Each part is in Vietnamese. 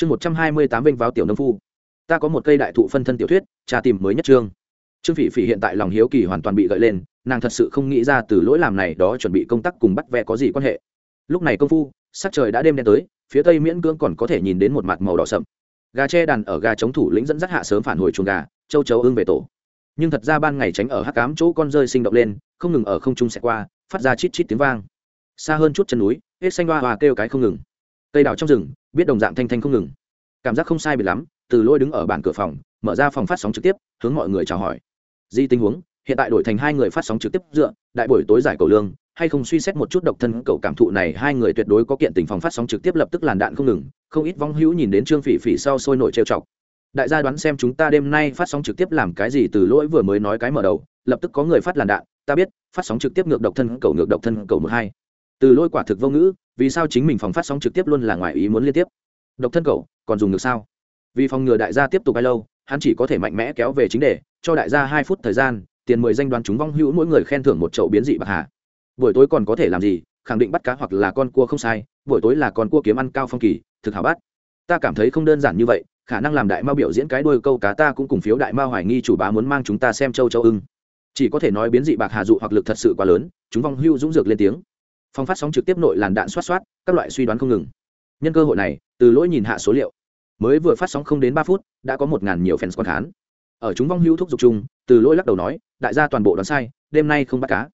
chương một trăm hai mươi tám vinh vào tiểu nông phu. Ta có một cây đại thụ phân thân tiểu thuyết trà tìm mới nhất trương trương phỉ phỉ hiện tại lòng hiếu kỳ hoàn toàn bị gợi lên, nàng thật sự không nghĩ ra từ lỗi làm này đó chuẩn bị công tác cùng bắt vẽ có gì quan hệ. Lúc này công phu, sắc trời đã đêm đen tới, phía tây miễn cưỡng còn có thể nhìn đến một mặt màu đỏ sậm. Gà tre đàn ở gà chống thủ lĩnh dẫn dắt hạ sớm phản hồi chuồng gà, châu chấu ưng về tổ. Nhưng thật ra ban ngày tránh ở hắc cám chỗ con rơi sinh động lên, không ngừng ở không trung xẹt qua, phát ra chít chít tiếng vang. Xa hơn chút chân núi, hết xanh hoa hoa kêu cái không ngừng cây đào trong rừng, biết đồng dạng thanh thanh không ngừng. Cảm giác không sai bị lắm, từ lôi đứng ở bàn cửa phòng, mở ra phòng phát sóng trực tiếp, hướng mọi người chào hỏi. Di tình huống, hiện tại đổi thành hai người phát sóng trực tiếp dựa, đại buổi tối giải cầu lương, hay không suy xét một chút độc thân cầu cảm thụ này, hai người tuyệt đối có kiện tình phòng phát sóng trực tiếp lập tức làn đạn không ngừng, không ít vong hữu nhìn đến trương phỉ phỉ sau sôi nổi trêu chọc. Đại gia đoán xem chúng ta đêm nay phát sóng trực tiếp làm cái gì, từ lỗi vừa mới nói cái mở đầu, lập tức có người phát làn đạn, ta biết, phát sóng trực tiếp ngược độc thân cầu ngược độc thân cầu một hai từ lỗi quả thực vô ngữ, vì sao chính mình phòng phát sóng trực tiếp luôn là ngoài ý muốn liên tiếp? Độc thân cậu, còn dùng được sao? Vì phòng ngừa đại gia tiếp tục bay lâu, hắn chỉ có thể mạnh mẽ kéo về chính đề, cho đại gia hai phút thời gian, tiền mười danh đoàn chúng vong hữu mỗi người khen thưởng một chậu biến dị bạc hà. Buổi tối còn có thể làm gì, khẳng định bắt cá hoặc là con cua không sai, buổi tối là con cua kiếm ăn cao phong kỳ, thực hảo bắt ta cảm thấy không đơn giản như vậy, khả năng làm đại mao biểu diễn cái đôi câu cá ta cũng cùng phiếu đại mao hoài nghi chủ bá muốn mang chúng ta xem châu châu ưng. Chỉ có thể nói biến dị bạc hà dụ hoặc lực thật sự quá lớn, chúng vong hưu dũng dược lên tiếng phong phát sóng trực tiếp nội làn đạn xoát xoát, các loại suy đoán không ngừng. Nhân cơ hội này, từ lỗi nhìn hạ số liệu, mới vừa phát sóng không đến ba phút, đã có một ngàn nhiều fans quan khán. Ở chúng vong hữu thúc giục chung, từ lỗi lắc đầu nói, đại gia toàn bộ đoán sai, đêm nay không bắt cá.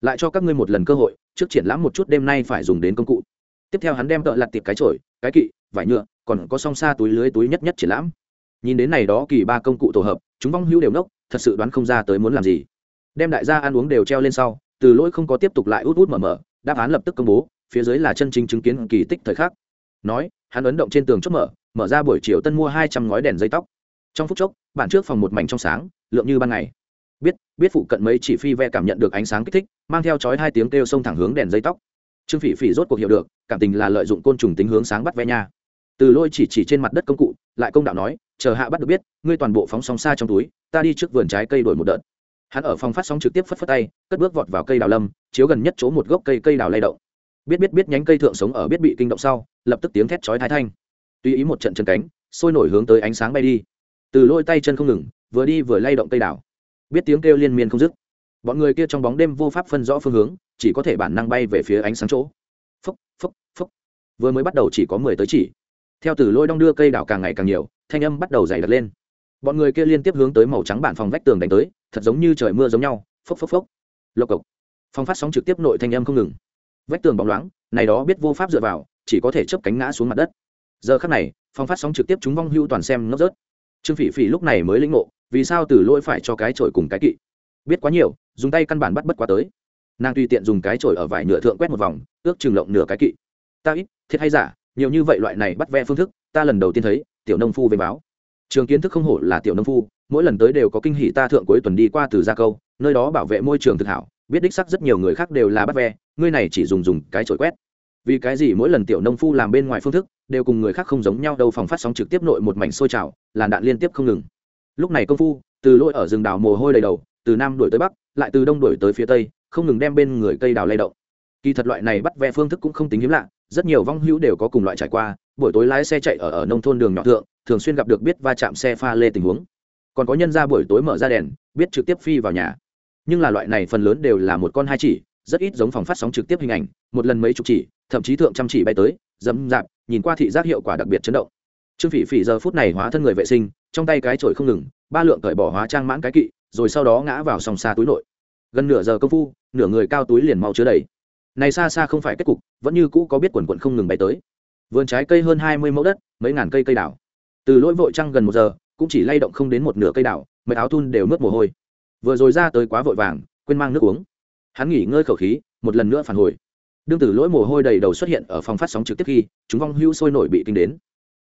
Lại cho các ngươi một lần cơ hội, trước triển lãm một chút đêm nay phải dùng đến công cụ. Tiếp theo hắn đem tợ lặt tiệp cái chổi, cái kỵ, vải nhựa, còn có song xa túi lưới túi nhất nhất triển lãm. Nhìn đến này đó kỳ ba công cụ tổ hợp, chúng vong hữu đều nốc, thật sự đoán không ra tới muốn làm gì. Đem đại gia ăn uống đều treo lên sau, từ lỗi không có tiếp tục lại út út mở mở đáp án lập tức công bố, phía dưới là chân chính chứng kiến kỳ tích thời khắc. Nói, hắn ấn động trên tường chốt mở mở ra buổi chiều tân mua hai trăm ngói đèn dây tóc. Trong phút chốc, bản trước phòng một mảnh trong sáng, lượng như ban ngày. Biết biết phụ cận mấy chỉ phi ve cảm nhận được ánh sáng kích thích, mang theo chói hai tiếng kêu sông thẳng hướng đèn dây tóc. Trương phỉ phỉ rốt cuộc hiểu được, cảm tình là lợi dụng côn trùng tính hướng sáng bắt ve nha. Từ lôi chỉ chỉ trên mặt đất công cụ, lại công đạo nói, chờ hạ bắt được biết, ngươi toàn bộ phóng sóng xa trong túi, ta đi trước vườn trái cây đổi một đợt hắn ở phòng phát sóng trực tiếp phất phất tay, cất bước vọt vào cây đào lâm, chiếu gần nhất chỗ một gốc cây cây đào lay động. Biết biết biết nhánh cây thượng sống ở biết bị kinh động sau, lập tức tiếng thét chói thái thanh. Tùy ý một trận chân cánh, sôi nổi hướng tới ánh sáng bay đi. Từ lôi tay chân không ngừng, vừa đi vừa lay động cây đào. Biết tiếng kêu liên miên không dứt. Bọn người kia trong bóng đêm vô pháp phân rõ phương hướng, chỉ có thể bản năng bay về phía ánh sáng chỗ. Phúc phúc phúc vừa mới bắt đầu chỉ có mười tới chỉ. Theo từ lôi đong đưa cây đào càng ngày càng nhiều, thanh âm bắt đầu dày đặc lên bọn người kia liên tiếp hướng tới màu trắng bản phòng vách tường đánh tới, thật giống như trời mưa giống nhau, phốc phốc phốc. Lộc cộc. Phong phát sóng trực tiếp nội thanh âm không ngừng. Vách tường bóng loáng, này đó biết vô pháp dựa vào, chỉ có thể chấp cánh ngã xuống mặt đất. Giờ khắc này phong phát sóng trực tiếp chúng vong hưu toàn xem ngốc rớt. Trương phỉ phỉ lúc này mới lĩnh ngộ, vì sao từ lỗi phải cho cái trội cùng cái kỵ? Biết quá nhiều, dùng tay căn bản bắt bất quá tới. Nàng tùy tiện dùng cái trội ở vải nhựa thượng quét một vòng, ước chừng lộng nửa cái kỵ. Ta ít, thiệt hay giả, nhiều như vậy loại này bắt ve phương thức, ta lần đầu tiên thấy, tiểu nông phu về báo trường kiến thức không hổ là tiểu nông phu, mỗi lần tới đều có kinh hỷ ta thượng cuối tuần đi qua từ gia câu, nơi đó bảo vệ môi trường thực hảo, biết đích sắc rất nhiều người khác đều là bắt ve, ngươi này chỉ dùng dùng cái chổi quét. Vì cái gì mỗi lần tiểu nông phu làm bên ngoài phương thức, đều cùng người khác không giống nhau đâu, phòng phát sóng trực tiếp nội một mảnh sôi trào, làn đạn liên tiếp không ngừng. Lúc này công phu, từ lỗi ở rừng đào mồ hôi đầy đầu, từ nam đuổi tới bắc, lại từ đông đuổi tới phía tây, không ngừng đem bên người cây đào lay động. Kỳ thật loại này bắt ve phương thức cũng không tính hiếm lạ, rất nhiều vong hữu đều có cùng loại trải qua, buổi tối lái xe chạy ở ở nông thôn đường nhỏ thượng thường xuyên gặp được biết va chạm xe pha lê tình huống. Còn có nhân ra buổi tối mở ra đèn, biết trực tiếp phi vào nhà. Nhưng là loại này phần lớn đều là một con hai chỉ, rất ít giống phòng phát sóng trực tiếp hình ảnh, một lần mấy chục chỉ, thậm chí thượng trăm chỉ bay tới, dẫm dạp, nhìn qua thị giác hiệu quả đặc biệt chấn động. Trương phỉ phỉ giờ phút này hóa thân người vệ sinh, trong tay cái chổi không ngừng, ba lượng cởi bỏ hóa trang mãn cái kỵ, rồi sau đó ngã vào sòng xa túi nội. Gần nửa giờ công phu, nửa người cao túi liền mau chứa đầy. Này xa xa không phải kết cục, vẫn như cũ có biết quần quận không ngừng bay tới. Vườn trái cây hơn hai mươi mẫu đất, mấy ngàn cây cây đảo từ lỗi vội trăng gần một giờ cũng chỉ lay động không đến một nửa cây đảo mấy áo thun đều mướt mồ hôi. Vừa rồi ra tới quá vội vàng quên mang nước uống. Hắn nghỉ ngơi khẩu khí một lần nữa phản hồi. Đương tử lỗi mồ hôi đầy đầu xuất hiện ở phòng phát sóng trực tiếp khi chúng vong hưu sôi nổi bị kinh đến.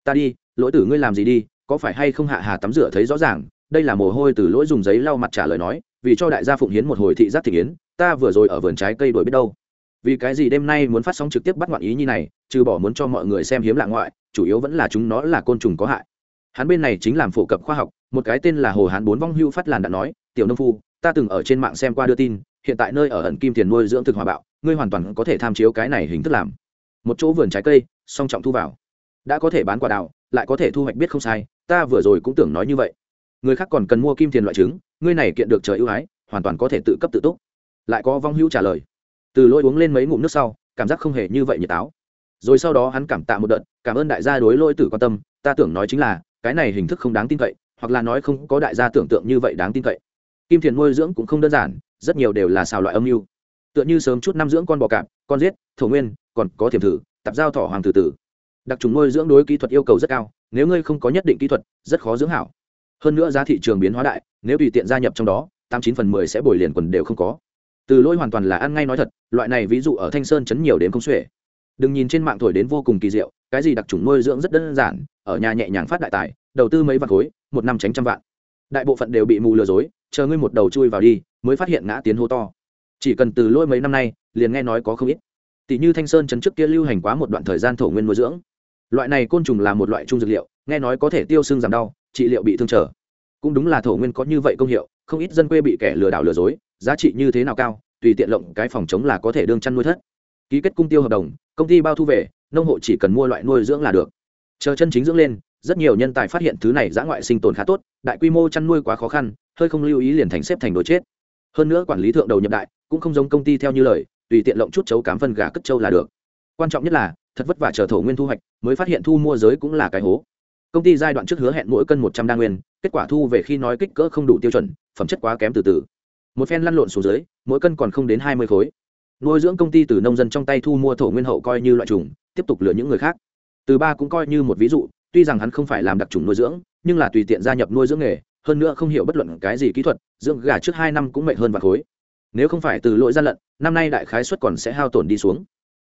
Ta đi lỗi tử ngươi làm gì đi có phải hay không hạ hà tắm rửa thấy rõ ràng đây là mồ hôi từ lỗi dùng giấy lau mặt trả lời nói vì cho đại gia phụng hiến một hồi thị giác thị hiến, ta vừa rồi ở vườn trái cây đổi biết đâu. Vì cái gì đêm nay muốn phát sóng trực tiếp bắt ngoạn ý như này trừ bỏ muốn cho mọi người xem hiếm lạ ngoại chủ yếu vẫn là chúng nó là côn trùng có hại hắn bên này chính làm phổ cập khoa học, một cái tên là hồ hán bốn vong hưu phát làn đã nói, tiểu nông phu, ta từng ở trên mạng xem qua đưa tin, hiện tại nơi ở ẩn kim tiền nuôi dưỡng thực hòa bạo, ngươi hoàn toàn có thể tham chiếu cái này hình thức làm. Một chỗ vườn trái cây, song trọng thu vào. Đã có thể bán quả đào, lại có thể thu hoạch biết không sai, ta vừa rồi cũng tưởng nói như vậy. Người khác còn cần mua kim tiền loại trứng, ngươi này kiện được trời ưu ái, hoàn toàn có thể tự cấp tự túc. Lại có vong hữu trả lời. Từ lỗi uống lên mấy ngụm nước sau, cảm giác không hề như vậy nhiệt táo. Rồi sau đó hắn cảm tạ một đợt, cảm ơn đại gia đối lỗi tử quan tâm, ta tưởng nói chính là cái này hình thức không đáng tin cậy, hoặc là nói không có đại gia tưởng tượng như vậy đáng tin cậy. Kim thiền nuôi dưỡng cũng không đơn giản, rất nhiều đều là xào loại âm mưu. Tựa như sớm chút năm dưỡng con bò cạp, con giết, thổ nguyên, còn có thiềm thử, tạp giao thỏ hoàng tử tử. Đặc trùng nuôi dưỡng đối kỹ thuật yêu cầu rất cao, nếu ngươi không có nhất định kỹ thuật, rất khó dưỡng hảo. Hơn nữa giá thị trường biến hóa đại, nếu tùy tiện gia nhập trong đó, tám chín phần mười sẽ bồi liền quần đều không có. Từ lỗi hoàn toàn là ăn ngay nói thật, loại này ví dụ ở thanh sơn chấn nhiều đến không xuể. Đừng nhìn trên mạng thổi đến vô cùng kỳ diệu cái gì đặc trùng nuôi dưỡng rất đơn giản, ở nhà nhẹ nhàng phát đại tài, đầu tư mấy vạn khối, một năm tránh trăm vạn. Đại bộ phận đều bị mù lừa dối, chờ ngươi một đầu chui vào đi, mới phát hiện ngã tiến hô to. Chỉ cần từ lôi mấy năm nay, liền nghe nói có không ít. Tỷ như thanh sơn chấn trước kia lưu hành quá một đoạn thời gian thổ nguyên nuôi dưỡng. Loại này côn trùng là một loại trung dược liệu, nghe nói có thể tiêu xương giảm đau, trị liệu bị thương trở. Cũng đúng là thổ nguyên có như vậy công hiệu, không ít dân quê bị kẻ lừa đảo lừa dối, giá trị như thế nào cao, tùy tiện lộng cái phòng chống là có thể đương chăn nuôi thất. Ký kết cung tiêu hợp đồng, công ty bao thu về nông hộ chỉ cần mua loại nuôi dưỡng là được. Chờ chân chính dưỡng lên, rất nhiều nhân tài phát hiện thứ này giã ngoại sinh tồn khá tốt, đại quy mô chăn nuôi quá khó khăn, hơi không lưu ý liền thành xếp thành đồ chết. Hơn nữa quản lý thượng đầu nhập đại, cũng không giống công ty theo như lời, tùy tiện lộng chút chấu cám phân gà cất trâu là được. Quan trọng nhất là, thật vất vả chờ thổ nguyên thu hoạch, mới phát hiện thu mua giới cũng là cái hố. Công ty giai đoạn trước hứa hẹn mỗi cân một trăm đa nguyên, kết quả thu về khi nói kích cỡ không đủ tiêu chuẩn, phẩm chất quá kém từ từ. Một phen lăn lộn xuống dưới, mỗi cân còn không đến hai mươi khối. Nuôi dưỡng công ty từ nông dân trong tay thu mua thổ nguyên hậu coi như loại trùng tiếp tục lừa những người khác. Từ ba cũng coi như một ví dụ, tuy rằng hắn không phải làm đặc trùng nuôi dưỡng, nhưng là tùy tiện gia nhập nuôi dưỡng nghề, hơn nữa không hiểu bất luận cái gì kỹ thuật, dưỡng gà trước hai năm cũng mệt hơn vạn khối. Nếu không phải từ lỗi gian lận, năm nay đại khái suất còn sẽ hao tổn đi xuống.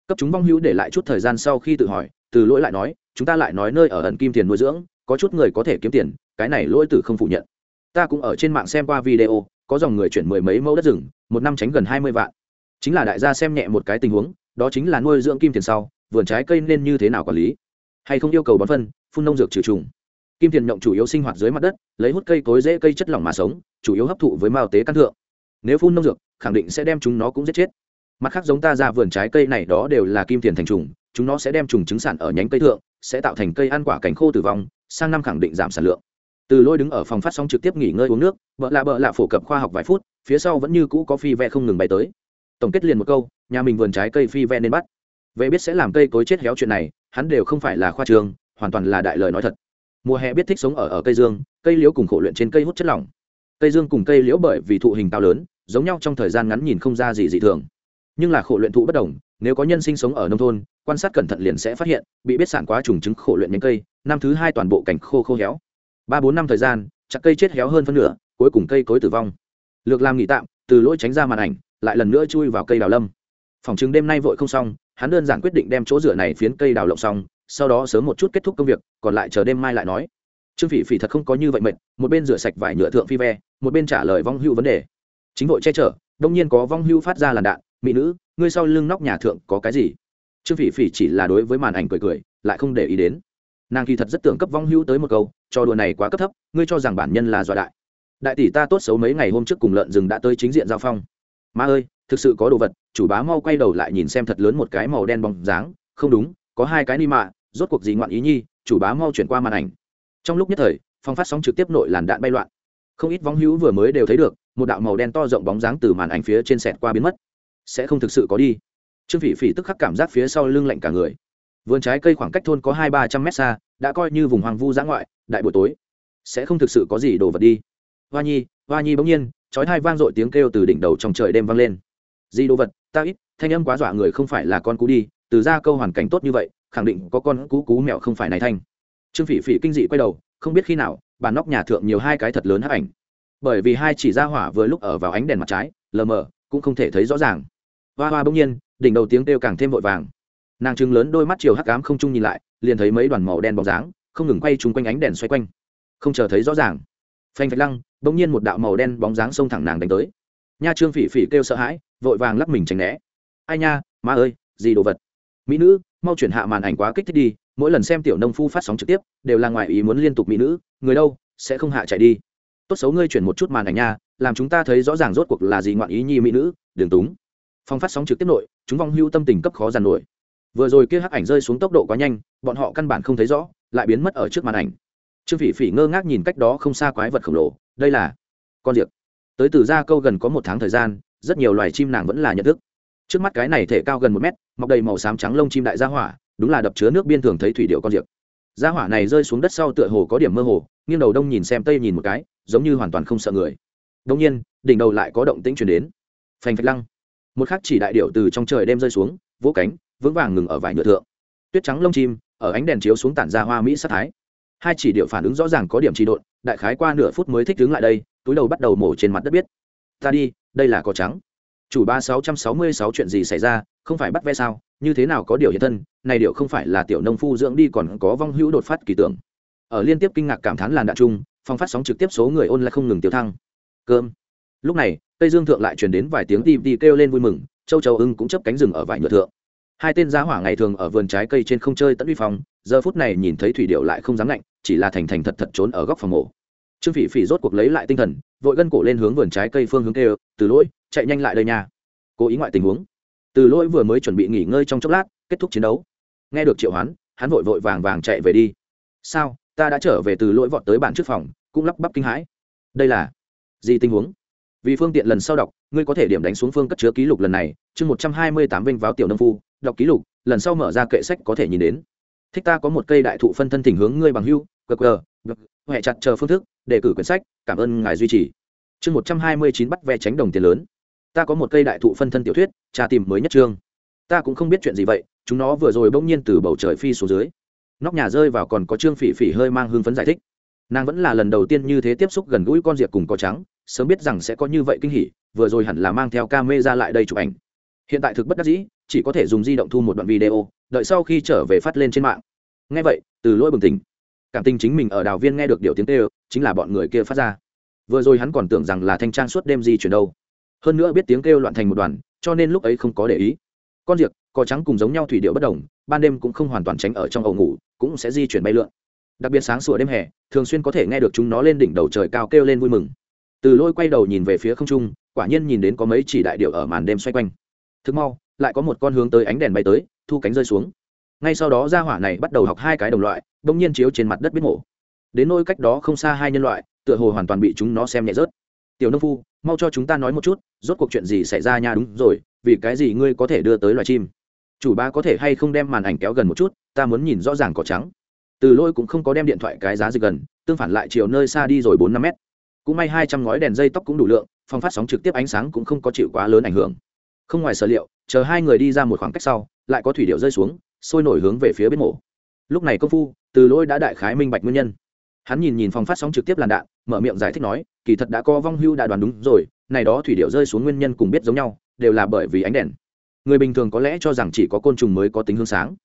Cấp chúng vong hữu để lại chút thời gian sau khi tự hỏi, từ lỗi lại nói, chúng ta lại nói nơi ở ẩn kim tiền nuôi dưỡng, có chút người có thể kiếm tiền, cái này lỗi tử không phủ nhận. Ta cũng ở trên mạng xem qua video, có dòng người chuyển mười mấy mẫu đất rừng, một năm tránh gần hai mươi vạn. Chính là đại gia xem nhẹ một cái tình huống, đó chính là nuôi dưỡng kim tiền sau vườn trái cây nên như thế nào quản lý? Hay không yêu cầu bón phân, phun nông dược trừ trùng? Kim tiền nhộng chủ yếu sinh hoạt dưới mặt đất, lấy hút cây cối dễ cây chất lỏng mà sống, chủ yếu hấp thụ với mao tế căn thượng. Nếu phun nông dược, khẳng định sẽ đem chúng nó cũng giết chết. Mặt khác giống ta ra vườn trái cây này đó đều là kim tiền thành trùng, chúng nó sẽ đem trùng trứng sản ở nhánh cây thượng, sẽ tạo thành cây ăn quả cảnh khô tử vong, sang năm khẳng định giảm sản lượng. Từ lôi đứng ở phòng phát sóng trực tiếp nghỉ ngơi uống nước, bợ lạ bợ lạ phổ cập khoa học vài phút, phía sau vẫn như cũ có phi ve không ngừng bay tới. Tổng kết liền một câu, nhà mình vườn trái cây phi ve nên bắt về biết sẽ làm cây cối chết héo chuyện này, hắn đều không phải là khoa trường, hoàn toàn là đại lời nói thật. Mùa hè biết thích sống ở ở cây dương, cây liễu cùng khổ luyện trên cây hút chất lỏng. Cây dương cùng cây liễu bởi vì thụ hình cao lớn, giống nhau trong thời gian ngắn nhìn không ra gì dị thường. Nhưng là khổ luyện thụ bất đồng, nếu có nhân sinh sống ở nông thôn, quan sát cẩn thận liền sẽ phát hiện, bị biết sản quá trùng chứng khổ luyện nhánh cây, năm thứ hai toàn bộ cảnh khô khô héo. Ba bốn năm thời gian, chặt cây chết héo hơn phân nửa, cuối cùng cây cối tử vong. Lược làm nghỉ tạm, từ lỗi tránh ra màn ảnh, lại lần nữa chui vào cây đào lâm. Phòng chứng đêm nay vội không xong hắn đơn giản quyết định đem chỗ rửa này phiến cây đào lộng xong, sau đó sớm một chút kết thúc công việc, còn lại chờ đêm mai lại nói. Trương phỉ phỉ thật không có như vậy mệt, một bên rửa sạch vải nhựa thượng phi ve, một bên trả lời vong hưu vấn đề. Chính vội che chở, đông nhiên có vong hưu phát ra làn đạn, mỹ nữ, ngươi sau lưng nóc nhà thượng có cái gì? Trương phỉ phỉ chỉ là đối với màn ảnh cười cười, lại không để ý đến. Nàng kỳ thật rất tưởng cấp vong hưu tới một câu trò đùa này quá cấp thấp, ngươi cho rằng bản nhân là dọa đại. Đại tỷ ta tốt xấu mấy ngày hôm trước cùng lợn rừng đã tới chính diện giao phong ma ơi, thực sự có đồ vật. Chủ bá mau quay đầu lại nhìn xem thật lớn một cái màu đen bóng dáng. Không đúng, có hai cái ni mạ, rốt cuộc gì ngoạn ý nhi? Chủ bá mau chuyển qua màn ảnh. Trong lúc nhất thời, phong phát sóng trực tiếp nội làn đạn bay loạn. Không ít vong hữu vừa mới đều thấy được, một đạo màu đen to rộng bóng dáng từ màn ảnh phía trên sẹt qua biến mất. Sẽ không thực sự có đi. Trương phỉ phỉ tức khắc cảm giác phía sau lưng lạnh cả người. Vườn trái cây khoảng cách thôn có hai ba trăm mét xa, đã coi như vùng hoàng vu giã ngoại, đại buổi tối. Sẽ không thực sự có gì đồ vật đi. Hoa nhi hoa nhi bỗng nhiên chói hai vang dội tiếng kêu từ đỉnh đầu trong trời đêm vang lên. Di đồ vật, ta ít, thanh âm quá dọa người không phải là con cú đi, từ ra câu hoàn cảnh tốt như vậy, khẳng định có con cú cú mẹo không phải này thanh. Trương phỉ phỉ kinh dị quay đầu, không biết khi nào, bàn nóc nhà thượng nhiều hai cái thật lớn hấp ảnh. Bởi vì hai chỉ ra hỏa vừa lúc ở vào ánh đèn mặt trái, lờ mờ, cũng không thể thấy rõ ràng. Hoa hoa bỗng nhiên, đỉnh đầu tiếng kêu càng thêm vội vàng. Nàng Trưng lớn đôi mắt chiều hắc ám không trung nhìn lại, liền thấy mấy đoàn màu đen bóng dáng, không ngừng quay chung quanh ánh đèn xoay quanh. Không chờ thấy rõ ràng. Phanh phạch lăng bỗng nhiên một đạo màu đen bóng dáng xông thẳng nàng đánh tới. Nha trương phỉ phỉ kêu sợ hãi, vội vàng lắc mình tránh né. Ai nha, má ơi, gì đồ vật? Mỹ nữ, mau chuyển hạ màn ảnh quá kích thích đi, mỗi lần xem tiểu nông phu phát sóng trực tiếp, đều là ngoài ý muốn liên tục mỹ nữ, người đâu sẽ không hạ chạy đi. Tốt xấu ngươi chuyển một chút màn ảnh nha, làm chúng ta thấy rõ ràng rốt cuộc là gì ngoạn ý nhi mỹ nữ, đường túng. Phong phát sóng trực tiếp nội, chúng vong hưu tâm tình cấp khó giàn nổi. Vừa rồi kia hắc ảnh rơi xuống tốc độ quá nhanh, bọn họ căn bản không thấy rõ, lại biến mất ở trước màn ảnh. Trương phỉ phỉ ngơ ngác nhìn cách đó không xa quái vật khổng lồ đây là con diệc. Tới từ ra câu gần có một tháng thời gian, rất nhiều loài chim nàng vẫn là nhận thức. Trước mắt cái này thể cao gần một mét, mọc đầy màu xám trắng lông chim đại gia hỏa, đúng là đập chứa nước biên thường thấy thủy điệu con diệc. Gia hỏa này rơi xuống đất sau tựa hồ có điểm mơ hồ, nghiêng đầu đông nhìn xem tây nhìn một cái, giống như hoàn toàn không sợ người. Đông nhiên, đỉnh đầu lại có động tĩnh chuyển đến. Phanh phạch lăng. Một khắc chỉ đại điệu từ trong trời đêm rơi xuống, vỗ cánh, vững vàng ngừng ở vài nhựa thượng. Tuyết trắng lông chim, ở ánh đèn chiếu xuống tản ra hoa mỹ sắc thái hai chỉ điệu phản ứng rõ ràng có điểm trì độn, đại khái qua nửa phút mới thích đứng lại đây, túi đầu bắt đầu mổ trên mặt đất biết. Ta đi, đây là cỏ trắng. Chủ ba sáu trăm sáu mươi sáu chuyện gì xảy ra? Không phải bắt ve sao? Như thế nào có điều hiện thân? Này điệu không phải là tiểu nông phu dưỡng đi còn có vong hữu đột phát kỳ tưởng. Ở liên tiếp kinh ngạc cảm thán làn đạn chung phong phát sóng trực tiếp số người ôn lại không ngừng tiêu thăng. Cơm. Lúc này, tây dương thượng lại truyền đến vài tiếng tìm đi kêu lên vui mừng, châu châu ưng cũng chấp cánh rừng ở vải nhựa thượng. Hai tên giá hỏa ngày thường ở vườn trái cây trên không chơi tận uy phong, giờ phút này nhìn thấy thủy điệu lại không dám lạnh chỉ là thành thành thật thật trốn ở góc phòng mộ trương phỉ phỉ rốt cuộc lấy lại tinh thần, vội gân cổ lên hướng vườn trái cây phương hướng kêu, từ lỗi, chạy nhanh lại đây nhà cố ý ngoại tình huống. Từ lỗi vừa mới chuẩn bị nghỉ ngơi trong chốc lát, kết thúc chiến đấu. Nghe được triệu hoán, hắn vội vội vàng vàng chạy về đi. Sao, ta đã trở về từ lỗi vọt tới bản trước phòng, cũng lắp bắp kinh hãi. Đây là gì tình huống? Vì phương tiện lần sau đọc, ngươi có thể điểm đánh xuống phương cất chứa ký lục lần này, chương một trăm hai mươi tám vinh váo tiểu nông phu, đọc ký lục, lần sau mở ra kệ sách có thể nhìn đến thích ta có một cây đại thụ phân thân tình hướng ngươi bằng hưu qr huệ chặt chờ phương thức đề cử quyển sách, cảm ơn ngài duy trì. Chương một trăm hai mươi chín bắt ve tránh đồng tiền lớn. Ta có một cây đại thụ phân thân tiểu thuyết trà tìm mới nhất trương. ta cũng không biết chuyện gì vậy, chúng nó vừa rồi bỗng nhiên từ bầu trời phi xuống dưới. Nóc nhà rơi vào còn có trương phỉ phỉ hơi mang hương phấn giải thích. Nàng vẫn là lần đầu tiên như thế tiếp xúc gần gũi con diệp cùng có trắng, sớm biết rằng sẽ có như vậy kinh hỉ, vừa rồi hẳn là mang theo ca mê ra lại đây chụp ảnh. Hiện tại thực bất đắc dĩ, chỉ có thể dùng di động thu một đoạn video đợi sau khi trở về phát lên trên mạng. Ngay vậy, từ lỗi bừng tỉnh. Cảm tình chính mình ở đào viên nghe được điều tiếng tê chính là bọn người kia phát ra. Vừa rồi hắn còn tưởng rằng là thanh trang suốt đêm di chuyển đâu. Hơn nữa biết tiếng kêu loạn thành một đoàn, cho nên lúc ấy không có để ý. Con diệc cò trắng cùng giống nhau thủy điệu bất đồng, ban đêm cũng không hoàn toàn tránh ở trong ổ ngủ, cũng sẽ di chuyển bay lượn. Đặc biệt sáng sủa đêm hè, thường xuyên có thể nghe được chúng nó lên đỉnh đầu trời cao kêu lên vui mừng. Từ lôi quay đầu nhìn về phía không trung, quả nhiên nhìn đến có mấy chỉ đại điệu ở màn đêm xoay quanh. Thức mau, lại có một con hướng tới ánh đèn bay tới thu cánh rơi xuống. Ngay sau đó ra hỏa này bắt đầu học hai cái đồng loại, bỗng nhiên chiếu trên mặt đất biết mổ. Đến nôi cách đó không xa hai nhân loại, tựa hồ hoàn toàn bị chúng nó xem nhẹ rớt. Tiểu nông phu, mau cho chúng ta nói một chút, rốt cuộc chuyện gì xảy ra nha? Đúng rồi, vì cái gì ngươi có thể đưa tới loài chim? Chủ ba có thể hay không đem màn ảnh kéo gần một chút, ta muốn nhìn rõ ràng cỏ trắng. Từ lôi cũng không có đem điện thoại cái giá dịch gần, tương phản lại chiều nơi xa đi rồi bốn năm mét. Cũng may hai trăm ngói đèn dây tóc cũng đủ lượng phong phát sóng trực tiếp ánh sáng cũng không có chịu quá lớn ảnh hưởng. Không ngoài sở liệu, chờ hai người đi ra một khoảng cách sau lại có thủy điệu rơi xuống, sôi nổi hướng về phía bên mộ. lúc này công phu, từ lỗi đã đại khái minh bạch nguyên nhân. Hắn nhìn nhìn phòng phát sóng trực tiếp làn đạn, mở miệng giải thích nói, kỳ thật đã có vong hưu đã đoán đúng rồi, này đó thủy điệu rơi xuống nguyên nhân cùng biết giống nhau, đều là bởi vì ánh đèn. Người bình thường có lẽ cho rằng chỉ có côn trùng mới có tính hương sáng.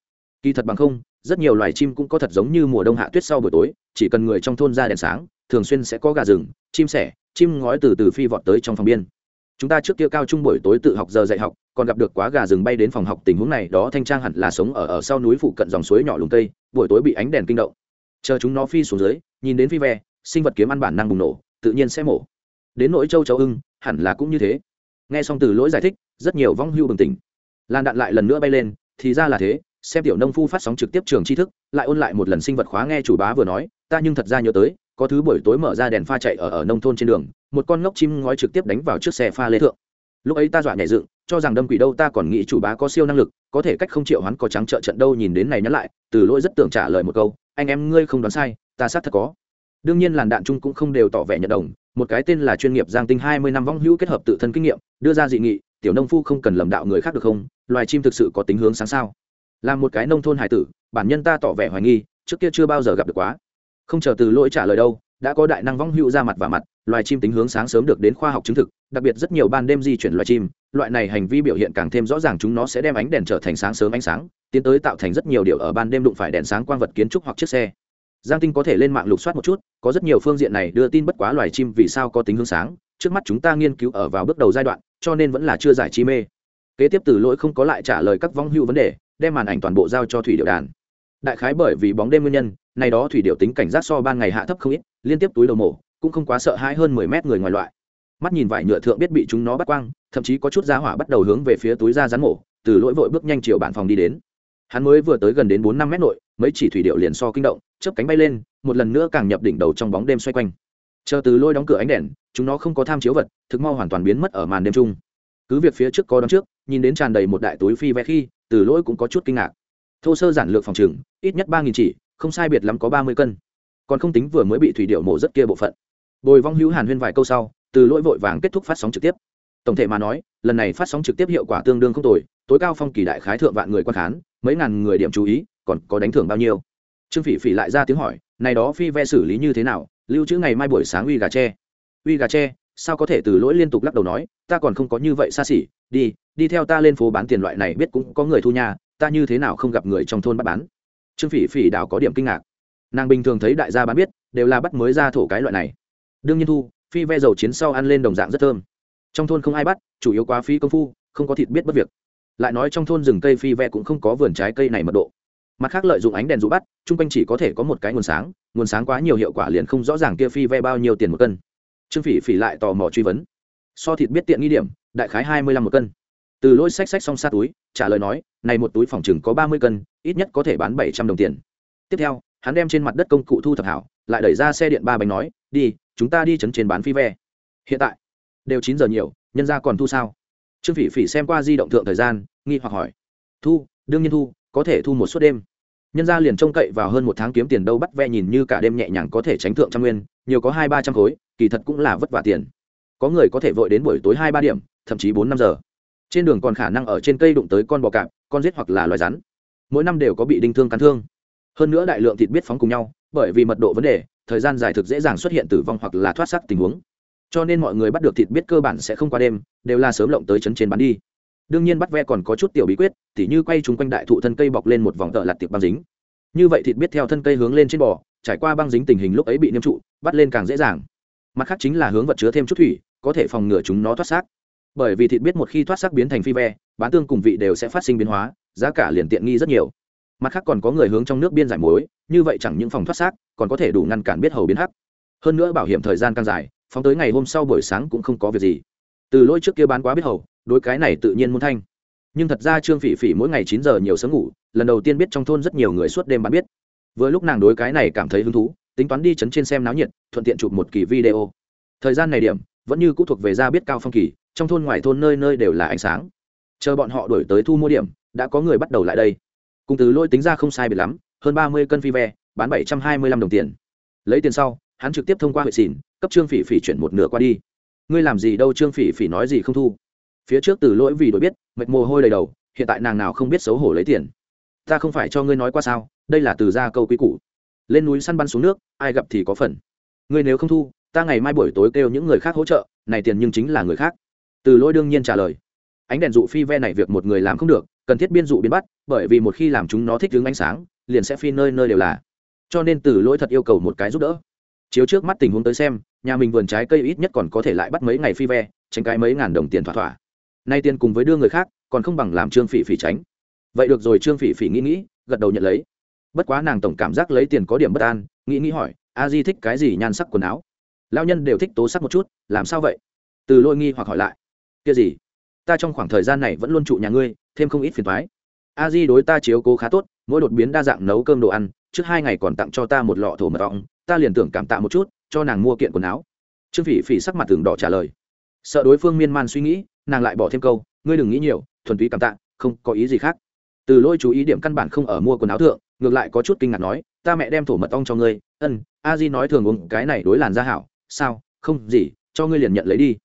Kỳ thật bằng không, rất nhiều loài chim cũng có thật giống như mùa đông hạ tuyết sau buổi tối, chỉ cần người trong thôn ra đèn sáng, thường xuyên sẽ có gà rừng, chim sẻ, chim ngói từ từ phi vọt tới trong phòng biên chúng ta trước kia cao trung buổi tối tự học giờ dạy học, còn gặp được quá gà rừng bay đến phòng học tình huống này, đó thanh trang hẳn là sống ở ở sau núi phụ cận dòng suối nhỏ lùng tây buổi tối bị ánh đèn kinh động. Chờ chúng nó phi xuống dưới, nhìn đến phi ve, sinh vật kiếm ăn bản năng bùng nổ, tự nhiên sẽ mổ. Đến nỗi châu châu ưng, hẳn là cũng như thế. Nghe xong từ lỗi giải thích, rất nhiều vong hưu bừng tỉnh. Lan đạn lại lần nữa bay lên, thì ra là thế, xem tiểu nông phu phát sóng trực tiếp trường tri thức, lại ôn lại một lần sinh vật khóa nghe chủ bá vừa nói, ta nhưng thật ra nhớ tới có thứ buổi tối mở ra đèn pha chạy ở ở nông thôn trên đường, một con ngốc chim ngói trực tiếp đánh vào trước xe pha lê thượng. Lúc ấy ta dọa nhảy dựng, cho rằng đâm quỷ đâu ta còn nghĩ chủ bá có siêu năng lực, có thể cách không triệu hắn có trắng trợ trận đâu nhìn đến này nhắn lại, từ lỗi rất tưởng trả lời một câu, anh em ngươi không đoán sai, ta xác thật có. Đương nhiên làn đạn chung cũng không đều tỏ vẻ nhận đồng, một cái tên là chuyên nghiệp giang tinh hai mươi năm vong hữu kết hợp tự thân kinh nghiệm, đưa ra dị nghị, tiểu nông phu không cần lầm đạo người khác được không? Loài chim thực sự có tính hướng sáng sao? Là một cái nông thôn hải tử, bản nhân ta tỏ vẻ hoài nghi, trước kia chưa bao giờ gặp được quá không chờ từ lỗi trả lời đâu, đã có đại năng vong hữu ra mặt và mặt, loài chim tính hướng sáng sớm được đến khoa học chứng thực, đặc biệt rất nhiều ban đêm di chuyển loài chim, loại này hành vi biểu hiện càng thêm rõ ràng chúng nó sẽ đem ánh đèn trở thành sáng sớm ánh sáng, tiến tới tạo thành rất nhiều điều ở ban đêm đụng phải đèn sáng quang vật kiến trúc hoặc chiếc xe. Giang tinh có thể lên mạng lục soát một chút, có rất nhiều phương diện này đưa tin bất quá loài chim vì sao có tính hướng sáng, trước mắt chúng ta nghiên cứu ở vào bước đầu giai đoạn, cho nên vẫn là chưa giải chi mê. Kế tiếp từ lỗi không có lại trả lời các vong hữu vấn đề, đem màn ảnh toàn bộ giao cho thủy điệu đàn. Đại khái bởi vì bóng đêm nguyên nhân này đó thủy điệu tính cảnh giác so ban ngày hạ thấp không ít, liên tiếp túi đầu mổ, cũng không quá sợ hãi hơn mười mét người ngoài loại. Mắt nhìn vải nhựa thượng biết bị chúng nó bắt quang, thậm chí có chút giá hỏa bắt đầu hướng về phía túi ra rắn mổ, từ lỗi vội bước nhanh chiều bản phòng đi đến. Hắn mới vừa tới gần đến bốn năm mét nội, mấy chỉ thủy điệu liền so kinh động, chớp cánh bay lên, một lần nữa càng nhập đỉnh đầu trong bóng đêm xoay quanh. Chờ từ lôi đóng cửa ánh đèn, chúng nó không có tham chiếu vật, thực mau hoàn toàn biến mất ở màn đêm chung. Cứ việc phía trước có đón trước, nhìn đến tràn đầy một đại túi phi vẽ khi, từ lỗi cũng có chút kinh ngạc. Thô sơ giản lược phòng trừng ít nhất ba nghìn chỉ không sai biệt lắm có ba mươi cân. Còn không tính vừa mới bị thủy điệu mổ rất kia bộ phận. Bồi vong hữu hàn huyên vài câu sau, từ lỗi vội vàng kết thúc phát sóng trực tiếp. Tổng thể mà nói, lần này phát sóng trực tiếp hiệu quả tương đương không tồi, tối cao phong kỳ đại khái thượng vạn người quan khán, mấy ngàn người điểm chú ý, còn có đánh thưởng bao nhiêu? Trương phỉ phỉ lại ra tiếng hỏi, này đó phi ve xử lý như thế nào, lưu trữ ngày mai buổi sáng uy gà tre. Uy gà tre, sao có thể từ lỗi liên tục lắc đầu nói, ta còn không có như vậy xa xỉ, đi đi theo ta lên phố bán tiền loại này biết cũng có người thu nhà, ta như thế nào không gặp người trong thôn bắt bán trương phỉ phỉ đảo có điểm kinh ngạc. Nàng bình thường thấy đại gia bán biết, đều là bắt mới ra thổ cái loại này. Đương nhiên thu, phi ve dầu chiến sau ăn lên đồng dạng rất thơm. Trong thôn không ai bắt, chủ yếu quá phi công phu, không có thịt biết bất việc. Lại nói trong thôn rừng cây phi ve cũng không có vườn trái cây này mật độ. Mặt khác lợi dụng ánh đèn dụ bắt, chung quanh chỉ có thể có một cái nguồn sáng nguồn sáng quá nhiều hiệu quả liền không rõ ràng kia phi ve bao nhiêu tiền một cân. Trương phỉ phỉ lại tò mò truy vấn. So thịt biết tiện nghi điểm, đại khái hai mươi lăm một cân từ lỗi xách xách xong xa túi, trả lời nói, này một túi phòng chừng có ba mươi cân, ít nhất có thể bán bảy trăm đồng tiền. Tiếp theo, hắn đem trên mặt đất công cụ thu thập hảo, lại đẩy ra xe điện ba bánh nói, đi, chúng ta đi chấn trên bán phi ve. Hiện tại, đều chín giờ nhiều, nhân ra còn thu sao? Trương phỉ phỉ xem qua di động thượng thời gian, nghi hoặc hỏi, thu, đương nhiên thu, có thể thu một suốt đêm. Nhân ra liền trông cậy vào hơn một tháng kiếm tiền đâu bắt ve nhìn như cả đêm nhẹ nhàng có thể tránh thượng trăm nguyên, nhiều có hai ba trăm khối, kỳ thật cũng là vất vả tiền. Có người có thể vội đến buổi tối hai ba điểm, thậm chí bốn năm giờ trên đường còn khả năng ở trên cây đụng tới con bò cạp, con rết hoặc là loài rắn. Mỗi năm đều có bị đinh thương cắn thương. Hơn nữa đại lượng thịt biết phóng cùng nhau, bởi vì mật độ vấn đề, thời gian dài thực dễ dàng xuất hiện tử vong hoặc là thoát sắc tình huống. Cho nên mọi người bắt được thịt biết cơ bản sẽ không qua đêm, đều là sớm lộng tới chấn trên bán đi. Đương nhiên bắt ve còn có chút tiểu bí quyết, tỉ như quay chúng quanh đại thụ thân cây bọc lên một vòng tợ lặt tiệp băng dính. Như vậy thịt biết theo thân cây hướng lên trên bò, trải qua băng dính tình hình lúc ấy bị niêm trụ, bắt lên càng dễ dàng. Mặt khác chính là hướng vật chứa thêm chút thủy, có thể phòng ngừa chúng nó thoát xác bởi vì thịt biết một khi thoát xác biến thành phi ve, bán tương cùng vị đều sẽ phát sinh biến hóa, giá cả liền tiện nghi rất nhiều. Mặt khác còn có người hướng trong nước biên giải muối, như vậy chẳng những phòng thoát xác, còn có thể đủ ngăn cản biết hầu biến hắc. Hơn nữa bảo hiểm thời gian càng dài, phóng tới ngày hôm sau buổi sáng cũng không có việc gì. Từ lỗi trước kia bán quá biết hầu, đối cái này tự nhiên muốn thanh. Nhưng thật ra trương phỉ phỉ mỗi ngày chín giờ nhiều sớm ngủ, lần đầu tiên biết trong thôn rất nhiều người suốt đêm bán biết. Vừa lúc nàng đối cái này cảm thấy hứng thú, tính toán đi chấn trên xem náo nhiệt, thuận tiện chụp một kỳ video. Thời gian này điểm, vẫn như cũ thuộc về ra biết cao phong kỳ trong thôn ngoài thôn nơi nơi đều là ánh sáng. Chờ bọn họ đổi tới thu mua điểm, đã có người bắt đầu lại đây. Cùng từ lôi tính ra không sai biệt lắm, hơn ba mươi cân phi ve, bán bảy trăm hai mươi lăm đồng tiền. Lấy tiền sau, hắn trực tiếp thông qua huệ xỉn cấp trương phỉ phỉ chuyển một nửa qua đi. Ngươi làm gì đâu trương phỉ phỉ nói gì không thu. Phía trước từ lỗi vì đổi biết, mệt mồ hôi đầy đầu, hiện tại nàng nào không biết xấu hổ lấy tiền. Ta không phải cho ngươi nói qua sao, đây là từ ra câu quý củ. Lên núi săn bắn xuống nước, ai gặp thì có phần. Ngươi nếu không thu, ta ngày mai buổi tối kêu những người khác hỗ trợ, này tiền nhưng chính là người khác từ lỗi đương nhiên trả lời. Ánh đèn dụ phi ve này việc một người làm không được, cần thiết biên dụ biến bắt, bởi vì một khi làm chúng nó thích đứng ánh sáng, liền sẽ phi nơi nơi đều là. Cho nên từ lỗi thật yêu cầu một cái giúp đỡ. Chiếu trước mắt tình huống tới xem, nhà mình vườn trái cây ít nhất còn có thể lại bắt mấy ngày phi ve, tránh cái mấy ngàn đồng tiền thỏa thỏa. Nay tiền cùng với đưa người khác, còn không bằng làm trương phỉ phỉ tránh. Vậy được rồi, trương phỉ phỉ nghĩ nghĩ, gật đầu nhận lấy. Bất quá nàng tổng cảm giác lấy tiền có điểm bất an, nghĩ nghĩ hỏi, a di thích cái gì nhan sắc quần áo? Lao nhân đều thích tố sắc một chút, làm sao vậy? Từ lôi nghi hoặc hỏi lại kia gì? Ta trong khoảng thời gian này vẫn luôn trụ nhà ngươi, thêm không ít phiền thoái a di đối ta chiếu cố khá tốt, mỗi đột biến đa dạng nấu cơm đồ ăn, trước hai ngày còn tặng cho ta một lọ thổ mật ong, ta liền tưởng cảm tạ một chút, cho nàng mua kiện quần áo. Trương phỉ phỉ sắc mặt tường đỏ trả lời. Sợ đối phương miên man suy nghĩ, nàng lại bỏ thêm câu, ngươi đừng nghĩ nhiều, thuần túy cảm tạ, không có ý gì khác. Từ lôi chú ý điểm căn bản không ở mua quần áo thượng, ngược lại có chút kinh ngạc nói, ta mẹ đem thổ mật ong cho ngươi, ân, a di nói thường uống, cái này đối làn da hảo, sao, không gì, cho ngươi liền nhận lấy đi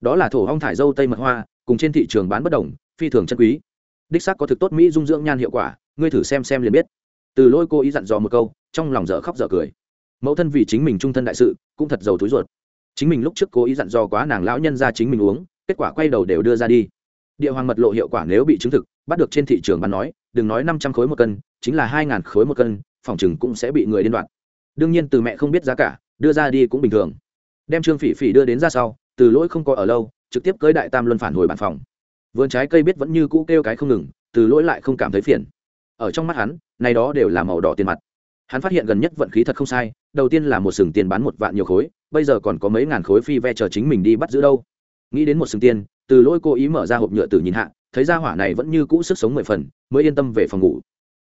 đó là thổ ong thải dâu tây mật hoa, cùng trên thị trường bán bất đồng, phi thường chân quý. Đích xác có thực tốt mỹ dung dưỡng nhan hiệu quả, ngươi thử xem xem liền biết. Từ lôi cô ý dặn dò một câu, trong lòng dở khóc dở cười. Mẫu thân vì chính mình trung thân đại sự, cũng thật giàu túi ruột. Chính mình lúc trước cố ý dặn dò quá nàng lão nhân ra chính mình uống, kết quả quay đầu đều đưa ra đi. Địa hoàng mật lộ hiệu quả nếu bị chứng thực, bắt được trên thị trường bán nói, đừng nói năm trăm khối một cân, chính là hai ngàn khối một cân, phòng chừng cũng sẽ bị người điên đoạn đương nhiên từ mẹ không biết giá cả, đưa ra đi cũng bình thường. Đem trương phỉ phỉ đưa đến ra sau từ lỗi không có ở lâu, trực tiếp cưới đại tam luân phản hồi bàn phòng. Vườn trái cây biết vẫn như cũ kêu cái không ngừng, từ lỗi lại không cảm thấy phiền. Ở trong mắt hắn, này đó đều là màu đỏ tiền mặt. Hắn phát hiện gần nhất vận khí thật không sai, đầu tiên là một sừng tiền bán một vạn nhiều khối, bây giờ còn có mấy ngàn khối phi ve chờ chính mình đi bắt giữ đâu. Nghĩ đến một sừng tiền, từ lỗi cố ý mở ra hộp nhựa từ nhìn hạ, thấy ra hỏa này vẫn như cũ sức sống mười phần, mới yên tâm về phòng ngủ.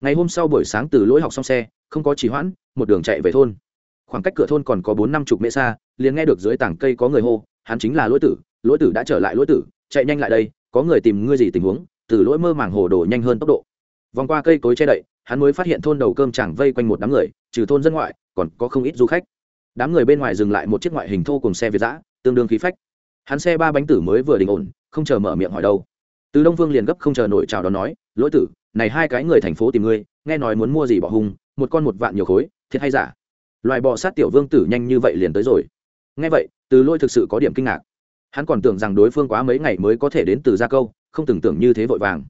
Ngày hôm sau buổi sáng từ lỗi học xong xe, không có trì hoãn, một đường chạy về thôn. Khoảng cách cửa thôn còn có bốn năm chục mễ xa, liền nghe được dưới tảng cây có người hô hắn chính là lỗi tử lỗi tử đã trở lại lỗi tử, chạy nhanh lại đây, có người tìm ngươi gì tình huống, từ lỗi mơ màng hồ đồ nhanh hơn tốc độ. Vòng qua cây cối che đậy, hắn mới phát hiện thôn đầu cơm chẳng vây quanh một đám người, trừ thôn dân ngoại, còn có không ít du khách. Đám người bên ngoài dừng lại một chiếc ngoại hình thô cùng xe việt giã tương đương khí phách. Hắn xe ba bánh tử mới vừa đình ổn, không chờ mở miệng hỏi đâu. Từ đông phương liền gấp không chờ nổi chào đón nói, lỗi tử, này hai cái người thành phố tìm ngươi, nghe nói muốn mua gì bỏ hung, một con một vạn nhiều khối, thiệt hay giả? Loài bọ sát tiểu vương tử nhanh như vậy liền tới rồi. Nghe vậy từ lôi thực sự có điểm kinh ngạc. Hắn còn tưởng rằng đối phương quá mấy ngày mới có thể đến từ gia câu, không tưởng tượng như thế vội vàng.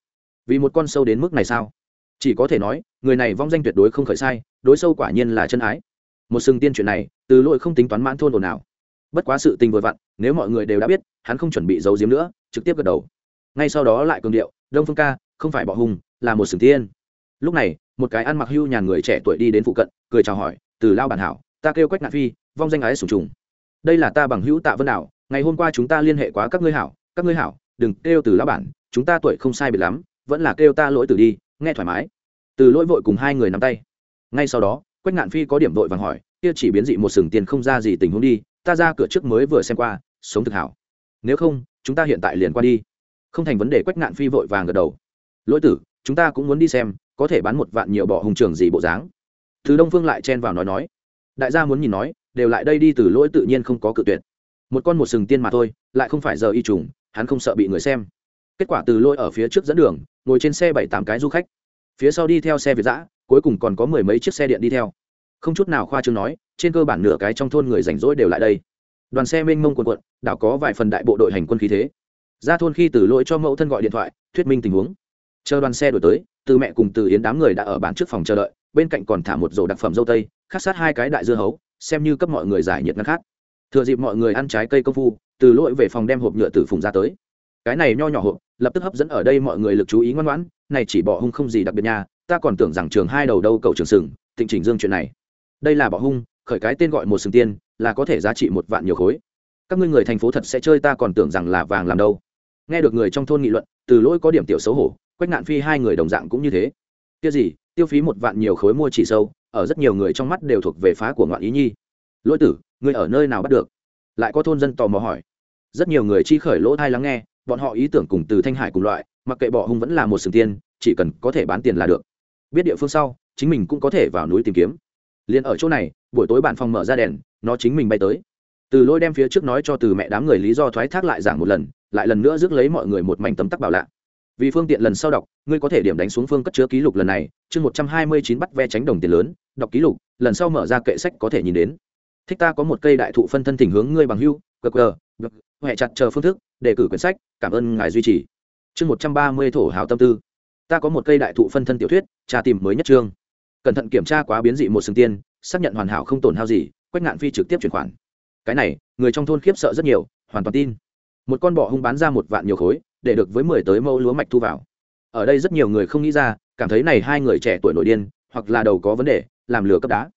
Vì một con sâu đến mức này sao? Chỉ có thể nói, người này vong danh tuyệt đối không khởi sai, đối sâu quả nhiên là chân ái. Một sừng tiên chuyện này, từ lỗi không tính toán mãn thôn ồn nào bất quá sự tình vừa vặn, nếu mọi người đều đã biết, hắn không chuẩn bị giấu giếm nữa, trực tiếp gật đầu. Ngay sau đó lại cường điệu, đông phương ca, không phải bỏ hùng, là một sừng tiên. Lúc này, một cái ăn mặc hưu nhàn người trẻ tuổi đi đến phụ cận, cười chào hỏi, từ lao bản hảo, ta kêu quách nạn phi, vong danh ái sùng trùng đây là ta bằng hữu tạ vân đảo, ngày hôm qua chúng ta liên hệ quá các ngươi hảo, các ngươi hảo, đừng kêu từ lá bản, chúng ta tuổi không sai biệt lắm, vẫn là kêu ta lỗi từ đi, nghe thoải mái. Từ lỗi vội cùng hai người nắm tay. Ngay sau đó, quách ngạn phi có điểm vội vàng hỏi, kia chỉ biến dị một sừng tiền không ra gì tình huống đi, ta ra cửa trước mới vừa xem qua, sống thực hảo. Nếu không, chúng ta hiện tại liền qua đi. Không thành vấn đề, quách ngạn phi vội vàng gật đầu. Lỗi tử, chúng ta cũng muốn đi xem, có thể bán một vạn nhiều bỏ hùng trường gì bộ dáng. Thứ đông phương lại chen vào nói nói đại gia muốn nhìn nói, đều lại đây đi từ lỗi tự nhiên không có cự tuyệt. Một con một sừng tiên mà thôi, lại không phải giờ y trùng, hắn không sợ bị người xem. Kết quả từ lỗi ở phía trước dẫn đường, ngồi trên xe bảy tám cái du khách. Phía sau đi theo xe việt giã cuối cùng còn có mười mấy chiếc xe điện đi theo. Không chút nào khoa trương nói, trên cơ bản nửa cái trong thôn người rảnh rỗi đều lại đây. Đoàn xe mênh mông quần quận đảo có vài phần đại bộ đội hành quân khí thế. Ra thôn khi từ lỗi cho mẫu thân gọi điện thoại, thuyết minh tình huống. Chờ đoàn xe đổi tới, từ mẹ cùng từ yến đám người đã ở bàn trước phòng chờ đợi, bên cạnh còn thả một rổ đặc phẩm dâu tây khắc sát hai cái đại dưa hấu, xem như cấp mọi người giải nhiệt ngăn khát thừa dịp mọi người ăn trái cây công phu, từ lỗi về phòng đem hộp nhựa từ phùng ra tới. Cái này nho nhỏ hộp, lập tức hấp dẫn ở đây mọi người lực chú ý ngoan ngoãn, này chỉ bỏ hung không gì đặc biệt nha, ta còn tưởng rằng trường hai đầu đâu cầu trường sừng, tịnh chỉnh dương chuyện này. Đây là bỏ hung, khởi cái tên gọi một sừng tiên, là có thể giá trị một vạn nhiều khối. Các ngươi người thành phố thật sẽ chơi ta còn tưởng rằng là vàng làm đâu. Nghe được người trong thôn nghị luận, từ lỗi có điểm tiểu xấu hổ, quách nạn phi hai người đồng dạng cũng như thế kia gì, tiêu phí một vạn nhiều khối mua chỉ sâu, ở rất nhiều người trong mắt đều thuộc về phá của ngoạn ý nhi. Lỗi tử người ở nơi nào bắt được? Lại có thôn dân tò mò hỏi. Rất nhiều người chi khởi lỗ thai lắng nghe, bọn họ ý tưởng cùng từ thanh hải cùng loại, mặc kệ bỏ hung vẫn là một sừng tiên, chỉ cần có thể bán tiền là được. Biết địa phương sau, chính mình cũng có thể vào núi tìm kiếm. Liền ở chỗ này, buổi tối bạn phòng mở ra đèn, nó chính mình bay tới. Từ lôi đem phía trước nói cho từ mẹ đám người lý do thoái thác lại giảng một lần, lại lần nữa rước lấy mọi người một mảnh tấm tắc bảo lạ vì phương tiện lần sau đọc, ngươi có thể điểm đánh xuống phương cất chứa ký lục lần này. Chương một trăm hai mươi chín bắt ve tránh đồng tiền lớn, đọc ký lục, lần sau mở ra kệ sách có thể nhìn đến. Thích ta có một cây đại thụ phân thân thỉnh hướng ngươi bằng hưu qr huệ chặt chờ phương thức đề cử quyển sách, cảm ơn ngài duy trì. Chương một trăm ba mươi thổ hào tâm tư. Ta có một cây đại thụ phân thân tiểu thuyết tra tìm mới nhất chương. Cẩn thận kiểm tra quá biến dị một sừng tiên, xác nhận hoàn hảo không tổn hao gì quách ngạn phi trực tiếp chuyển khoản. Cái này, người trong thôn khiếp sợ rất nhiều, hoàn toàn tin. Một con bọ hung bán ra một vạn nhiều khối để được với mười tới mẫu lúa mạch thu vào. Ở đây rất nhiều người không nghĩ ra, cảm thấy này hai người trẻ tuổi nổi điên, hoặc là đầu có vấn đề, làm lừa cấp đá.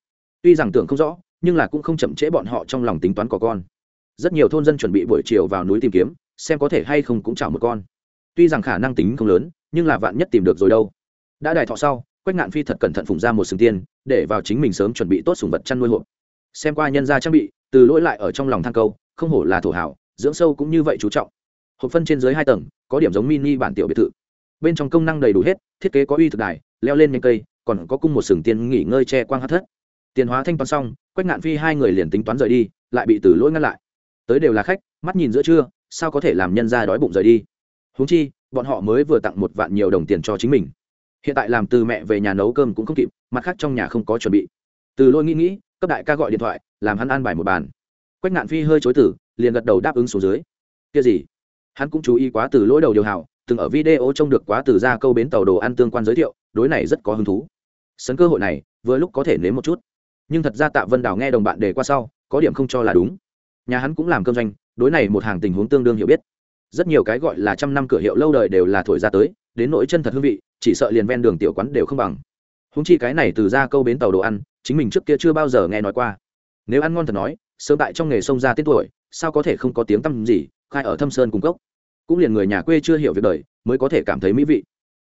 Tuy rằng tưởng không rõ, nhưng là cũng không chậm trễ bọn họ trong lòng tính toán có con. Rất nhiều thôn dân chuẩn bị buổi chiều vào núi tìm kiếm, xem có thể hay không cũng chảo một con. Tuy rằng khả năng tính không lớn, nhưng là vạn nhất tìm được rồi đâu. Đã đài thọ sau, quách ngạn phi thật cẩn thận phùng ra một sừng tiên, để vào chính mình sớm chuẩn bị tốt sùng vật chăn nuôi hộp. Xem qua nhân gia trang bị, từ lỗi lại ở trong lòng than câu, không hổ là thổ hảo, dưỡng sâu cũng như vậy chú trọng hộp phân trên dưới hai tầng, có điểm giống mini bản tiểu biệt thự. Bên trong công năng đầy đủ hết, thiết kế có uy thực đài, leo lên nhanh cây, còn có cung một sừng tiên nghỉ ngơi che quang hát thất. Tiền hóa thanh toán xong, quách ngạn phi hai người liền tính toán rời đi, lại bị từ lỗi ngăn lại. Tới đều là khách, mắt nhìn giữa trưa, sao có thể làm nhân ra đói bụng rời đi? Húng chi, bọn họ mới vừa tặng một vạn nhiều đồng tiền cho chính mình. Hiện tại làm từ mẹ về nhà nấu cơm cũng không kịp, mặt khác trong nhà không có chuẩn bị. Từ lôi nghĩ nghĩ, cấp đại ca gọi điện thoại, làm hắn an bài một bàn. Quách ngạn phi hơi chối tử liền gật đầu đáp ứng xuống dưới. Kia gì? Hắn cũng chú ý quá từ lỗi đầu điều hảo từng ở video trông được quá từ ra câu bến tàu đồ ăn tương quan giới thiệu, đối này rất có hứng thú. Sấn cơ hội này, vừa lúc có thể nếm một chút. Nhưng thật ra tạ vân đào nghe đồng bạn đề qua sau, có điểm không cho là đúng. Nhà hắn cũng làm cơm doanh, đối này một hàng tình huống tương đương hiểu biết. Rất nhiều cái gọi là trăm năm cửa hiệu lâu đời đều là thổi ra tới, đến nỗi chân thật hương vị, chỉ sợ liền ven đường tiểu quán đều không bằng. Húng chi cái này từ ra câu bến tàu đồ ăn, chính mình trước kia chưa bao giờ nghe nói qua. Nếu ăn ngon thật nói, sớm tại trong nghề sông ra tên tuổi, sao có thể không có tiếng tăm gì khai ở thâm sơn cung cốc. Cũng liền người nhà quê chưa hiểu việc đời, mới có thể cảm thấy mỹ vị.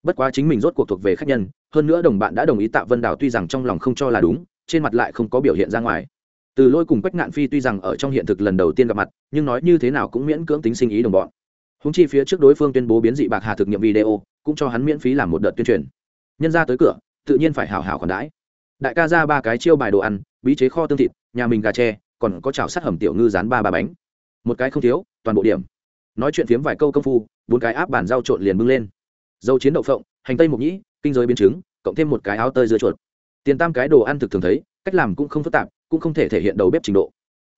Bất quá chính mình rốt cuộc thuộc về khách nhân, hơn nữa đồng bạn đã đồng ý tạ vân đào tuy rằng trong lòng không cho là đúng, trên mặt lại không có biểu hiện ra ngoài. Từ lôi cùng quách ngạn phi tuy rằng ở trong hiện thực lần đầu tiên gặp mặt, nhưng nói như thế nào cũng miễn cưỡng tính sinh ý đồng bọn. Húng chi phía trước đối phương tuyên bố biến dị bạc hà thực nghiệm video, cũng cho hắn miễn phí làm một đợt tuyên truyền. Nhân ra tới cửa, tự nhiên phải hào hào còn đãi. Đại ca ra ba cái chiêu bài đồ ăn, bí chế kho tương thịt, nhà mình gà tre, còn có chảo sắt hầm tiểu ngư rán ba ba bánh. Một cái không thiếu toàn bộ điểm. Nói chuyện phiếm vài câu công phu, bốn cái áp bản dao trộn liền bưng lên. Dầu chiến đậu phộng, hành tây mộc nhĩ, kinh giới biến trứng, cộng thêm một cái áo tơi dưa chuột. Tiền tam cái đồ ăn thực thường thấy, cách làm cũng không phức tạp, cũng không thể thể hiện đầu bếp trình độ.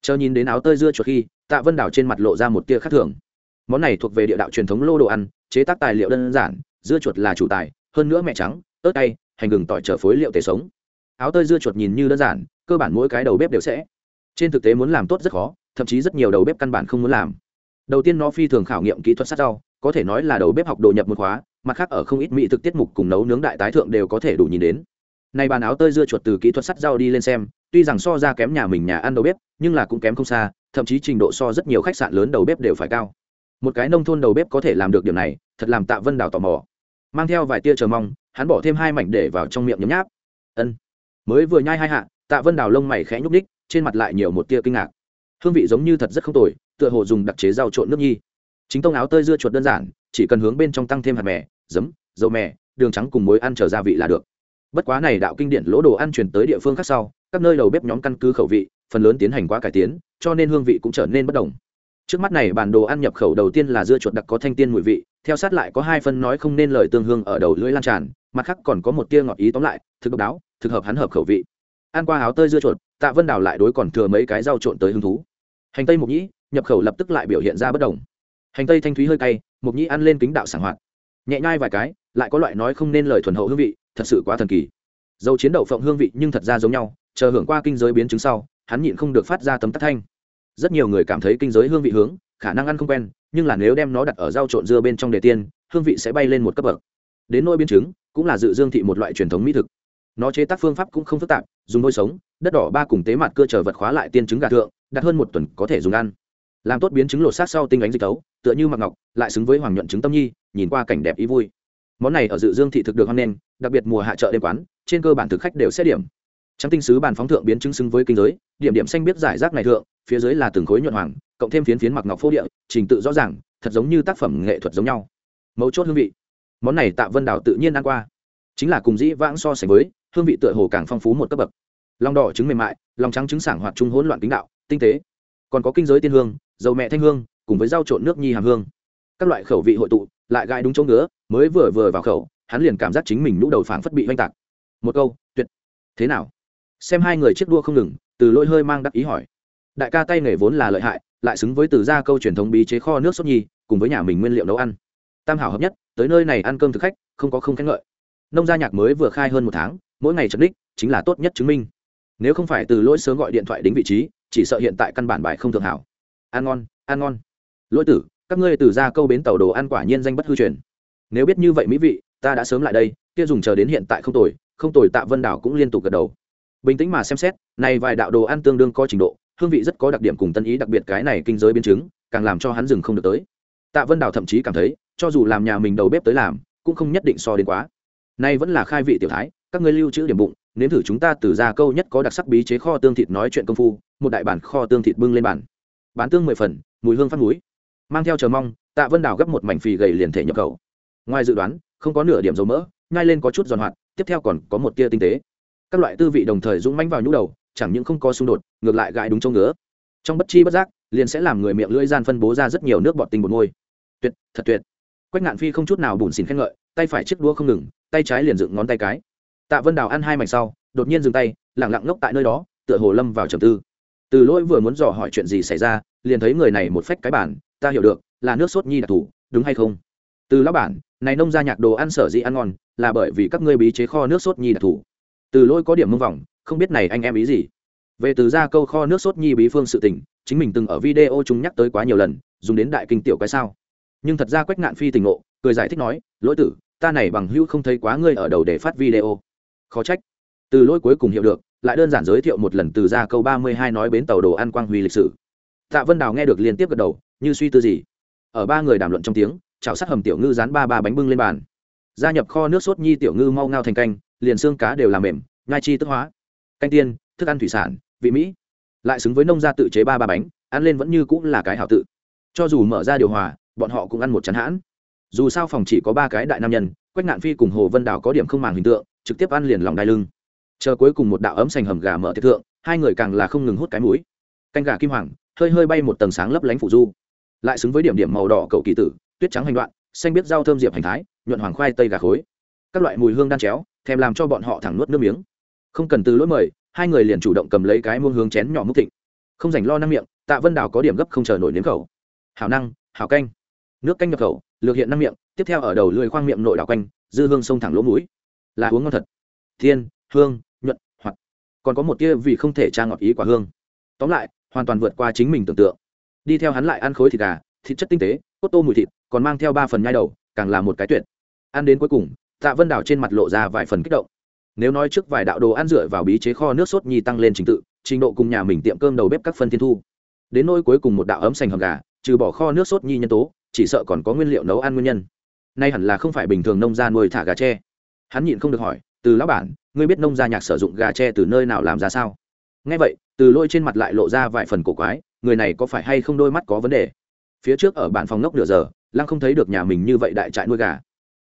Chờ nhìn đến áo tơi dưa chuột khi, tạ vân đảo trên mặt lộ ra một tia khác thường. Món này thuộc về địa đạo truyền thống lô đồ ăn, chế tác tài liệu đơn giản, dưa chuột là chủ tài, hơn nữa mẹ trắng, ớt cay, hành gừng tỏi trở phối liệu tề sống. Áo tơi dưa chuột nhìn như đơn giản, cơ bản mỗi cái đầu bếp đều sẽ. Trên thực tế muốn làm tốt rất khó, thậm chí rất nhiều đầu bếp căn bản không muốn làm đầu tiên nó phi thường khảo nghiệm kỹ thuật sát rau, có thể nói là đầu bếp học đồ nhập một khóa, mặt khác ở không ít mỹ thực tiết mục cùng nấu nướng đại tái thượng đều có thể đủ nhìn đến. Nay bàn áo tơi dưa chuột từ kỹ thuật sắt rau đi lên xem, tuy rằng so ra kém nhà mình nhà ăn đầu bếp, nhưng là cũng kém không xa, thậm chí trình độ so rất nhiều khách sạn lớn đầu bếp đều phải cao. Một cái nông thôn đầu bếp có thể làm được điều này, thật làm tạ vân đào tò mò. Mang theo vài tia chờ mong, hắn bỏ thêm hai mảnh để vào trong miệng nhấm nháp. Ân. Mới vừa nhai hai hạ, tạ vân đào lông mày khẽ nhúc ních trên mặt lại nhiều một tia kinh ngạc. Hương vị giống như thật rất không tồi tựa hồ dùng đặc chế rau trộn nước nhi. Chính tông áo tơi dưa chuột đơn giản, chỉ cần hướng bên trong tăng thêm hạt mè, giấm, dầu mè, đường trắng cùng muối ăn trở gia vị là được. Bất quá này đạo kinh điển lỗ đồ ăn chuyển tới địa phương khác sau, các nơi đầu bếp nhóm căn cứ khẩu vị, phần lớn tiến hành quá cải tiến, cho nên hương vị cũng trở nên bất đồng. Trước mắt này bản đồ ăn nhập khẩu đầu tiên là dưa chuột đặc có thanh tiên mùi vị, theo sát lại có hai phân nói không nên lời tương hương ở đầu lưỡi lan tràn, mặt khác còn có một tia ngọt ý tóm lại, thực độc đáo, thực hợp hắn hợp khẩu vị. Ăn qua áo tơi dưa chuột, tạ vân đào lại đối còn thừa mấy cái rau trộn tới hứng thú. Hành tây mục nhĩ nhập khẩu lập tức lại biểu hiện ra bất đồng. Hành tây thanh thúy hơi cay mục nhĩ ăn lên kính đạo sảng hoạt. Nhẹ nhai vài cái, lại có loại nói không nên lời thuần hậu hương vị, thật sự quá thần kỳ. Dầu chiến đậu phộng hương vị nhưng thật ra giống nhau, chờ hưởng qua kinh giới biến chứng sau, hắn nhịn không được phát ra tấm tắc thanh. Rất nhiều người cảm thấy kinh giới hương vị hướng, khả năng ăn không quen, nhưng là nếu đem nó đặt ở rau trộn dưa bên trong đề tiên, hương vị sẽ bay lên một cấp bậc. Đến nỗi biến chứng, cũng là dự dương thị một loại truyền thống mỹ thực. Nó chế tác phương pháp cũng không phức tạp, dùng nuôi sống, đất đỏ ba cùng tế mặt cơ trở vật khóa lại tiên trứng gà thượng, đặt hơn một tuần có thể dùng ăn làm tốt biến trứng lột xác sau tinh ánh dịch tấu, tựa như mặc ngọc, lại xứng với hoàng nhuận trứng tâm nhi, nhìn qua cảnh đẹp ý vui. Món này ở dự dương thị thực được hoan nghênh, đặc biệt mùa hạ chợ đêm quán, trên cơ bản thực khách đều xét điểm. Trắng tinh sứ bàn phóng thượng biến chứng xứng với kinh giới, điểm điểm xanh biết giải rác này thượng, phía dưới là từng khối nhuận hoàng, cộng thêm phiến phiến mặc ngọc phô địa, trình tự rõ ràng, thật giống như tác phẩm nghệ thuật giống nhau. Mấu chốt hương vị. Món này tạ vân đảo tự nhiên ăn qua. Chính là cùng dĩ vãng so sánh với, hương vị tựa hồ càng phong phú một cấp bậc. Lòng đỏ trứng mềm mại, lòng trắng trứng sảng hoạt trung hỗn loạn tính đạo, tinh tế. Còn có kinh giới tiên hương dầu mẹ thanh hương, cùng với rau trộn nước nhi hàm hương. Các loại khẩu vị hội tụ, lại gai đúng chỗ ngứa, mới vừa vừa vào khẩu, hắn liền cảm giác chính mình lũ đầu phảng phất bị oanh tạc. Một câu, tuyệt. Thế nào? Xem hai người chiếc đua không ngừng, từ lôi hơi mang đắc ý hỏi. Đại ca tay nghề vốn là lợi hại, lại xứng với từ gia câu truyền thống bí chế kho nước sốt nhi, cùng với nhà mình nguyên liệu nấu ăn. Tam hảo hợp nhất, tới nơi này ăn cơm thực khách, không có không khen ngợi. Nông gia nhạc mới vừa khai hơn một tháng, mỗi ngày trật đích chính là tốt nhất chứng minh. Nếu không phải từ lỗi sớm gọi điện thoại đến vị trí, chỉ sợ hiện tại căn bản bài không thường hảo ăn ngon ăn ngon. Lỗi tử, các ngươi từ ra câu bến tàu đồ ăn quả nhiên danh bất hư truyền. Nếu biết như vậy mỹ vị, ta đã sớm lại đây, kia dùng chờ đến hiện tại không tồi không tồi tạ vân đảo cũng liên tục gật đầu. Bình tĩnh mà xem xét, này vài đạo đồ ăn tương đương có trình độ, hương vị rất có đặc điểm cùng tân ý, đặc biệt cái này kinh giới biến chứng, càng làm cho hắn dừng không được tới. Tạ vân đảo thậm chí cảm thấy, cho dù làm nhà mình đầu bếp tới làm, cũng không nhất định so đến quá. Nay vẫn là khai vị tiểu thái, các ngươi lưu trữ điểm bụng, nếm thử chúng ta từ ra câu nhất có đặc sắc bí chế kho tương thịt nói chuyện công phu, một đại bản kho tương thịt bưng lên bàn bán tương mười phần, mùi hương phát núi. Mang theo chờ mong, tạ vân đào gấp một mảnh phì gầy liền thể nhập khẩu. Ngoài dự đoán, không có nửa điểm dầu mỡ, nhai lên có chút giòn hoạt, tiếp theo còn có một tia tinh tế. Các loại tư vị đồng thời dũng mánh vào nhũ đầu, chẳng những không có xung đột, ngược lại gãi đúng chỗ ngứa. Trong bất chi bất giác, liền sẽ làm người miệng lưỡi gian phân bố ra rất nhiều nước bọt tinh bột môi. Tuyệt, thật tuyệt. Quách ngạn phi không chút nào bùn xỉn khen ngợi, tay phải chiếc đũa không ngừng, tay trái liền dựng ngón tay cái. Tạ vân đào ăn hai mảnh sau, đột nhiên dừng tay lẳng lặng ngốc tại nơi đó, tựa hồ lâm vào trầm tư từ lỗi vừa muốn dò hỏi chuyện gì xảy ra, liền thấy người này một phách cái bản ta hiểu được, là nước sốt nhi đặc thù đúng hay không? Từ lão bản, này nông ra nhạc đồ ăn sở dĩ ăn ngon, là bởi vì các ngươi bí chế kho nước sốt nhi đặc thù từ lỗi có điểm mưng vòng không biết này anh em ý gì. Về từ ra câu kho nước sốt nhi bí phương sự tình, chính mình từng ở video chúng nhắc tới quá nhiều lần, dùng đến đại kinh tiểu cái sao. Nhưng thật ra quách ngạn phi tình ngộ, cười giải thích nói, lỗi tử, ta này bằng hữu không thấy quá ngươi ở đầu để phát video. Khó trách. Từ lỗi cuối cùng hiểu được lại đơn giản giới thiệu một lần từ ra câu ba mươi hai nói bến tàu đồ ăn quang huy lịch sử. Tạ vân đào nghe được liên tiếp gật đầu, như suy tư gì. Ở ba người đàm luận trong tiếng, chảo sát hầm tiểu ngư dán ba ba bánh bưng lên bàn. Gia nhập kho nước sốt nhi tiểu ngư mau ngao thành canh, liền xương cá đều làm mềm ngai chi tức hóa. Canh tiên, thức ăn thủy sản, vị mỹ. Lại xứng với nông gia tự chế ba ba bánh, ăn lên vẫn như cũng là cái hảo tự. Cho dù mở ra điều hòa, bọn họ cũng ăn một chán hãn. Dù sao phòng chỉ có ba cái đại nam nhân, quách ngạn phi cùng hồ vân đào có điểm không màng hình tượng, trực tiếp ăn liền lòng đai lưng chờ cuối cùng một đạo ấm sành hầm gà mở thiệt thượng, hai người càng là không ngừng hút cái mũi. Canh gà kim hoàng, hơi hơi bay một tầng sáng lấp lánh phủ du. Lại xứng với điểm điểm màu đỏ cầu kỳ tử, tuyết trắng hành đoạn, xanh biết rau thơm diệp hành thái, nhuận hoàng khoai tây gà khối. Các loại mùi hương đan chéo, thèm làm cho bọn họ thẳng nuốt nước miếng. Không cần từ lỗi mời, hai người liền chủ động cầm lấy cái muông hướng chén nhỏ múc thịnh. Không dành lo năng miệng, tạ vân đào có điểm gấp không chờ nổi nếm khẩu. Hào năng hào canh. Nước canh nhập khẩu, lược hiện năng miệng, tiếp theo ở đầu lưỡi khoang miệng nội đào quanh, dư hương sông thẳng lỗ mũi. Là uống ngon thật. Thiên hương, nhuận, hoặc. Còn có một tia vì không thể tra ngọt ý quả hương. Tóm lại, hoàn toàn vượt qua chính mình tưởng tượng. Đi theo hắn lại ăn khối thịt gà, thịt chất tinh tế, cốt tô mùi thịt, còn mang theo ba phần nhai đầu, càng là một cái tuyệt. Ăn đến cuối cùng, tạ vân đảo trên mặt lộ ra vài phần kích động. Nếu nói trước vài đạo đồ ăn dựa vào bí chế kho nước sốt nhi tăng lên trình tự, trình độ cùng nhà mình tiệm cơm đầu bếp các phân thiên thu. Đến nỗi cuối cùng một đạo ấm sành hầm gà, trừ bỏ kho nước sốt nhi nhân tố, chỉ sợ còn có nguyên liệu nấu ăn nguyên nhân. Nay hẳn là không phải bình thường nông gia nuôi thả gà tre. Hắn nhịn không được hỏi từ lão bản, ngươi biết nông gia nhạc sử dụng gà tre từ nơi nào làm ra sao? Ngay vậy, từ lôi trên mặt lại lộ ra vài phần cổ quái, người này có phải hay không đôi mắt có vấn đề? Phía trước ở bản phòng ngốc nửa giờ, lăng không thấy được nhà mình như vậy đại trại nuôi gà.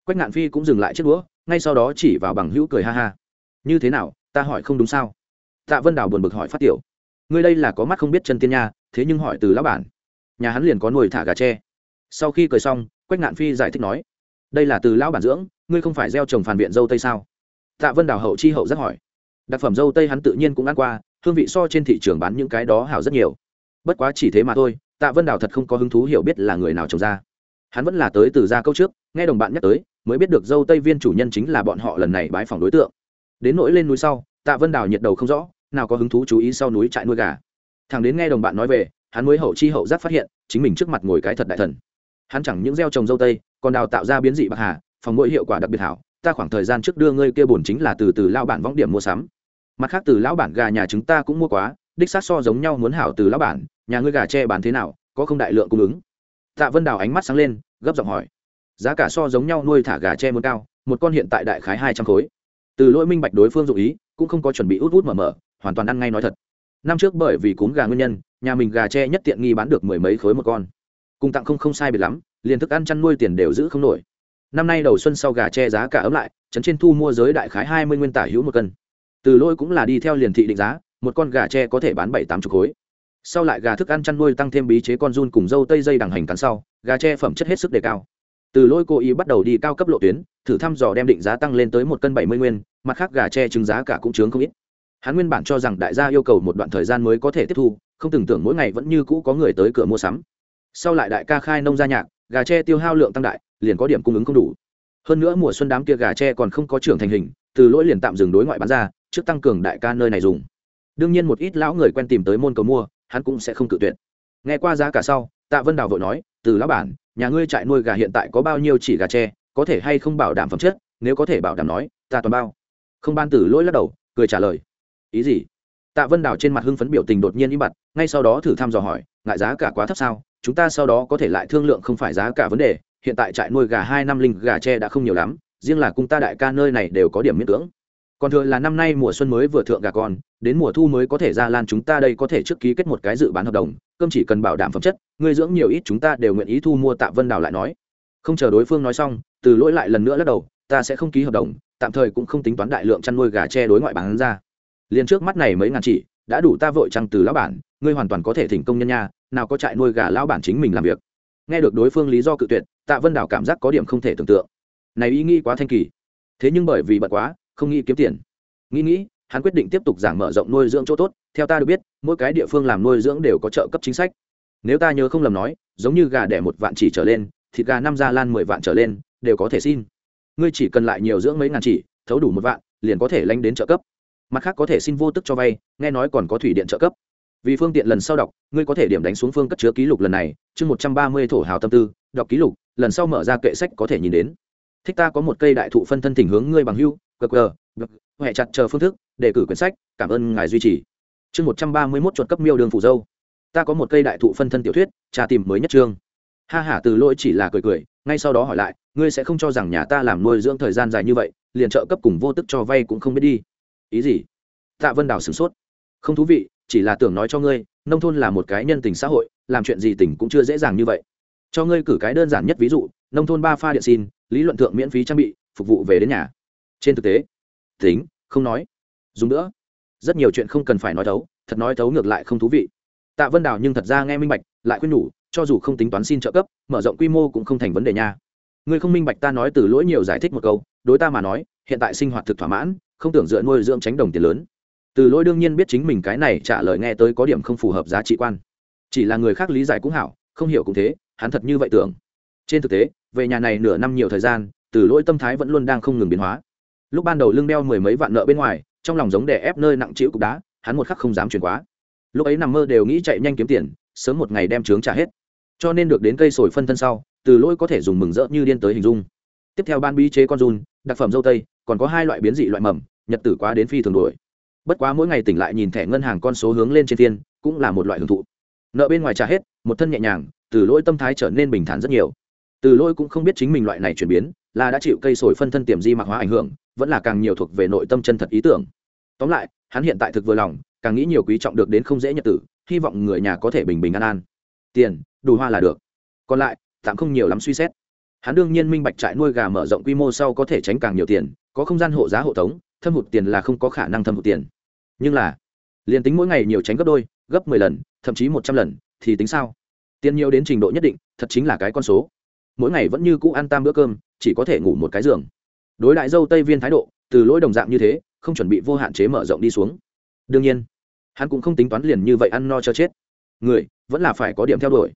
Quách ngạn phi cũng dừng lại chiếc đũa, ngay sau đó chỉ vào bằng hữu cười ha ha. Như thế nào, ta hỏi không đúng sao? Tạ vân đào buồn bực hỏi phát tiểu. Ngươi đây là có mắt không biết chân tiên nha, thế nhưng hỏi từ lão bản. Nhà hắn liền có nuôi thả gà tre. Sau khi cười xong, quách ngạn phi giải thích nói, đây là từ lão bản dưỡng, ngươi không phải gieo trồng phản viện dâu tây sao? Tạ vân đào hậu chi hậu rất hỏi. Đặc phẩm dâu tây hắn tự nhiên cũng ăn qua, hương vị so trên thị trường bán những cái đó hảo rất nhiều. Bất quá chỉ thế mà thôi, tạ vân đào thật không có hứng thú hiểu biết là người nào trồng ra. Hắn vẫn là tới từ ra câu trước, nghe đồng bạn nhắc tới, mới biết được dâu tây viên chủ nhân chính là bọn họ lần này bái phòng đối tượng. Đến nỗi lên núi sau, tạ vân đào nhiệt đầu không rõ, nào có hứng thú chú ý sau núi trại nuôi gà. Thằng đến nghe đồng bạn nói về, hắn mới hậu chi hậu giác phát hiện, chính mình trước mặt ngồi cái thật đại thần. Hắn chẳng những gieo trồng dâu tây, còn đào tạo ra biến dị bạc hà, phòng mỗi hiệu quả đặc biệt hảo ta khoảng thời gian trước đưa ngươi kia bổn chính là từ từ lao bản võng điểm mua sắm. Mặt khác, từ lão bản gà nhà chúng ta cũng mua quá, đích xác so giống nhau muốn hảo từ lão bản, nhà ngươi gà tre bán thế nào, có không đại lượng cung ứng. Tạ vân đào ánh mắt sáng lên, gấp giọng hỏi. Giá cả so giống nhau nuôi thả gà tre muốn cao, một con hiện tại đại khái hai trăm khối. Từ lỗi minh bạch đối phương dụ ý, cũng không có chuẩn bị út út mở mở, hoàn toàn ăn ngay nói thật. Năm trước bởi vì cúm gà nguyên nhân, nhà mình gà tre nhất tiện nghi bán được mười mấy khối một con. Cùng tặng không không sai biệt lắm, liền thức ăn chăn nuôi tiền đều giữ không nổi năm nay đầu xuân sau gà tre giá cả ấm lại trấn trên thu mua giới đại khái hai mươi nguyên tả hữu một cân. Từ lôi cũng là đi theo liền thị định giá, một con gà tre có thể bán bảy tám chục khối. Sau lại gà thức ăn chăn nuôi tăng thêm bí chế con run cùng dâu tây dây đằng hành cắn sau, gà tre phẩm chất hết sức đề cao. Từ lôi cố ý bắt đầu đi cao cấp lộ tuyến, thử thăm dò đem định giá tăng lên tới một cân bảy mươi nguyên, mặt khác gà tre trứng giá cả cũng chướng không ít. Hắn nguyên bản cho rằng đại gia yêu cầu một đoạn thời gian mới có thể tiếp thu, không tưởng tượng mỗi ngày vẫn như cũ có người tới cửa mua sắm sau lại đại ca khai nông gia nhạc, gà tre tiêu hao lượng tăng đại, liền có điểm cung ứng không đủ. Hơn nữa mùa xuân đám kia gà tre còn không có trưởng thành hình, từ lỗi liền tạm dừng đối ngoại bán ra, trước tăng cường đại ca nơi này dùng. Đương nhiên một ít lão người quen tìm tới môn cầu mua, hắn cũng sẽ không cự tuyệt. Nghe qua giá cả sau, tạ vân đào vội nói, từ lão bản, nhà ngươi trại nuôi gà hiện tại có bao nhiêu chỉ gà tre, có thể hay không bảo đảm phẩm chất? Nếu có thể bảo đảm nói, ta toàn bao. Không ban tử lỗi lắc đầu, cười trả lời, ý gì? Tạ vân đào trên mặt hưng phấn biểu tình đột nhiên im bặt, ngay sau đó thử thăm dò hỏi, ngại giá cả quá thấp sao? Chúng ta sau đó có thể lại thương lượng không phải giá cả vấn đề, hiện tại trại nuôi gà hai năm linh gà tre đã không nhiều lắm, riêng là cung ta đại ca nơi này đều có điểm miễn cưỡng. Còn thừa là năm nay mùa xuân mới vừa thượng gà con, đến mùa thu mới có thể ra lan chúng ta đây có thể trước ký kết một cái dự bán hợp đồng, cơm chỉ cần bảo đảm phẩm chất người dưỡng nhiều ít chúng ta đều nguyện ý thu mua tạ vân đào lại nói. Không chờ đối phương nói xong, từ lỗi lại lần nữa lắc đầu, ta sẽ không ký hợp đồng, tạm thời cũng không tính toán đại lượng chăn nuôi gà tre đối ngoại bán ra. Liền trước mắt này mấy ngàn chỉ đã đủ ta vội trăng từ lão bản, ngươi hoàn toàn có thể thỉnh công nhân nha, nào có trại nuôi gà lão bản chính mình làm việc. Nghe được đối phương lý do cự tuyệt, tạ vân đào cảm giác có điểm không thể tưởng tượng. Này ý nghĩ quá thanh kỳ. Thế nhưng bởi vì bận quá, không nghĩ kiếm tiền. Nghĩ nghĩ, hắn quyết định tiếp tục giảng mở rộng nuôi dưỡng chỗ tốt, theo ta được biết, mỗi cái địa phương làm nuôi dưỡng đều có trợ cấp chính sách. Nếu ta nhớ không lầm nói, giống như gà đẻ một vạn chỉ trở lên, thịt gà năm gia lan mười vạn trở lên, đều có thể xin. Ngươi chỉ cần lại nhiều dưỡng mấy ngàn chỉ, thấu đủ một vạn, liền có thể lanh đến trợ cấp mặt khác có thể xin vô tức cho vay, nghe nói còn có thủy điện trợ cấp. Vì phương tiện lần sau đọc, ngươi có thể điểm đánh xuống phương cất chứa ký lục lần này, chương một trăm ba mươi thổ hào tâm tư, đọc ký lục, lần sau mở ra kệ sách có thể nhìn đến. Thích ta có một cây đại thụ phân thân thỉnh hướng ngươi bằng hưu gờ huệ chặt chờ phương thức đề cử quyển sách, cảm ơn ngài duy trì. Chương một trăm ba mươi mốt chuột cấp miêu đường phủ dâu. Ta có một cây đại thụ phân thân tiểu thuyết, trà tìm mới nhất trương. ha hả từ lỗi chỉ là cười cười, ngay sau đó hỏi lại, ngươi sẽ không cho rằng nhà ta làm nuôi dưỡng thời gian dài như vậy, liền trợ cấp cùng vô tức cho vay cũng không biết đi ý gì? Tạ vân đào sửng sốt. Không thú vị, chỉ là tưởng nói cho ngươi, nông thôn là một cái nhân tình xã hội, làm chuyện gì tỉnh cũng chưa dễ dàng như vậy. Cho ngươi cử cái đơn giản nhất ví dụ, nông thôn ba pha điện xin, lý luận thượng miễn phí trang bị, phục vụ về đến nhà. Trên thực tế, tính, không nói. Dùng nữa. Rất nhiều chuyện không cần phải nói thấu, thật nói thấu ngược lại không thú vị. Tạ vân đào nhưng thật ra nghe minh bạch, lại khuyên nhủ, cho dù không tính toán xin trợ cấp, mở rộng quy mô cũng không thành vấn đề nha ngươi không minh bạch ta nói từ lỗi nhiều giải thích một câu, đối ta mà nói, hiện tại sinh hoạt thực thỏa mãn, không tưởng dựa nuôi dưỡng tránh đồng tiền lớn. Từ lỗi đương nhiên biết chính mình cái này trả lời nghe tới có điểm không phù hợp giá trị quan. Chỉ là người khác lý giải cũng hảo, không hiểu cũng thế, hắn thật như vậy tưởng. Trên thực tế, về nhà này nửa năm nhiều thời gian, từ lỗi tâm thái vẫn luôn đang không ngừng biến hóa. Lúc ban đầu lưng đeo mười mấy vạn nợ bên ngoài, trong lòng giống đè ép nơi nặng trĩu cục đá, hắn một khắc không dám chuyển quá. Lúc ấy nằm mơ đều nghĩ chạy nhanh kiếm tiền, sớm một ngày đem trướng trả hết. Cho nên được đến cây sồi phân thân sau từ lỗi có thể dùng mừng rỡ như điên tới hình dung. Tiếp theo ban bí chế con run, đặc phẩm dâu tây, còn có hai loại biến dị loại mầm, nhật tử quá đến phi thường đổi. Bất quá mỗi ngày tỉnh lại nhìn thẻ ngân hàng con số hướng lên trên thiên cũng là một loại hưởng thụ. Nợ bên ngoài trả hết, một thân nhẹ nhàng, từ lỗi tâm thái trở nên bình thản rất nhiều. Từ lỗi cũng không biết chính mình loại này chuyển biến, là đã chịu cây sồi phân thân tiềm di mạc hóa ảnh hưởng, vẫn là càng nhiều thuộc về nội tâm chân thật ý tưởng. Tóm lại, hắn hiện tại thực vừa lòng, càng nghĩ nhiều quý trọng được đến không dễ nhật tử, hy vọng người nhà có thể bình bình an an. Tiền, đủ hoa là được. Còn lại tạm không nhiều lắm suy xét. Hắn đương nhiên minh bạch trại nuôi gà mở rộng quy mô sau có thể tránh càng nhiều tiền, có không gian hộ giá hộ tống, thâm hụt tiền là không có khả năng thâm hụt tiền. Nhưng là, liền tính mỗi ngày nhiều tránh gấp đôi, gấp mười lần, thậm chí một trăm lần, thì tính sao? Tiền nhiều đến trình độ nhất định, thật chính là cái con số. Mỗi ngày vẫn như cũ ăn tam bữa cơm, chỉ có thể ngủ một cái giường. Đối đại dâu tây viên thái độ, từ lỗi đồng dạng như thế, không chuẩn bị vô hạn chế mở rộng đi xuống. Đương nhiên, hắn cũng không tính toán liền như vậy ăn no cho chết. Người, vẫn là phải có điểm theo đuổi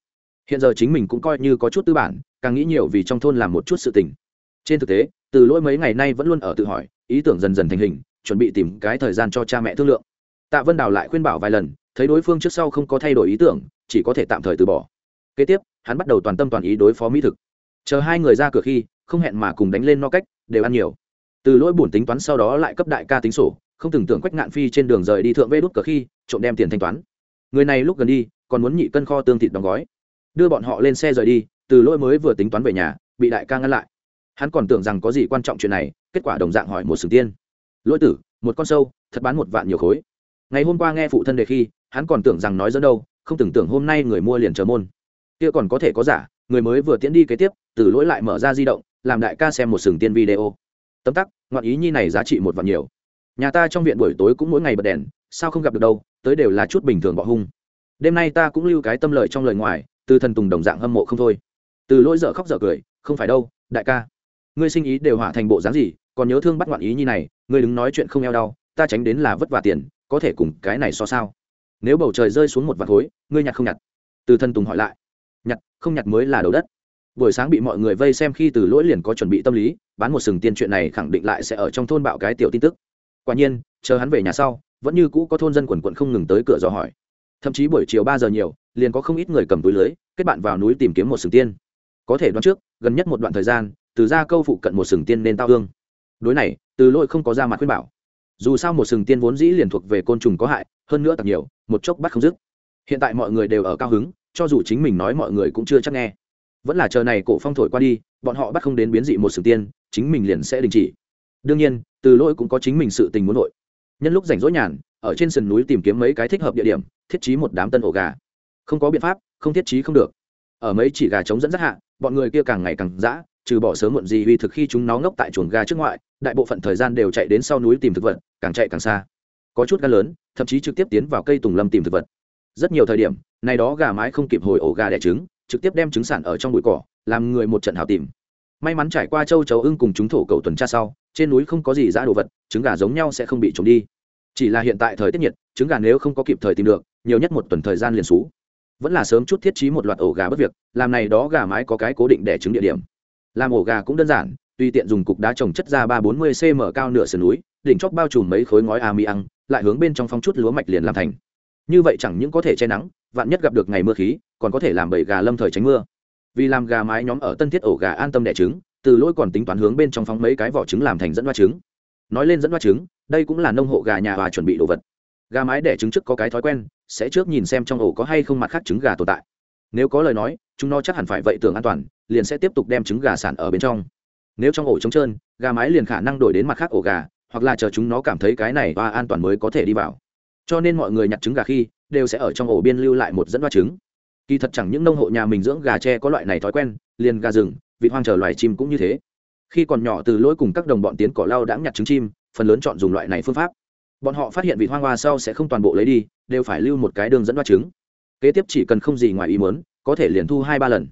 hiện giờ chính mình cũng coi như có chút tư bản, càng nghĩ nhiều vì trong thôn làm một chút sự tình. Trên thực tế, từ lỗi mấy ngày nay vẫn luôn ở tự hỏi, ý tưởng dần dần thành hình, chuẩn bị tìm cái thời gian cho cha mẹ thương lượng. Tạ vân đào lại khuyên bảo vài lần, thấy đối phương trước sau không có thay đổi ý tưởng, chỉ có thể tạm thời từ bỏ. Kế tiếp, hắn bắt đầu toàn tâm toàn ý đối phó mỹ thực. Chờ hai người ra cửa khi, không hẹn mà cùng đánh lên no cách, đều ăn nhiều. Từ lỗi bổn tính toán sau đó lại cấp đại ca tính sổ, không tưởng tượng quách ngạn phi trên đường rời đi thượng vê đút cờ khi, trộm đem tiền thanh toán. Người này lúc gần đi, còn muốn nhị cân kho tương thịt đóng gói đưa bọn họ lên xe rời đi, từ lỗi mới vừa tính toán về nhà, bị đại ca ngăn lại. Hắn còn tưởng rằng có gì quan trọng chuyện này, kết quả đồng dạng hỏi một sừng tiên. Lỗi tử, một con sâu, thật bán một vạn nhiều khối. Ngày hôm qua nghe phụ thân đề khi, hắn còn tưởng rằng nói dẫn đâu, không tưởng tưởng hôm nay người mua liền chờ môn. Kia còn có thể có giả, người mới vừa tiến đi kế tiếp, từ lỗi lại mở ra di động, làm đại ca xem một sừng tiên video. Tấm tắc, ngoạn ý nhi này giá trị một vạn nhiều. Nhà ta trong viện buổi tối cũng mỗi ngày bật đèn, sao không gặp được đâu, tới đều là chút bình thường bỏ hung. Đêm nay ta cũng lưu cái tâm lợi trong lời ngoài từ thần tùng đồng dạng hâm mộ không thôi. Từ lỗi dở khóc dở cười, không phải đâu, đại ca. Ngươi sinh ý đều hỏa thành bộ dáng gì, còn nhớ thương bắt ngoạn ý như này, ngươi đứng nói chuyện không eo đau, ta tránh đến là vất vả tiền, có thể cùng cái này so sao? Nếu bầu trời rơi xuống một vạt khối, ngươi nhặt không nhặt? Từ thần tùng hỏi lại. Nhặt, không nhặt mới là đầu đất. Buổi sáng bị mọi người vây xem khi từ lỗi liền có chuẩn bị tâm lý, bán một sừng tiên chuyện này khẳng định lại sẽ ở trong thôn bạo cái tiểu tin tức. Quả nhiên, chờ hắn về nhà sau, vẫn như cũ có thôn dân quần quận không ngừng tới cửa dò hỏi thậm chí buổi chiều ba giờ nhiều, liền có không ít người cầm túi lưới, kết bạn vào núi tìm kiếm một sừng tiên. Có thể đoán trước, gần nhất một đoạn thời gian, từ ra câu phụ cận một sừng tiên nên tao hương. Đối này, từ lỗi không có ra mặt khuyên bảo. Dù sao một sừng tiên vốn dĩ liền thuộc về côn trùng có hại, hơn nữa tặc nhiều, một chốc bắt không dứt. Hiện tại mọi người đều ở cao hứng, cho dù chính mình nói mọi người cũng chưa chắc nghe. Vẫn là chờ này cổ phong thổi qua đi, bọn họ bắt không đến biến dị một sừng tiên, chính mình liền sẽ đình chỉ. Đương nhiên, từ lỗi cũng có chính mình sự tình muốn nội nhân lúc rảnh rỗi nhàn, ở trên sườn núi tìm kiếm mấy cái thích hợp địa điểm thiết trí một đám tân ổ gà. Không có biện pháp, không thiết trí không được. Ở mấy chỉ gà trống dẫn rất hạ, bọn người kia càng ngày càng dã, trừ bỏ sớm muộn gì vì thực khi chúng nó ngốc tại chuồng gà trước ngoại, đại bộ phận thời gian đều chạy đến sau núi tìm thực vật, càng chạy càng xa. Có chút gà lớn, thậm chí trực tiếp tiến vào cây tùng lâm tìm thực vật. Rất nhiều thời điểm, này đó gà mái không kịp hồi ổ gà đẻ trứng, trực tiếp đem trứng sản ở trong bụi cỏ, làm người một trận hào tìm. May mắn trải qua châu chấu ưng cùng chúng thổ cầu tuần tra sau, trên núi không có gì giã đồ vật, trứng gà giống nhau sẽ không bị trộm đi. Chỉ là hiện tại thời tiết nhiệt, trứng gà nếu không có kịp thời tìm được nhiều nhất một tuần thời gian liền xú. Vẫn là sớm chút thiết trí một loạt ổ gà bất việc, làm này đó gà mái có cái cố định để trứng địa điểm. Làm ổ gà cũng đơn giản, tùy tiện dùng cục đá trồng chất ra ba bốn mươi cm cao nửa sườn núi, đỉnh chóp bao trùm mấy khối ngói a mi ăn, lại hướng bên trong phong chút lúa mạch liền làm thành. Như vậy chẳng những có thể che nắng, vạn nhất gặp được ngày mưa khí, còn có thể làm bầy gà lâm thời tránh mưa. Vì làm gà mái nhóm ở tân thiết ổ gà an tâm đẻ trứng, từ lỗi còn tính toán hướng bên trong phóng mấy cái vỏ trứng làm thành dẫn hoa trứng. Nói lên dẫn hoa trứng, đây cũng là nông hộ gà nhà và chuẩn bị đồ vật. Gà mái đẻ trứng trước có cái thói quen sẽ trước nhìn xem trong ổ có hay không mặt khác trứng gà tồn tại. Nếu có lời nói, chúng nó chắc hẳn phải vậy tưởng an toàn, liền sẽ tiếp tục đem trứng gà sản ở bên trong. Nếu trong ổ trống trơn, gà mái liền khả năng đổi đến mặt khác ổ gà, hoặc là chờ chúng nó cảm thấy cái này và an toàn mới có thể đi vào. Cho nên mọi người nhặt trứng gà khi, đều sẽ ở trong ổ biên lưu lại một dẫn hoa trứng. Kỳ thật chẳng những nông hộ nhà mình dưỡng gà tre có loại này thói quen, liền gà rừng vị hoang chờ loài chim cũng như thế. Khi còn nhỏ từ lỗi cùng các đồng bọn tiến cỏ lau đã nhặt trứng chim, phần lớn chọn dùng loại này phương pháp bọn họ phát hiện vịt hoang hoa sau sẽ không toàn bộ lấy đi, đều phải lưu một cái đường dẫn hoa trứng. Kế tiếp chỉ cần không gì ngoài ý muốn, có thể liền thu hai ba lần.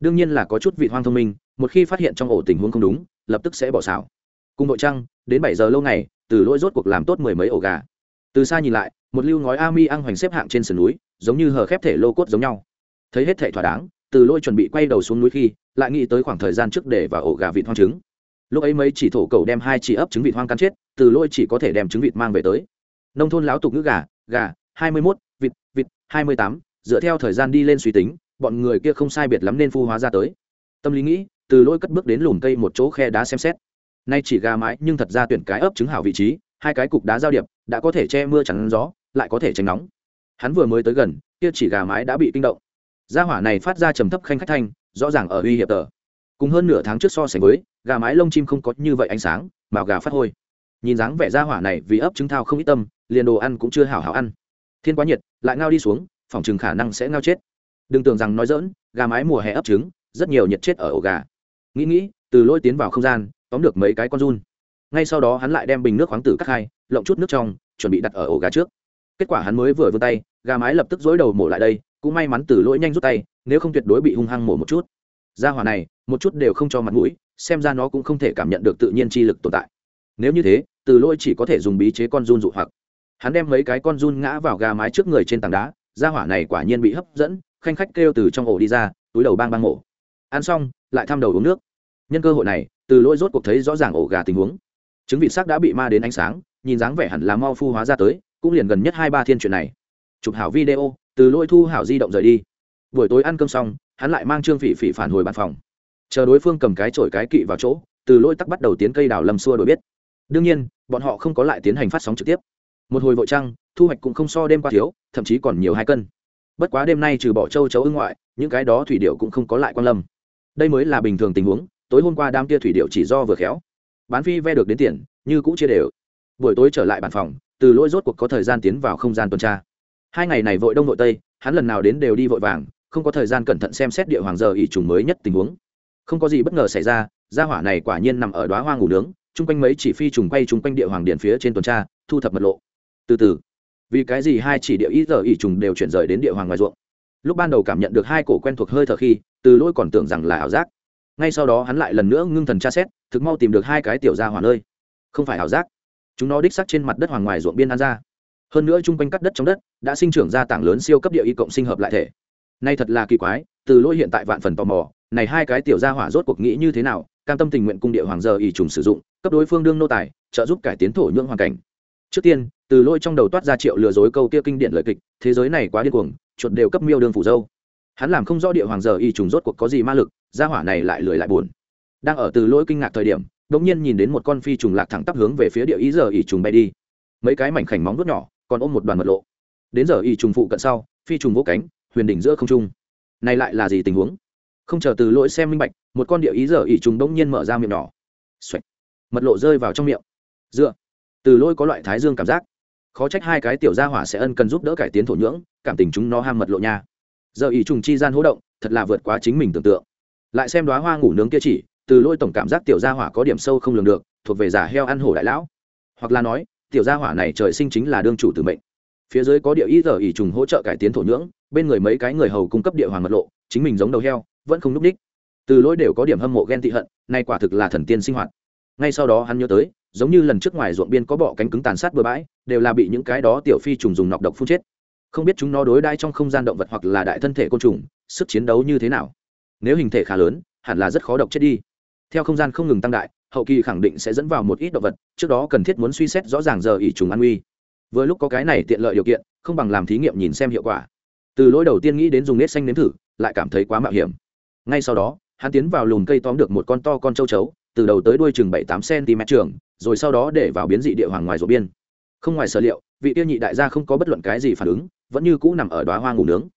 Đương nhiên là có chút vịt hoang thông minh, một khi phát hiện trong ổ tình huống không đúng, lập tức sẽ bỏ xảo. Cùng đội trăng, đến bảy giờ lâu ngày, từ lỗi rốt cuộc làm tốt mười mấy ổ gà. Từ xa nhìn lại, một lưu ngói ami ăn hoành xếp hạng trên sườn núi, giống như hờ khép thể lô cốt giống nhau. Thấy hết thể thỏa đáng, từ lôi chuẩn bị quay đầu xuống núi khi, lại nghĩ tới khoảng thời gian trước để và ổ gà vịt hoang trứng lúc ấy mấy chỉ thổ cầu đem hai chỉ ấp trứng vịt hoang cắn chết, từ lôi chỉ có thể đem trứng vịt mang về tới. Nông thôn láo tục ngữ gà gà, hai mươi mốt, vịt vịt, hai mươi tám, dựa theo thời gian đi lên suy tính, bọn người kia không sai biệt lắm nên phu hóa ra tới. Tâm lý nghĩ, từ lôi cất bước đến lùm cây một chỗ khe đá xem xét. Nay chỉ gà mái, nhưng thật ra tuyển cái ấp trứng hảo vị trí, hai cái cục đá giao điệp, đã có thể che mưa chắn gió, lại có thể tránh nóng. Hắn vừa mới tới gần, kia chỉ gà mái đã bị kinh động. Gia hỏa này phát ra trầm thấp khanh khách thanh, rõ ràng ở uy hiệp tờ cùng hơn nửa tháng trước so sánh với, gà mái lông chim không có như vậy ánh sáng màu gà phát hôi. Nhìn dáng vẻ ra hỏa này vì ấp trứng thao không ít tâm, liền đồ ăn cũng chưa hảo hảo ăn. Thiên quá nhiệt, lại ngao đi xuống, phòng chừng khả năng sẽ ngao chết. Đừng tưởng rằng nói dỡn gà mái mùa hè ấp trứng, rất nhiều nhiệt chết ở ổ gà. Nghĩ nghĩ, từ lôi tiến vào không gian, tóm được mấy cái con run. Ngay sau đó hắn lại đem bình nước khoáng tử cắt hai, lộng chút nước trong, chuẩn bị đặt ở ổ gà trước. Kết quả hắn mới vừa vươn tay, gà mái lập tức dối đầu mổ lại đây, cũng may mắn từ lỗi nhanh rút tay, nếu không tuyệt đối bị hung hăng mổ một chút gia hỏa này, một chút đều không cho mặt mũi, xem ra nó cũng không thể cảm nhận được tự nhiên chi lực tồn tại. Nếu như thế, từ lôi chỉ có thể dùng bí chế con run dụ hoặc. Hắn đem mấy cái con run ngã vào gà mái trước người trên tảng đá, gia hỏa này quả nhiên bị hấp dẫn, khanh khách kêu từ trong ổ đi ra, túi đầu bang bang mổ. Ăn xong, lại thăm đầu uống nước. Nhân cơ hội này, từ lôi rốt cuộc thấy rõ ràng ổ gà tình huống. Trứng vịt sắc đã bị ma đến ánh sáng, nhìn dáng vẻ hẳn là mau phu hóa ra tới, cũng liền gần nhất hai ba thiên chuyện này. Chụp hảo video, từ lôi thu hảo di động rời đi. Buổi tối ăn cơm xong hắn lại mang trương phỉ phỉ phản hồi bàn phòng. Chờ đối phương cầm cái chổi cái kỵ vào chỗ, từ lỗi tắc bắt đầu tiến cây đào lâm xua đổi biết. Đương nhiên, bọn họ không có lại tiến hành phát sóng trực tiếp. Một hồi vội trăng, thu hoạch cũng không so đêm qua thiếu, thậm chí còn nhiều hai cân. Bất quá đêm nay trừ bỏ châu chấu ưng ngoại, những cái đó thủy điệu cũng không có lại quan lâm. Đây mới là bình thường tình huống, tối hôm qua đám kia thủy điệu chỉ do vừa khéo. Bán phi ve được đến tiền, như cũ chia đều. Buổi tối trở lại bàn phòng, từ lỗi rốt cuộc có thời gian tiến vào không gian tuần tra. Hai ngày này vội đông vội tây, hắn lần nào đến đều đi vội vàng không có thời gian cẩn thận xem xét địa hoàng giờ ỷ trùng mới nhất tình huống. Không có gì bất ngờ xảy ra, gia hỏa này quả nhiên nằm ở đoá hoa ngủ nướng, chung quanh mấy chỉ phi trùng quay chung quanh địa hoàng điện phía trên tuần tra, thu thập mật lộ. Từ từ, vì cái gì hai chỉ địa ý giờ ỷ trùng đều chuyển rời đến địa hoàng ngoài ruộng? Lúc ban đầu cảm nhận được hai cổ quen thuộc hơi thở khi, từ lỗi còn tưởng rằng là ảo giác. Ngay sau đó hắn lại lần nữa ngưng thần tra xét, thực mau tìm được hai cái tiểu gia hỏa nơi. Không phải ảo giác. Chúng nó đích sắc trên mặt đất hoàng ngoài ruộng biên an ra. Hơn nữa chung quanh cắt đất trong đất, đã sinh trưởng ra tảng lớn siêu cấp địa y cộng sinh hợp lại thể nay thật là kỳ quái, từ lỗi hiện tại vạn phần tò mò, này hai cái tiểu gia hỏa rốt cuộc nghĩ như thế nào, cam tâm tình nguyện cung địa hoàng giờ ỷ trùng sử dụng, cấp đối phương đương nô tài, trợ giúp cải tiến thổ nhưỡng hoàn cảnh. Trước tiên, từ lỗi trong đầu toát ra triệu lừa dối câu kia kinh điển lời kịch, thế giới này quá điên cuồng, chuột đều cấp miêu đương phủ dâu. Hắn làm không rõ địa hoàng giờ y trùng rốt cuộc có gì ma lực, gia hỏa này lại lười lại buồn. Đang ở từ lỗi kinh ngạc thời điểm, đống nhiên nhìn đến một con phi trùng lạc thẳng tắp hướng về phía địa ý giờ ỉ trùng bay đi. Mấy cái mảnh khảnh móng vuốt nhỏ, còn ôm một đoàn mật lộ. Đến giờ ỉ trùng phụ cận sau, phi trùng vỗ cánh huyền đỉnh giữa không trung. Này lại là gì tình huống? Không chờ từ lỗi xem minh bạch, một con địa ý giờ ỉ trùng đống nhiên mở ra miệng nhỏ. Xoạch. mật lộ rơi vào trong miệng. Dựa. Từ lỗi có loại thái dương cảm giác. Khó trách hai cái tiểu gia hỏa sẽ ân cần giúp đỡ cải tiến thổ nhưỡng, cảm tình chúng nó ham mật lộ nha. Giờ ỉ trùng chi gian hỗ động, thật là vượt quá chính mình tưởng tượng. Lại xem đoá hoa ngủ nướng kia chỉ, từ lôi tổng cảm giác tiểu gia hỏa có điểm sâu không lường được, thuộc về giả heo ăn hổ đại lão. Hoặc là nói, tiểu gia hỏa này trời sinh chính là đương chủ tử mệnh. Phía dưới có địa ý giờ ỉ trùng hỗ trợ cải tiến thổ nhưỡng bên người mấy cái người hầu cung cấp địa hoàng mật lộ, chính mình giống đầu heo, vẫn không núp đích. Từ lỗi đều có điểm hâm mộ ghen tị hận, nay quả thực là thần tiên sinh hoạt. Ngay sau đó hắn nhớ tới, giống như lần trước ngoài ruộng biên có bọ cánh cứng tàn sát bừa bãi, đều là bị những cái đó tiểu phi trùng dùng nọc độc phun chết. Không biết chúng nó đối đãi trong không gian động vật hoặc là đại thân thể côn trùng, sức chiến đấu như thế nào. Nếu hình thể khá lớn, hẳn là rất khó độc chết đi. Theo không gian không ngừng tăng đại, hậu kỳ khẳng định sẽ dẫn vào một ít động vật, trước đó cần thiết muốn suy xét rõ ràng giờ ỉ trùng an nguy. Vừa lúc có cái này tiện lợi điều kiện, không bằng làm thí nghiệm nhìn xem hiệu quả từ lỗi đầu tiên nghĩ đến dùng nết xanh nếm thử, lại cảm thấy quá mạo hiểm. Ngay sau đó, hắn tiến vào lùm cây tóm được một con to con châu chấu, từ đầu tới đuôi chừng bảy tám cm trường, rồi sau đó để vào biến dị địa hoàng ngoài rổ biên. Không ngoài sở liệu, vị tiêu nhị đại gia không có bất luận cái gì phản ứng, vẫn như cũ nằm ở đoá hoa ngủ nướng.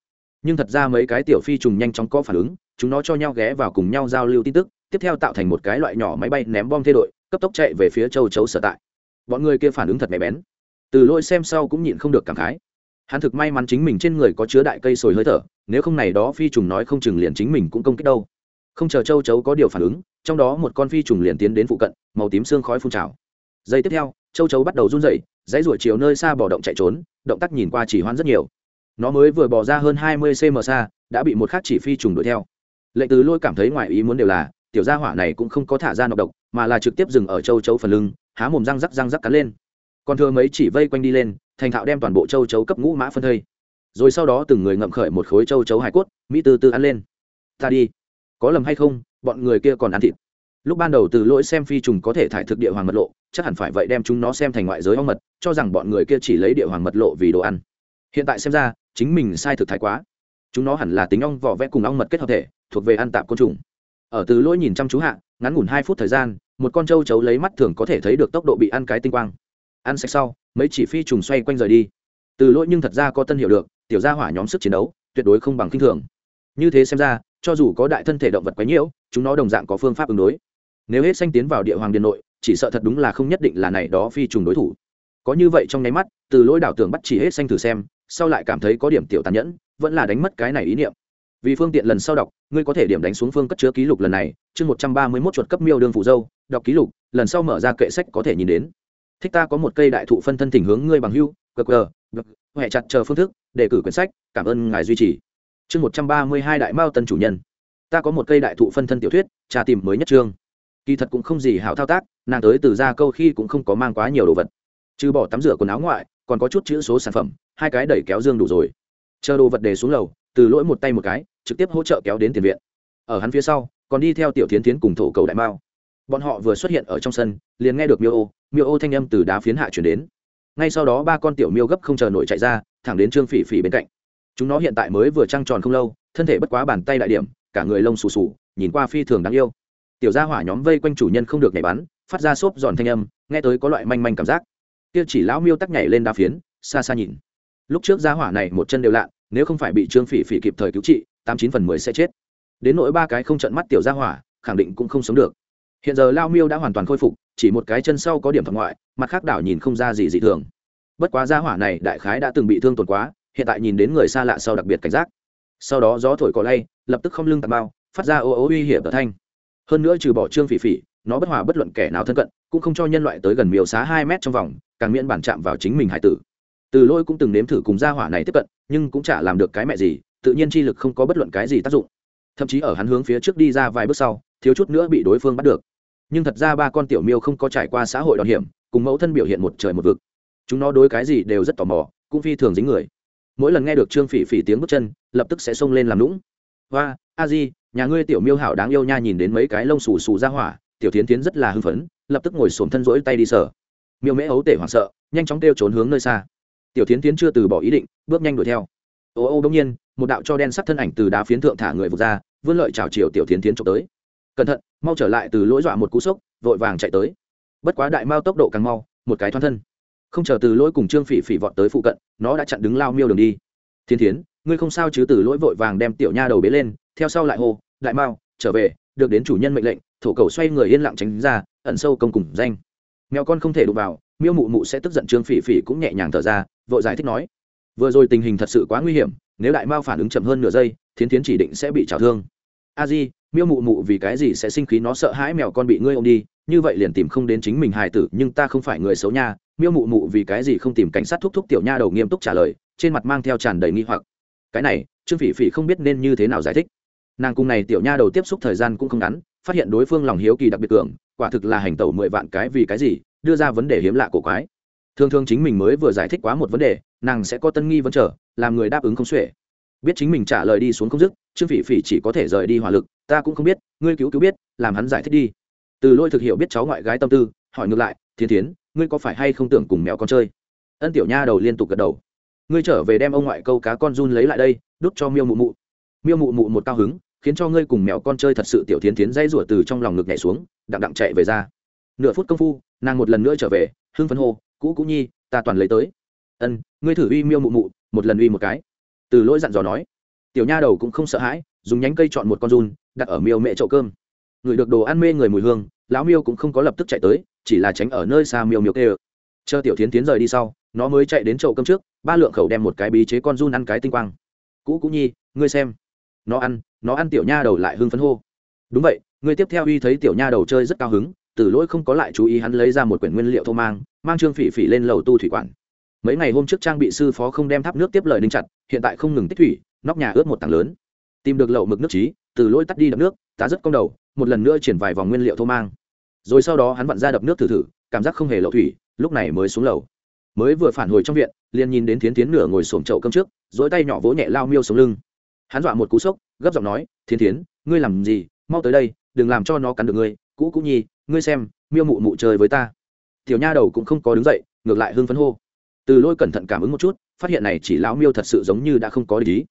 Nhưng thật ra mấy cái tiểu phi trùng nhanh chóng có phản ứng, chúng nó cho nhau ghé vào cùng nhau giao lưu tin tức, tiếp theo tạo thành một cái loại nhỏ máy bay ném bom thay đội cấp tốc chạy về phía châu chấu sở tại. Bọn người kia phản ứng thật mẹ bén. Từ lỗi xem sau cũng nhịn không được cảm khái hắn thực may mắn chính mình trên người có chứa đại cây sồi hơi thở, nếu không này đó phi trùng nói không chừng liền chính mình cũng công kích đâu. Không chờ châu chấu có điều phản ứng, trong đó một con phi trùng liền tiến đến phụ cận, màu tím xương khói phun trào. Giây tiếp theo, châu chấu bắt đầu run rẩy, dãy ruổi chiều nơi xa bỏ động chạy trốn, động tác nhìn qua chỉ hoãn rất nhiều. Nó mới vừa bỏ ra hơn hai mươi cm xa, đã bị một khác chỉ phi trùng đuổi theo. Lệnh từ lôi cảm thấy ngoài ý muốn đều là, tiểu gia hỏa này cũng không có thả ra nọc độc, mà là trực tiếp dừng ở châu chấu phần lưng, há mồm răng rắc răng rắc cắn lên. Còn thừa mấy chỉ vây quanh đi lên thành thạo đem toàn bộ châu chấu cấp ngũ mã phân thây. Rồi sau đó từng người ngậm khởi một khối châu chấu hải cốt, mỹ từ từ ăn lên. Ta đi. Có lầm hay không, bọn người kia còn ăn thịt. Lúc ban đầu từ lỗi xem phi trùng có thể thải thực địa hoàng mật lộ, chắc hẳn phải vậy đem chúng nó xem thành ngoại giới ong mật, cho rằng bọn người kia chỉ lấy địa hoàng mật lộ vì đồ ăn. Hiện tại xem ra, chính mình sai thực thái quá. Chúng nó hẳn là tính ong vỏ vẽ cùng ong mật kết hợp thể, thuộc về ăn tạp côn trùng. Ở từ lỗi nhìn chăm chú hạ, ngắn ngủn hai phút thời gian, một con trâu chấu lấy mắt thường có thể thấy được tốc độ bị ăn cái tinh quang ăn sạch sau, mấy chỉ phi trùng xoay quanh rời đi. Từ lỗi nhưng thật ra có tân hiểu được, tiểu gia hỏa nhóm sức chiến đấu, tuyệt đối không bằng kinh thường. Như thế xem ra, cho dù có đại thân thể động vật quấy nhiễu, chúng nó đồng dạng có phương pháp ứng đối. Nếu hết xanh tiến vào địa hoàng điện nội, chỉ sợ thật đúng là không nhất định là này đó phi trùng đối thủ. Có như vậy trong nháy mắt, từ lỗi đảo tưởng bắt chỉ hết xanh thử xem, sau lại cảm thấy có điểm tiểu tàn nhẫn, vẫn là đánh mất cái này ý niệm. Vì phương tiện lần sau đọc, ngươi có thể điểm đánh xuống phương cất chứa ký lục lần này, chương một trăm ba mươi mốt chuột cấp miêu đương phụ dâu, đọc ký lục, lần sau mở ra kệ sách có thể nhìn đến thích ta có một cây đại thụ phân thân thỉnh hướng ngươi bằng hưu gg huệ chặt chờ phương thức đề cử quyển sách, cảm ơn ngài duy trì. Chương một trăm ba mươi hai đại mao tân chủ nhân. Ta có một cây đại thụ phân thân tiểu thuyết, trà tìm mới nhất trương kỳ thật cũng không gì hảo thao tác, nàng tới từ ra câu khi cũng không có mang quá nhiều đồ vật. Trừ bỏ tắm rửa quần áo ngoại, còn có chút chữ số sản phẩm, hai cái đẩy kéo dương đủ rồi. Chờ đồ vật đề xuống lầu, từ lỗi một tay một cái, trực tiếp hỗ trợ kéo đến tiền viện. Ở hắn phía sau, còn đi theo tiểu tiến tiến cùng thổ cầu đại mao. Bọn họ vừa xuất hiện ở trong sân, liền nghe được miêu ô miêu ô thanh âm từ đá phiến hạ chuyển đến. Ngay sau đó ba con tiểu miêu gấp không chờ nổi chạy ra, thẳng đến trương phỉ phỉ bên cạnh. Chúng nó hiện tại mới vừa trăng tròn không lâu, thân thể bất quá bàn tay đại điểm, cả người lông xù xù, nhìn qua phi thường đáng yêu. Tiểu gia hỏa nhóm vây quanh chủ nhân không được nhảy bắn, phát ra xốp giòn thanh âm, nghe tới có loại manh manh cảm giác. Kia chỉ lão miêu tắc nhảy lên đá phiến, xa xa nhìn. Lúc trước gia hỏa này một chân đều lạ, nếu không phải bị trương phỉ phỉ kịp thời cứu trị, tám chín phần mười sẽ chết. Đến nỗi ba cái không trận mắt tiểu gia hỏa, khẳng định cũng không sống được hiện giờ lao miêu đã hoàn toàn khôi phục, chỉ một cái chân sau có điểm thuận ngoại, mặt khác đảo nhìn không ra gì dị thường. Bất quá gia hỏa này đại khái đã từng bị thương tổn quá, hiện tại nhìn đến người xa lạ sau đặc biệt cảnh giác. Sau đó gió thổi cỏ lay, lập tức không lưng tạt bao, phát ra ô ô uy hiểm tờ thanh. Hơn nữa trừ bỏ trương phỉ phỉ, nó bất hòa bất luận kẻ nào thân cận, cũng không cho nhân loại tới gần miêu xá hai mét trong vòng, càng miễn bản chạm vào chính mình hải tử. Từ lôi cũng từng nếm thử cùng gia hỏa này tiếp cận, nhưng cũng chả làm được cái mẹ gì, tự nhiên chi lực không có bất luận cái gì tác dụng. Thậm chí ở hắn hướng phía trước đi ra vài bước sau, thiếu chút nữa bị đối phương bắt được nhưng thật ra ba con tiểu miêu không có trải qua xã hội đòn hiểm, cùng mẫu thân biểu hiện một trời một vực. Chúng nó đối cái gì đều rất tò mò, cũng phi thường dính người. Mỗi lần nghe được trương phỉ phỉ tiếng bước chân, lập tức sẽ xông lên làm lũng hoa a di, nhà ngươi tiểu miêu hảo đáng yêu nha, nhìn đến mấy cái lông xù xù ra hỏa, tiểu tiến tiến rất là hưng phấn, lập tức ngồi xổm thân rỗi tay đi sở miêu mễ ấu tể hoảng sợ, nhanh chóng kêu trốn hướng nơi xa. Tiểu tiến tiến chưa từ bỏ ý định, bước nhanh đuổi theo. Ô ô đông nhiên, một đạo cho đen sắc thân ảnh từ đá phiến thượng thả người vụt ra, vươn lợi chào chiều tiểu tiến tiến trộm tới. Cẩn thận mau trở lại từ lỗi dọa một cú sốc, vội vàng chạy tới. Bất quá đại mao tốc độ càng mau, một cái thoăn thân. Không chờ từ lỗi cùng trương phỉ phỉ vọt tới phụ cận, nó đã chặn đứng lao miêu đường đi. Thiên thiến, ngươi không sao chứ? Từ lỗi vội vàng đem tiểu nha đầu bế lên, theo sau lại hô, đại mao, trở về, được đến chủ nhân mệnh lệnh, thổ cầu xoay người yên lặng tránh ra, ẩn sâu công cùng danh. Mèo con không thể đụng vào, miêu mụ mụ sẽ tức giận trương phỉ phỉ cũng nhẹ nhàng thở ra, vội giải thích nói, vừa rồi tình hình thật sự quá nguy hiểm, nếu đại mao phản ứng chậm hơn nửa giây thiến thiến chỉ định sẽ bị trào thương a di, miêu mụ mụ vì cái gì sẽ sinh khí nó sợ hãi mèo con bị ngươi ôm đi, như vậy liền tìm không đến chính mình hài tử, nhưng ta không phải người xấu nha. Miêu mụ mụ vì cái gì không tìm cảnh sát thúc thúc tiểu nha đầu nghiêm túc trả lời, trên mặt mang theo tràn đầy nghi hoặc. Cái này, trương phỉ phỉ không biết nên như thế nào giải thích. Nàng cùng này tiểu nha đầu tiếp xúc thời gian cũng không ngắn, phát hiện đối phương lòng hiếu kỳ đặc biệt cường, quả thực là hành tẩu mười vạn cái vì cái gì, đưa ra vấn đề hiếm lạ cổ quái. Thường thường chính mình mới vừa giải thích quá một vấn đề, nàng sẽ có tân nghi vấn trở làm người đáp ứng không xuể biết chính mình trả lời đi xuống không dứt, trương phỉ phỉ chỉ có thể rời đi hỏa lực, ta cũng không biết, ngươi cứu cứu biết, làm hắn giải thích đi. Từ lôi thực hiểu biết cháu ngoại gái tâm tư, hỏi ngược lại thiên tiến ngươi có phải hay không tưởng cùng mèo con chơi? Ân tiểu nha đầu liên tục gật đầu. Ngươi trở về đem ông ngoại câu cá con run lấy lại đây, đút cho miêu mụ mụ. Miêu mụ mụ một cao hứng, khiến cho ngươi cùng mèo con chơi thật sự tiểu tiến tiến dây rủa từ trong lòng ngực nhảy xuống, đặng đặng chạy về ra. Nửa phút công phu, nàng một lần nữa trở về, hưng phấn hô, cũ cũ nhi, ta toàn lấy tới. Ân, ngươi thử uy miêu mụ mụ, một lần uy một cái từ lỗi dặn dò nói, tiểu nha đầu cũng không sợ hãi, dùng nhánh cây chọn một con run, đặt ở miêu mẹ chậu cơm. Người được đồ ăn mê người mùi hương, lão miêu cũng không có lập tức chạy tới, chỉ là tránh ở nơi xa miêu miêu kê chờ tiểu tiến tiến rời đi sau, nó mới chạy đến chậu cơm trước, ba lượng khẩu đem một cái bí chế con run ăn cái tinh quang. Cũ cũ nhi, ngươi xem. Nó ăn nó ăn tiểu nha đầu lại hưng phấn hô. Đúng vậy, ngươi tiếp theo uy thấy tiểu nha đầu chơi rất cao hứng, từ lỗi không có lại chú ý hắn lấy ra một quyển nguyên liệu thô mang mang trương phỉ phỉ lên lầu tu thủy quản mấy ngày hôm trước trang bị sư phó không đem tháp nước tiếp lời đinh chặt, hiện tại không ngừng tích thủy, nóc nhà ướt một tảng lớn. Tìm được lậu mực nước trí, từ lỗi tắt đi đập nước, tá rất cong đầu, một lần nữa triển vài vòng nguyên liệu thô mang. Rồi sau đó hắn vặn ra đập nước thử thử, cảm giác không hề lậu thủy, lúc này mới xuống lầu. Mới vừa phản hồi trong viện, liền nhìn đến thiến tiến nửa ngồi xổm chậu cơm trước dỗi tay nhỏ vỗ nhẹ lao miêu xuống lưng. Hắn dọa một cú sốc, gấp giọng nói, thiến tiến ngươi làm gì? Mau tới đây, đừng làm cho nó cắn được ngươi. Cũ cũ nhi, ngươi xem, miêu mụ mụ chơi với ta. Tiểu nha đầu cũng không có đứng dậy, ngược lại hưng phấn hô từ lôi cẩn thận cảm ứng một chút, phát hiện này chỉ lão miêu thật sự giống như đã không có lý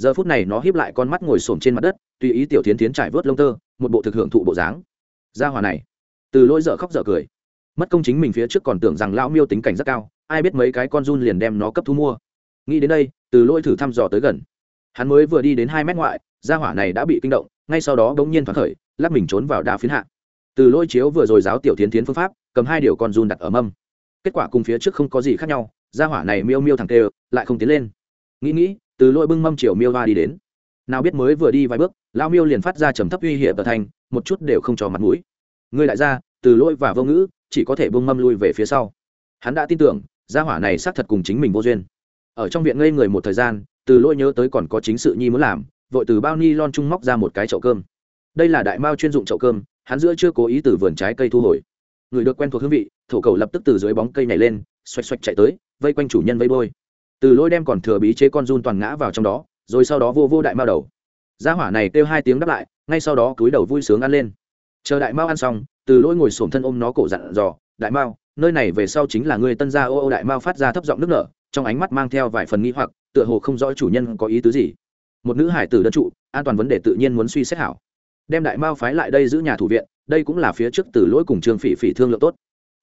giờ phút này nó hiếp lại con mắt ngồi xổm trên mặt đất, tùy ý tiểu tiến tiến trải vớt lông tơ, một bộ thực hưởng thụ bộ dáng. Gia hòa này. Từ lôi dở khóc dở cười. Mất công chính mình phía trước còn tưởng rằng lão miêu tính cảnh rất cao, ai biết mấy cái con run liền đem nó cấp thu mua. Nghĩ đến đây, từ lôi thử thăm dò tới gần. Hắn mới vừa đi đến hai mét ngoại, gia hỏa này đã bị kinh động, ngay sau đó bỗng nhiên thoáng khởi lắp mình trốn vào đá phiến hạ. Từ lôi chiếu vừa rồi giáo tiểu tiến tiến phương pháp, cầm hai điều con run đặt ở mâm. Kết quả cùng phía trước không có gì khác nhau gia hỏa này miêu miêu thẳng tê, lại không tiến lên. Nghĩ nghĩ, từ lôi bưng mâm chiều miêu hoa đi đến. Nào biết mới vừa đi vài bước lao miêu liền phát ra trầm thấp uy hiểm tờ thành, một chút đều không cho mặt mũi. Ngươi đại gia, từ lôi và vô ngữ, chỉ có thể bưng mâm lui về phía sau. Hắn đã tin tưởng, gia hỏa này xác thật cùng chính mình vô duyên. Ở trong viện ngây người một thời gian, từ lôi nhớ tới còn có chính sự nhi muốn làm, vội từ bao ni lon trung móc ra một cái chậu cơm. Đây là đại mao chuyên dụng chậu cơm, hắn giữa chưa cố ý từ vườn trái cây thu hồi. Người được quen thuộc hương vị, thổ cầu lập tức từ dưới bóng cây nhảy lên, xoạch xoạch chạy tới vây quanh chủ nhân vây bôi. Từ lôi đem còn thừa bí chế con run toàn ngã vào trong đó, rồi sau đó vô vô đại mao đầu. Gia hỏa này kêu hai tiếng đáp lại, ngay sau đó cúi đầu vui sướng ăn lên. Chờ đại mao ăn xong, từ lôi ngồi xổm thân ôm nó cổ dặn dò, đại mao, nơi này về sau chính là người tân gia ô ô đại mao phát ra thấp giọng nước nở, trong ánh mắt mang theo vài phần nghi hoặc, tựa hồ không rõ chủ nhân có ý tứ gì. Một nữ hải tử đơn trụ, an toàn vấn đề tự nhiên muốn suy xét hảo. Đem đại mao phái lại đây giữ nhà thủ viện, đây cũng là phía trước từ lỗi cùng trương phỉ phỉ thương lượng tốt.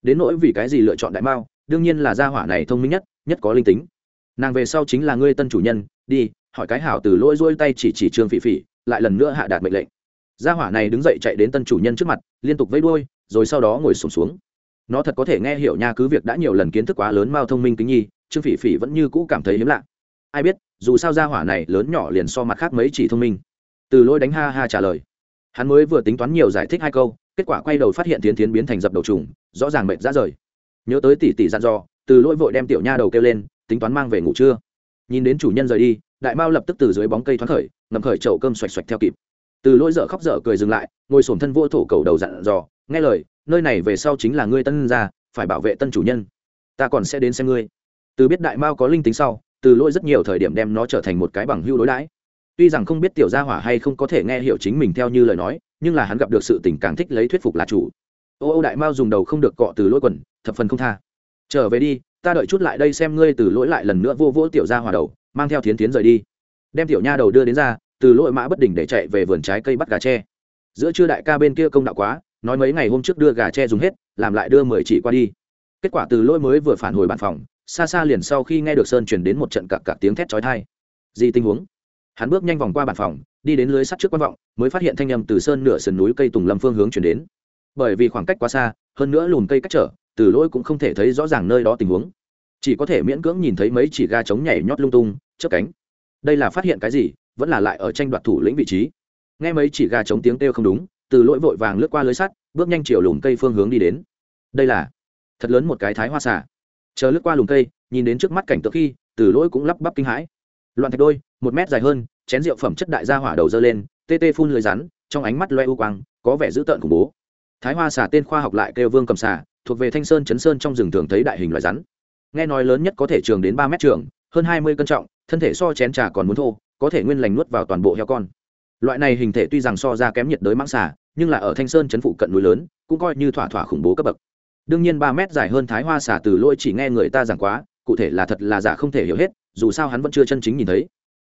Đến nỗi vì cái gì lựa chọn đại mao đương nhiên là gia hỏa này thông minh nhất nhất có linh tính. Nàng về sau chính là ngươi tân chủ nhân đi hỏi cái hảo từ lỗi rôi tay chỉ chỉ trương phỉ phỉ lại lần nữa hạ đạt mệnh lệnh. Gia hỏa này đứng dậy chạy đến tân chủ nhân trước mặt liên tục vẫy đuôi rồi sau đó ngồi sùng xuống, xuống nó thật có thể nghe hiểu nha cứ việc đã nhiều lần kiến thức quá lớn mao thông minh kính nhi trương phỉ phỉ vẫn như cũ cảm thấy hiếm lạ. Ai biết dù sao gia hỏa này lớn nhỏ liền so mặt khác mấy chỉ thông minh. Từ lỗi đánh ha ha trả lời. Hắn mới vừa tính toán nhiều giải thích hai câu kết quả quay đầu phát hiện tiến tiến biến thành dập đầu trùng rõ ràng mệt ra rời nhớ tới tỷ tỷ dặn dò, từ lỗi vội đem tiểu nha đầu kêu lên, tính toán mang về ngủ trưa. Nhìn đến chủ nhân rời đi, đại mao lập tức từ dưới bóng cây thoáng khởi ngầm khởi chậu cơm xoạch xoạch theo kịp. Từ lỗi dở khóc dở cười dừng lại, ngồi sổm thân vô thổ cầu đầu dặn dò, nghe lời, nơi này về sau chính là ngươi tân gia, phải bảo vệ tân chủ nhân. Ta còn sẽ đến xem ngươi. Từ biết đại mao có linh tính sau, từ lỗi rất nhiều thời điểm đem nó trở thành một cái bằng hưu đối đãi. Tuy rằng không biết tiểu gia hỏa hay không có thể nghe hiểu chính mình theo như lời nói, nhưng là hắn gặp được sự tình càng thích lấy thuyết phục là chủ. Ô ô đại mao dùng đầu không được cọ từ lỗi quần thập phần không tha. Trở về đi, ta đợi chút lại đây xem ngươi từ lỗi lại lần nữa vô vỗ tiểu gia hỏa đầu, mang theo thiến tiến rời đi. Đem tiểu nha đầu đưa đến ra, từ lỗi mã bất đỉnh để chạy về vườn trái cây bắt gà tre. Giữa trưa đại ca bên kia công đạo quá, nói mấy ngày hôm trước đưa gà tre dùng hết, làm lại đưa mười chỉ qua đi. Kết quả từ lỗi mới vừa phản hồi bàn phòng, xa xa liền sau khi nghe được sơn truyền đến một trận cặp cặp tiếng thét chói tai. Gì tình huống? Hắn bước nhanh vòng qua bàn phòng, đi đến lưới sắt trước quan vọng, mới phát hiện thanh â m từ sơn nửa sườn núi cây tùng lâm phương hướng chuyển đến. Bởi vì khoảng cách quá xa, hơn nữa lùn cây cách trở từ lỗi cũng không thể thấy rõ ràng nơi đó tình huống. Chỉ có thể miễn cưỡng nhìn thấy mấy chỉ ga trống nhảy nhót lung tung, chớp cánh. Đây là phát hiện cái gì? Vẫn là lại ở tranh đoạt thủ lĩnh vị trí. Nghe mấy chỉ ga trống tiếng kêu không đúng, từ lỗi vội vàng lướt qua lưới sắt, bước nhanh chiều lùm cây phương hướng đi đến. Đây là thật lớn một cái thái hoa xả chờ lướt qua lùm cây, nhìn đến trước mắt cảnh tượng khi, từ lỗi cũng lắp bắp kinh hãi. Loạn thạch đôi, một mét dài hơn, chén rượu phẩm chất đại gia hỏa đầu dơ lên, tê tê phun lưới rắn, trong ánh mắt loe u quang, có vẻ dữ tợn khủng bố. Thái hoa xả tên khoa học lại kêu vương cầm xả thuộc về thanh sơn chấn sơn trong rừng thường thấy đại hình loài rắn. Nghe nói lớn nhất có thể trường đến ba mét trường, hơn hai mươi cân trọng, thân thể so chén trà còn muốn thô, có thể nguyên lành nuốt vào toàn bộ heo con. Loại này hình thể tuy rằng so ra kém nhiệt đới mãng xà, nhưng là ở thanh sơn chấn phụ cận núi lớn, cũng coi như thỏa thỏa khủng bố cấp bậc. Đương nhiên ba mét dài hơn thái hoa xà từ lôi chỉ nghe người ta giảng quá, cụ thể là thật là giả không thể hiểu hết, dù sao hắn vẫn chưa chân chính nhìn thấy.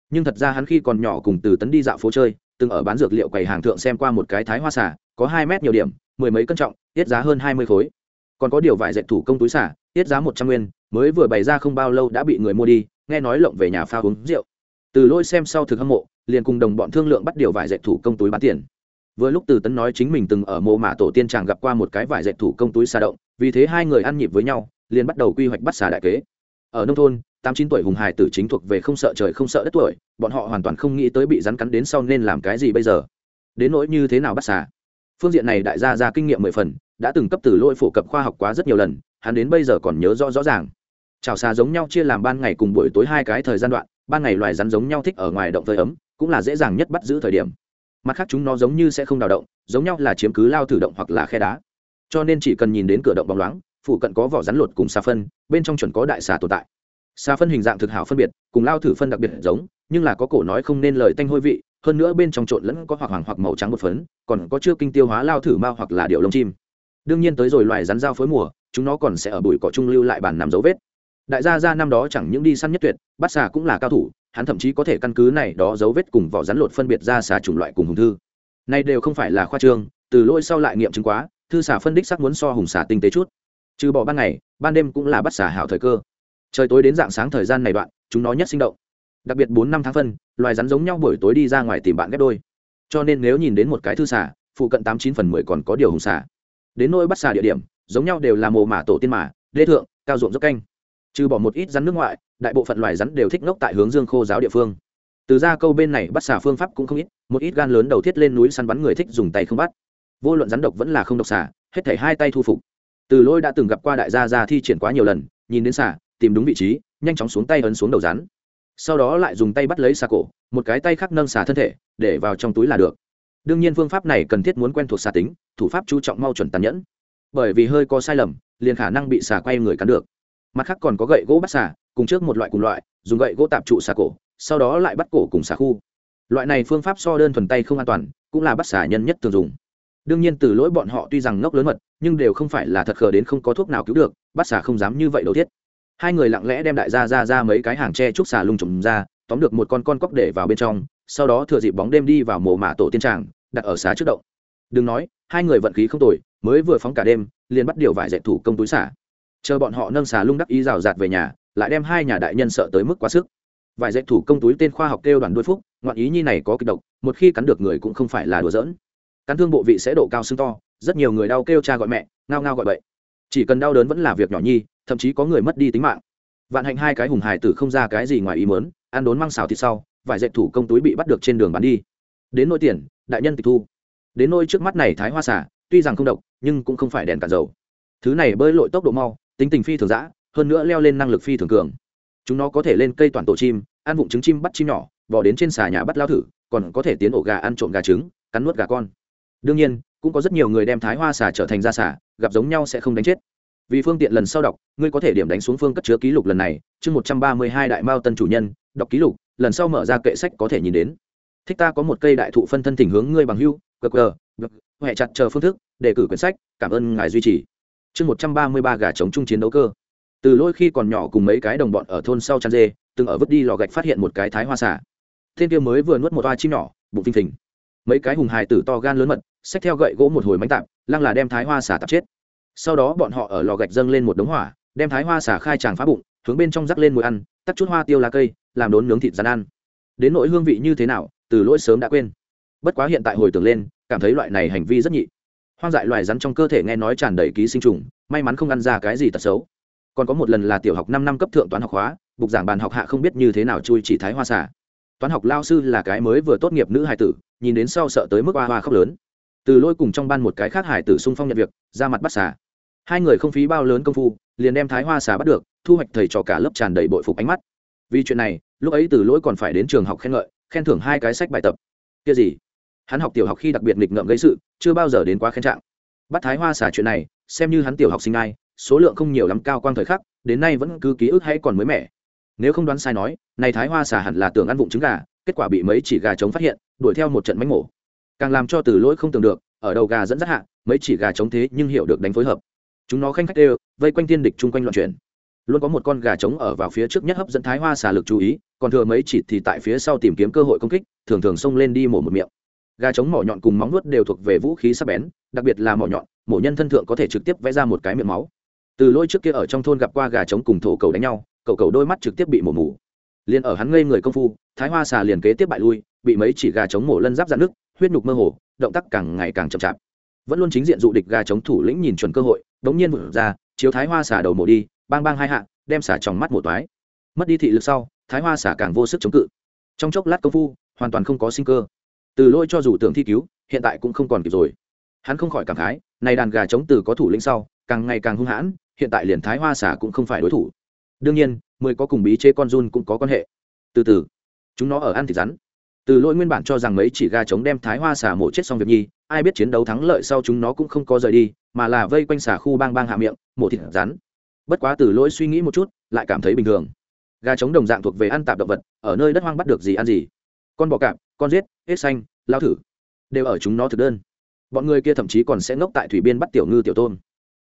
Nhưng thật ra hắn khi còn nhỏ cùng từ tấn đi dạo phố chơi, từng ở bán dược liệu quầy hàng thượng xem qua một cái thái hoa xà, có hai mét nhiều điểm, mười mấy cân trọng, tiết giá hơn hai mươi khối còn có điều vải dệt thủ công túi xả, tiết giá một trăm nguyên, mới vừa bày ra không bao lâu đã bị người mua đi, nghe nói lộng về nhà pha uống rượu. Từ lôi xem sau thực hâm mộ, liền cùng đồng bọn thương lượng bắt điều vải dệt thủ công túi bán tiền. Vừa lúc từ tấn nói chính mình từng ở mộ mà tổ tiên chàng gặp qua một cái vải dệt thủ công túi xà động, vì thế hai người ăn nhịp với nhau, liền bắt đầu quy hoạch bắt xà đại kế. Ở nông thôn, tám chín tuổi hùng hải tử chính thuộc về không sợ trời không sợ đất tuổi, bọn họ hoàn toàn không nghĩ tới bị rắn cắn đến sau nên làm cái gì bây giờ. Đến nỗi như thế nào bắt xà phương diện này đại gia ra kinh nghiệm mười phần đã từng cấp từ lôi phổ cập khoa học quá rất nhiều lần, hắn đến bây giờ còn nhớ rõ rõ ràng. Chảo xà giống nhau chia làm ban ngày cùng buổi tối hai cái thời gian đoạn, ban ngày loài rắn giống nhau thích ở ngoài động phơi ấm, cũng là dễ dàng nhất bắt giữ thời điểm. Mặt khác chúng nó giống như sẽ không đào động, giống nhau là chiếm cứ lao thử động hoặc là khe đá. Cho nên chỉ cần nhìn đến cửa động bóng loáng phụ cận có vỏ rắn lột cùng xà phân, bên trong chuẩn có đại xà tồn tại. Xà phân hình dạng thực hảo phân biệt, cùng lao thử phân đặc biệt giống, nhưng là có cổ nói không nên lời tanh hôi vị, hơn nữa bên trong trộn lẫn có hoặc hoàng hoặc màu trắng một phấn, còn có chưa kinh tiêu hóa lao thử mao hoặc là điệu lông chim đương nhiên tới rồi loài rắn dao phối mùa, chúng nó còn sẽ ở bụi cỏ trung lưu lại bản nằm dấu vết. Đại gia ra năm đó chẳng những đi săn nhất tuyệt, bắt xà cũng là cao thủ, hắn thậm chí có thể căn cứ này đó dấu vết cùng vỏ rắn lột phân biệt ra xà chủng loại cùng hùng thư. Này đều không phải là khoa trương, từ lôi sau lại nghiệm chứng quá, thư xà phân đích sắc muốn so hùng xà tinh tế chút. Trừ bỏ ban ngày, ban đêm cũng là bắt xà hảo thời cơ. Trời tối đến dạng sáng thời gian này đoạn, chúng nó nhất sinh động. Đặc biệt bốn năm tháng phân, loài rắn giống nhau buổi tối đi ra ngoài tìm bạn ghép đôi. Cho nên nếu nhìn đến một cái thư xà, phụ cận tám chín phần mười còn có điều hùng xà đến nỗi bắt xà địa điểm, giống nhau đều là mồ mả tổ tiên mả đê thượng, cao ruộng dốc canh. Trừ bỏ một ít rắn nước ngoại, đại bộ phận loài rắn đều thích ngốc tại hướng dương khô giáo địa phương. Từ ra câu bên này bắt xà phương pháp cũng không ít, một ít gan lớn đầu thiết lên núi săn bắn người thích dùng tay không bắt. Vô luận rắn độc vẫn là không độc xà, hết thể hai tay thu phục. Từ lôi đã từng gặp qua đại gia ra thi triển quá nhiều lần, nhìn đến xà, tìm đúng vị trí, nhanh chóng xuống tay ấn xuống đầu rắn. Sau đó lại dùng tay bắt lấy xà cổ, một cái tay khác nâng xà thân thể, để vào trong túi là được đương nhiên phương pháp này cần thiết muốn quen thuộc xà tính, thủ pháp chú trọng mau chuẩn tàn nhẫn. Bởi vì hơi có sai lầm, liền khả năng bị xà quay người cắn được. Mặt khác còn có gậy gỗ bắt xà, cùng trước một loại cùng loại, dùng gậy gỗ tạp trụ xà cổ, sau đó lại bắt cổ cùng xà khu. Loại này phương pháp so đơn thuần tay không an toàn, cũng là bắt xà nhân nhất thường dùng. Đương nhiên từ lỗi bọn họ tuy rằng ngốc lớn mật, nhưng đều không phải là thật khờ đến không có thuốc nào cứu được, bắt xà không dám như vậy đầu thiết. Hai người lặng lẽ đem đại gia ra ra mấy cái hàng tre trúc xà lung trùng ra, tóm được một con con cóc để vào bên trong, sau đó thừa dịp bóng đêm đi vào mồ mả tổ tiên tràng đặt ở xá trước động. Đừng nói, hai người vận khí không tồi, mới vừa phóng cả đêm, liền bắt điều vải dạy thủ công túi xả. Chờ bọn họ nâng xà lung đắc ý rào rạt về nhà, lại đem hai nhà đại nhân sợ tới mức quá sức. Vải dạy thủ công túi tên khoa học kêu đoàn đuôi phúc, ngoạn ý nhi này có kịch độc, một khi cắn được người cũng không phải là đùa giỡn. Cắn thương bộ vị sẽ độ cao xương to, rất nhiều người đau kêu cha gọi mẹ, ngao ngao gọi bậy. Chỉ cần đau đớn vẫn là việc nhỏ nhi, thậm chí có người mất đi tính mạng. Vạn hạnh hai cái hùng hải tử không ra cái gì ngoài ý mớn ăn đốn măng xào thịt sau, vải dạy thủ công túi bị bắt được trên đường bán đi. Đến nỗi tiền đại nhân tịch thu. Đến nỗi trước mắt này thái hoa xả tuy rằng không độc, nhưng cũng không phải đèn cả dầu. Thứ này bơi lội tốc độ mau, tính tình phi thường giã hơn nữa leo lên năng lực phi thường cường. Chúng nó có thể lên cây toàn tổ chim, ăn vụng trứng chim bắt chim nhỏ, vò đến trên xà nhà bắt lao thử, còn có thể tiến ổ gà ăn trộm gà trứng, cắn nuốt gà con. Đương nhiên, cũng có rất nhiều người đem thái hoa xà trở thành gia xà, gặp giống nhau sẽ không đánh chết. Vì phương tiện lần sau đọc, ngươi có thể điểm đánh xuống phương cất chứa ký lục lần này, chương một trăm ba mươi hai đại mao tân chủ nhân, đọc ký lục, lần sau mở ra kệ sách có thể nhìn đến thích ta có một cây đại thụ phân thân thỉnh hướng ngươi bằng hưu qr huệ chặt chờ phương thức đề cử quyển sách, cảm ơn ngài duy trì. Chương một trăm ba mươi ba gà chống chung chiến đấu cơ. Từ lôi khi còn nhỏ cùng mấy cái đồng bọn ở thôn sau chăn dê, từng ở vứt đi lò gạch phát hiện một cái thái hoa xả thiên kia mới vừa nuốt một toa chim nhỏ, bụng phình phình. Mấy cái hùng hài tử to gan lớn mật, xách theo gậy gỗ một hồi mánh tạm, lăng là đem thái hoa xả tạp chết. Sau đó bọn họ ở lò gạch dâng lên một đống hỏa, đem thái hoa xả khai tràng phá bụng, hướng bên trong rắc lên mùi ăn, tắt chút hoa tiêu lá cây, làm đốn nướng thịt rán ăn. Đến nỗi hương vị như thế nào từ lỗi sớm đã quên. Bất quá hiện tại hồi tưởng lên, cảm thấy loại này hành vi rất nhị. Hoang dại loài rắn trong cơ thể nghe nói tràn đầy ký sinh trùng, may mắn không ăn ra cái gì tật xấu. Còn có một lần là tiểu học năm năm cấp thượng toán học hóa, bục giảng bàn học hạ không biết như thế nào chui chỉ thái hoa xả toán học lao sư là cái mới vừa tốt nghiệp nữ hài tử, nhìn đến sau sợ tới mức hoa hoa khóc lớn. Từ lôi cùng trong ban một cái khác hải tử sung phong nhận việc, ra mặt bắt xả hai người không phí bao lớn công phu, liền đem thái hoa xả bắt được, thu hoạch thầy cho cả lớp tràn đầy bội phục ánh mắt. Vì chuyện này, lúc ấy từ lỗi còn phải đến trường học khen ngợi khen thưởng hai cái sách bài tập. Kia gì? Hắn học tiểu học khi đặc biệt nghịch ngợm gây sự, chưa bao giờ đến quá khen trạng. Bắt thái hoa xả chuyện này, xem như hắn tiểu học sinh ai, số lượng không nhiều lắm cao quang thời khắc, đến nay vẫn cứ ký ức hay còn mới mẻ. Nếu không đoán sai nói, này thái hoa xả hẳn là tưởng ăn vụng trứng gà, kết quả bị mấy chỉ gà trống phát hiện, đuổi theo một trận mánh mổ. Càng làm cho từ lỗi không tưởng được, ở đầu gà dẫn dắt hạ, mấy chỉ gà trống thế nhưng hiểu được đánh phối hợp. Chúng nó khanh khách đều, vây quanh tiên địch chung quanh loạn chuyển luôn có một con gà trống ở vào phía trước nhất hấp dẫn thái hoa xà lực chú ý, còn thừa mấy chỉ thì tại phía sau tìm kiếm cơ hội công kích, thường thường xông lên đi mổ một miệng. Gà trống mỏ nhọn cùng móng nuốt đều thuộc về vũ khí sắc bén, đặc biệt là mỏ nhọn, mổ nhân thân thượng có thể trực tiếp vẽ ra một cái miệng máu. Từ lôi trước kia ở trong thôn gặp qua gà trống cùng thổ cầu đánh nhau cậu cầu đôi mắt trực tiếp bị mổ mù. Liền ở hắn ngây người công phu, thái hoa xà liền kế tiếp bại lui, bị mấy chỉ gà trống mổ lân giáp dạn nước huyết nhục mơ hồ, động tác càng ngày càng chậm chạp. Vẫn luôn chính diện dụ địch gà chống thủ lĩnh nhìn chuẩn cơ hội đống nhiên vụt ra, chiếu thái hoa xả đầu mổ đi bang bang hai hạ, đem xả trong mắt một toái. Mất đi thị lực sau, thái hoa xả càng vô sức chống cự. Trong chốc lát công phu, hoàn toàn không có sinh cơ. Từ lôi cho dù tưởng thi cứu, hiện tại cũng không còn kịp rồi. Hắn không khỏi cảm khái, này đàn gà chống từ có thủ lĩnh sau, càng ngày càng hung hãn, hiện tại liền thái hoa xả cũng không phải đối thủ. Đương nhiên, mười có cùng bí chế con run cũng có quan hệ. Từ từ, chúng nó ở ăn thịt rắn. Từ lỗi nguyên bản cho rằng mấy chỉ gà trống đem thái hoa xả mổ chết xong việc nhi, ai biết chiến đấu thắng lợi sau chúng nó cũng không có rời đi, mà là vây quanh xả khu bang bang hạ miệng, mổ thịt rắn bất quá từ lỗi suy nghĩ một chút, lại cảm thấy bình thường. Gà trống đồng dạng thuộc về ăn tạp động vật, ở nơi đất hoang bắt được gì ăn gì. Con bò cạp, con giết, hết xanh, lao thử. Đều ở chúng nó thực đơn. Bọn người kia thậm chí còn sẽ ngốc tại thủy biên bắt tiểu ngư tiểu tôn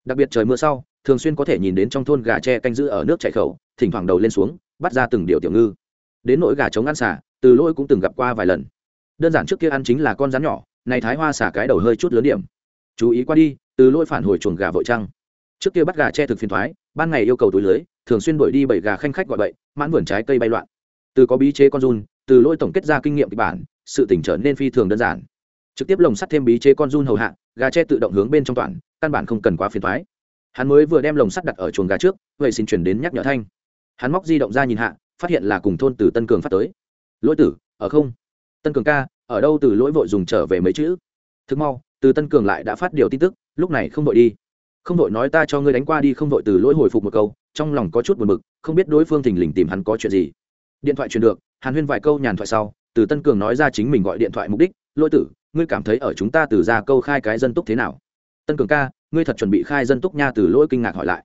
đặc biệt trời mưa sau, thường xuyên có thể nhìn đến trong thôn gà tre canh giữ ở nước chảy khẩu, thỉnh thoảng đầu lên xuống, bắt ra từng điều tiểu ngư. Đến nỗi gà trống ăn xả, từ lỗi cũng từng gặp qua vài lần. Đơn giản trước kia ăn chính là con rắn nhỏ này thái hoa xả cái đầu hơi chút lớn điểm. Chú ý qua đi, từ lỗi phản hồi chuồng gà vội trăng. Trước kia bắt gà tre thực phiền thoái ban ngày yêu cầu túi lưới, thường xuyên đuổi đi bảy gà khanh khách gọi bậy, mãn vườn trái cây bay loạn. Từ có bí chế con run, từ lỗi tổng kết ra kinh nghiệm kịch bản, sự tỉnh trở nên phi thường đơn giản. Trực tiếp lồng sắt thêm bí chế con run hầu hạ, gà tre tự động hướng bên trong toàn, căn bản không cần quá phiền thoái hắn mới vừa đem lồng sắt đặt ở chuồng gà trước, vậy xin chuyển đến nhắc nhở thanh. Hắn móc di động ra nhìn hạ, phát hiện là cùng thôn từ tân cường phát tới. Lỗi tử, ở không? Tân cường ca, ở đâu từ lỗi vội dùng trở về mấy chữ? Thức mau, từ tân cường lại đã phát điều tin tức, lúc này không vội đi không vội nói ta cho ngươi đánh qua đi, không vội từ lỗi hồi phục một câu, trong lòng có chút buồn bực, không biết đối phương thình lình tìm hắn có chuyện gì. Điện thoại truyền được, hàn huyên vài câu nhàn thoại sau, từ tân cường nói ra chính mình gọi điện thoại mục đích, lỗi tử, ngươi cảm thấy ở chúng ta từ ra câu khai cái dân túc thế nào? Tân cường ca, ngươi thật chuẩn bị khai dân túc nha, từ lỗi kinh ngạc hỏi lại.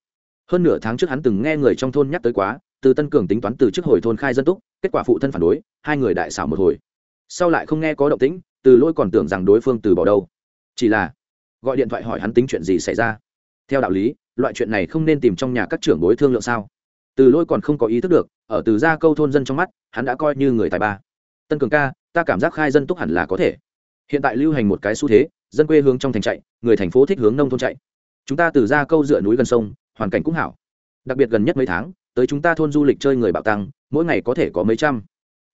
Hơn nửa tháng trước hắn từng nghe người trong thôn nhắc tới quá, từ tân cường tính toán từ trước hồi thôn khai dân túc, kết quả phụ thân phản đối, hai người đại xảo một hồi. Sau lại không nghe có động tĩnh, từ lỗi còn tưởng rằng đối phương từ bỏ đâu. Chỉ là, gọi điện thoại hỏi hắn tính chuyện gì xảy ra theo đạo lý, loại chuyện này không nên tìm trong nhà các trưởng bối thương lượng sao? Từ lỗi còn không có ý thức được, ở từ gia câu thôn dân trong mắt, hắn đã coi như người tài ba. Tân cường ca, ta cảm giác khai dân túc hẳn là có thể. Hiện tại lưu hành một cái xu thế, dân quê hướng trong thành chạy, người thành phố thích hướng nông thôn chạy. Chúng ta từ gia câu dựa núi gần sông, hoàn cảnh cũng hảo. Đặc biệt gần nhất mấy tháng, tới chúng ta thôn du lịch chơi người bạo tăng, mỗi ngày có thể có mấy trăm.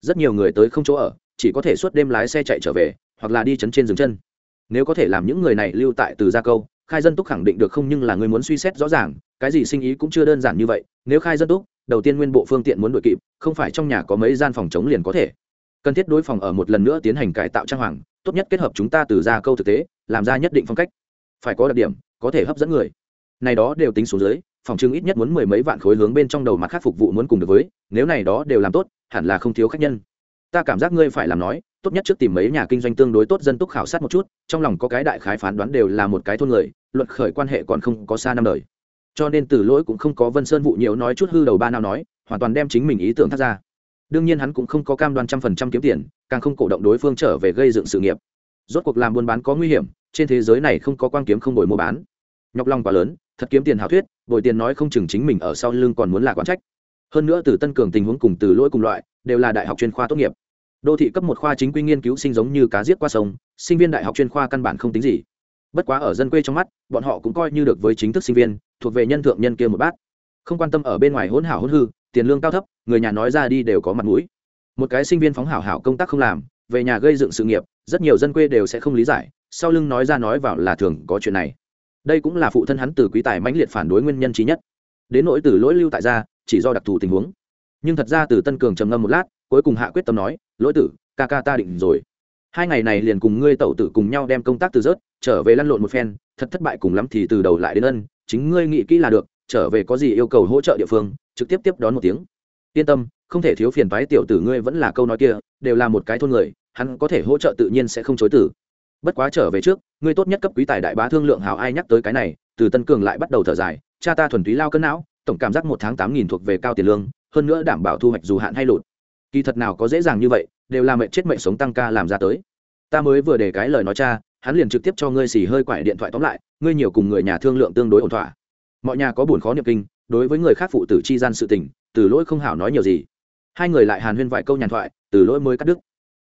Rất nhiều người tới không chỗ ở, chỉ có thể suốt đêm lái xe chạy trở về, hoặc là đi chấn trên rừng chân. Nếu có thể làm những người này lưu tại từ gia câu khai dân túc khẳng định được không nhưng là người muốn suy xét rõ ràng, cái gì sinh ý cũng chưa đơn giản như vậy, nếu khai dân túc, đầu tiên nguyên bộ phương tiện muốn đội kịp, không phải trong nhà có mấy gian phòng chống liền có thể. Cần thiết đối phòng ở một lần nữa tiến hành cải tạo trang hoàng, tốt nhất kết hợp chúng ta từ ra câu thực tế, làm ra nhất định phong cách. Phải có đặc điểm, có thể hấp dẫn người. Này đó đều tính số dưới, phòng trưng ít nhất muốn mười mấy vạn khối hướng bên trong đầu mặt khác phục vụ muốn cùng được với, nếu này đó đều làm tốt, hẳn là không thiếu khách nhân ta cảm giác ngươi phải làm nói, tốt nhất trước tìm mấy nhà kinh doanh tương đối tốt dân túc khảo sát một chút, trong lòng có cái đại khái phán đoán đều là một cái thôn người, luận khởi quan hệ còn không có xa năm đời. Cho nên từ lỗi cũng không có vân sơn vụ nhiều nói chút hư đầu ba nào nói, hoàn toàn đem chính mình ý tưởng thắt ra. Đương nhiên hắn cũng không có cam đoan trăm phần trăm kiếm tiền, càng không cổ động đối phương trở về gây dựng sự nghiệp. Rốt cuộc làm buôn bán có nguy hiểm, trên thế giới này không có quan kiếm không đổi mua bán. Nhọc lòng quá lớn, thật kiếm tiền hảo thuyết bồi tiền nói không chừng chính mình ở sau lưng còn muốn là quán trách. Hơn nữa từ tân cường tình huống cùng từ lỗi cùng loại, đều là đại học chuyên khoa tốt nghiệp đô thị cấp một khoa chính quy nghiên cứu sinh giống như cá giết qua sông, sinh viên đại học chuyên khoa căn bản không tính gì. Bất quá ở dân quê trong mắt, bọn họ cũng coi như được với chính thức sinh viên, thuộc về nhân thượng nhân kia một bát. Không quan tâm ở bên ngoài hỗn hảo hỗn hư, tiền lương cao thấp, người nhà nói ra đi đều có mặt mũi. Một cái sinh viên phóng hảo hảo công tác không làm, về nhà gây dựng sự nghiệp, rất nhiều dân quê đều sẽ không lý giải, sau lưng nói ra nói vào là thường có chuyện này. Đây cũng là phụ thân hắn từ quý tài mãnh liệt phản đối nguyên nhân trí nhất. Đến nỗi từ lỗi lưu tại gia, chỉ do đặc thù tình huống nhưng thật ra từ tân cường trầm ngâm một lát, cuối cùng hạ quyết tâm nói, lỗi tử, ca ca ta định rồi. Hai ngày này liền cùng ngươi tẩu tử cùng nhau đem công tác từ rớt, trở về lăn lộn một phen, thật thất bại cùng lắm thì từ đầu lại đến ân, chính ngươi nghĩ kỹ là được, trở về có gì yêu cầu hỗ trợ địa phương, trực tiếp tiếp đón một tiếng. Yên tâm, không thể thiếu phiền phái tiểu tử ngươi vẫn là câu nói kia, đều là một cái thôn người, hắn có thể hỗ trợ tự nhiên sẽ không chối tử bất quá trở về trước, ngươi tốt nhất cấp quý tài đại bá thương lượng hào ai nhắc tới cái này, từ tân cường lại bắt đầu thở dài, cha ta thuần túy lao cân não, tổng cảm giác một tháng tám nghìn thuộc về cao tiền lương hơn nữa đảm bảo thu hoạch dù hạn hay lụt. Kỳ thật nào có dễ dàng như vậy, đều là mệnh chết mệnh sống tăng ca làm ra tới. Ta mới vừa để cái lời nói cha, hắn liền trực tiếp cho ngươi xì hơi quải điện thoại tóm lại, ngươi nhiều cùng người nhà thương lượng tương đối ổn thỏa. Mọi nhà có buồn khó niệm kinh, đối với người khác phụ tử chi gian sự tình, từ lỗi không hảo nói nhiều gì. Hai người lại hàn huyên vài câu nhàn thoại, từ lỗi mới cắt đứt.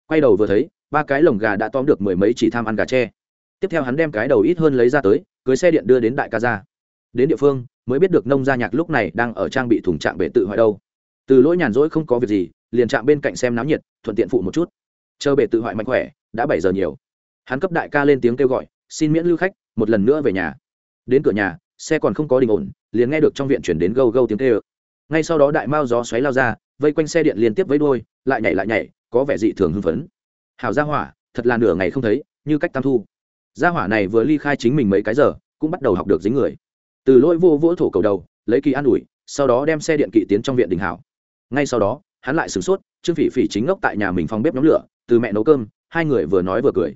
Quay đầu vừa thấy, ba cái lồng gà đã tóm được mười mấy chỉ tham ăn gà tre. Tiếp theo hắn đem cái đầu ít hơn lấy ra tới, cưới xe điện đưa đến đại ca ra. Đến địa phương, mới biết được nông gia nhạc lúc này đang ở trang bị thùng trạng bể tự hoại đâu từ lỗi nhàn rỗi không có việc gì, liền chạm bên cạnh xem náo nhiệt, thuận tiện phụ một chút. Chờ bể tự hoại mạnh khỏe, đã bảy giờ nhiều. Hắn cấp đại ca lên tiếng kêu gọi, xin miễn lưu khách, một lần nữa về nhà. Đến cửa nhà, xe còn không có đình ổn, liền nghe được trong viện chuyển đến gâu gâu tiếng kêu. Ngay sau đó đại mao gió xoáy lao ra, vây quanh xe điện liên tiếp với đôi lại nhảy lại nhảy, có vẻ dị thường hưng phấn. Hảo gia hỏa, thật là nửa ngày không thấy, như cách tam thu. Gia hỏa này vừa ly khai chính mình mấy cái giờ, cũng bắt đầu học được dính người. Từ lỗi vô vỗ thổ cầu đầu, lấy kỳ an ủi, sau đó đem xe điện kỵ tiến trong viện đình hảo ngay sau đó, hắn lại sửng sốt, trương phỉ phỉ chính ngốc tại nhà mình phòng bếp nhóm lửa, từ mẹ nấu cơm, hai người vừa nói vừa cười.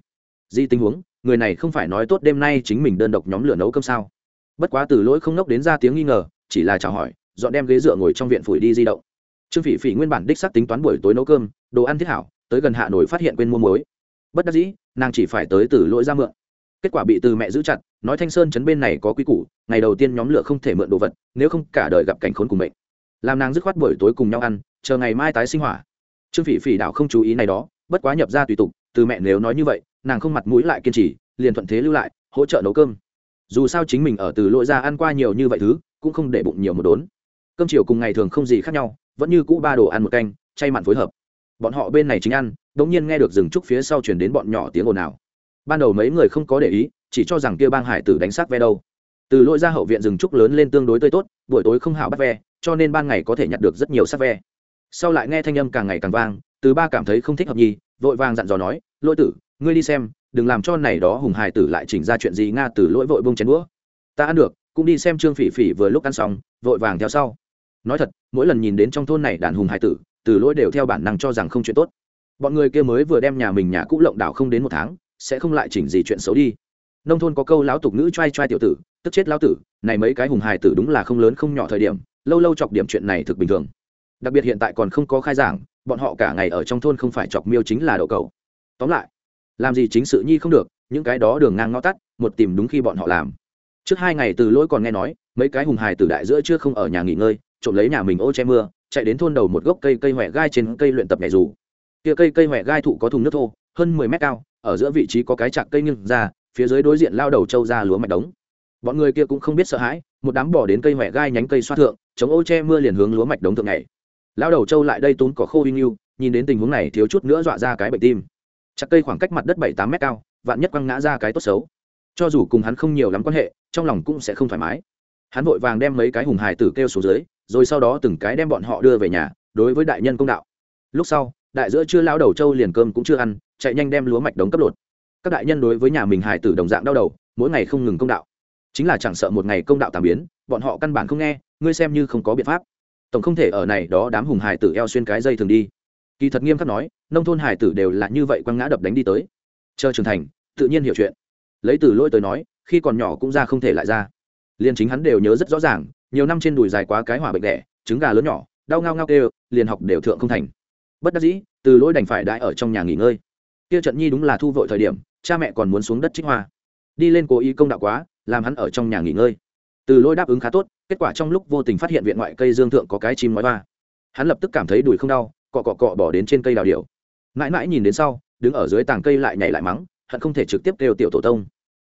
Di tình huống, người này không phải nói tốt đêm nay chính mình đơn độc nhóm lửa nấu cơm sao? Bất quá từ lỗi không ngốc đến ra tiếng nghi ngờ, chỉ là chào hỏi, dọn đem ghế dựa ngồi trong viện phủi đi di động. Trương phỉ phỉ nguyên bản đích xác tính toán buổi tối nấu cơm, đồ ăn thiết hảo, tới gần hạ nổi phát hiện quên mua muối. Bất đắc dĩ, nàng chỉ phải tới từ lỗi ra mượn. Kết quả bị từ mẹ giữ chặt, nói thanh sơn chấn bên này có quy củ, ngày đầu tiên nhóm lửa không thể mượn đồ vật, nếu không cả đời gặp cảnh khốn cùng mệnh làm nàng dứt khoát buổi tối cùng nhau ăn, chờ ngày mai tái sinh hỏa. Trương phỉ phỉ đảo không chú ý này đó, bất quá nhập ra tùy tục, từ mẹ nếu nói như vậy, nàng không mặt mũi lại kiên trì, liền thuận thế lưu lại, hỗ trợ nấu cơm. Dù sao chính mình ở từ lỗi ra ăn qua nhiều như vậy thứ, cũng không để bụng nhiều một đốn. Cơm chiều cùng ngày thường không gì khác nhau, vẫn như cũ ba đồ ăn một canh, chay mặn phối hợp. Bọn họ bên này chính ăn, đống nhiên nghe được rừng trúc phía sau chuyển đến bọn nhỏ tiếng ồn ào. Ban đầu mấy người không có để ý, chỉ cho rằng kia bang hải tử đánh sát ve đâu. Từ lỗi ra hậu viện rừng trúc lớn lên tương đối tươi tốt, buổi tối không hảo bắt ve cho nên ban ngày có thể nhặt được rất nhiều sắc ve. Sau lại nghe thanh âm càng ngày càng vang, từ ba cảm thấy không thích hợp nhi vội vàng dặn dò nói, lỗi tử, ngươi đi xem, đừng làm cho này đó hùng hài tử lại chỉnh ra chuyện gì nga từ lỗi vội bông chén đũa. Ta ăn được, cũng đi xem trương phỉ phỉ vừa lúc ăn xong, vội vàng theo sau. Nói thật, mỗi lần nhìn đến trong thôn này đàn hùng hài tử, từ lỗi đều theo bản năng cho rằng không chuyện tốt. Bọn người kia mới vừa đem nhà mình nhà cũ lộng đảo không đến một tháng, sẽ không lại chỉnh gì chuyện xấu đi. Nông thôn có câu lão tục ngữ t r a i t r a i tiểu tử, tức chết lão tử, này mấy cái hùng hài tử đúng là không lớn không nhỏ thời điểm lâu lâu chọc điểm chuyện này thực bình thường. Đặc biệt hiện tại còn không có khai giảng, bọn họ cả ngày ở trong thôn không phải chọc miêu chính là đậu cầu tóm lại, làm gì chính sự nhi không được, những cái đó đường ngang ngõ tắt, một tìm đúng khi bọn họ làm. Trước hai ngày từ lỗi còn nghe nói, mấy cái hùng hài tử đại giữa chưa không ở nhà nghỉ ngơi, trộm lấy nhà mình ô che mưa, chạy đến thôn đầu một gốc cây cây huệ gai trên cây luyện tập nhảy dù. Kia cây cây huệ gai thụ có thùng nước thô, hơn mười mét cao, ở giữa vị trí có cái chạc cây nghiêng ra, phía dưới đối diện lao đầu trâu ra lúa mạch đống bọn người kia cũng không biết sợ hãi, một đám bỏ đến cây huệ gai nhánh cây xoát thượng, chống ô che mưa liền hướng lúa mạch đống thượng này lao đầu trâu lại đây tốn cỏ khô vinh yêu nhìn đến tình huống này thiếu chút nữa dọa ra cái bệnh tim. Chặt cây khoảng cách mặt đất bảy tám mét cao, vạn nhất quăng ngã ra cái tốt xấu. Cho dù cùng hắn không nhiều lắm quan hệ, trong lòng cũng sẽ không thoải mái. Hắn vội vàng đem mấy cái hùng hài tử kêu xuống dưới, rồi sau đó từng cái đem bọn họ đưa về nhà, đối với đại nhân công đạo. Lúc sau, đại giữa chưa lao đầu trâu liền cơm cũng chưa ăn, chạy nhanh đem lúa mạch đống cấp lột. Các đại nhân đối với nhà mình hài tử đồng dạng đau đầu, mỗi ngày không ngừng công đạo chính là chẳng sợ một ngày công đạo tạm biến, bọn họ căn bản không nghe, ngươi xem như không có biện pháp. Tổng không thể ở này đó đám hùng hải tử eo xuyên cái dây thường đi. Kỳ thật nghiêm khắc nói, nông thôn hải tử đều là như vậy quăng ngã đập đánh đi tới. Chờ trưởng thành, tự nhiên hiểu chuyện. Lấy từ lỗi tới nói, khi còn nhỏ cũng ra không thể lại ra. Liền chính hắn đều nhớ rất rõ ràng, nhiều năm trên đùi dài quá cái hỏa bệnh đẻ, trứng gà lớn nhỏ, đau ngao ngao kêu, liền học đều thượng không thành. Bất đắc dĩ, từ lỗi đành phải đãi ở trong nhà nghỉ ngơi. Kia trận nhi đúng là thu vội thời điểm, cha mẹ còn muốn xuống đất trích hoa. Đi lên cố ý công đạo quá làm hắn ở trong nhà nghỉ ngơi. Từ Lôi đáp ứng khá tốt, kết quả trong lúc vô tình phát hiện viện ngoại cây dương thượng có cái chim nói hoa. Hắn lập tức cảm thấy đùi không đau, cọ cọ cọ bỏ đến trên cây đào điều mãi mãi nhìn đến sau, đứng ở dưới tàng cây lại nhảy lại mắng, hận không thể trực tiếp kêu tiểu tổ tông.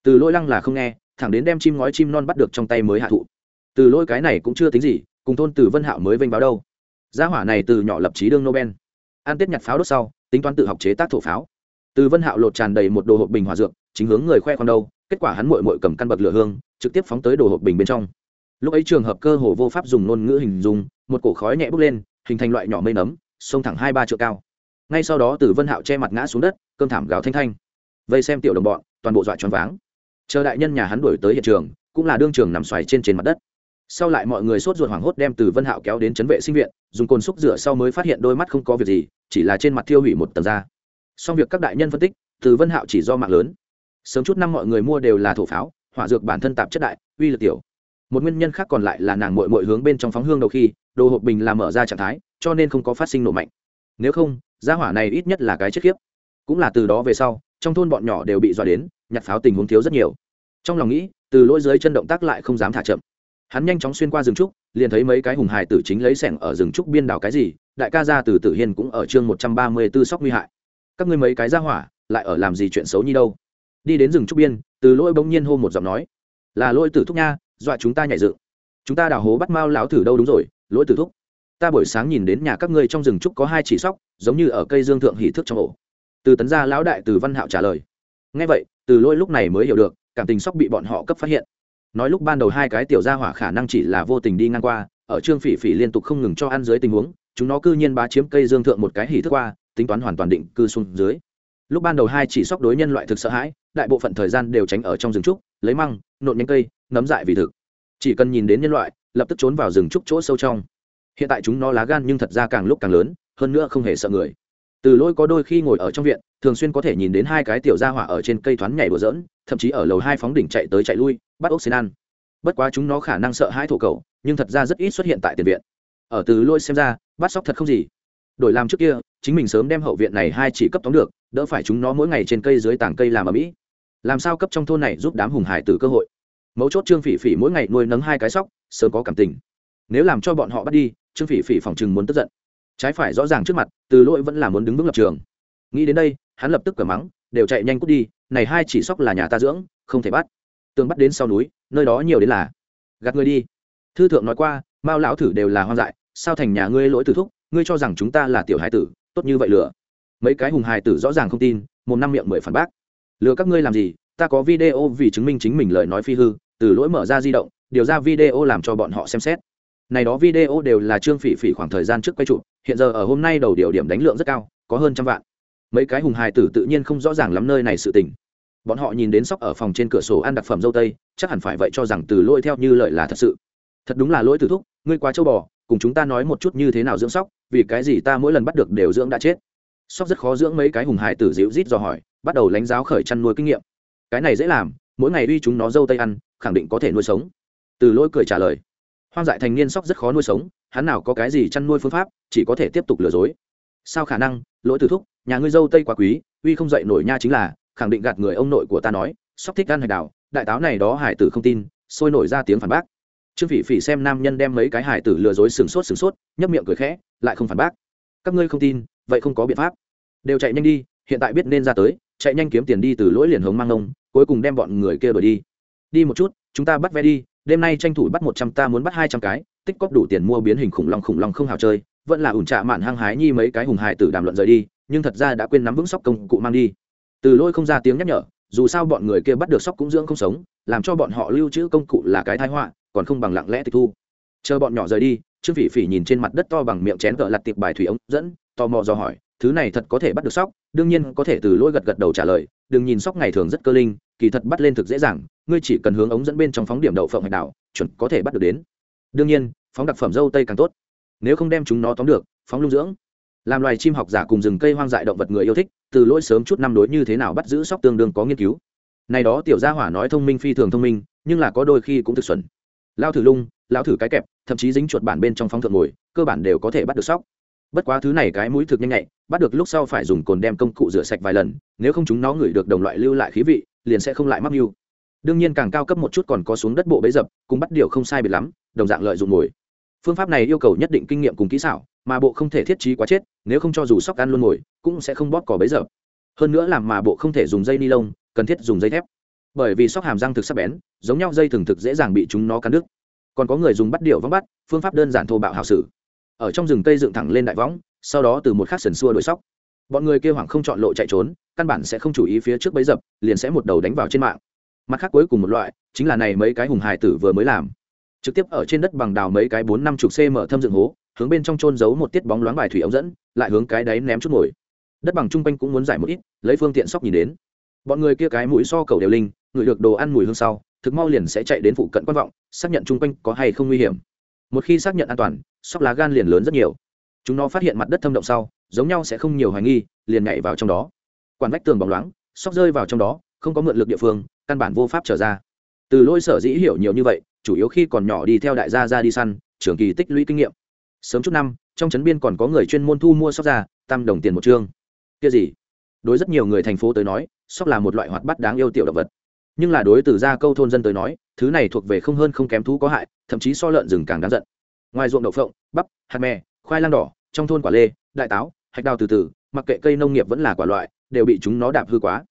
Từ Lôi lăng là không nghe, thẳng đến đem chim ngói chim non bắt được trong tay mới hạ thụ. Từ Lôi cái này cũng chưa tính gì, cùng thôn từ vân hạo mới vênh báo đâu. Gia hỏa này từ nhỏ lập trí đương nobel. An tết nhặt pháo đốt sau, tính toán tự học chế tác thổ pháo từ vân hạo lột tràn đầy một đồ hộp bình hòa dược, chính hướng người khoe con đâu, kết quả hắn mội mội cầm căn bậc lửa hương, trực tiếp phóng tới đồ hộp bình bên trong. Lúc ấy trường hợp cơ hồ vô pháp dùng ngôn ngữ hình dung, một cổ khói nhẹ bốc lên, hình thành loại nhỏ mây nấm, xông thẳng hai ba triệu cao. Ngay sau đó từ vân hạo che mặt ngã xuống đất, cơm thảm gào thanh thanh. Vây xem tiểu đồng bọn, toàn bộ dọa choáng váng. Chờ đại nhân nhà hắn đuổi tới hiện trường, cũng là đương trường nằm xoài trên trên mặt đất. Sau lại mọi người sốt ruột hoảng hốt đem từ vân hạo kéo đến chấn vệ sinh viện, dùng cồn xúc rửa sau mới phát hiện đôi mắt không có việc gì, chỉ là trên mặt thiêu hủy một tầng da song việc các đại nhân phân tích, từ vân hạo chỉ do mạng lớn. Sớm chút năm mọi người mua đều là thổ pháo, hỏa dược bản thân tạp chất đại, uy lực tiểu. Một nguyên nhân khác còn lại là nàng mội mội hướng bên trong phóng hương đầu khi, đồ hộp bình làm mở ra trạng thái, cho nên không có phát sinh nổ mạnh. Nếu không, gia hỏa này ít nhất là cái chết khiếp. Cũng là từ đó về sau, trong thôn bọn nhỏ đều bị dọa đến, nhặt pháo tình huống thiếu rất nhiều. Trong lòng nghĩ, từ lỗi dưới chân động tác lại không dám thả chậm. Hắn nhanh chóng xuyên qua rừng trúc, liền thấy mấy cái hùng hài tử chính lấy sẻng ở rừng trúc biên đảo cái gì, đại ca ra từ tử hiên cũng ở chương một trăm ba mươi b ố sóc nguy hại các ngươi mấy cái ra hỏa, lại ở làm gì chuyện xấu như đâu? Đi đến rừng trúc biên, từ lỗi bỗng nhiên hô một giọng nói. Là lỗi tử thúc nha, dọa chúng ta nhảy dựng. Chúng ta đào hố bắt mao lão thử đâu đúng rồi, lỗi tử thúc. Ta buổi sáng nhìn đến nhà các ngươi trong rừng trúc có hai chỉ sóc, giống như ở cây dương thượng hỷ thức trong ổ. Từ tấn gia lão đại từ văn hạo trả lời. Ngay vậy, từ lôi lúc này mới hiểu được, cảm tình sóc bị bọn họ cấp phát hiện. Nói lúc ban đầu hai cái tiểu gia hỏa khả năng chỉ là vô tình đi ngang qua, ở trương phỉ phỉ liên tục không ngừng cho ăn dưới tình huống, chúng nó cư nhiên bá chiếm cây dương thượng một cái hỉ thức qua tính toán hoàn toàn định cư xuống dưới. Lúc ban đầu hai chỉ sóc đối nhân loại thực sợ hãi, đại bộ phận thời gian đều tránh ở trong rừng trúc, lấy măng, nộn nhánh cây, nấm dại vì thực. Chỉ cần nhìn đến nhân loại, lập tức trốn vào rừng trúc chỗ sâu trong. Hiện tại chúng nó lá gan nhưng thật ra càng lúc càng lớn, hơn nữa không hề sợ người. Từ lỗi có đôi khi ngồi ở trong viện, thường xuyên có thể nhìn đến hai cái tiểu gia hỏa ở trên cây thoáng nhảy đùa dỡn thậm chí ở lầu hai phóng đỉnh chạy tới chạy lui, bắt ốc xin ăn. Bất quá chúng nó khả năng sợ hãi thổ cầu nhưng thật ra rất ít xuất hiện tại tiền viện. Ở từ lỗi xem ra, bắt sóc thật không gì. Đổi làm trước kia chính mình sớm đem hậu viện này hai chỉ cấp tóm được, đỡ phải chúng nó mỗi ngày trên cây dưới tảng cây làm ở mỹ. Làm sao cấp trong thôn này giúp đám hùng hải tử cơ hội? Mấu chốt trương phỉ phỉ mỗi ngày nuôi nấng hai cái sóc, sớm có cảm tình. Nếu làm cho bọn họ bắt đi, trương phỉ phỉ phòng chừng muốn tức giận. Trái phải rõ ràng trước mặt, từ lỗi vẫn là muốn đứng vững lập trường. Nghĩ đến đây, hắn lập tức cởi mắng, đều chạy nhanh cút đi, này hai chỉ sóc là nhà ta dưỡng, không thể bắt. Tương bắt đến sau núi, nơi đó nhiều đến là gạt ngươi đi. Thư thượng nói qua, mao lão thử đều là hoang dại, sao thành nhà ngươi lỗi tử thúc, ngươi cho rằng chúng ta là tiểu hải tử tốt như vậy lừa. Mấy cái hùng hài tử rõ ràng không tin, một năm miệng mười phản bác. Lừa các ngươi làm gì? Ta có video vì chứng minh chính mình lời nói phi hư, từ lỗi mở ra di động, điều ra video làm cho bọn họ xem xét. Này đó video đều là trương phỉ phỉ khoảng thời gian trước quay chụp, hiện giờ ở hôm nay đầu điều điểm đánh lượng rất cao, có hơn trăm vạn. Mấy cái hùng hài tử tự nhiên không rõ ràng lắm nơi này sự tình. Bọn họ nhìn đến sóc ở phòng trên cửa sổ ăn đặc phẩm dâu tây, chắc hẳn phải vậy cho rằng từ lỗi theo như lời là thật sự. Thật đúng là lỗi từ thúc, ngươi quá châu bò cùng chúng ta nói một chút như thế nào dưỡng sóc, vì cái gì ta mỗi lần bắt được đều dưỡng đã chết. Sóc rất khó dưỡng mấy cái hùng hải tử dịu rít do hỏi, bắt đầu lãnh giáo khởi chăn nuôi kinh nghiệm. Cái này dễ làm, mỗi ngày uy chúng nó dâu tây ăn, khẳng định có thể nuôi sống. Từ lỗi cười trả lời. Hoang dại thành niên sóc rất khó nuôi sống, hắn nào có cái gì chăn nuôi phương pháp, chỉ có thể tiếp tục lừa dối. Sao khả năng, lỗi từ thúc, nhà ngươi dâu tây quá quý, uy không dậy nổi nha chính là, khẳng định gạt người ông nội của ta nói, sóc thích ăn hải đảo, đại táo này đó hải tử không tin, sôi nổi ra tiếng phản bác trương phỉ phỉ xem nam nhân đem mấy cái hải tử lừa dối sừng sốt sừng sốt, nhấp miệng cười khẽ, lại không phản bác. Các ngươi không tin, vậy không có biện pháp. Đều chạy nhanh đi, hiện tại biết nên ra tới, chạy nhanh kiếm tiền đi từ lỗi liền hống mang ông, cuối cùng đem bọn người kia đuổi đi. Đi một chút, chúng ta bắt ve đi, đêm nay tranh thủ bắt một trăm, ta muốn bắt hai trăm cái, tích cóp đủ tiền mua biến hình khủng long khủng long không hào chơi, vẫn là ủn trạ mạn hăng hái nhi mấy cái hùng hài tử đàm luận rời đi, nhưng thật ra đã quên nắm vững sóc công cụ mang đi. Từ lỗi không ra tiếng nhắc nhở dù sao bọn người kia bắt được sóc cũng dưỡng không sống, làm cho bọn họ lưu trữ công cụ là cái thái họa, còn không bằng lặng lẽ tịch thu. Chờ bọn nhỏ rời đi, trương phỉ phỉ nhìn trên mặt đất to bằng miệng chén cỡ lặt tiệp bài thủy ống, dẫn, tò mò do hỏi, thứ này thật có thể bắt được sóc? Đương nhiên có thể từ lôi gật gật đầu trả lời, đừng nhìn sóc ngày thường rất cơ linh, kỳ thật bắt lên thực dễ dàng, ngươi chỉ cần hướng ống dẫn bên trong phóng điểm đậu phộng hạch đảo, chuẩn có thể bắt được đến. Đương nhiên, phóng đặc phẩm dâu tây càng tốt. Nếu không đem chúng nó tóm được, phóng lung dưỡng làm loài chim học giả cùng rừng cây hoang dại động vật người yêu thích, từ lỗi sớm chút năm đối như thế nào bắt giữ sóc tương đương có nghiên cứu. Này đó tiểu gia hỏa nói thông minh phi thường thông minh, nhưng là có đôi khi cũng thực xuẩn. Lao thử lung lao thử cái kẹp, thậm chí dính chuột bản bên trong phóng thượng ngồi, cơ bản đều có thể bắt được sóc. Bất quá thứ này cái mũi thực nhanh nhạy, bắt được lúc sau phải dùng cồn đem công cụ rửa sạch vài lần, nếu không chúng nó ngửi được đồng loại lưu lại khí vị, liền sẽ không lại mắc mưu. Đương nhiên càng cao cấp một chút còn có xuống đất bộ bấy dập cùng bắt điều không sai biệt lắm, đồng dạng lợi dụng ngồi phương pháp này yêu cầu nhất định kinh nghiệm cùng kỹ xảo, mà bộ không thể thiết trí quá chết, nếu không cho dù sóc ăn luôn ngồi, cũng sẽ không bóp cỏ bấy giờ. Hơn nữa làm mà bộ không thể dùng dây ni lông, cần thiết dùng dây thép. Bởi vì sóc hàm răng thực sắc bén, giống nhau dây thường thực dễ dàng bị chúng nó cắn đứt. Còn có người dùng bắt điệu vắng bắt, phương pháp đơn giản thô bạo hào sử ở trong rừng cây dựng thẳng lên đại võng, sau đó từ một khắc sần xua đuổi sóc. Bọn người kêu hoảng không chọn lộ chạy trốn, căn bản sẽ không chú ý phía trước bấy dập, liền sẽ một đầu đánh vào trên mạng. Mặt khác cuối cùng một loại, chính là này mấy cái hùng hài tử vừa mới làm trực tiếp ở trên đất bằng đào mấy cái bốn năm chục cm thâm dựng hố, hướng bên trong trôn giấu một tiết bóng loáng bài thủy ống dẫn, lại hướng cái đáy ném chút nổi. Đất bằng trung quanh cũng muốn giải một ít, lấy phương tiện sóc nhìn đến. Bọn người kia cái mũi so cầu đều linh ngửi được đồ ăn mùi hương sau, thực mau liền sẽ chạy đến phụ cận quan vọng, xác nhận chung quanh có hay không nguy hiểm. Một khi xác nhận an toàn, sóc lá gan liền lớn rất nhiều. Chúng nó phát hiện mặt đất thâm động sau, giống nhau sẽ không nhiều hoài nghi, liền nhảy vào trong đó. Quản vách tường bóng loáng, sóc rơi vào trong đó, không có mượn lực địa phương, căn bản vô pháp trở ra. Từ lôi sở dĩ hiểu nhiều như vậy chủ yếu khi còn nhỏ đi theo đại gia ra đi săn, trường kỳ tích lũy kinh nghiệm. Sớm chút năm, trong trấn biên còn có người chuyên môn thu mua sóc ra, tam đồng tiền một chương kia gì? Đối rất nhiều người thành phố tới nói, sóc là một loại hoạt bát đáng yêu tiểu động vật. Nhưng là đối từ gia câu thôn dân tới nói, thứ này thuộc về không hơn không kém thú có hại, thậm chí so lợn rừng càng đáng giận. Ngoài ruộng đậu phộng, bắp, hạt mè, khoai lang đỏ, trong thôn quả lê, đại táo, hạch đào từ từ, mặc kệ cây nông nghiệp vẫn là quả loại, đều bị chúng nó đạp hư quá.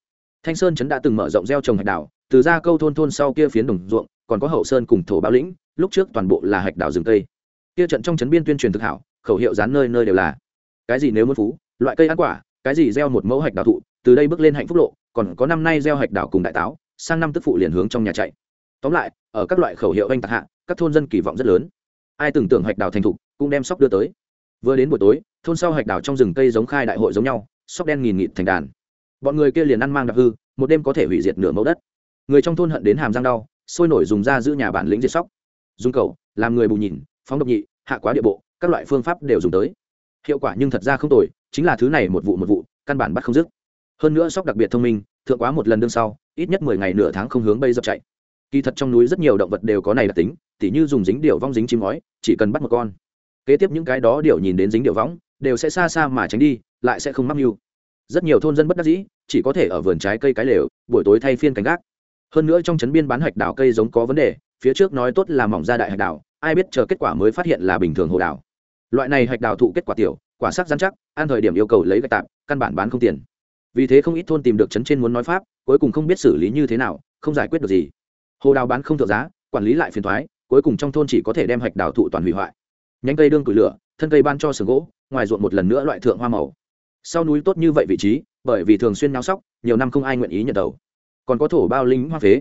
Thanh sơn trấn đã từng mở rộng gieo trồng hạch đào, từ ra câu thôn thôn sau kia phiến đồng ruộng còn có hậu sơn cùng thổ bão lĩnh, lúc trước toàn bộ là hạch đào rừng cây. Kia trận trong trấn biên tuyên truyền thực hảo, khẩu hiệu dán nơi nơi đều là. Cái gì nếu muốn phú, loại cây ăn quả, cái gì gieo một mẫu hạch đào thụ, từ đây bước lên hạnh phúc lộ, còn có năm nay gieo hạch đào cùng đại táo, sang năm tức phụ liền hướng trong nhà chạy. Tóm lại, ở các loại khẩu hiệu anh tạc hạ, các thôn dân kỳ vọng rất lớn. Ai tưởng tưởng hạch đào thành thục, cũng đem sóc đưa tới. Vừa đến buổi tối, thôn sau hạch đào trong rừng cây giống khai đại hội giống nhau, sóc đen nghìn nghịt thành đàn. Bọn người kia liền ăn mang đặc hư, một đêm có thể hủy diệt nửa mẫu đất. Người trong thôn hận đến hàm răng đau sôi nổi dùng ra giữ nhà bản lĩnh diệt sóc. Dùng cầu, làm người bù nhìn, phóng độc nhị, hạ quá địa bộ, các loại phương pháp đều dùng tới. Hiệu quả nhưng thật ra không tồi, chính là thứ này một vụ một vụ, căn bản bắt không dứt. Hơn nữa sóc đặc biệt thông minh, thượng quá một lần đương sau, ít nhất mười ngày nửa tháng không hướng bây dập chạy. Kỳ thật trong núi rất nhiều động vật đều có này đặc tính, tỉ như dùng dính điệu vong dính chim ngói, chỉ cần bắt một con. Kế tiếp những cái đó điệu nhìn đến dính điệu võng đều sẽ xa xa mà tránh đi, lại sẽ không mắc mưu. Rất nhiều thôn dân bất đắc dĩ, chỉ có thể ở vườn trái cây cái lều, buổi tối thay phiên canh gác hơn nữa trong trấn biên bán hạch đảo cây giống có vấn đề, phía trước nói tốt là mỏng ra đại hạch đảo, ai biết chờ kết quả mới phát hiện là bình thường hồ đảo. Loại này hạch đảo thụ kết quả tiểu, quả sắc dán chắc ăn thời điểm yêu cầu lấy gạch tạm, căn bản bán không tiền. Vì thế không ít thôn tìm được trấn trên muốn nói pháp, cuối cùng không biết xử lý như thế nào, không giải quyết được gì. Hồ đào bán không thượng giá, quản lý lại phiền thoái, cuối cùng trong thôn chỉ có thể đem hạch đào thụ toàn hủy hoại. Nhánh cây đương củi lửa, thân cây ban cho sừng gỗ, ngoài ruộng một lần nữa loại thượng hoa màu. Sau núi tốt như vậy vị trí, bởi vì thường xuyên náo sóc, nhiều năm không ai nguyện ý nhận đầu còn có thổ bao lính hoa phế.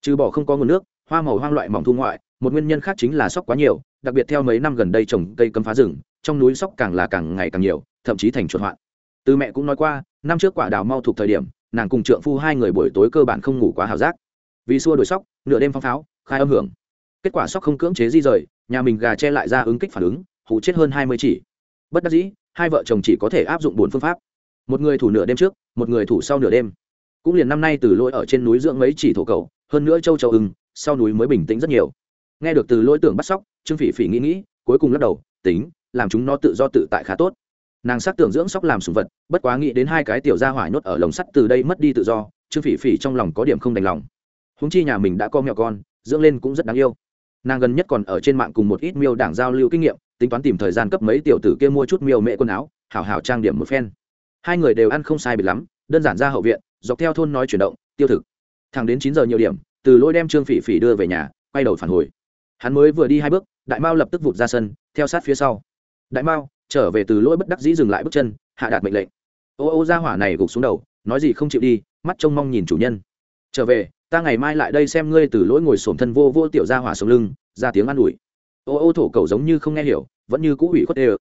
Trừ bỏ không có nguồn nước, hoa màu hoang loại mỏng thu ngoại, một nguyên nhân khác chính là sóc quá nhiều, đặc biệt theo mấy năm gần đây trồng cây cấm phá rừng, trong núi sóc càng là càng ngày càng nhiều, thậm chí thành chuột hoạn. Từ mẹ cũng nói qua, năm trước quả đào mau thuộc thời điểm, nàng cùng trượng phu hai người buổi tối cơ bản không ngủ quá hào giác. Vì xua đổi sóc, nửa đêm phong pháo, khai âm hưởng. Kết quả sóc không cưỡng chế di rời, nhà mình gà che lại ra ứng kích phản ứng hụ chết hơn hai mươi chỉ. Bất đắc dĩ, hai vợ chồng chỉ có thể áp dụng bốn phương pháp. Một người thủ nửa đêm trước, một người thủ sau nửa đêm cũng liền năm nay từ lỗi ở trên núi dưỡng mấy chỉ thổ cầu hơn nữa châu châu ưng, sau núi mới bình tĩnh rất nhiều. Nghe được từ lỗi tưởng bắt sóc, trương phỉ phỉ nghĩ nghĩ, cuối cùng lắc đầu, tính, làm chúng nó tự do tự tại khá tốt. Nàng sắc tưởng dưỡng sóc làm sùng vật, bất quá nghĩ đến hai cái tiểu gia hỏa nhốt ở lồng sắt từ đây mất đi tự do, trương phỉ phỉ trong lòng có điểm không đành lòng. Húng chi nhà mình đã có mèo con, dưỡng lên cũng rất đáng yêu. Nàng gần nhất còn ở trên mạng cùng một ít miêu đảng giao lưu kinh nghiệm, tính toán tìm thời gian cấp mấy tiểu tử kia mua chút miêu mẹ quần áo, hảo hảo trang điểm một phen. Hai người đều ăn không sai biệt lắm, đơn giản ra hậu viện dọc theo thôn nói chuyển động, tiêu thực. Thẳng đến chín giờ nhiều điểm, từ lỗi đem trương phỉ phỉ đưa về nhà, quay đầu phản hồi. Hắn mới vừa đi hai bước, đại mao lập tức vụt ra sân, theo sát phía sau. Đại mao, trở về từ lỗi bất đắc dĩ dừng lại bước chân, hạ đạt mệnh lệnh. Ô ô ra hỏa này gục xuống đầu, nói gì không chịu đi, mắt trông mong nhìn chủ nhân. Trở về, ta ngày mai lại đây xem ngươi từ lỗi ngồi xổm thân vô vô tiểu ra hỏa sống lưng, ra tiếng an ủi. Ô ô, thổ cầu giống như không nghe hiểu, vẫn như cũ hủy khuất đê ơ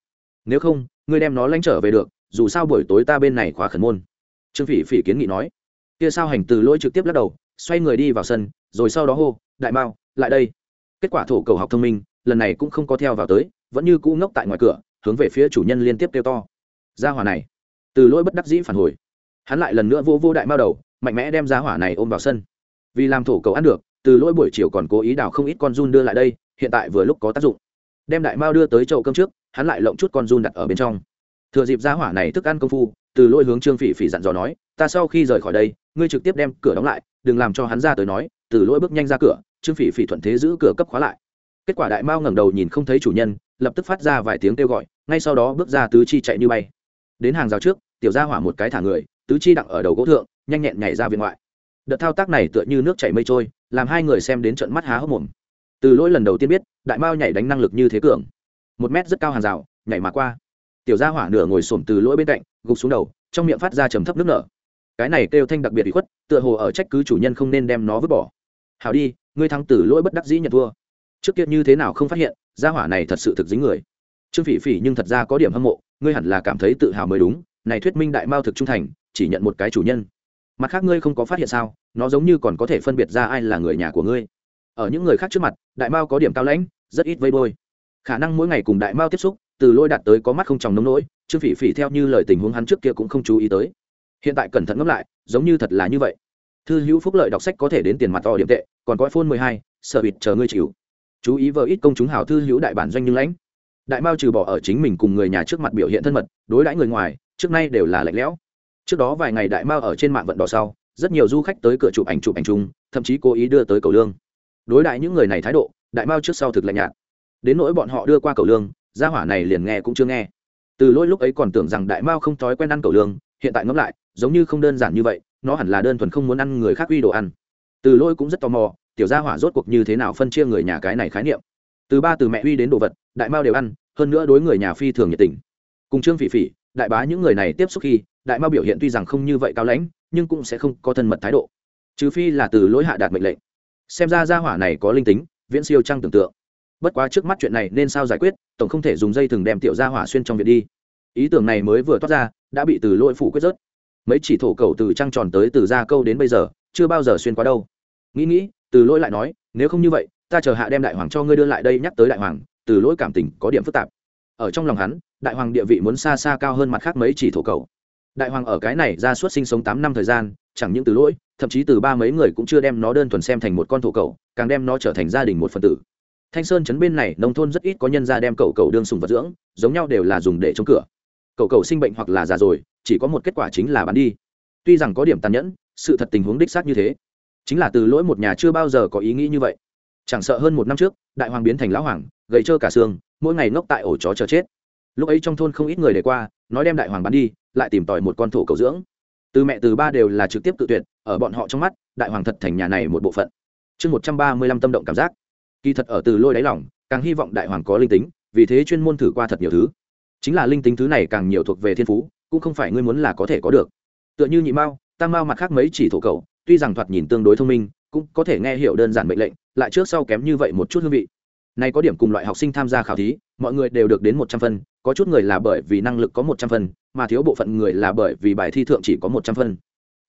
nếu không, ngươi đem nó lanh trở về được, dù sao buổi tối ta bên này khóa khẩn môn trương phỉ phỉ kiến nghị nói, kia sao hành từ lỗi trực tiếp lắc đầu, xoay người đi vào sân, rồi sau đó hô, đại mao, lại đây. Kết quả thổ cầu học thông minh, lần này cũng không có theo vào tới, vẫn như cũ ngốc tại ngoài cửa, hướng về phía chủ nhân liên tiếp kêu to. Gia hỏa này, từ lỗi bất đắc dĩ phản hồi. Hắn lại lần nữa vô vô đại mao đầu, mạnh mẽ đem gia hỏa này ôm vào sân. Vì làm thổ cầu ăn được, từ lỗi buổi chiều còn cố ý đào không ít con run đưa lại đây, hiện tại vừa lúc có tác dụng. Đem đại mao đưa tới chậu cơm trước, hắn lại lộng chút con run đặt ở bên trong. Thừa dịp gia hỏa này thức ăn công phu từ lỗi hướng trương phỉ phỉ dặn dò nói, ta sau khi rời khỏi đây, ngươi trực tiếp đem cửa đóng lại, đừng làm cho hắn ra tới nói. Từ lỗi bước nhanh ra cửa, trương phỉ phỉ thuận thế giữ cửa cấp khóa lại. Kết quả đại mao ngẩng đầu nhìn không thấy chủ nhân, lập tức phát ra vài tiếng kêu gọi, ngay sau đó bước ra tứ chi chạy như bay. Đến hàng rào trước, tiểu gia hỏa một cái thả người, tứ chi đặng ở đầu gỗ thượng, nhanh nhẹn nhảy ra viện ngoại. Đợt thao tác này tựa như nước chảy mây trôi, làm hai người xem đến trận mắt há hốc mồm. Từ lỗi lần đầu tiên biết, đại mao nhảy đánh năng lực như thế cường. Một mét rất cao hàng rào, nhảy mà qua. Tiểu gia hỏa nửa ngồi xổm từ lỗi bên cạnh gục xuống đầu, trong miệng phát ra trầm thấp nước nở. Cái này kêu thanh đặc biệt bị khuất, tựa hồ ở trách cứ chủ nhân không nên đem nó vứt bỏ. Hào đi, ngươi thắng tử lỗi bất đắc dĩ nhận thua. Trước kia như thế nào không phát hiện, gia hỏa này thật sự thực dính người. Trương phỉ phỉ nhưng thật ra có điểm hâm mộ, ngươi hẳn là cảm thấy tự hào mới đúng, này thuyết minh đại mao thực trung thành, chỉ nhận một cái chủ nhân. Mặt khác ngươi không có phát hiện sao, nó giống như còn có thể phân biệt ra ai là người nhà của ngươi. Ở những người khác trước mặt, đại mao có điểm cao lãnh, rất ít vây bôi. Khả năng mỗi ngày cùng đại mao tiếp xúc, từ lôi đạt tới có mắt không tròng nông nỗi trương phỉ phỉ theo như lời tình huống hắn trước kia cũng không chú ý tới. Hiện tại cẩn thận ngẫm lại, giống như thật là như vậy. Thư hữu phúc lợi đọc sách có thể đến tiền mặt to điểm tệ, còn có phone mười hai, sợ bịt chờ ngươi chịu. Chú ý vợ ít công chúng hào thư hữu đại bản doanh nhưng lãnh. Đại mao trừ bỏ ở chính mình cùng người nhà trước mặt biểu hiện thân mật, đối đãi người ngoài, trước nay đều là lạnh lẽo. Trước đó vài ngày đại mao ở trên mạng vận đỏ sau, rất nhiều du khách tới cửa chụp ảnh chụp ảnh chung, thậm chí cố ý đưa tới cầu lương. Đối đãi những người này thái độ, đại mao trước sau thực lạnh nhạt. Đến nỗi bọn họ đưa qua cầu lương, gia hỏa này liền nghe cũng chưa nghe từ lỗi lúc ấy còn tưởng rằng đại mao không thói quen ăn cầu lương, hiện tại ngẫm lại, giống như không đơn giản như vậy, nó hẳn là đơn thuần không muốn ăn người khác uy đồ ăn. Từ lỗi cũng rất tò mò, tiểu gia hỏa rốt cuộc như thế nào phân chia người nhà cái này khái niệm. Từ ba từ mẹ uy đến đồ vật, đại mao đều ăn, hơn nữa đối người nhà phi thường nhiệt tình. Cùng trương phỉ phỉ, đại bá những người này tiếp xúc khi, đại mao biểu hiện tuy rằng không như vậy cao lãnh, nhưng cũng sẽ không có thân mật thái độ. Trừ phi là từ lỗi hạ đạt mệnh lệnh. Xem ra gia hỏa này có linh tính, viễn siêu trăng tưởng tượng bất quá trước mắt chuyện này nên sao giải quyết, tổng không thể dùng dây thừng đem tiểu gia hỏa xuyên trong viện đi. Ý tưởng này mới vừa toát ra, đã bị từ lỗi phủ quyết rớt. Mấy chỉ thổ cầu từ trăng tròn tới từ gia câu đến bây giờ, chưa bao giờ xuyên qua đâu. Nghĩ nghĩ, từ lỗi lại nói, nếu không như vậy, ta chờ hạ đem đại hoàng cho ngươi đưa lại đây nhắc tới đại hoàng. Từ lỗi cảm tình có điểm phức tạp. Ở trong lòng hắn, đại hoàng địa vị muốn xa xa cao hơn mặt khác mấy chỉ thổ cầu đại hoàng ở cái này ra suốt sinh sống tám năm thời gian, chẳng những từ lỗi, thậm chí từ ba mấy người cũng chưa đem nó đơn thuần xem thành một con thổ cầu càng đem nó trở thành gia đình một phần tử thanh sơn chấn bên này nông thôn rất ít có nhân ra đem cầu cầu đương sùng vật dưỡng, giống nhau đều là dùng để chống cửa. Cầu cầu sinh bệnh hoặc là già rồi, chỉ có một kết quả chính là bán đi. Tuy rằng có điểm tàn nhẫn, sự thật tình huống đích xác như thế. Chính là từ lỗi một nhà chưa bao giờ có ý nghĩ như vậy. Chẳng sợ hơn một năm trước, đại hoàng biến thành lão hoàng, gầy trơ cả xương, mỗi ngày ngốc tại ổ chó chờ chết. Lúc ấy trong thôn không ít người để qua, nói đem đại hoàng bán đi, lại tìm tòi một con thổ cầu dưỡng. Từ mẹ từ ba đều là trực tiếp tự tuyệt, ở bọn họ trong mắt, đại hoàng thật thành nhà này một bộ phận. Chương một trăm ba mươi lăm tâm động cảm giác kỳ thật ở từ lôi đáy lòng, càng hy vọng đại hoàng có linh tính, vì thế chuyên môn thử qua thật nhiều thứ. Chính là linh tính thứ này càng nhiều thuộc về thiên phú, cũng không phải ngươi muốn là có thể có được. Tựa như nhị mao, tam mao mặt khác mấy chỉ thổ cầu tuy rằng thoạt nhìn tương đối thông minh, cũng có thể nghe hiểu đơn giản mệnh lệnh, lại trước sau kém như vậy một chút hương vị. Nay có điểm cùng loại học sinh tham gia khảo thí, mọi người đều được đến một trăm phân, có chút người là bởi vì năng lực có một trăm phân, mà thiếu bộ phận người là bởi vì bài thi thượng chỉ có một trăm phân.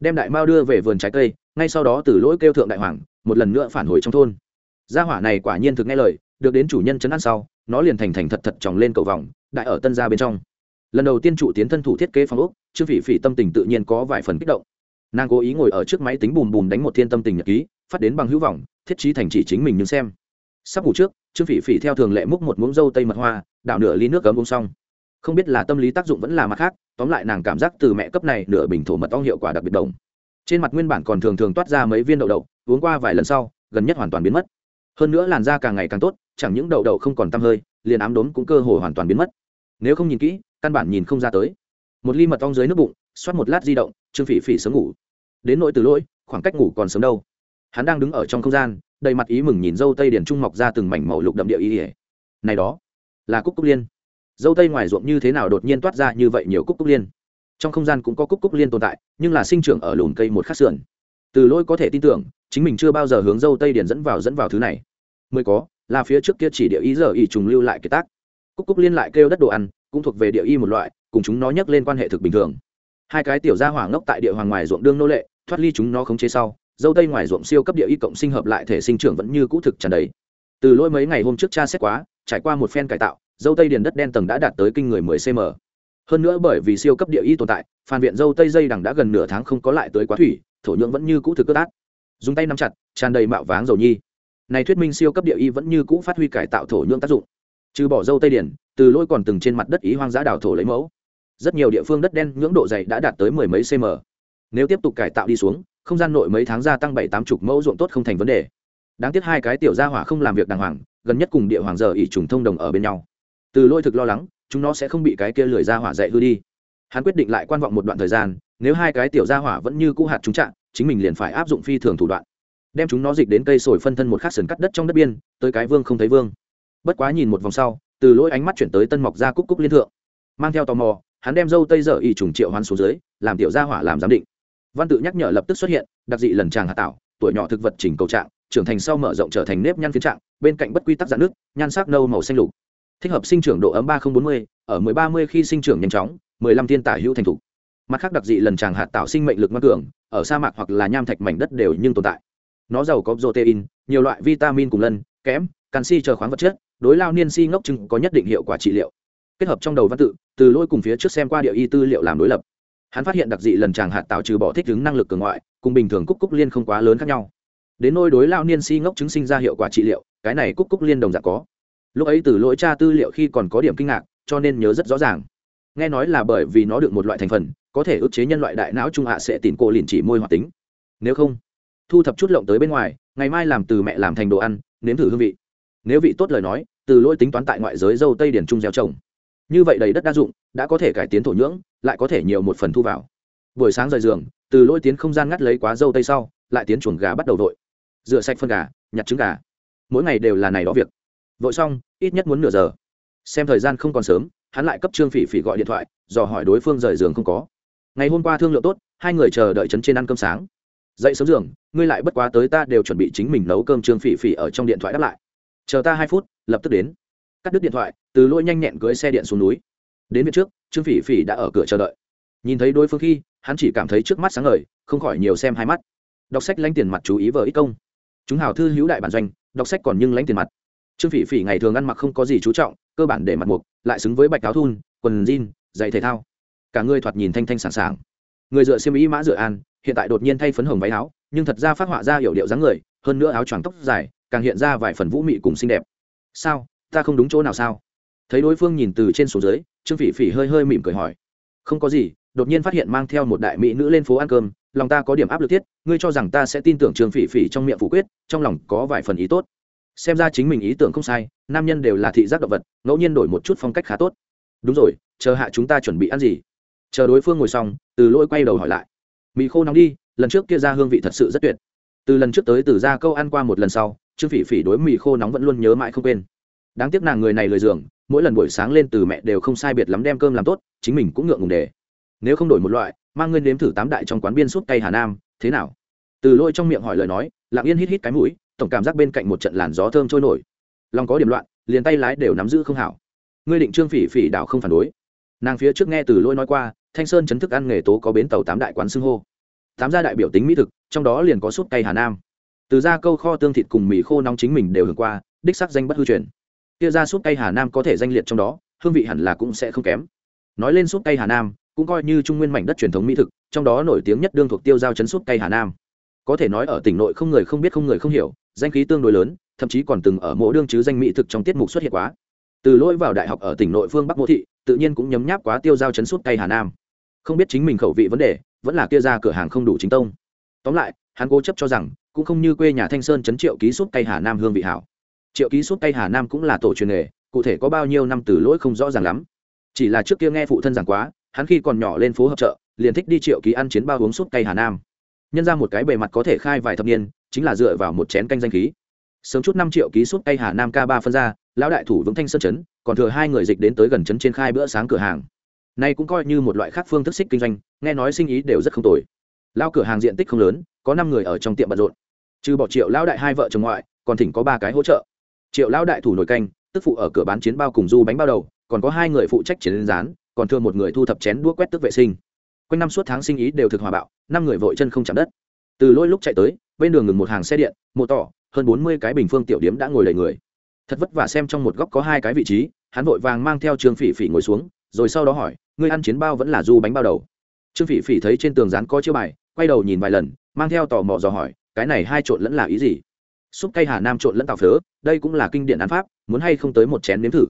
Đem đại mao đưa về vườn trái cây, ngay sau đó từ lỗi kêu thượng đại hoàng, một lần nữa phản hồi trong thôn gia hỏa này quả nhiên thực nghe lời, được đến chủ nhân chấn an sau, nó liền thành thành thật thật tròng lên cầu vòng, đại ở tân gia bên trong. Lần đầu tiên chủ tiến thân thủ thiết kế phòng ốc trương phỉ phỉ tâm tình tự nhiên có vài phần kích động. Nàng cố ý ngồi ở trước máy tính bùm bùm đánh một thiên tâm tình nhật ký, phát đến bằng hữu vọng, thiết trí thành chỉ chính mình nhưng xem. Sắp ngủ trước trương phỉ phỉ theo thường lệ múc một muỗng dâu tây mật hoa, đảo nửa ly nước cấm uống xong. Không biết là tâm lý tác dụng vẫn là mặt khác, tóm lại nàng cảm giác từ mẹ cấp này nửa bình thổ mật ong hiệu quả đặc biệt đồng. Trên mặt nguyên bản còn thường thường toát ra mấy viên đậu đậu, uống qua vài lần sau, gần nhất hoàn toàn biến mất hơn nữa làn da càng ngày càng tốt, chẳng những đậu đậu không còn tăm hơi, liền ám đốm cũng cơ hồ hoàn toàn biến mất. Nếu không nhìn kỹ, căn bản nhìn không ra tới. Một ly mật ong dưới nước bụng, xoát một lát di động, trương phỉ phỉ sớm ngủ. Đến nỗi từ lỗi, khoảng cách ngủ còn sớm đâu. Hắn đang đứng ở trong không gian, đầy mặt ý mừng nhìn dâu tây điền trung mọc ra từng mảnh màu lục đậm địa ý ỉa. Này đó, là cúc cúc liên. Dâu tây ngoài ruộng như thế nào đột nhiên toát ra như vậy nhiều cúc cúc liên. Trong không gian cũng có cúc cúc liên tồn tại, nhưng là sinh trưởng ở lùn cây một khắc sườn. Từ lỗi có thể tin tưởng chính mình chưa bao giờ hướng dâu tây điển dẫn vào dẫn vào thứ này. Mới có, là phía trước kia chỉ địa ý giờ ý trùng lưu lại kế tác. Cúc cúc liên lại kêu đất đồ ăn, cũng thuộc về địa y một loại, cùng chúng nó nhắc lên quan hệ thực bình thường. Hai cái tiểu gia hỏa ngốc tại địa hoàng ngoài ruộng đương nô lệ, thoát ly chúng nó khống chế sau, dâu tây ngoài ruộng siêu cấp địa y cộng sinh hợp lại thể sinh trưởng vẫn như cũ thực tràn đầy. Từ lỗi mấy ngày hôm trước cha xét quá, trải qua một phen cải tạo, dâu tây điền đất đen tầng đã đạt tới kinh người 10 cm hơn nữa bởi vì siêu cấp địa y tồn tại phan viện dâu tây dây đằng đã gần nửa tháng không có lại tới quá thủy, thổ nhưỡng vẫn như cũ thực cơ tác dùng tay nắm chặt, tràn đầy mạo váng dầu nhi. Này thuyết minh siêu cấp địa y vẫn như cũ phát huy cải tạo thổ nhưỡng tác dụng. Trừ bỏ dâu tây điển, từ lỗi còn từng trên mặt đất ý hoang dã đào thổ lấy mẫu. Rất nhiều địa phương đất đen ngưỡng độ dày đã đạt tới mười mấy cm nếu tiếp tục cải tạo đi xuống, không gian nội mấy tháng gia tăng bảy tám chục mẫu ruộng tốt không thành vấn đề. Đáng tiếc hai cái tiểu gia hỏa không làm việc đàng hoàng, gần nhất cùng địa hoàng giờ ỉ trùng thông đồng ở bên nhau. Từ lôi thực lo lắng, chúng nó sẽ không bị cái kia lười gia hỏa dạy hư đi. Hắn quyết định lại quan vọng một đoạn thời gian, nếu hai cái tiểu gia hỏa vẫn như cũ hạt chúng trạng chính mình liền phải áp dụng phi thường thủ đoạn. Đem chúng nó dịch đến cây sồi phân thân một khắc sườn cắt đất trong đất biên, tới cái vương không thấy vương. Bất quá nhìn một vòng sau, từ lỗi ánh mắt chuyển tới tân mọc ra cúc cúc liên thượng. Mang theo tò mò, hắn đem dâu tây dở ỉ trùng triệu hoán xuống dưới, làm tiểu gia hỏa làm giám định. Văn tự nhắc nhở lập tức xuất hiện, đặc dị lần tràng hạ tạo, tuổi nhỏ thực vật chỉnh cầu trạng, trưởng thành sau mở rộng trở thành nếp nhăn phiến trạng, bên cạnh bất quy tắc dạng nước nhan sắc nâu màu xanh lục. Thích hợp sinh trưởng độ ấm ba nghìn bốn mươi, ở mười ba mươi khi sinh trưởng nhanh chóng, mười lăm thiên tả hữu thành thục mặt khác đặc dị lần tràng hạt tạo sinh mệnh lực ngoan cường, ở sa mạc hoặc là nham thạch mảnh đất đều nhưng tồn tại. Nó giàu có protein, nhiều loại vitamin cùng lân, kẽm, canxi chờ khoáng vật chất, đối lao niên si ngốc chừng có nhất định hiệu quả trị liệu. Kết hợp trong đầu văn tự, từ lôi cùng phía trước xem qua địa y tư liệu làm đối lập. Hắn phát hiện đặc dị lần chàng hạt tạo trừ bỏ thích ứng năng lực cường ngoại, cùng bình thường cúc cúc liên không quá lớn khác nhau. Đến nôi đối lao niên si ngốc chứng sinh ra hiệu quả trị liệu, cái này cúc cúc liên đồng dạng có. Lúc ấy từ lỗi tra tư liệu khi còn có điểm kinh ngạc, cho nên nhớ rất rõ ràng nghe nói là bởi vì nó được một loại thành phần, có thể ức chế nhân loại đại não trung hạ sẽ tìm cô liền chỉ môi hoạt tính. Nếu không, thu thập chút lộng tới bên ngoài, ngày mai làm từ mẹ làm thành đồ ăn, nếm thử hương vị. Nếu vị tốt lời nói, từ lỗi tính toán tại ngoại giới dâu tây điển trung gieo trồng. Như vậy đầy đất đa dụng, đã có thể cải tiến thổ nhưỡng, lại có thể nhiều một phần thu vào. Buổi sáng rời giường, từ lỗi tiến không gian ngắt lấy quá dâu tây sau, lại tiến chuồng gà bắt đầu vội. Rửa sạch phân gà, nhặt trứng gà. Mỗi ngày đều là này đó việc. Vội xong, ít nhất muốn nửa giờ. Xem thời gian không còn sớm hắn lại cấp trương phỉ phỉ gọi điện thoại, dò hỏi đối phương rời giường không có. Ngày hôm qua thương lượng tốt, hai người chờ đợi trấn trên ăn cơm sáng. Dậy sớm giường, ngươi lại bất quá tới ta đều chuẩn bị chính mình nấu cơm trương phỉ phỉ ở trong điện thoại đáp lại. Chờ ta hai phút, lập tức đến. Cắt đứt điện thoại, từ lỗi nhanh nhẹn cưới xe điện xuống núi. Đến việc trước, trương phỉ phỉ đã ở cửa chờ đợi. Nhìn thấy đối phương khi, hắn chỉ cảm thấy trước mắt sáng ngời, không khỏi nhiều xem hai mắt. Đọc sách lánh tiền mặt chú ý vợ ít công. Chúng hào thư hữu đại bản doanh, đọc sách còn nhưng lánh tiền mặt. Trương phỉ phỉ ngày thường ăn mặc không có gì chú trọng cơ bản để mặt mục lại xứng với bạch áo thun, quần jean, giày thể thao. Cả người thoạt nhìn thanh thanh sảng sảng. Người dựa xiêm y mã dựa an, hiện tại đột nhiên thay phấn hồng váy áo, nhưng thật ra phát họa ra hiệu điệu dáng người, hơn nữa áo choàng tóc dài, càng hiện ra vài phần vũ mị cùng xinh đẹp. Sao? Ta không đúng chỗ nào sao? Thấy đối phương nhìn từ trên xuống dưới, trương phỉ phỉ hơi hơi mỉm cười hỏi. Không có gì, đột nhiên phát hiện mang theo một đại mỹ nữ lên phố ăn cơm, lòng ta có điểm áp lực thiết, ngươi cho rằng ta sẽ tin tưởng trương phỉ phỉ trong miệng phủ quyết, trong lòng có vài phần ý tốt xem ra chính mình ý tưởng không sai, nam nhân đều là thị giác động vật, ngẫu nhiên đổi một chút phong cách khá tốt. Đúng rồi, chờ hạ chúng ta chuẩn bị ăn gì? Chờ đối phương ngồi xong, từ lỗi quay đầu hỏi lại. Mì khô nóng đi, lần trước kia ra hương vị thật sự rất tuyệt. Từ lần trước tới từ ra câu ăn qua một lần sau, trương phỉ phỉ đối mì khô nóng vẫn luôn nhớ mãi không quên. Đáng tiếc nàng người này lười giường, mỗi lần buổi sáng lên từ mẹ đều không sai biệt lắm đem cơm làm tốt, chính mình cũng ngượng ngùng đề nếu không đổi một loại, mang ngươi nếm thử tám đại trong quán biên suốt cây hà nam, thế nào? Từ lôi trong miệng hỏi lời nói, lặng yên hít hít cái mũi tổng cảm giác bên cạnh một trận làn gió thơm trôi nổi. Lòng có điểm loạn, liền tay lái đều nắm giữ không hảo. Ngươi định trương phỉ phỉ đảo không phản đối. Nàng phía trước nghe từ lôi nói qua, thanh sơn chấn thức ăn nghề tố có bến tàu tám đại quán xưng hô. Tám gia đại biểu tính mỹ thực, trong đó liền có suốt cây hà nam. Từ ra câu kho tương thịt cùng mì khô nóng chính mình đều hưởng qua, đích sắc danh bất hư truyền. Kia ra suốt cây hà nam có thể danh liệt trong đó, hương vị hẳn là cũng sẽ không kém. Nói lên suốt cây hà nam, cũng coi như trung nguyên mảnh đất truyền thống mỹ thực, trong đó nổi tiếng nhất đương thuộc tiêu giao chấn suốt cây hà nam. Có thể nói ở tỉnh nội không người không biết không người không hiểu danh khí tương đối lớn, thậm chí còn từng ở mỗi đương chứ danh mỹ thực trong tiết mục xuất hiện quá. Từ lỗi vào đại học ở tỉnh nội phương bắc mô thị, tự nhiên cũng nhấm nháp quá tiêu giao chấn suốt cây hà nam. Không biết chính mình khẩu vị vấn đề, vẫn là kia ra cửa hàng không đủ chính tông. Tóm lại, hắn cố chấp cho rằng, cũng không như quê nhà thanh sơn chấn triệu ký súp cây hà nam hương vị hảo. Triệu ký súp cây hà nam cũng là tổ truyền nghề, cụ thể có bao nhiêu năm từ lỗi không rõ ràng lắm. Chỉ là trước kia nghe phụ thân giảng quá, hắn khi còn nhỏ lên phố hợp chợ, liền thích đi triệu ký ăn chiến bao uống súp cây hà nam nhân ra một cái bề mặt có thể khai vài thập niên, chính là dựa vào một chén canh danh khí. Sớm chút năm triệu ký súp cây hà nam k ba phân ra, lão đại thủ vững thanh sơn chấn, còn thừa hai người dịch đến tới gần chấn trên khai bữa sáng cửa hàng. Nay cũng coi như một loại khác phương thức xích kinh doanh, nghe nói sinh ý đều rất không tồi. Lao cửa hàng diện tích không lớn, có năm người ở trong tiệm bận rộn. Trừ bỏ triệu lão đại hai vợ chồng ngoại, còn thỉnh có ba cái hỗ trợ. Triệu lão đại thủ nổi canh, tức phụ ở cửa bán chiến bao cùng du bánh bao đầu, còn có hai người phụ trách chiến rán còn thừa một người thu thập chén đũa quét tức vệ sinh quanh năm suốt tháng sinh ý đều thực hòa bạo, năm người vội chân không chạm đất. Từ lỗi lúc chạy tới, bên đường ngừng một hàng xe điện, mộ tỏ, hơn bốn mươi cái bình phương tiểu điếm đã ngồi đầy người. Thật vất vả xem trong một góc có hai cái vị trí, hắn vội vàng mang theo trương phỉ phỉ ngồi xuống, rồi sau đó hỏi, ngươi ăn chiến bao vẫn là du bánh bao đầu? Trương phỉ phỉ thấy trên tường rán có chiêu bài, quay đầu nhìn vài lần, mang theo tò mò dò hỏi, cái này hai trộn lẫn là ý gì? Xúc cây hà nam trộn lẫn tàu phớ, đây cũng là kinh điển án pháp, muốn hay không tới một chén nếm thử?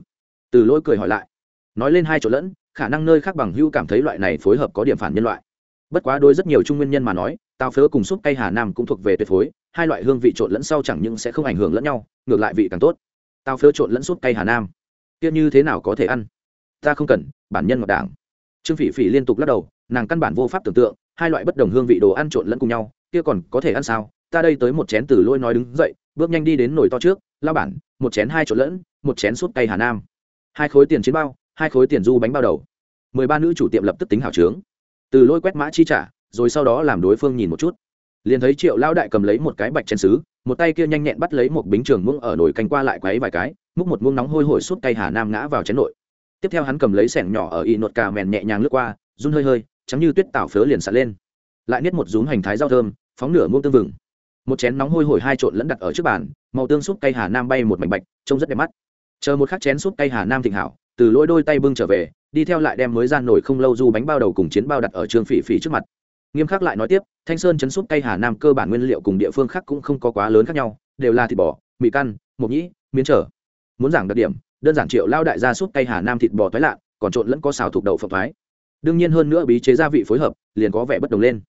Từ lỗi cười hỏi lại, nói lên hai trộn lẫn khả năng nơi khác bằng hữu cảm thấy loại này phối hợp có điểm phản nhân loại. Bất quá đôi rất nhiều trung nguyên nhân mà nói tàu phớ cùng súp cây hà nam cũng thuộc về tuyệt phối, hai loại hương vị trộn lẫn sau chẳng những sẽ không ảnh hưởng lẫn nhau, ngược lại vị càng tốt. Tàu phớ trộn lẫn súp cây hà nam. Kia như thế nào có thể ăn? Ta không cần, bản nhân ngọc đảng. Trương phỉ phỉ liên tục lắc đầu, nàng căn bản vô pháp tưởng tượng, hai loại bất đồng hương vị đồ ăn trộn lẫn cùng nhau, kia còn có thể ăn sao? Ta đây tới một chén từ lôi nói đứng dậy, bước nhanh đi đến nồi to trước, lao bản, một chén hai trộn lẫn, một chén súp cây hà nam. Hai khối tiền chiến bao, hai khối tiền du bánh bao đầu mười ba nữ chủ tiệm lập tức tính hảo trướng. Từ lôi quét mã chi trả, rồi sau đó làm đối phương nhìn một chút. Liền thấy triệu lao đại cầm lấy một cái bạch chén xứ một tay kia nhanh nhẹn bắt lấy một bính trường muỗng ở nồi canh qua lại quấy vài cái, múc một muỗng nóng hôi hổi suốt cây hà nam ngã vào chén nội. Tiếp theo hắn cầm lấy sẻng nhỏ ở y nột cà mèn nhẹ nhàng lướt qua, run hơi hơi, trắng như tuyết tảo phớ liền sạt lên. Lại niết một rúm hành thái rau thơm, phóng nửa muông tương vừng. Một chén nóng hôi hổi hai trộn lẫn đặt ở trước bàn, màu tương súp cây hà nam bay một mảnh bạch, trông rất đẹp mắt. Chờ một khắc chén súp cây hà nam thịnh hảo, từ lỗi đôi tay bưng trở về đi theo lại đem mới ra nổi không lâu du bánh bao đầu cùng chiến bao đặt ở trương phỉ phỉ trước mặt. Nghiêm khắc lại nói tiếp, thanh sơn chấn súp cây hà nam cơ bản nguyên liệu cùng địa phương khác cũng không có quá lớn khác nhau, đều là thịt bò, mì căn, mộc nhĩ, miến trở. Muốn giảng đặc điểm, đơn giản triệu lao đại gia súp cây hà nam thịt bò thoái lạ, còn trộn lẫn có xào thuộc đậu phộng thoái đương nhiên hơn nữa bí chế gia vị phối hợp, liền có vẻ bất đồng lên.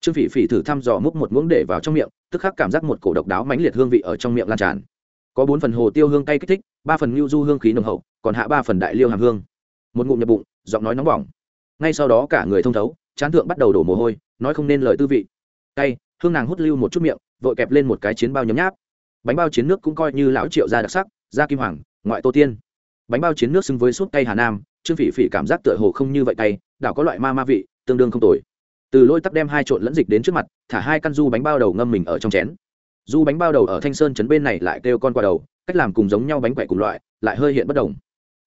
Trương phỉ phỉ thử thăm dò múc một muỗng để vào trong miệng, tức khắc cảm giác một cổ độc đáo mãnh liệt hương vị ở trong miệng lan tràn. Có bốn phần hồ tiêu hương cay kích thích, ba phần lưu du hương khí nồng hậu, còn hạ ba phần đại liêu hàm hương một ngụm nhập bụng, giọng nói nóng bỏng. Ngay sau đó cả người thông thấu, chán thượng bắt đầu đổ mồ hôi, nói không nên lời tư vị. Cay, hương nàng hút lưu một chút miệng, vội kẹp lên một cái chiến bao nhấm nháp. Bánh bao chiến nước cũng coi như lão triệu gia đặc sắc, gia kim hoàng, ngoại tô tiên. Bánh bao chiến nước xứng với suốt cay hà nam, trương phỉ phỉ cảm giác tựa hồ không như vậy cay, đảo có loại ma ma vị, tương đương không tồi. Từ lôi tắc đem hai trộn lẫn dịch đến trước mặt, thả hai căn du bánh bao đầu ngâm mình ở trong chén. Du bánh bao đầu ở thanh sơn chấn bên này lại kêu con qua đầu, cách làm cùng giống nhau bánh quậy cùng loại, lại hơi hiện bất đồng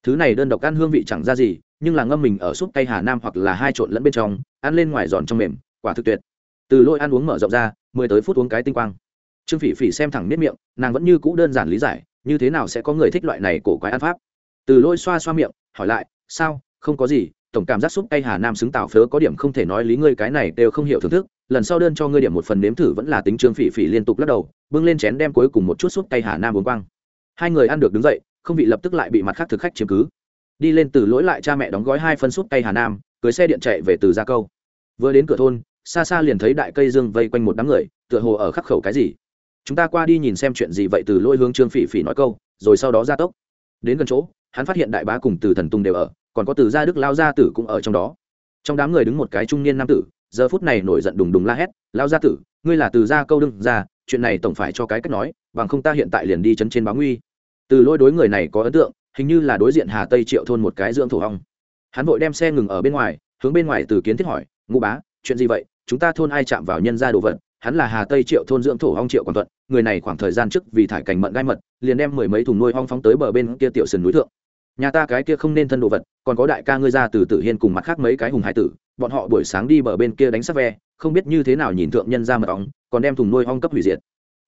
thứ này đơn độc ăn hương vị chẳng ra gì, nhưng là ngâm mình ở súp cay hà nam hoặc là hai trộn lẫn bên trong, ăn lên ngoài giòn trong mềm, quả thực tuyệt. Từ lôi ăn uống mở rộng ra, mười tới phút uống cái tinh quang. Trương phỉ phỉ xem thẳng miết miệng, nàng vẫn như cũ đơn giản lý giải, như thế nào sẽ có người thích loại này cổ quái ăn pháp. Từ lôi xoa xoa miệng, hỏi lại, sao? Không có gì, tổng cảm giác súp tay hà nam xứng tạo phớ có điểm không thể nói lý ngươi cái này đều không hiểu thưởng thức, lần sau đơn cho ngươi điểm một phần nếm thử vẫn là tính trương phỉ phỉ liên tục lắc đầu, bưng lên chén đem cuối cùng một chút súp tay hà nam uống quang. Hai người ăn được đứng dậy không vị lập tức lại bị mặt khác thực khách chiếm cứ. Đi lên từ lỗi lại cha mẹ đóng gói hai phân súp tay hà nam, cưới xe điện chạy về từ gia câu. Vừa đến cửa thôn, xa xa liền thấy đại cây dương vây quanh một đám người, tựa hồ ở khắc khẩu cái gì. Chúng ta qua đi nhìn xem chuyện gì vậy từ lỗi hướng trương phỉ phỉ nói câu, rồi sau đó ra tốc. Đến gần chỗ, hắn phát hiện đại bá cùng từ thần tung đều ở, còn có từ gia đức lao gia tử cũng ở trong đó. Trong đám người đứng một cái trung niên nam tử, giờ phút này nổi giận đùng đùng la hét, lao gia tử, ngươi là từ gia câu đương ra chuyện này tổng phải cho cái cách nói, bằng không ta hiện tại liền đi chấn trên báo nguy từ lôi đối người này có ấn tượng, hình như là đối diện hà tây triệu thôn một cái dưỡng thổ hong hắn vội đem xe ngừng ở bên ngoài, hướng bên ngoài từ kiến thiết hỏi, ngũ bá, chuyện gì vậy? Chúng ta thôn ai chạm vào nhân gia đồ vật? Hắn là hà tây triệu thôn dưỡng thổ hong triệu quảng thuận, người này khoảng thời gian trước vì thải cảnh mận gai mật, liền đem mười mấy thùng nuôi hong phóng tới bờ bên kia tiểu sườn núi thượng. Nhà ta cái kia không nên thân đồ vật, còn có đại ca ngươi ra từ tử hiên cùng mặt khác mấy cái hùng hải tử, bọn họ buổi sáng đi bờ bên kia đánh sắc ve, không biết như thế nào nhìn thượng nhân ra mật ong, còn đem thùng nuôi hong cấp hủy diệt.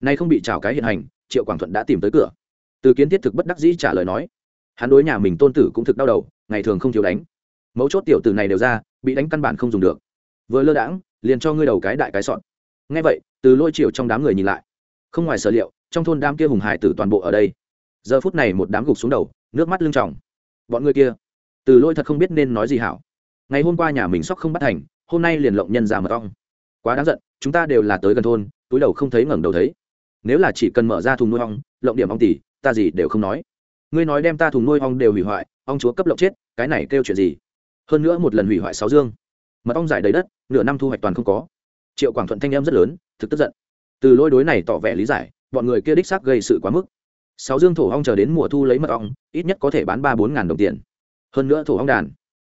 Nay không bị trào cái hiện hành, triệu quảng thuận đã tìm tới cửa từ kiến thiết thực bất đắc dĩ trả lời nói, hắn đối nhà mình tôn tử cũng thực đau đầu, ngày thường không thiếu đánh. Mấu chốt tiểu tử này đều ra, bị đánh căn bản không dùng được. Vừa lơ đãng, liền cho ngươi đầu cái đại cái sọn ngay vậy, từ lôi triều trong đám người nhìn lại. Không ngoài sở liệu, trong thôn đám kia hùng hải tử toàn bộ ở đây. Giờ phút này một đám gục xuống đầu, nước mắt lưng tròng. Bọn người kia, từ lôi thật không biết nên nói gì hảo. Ngày hôm qua nhà mình sóc không bắt thành, hôm nay liền lộng nhân ra mật ong. Quá đáng giận, chúng ta đều là tới gần thôn, túi đầu không thấy ngẩng đầu thấy. Nếu là chỉ cần mở ra thùng nuôi ong, lộng điểm ong tỷ ta gì đều không nói. Ngươi nói đem ta thùng nuôi ong đều hủy hoại, ong chúa cấp lộng chết, cái này kêu chuyện gì? Hơn nữa một lần hủy hoại sáu dương. Mật ong giải đầy đất, nửa năm thu hoạch toàn không có. Triệu quảng thuận thanh em rất lớn, thực tức giận. Từ lôi đối này tỏ vẻ lý giải, bọn người kia đích xác gây sự quá mức. Sáu dương thổ ong chờ đến mùa thu lấy mật ong, ít nhất có thể bán ba bốn ngàn đồng tiền. Hơn nữa thổ ong đàn.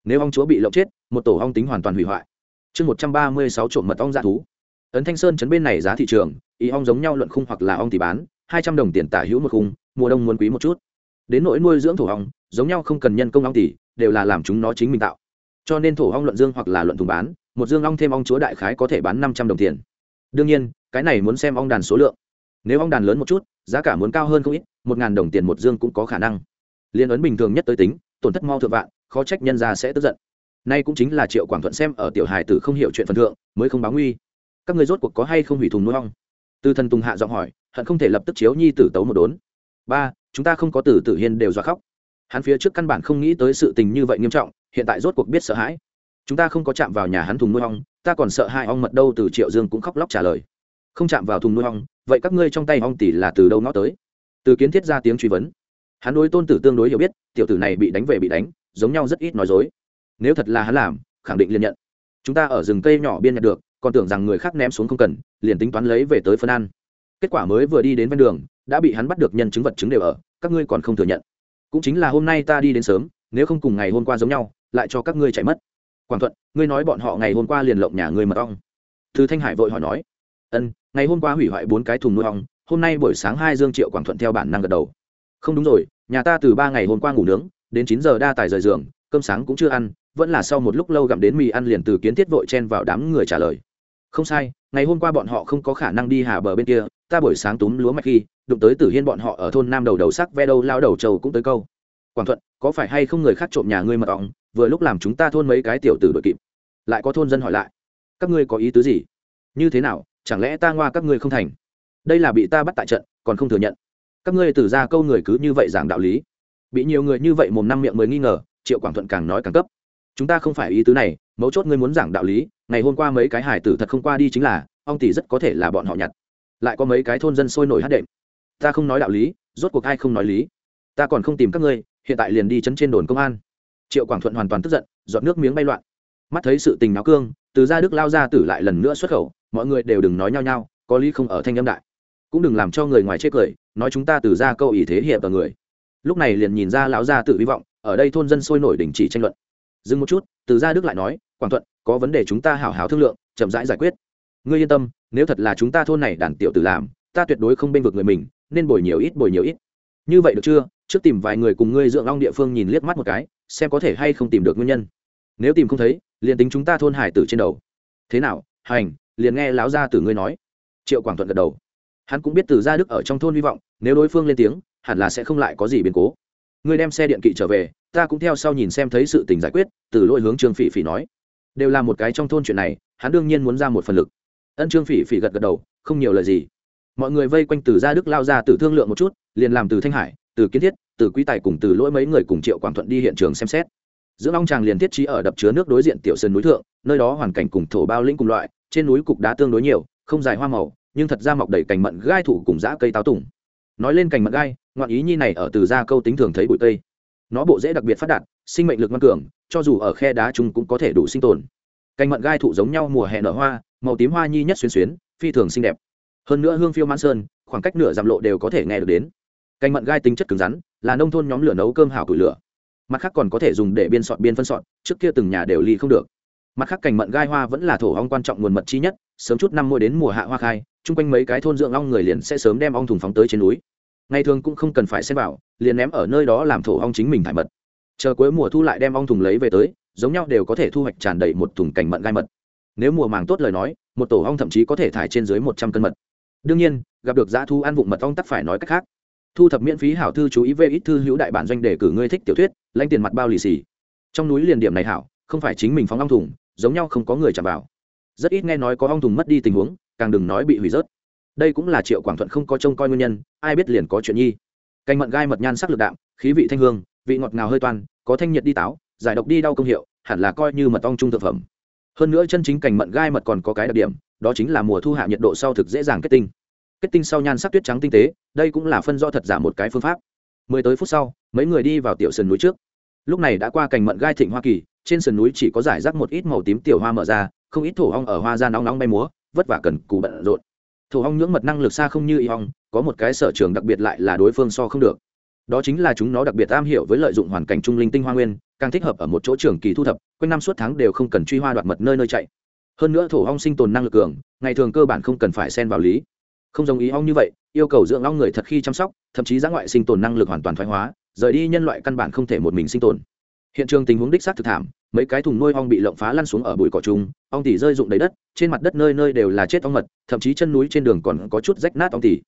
Nếu ong chúa bị lộng chết, một tổ ong tính hoàn toàn hủy hoại. Chương một trăm ba mươi sáu trộm mật ong dạ thú. Ấn thanh sơn chấn bên này giá thị trường ý ong giống nhau luận khung hoặc là ong thì bán, hai trăm đồng tiền tả hữu một khung mùa đông muốn quý một chút. Đến nỗi nuôi dưỡng thổ hong giống nhau không cần nhân công ong tỷ đều là làm chúng nó chính mình tạo. Cho nên thổ hong luận dương hoặc là luận thùng bán, một dương ong thêm ong chúa đại khái có thể bán năm trăm đồng tiền. Đương nhiên, cái này muốn xem ong đàn số lượng. Nếu ong đàn lớn một chút, giá cả muốn cao hơn không ít, một ngàn đồng tiền một dương cũng có khả năng. Liên ấn bình thường nhất tới tính, tổn thất mau thượng vạn, khó trách nhân ra sẽ tức giận. Nay cũng chính là triệu quảng thuận xem ở tiểu hài tử không hiểu chuyện phần thượng, mới không báo nguy. Các người rốt cuộc có hay không hủy thùng nuôi ong? Từ thần tùng hạ giọng hỏi, hận không thể lập tức chiếu nhi tử tấu một đốn ba, chúng ta không có tử tử hiên đều dọa khóc. Hắn phía trước căn bản không nghĩ tới sự tình như vậy nghiêm trọng, hiện tại rốt cuộc biết sợ hãi. Chúng ta không có chạm vào nhà hắn thùng nuôi ong, ta còn sợ hai ong mật đâu từ triệu dương cũng khóc lóc trả lời. Không chạm vào thùng nuôi ong, vậy các ngươi trong tay ong tỷ là từ đâu nó tới? Từ kiến thiết ra tiếng truy vấn. Hắn đối tôn tử tương đối hiểu biết, tiểu tử này bị đánh về bị đánh, giống nhau rất ít nói dối. Nếu thật là hắn làm, khẳng định liền nhận. Chúng ta ở rừng cây nhỏ biên nhận được, còn tưởng rằng người khác ném xuống không cần, liền tính toán lấy về tới phân ăn. Kết quả mới vừa đi đến ven đường đã bị hắn bắt được nhân chứng vật chứng đều ở, các ngươi còn không thừa nhận. Cũng chính là hôm nay ta đi đến sớm, nếu không cùng ngày hôm qua giống nhau, lại cho các ngươi chạy mất. Quảng thuận, ngươi nói bọn họ ngày hôm qua liền lộng nhà ngươi mật ong. Thư thanh hải vội hỏi nói, ân, ngày hôm qua hủy hoại bốn cái thùng nuôi ong, hôm nay buổi sáng hai dương triệu quảng thuận theo bản năng gật đầu. Không đúng rồi, nhà ta từ ba ngày hôm qua ngủ nướng, đến chín giờ đa tài rời giường, cơm sáng cũng chưa ăn, vẫn là sau một lúc lâu gặm đến mì ăn liền từ kiến thiết vội chen vào đám người trả lời. Không sai, ngày hôm qua bọn họ không có khả năng đi hà bờ bên kia, ta buổi sáng túm lúa mạch khi đụng tới tử hiên bọn họ ở thôn nam đầu đầu sắc ve đâu lao đầu trầu cũng tới câu. Quảng thuận, có phải hay không người khác trộm nhà ngươi mật ong vừa lúc làm chúng ta thôn mấy cái tiểu tử đội kịp. Lại có thôn dân hỏi lại. Các ngươi có ý tứ gì? Như thế nào, chẳng lẽ ta ngoa các ngươi không thành? Đây là bị ta bắt tại trận, còn không thừa nhận. Các ngươi từ ra câu người cứ như vậy giảng đạo lý. Bị nhiều người như vậy mồm năm miệng mới nghi ngờ, triệu quảng thuận càng nói càng cấp. Chúng ta không phải ý tứ này, mấu chốt ngươi muốn giảng đạo lý, ngày hôm qua mấy cái hải tử thật không qua đi chính là, ông tỷ rất có thể là bọn họ nhặt. Lại có mấy cái thôn dân sôi nổi hát đệm ta không nói đạo lý, rốt cuộc ai không nói lý? Ta còn không tìm các ngươi, hiện tại liền đi chấn trên đồn công an. Triệu quảng thuận hoàn toàn tức giận dọn nước miếng bay loạn. Mắt thấy sự tình náo cương, từ gia đức lao ra tử lại lần nữa xuất khẩu, mọi người đều đừng nói nhau nhau có lý không ở thanh âm đại. Cũng đừng làm cho người ngoài chê cười, nói chúng ta từ ra câu ý thế hiệp ở người. Lúc này liền nhìn ra lão gia tự hy vọng, ở đây thôn dân sôi nổi đình chỉ tranh luận. Dừng một chút, từ gia đức lại nói, quảng thuận, có vấn đề chúng ta hảo hảo thương lượng, chậm rãi giải quyết. Ngươi yên tâm, nếu thật là chúng ta thôn này đàn tiểu tử làm, ta tuyệt đối không bên vực người mình nên bồi nhiều ít, bồi nhiều ít. Như vậy được chưa? Trước tìm vài người cùng ngươi dưỡng long địa phương nhìn liếc mắt một cái, xem có thể hay không tìm được nguyên nhân. Nếu tìm không thấy, liền tính chúng ta thôn hải tử trên đầu. Thế nào, hành, liền nghe lão gia tử ngươi nói. Triệu quảng thuận gật đầu. Hắn cũng biết từ gia đức ở trong thôn hy vọng, nếu đối phương lên tiếng, hẳn là sẽ không lại có gì biến cố. Ngươi đem xe điện kỵ trở về, ta cũng theo sau nhìn xem thấy sự tình giải quyết, từ lỗi hướng trương phỉ phỉ nói. Đều là một cái trong thôn chuyện này, hắn đương nhiên muốn ra một phần lực. Ân trương phỉ phỉ gật gật đầu, không nhiều lời gì mọi người vây quanh từ gia đức lao ra từ thương lượng một chút, liền làm từ thanh hải, từ kiến thiết, từ quý tài cùng từ lỗi mấy người cùng triệu quảng thuận đi hiện trường xem xét. Dưỡng long tràng liền thiết trí ở đập chứa nước đối diện tiểu sơn núi thượng, nơi đó hoàn cảnh cùng thổ bao lĩnh cùng loại, trên núi cục đá tương đối nhiều, không dài hoa màu, nhưng thật ra mọc đầy cành mận gai thủ cùng dã cây táo tùng. Nói lên cành mận gai ngoạn ý nhi này ở từ gia câu tính thường thấy bụi cây. Nó bộ dễ đặc biệt phát đạt, sinh mệnh lực ngoan cường, cho dù ở khe đá chúng cũng có thể đủ sinh tồn. Cành mận gai thụ giống nhau mùa hè nở hoa, màu tím hoa nhi nhất xuyên xuyến, phi thường xinh đẹp hơn nữa hương phiêu mãn sơn, khoảng cách nửa dặm lộ đều có thể nghe được đến. Cành mận gai tính chất cứng rắn, là nông thôn nhóm lửa nấu cơm hảo củi lửa. Mặt khác còn có thể dùng để biên soạn, biên phân soạn, trước kia từng nhà đều ly không được. Mặt khác cành mận gai hoa vẫn là thổ ong quan trọng nguồn mật chi nhất, sớm chút năm mỗi đến mùa hạ hoa khai, chung quanh mấy cái thôn dưỡng ong người liền sẽ sớm đem ong thùng phóng tới trên núi. Ngày thường cũng không cần phải xem vào, liền ném ở nơi đó làm thổ ong chính mình thải mật. Chờ cuối mùa thu lại đem ong thùng lấy về tới, giống nhau đều có thể thu hoạch tràn đầy một thùng cành mận gai mật. Nếu mùa màng tốt lời nói, một tổ ong thậm chí có thể thải trên dưới một trăm cân mật đương nhiên, gặp được giá thu ăn vụng mật ong tắc phải nói cách khác. Thu thập miễn phí hảo thư chú ý về ít thư hữu đại bản doanh để cử ngươi thích tiểu thuyết, lãnh tiền mặt bao lì xì. Trong núi liền điểm này hảo, không phải chính mình phóng ong thùng, giống nhau không có người chạm vào. Rất ít nghe nói có ong thùng mất đi tình huống, càng đừng nói bị hủy rớt. Đây cũng là triệu quảng thuận không có trông coi nguyên nhân, ai biết liền có chuyện nhi. Canh mận gai mật nhan sắc lực đạm, khí vị thanh hương, vị ngọt ngào hơi toan, có thanh nhiệt đi táo, giải độc đi đau công hiệu, hẳn là coi như mật ong trung thực phẩm. Hơn nữa chân chính cành mận gai mật còn có cái đặc điểm đó chính là mùa thu hạ nhiệt độ sau thực dễ dàng kết tinh. Kết tinh sau nhan sắc tuyết trắng tinh tế, đây cũng là phân do thật giả một cái phương pháp. Mười tới phút sau, mấy người đi vào tiểu sườn núi trước. Lúc này đã qua cành mận gai thịnh hoa kỳ, trên sườn núi chỉ có giải rác một ít màu tím tiểu hoa mở ra, không ít thổ ong ở hoa ra nóng nóng bay múa, vất vả cần cù bận rộn. Thổ ong nhưỡng mật năng lực xa không như y ong có một cái sở trường đặc biệt lại là đối phương so không được. Đó chính là chúng nó đặc biệt am hiểu với lợi dụng hoàn cảnh trung linh tinh hoa nguyên, càng thích hợp ở một chỗ trường kỳ thu thập, quanh năm suốt tháng đều không cần truy hoa đoạt mật nơi nơi chạy hơn nữa thổ ong sinh tồn năng lực cường, ngày thường cơ bản không cần phải xen vào lý. Không giống ý ong như vậy, yêu cầu dưỡng ong người thật khi chăm sóc, thậm chí giã ngoại sinh tồn năng lực hoàn toàn thoái hóa, rời đi nhân loại căn bản không thể một mình sinh tồn. Hiện trường tình huống đích xác thực thảm, mấy cái thùng nuôi ong bị lộng phá lăn xuống ở bụi cỏ trung ong tỉ rơi rụng đầy đất, trên mặt đất nơi nơi đều là chết ong mật, thậm chí chân núi trên đường còn có chút rách nát ong tỉ.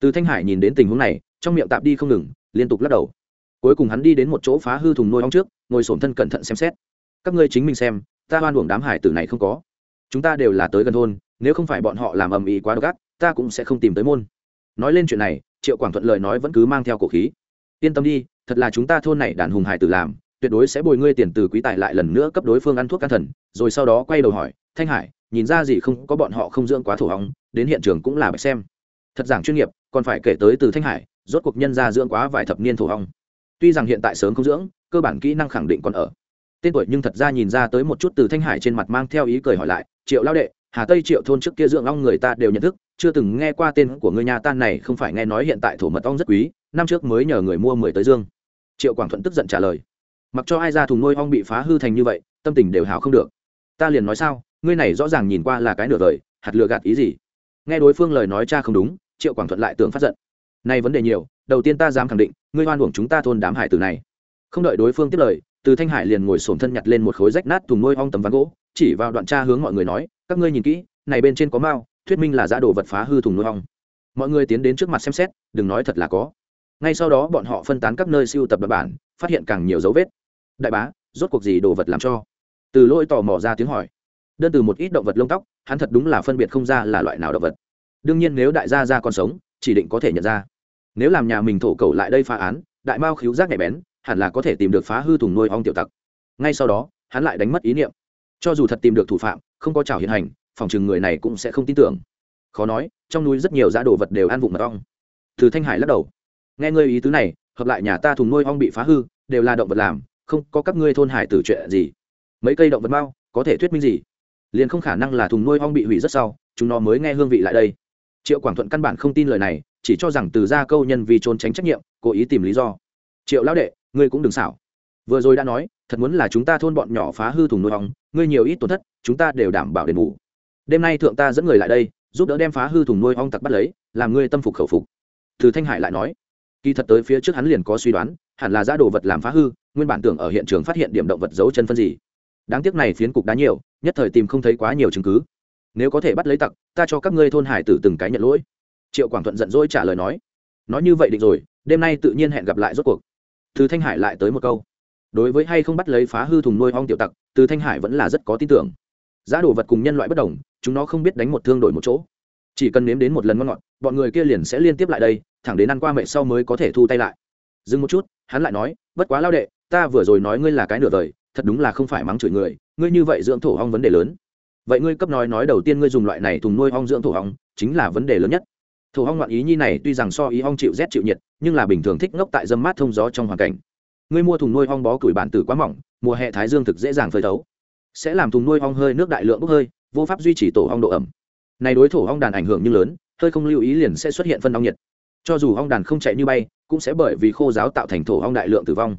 Từ thanh hải nhìn đến tình huống này, trong miệng tạm đi không ngừng, liên tục lắc đầu. Cuối cùng hắn đi đến một chỗ phá hư thùng nuôi ong trước, ngồi sổm thân cẩn thận xem xét. Các ngươi chính mình xem, ta hoan uổng đám hải tử này không có chúng ta đều là tới gần thôn, nếu không phải bọn họ làm ầm ĩ quá độc ác, ta cũng sẽ không tìm tới môn. Nói lên chuyện này, triệu quảng thuận lời nói vẫn cứ mang theo cổ khí. Yên tâm đi, thật là chúng ta thôn này đàn hùng hải tử làm, tuyệt đối sẽ bồi ngươi tiền từ quý tài lại lần nữa cấp đối phương ăn thuốc can thần, rồi sau đó quay đầu hỏi, thanh hải, nhìn ra gì không, có bọn họ không dưỡng quá thổ hóng đến hiện trường cũng là bạch xem. Thật giảng chuyên nghiệp, còn phải kể tới từ thanh hải, rốt cuộc nhân ra dưỡng quá vài thập niên thổ hóng tuy rằng hiện tại sớm không dưỡng, cơ bản kỹ năng khẳng định còn ở tên tuổi nhưng thật ra nhìn ra tới một chút từ thanh hải trên mặt mang theo ý cười hỏi lại, triệu lao đệ, hà tây triệu thôn trước kia dưỡng ong người ta đều nhận thức, chưa từng nghe qua tên của người nhà tan này không phải nghe nói hiện tại thổ mật ong rất quý, năm trước mới nhờ người mua mười tới dương. Triệu quảng thuận tức giận trả lời, mặc cho ai ra thùng nuôi ong bị phá hư thành như vậy, tâm tình đều hào không được. Ta liền nói sao, ngươi này rõ ràng nhìn qua là cái nửa đời hạt lừa gạt ý gì? Nghe đối phương lời nói cha không đúng, triệu quảng thuận lại tưởng phát giận nay vấn đề nhiều, đầu tiên ta dám khẳng định, ngươi hoan hưởng chúng ta thôn đám hải tử này. Không đợi đối phương tiếp lời từ thanh hải liền ngồi sổm thân nhặt lên một khối rách nát thùng nuôi ong tấm ván gỗ, chỉ vào đoạn tra hướng mọi người nói, các ngươi nhìn kỹ, này bên trên có mao, thuyết minh là giã đồ vật phá hư thùng nuôi ong. Mọi người tiến đến trước mặt xem xét, đừng nói thật là có. Ngay sau đó bọn họ phân tán các nơi siêu tập đ bản, phát hiện càng nhiều dấu vết. Đại bá, rốt cuộc gì đồ vật làm cho? Từ lỗi tò mò ra tiếng hỏi. Đơn từ một ít động vật lông tóc, hắn thật đúng là phân biệt không ra là loại nào động vật. Đương nhiên nếu đại gia ra còn sống, chỉ định có thể nhận ra. Nếu làm nhà mình thổ cầu lại đây phá án, đại mao khíu giác nhạy bén hẳn là có thể tìm được phá hư thùng nuôi ong tiểu tặc. Ngay sau đó, hắn lại đánh mất ý niệm. Cho dù thật tìm được thủ phạm, không có chảo hiện hành, phòng chừng người này cũng sẽ không tin tưởng. Khó nói, trong núi rất nhiều giá đồ vật đều ăn vụng mật ong. Từ thanh hải lắc đầu. Nghe ngươi ý tứ này, hợp lại nhà ta thùng nuôi ong bị phá hư, đều là động vật làm, không có các ngươi thôn hải tử chuyện gì. Mấy cây động vật mau, có thể thuyết minh gì? Liền không khả năng là thùng nuôi ong bị hủy rất sau, chúng nó mới nghe hương vị lại đây. Triệu quảng thuận căn bản không tin lời này, chỉ cho rằng từ gia câu nhân vì trốn tránh trách nhiệm, cố ý tìm lý do triệu lão đệ, ngươi cũng đừng xảo. Vừa rồi đã nói, thật muốn là chúng ta thôn bọn nhỏ phá hư thùng nuôi ong, ngươi nhiều ít tổn thất, chúng ta đều đảm bảo đền bù. Đêm nay thượng ta dẫn người lại đây, giúp đỡ đem phá hư thùng nuôi ong tặc bắt lấy, làm ngươi tâm phục khẩu phục. Từ thanh hải lại nói, kỳ thật tới phía trước hắn liền có suy đoán, hẳn là giá đồ vật làm phá hư, nguyên bản tưởng ở hiện trường phát hiện điểm động vật giấu chân phân gì. Đáng tiếc này phiến cục đá nhiều, nhất thời tìm không thấy quá nhiều chứng cứ. Nếu có thể bắt lấy tặc, ta cho các ngươi thôn hải tử từng cái nhận lỗi. Triệu quảng thuận giận dỗi trả lời nói nói như vậy định rồi, đêm nay tự nhiên hẹn gặp lại rốt cuộc từ thanh hải lại tới một câu. Đối với hay không bắt lấy phá hư thùng nuôi ong tiểu tặc, từ thanh hải vẫn là rất có tin tưởng. Giá đồ vật cùng nhân loại bất đồng, chúng nó không biết đánh một thương đổi một chỗ. Chỉ cần nếm đến một lần ngon ngọt, bọn người kia liền sẽ liên tiếp lại đây, thẳng đến ăn qua mẹ sau mới có thể thu tay lại. Dừng một chút, hắn lại nói, bất quá lao đệ, ta vừa rồi nói ngươi là cái nửa đời, thật đúng là không phải mắng chửi người, ngươi như vậy dưỡng thổ hong vấn đề lớn. Vậy ngươi cấp nói nói đầu tiên ngươi dùng loại này thùng nuôi hong dưỡng thổ hong chính là vấn đề lớn nhất thổ hong ngoạn ý nhi này tuy rằng so ý hong chịu rét chịu nhiệt, nhưng là bình thường thích ngốc tại dâm mát thông gió trong hoàn cảnh. Ngươi mua thùng nuôi hong bó củi bản tử quá mỏng, mùa hè thái dương thực dễ dàng phơi thấu. Sẽ làm thùng nuôi hong hơi nước đại lượng bốc hơi, vô pháp duy trì tổ hong độ ẩm. Này đối thổ hong đàn ảnh hưởng như lớn, hơi không lưu ý liền sẽ xuất hiện phân ong nhiệt. Cho dù hong đàn không chạy như bay, cũng sẽ bởi vì khô giáo tạo thành thổ hong đại lượng tử vong.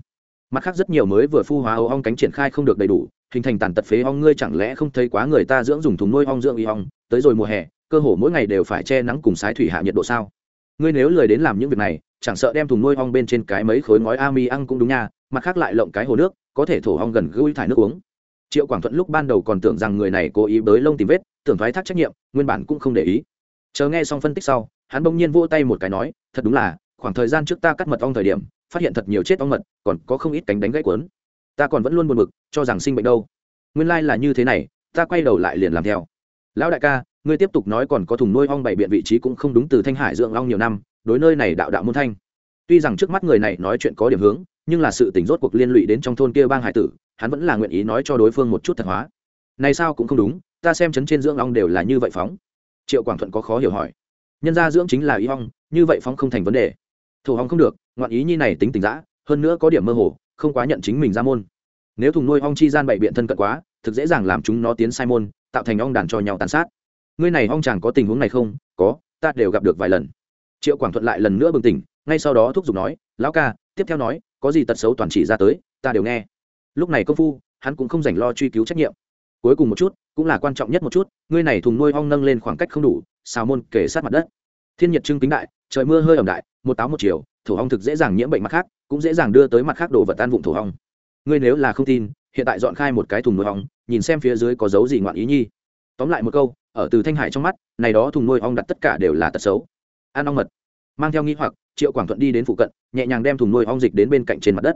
Mặt khác rất nhiều mới vừa phu hóa ấu hong cánh triển khai không được đầy đủ, hình thành tàn tật phế hong, ngươi chẳng lẽ không thấy quá người ta dưỡng dùng thùng nuôi hong dưỡng y hong, tới rồi mùa hè cơ hồ mỗi ngày đều phải che nắng cùng sái thủy hạ nhiệt độ sao? Ngươi nếu lười đến làm những việc này, chẳng sợ đem thùng nuôi ong bên trên cái mấy khối ngói ami ăn cũng đúng nha, mặt khác lại lộng cái hồ nước, có thể thổ ong gần gũi thải nước uống. Triệu quảng thuận lúc ban đầu còn tưởng rằng người này cố ý bới lông tìm vết, tưởng thoái thác trách nhiệm, nguyên bản cũng không để ý. Chờ nghe xong phân tích sau, hắn bỗng nhiên vỗ tay một cái nói, thật đúng là, khoảng thời gian trước ta cắt mật ong thời điểm, phát hiện thật nhiều chết ong mật, còn có không ít cánh đánh gãy cuốn. Ta còn vẫn luôn buồn bực, cho rằng sinh bệnh đâu. Nguyên lai là như thế này, ta quay đầu lại liền làm theo. Lão đại ca ngươi tiếp tục nói còn có thùng nuôi ong bảy biện vị trí cũng không đúng từ thanh hải dưỡng ong nhiều năm, đối nơi này đạo đạo môn thanh. Tuy rằng trước mắt người này nói chuyện có điểm hướng, nhưng là sự tình rốt cuộc liên lụy đến trong thôn kia bang hải tử, hắn vẫn là nguyện ý nói cho đối phương một chút thật hóa. Này sao cũng không đúng, ta xem chấn trên dưỡng ong đều là như vậy phóng. Triệu quảng thuận có khó hiểu hỏi. Nhân ra dưỡng chính là y ong, như vậy phóng không thành vấn đề. Thổ hong không được, ngoạn ý nhi này tính tình giã hơn nữa có điểm mơ hồ, không quá nhận chính mình ra môn. Nếu thùng nuôi ong chi gian bậy biện thân cận quá, thực dễ dàng làm chúng nó tiến sai môn, tạo thành ong đàn cho nhau tàn sát ngươi này ong chàng có tình huống này không? Có, ta đều gặp được vài lần. Triệu quảng thuận lại lần nữa bừng tỉnh, ngay sau đó thúc giục nói, lão ca, tiếp theo nói, có gì tật xấu toàn chỉ ra tới, ta đều nghe. Lúc này công phu, hắn cũng không dành lo truy cứu trách nhiệm. Cuối cùng một chút, cũng là quan trọng nhất một chút, ngươi này thùng nuôi ong nâng lên khoảng cách không đủ, xào môn kể sát mặt đất. Thiên nhiệt trưng kính đại, trời mưa hơi ẩm đại, một táo một chiều, thổ ong thực dễ dàng nhiễm bệnh mặt khác, cũng dễ dàng đưa tới mặt khác đồ vật tan vụng thổ ong. Ngươi nếu là không tin, hiện tại dọn khai một cái thùng nuôi ong, nhìn xem phía dưới có dấu gì ngoạn ý nhi. Tóm lại một câu ở từ thanh hải trong mắt, này đó thùng nuôi ong đặt tất cả đều là tật xấu. Ăn ong mật. Mang theo nghi hoặc, triệu quảng thuận đi đến phụ cận, nhẹ nhàng đem thùng nuôi ong dịch đến bên cạnh trên mặt đất.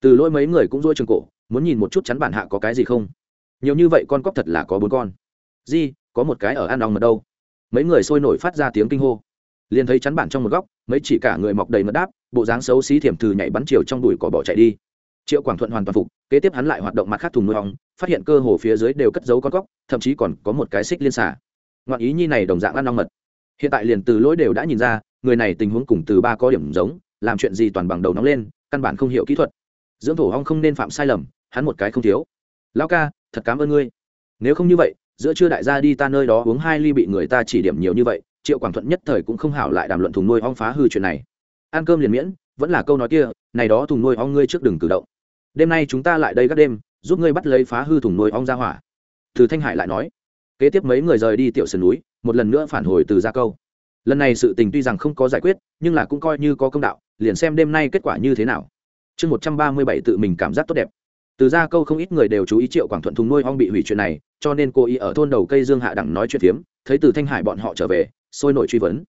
Từ lỗi mấy người cũng dôi trường cổ, muốn nhìn một chút chắn bản hạ có cái gì không. Nhiều như vậy con cóc thật là có bốn con. Di, có một cái ở ăn ong mật đâu. Mấy người sôi nổi phát ra tiếng kinh hô. Liền thấy chắn bản trong một góc, mấy chỉ cả người mọc đầy mật đáp, bộ dáng xấu xí thiểm thử nhảy bắn chiều trong đùi cỏ bỏ chạy đi triệu quảng thuận hoàn toàn phục, kế tiếp hắn lại hoạt động mặt khác thùng nuôi ong, phát hiện cơ hồ phía dưới đều cất giấu con cóc, thậm chí còn có một cái xích liên xả ngoạn ý nhi này đồng dạng ăn ong mật. Hiện tại liền từ lỗi đều đã nhìn ra, người này tình huống cùng từ ba có điểm giống, làm chuyện gì toàn bằng đầu nóng lên, căn bản không hiểu kỹ thuật. Dưỡng thổ ong không nên phạm sai lầm, hắn một cái không thiếu. Lão ca, thật cảm ơn ngươi. Nếu không như vậy, giữa trưa đại gia đi ta nơi đó uống hai ly bị người ta chỉ điểm nhiều như vậy, triệu quảng thuận nhất thời cũng không hảo lại đàm luận thùng nuôi ong phá hư chuyện này. Ăn cơm liền miễn vẫn là câu nói kia, này đó thùng nuôi ong ngươi trước đừng cử động. Đêm nay chúng ta lại đây các đêm, giúp ngươi bắt lấy phá hư thùng nuôi ong ra hỏa. Từ thanh hải lại nói. Kế tiếp mấy người rời đi tiểu sườn núi, một lần nữa phản hồi từ gia câu. Lần này sự tình tuy rằng không có giải quyết, nhưng là cũng coi như có công đạo, liền xem đêm nay kết quả như thế nào. Chương một trăm ba mươi bảy tự mình cảm giác tốt đẹp. Từ gia câu không ít người đều chú ý triệu quảng thuận thùng nuôi ong bị hủy chuyện này, cho nên cô ý ở thôn đầu cây dương hạ đẳng nói chuyện phiếm, thấy từ thanh hải bọn họ trở về, sôi nổi truy vấn.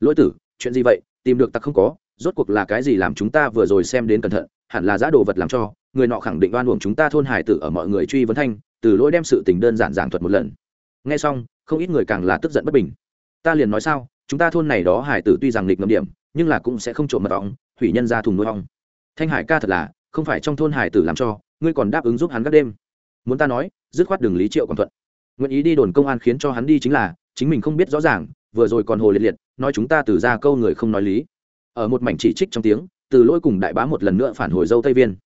Lỗi tử, chuyện gì vậy? Tìm được tặc không có rốt cuộc là cái gì làm chúng ta vừa rồi xem đến cẩn thận, hẳn là giá đồ vật làm cho, người nọ khẳng định oan uổng chúng ta thôn hải tử ở mọi người truy vấn thanh, từ lỗi đem sự tình đơn giản giảng thuật một lần. Nghe xong, không ít người càng là tức giận bất bình. Ta liền nói sao, chúng ta thôn này đó hải tử tuy rằng lịch ngầm điểm, nhưng là cũng sẽ không trộm mật ong, hủy nhân ra thùng nuôi ong. Thanh hải ca thật là, không phải trong thôn hải tử làm cho, ngươi còn đáp ứng giúp hắn các đêm. Muốn ta nói, dứt khoát đường lý triệu còn thuận. Nguyện ý đi đồn công an khiến cho hắn đi chính là, chính mình không biết rõ ràng, vừa rồi còn hồ liệt liệt, nói chúng ta từ ra câu người không nói lý ở một mảnh chỉ trích trong tiếng, từ lỗi cùng đại bá một lần nữa phản hồi dâu tây viên.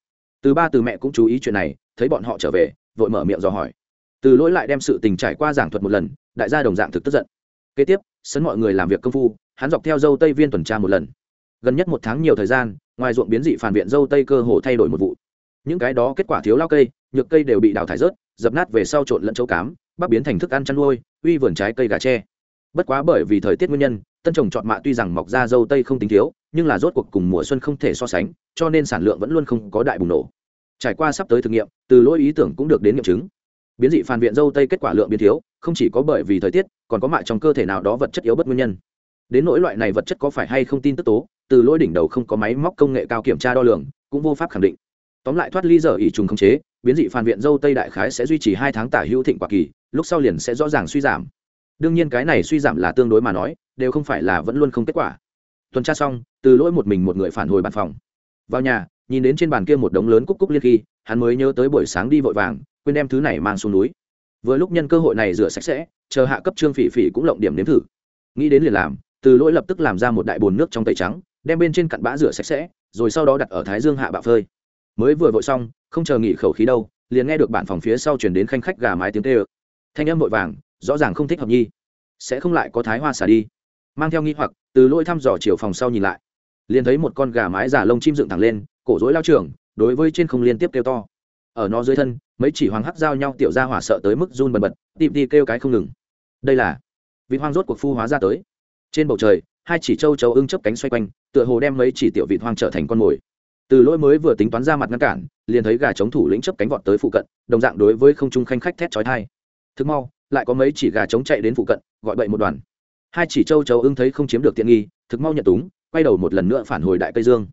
Từ ba từ mẹ cũng chú ý chuyện này, thấy bọn họ trở về, vội mở miệng dò hỏi. Từ lỗi lại đem sự tình trải qua giảng thuật một lần, đại gia đồng dạng thực tức giận. Kế tiếp, sấn mọi người làm việc công phu, hắn dọc theo dâu tây viên tuần tra một lần. Gần nhất một tháng nhiều thời gian, ngoài ruộng biến dị phản viện dâu tây cơ hồ thay đổi một vụ. Những cái đó kết quả thiếu lao cây, nhược cây đều bị đào thải rớt, dập nát về sau trộn lẫn châu cám bắc biến thành thức ăn chăn nuôi, uy vườn trái cây gà tre. Bất quá bởi vì thời tiết nguyên nhân, tân trồng chọn mạ tuy rằng mọc ra dâu tây không tính thiếu nhưng là rốt cuộc cùng mùa xuân không thể so sánh, cho nên sản lượng vẫn luôn không có đại bùng nổ. Trải qua sắp tới thực nghiệm, từ lỗi ý tưởng cũng được đến nghiệm chứng. Biến dị phản viện dâu tây kết quả lượng biến thiếu, không chỉ có bởi vì thời tiết, còn có mạ trong cơ thể nào đó vật chất yếu bất nguyên nhân. Đến nỗi loại này vật chất có phải hay không tin tức tố, từ lỗi đỉnh đầu không có máy móc công nghệ cao kiểm tra đo lường, cũng vô pháp khẳng định. Tóm lại thoát ly giờ ỉ trùng khống chế, biến dị phản viện dâu tây đại khái sẽ duy trì hai tháng tả hữu thịnh quả kỳ, lúc sau liền sẽ rõ ràng suy giảm. Đương nhiên cái này suy giảm là tương đối mà nói, đều không phải là vẫn luôn không kết quả tuần tra xong, từ lỗi một mình một người phản hồi bàn phòng. Vào nhà, nhìn đến trên bàn kia một đống lớn cúc cúc liên khi, hắn mới nhớ tới buổi sáng đi vội vàng, quên đem thứ này mang xuống núi. Vừa lúc nhân cơ hội này rửa sạch sẽ, chờ hạ cấp trương phỉ phỉ cũng lộng điểm nếm thử. Nghĩ đến liền làm, từ lỗi lập tức làm ra một đại bồn nước trong tẩy trắng, đem bên trên cặn bã rửa sạch sẽ, rồi sau đó đặt ở thái dương hạ bạo phơi. Mới vừa vội xong, không chờ nghỉ khẩu khí đâu, liền nghe được bản phòng phía sau chuyển đến khanh khách gà mái tiếng tê ơ thanh âm vội vàng, rõ ràng không thích hợp nhi. Sẽ không lại có thái hoa xả đi. Mang theo nghi hoặc từ lỗi thăm dò chiều phòng sau nhìn lại, liền thấy một con gà mái giả lông chim dựng thẳng lên, cổ rối lao trường, đối với trên không liên tiếp kêu to. Ở nó dưới thân, mấy chỉ hoàng hắc giao nhau tiểu ra hỏa sợ tới mức run bần bật tìm đi kêu cái không ngừng. Đây là, vị hoang rốt cuộc phu hóa ra tới. Trên bầu trời, hai chỉ châu chấu ưng chấp cánh xoay quanh, tựa hồ đem mấy chỉ tiểu vịt hoang trở thành con mồi. Từ lỗi mới vừa tính toán ra mặt ngăn cản, liền thấy gà chống thủ lĩnh chấp cánh vọt tới phụ cận, đồng dạng đối với không trung khanh khách thét trói thai thức mau, lại có mấy chỉ gà chống chạy đến phụ cận, gọi bậy một đoàn hai chỉ châu chấu ưng thấy không chiếm được tiện nghi, thực mau nhận túng, quay đầu một lần nữa phản hồi đại cây dương.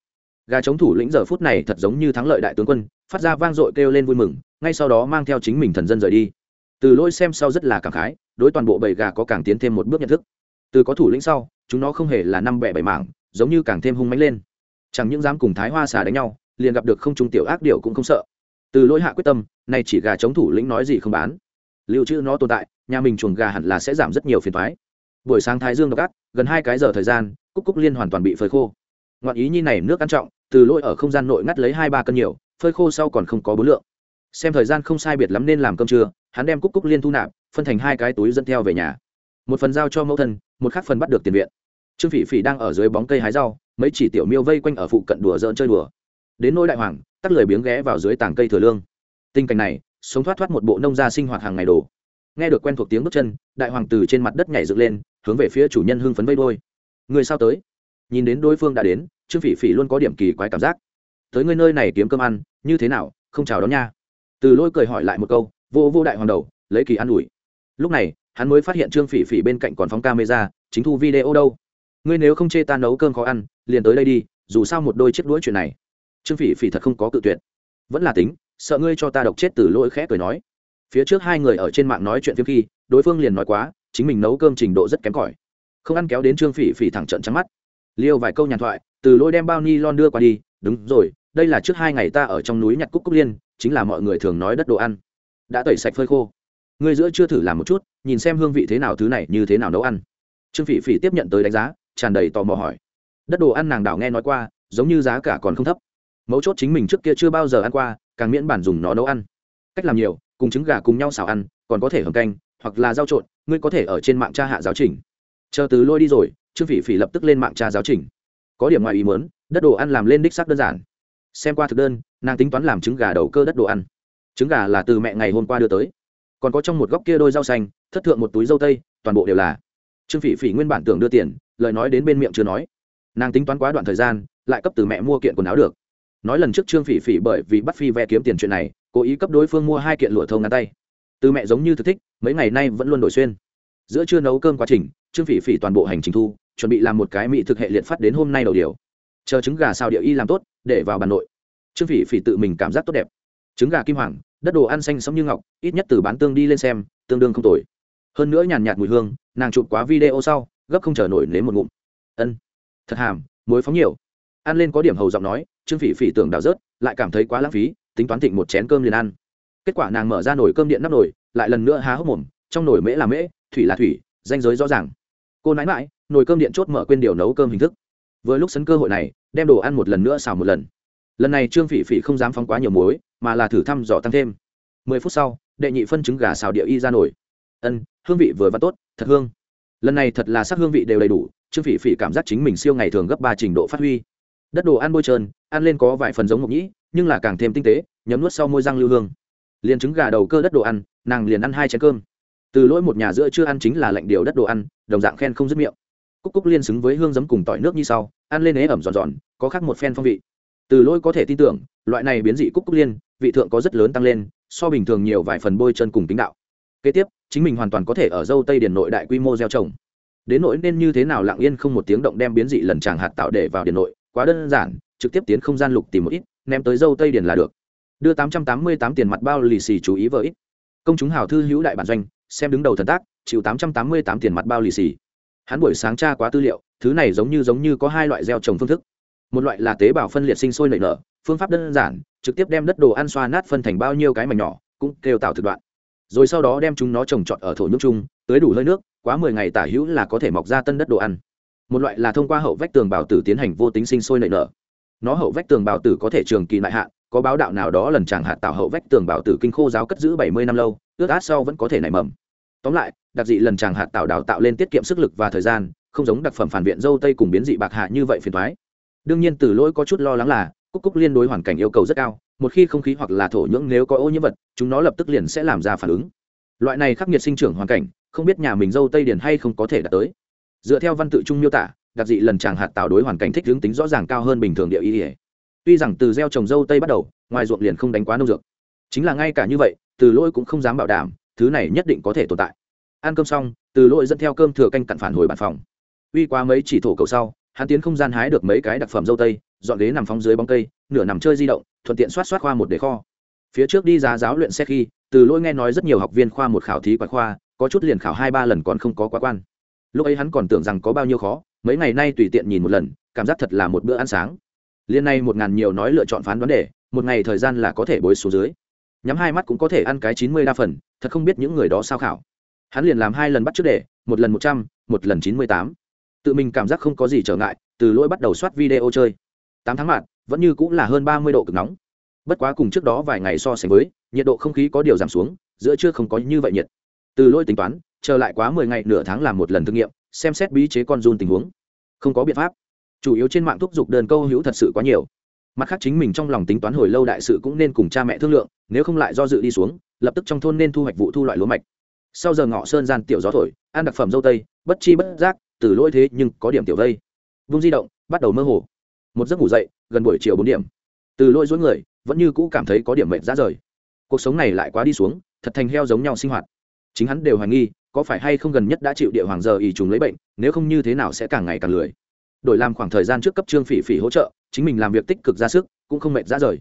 Gà chống thủ lĩnh giờ phút này thật giống như thắng lợi đại tướng quân, phát ra vang dội kêu lên vui mừng, ngay sau đó mang theo chính mình thần dân rời đi. Từ lỗi xem sau rất là cảm khái, đối toàn bộ bầy gà có càng tiến thêm một bước nhận thức. Từ có thủ lĩnh sau, chúng nó không hề là năm bẻ bảy mảng, giống như càng thêm hung mánh lên. Chẳng những dám cùng thái hoa xà đánh nhau, liền gặp được không trung tiểu ác điều cũng không sợ. Từ lỗi hạ quyết tâm, nay chỉ gà chống thủ lĩnh nói gì không bán. Lưu trữ nó tồn tại, nhà mình chuồng gà hẳn là sẽ giảm rất nhiều phiền thoái buổi sáng thái dương độc ác, gần hai cái giờ thời gian, cúc cúc liên hoàn toàn bị phơi khô. Ngoạn ý nhi này nước ăn trọng, từ lỗi ở không gian nội ngắt lấy hai ba cân nhiều, phơi khô sau còn không có bốn lượng. Xem thời gian không sai biệt lắm nên làm cơm trưa, hắn đem cúc cúc liên thu nạp, phân thành hai cái túi dẫn theo về nhà. Một phần giao cho mẫu thân, một khác phần bắt được tiền viện. Trương phỉ phỉ đang ở dưới bóng cây hái rau, mấy chỉ tiểu miêu vây quanh ở phụ cận đùa dỡn chơi đùa. Đến nỗi đại hoàng, tắt lời biếng ghé vào dưới tảng cây thừa lương. Tình cảnh này, sống thoát thoát một bộ nông gia sinh hoạt hàng ngày đồ. Nghe được quen thuộc tiếng bước chân, đại hoàng từ trên mặt đất nhảy dựng lên hướng về phía chủ nhân hưng phấn vây đôi. Người sao tới? Nhìn đến đối phương đã đến, trương phỉ phỉ luôn có điểm kỳ quái cảm giác. Tới ngươi nơi này kiếm cơm ăn, như thế nào, không chào đón nha. Từ lôi cười hỏi lại một câu, vô vô đại hoàng đầu, lấy kỳ an ủi. Lúc này, hắn mới phát hiện trương phỉ phỉ bên cạnh còn phóng camera, chính thu video đâu. Ngươi nếu không chê ta nấu cơm khó ăn, liền tới đây đi, dù sao một đôi chiếc đuối chuyện này. Trương phỉ phỉ thật không có cự tuyệt. Vẫn là tính, sợ ngươi cho ta độc chết từ lỗi khẽ cười nói. Phía trước hai người ở trên mạng nói chuyện phim khi, đối phương liền nói quá chính mình nấu cơm trình độ rất kém cỏi. Không ăn kéo đến trương phỉ phỉ thẳng trận trắng mắt. Liêu vài câu nhàn thoại, từ lôi đem bao ni lon đưa qua đi. Đúng rồi, đây là trước hai ngày ta ở trong núi nhặt cúc cúc liên, chính là mọi người thường nói đất đồ ăn. Đã tẩy sạch phơi khô. Ngươi giữa chưa thử làm một chút, nhìn xem hương vị thế nào, thứ này như thế nào nấu ăn. Trương phỉ phỉ tiếp nhận tới đánh giá, tràn đầy tò mò hỏi. Đất đồ ăn nàng đảo nghe nói qua, giống như giá cả còn không thấp. Mấu chốt chính mình trước kia chưa bao giờ ăn qua, càng miễn bản dùng nó nấu ăn. Cách làm nhiều, cùng trứng gà cùng nhau xào ăn, còn có thể hầm canh hoặc là giao trộn, ngươi có thể ở trên mạng tra hạ giáo trình. Chờ từ lôi đi rồi, trương phỉ phỉ lập tức lên mạng tra giáo trình. Có điểm ngoài ý muốn, đất đồ ăn làm lên đích sắc đơn giản. Xem qua thực đơn, nàng tính toán làm trứng gà đầu cơ đất đồ ăn. Trứng gà là từ mẹ ngày hôm qua đưa tới. Còn có trong một góc kia đôi rau xanh, thất thượng một túi dâu tây, toàn bộ đều là. Trương phỉ phỉ nguyên bản tưởng đưa tiền, lời nói đến bên miệng chưa nói. Nàng tính toán quá đoạn thời gian, lại cấp từ mẹ mua kiện quần áo được. Nói lần trước trương phỉ phỉ bởi vì bắt phi ve kiếm tiền chuyện này, cố ý cấp đối phương mua hai kiện lụa thông ngắn tay từ mẹ giống như thực thích, mấy ngày nay vẫn luôn đổi xuyên. Giữa trưa nấu cơm quá trình, trương phỉ phỉ toàn bộ hành trình thu, chuẩn bị làm một cái mỹ thực hệ liệt phát đến hôm nay đầu điều. Chờ trứng gà xào địa y làm tốt, để vào bàn nội. Trương phỉ phỉ tự mình cảm giác tốt đẹp. Trứng gà kim hoàng, đất đồ ăn xanh sống như ngọc, ít nhất từ bán tương đi lên xem, tương đương không tồi. Hơn nữa nhàn nhạt mùi hương, nàng chụp quá video sau, gấp không chờ nổi nếm một ngụm. Ân, thật hàm, muối phóng nhiều. Ăn lên có điểm hầu giọng nói, trương phỉ phỉ tưởng đào rớt, lại cảm thấy quá lãng phí, tính toán thịnh một chén cơm liền ăn kết quả nàng mở ra nồi cơm điện nắp nồi, lại lần nữa há hốc mồm, trong nồi mễ là mễ, thủy là thủy, danh giới rõ ràng. Cô nãi mãi nồi cơm điện chốt mở quên điều nấu cơm hình thức. Vừa lúc sấn cơ hội này, đem đồ ăn một lần nữa xào một lần. Lần này trương phỉ phỉ không dám phóng quá nhiều muối, mà là thử thăm dò tăng thêm. Mười phút sau, đệ nhị phân trứng gà xào địa y ra nổi ân, hương vị vừa và tốt, thật hương. Lần này thật là sắc hương vị đều đầy đủ, trương phỉ phỉ cảm giác chính mình siêu ngày thường gấp ba trình độ phát huy. Đất đồ ăn bôi trơn, ăn lên có vài phần giống mộc nhĩ, nhưng là càng thêm tinh tế, nhấm nuốt sau môi răng lưu hương liền trứng gà đầu cơ đất đồ ăn, nàng liền ăn hai chén cơm. Từ lỗi một nhà giữa chưa ăn chính là lạnh điều đất đồ ăn, đồng dạng khen không dứt miệng. Cúc cúc liên xứng với hương giấm cùng tỏi nước như sau, ăn lên ế ẩm giòn giòn, có khác một phen phong vị. Từ lỗi có thể tin tưởng, loại này biến dị cúc cúc liên, vị thượng có rất lớn tăng lên, so bình thường nhiều vài phần bôi chân cùng tính đạo. Kế tiếp, chính mình hoàn toàn có thể ở dâu tây điền nội đại quy mô gieo trồng. Đến nỗi nên như thế nào lặng yên không một tiếng động đem biến dị lần tràng hạt tạo để vào điền nội, quá đơn giản, trực tiếp tiến không gian lục tìm một ít, ném tới dâu tây điền là được đưa tám trăm tám mươi tám tiền mặt bao lì xì chú ý với công chúng hào thư hữu đại bản doanh, xem đứng đầu thần tác, chịu tám trăm tám mươi tám tiền mặt bao lì xì. Hắn buổi sáng tra quá tư liệu, thứ này giống như giống như có hai loại gieo trồng phương thức. Một loại là tế bào phân liệt sinh sôi nảy nở, phương pháp đơn giản, trực tiếp đem đất đồ ăn xoa nát phân thành bao nhiêu cái mảnh nhỏ, cũng kêu tạo thực đoạn. Rồi sau đó đem chúng nó trồng trọt ở thổ nhưỡng chung tới đủ hơi nước, quá mười ngày tả hữu là có thể mọc ra tân đất đồ ăn. Một loại là thông qua hậu vách tường bào tử tiến hành vô tính sinh sôi nảy nở. Nó hậu vách tường bào tử có thể trường kỳ lại hạn có báo đạo nào đó lần chàng hạt tạo hậu vách tường bảo tử kinh khô giáo cất giữ bảy mươi năm lâu ướt át sau vẫn có thể nảy mầm. Tóm lại, đặc dị lần chàng hạt tạo đào tạo lên tiết kiệm sức lực và thời gian, không giống đặc phẩm phản viện dâu tây cùng biến dị bạc hạ như vậy phiền thoái đương nhiên từ lỗi có chút lo lắng là, cúc cúc liên đối hoàn cảnh yêu cầu rất cao, một khi không khí hoặc là thổ nhưỡng nếu có ô nhiễm vật, chúng nó lập tức liền sẽ làm ra phản ứng. Loại này khắc nghiệt sinh trưởng hoàn cảnh, không biết nhà mình dâu tây điền hay không có thể đạt tới. Dựa theo văn tự trung miêu tả, đặc dị lần chàng hạt tạo đối hoàn cảnh thích hướng tính rõ ràng cao hơn bình thường địa y tuy rằng từ gieo trồng dâu tây bắt đầu, ngoài ruộng liền không đánh quá nông dược. Chính là ngay cả như vậy, từ lỗi cũng không dám bảo đảm, thứ này nhất định có thể tồn tại. Ăn cơm xong, từ lỗi dẫn theo cơm thừa canh cặn phản hồi bàn phòng. Uy qua mấy chỉ thổ cầu sau, hắn tiến không gian hái được mấy cái đặc phẩm dâu tây, dọn ghế nằm phóng dưới bóng cây, nửa nằm chơi di động, thuận tiện soát soát khoa một đề kho. Phía trước đi giá giáo luyện xe khi, từ lỗi nghe nói rất nhiều học viên khoa một khảo thí quái khoa, có chút liền khảo hai ba lần còn không có quá quan. Lúc ấy hắn còn tưởng rằng có bao nhiêu khó, mấy ngày nay tùy tiện nhìn một lần, cảm giác thật là một bữa ăn sáng liên này một ngàn nhiều nói lựa chọn phán đoán đề, một ngày thời gian là có thể bối số dưới. Nhắm hai mắt cũng có thể ăn cái chín mươi đa phần, thật không biết những người đó sao khảo. Hắn liền làm hai lần bắt trước đề, một lần một trăm, một lần chín mươi tám. Tự mình cảm giác không có gì trở ngại, từ lỗi bắt đầu soát video chơi. Tám tháng mạn vẫn như cũng là hơn ba mươi độ cực nóng. Bất quá cùng trước đó vài ngày so sánh với, nhiệt độ không khí có điều giảm xuống, giữa trưa không có như vậy nhiệt. Từ lỗi tính toán, chờ lại quá mười ngày nửa tháng làm một lần thử nghiệm, xem xét bí chế con run tình huống. Không có biện pháp chủ yếu trên mạng thúc giục đơn câu hữu thật sự quá nhiều. Mặt khác chính mình trong lòng tính toán hồi lâu đại sự cũng nên cùng cha mẹ thương lượng, nếu không lại do dự đi xuống, lập tức trong thôn nên thu hoạch vụ thu loại lúa mạch. Sau giờ ngọ sơn gian tiểu gió thổi, ăn đặc phẩm dâu tây, bất chi bất giác, từ lỗi thế nhưng có điểm tiểu vây. Vung di động, bắt đầu mơ hồ. Một giấc ngủ dậy, gần buổi chiều bốn điểm. Từ lỗi dối người, vẫn như cũ cảm thấy có điểm mệnh ra rời. Cuộc sống này lại quá đi xuống, thật thành heo giống nhau sinh hoạt. Chính hắn đều hoài nghi, có phải hay không gần nhất đã chịu địa hoàng giờ ỉ trùng lấy bệnh, nếu không như thế nào sẽ càng ngày càng lười đổi làm khoảng thời gian trước cấp trương phỉ phỉ hỗ trợ, chính mình làm việc tích cực ra sức, cũng không mệt ra rời.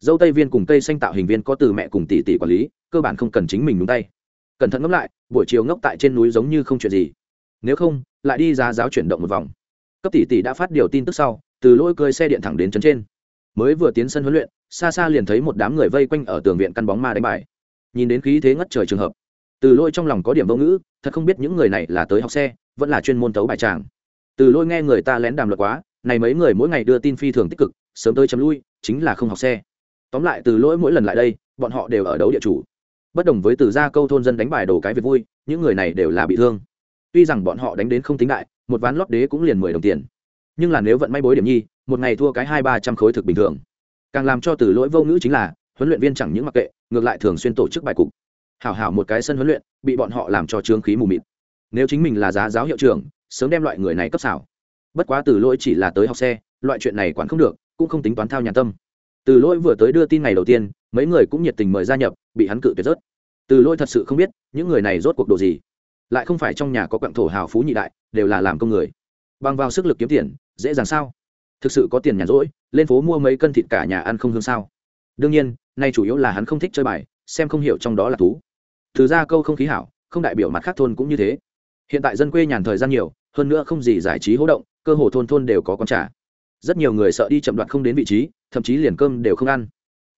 Dâu tây viên cùng cây xanh tạo hình viên có từ mẹ cùng tỷ tỷ quản lý, cơ bản không cần chính mình đúng tay. Cẩn thận ngẫm lại, buổi chiều ngốc tại trên núi giống như không chuyện gì. Nếu không, lại đi ra giáo chuyển động một vòng. Cấp tỷ tỷ đã phát điều tin tức sau, từ lỗi cơi xe điện thẳng đến trấn trên. Mới vừa tiến sân huấn luyện, xa xa liền thấy một đám người vây quanh ở tường viện căn bóng ma đánh bài. Nhìn đến khí thế ngất trời trường hợp, từ lôi trong lòng có điểm vô ngữ, thật không biết những người này là tới học xe, vẫn là chuyên môn tấu bài tràng từ lôi nghe người ta lén đàm luật quá, này mấy người mỗi ngày đưa tin phi thường tích cực, sớm tới chấm lui, chính là không học xe. Tóm lại từ lỗi mỗi lần lại đây, bọn họ đều ở đấu địa chủ. Bất đồng với từ gia câu thôn dân đánh bài đổ cái việc vui, những người này đều là bị thương. Tuy rằng bọn họ đánh đến không tính đại, một ván lót đế cũng liền mười đồng tiền. Nhưng là nếu vận may bối điểm nhi, một ngày thua cái hai ba trăm khối thực bình thường. Càng làm cho từ lỗi vô ngữ chính là, huấn luyện viên chẳng những mặc kệ, ngược lại thường xuyên tổ chức bài cục. Hảo hảo một cái sân huấn luyện, bị bọn họ làm cho trương khí mù mịt. Nếu chính mình là giá giáo hiệu trưởng sớm đem loại người này cấp xảo. Bất quá từ lỗi chỉ là tới học xe, loại chuyện này quản không được, cũng không tính toán thao nhà tâm. Từ lỗi vừa tới đưa tin ngày đầu tiên, mấy người cũng nhiệt tình mời gia nhập, bị hắn cự tuyệt rớt. Từ lỗi thật sự không biết, những người này rốt cuộc đồ gì. Lại không phải trong nhà có quặng thổ hào phú nhị đại, đều là làm công người. Bằng vào sức lực kiếm tiền, dễ dàng sao? Thực sự có tiền nhàn rỗi, lên phố mua mấy cân thịt cả nhà ăn không hương sao? Đương nhiên, nay chủ yếu là hắn không thích chơi bài, xem không hiểu trong đó là thú. Từ ra câu không khí hảo, không đại biểu mặt khác thôn cũng như thế hiện tại dân quê nhàn thời gian nhiều, hơn nữa không gì giải trí hỗ động, cơ hồ thôn thôn đều có con trả rất nhiều người sợ đi chậm đoạn không đến vị trí, thậm chí liền cơm đều không ăn.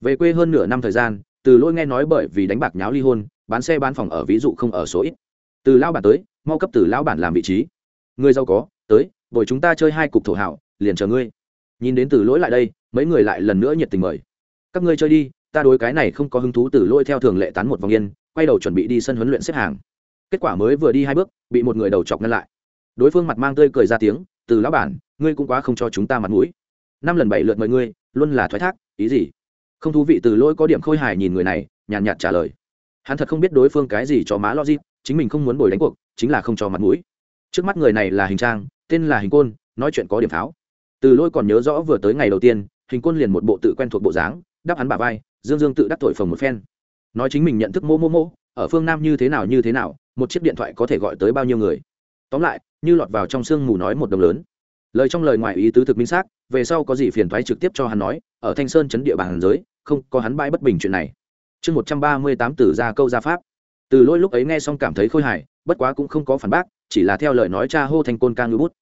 Về quê hơn nửa năm thời gian, từ lỗi nghe nói bởi vì đánh bạc nháo ly hôn, bán xe bán phòng ở ví dụ không ở số ít. Từ lão bản tới, mau cấp từ lão bản làm vị trí. Người giàu có, tới, bồi chúng ta chơi hai cục thổ hảo, liền chờ ngươi. Nhìn đến từ lỗi lại đây, mấy người lại lần nữa nhiệt tình mời. Các ngươi chơi đi, ta đối cái này không có hứng thú từ lỗi theo thường lệ tán một vòng yên, quay đầu chuẩn bị đi sân huấn luyện xếp hàng kết quả mới vừa đi hai bước, bị một người đầu chọc ngăn lại. Đối phương mặt mang tươi cười ra tiếng, từ lão bản, ngươi cũng quá không cho chúng ta mặt mũi. Năm lần bảy lượt mời ngươi, luôn là thoái thác, ý gì? Không thú vị từ lỗi có điểm khôi hài nhìn người này, nhàn nhạt trả lời. Hắn thật không biết đối phương cái gì cho má logic, chính mình không muốn bồi đánh cuộc, chính là không cho mặt mũi. Trước mắt người này là hình trang, tên là hình côn, nói chuyện có điểm pháo từ lỗi còn nhớ rõ vừa tới ngày đầu tiên, hình côn liền một bộ tự quen thuộc bộ dáng đáp hắn bà vai, dương dương tự đắc tội phồng một phen. Nói chính mình nhận thức mô mô mô, ở phương nam như thế nào như thế nào một chiếc điện thoại có thể gọi tới bao nhiêu người. Tóm lại, như lọt vào trong sương mù nói một đồng lớn. Lời trong lời ngoài ý tứ thực minh xác, về sau có gì phiền thoái trực tiếp cho hắn nói, ở thanh sơn chấn địa bàn giới, không, có hắn bãi bất bình chuyện này. Chương một trăm ba mươi tám từ ra câu ra pháp. Từ lỗi lúc ấy nghe xong cảm thấy khôi hài, bất quá cũng không có phản bác, chỉ là theo lời nói cha hô thành côn ca ngư bút.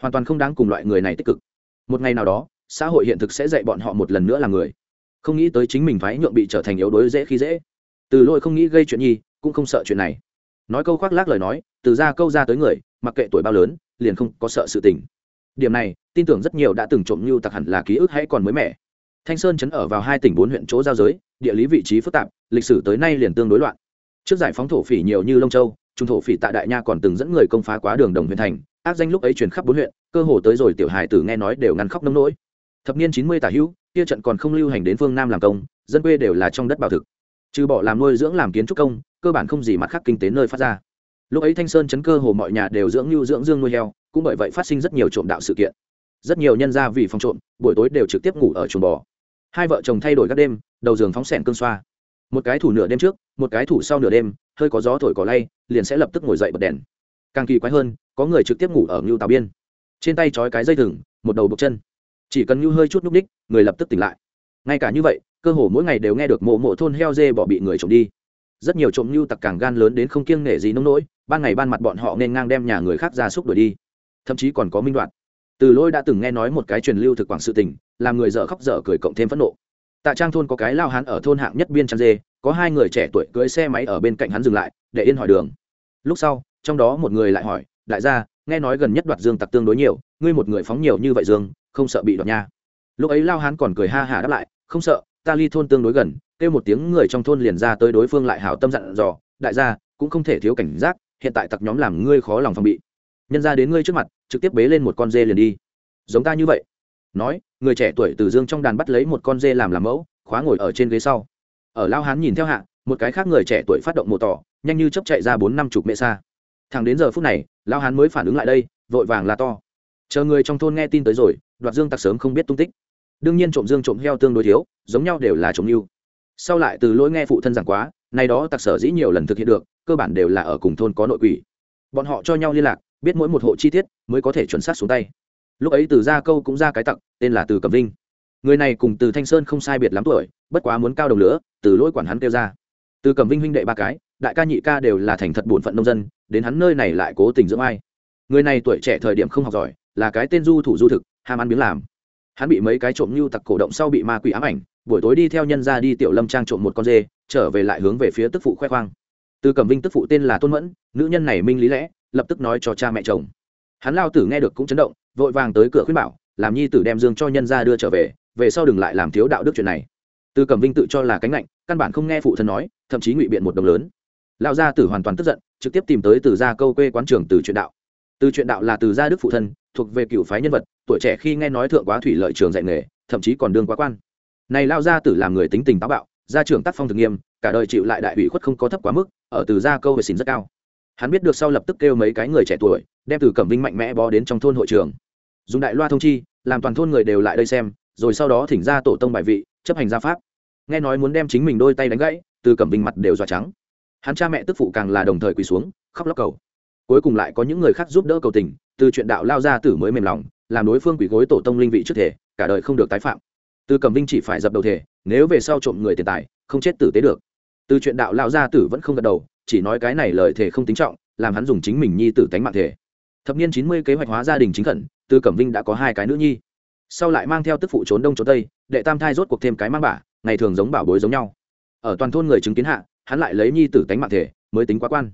Hoàn toàn không đáng cùng loại người này tích cực. Một ngày nào đó, xã hội hiện thực sẽ dạy bọn họ một lần nữa là người. Không nghĩ tới chính mình thoái nhượng bị trở thành yếu đuối dễ khi dễ. Từ lỗi không nghĩ gây chuyện nhi, cũng không sợ chuyện này nói câu khoác lác lời nói, từ ra câu ra tới người, mặc kệ tuổi bao lớn, liền không có sợ sự tình. Điểm này, tin tưởng rất nhiều đã từng trộm như tặc hẳn là ký ức hay còn mới mẻ. Thanh sơn chấn ở vào hai tỉnh bốn huyện chỗ giao giới, địa lý vị trí phức tạp, lịch sử tới nay liền tương đối loạn. Trước giải phóng thổ phỉ nhiều như lông châu, trung thổ phỉ tại đại nha còn từng dẫn người công phá quá đường đồng huyện thành, ác danh lúc ấy truyền khắp bốn huyện, cơ hồ tới rồi tiểu hài tử nghe nói đều ngăn khóc nông nỗi. Thập niên chín mươi tả hữu, kia trận còn không lưu hành đến phương nam làm công, dân quê đều là trong đất bảo thực. Trừ bỏ làm nuôi dưỡng làm kiến trúc công cơ bản không gì mặt khác kinh tế nơi phát ra. Lúc ấy thanh sơn chấn cơ hồ mọi nhà đều dưỡng lưu dưỡng dương nuôi heo, cũng bởi vậy phát sinh rất nhiều trộm đạo sự kiện. Rất nhiều nhân gia vì phòng trộm, buổi tối đều trực tiếp ngủ ở chuồng bò. Hai vợ chồng thay đổi các đêm, đầu giường phóng sẻn cương xoa. Một cái thủ nửa đêm trước, một cái thủ sau nửa đêm, hơi có gió thổi cỏ lay, liền sẽ lập tức ngồi dậy bật đèn. Càng kỳ quái hơn, có người trực tiếp ngủ ở ngưu tàu biên. Trên tay trói cái dây thừng, một đầu buộc chân. Chỉ cần ngưu hơi chút núp ních, người lập tức tỉnh lại. Ngay cả như vậy, cơ hồ mỗi ngày đều nghe được mộ mộ thôn heo dê bỏ bị người trộm đi rất nhiều trộm nhu tặc càng gan lớn đến không kiêng nể gì nông nỗi, ban ngày ban mặt bọn họ nên ngang đem nhà người khác ra xúc đuổi đi. Thậm chí còn có minh đoạn từ lôi đã từng nghe nói một cái truyền lưu thực quảng sự tình, làm người dở khóc dở cười cộng thêm phẫn nộ. Tạ trang thôn có cái lao hán ở thôn hạng nhất biên trang dê, có hai người trẻ tuổi cưới xe máy ở bên cạnh hắn dừng lại, để yên hỏi đường. Lúc sau, trong đó một người lại hỏi, đại gia, nghe nói gần nhất đoạt dương tặc tương đối nhiều, ngươi một người phóng nhiều như vậy dương, không sợ bị đoạt nha? Lúc ấy lao hán còn cười ha hả đáp lại, không sợ, ta ly thôn tương đối gần kêu một tiếng người trong thôn liền ra tới đối phương lại hảo tâm dặn dò, đại gia, cũng không thể thiếu cảnh giác, hiện tại tặc nhóm làm ngươi khó lòng phòng bị. Nhân ra đến ngươi trước mặt, trực tiếp bế lên một con dê liền đi. Giống ta như vậy. Nói, người trẻ tuổi từ dương trong đàn bắt lấy một con dê làm làm mẫu, khóa ngồi ở trên ghế sau. Ở lao hán nhìn theo hạ, một cái khác người trẻ tuổi phát động mộ tỏ, nhanh như chấp chạy ra bốn năm chục mẹ xa. Thằng đến giờ phút này, lao hán mới phản ứng lại đây, vội vàng là to. Chờ người trong thôn nghe tin tới rồi, đoạt dương tặc sớm không biết tung tích. Đương nhiên trộm dương trộm heo tương đối thiếu, giống nhau đều là trộm yêu sau lại từ lỗi nghe phụ thân giảng quá này đó tặc sở dĩ nhiều lần thực hiện được, cơ bản đều là ở cùng thôn có nội quỷ. Bọn họ cho nhau liên lạc, biết mỗi một hộ chi tiết mới có thể chuẩn xác xuống tay. Lúc ấy từ gia câu cũng ra cái tặc, tên là từ cẩm vinh. Người này cùng từ thanh sơn không sai biệt lắm tuổi, bất quá muốn cao đồng nữa từ lỗi quản hắn kêu ra. Từ cẩm vinh huynh đệ ba cái, đại ca nhị ca đều là thành thật bổn phận nông dân, đến hắn nơi này lại cố tình dưỡng ai. Người này tuổi trẻ thời điểm không học giỏi, là cái tên du thủ du thực, ham ăn miếng làm hắn bị mấy cái trộm nhu tặc cổ động sau bị ma quỷ ám ảnh, buổi tối đi theo nhân ra đi tiểu lâm trang trộm một con dê, trở về lại hướng về phía tức phụ khoe khoang. Từ cẩm vinh tức phụ tên là tôn mẫn, nữ nhân này minh lý lẽ, lập tức nói cho cha mẹ chồng. Hắn lao tử nghe được cũng chấn động, vội vàng tới cửa khuyên bảo, làm nhi tử đem dương cho nhân ra đưa trở về về sau đừng lại làm thiếu đạo đức chuyện này. Từ cẩm vinh tự cho là cánh lạnh, căn bản không nghe phụ thân nói, thậm chí ngụy biện một đồng lớn. Lao gia tử hoàn toàn tức giận, trực tiếp tìm tới từ gia câu quê quán trường từ chuyện đạo. Từ chuyện đạo là từ gia đức phụ thân thuộc về cựu phái nhân vật, tuổi trẻ khi nghe nói thượng quá thủy lợi trường dạy nghề, thậm chí còn đương quá quan. Này lao gia tử làm người tính tình táo bạo, gia trưởng tác phong thực nghiêm, cả đời chịu lại đại ủy khuất không có thấp quá mức, ở từ gia câu về xin rất cao. Hắn biết được sau lập tức kêu mấy cái người trẻ tuổi, đem từ cẩm vinh mạnh mẽ bó đến trong thôn hội trường. Dùng đại loa thông chi, làm toàn thôn người đều lại đây xem, rồi sau đó thỉnh ra tổ tông bài vị, chấp hành gia pháp. Nghe nói muốn đem chính mình đôi tay đánh gãy, từ cẩm vinh mặt đều dọa trắng. Hắn cha mẹ tức phụ càng là đồng thời quỳ xuống, khóc lóc cầu cuối cùng lại có những người khác giúp đỡ cầu tình, từ chuyện đạo lao ra tử mới mềm lòng, làm đối phương quỷ gối tổ tông linh vị trước thể, cả đời không được tái phạm. Từ cẩm vinh chỉ phải dập đầu thể, nếu về sau trộm người tiền tài, không chết tử tế được. Từ chuyện đạo lao gia tử vẫn không gật đầu, chỉ nói cái này lời thể không tính trọng, làm hắn dùng chính mình nhi tử tánh mạng thể. Thập niên chín mươi kế hoạch hóa gia đình chính khẩn, từ cẩm vinh đã có hai cái nữ nhi. Sau lại mang theo tức phụ trốn đông trốn tây, đệ tam thai rốt cuộc thêm cái mang bả, ngày thường giống bảo bối giống nhau. Ở toàn thôn người chứng kiến hạ, hắn lại lấy nhi tử tánh mạng thể, mới tính quá quan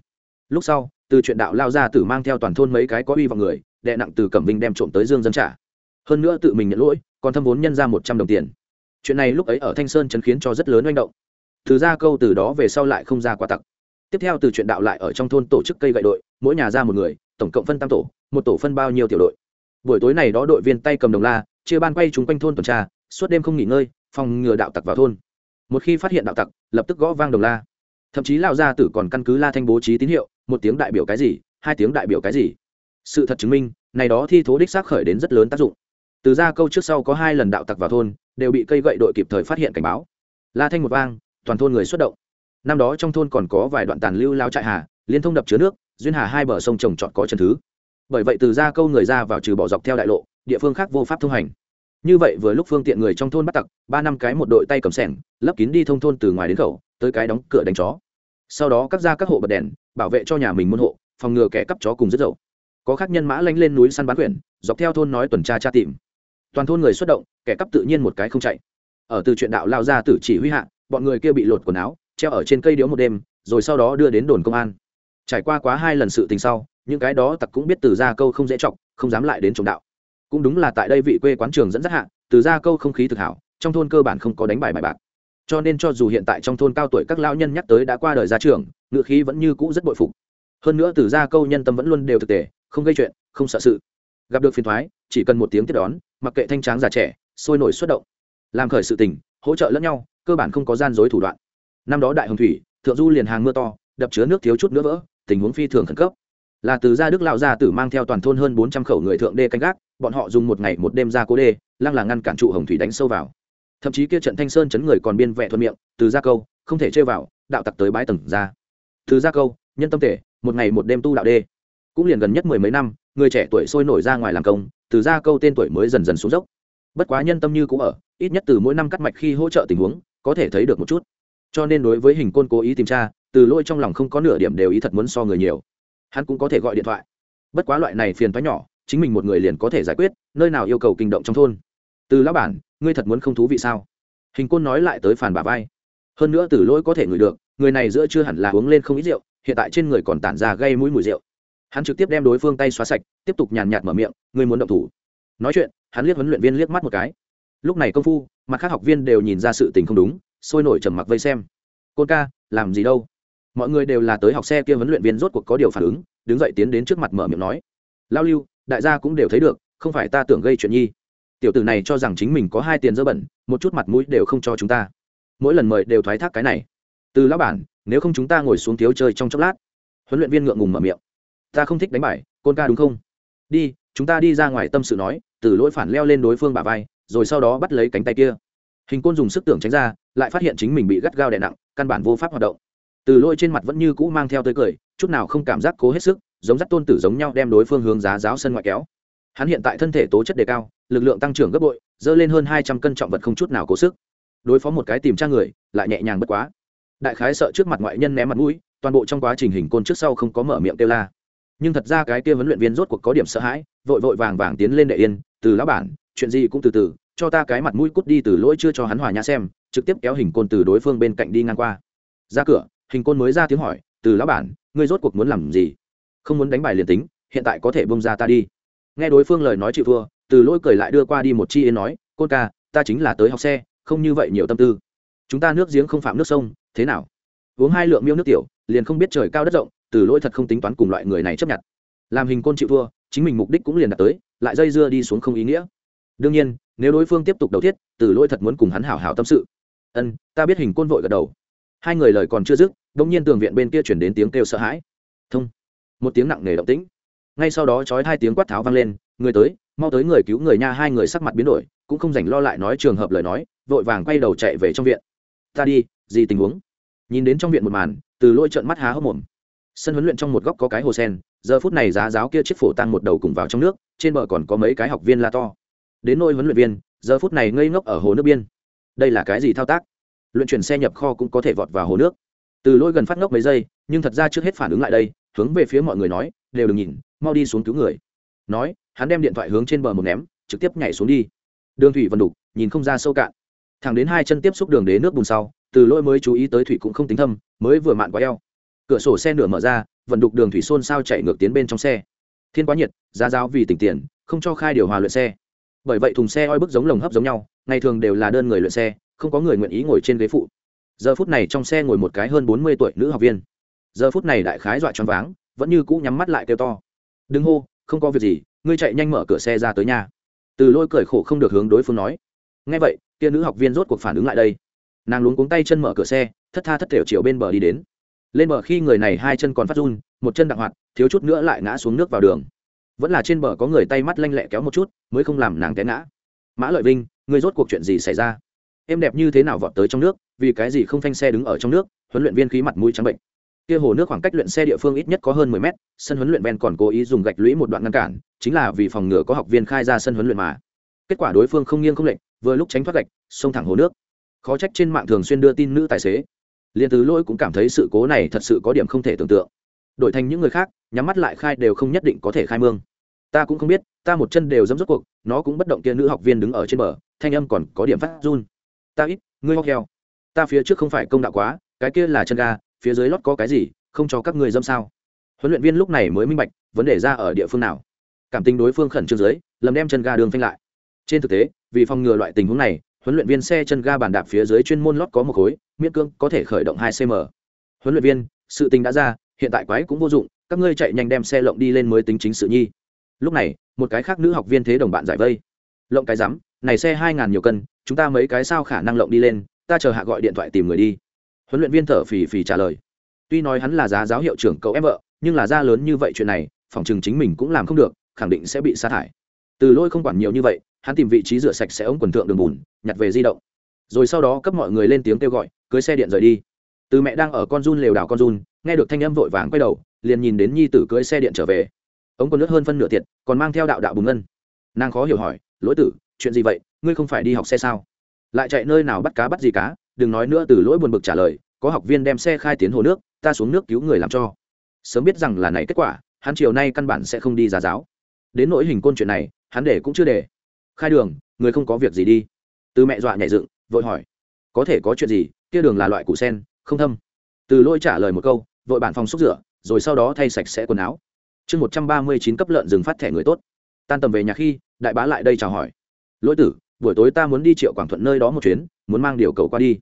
lúc sau, từ chuyện đạo lao ra tử mang theo toàn thôn mấy cái có uy vào người đệ nặng từ cẩm vinh đem trộm tới dương dân trả. Hơn nữa tự mình nhận lỗi, còn thâm vốn nhân ra một trăm đồng tiền. Chuyện này lúc ấy ở thanh sơn chấn khiến cho rất lớn manh động. Từ ra câu từ đó về sau lại không ra quá tặc tiếp theo từ chuyện đạo lại ở trong thôn tổ chức cây gậy đội, mỗi nhà ra một người, tổng cộng phân tam tổ, một tổ phân bao nhiêu tiểu đội. Buổi tối này đó đội viên tay cầm đồng la, chia ban quay chúng quanh thôn tuần tra, suốt đêm không nghỉ ngơi, phòng ngừa đạo tặc vào thôn. Một khi phát hiện đạo tặc, lập tức gõ vang đồng la thậm chí lão gia tử còn căn cứ la thanh bố trí tín hiệu, một tiếng đại biểu cái gì, hai tiếng đại biểu cái gì. Sự thật chứng minh, này đó thi thố đích xác khởi đến rất lớn tác dụng. Từ ra câu trước sau có hai lần đạo tặc vào thôn, đều bị cây gậy đội kịp thời phát hiện cảnh báo. La thanh một vang, toàn thôn người xuất động. Năm đó trong thôn còn có vài đoạn tàn lưu lao trại hà, liên thông đập chứa nước, duyên hà hai bờ sông trồng trọt có chân thứ. Bởi vậy từ ra câu người ra vào trừ bỏ dọc theo đại lộ, địa phương khác vô pháp thông hành như vậy vừa lúc phương tiện người trong thôn bắt tặc, ba năm cái một đội tay cầm sẻng, lấp kín đi thông thôn từ ngoài đến khẩu, tới cái đóng cửa đánh chó. Sau đó cắt ra các hộ bật đèn, bảo vệ cho nhà mình môn hộ, phòng ngừa kẻ cắp chó cùng rất dậu có khác nhân mã lanh lên núi săn bán quyển dọc theo thôn nói tuần tra tra tìm. Toàn thôn người xuất động, kẻ cắp tự nhiên một cái không chạy. Ở từ chuyện đạo lao ra tử chỉ huy hạ, bọn người kia bị lột quần áo, treo ở trên cây điếu một đêm, rồi sau đó đưa đến đồn công an. Trải qua quá hai lần sự tình sau, những cái đó tặc cũng biết từ ra câu không dễ chọc, không dám lại đến trộm đạo cũng đúng là tại đây vị quê quán trường dẫn dắt hạ, từ ra câu không khí thực hảo, trong thôn cơ bản không có đánh bài bài bạc. Cho nên cho dù hiện tại trong thôn cao tuổi các lão nhân nhắc tới đã qua đời ra trường ngựa khí vẫn như cũ rất bội phục. Hơn nữa từ ra câu nhân tâm vẫn luôn đều thực tế không gây chuyện, không sợ sự. Gặp được phiền thoái, chỉ cần một tiếng tiếp đón, mặc kệ thanh tráng già trẻ, sôi nổi xuất động. Làm khởi sự tình, hỗ trợ lẫn nhau, cơ bản không có gian dối thủ đoạn. Năm đó đại hồng thủy, thượng du liền hàng mưa to, đập chứa nước thiếu chút nữa vỡ, tình huống phi thường khẩn cấp là từ gia đức lão gia tử mang theo toàn thôn hơn bốn trăm khẩu người thượng đê canh gác, bọn họ dùng một ngày một đêm ra cố đê, lăng là ngăn cản trụ hồng thủy đánh sâu vào. Thậm chí kia trận thanh sơn chấn người còn biên vẹ thuận miệng, từ gia câu, không thể chơi vào, đạo tặc tới bãi tầng ra từ gia câu, nhân tâm thể một ngày một đêm tu đạo đê. Cũng liền gần nhất mười mấy năm, người trẻ tuổi sôi nổi ra ngoài làm công, từ gia câu tên tuổi mới dần dần xuống dốc. Bất quá nhân tâm như cũng ở, ít nhất từ mỗi năm cắt mạch khi hỗ trợ tình huống, có thể thấy được một chút. Cho nên đối với hình côn cố ý tìm tra, từ lỗi trong lòng không có nửa điểm đều ý thật muốn so người nhiều hắn cũng có thể gọi điện thoại. Bất quá loại này phiền thoái nhỏ, chính mình một người liền có thể giải quyết, nơi nào yêu cầu kinh động trong thôn. Từ lão bản, ngươi thật muốn không thú vị sao? Hình côn nói lại tới phản bà vai. Hơn nữa từ lỗi có thể ngửi được, người này giữa chưa hẳn là uống lên không ít rượu, hiện tại trên người còn tản ra gây mũi mùi rượu. Hắn trực tiếp đem đối phương tay xóa sạch, tiếp tục nhàn nhạt mở miệng, ngươi muốn động thủ? Nói chuyện, hắn liếc huấn luyện viên liếc mắt một cái. Lúc này công phu, mặt khác học viên đều nhìn ra sự tình không đúng, sôi nổi trầm mặc vây xem. Côn ca, làm gì đâu? Mọi người đều là tới học xe kia huấn luyện viên rốt cuộc có điều phản ứng, đứng dậy tiến đến trước mặt mở miệng nói, lao lưu, đại gia cũng đều thấy được, không phải ta tưởng gây chuyện nhi. Tiểu tử này cho rằng chính mình có hai tiền dơ bẩn, một chút mặt mũi đều không cho chúng ta. Mỗi lần mời đều thoái thác cái này. Từ lão bản, nếu không chúng ta ngồi xuống thiếu chơi trong chốc lát. Huấn luyện viên ngượng ngùng mở miệng, ta không thích đánh bài, côn ca đúng không? Đi, chúng ta đi ra ngoài tâm sự nói. Từ lỗi phản leo lên đối phương bà vai, rồi sau đó bắt lấy cánh tay kia. Hình côn dùng sức tưởng tránh ra, lại phát hiện chính mình bị gắt gao đè nặng, căn bản vô pháp hoạt động từ lôi trên mặt vẫn như cũ mang theo tới cười, chút nào không cảm giác cố hết sức, giống dắt tôn tử giống nhau đem đối phương hướng giá giáo sân ngoại kéo. Hắn hiện tại thân thể tố chất đề cao, lực lượng tăng trưởng gấp bội, dơ lên hơn hai trăm cân trọng vật không chút nào cố sức. Đối phó một cái tìm tra người, lại nhẹ nhàng bất quá. Đại khái sợ trước mặt ngoại nhân ném mặt mũi, toàn bộ trong quá trình hình côn trước sau không có mở miệng kêu la. Nhưng thật ra cái kia huấn luyện viên rốt cuộc có điểm sợ hãi, vội vội vàng vàng tiến lên đệ yên, từ lão bản, chuyện gì cũng từ từ, cho ta cái mặt mũi cút đi từ lỗi chưa cho hắn hòa nhã xem. Trực tiếp kéo hình côn từ đối phương bên cạnh đi ngang qua. Ra cửa hình côn mới ra tiếng hỏi, từ lão bản, ngươi rốt cuộc muốn làm gì? Không muốn đánh bài liền tính, hiện tại có thể bông ra ta đi. Nghe đối phương lời nói chịu thua, từ lỗi cười lại đưa qua đi một chi yến nói, côn ca, ta chính là tới học xe, không như vậy nhiều tâm tư. Chúng ta nước giếng không phạm nước sông, thế nào? Uống hai lượng miêu nước tiểu, liền không biết trời cao đất rộng, từ lỗi thật không tính toán cùng loại người này chấp nhận. Làm hình côn chịu thua, chính mình mục đích cũng liền đạt tới, lại dây dưa đi xuống không ý nghĩa. Đương nhiên, nếu đối phương tiếp tục đầu thiết, từ lỗi thật muốn cùng hắn hảo hảo tâm sự. Ân, ta biết hình côn vội gật đầu hai người lời còn chưa dứt đ ỗ n g nhiên tường viện bên kia chuyển đến tiếng kêu sợ hãi. Thông. Một tiếng nặng nề động tĩnh. Ngay sau đó trói hai tiếng quát tháo vang lên, người tới, mau tới người cứu người nha, hai người sắc mặt biến đổi, cũng không dành lo lại nói trường hợp lời nói, vội vàng quay đầu chạy về trong viện. Ta đi, gì tình huống? Nhìn đến trong viện một màn, từ lôi trợn mắt há hốc mồm. Sân huấn luyện trong một góc có cái hồ sen, giờ phút này giá giáo kia chiếc phổ tăng một đầu cùng vào trong nước, trên bờ còn có mấy cái học viên la to. Đến nôi huấn luyện viên, giờ phút này ngây ngốc ở hồ nước biên. Đây là cái gì thao tác? Luyện chuyển xe nhập kho cũng có thể vọt vào hồ nước. Từ lỗi gần phát ngốc mấy giây, nhưng thật ra trước hết phản ứng lại đây, hướng về phía mọi người nói, đều đừng nhìn, mau đi xuống cứu người. Nói, hắn đem điện thoại hướng trên bờ một ném, trực tiếp nhảy xuống đi. Đường thủy vần đục, nhìn không ra sâu cạn. Thẳng đến hai chân tiếp xúc đường đế nước bùn sau, từ lỗi mới chú ý tới thủy cũng không tính thâm, mới vừa mạn quá eo. Cửa sổ xe nửa mở ra vận đục đường thủy xôn sao chạy ngược tiến bên trong xe. Thiên quá nhiệt, giá giáo vì tỉnh tiền, không cho khai điều hòa luyện xe. Bởi vậy thùng xe oi bức giống lồng hấp giống nhau, ngày thường đều là đơn người luyện xe không có người nguyện ý ngồi trên ghế phụ. Giờ phút này trong xe ngồi một cái hơn bốn mươi tuổi nữ học viên. Giờ phút này đại khái dọa choáng váng, vẫn như cũ nhắm mắt lại kêu to. Đừng hô, không có việc gì, ngươi chạy nhanh mở cửa xe ra tới nhà từ lôi cười khổ không được hướng đối phương nói. Ngay vậy, kia nữ học viên rốt cuộc phản ứng lại đây. Nàng luống cuống tay chân mở cửa xe, thất tha thất thểu chiều bên bờ đi đến. Lên bờ khi người này hai chân còn phát run, một chân đặng hoạt, thiếu chút nữa lại ngã xuống nước vào đường. Vẫn là trên bờ có người tay mắt lanh lẹ kéo một chút, mới không làm nàng té ngã. Mã lợi vinh, ngươi rốt cuộc chuyện gì xảy ra? Em đẹp như thế nào vọt tới trong nước vì cái gì không phanh xe đứng ở trong nước huấn luyện viên khí mặt mũi trắng bệnh. Kia hồ nước khoảng cách luyện xe địa phương ít nhất có hơn mười mét sân huấn luyện ven còn cố ý dùng gạch lũy một đoạn ngăn cản chính là vì phòng ngừa có học viên khai ra sân huấn luyện mà. Kết quả đối phương không nghiêng không lệch, vừa lúc tránh thoát gạch xông thẳng hồ nước. Khó trách trên mạng thường xuyên đưa tin nữ tài xế. Liền từ lỗi cũng cảm thấy sự cố này thật sự có điểm không thể tưởng tượng. Đổi thành những người khác nhắm mắt lại khai đều không nhất định có thể khai mương. Ta cũng không biết ta một chân đều dẫm rốt cuộc nó cũng bất động kia nữ học viên đứng ở trên bờ thanh âm còn có điểm phát run ta ít, ngươi ho heo ta phía trước không phải công đạo quá, cái kia là chân ga, phía dưới lót có cái gì, không cho các ngươi dâm sao? Huấn luyện viên lúc này mới minh bạch, vấn đề ra ở địa phương nào. Cảm tình đối phương khẩn trương dưới, lầm đem chân ga đường phanh lại. Trên thực tế, vì phòng ngừa loại tình huống này, huấn luyện viên xe chân ga bàn đạp phía dưới chuyên môn lót có một khối, miễn cưỡng có thể khởi động hai cm huấn luyện viên, sự tình đã ra, hiện tại quái cũng vô dụng, các ngươi chạy nhanh đem xe lộng đi lên mới tính chính sự nhi. Lúc này, một cái khác nữ học viên thế đồng bạn giải vây. Lộng cái rắm, này xe hai ngàn nhiều cân chúng ta mấy cái sao khả năng lộng đi lên, ta chờ hạ gọi điện thoại tìm người đi. Huấn luyện viên thở phì phì trả lời. Tuy nói hắn là giá giáo hiệu trưởng cậu em vợ, nhưng là ra lớn như vậy chuyện này, phòng chừng chính mình cũng làm không được, khẳng định sẽ bị sa thải. Từ lôi không quản nhiều như vậy, hắn tìm vị trí rửa sạch sẽ ống quần thượng đường bùn, nhặt về di động. Rồi sau đó cấp mọi người lên tiếng kêu gọi, cưới xe điện rời đi. Từ mẹ đang ở con run lều đảo con run, nghe được thanh âm vội vàng quay đầu, liền nhìn đến nhi tử cưới xe điện trở về. Ống còn lướt hơn phân nửa tiệt, còn mang theo đạo đạo bùn ngân. Nàng khó hiểu hỏi, lỗi tử, chuyện gì vậy? Ngươi không phải đi học xe sao? Lại chạy nơi nào bắt cá bắt gì cá, đừng nói nữa, từ lỗi buồn bực trả lời, có học viên đem xe khai tiến hồ nước, ta xuống nước cứu người làm cho. Sớm biết rằng là này kết quả, hắn chiều nay căn bản sẽ không đi giá giáo. Đến nỗi hình côn chuyện này, hắn để cũng chưa để. Khai đường, người không có việc gì đi. Từ mẹ dọa nhảy dựng, vội hỏi, có thể có chuyện gì? Kia đường là loại củ sen, không thâm. Từ lỗi trả lời một câu, vội bản phòng xúc rửa, rồi sau đó thay sạch sẽ quần áo. Chương một trăm ba mươi chín cấp lợn rừng phát thẻ người tốt. Tan tầm về nhà khi, đại bá lại đây chào hỏi. Lỗi tử buổi tối ta muốn đi triệu quảng thuận nơi đó một chuyến muốn mang điều cầu qua đi.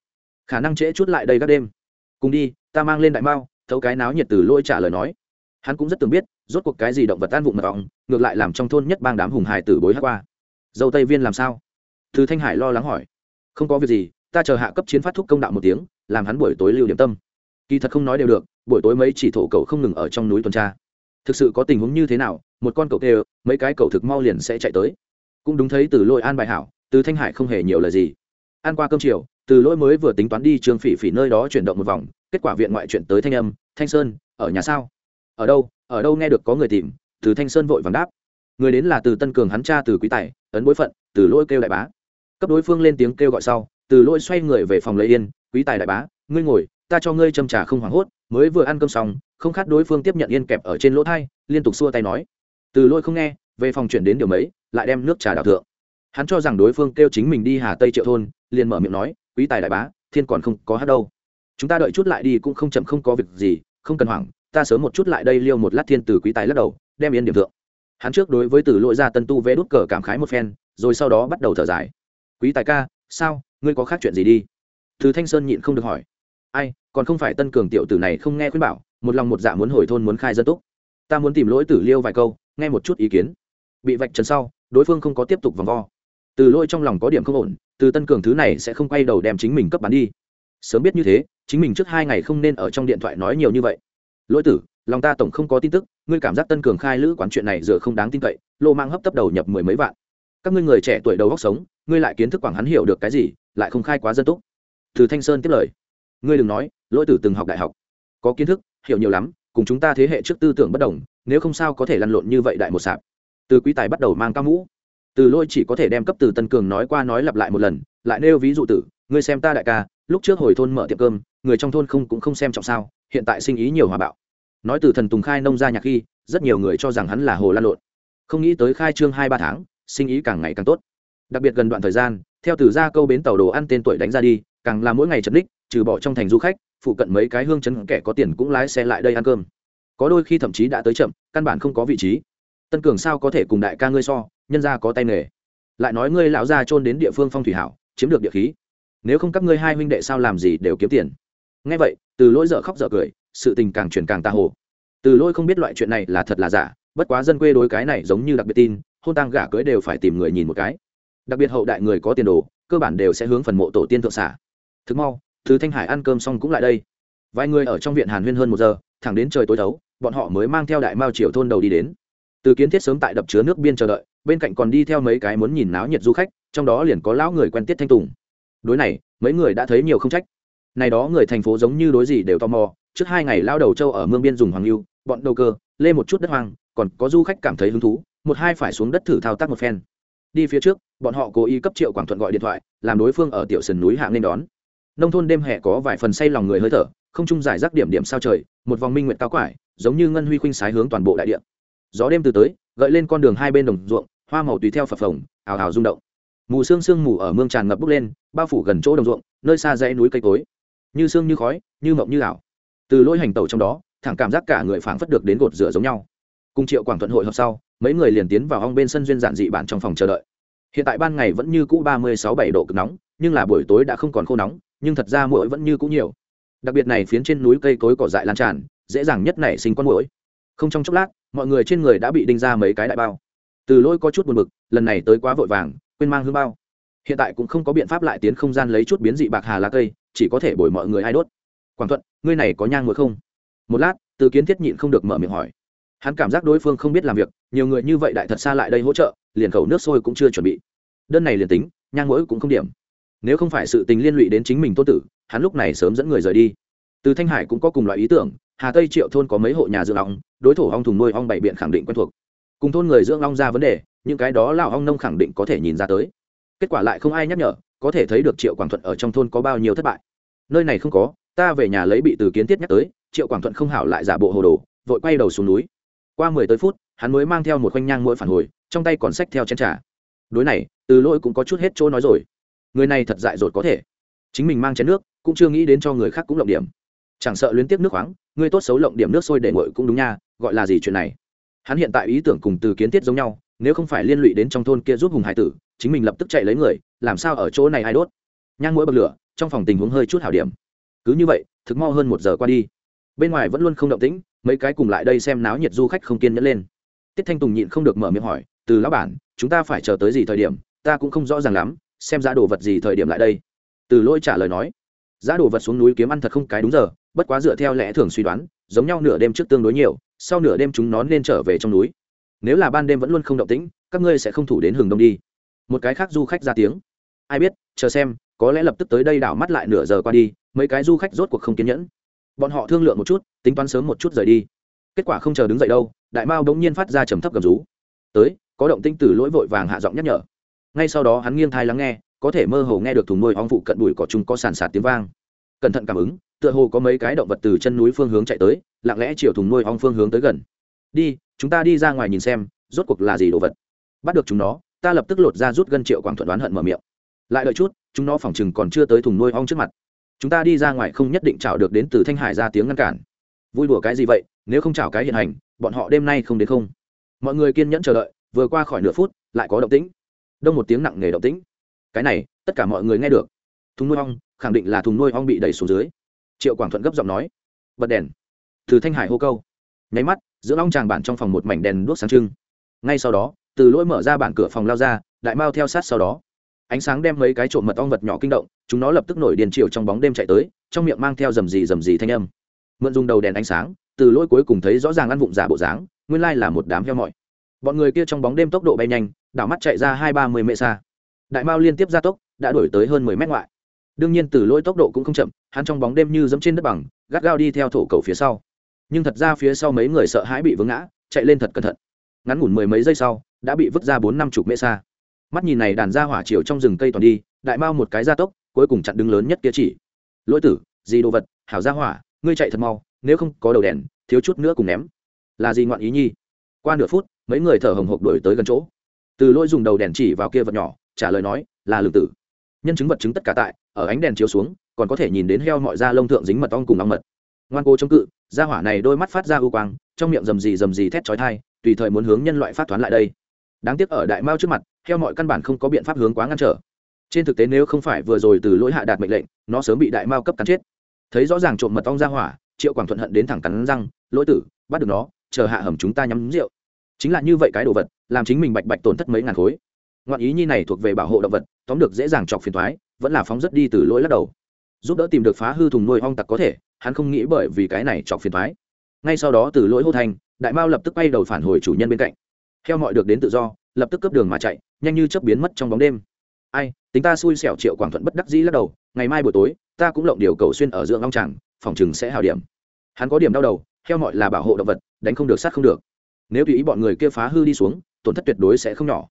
Khả năng trễ chút lại đây các đêm. Cùng đi ta mang lên đại mao thấu cái náo nhiệt từ lôi trả lời nói. Hắn cũng rất tưởng biết rốt cuộc cái gì động vật tan vụng mật vọng, ngược lại làm trong thôn nhất bang đám hùng hài tử bối hát qua. Dâu tây viên làm sao? Thư thanh hải lo lắng hỏi. Không có việc gì ta chờ hạ cấp chiến phát thúc công đạo một tiếng làm hắn buổi tối lưu điểm tâm. Kỳ thật không nói đều được buổi tối mấy chỉ thổ cầu không ngừng ở trong núi tuần tra. Thực sự có tình huống như thế nào một con cậu kêu mấy cái cậu thực mau liền sẽ chạy tới. Cũng đúng thấy từ lôi an bài hảo từ thanh hải không hề nhiều lời gì. Ăn qua cơm chiều, từ lỗi mới vừa tính toán đi trường phỉ phỉ nơi đó chuyển động một vòng, kết quả viện ngoại chuyển tới thanh âm, thanh sơn, ở nhà sao? Ở đâu ở đâu nghe được có người tìm. Từ thanh sơn vội vàng đáp. Người đến là từ tân cường hắn cha từ quý tài, ấn bối phận, từ lỗi kêu đại bá. Cấp đối phương lên tiếng kêu gọi sau, từ lỗi xoay người về phòng lấy yên, quý tài đại bá, ngươi ngồi, ta cho ngươi châm trà không hoảng hốt, mới vừa ăn cơm xong, không khát đối phương tiếp nhận yên kẹp ở trên lỗ thai, liên tục xua tay nói. Từ lỗi không nghe, về phòng chuyển đến điều mấy, lại đem nước trà đào thượng hắn cho rằng đối phương kêu chính mình đi hà tây triệu thôn, liền mở miệng nói, quý tài đại bá, thiên còn không có hát đâu. Chúng ta đợi chút lại đi cũng không chậm, không có việc gì, không cần hoảng, ta sớm một chút lại đây liêu một lát thiên từ quý tài lắc đầu, đem yên điểm thượng. Hắn trước đối với từ lỗi ra tân tu vẽ đút cờ cảm khái một phen, rồi sau đó bắt đầu thở dài. Quý tài ca, sao, ngươi có khác chuyện gì đi? Thứ thanh sơn nhịn không được hỏi. Ai, còn không phải tân cường tiểu tử này không nghe khuyên bảo, một lòng một dạ muốn hồi thôn muốn khai dân túc. Ta muốn tìm lỗi tử liêu vài câu, nghe một chút ý kiến. Bị vạch trần sau, đối phương không có tiếp tục vòng vo từ lỗi trong lòng có điểm không ổn, từ tân cường thứ này sẽ không quay đầu đem chính mình cấp bán đi. Sớm biết như thế, chính mình trước hai ngày không nên ở trong điện thoại nói nhiều như vậy. Lỗi tử, lòng ta tổng không có tin tức, ngươi cảm giác tân cường khai lữ quán chuyện này dựa không đáng tin cậy, lô mang hấp tấp đầu nhập mười mấy vạn. Các ngươi người trẻ tuổi đầu góc sống, ngươi lại kiến thức quảng hắn hiểu được cái gì, lại không khai quá dân túc. Từ thanh sơn tiếp lời. Ngươi đừng nói, lỗi tử từng học đại học. Có kiến thức, hiểu nhiều lắm, cùng chúng ta thế hệ trước tư tưởng bất đồng, nếu không sao có thể lăn lộn như vậy đại một sạp. Từ quý tài bắt đầu mang cao mũ từ lôi chỉ có thể đem cấp từ tân cường nói qua nói lặp lại một lần, lại nêu ví dụ tử, ngươi xem ta đại ca, lúc trước hồi thôn mở tiệm cơm, người trong thôn không cũng không xem trọng sao, hiện tại sinh ý nhiều hòa bạo. Nói từ thần tùng khai nông ra nhạc khi, rất nhiều người cho rằng hắn là hồ lan lộn. Không nghĩ tới khai trương hai ba tháng, sinh ý càng ngày càng tốt. Đặc biệt gần đoạn thời gian, theo từ ra câu bến tàu đồ ăn tên tuổi đánh ra đi, càng là mỗi ngày chật ních, trừ bỏ trong thành du khách, phụ cận mấy cái hương chấn kẻ có tiền cũng lái xe lại đây ăn cơm. Có đôi khi thậm chí đã tới chậm, căn bản không có vị trí. Tân cường sao có thể cùng đại ca ngươi so? Nhân gia có tay nghề. Lại nói ngươi lão gia trôn đến địa phương phong thủy hảo, chiếm được địa khí. Nếu không các ngươi hai huynh đệ sao làm gì đều kiếm tiền. Ngay vậy, từ lỗi dở khóc dở cười, sự tình càng chuyển càng ta hồ. Từ lôi không biết loại chuyện này là thật là giả, bất quá dân quê đối cái này giống như đặc biệt tin, hôn tang gả cưới đều phải tìm người nhìn một cái. Đặc biệt hậu đại người có tiền đồ, cơ bản đều sẽ hướng phần mộ tổ tiên thượng xả. Thực mau thứ thanh hải ăn cơm xong cũng lại đây. Vài người ở trong viện hàn huyên hơn một giờ, thẳng đến trời tối thấu, bọn họ mới mang theo đại mao triều thôn đầu đi đến từ kiến thiết sớm tại đập chứa nước biên chờ đợi, bên cạnh còn đi theo mấy cái muốn nhìn náo nhiệt du khách, trong đó liền có lão người quen tiết thanh tùng. Đối này, mấy người đã thấy nhiều không trách. Này đó người thành phố giống như đối gì đều tò mò, trước hai ngày lao đầu châu ở mương biên dùng hoàng lưu, bọn đầu cơ, lê một chút đất hoang, còn có du khách cảm thấy hứng thú, một hai phải xuống đất thử thao tác một phen. Đi phía trước, bọn họ cố ý cấp triệu quảng thuận gọi điện thoại, làm đối phương ở tiểu sườn núi hạng nên đón. Nông thôn đêm hè có vài phần say lòng người hơi thở, không trung giải rác điểm điểm sao trời, một vòng minh nguyện cao quải, giống như ngân huy khuynh sái hướng toàn bộ đại địa gió đêm từ tới, gợi lên con đường hai bên đồng ruộng, hoa màu tùy theo phập phồng, ào ào rung động. Mù sương sương mù ở mương tràn ngập bốc lên, bao phủ gần chỗ đồng ruộng, nơi xa dãy núi cây cối. Như sương như khói, như mộng như ảo. Từ lỗi hành tẩu trong đó, thẳng cảm giác cả người phảng phất được đến gột rửa giống nhau. Cùng triệu quảng thuận hội họp sau, mấy người liền tiến vào hong bên sân duyên giản dị bản trong phòng chờ đợi. Hiện tại ban ngày vẫn như cũ ba mươi sáu bảy độ cực nóng, nhưng là buổi tối đã không còn khô nóng, nhưng thật ra mũi vẫn như cũ nhiều. Đặc biệt này phiến trên núi cây cối cỏ dại lan tràn, dễ dàng nhất nảy sinh con mũi không trong chốc lát, mọi người trên người đã bị đinh ra mấy cái đại bao. Từ Lỗi có chút buồn bực, lần này tới quá vội vàng, quên mang hương bao. Hiện tại cũng không có biện pháp lại tiến không gian lấy chút biến dị bạc hà lá cây, chỉ có thể bồi mọi người ai đốt. Quảng thuận, ngươi này có nhang mũi không? Một lát, từ kiến thiết nhịn không được mở miệng hỏi. Hắn cảm giác đối phương không biết làm việc, nhiều người như vậy đại thật xa lại đây hỗ trợ, liền khẩu nước sôi cũng chưa chuẩn bị. Đơn này liền tính, nhang mũi cũng không điểm. Nếu không phải sự tình liên lụy đến chính mình tô tử, hắn lúc này sớm dẫn người rời đi. Từ thanh hải cũng có cùng loại ý tưởng hà tây triệu thôn có mấy hộ nhà dưỡng ong, đối thủ ong thùng nuôi ong bảy biện khẳng định quen thuộc. Cùng thôn người dưỡng ong ra vấn đề, những cái đó lào ong nông khẳng định có thể nhìn ra tới. Kết quả lại không ai nhắc nhở, có thể thấy được triệu quảng thuận ở trong thôn có bao nhiêu thất bại. Nơi này không có, ta về nhà lấy bị từ kiến tiết nhắc tới, triệu quảng thuận không hảo lại giả bộ hồ đồ, vội quay đầu xuống núi. Qua mười tới phút, hắn mới mang theo một khoanh nhang mỗi phản hồi, trong tay còn xách theo chén trà. Đối này, từ lỗi cũng có chút hết chỗ nói rồi. Người này thật dại dột có thể. Chính mình mang chén nước, cũng chưa nghĩ đến cho người khác cũng lộng điểm. Chẳng sợ luyến tiếp nước khoáng Ngươi tốt xấu lộng điểm nước sôi để nguội cũng đúng nha, gọi là gì chuyện này? Hắn hiện tại ý tưởng cùng từ kiến thiết giống nhau, nếu không phải liên lụy đến trong thôn kia giúp hùng hải tử, chính mình lập tức chạy lấy người, làm sao ở chỗ này ai đốt? Nhang mũi bật lửa, trong phòng tình huống hơi chút hảo điểm. Cứ như vậy, thực mo hơn một giờ qua đi. Bên ngoài vẫn luôn không động tĩnh, mấy cái cùng lại đây xem náo nhiệt du khách không kiên nhẫn lên. Tiết thanh tùng nhịn không được mở miệng hỏi, từ lão bản, chúng ta phải chờ tới gì thời điểm? Ta cũng không rõ ràng lắm, xem giá đồ vật gì thời điểm lại đây. Từ lôi trả lời nói, giá đồ vật xuống núi kiếm ăn thật không cái đúng giờ bất quá dựa theo lẽ thường suy đoán, giống nhau nửa đêm trước tương đối nhiều, sau nửa đêm chúng nó nên trở về trong núi. Nếu là ban đêm vẫn luôn không động tĩnh, các ngươi sẽ không thủ đến hừng đông đi. Một cái khác du khách ra tiếng. Ai biết, chờ xem, có lẽ lập tức tới đây đảo mắt lại nửa giờ qua đi, mấy cái du khách rốt cuộc không kiên nhẫn. Bọn họ thương lượng một chút, tính toán sớm một chút rời đi. Kết quả không chờ đứng dậy đâu, đại mao bỗng nhiên phát ra trầm thấp gầm rú. Tới, có động tinh từ lỗi vội vàng hạ giọng nhắc nhở. Ngay sau đó hắn nghiêng thai lắng nghe, có thể mơ hồ nghe được thùng nuôi ong phụ cận bụi cỏ chúng có sàn sạt tiếng vang. Cẩn thận cảm ứng tựa hồ có mấy cái động vật từ chân núi phương hướng chạy tới, lặng lẽ chiều thùng nuôi ong phương hướng tới gần. Đi, chúng ta đi ra ngoài nhìn xem, rốt cuộc là gì đồ vật? Bắt được chúng nó, ta lập tức lột ra rút gân triệu quảng thuận đoán hận mở miệng. Lại đợi chút, chúng nó phòng chừng còn chưa tới thùng nuôi ong trước mặt. Chúng ta đi ra ngoài không nhất định chào được đến từ thanh hải ra tiếng ngăn cản. Vui đùa cái gì vậy, nếu không chào cái hiện hành, bọn họ đêm nay không đến không. Mọi người kiên nhẫn chờ đợi, vừa qua khỏi nửa phút, lại có động tĩnh. Đông một tiếng nặng nề động tĩnh. Cái này, tất cả mọi người nghe được. Thùng nuôi ong, khẳng định là thùng nuôi ong bị đẩy xuống dưới triệu quảng thuận gấp giọng nói, bật đèn. Từ thanh hải hô câu. Nháy mắt, giữa long tràng bản trong phòng một mảnh đèn đuốc sáng trưng. Ngay sau đó, từ lỗi mở ra bản cửa phòng lao ra, đại mao theo sát sau đó. Ánh sáng đem mấy cái trộm mật ong vật nhỏ kinh động, chúng nó lập tức nổi điền chiều trong bóng đêm chạy tới, trong miệng mang theo rầm rì rầm rì thanh âm. Mượn dùng đầu đèn ánh sáng, từ lỗi cuối cùng thấy rõ ràng ăn vụng giả bộ dáng, nguyên lai là một đám heo mọi bọn người kia trong bóng đêm tốc độ bay nhanh, đảo mắt chạy ra hai ba mươi mệ xa. Đại mao liên tiếp gia tốc, đã đổi tới hơn mười mét ngoại. Đương nhiên từ lỗi tốc độ cũng không chậm hắn trong bóng đêm như dẫm trên đất bằng, gắt gao đi theo thổ cầu phía sau. Nhưng thật ra phía sau mấy người sợ hãi bị vướng ngã, chạy lên thật cẩn thận. Ngắn ngủn mười mấy giây sau, đã bị vứt ra bốn năm chục mễ xa. Mắt nhìn này đàn ra hỏa chiều trong rừng cây toàn đi, đại mao một cái gia tốc, cuối cùng chặn đứng lớn nhất kia chỉ. Lỗi tử, gì đồ vật, hảo ra hỏa, ngươi chạy thật mau, nếu không có đầu đèn, thiếu chút nữa cùng ném. Là gì ngoạn ý nhi? Qua nửa phút, mấy người thở hồng hộc đổi tới gần chỗ. Từ lỗi dùng đầu đèn chỉ vào kia vật nhỏ, trả lời nói, là lường tử. Nhân chứng vật chứng tất cả tại, ở ánh đèn chiếu xuống còn có thể nhìn đến heo mọi da lông thượng dính mật ong cùng ong mật. Ngoan cố chống cự da hỏa này đôi mắt phát ra ưu quang, trong miệng rầm rì rầm rì thét chói thai tùy thời muốn hướng nhân loại phát toán lại đây. Đáng tiếc ở đại mao trước mặt, heo mọi căn bản không có biện pháp hướng quá ngăn trở. Trên thực tế nếu không phải vừa rồi từ lỗi hạ đạt mệnh lệnh, nó sớm bị đại mao cấp cắn chết. Thấy rõ ràng trộm mật ong ra hỏa, triệu quảng thuận hận đến thẳng cắn răng, lỗi tử, bắt được nó, chờ hạ hầm chúng ta nhắm rượu. Chính là như vậy cái đồ vật, làm chính mình bạch bạch tổn thất mấy ngàn khối. Ngoạn ý nhi này thuộc về bảo hộ động vật, tóm được dễ dàng chọc phiền thoái vẫn là phóng rất đi từ lỗi lắc đầu giúp đỡ tìm được phá hư thùng nuôi ong tặc có thể, hắn không nghĩ bởi vì cái này chọc phiền thoái ngay sau đó từ lỗi hô thành, đại mao lập tức bay đầu phản hồi chủ nhân bên cạnh. Theo mọi được đến tự do, lập tức cướp đường mà chạy, nhanh như chớp biến mất trong bóng đêm. Ai, tính ta xui xẻo triệu quảng thuận bất đắc dĩ lắc đầu, ngày mai buổi tối, ta cũng lộng điều cầu xuyên ở dưỡng long tràng, phòng chừng sẽ hào điểm. Hắn có điểm đau đầu, theo mọi là bảo hộ động vật, đánh không được, sát không được. Nếu tùy ý bọn người kia phá hư đi xuống, tổn thất tuyệt đối sẽ không nhỏ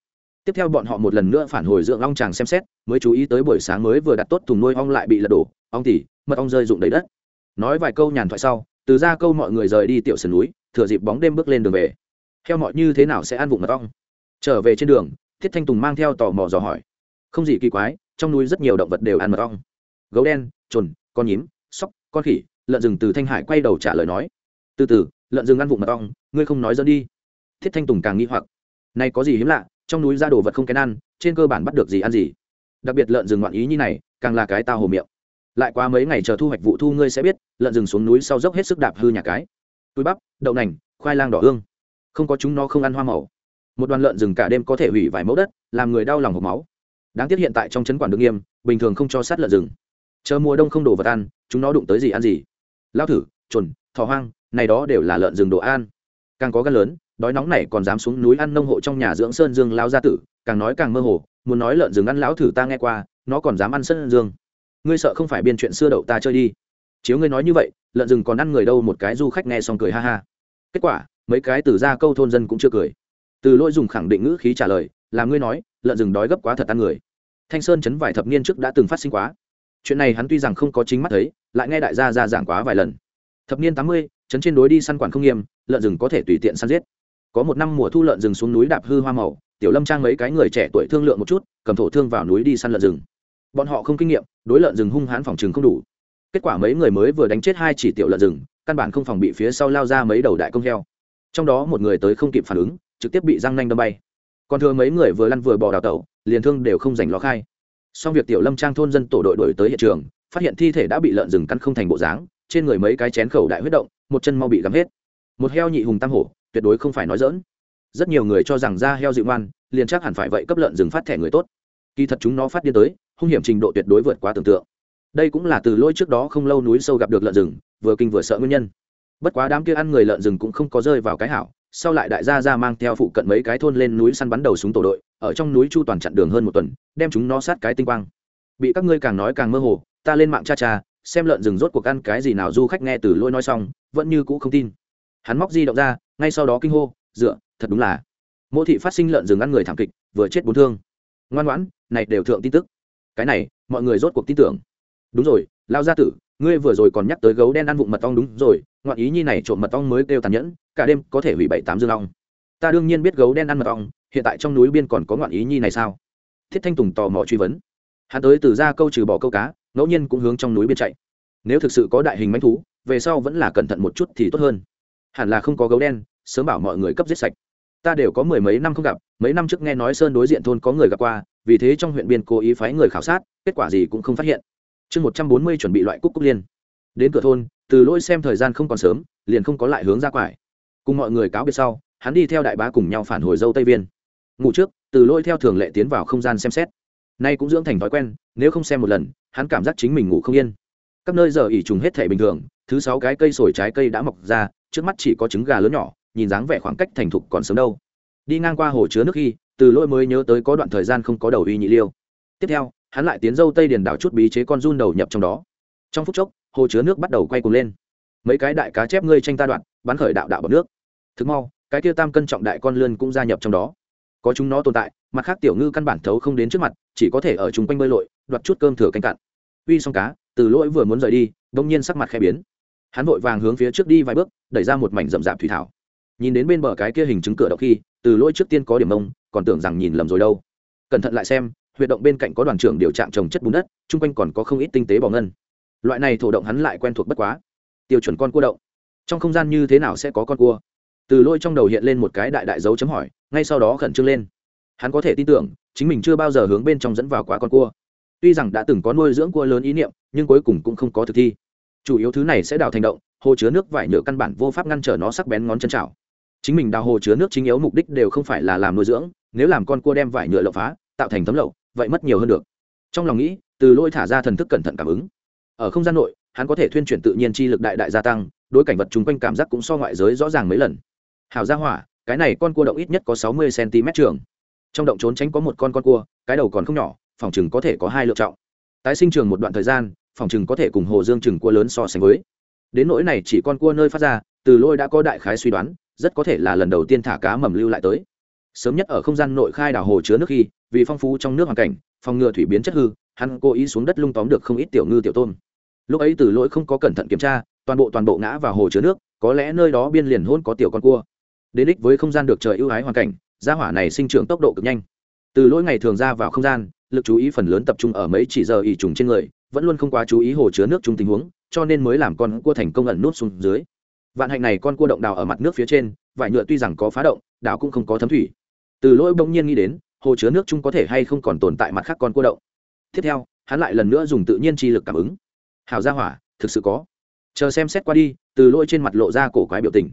tiếp theo bọn họ một lần nữa phản hồi dưỡng long chàng xem xét, mới chú ý tới buổi sáng mới vừa đặt tốt thùng nuôi ong lại bị lật đổ, ong tỉ mật ong rơi rụng đầy đất. Nói vài câu nhàn thoại sau, từ ra câu mọi người rời đi tiểu sườn núi, thừa dịp bóng đêm bước lên đường về. Theo mọi như thế nào sẽ ăn vụng mật ong? Trở về trên đường, thiết thanh tùng mang theo tò mò dò hỏi. Không gì kỳ quái, trong núi rất nhiều động vật đều ăn mật ong. Gấu đen trồn con nhím, sóc, con khỉ, lợn rừng từ thanh hải quay đầu trả lời nói. Từ từ, lợn rừng ăn vụng mật ong, ngươi không nói dẫn đi. Thiết thanh tùng càng nghi hoặc. Này có gì hiếm lạ trong núi ra đồ vật không kén ăn, trên cơ bản bắt được gì ăn gì. Đặc biệt lợn rừng ngoạn ý như này, càng là cái tao hồ miệng. Lại qua mấy ngày chờ thu hoạch vụ thu ngươi sẽ biết, lợn rừng xuống núi sau dốc hết sức đạp hư nhà cái. Túi bắp, đậu nành, khoai lang đỏ hương. Không có chúng nó không ăn hoa màu. Một đoàn lợn rừng cả đêm có thể hủy vài mẫu đất, làm người đau lòng hộp máu. Đáng tiếc hiện tại trong chấn quản được nghiêm, bình thường không cho sát lợn rừng. Chờ mùa đông không đổ vật ăn, chúng nó đụng tới gì ăn gì. Lao thử trồn thỏ hoang, này đó đều là lợn rừng đồ ăn. Càng có gan lớn đói nóng này còn dám xuống núi ăn nông hộ trong nhà dưỡng sơn dương lao gia tử, càng nói càng mơ hồ, muốn nói lợn rừng ăn lão thử ta nghe qua, nó còn dám ăn sơn dương. Ngươi sợ không phải biên chuyện xưa đậu ta chơi đi. Chiếu ngươi nói như vậy, lợn rừng còn ăn người đâu một cái du khách nghe xong cười ha ha. Kết quả, mấy cái từ ra câu thôn dân cũng chưa cười. Từ lỗi dùng khẳng định ngữ khí trả lời, là ngươi nói, lợn rừng đói gấp quá thật ăn người. Thanh sơn chấn vài thập niên trước đã từng phát sinh quá. Chuyện này hắn tuy rằng không có chính mắt thấy, lại nghe đại gia ra giảng quá vài lần. Thập niên tám mươi, chấn trên đối đi săn quản không nghiêm, lợn rừng có thể tùy tiện săn giết có một năm mùa thu lợn rừng xuống núi đạp hư hoa màu, tiểu lâm trang mấy cái người trẻ tuổi thương lượng một chút, cầm thổ thương vào núi đi săn lợn rừng. Bọn họ không kinh nghiệm, đối lợn rừng hung hãn phòng chừng không đủ. Kết quả mấy người mới vừa đánh chết hai chỉ tiểu lợn rừng, căn bản không phòng bị phía sau lao ra mấy đầu đại công heo. Trong đó một người tới không kịp phản ứng, trực tiếp bị răng nanh đâm bay. Còn thừa mấy người vừa lăn vừa bò đào tẩu, liền thương đều không giành ló khai. Xong việc tiểu lâm trang thôn dân tổ đội đổi tới hiện trường, phát hiện thi thể đã bị lợn rừng cắn không thành bộ dáng, trên người mấy cái chén khẩu đại huyết động, một chân mau bị gắm hết. Một heo nhị hùng tam hổ tuyệt đối không phải nói dỡn. Rất nhiều người cho rằng da heo dịu ngoan, liền chắc hẳn phải vậy cấp lợn rừng phát thẻ người tốt. Kỳ thật chúng nó phát điên tới, hung hiểm trình độ tuyệt đối vượt quá tưởng tượng. Đây cũng là từ lỗi trước đó không lâu núi sâu gặp được lợn rừng, vừa kinh vừa sợ nguyên nhân. Bất quá đám kia ăn người lợn rừng cũng không có rơi vào cái hảo, sau lại đại gia ra mang theo phụ cận mấy cái thôn lên núi săn bắn đầu súng tổ đội, ở trong núi chu toàn chặn đường hơn một tuần, đem chúng nó sát cái tinh quang. Bị các ngươi càng nói càng mơ hồ, ta lên mạng cha cha, xem lợn rừng rốt cuộc ăn cái gì nào, du khách nghe từ lỗi nói xong, vẫn như cũ không tin hắn móc di động ra, ngay sau đó kinh hô, dựa, thật đúng là. Mô thị phát sinh lợn rừng ăn người thảm kịch, vừa chết bốn thương. Ngoan ngoãn, này đều thượng tin tức. Cái này, mọi người rốt cuộc tin tưởng. Đúng rồi lao gia tử, ngươi vừa rồi còn nhắc tới gấu đen ăn vụng mật ong đúng rồi, ngoạn ý nhi này trộm mật ong mới kêu tàn nhẫn, cả đêm có thể hủy bảy tám dương ong. Ta đương nhiên biết gấu đen ăn mật ong, hiện tại trong núi biên còn có ngoạn ý nhi này sao? Thiết thanh tùng tò mò truy vấn. Hắn tới từ ra câu trừ bỏ câu cá, ngẫu nhiên cũng hướng trong núi biên chạy. Nếu thực sự có đại hình manh thú, về sau vẫn là cẩn thận một chút thì tốt hơn hẳn là không có gấu đen, sớm bảo mọi người cấp giết sạch. Ta đều có mười mấy năm không gặp, mấy năm trước nghe nói sơn đối diện thôn có người gặp qua, vì thế trong huyện biên cố ý phái người khảo sát, kết quả gì cũng không phát hiện. Chương một trăm bốn mươi chuẩn bị loại cúc cúc liên. Đến cửa thôn, từ lỗi xem thời gian không còn sớm, liền không có lại hướng ra quải. Cùng mọi người cáo biệt sau, hắn đi theo đại bá cùng nhau phản hồi dâu tây viên. Ngủ trước, từ lỗi theo thường lệ tiến vào không gian xem xét. Nay cũng dưỡng thành thói quen, nếu không xem một lần, hắn cảm giác chính mình ngủ không yên. Các nơi giờ ỉ trùng hết thể bình thường, thứ sáu cái cây sồi trái cây đã mọc ra trước mắt chỉ có trứng gà lớn nhỏ, nhìn dáng vẻ khoảng cách thành thục còn sớm đâu. Đi ngang qua hồ chứa nước khi, từ lỗi mới nhớ tới có đoạn thời gian không có đầu uy nhị liêu. Tiếp theo, hắn lại tiến dâu tây điền đảo chút bí chế con run đầu nhập trong đó. Trong phút chốc, hồ chứa nước bắt đầu quay cuồng lên. Mấy cái đại cá chép ngươi tranh ta đoạn, bắn khởi đạo đạo bọc nước. Thực mau, cái kia tam cân trọng đại con lươn cũng gia nhập trong đó. Có chúng nó tồn tại, mặt khác tiểu ngư căn bản thấu không đến trước mặt, chỉ có thể ở chung quanh bơi lội, đoạt chút cơm thừa canh cạn. Uy xong cá, từ lỗi vừa muốn rời đi đông nhiên sắc mặt khẽ biến hắn vội vàng hướng phía trước đi vài bước, đẩy ra một mảnh rậm rạp thủy thảo. Nhìn đến bên bờ cái kia hình chứng cửa động khi, từ lỗi trước tiên có điểm mông, còn tưởng rằng nhìn lầm rồi đâu. Cẩn thận lại xem, huyệt động bên cạnh có đoàn trưởng điều trạng trồng chất bùn đất, chung quanh còn có không ít tinh tế bò ngân. Loại này thổ động hắn lại quen thuộc bất quá. Tiêu chuẩn con cua động trong không gian như thế nào sẽ có con cua? Từ lôi trong đầu hiện lên một cái đại đại dấu chấm hỏi, ngay sau đó khẩn trương lên. Hắn có thể tin tưởng, chính mình chưa bao giờ hướng bên trong dẫn vào quá con cua. Tuy rằng đã từng có nuôi dưỡng cua lớn ý niệm, nhưng cuối cùng cũng không có thực thi chủ yếu thứ này sẽ đào thành động, hồ chứa nước vải nhựa căn bản vô pháp ngăn trở nó sắc bén ngón chân chảo chính mình đào hồ chứa nước chính yếu mục đích đều không phải là làm nuôi dưỡng, nếu làm con cua đem vải nhựa lậu phá, tạo thành tấm lậu, vậy mất nhiều hơn được. Trong lòng nghĩ, từ lôi thả ra thần thức cẩn thận cảm ứng. Ở không gian nội, hắn có thể thuyên chuyển tự nhiên chi lực đại đại gia tăng, đối cảnh vật chung quanh cảm giác cũng so ngoại giới rõ ràng mấy lần. Hào ra hỏa, cái này con cua động ít nhất có sáu mươi cm trường. Trong động trốn tránh có một con con cua, cái đầu còn không nhỏ, phòng chừng có thể có hai lựa trọng tái sinh trường một đoạn thời gian phòng chừng có thể cùng hồ dương chừng cua lớn so sánh với. Đến nỗi này chỉ con cua nơi phát ra, từ lôi đã có đại khái suy đoán, rất có thể là lần đầu tiên thả cá mầm lưu lại tới. Sớm nhất ở không gian nội khai đảo hồ chứa nước khi, vì phong phú trong nước hoàn cảnh, phòng ngừa thủy biến chất hư, hắn cố ý xuống đất lung tóm được không ít tiểu ngư tiểu tôm. Lúc ấy từ lỗi không có cẩn thận kiểm tra, toàn bộ toàn bộ ngã vào hồ chứa nước, có lẽ nơi đó biên liền hôn có tiểu con cua. Đến đích với không gian được trời ưu ái hoàn cảnh, gia hỏa này sinh trưởng tốc độ cực nhanh. Từ lỗi ngày thường ra vào không gian, lực chú ý phần lớn tập trung ở mấy chỉ giờ ỉ trùng trên người vẫn luôn không quá chú ý hồ chứa nước chung tình huống, cho nên mới làm con cua thành công ẩn nút xuống dưới. Vạn hạnh này con cua động đào ở mặt nước phía trên, vải nhựa tuy rằng có phá động, đào cũng không có thấm thủy. Từ lỗi bỗng nhiên nghĩ đến, hồ chứa nước chung có thể hay không còn tồn tại mặt khác con cua động. Tiếp theo, hắn lại lần nữa dùng tự nhiên chi lực cảm ứng. Hào gia hỏa, thực sự có. Chờ xem xét qua đi, từ lỗi trên mặt lộ ra cổ quái biểu tình.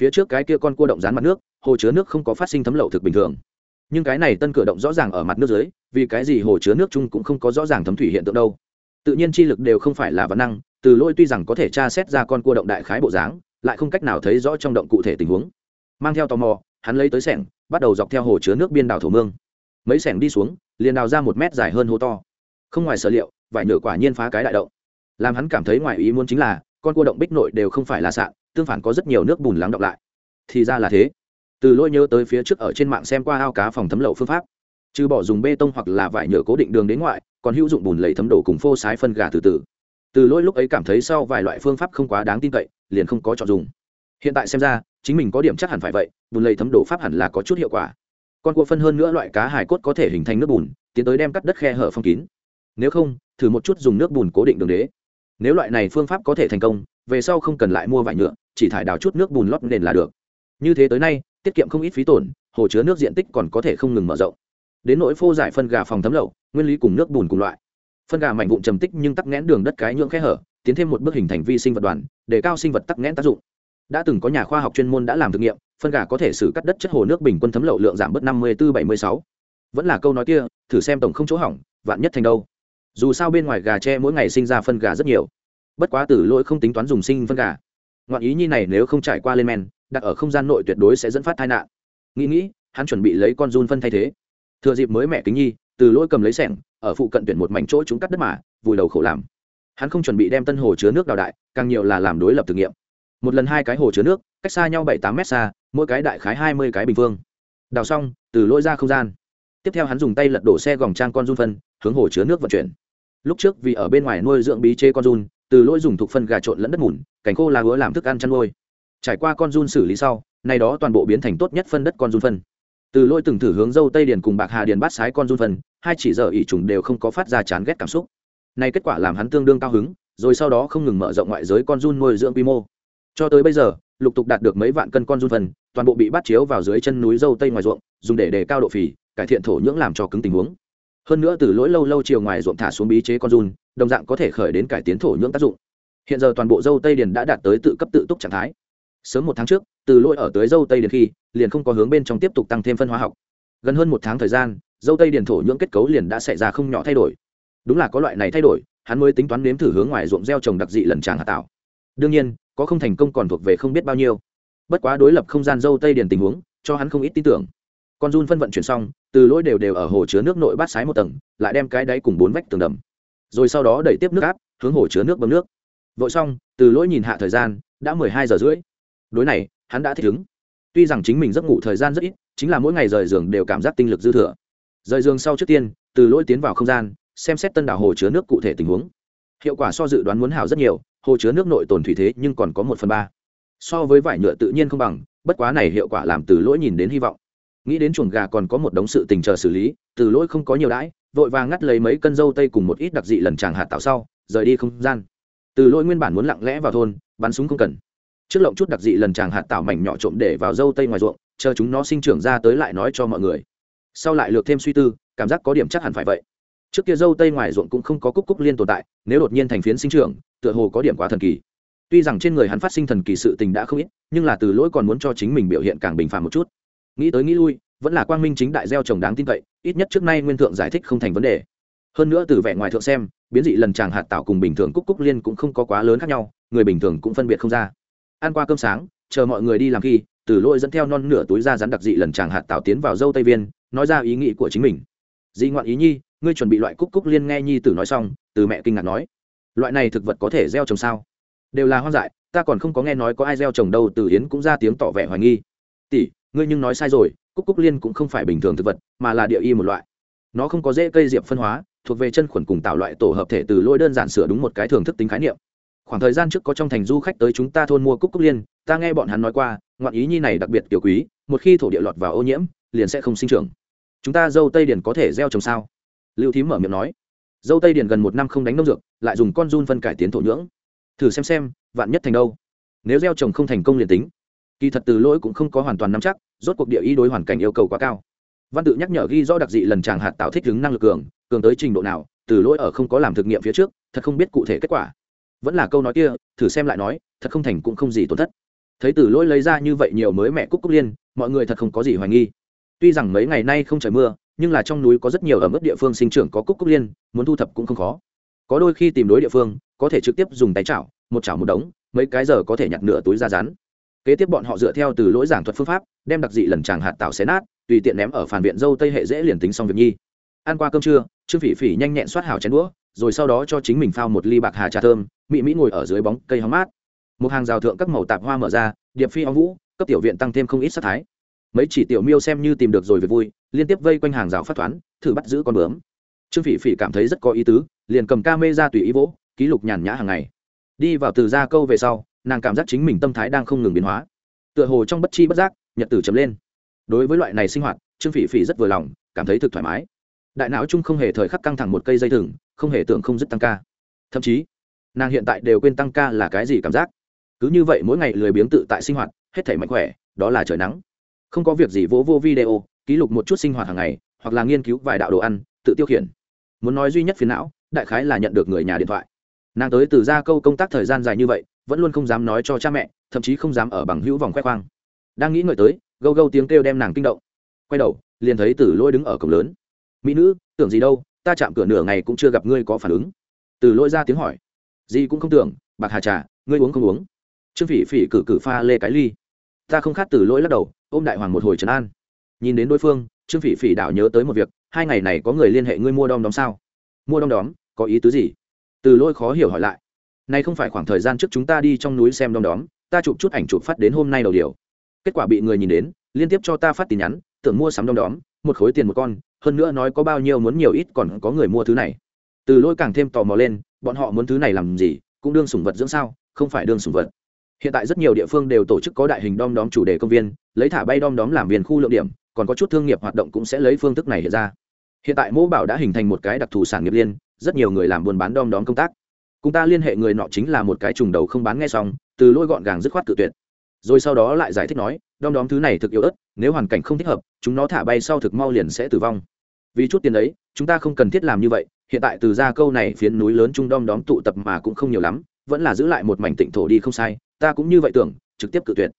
Phía trước cái kia con cua động dán mặt nước, hồ chứa nước không có phát sinh thấm lậu thực bình thường. Nhưng cái này tân cửa động rõ ràng ở mặt nước dưới, vì cái gì hồ chứa nước chung cũng không có rõ ràng thấm thủy hiện tượng đâu? Tự nhiên chi lực đều không phải là văn năng, từ lỗi tuy rằng có thể tra xét ra con cua động đại khái bộ dáng, lại không cách nào thấy rõ trong động cụ thể tình huống. Mang theo tò mò, hắn lấy tới sẻng, bắt đầu dọc theo hồ chứa nước biên đảo thổ mương. Mấy sẻng đi xuống, liền đào ra một mét dài hơn hố to. Không ngoài sở liệu, vải nửa quả nhiên phá cái đại động. Làm hắn cảm thấy ngoài ý muốn chính là, con cua động bích nội đều không phải là sạn, tương phản có rất nhiều nước bùn lắng động lại. Thì ra là thế. Từ lôi nhớ tới phía trước ở trên mạng xem qua ao cá phòng thấm lậu phương pháp. Trừ bỏ dùng bê tông hoặc là vải nhựa cố định đường đến ngoại còn hữu dụng bùn lầy thấm đổ cùng phô sái phân gà từ từ. Từ lỗi lúc ấy cảm thấy sau vài loại phương pháp không quá đáng tin cậy, liền không có chọn dùng. Hiện tại xem ra, chính mình có điểm chắc hẳn phải vậy, bùn lầy thấm đổ pháp hẳn là có chút hiệu quả. Con cua phân hơn nữa loại cá hải cốt có thể hình thành nước bùn, tiến tới đem cắt đất khe hở phong kín. Nếu không, thử một chút dùng nước bùn cố định đường đế. Nếu loại này phương pháp có thể thành công, về sau không cần lại mua vải nhựa, chỉ thải đào chút nước bùn lót nền là được. Như thế tới nay, tiết kiệm không ít phí tổn, hồ chứa nước diện tích còn có thể không ngừng mở rộng đến nỗi phô giải phân gà phòng thấm lậu, nguyên lý cùng nước bùn cùng loại. Phân gà mảnh vụn trầm tích nhưng tắc nghẽn đường đất cái nhưỡng khe hở, tiến thêm một bước hình thành vi sinh vật đoàn, để cao sinh vật tắc nghẽn tác dụng. Đã từng có nhà khoa học chuyên môn đã làm thực nghiệm, phân gà có thể xử cắt đất chất hồ nước bình quân thấm lậu lượng giảm bớt năm mươi bốn bảy mươi sáu. Vẫn là câu nói kia, thử xem tổng không chỗ hỏng, vạn nhất thành đâu. Dù sao bên ngoài gà tre mỗi ngày sinh ra phân gà rất nhiều. Bất quá tử lỗi không tính toán dùng sinh phân gà. Ngoạn ý nhi này nếu không trải qua lên men, đặt ở không gian nội tuyệt đối sẽ dẫn phát tai nạn. Nghĩ nghĩ, hắn chuẩn bị lấy con run phân thay thế thừa dịp mới mẹ kính nhi, từ lỗi cầm lấy sẻng, ở phụ cận tuyển một mảnh chỗ chúng cắt đất mà, vùi đầu khổ làm. Hắn không chuẩn bị đem tân hồ chứa nước đào đại, càng nhiều là làm đối lập thử nghiệm. Một lần hai cái hồ chứa nước, cách xa nhau bảy tám mét xa, mỗi cái đại khái hai mươi cái bình phương. Đào xong, từ lỗi ra không gian. Tiếp theo hắn dùng tay lật đổ xe gòng trang con run phân, hướng hồ chứa nước vận chuyển. Lúc trước vì ở bên ngoài nuôi dưỡng bí chê con run, từ lỗi dùng thuộc phân gà trộn lẫn đất mùn, cành khô là hứa làm thức ăn chăn nuôi. Trải qua con run xử lý sau, nay đó toàn bộ biến thành tốt nhất phân đất con run phân từ lỗi từng thử hướng dâu tây điền cùng bạc hà điền bắt sái con run phần, hai chỉ giờ ỉ trùng đều không có phát ra chán ghét cảm xúc. Nay kết quả làm hắn tương đương cao hứng, rồi sau đó không ngừng mở rộng ngoại giới con run nuôi dưỡng quy mô. Cho tới bây giờ, lục tục đạt được mấy vạn cân con run phần, toàn bộ bị bắt chiếu vào dưới chân núi dâu tây ngoài ruộng, dùng để đề cao độ phì, cải thiện thổ nhưỡng làm cho cứng tình huống. Hơn nữa từ lỗi lâu lâu chiều ngoài ruộng thả xuống bí chế con run, đồng dạng có thể khởi đến cải tiến thổ nhưỡng tác dụng. Hiện giờ toàn bộ dâu tây điền đã đạt tới tự cấp tự túc trạng thái. Sớm một tháng trước từ lỗi ở tới dâu tây điền khi, liền không có hướng bên trong tiếp tục tăng thêm phân hóa học. Gần hơn một tháng thời gian, dâu tây điền thổ nhưỡng kết cấu liền đã xảy ra không nhỏ thay đổi. Đúng là có loại này thay đổi, hắn mới tính toán nếm thử hướng ngoài ruộng gieo trồng đặc dị lần tràng hạ tạo. Đương nhiên, có không thành công còn thuộc về không biết bao nhiêu. Bất quá đối lập không gian dâu tây điền tình huống, cho hắn không ít tin tưởng. Con run phân vận chuyển xong, từ lỗi đều đều ở hồ chứa nước nội bát sái một tầng, lại đem cái đáy cùng bốn vách tường đầm. Rồi sau đó đẩy tiếp nước áp, hướng hồ chứa nước bấm nước. Vội xong, từ lỗi nhìn hạ thời gian, đã mười hai giờ rưỡi. Đối này hắn đã thích ứng. Tuy rằng chính mình giấc ngủ thời gian rất ít, chính là mỗi ngày rời giường đều cảm giác tinh lực dư thừa. Rời giường sau trước tiên, từ lỗi tiến vào không gian, xem xét tân đảo hồ chứa nước cụ thể tình huống. Hiệu quả so dự đoán muốn hảo rất nhiều, hồ chứa nước nội tồn thủy thế nhưng còn có một phần ba. So với vải nhựa tự nhiên không bằng, bất quá này hiệu quả làm từ lỗi nhìn đến hy vọng. Nghĩ đến chuồng gà còn có một đống sự tình chờ xử lý, từ lỗi không có nhiều đãi, vội vàng ngắt lấy mấy cân dâu tây cùng một ít đặc dị lần chàng hạt tạo sau, rời đi không gian. Từ lỗi nguyên bản muốn lặng lẽ vào thôn, bắn súng không cần trước lộng chút đặc dị lần chàng hạt tạo mảnh nhỏ trộm để vào dâu tây ngoài ruộng, chờ chúng nó sinh trưởng ra tới lại nói cho mọi người. Sau lại lược thêm suy tư, cảm giác có điểm chắc hẳn phải vậy. Trước kia dâu tây ngoài ruộng cũng không có cúc cúc liên tồn tại, nếu đột nhiên thành phiến sinh trưởng, tựa hồ có điểm quá thần kỳ. Tuy rằng trên người hắn phát sinh thần kỳ sự tình đã không ít, nhưng là từ lỗi còn muốn cho chính mình biểu hiện càng bình phản một chút. Nghĩ tới nghĩ lui, vẫn là quang minh chính đại gieo trồng đáng tin cậy, ít nhất trước nay nguyên thượng giải thích không thành vấn đề. Hơn nữa từ vẻ ngoài thượng xem, biến dị lần chàng hạt tạo cùng bình thường cúc cúc liên cũng không có quá lớn khác nhau, người bình thường cũng phân biệt không ra ăn qua cơm sáng, chờ mọi người đi làm khi, từ lỗi dẫn theo non nửa túi da rắn đặc dị lần chàng hạt tạo tiến vào dâu tây viên, nói ra ý nghĩ của chính mình. Dị ngoạn ý nhi, ngươi chuẩn bị loại cúc cúc liên nghe nhi tử nói xong, từ mẹ kinh ngạc nói. Loại này thực vật có thể gieo trồng sao? Đều là hoang dại, ta còn không có nghe nói có ai gieo trồng đâu, từ yến cũng ra tiếng tỏ vẻ hoài nghi. Tỷ, ngươi nhưng nói sai rồi, cúc cúc liên cũng không phải bình thường thực vật, mà là địa y một loại. Nó không có dễ cây diệp phân hóa, thuộc về chân khuẩn cùng tạo loại tổ hợp thể từ lôi đơn giản sửa đúng một cái thường thức tính khái niệm khoảng thời gian trước có trong thành du khách tới chúng ta thôn mua cúc cúc liên, ta nghe bọn hắn nói qua, ngoạn ý nhi này đặc biệt kiểu quý, một khi thổ địa lọt vào ô nhiễm, liền sẽ không sinh trưởng. Chúng ta dâu tây điền có thể gieo trồng sao? Lưu thím mở miệng nói. Dâu tây điền gần một năm không đánh nông dược, lại dùng con run phân cải tiến thổ nhưỡng. Thử xem xem, vạn nhất thành đâu? Nếu gieo trồng không thành công liền tính. Kỳ thật từ lỗi cũng không có hoàn toàn nắm chắc, rốt cuộc địa ý đối hoàn cảnh yêu cầu quá cao. Văn tự nhắc nhở ghi rõ đặc dị lần chàng hạt tạo thích ứng năng lực cường cường tới trình độ nào, từ lỗi ở không có làm thực nghiệm phía trước, thật không biết cụ thể kết quả vẫn là câu nói kia, thử xem lại nói, thật không thành cũng không gì tổn thất. Thấy từ lỗi lấy ra như vậy nhiều mới mẹ cúc cúc liên, mọi người thật không có gì hoài nghi. Tuy rằng mấy ngày nay không trời mưa, nhưng là trong núi có rất nhiều ở mức địa phương sinh trưởng có cúc cúc liên, muốn thu thập cũng không khó. Có đôi khi tìm đối địa phương, có thể trực tiếp dùng tay chảo, một chảo một đống, mấy cái giờ có thể nhặt nửa túi ra rán. Kế tiếp bọn họ dựa theo từ lỗi giảng thuật phương pháp, đem đặc dị lần tràng hạt tạo xé nát, tùy tiện ném ở phản viện dâu tây hệ dễ liền tính xong việc nhi. Ăn qua cơm trưa, trương phỉ phỉ nhanh nhẹn soát hào chén đũa, rồi sau đó cho chính mình phao một ly bạc hà trà thơm mị mỹ ngồi ở dưới bóng cây hóng mát. Một hàng rào thượng các màu tạp hoa mở ra, điệp phi óng vũ, cấp tiểu viện tăng thêm không ít sắc thái. Mấy chỉ tiểu miêu xem như tìm được rồi về vui, liên tiếp vây quanh hàng rào phát toán thử bắt giữ con bướm. Trương phỉ phỉ cảm thấy rất có ý tứ, liền cầm ca mê ra tùy ý vỗ, ký lục nhàn nhã hàng ngày. Đi vào từ ra câu về sau, nàng cảm giác chính mình tâm thái đang không ngừng biến hóa. Tựa hồ trong bất chi bất giác, nhật tử chấm lên. Đối với loại này sinh hoạt, trương phỉ phỉ rất vừa lòng, cảm thấy thực thoải mái. Đại não chung không hề thời khắc căng thẳng một cây dây thừng, không hề tưởng không dứt tăng ca. Thậm chí nàng hiện tại đều quên tăng ca là cái gì cảm giác. Cứ như vậy mỗi ngày lười biếng tự tại sinh hoạt, hết thể mạnh khỏe, đó là trời nắng. Không có việc gì vỗ vô video, ký lục một chút sinh hoạt hàng ngày, hoặc là nghiên cứu vài đạo đồ ăn, tự tiêu khiển. Muốn nói duy nhất phiền não, đại khái là nhận được người nhà điện thoại. Nàng tới từ ra câu công tác thời gian dài như vậy, vẫn luôn không dám nói cho cha mẹ, thậm chí không dám ở bằng hữu vòng khoe khoang. Đang nghĩ ngợi tới, gâu gâu tiếng kêu đem nàng kinh động. Quay đầu, liền thấy tử lôi đứng ở cổng lớn. Mỹ nữ, tưởng gì đâu, ta chạm cửa nửa ngày cũng chưa gặp ngươi có phản ứng. Từ lôi ra tiếng hỏi gì cũng không tưởng, bạc hà trà, ngươi uống không uống. Trương phỉ phỉ cử cử pha lê cái ly. Ta không khát từ lỗi lắc đầu, ôm đại hoàng một hồi trấn an. Nhìn đến đối phương, trương phỉ phỉ đảo nhớ tới một việc, hai ngày này có người liên hệ ngươi mua đom đóm sao? Mua đom đóm, có ý tứ gì? Từ lỗi khó hiểu hỏi lại. Này không phải khoảng thời gian trước chúng ta đi trong núi xem đom đóm, ta chụp chút ảnh chụp phát đến hôm nay đầu điều. Kết quả bị người nhìn đến, liên tiếp cho ta phát tin nhắn, tưởng mua sắm đom đóm, một khối tiền một con, hơn nữa nói có bao nhiêu muốn nhiều ít còn có người mua thứ này từ lỗi càng thêm tò mò lên, bọn họ muốn thứ này làm gì, cũng đương sủng vật dưỡng sao, không phải đương sủng vật. Hiện tại rất nhiều địa phương đều tổ chức có đại hình đom đóm chủ đề công viên, lấy thả bay đom đóm làm viên khu lượng điểm, còn có chút thương nghiệp hoạt động cũng sẽ lấy phương thức này hiện ra. Hiện tại mô bảo đã hình thành một cái đặc thù sản nghiệp liên, rất nhiều người làm buôn bán đom đóm công tác. Cùng ta liên hệ người nọ chính là một cái trùng đầu không bán nghe xong, từ lôi gọn gàng dứt khoát tự tuyệt. Rồi sau đó lại giải thích nói, đom đóm thứ này thực yếu ớt, nếu hoàn cảnh không thích hợp, chúng nó thả bay sau thực mau liền sẽ tử vong. Vì chút tiền đấy chúng ta không cần thiết làm như vậy hiện tại từ ra câu này phiến núi lớn trung đom đóm tụ tập mà cũng không nhiều lắm, vẫn là giữ lại một mảnh tịnh thổ đi không sai, ta cũng như vậy tưởng, trực tiếp cự tuyệt.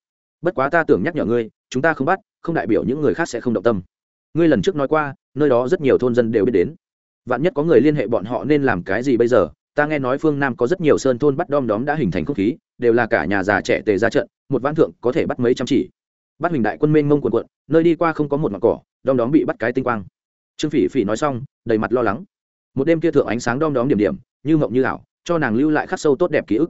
Bất quá ta tưởng nhắc nhở ngươi, chúng ta không bắt, không đại biểu những người khác sẽ không động tâm. Ngươi lần trước nói qua, nơi đó rất nhiều thôn dân đều biết đến. Vạn nhất có người liên hệ bọn họ nên làm cái gì bây giờ? Ta nghe nói phương nam có rất nhiều sơn thôn bắt đom đóm đã hình thành không khí, đều là cả nhà già trẻ tề ra trận, một vãn thượng có thể bắt mấy trăm chỉ. Bắt huỳnh đại quân mênh mông quần quận nơi đi qua không có một mặt cỏ, đom đóm bị bắt cái tinh quang. Trương phỉ phỉ nói xong, đầy mặt lo lắng một đêm kia thượng ánh sáng đom đóm điểm điểm, như mộng như ảo, cho nàng lưu lại khắc sâu tốt đẹp ký ức.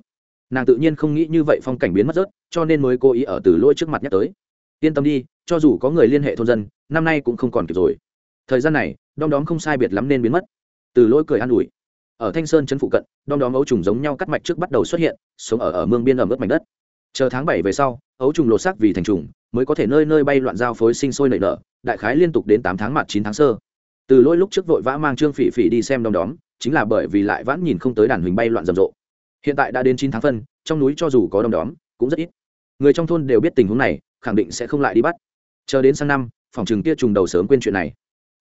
Nàng tự nhiên không nghĩ như vậy phong cảnh biến mất rớt, cho nên mới cố ý ở từ lỗi trước mặt nhắc tới. Yên tâm đi, cho dù có người liên hệ thôn dân, năm nay cũng không còn kịp rồi. Thời gian này, đom đóm không sai biệt lắm nên biến mất. Từ lỗi cười an ủi. Ở thanh sơn chân phụ cận, đom đóm ấu trùng giống nhau cắt mạch trước bắt đầu xuất hiện, sống ở ở mương biên ẩm ướt mảnh đất. Chờ tháng bảy về sau, ấu trùng lột xác vì thành trùng, mới có thể nơi nơi bay loạn giao phối sinh sôi nảy nở, đại khái liên tục đến tám tháng mặt chín tháng sơ từ lỗi lúc trước vội vã mang trương phỉ phỉ đi xem đom đóm, chính là bởi vì lại vãn nhìn không tới đàn huỳnh bay loạn rầm rộ. Hiện tại đã đến chín tháng phân, trong núi cho dù có đom đóm, cũng rất ít. Người trong thôn đều biết tình huống này, khẳng định sẽ không lại đi bắt. Chờ đến sang năm, phòng chừng kia trùng đầu sớm quên chuyện này.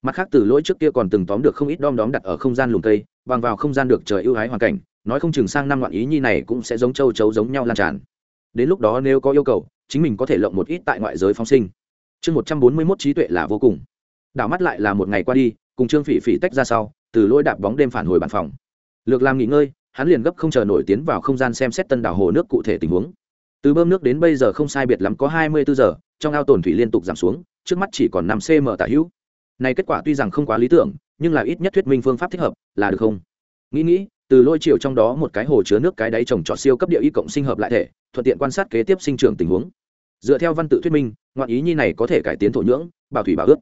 Mặt khác từ lỗi trước kia còn từng tóm được không ít đom đóm đặt ở không gian lùm cây, bằng vào không gian được trời ưu ái hoàn cảnh, nói không chừng sang năm loạn ý nhi này cũng sẽ giống châu chấu giống nhau lan tràn. Đến lúc đó nếu có yêu cầu, chính mình có thể lộng một ít tại ngoại giới phóng sinh. Chương một trăm bốn mươi mốt trí tuệ là vô cùng đảo mắt lại là một ngày qua đi, cùng trương phỉ phỉ tách ra sau, từ lôi đạp bóng đêm phản hồi bàn phòng. Lược làm nghỉ ngơi, hắn liền gấp không chờ nổi tiến vào không gian xem xét tân đảo hồ nước cụ thể tình huống. Từ bơm nước đến bây giờ không sai biệt lắm có hai mươi bốn giờ, trong ao tồn thủy liên tục giảm xuống, trước mắt chỉ còn năm cm tả hữu. Này kết quả tuy rằng không quá lý tưởng, nhưng là ít nhất thuyết minh phương pháp thích hợp, là được không? Nghĩ nghĩ, từ lôi chiều trong đó một cái hồ chứa nước cái đáy trồng trọt siêu cấp địa y cộng sinh hợp lại thể, thuận tiện quan sát kế tiếp sinh trưởng tình huống. Dựa theo văn tự thuyết minh, ngoạn ý nhi này có thể cải tiến thổ nhưỡng, bảo thủy bảo ướt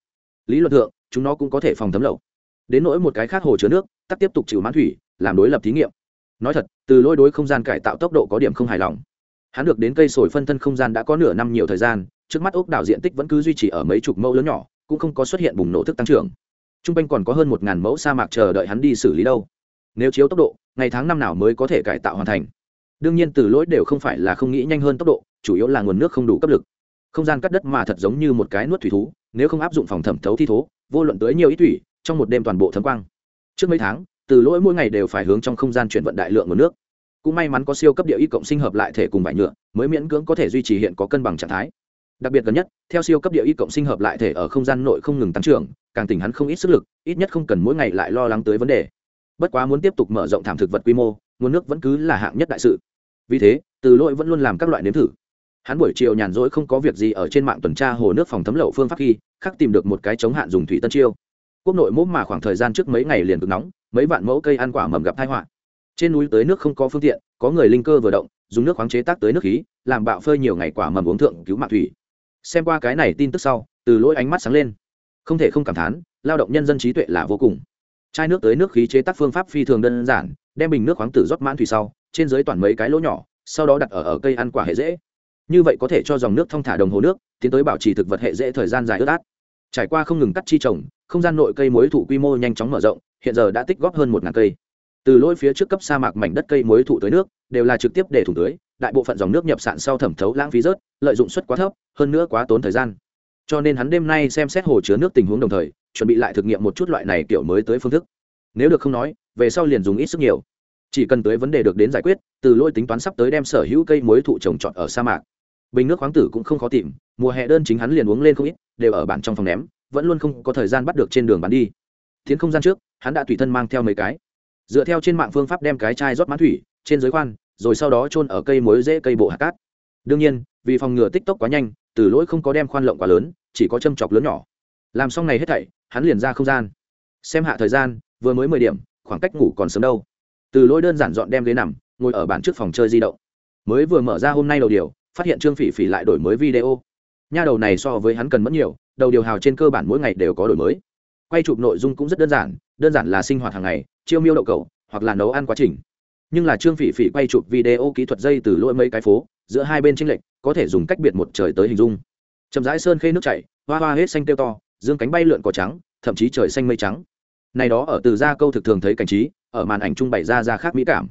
lý luận thượng, chúng nó cũng có thể phòng thấm lậu. Đến nỗi một cái khác hồ chứa nước, tắc tiếp tục chịu mãn thủy, làm đối lập thí nghiệm. Nói thật, từ lôi đối không gian cải tạo tốc độ có điểm không hài lòng. Hắn được đến cây sồi phân thân không gian đã có nửa năm nhiều thời gian, trước mắt ốc đảo diện tích vẫn cứ duy trì ở mấy chục mẫu lớn nhỏ, cũng không có xuất hiện bùng nổ thức tăng trưởng. T r u n g quanh còn có hơn một ngàn mẫu sa mạc chờ đợi hắn đi xử lý đâu. Nếu chiếu tốc độ, ngày tháng năm nào mới có thể cải tạo hoàn thành. Đương nhiên từ lỗi đều không phải là không nghĩ nhanh hơn tốc độ, chủ yếu là nguồn nước không đủ cấp lực. Không gian cắt đất mà thật giống như một cái nuốt thủy thú nếu không áp dụng phòng thẩm thấu thi thố, vô luận tới nhiều ít thủy trong một đêm toàn bộ thấm quang. Trước mấy tháng, từ lỗi mỗi ngày đều phải hướng trong không gian chuyển vận đại lượng nguồn nước. Cũng may mắn có siêu cấp địa y cộng sinh hợp lại thể cùng vải nhựa, mới miễn cưỡng có thể duy trì hiện có cân bằng trạng thái. Đặc biệt gần nhất, theo siêu cấp địa y cộng sinh hợp lại thể ở không gian nội không ngừng tăng trưởng, càng tỉnh hắn không ít sức lực, ít nhất không cần mỗi ngày lại lo lắng tới vấn đề. Bất quá muốn tiếp tục mở rộng thảm thực vật quy mô, nguồn nước vẫn cứ là hạng nhất đại sự. Vì thế, từ lỗi vẫn luôn làm các loại nếm thử hắn buổi chiều nhàn rỗi không có việc gì ở trên mạng tuần tra hồ nước phòng thấm lậu phương pháp khi khắc tìm được một cái chống hạn dùng thủy tân chiêu. Quốc nội mốt mà khoảng thời gian trước mấy ngày liền cực nóng, mấy vạn mẫu cây ăn quả mầm gặp tai họa. Trên núi tới nước không có phương tiện, có người linh cơ vừa động, dùng nước khoáng chế tác tới nước khí, làm bạo phơi nhiều ngày quả mầm uống thượng cứu mạng thủy. Xem qua cái này tin tức sau, từ lỗi ánh mắt sáng lên. Không thể không cảm thán, lao động nhân dân trí tuệ là vô cùng. Chai nước tới nước khí chế tác phương pháp phi thường đơn giản, đem bình nước khoáng tử rót mãn thủy sau, trên dưới toàn mấy cái lỗ nhỏ, sau đó đặt ở ở cây ăn quả hệ dễ như vậy có thể cho dòng nước thông thả đồng hồ nước, tiến tới bảo trì thực vật hệ dễ thời gian dài ướt át. Trải qua không ngừng cắt chi trồng, không gian nội cây muối thụ quy mô nhanh chóng mở rộng, hiện giờ đã tích góp hơn một ngàn cây. Từ lỗi phía trước cấp sa mạc mảnh đất cây muối thụ tới nước, đều là trực tiếp để thủng tưới, đại bộ phận dòng nước nhập sạn sau thẩm thấu lãng phí rớt, lợi dụng suất quá thấp, hơn nữa quá tốn thời gian. Cho nên hắn đêm nay xem xét hồ chứa nước tình huống đồng thời, chuẩn bị lại thực nghiệm một chút loại này kiểu mới tới phương thức. Nếu được không nói, về sau liền dùng ít sức nhiều. Chỉ cần tới vấn đề được đến giải quyết, từ lỗi tính toán sắp tới đem sở hữu cây muối thụ trồng trọt ở sa mạc bình nước khoáng tử cũng không khó tìm, mùa hè đơn chính hắn liền uống lên không ít, đều ở bản trong phòng ném, vẫn luôn không có thời gian bắt được trên đường bán đi. Tiến không gian trước, hắn đã tùy thân mang theo mấy cái. Dựa theo trên mạng phương pháp đem cái chai rót mãn thủy, trên dưới khoan, rồi sau đó chôn ở cây mối dễ cây bộ hạt cát. Đương nhiên, vì phòng ngừa tích tốc quá nhanh, từ lỗi không có đem khoan lộng quá lớn, chỉ có châm chọc lớn nhỏ. Làm xong này hết thảy, hắn liền ra không gian. Xem hạ thời gian, vừa mới mười điểm, khoảng cách ngủ còn sớm đâu. Từ lỗi đơn giản dọn đem ghế nằm, ngồi ở bàn trước phòng chơi di động. Mới vừa mở ra hôm nay đầu điều phát hiện trương phỉ phỉ lại đổi mới video. Nha đầu này so với hắn cần mất nhiều, đầu điều hào trên cơ bản mỗi ngày đều có đổi mới. Quay chụp nội dung cũng rất đơn giản đơn giản là sinh hoạt hàng ngày, chiêu miêu đậu cầu hoặc là nấu ăn quá trình. Nhưng là trương phỉ phỉ quay chụp video kỹ thuật dây từ lỗi mấy cái phố, giữa hai bên tranh lệch, có thể dùng cách biệt một trời tới hình dung. Chậm rãi sơn khê nước chảy, hoa hoa hết xanh tiêu to, dương cánh bay lượn cỏ trắng, thậm chí trời xanh mây trắng. Này đó ở từ ra câu thực thường thấy cảnh trí, ở màn ảnh trung bày ra ra khác mỹ cảm.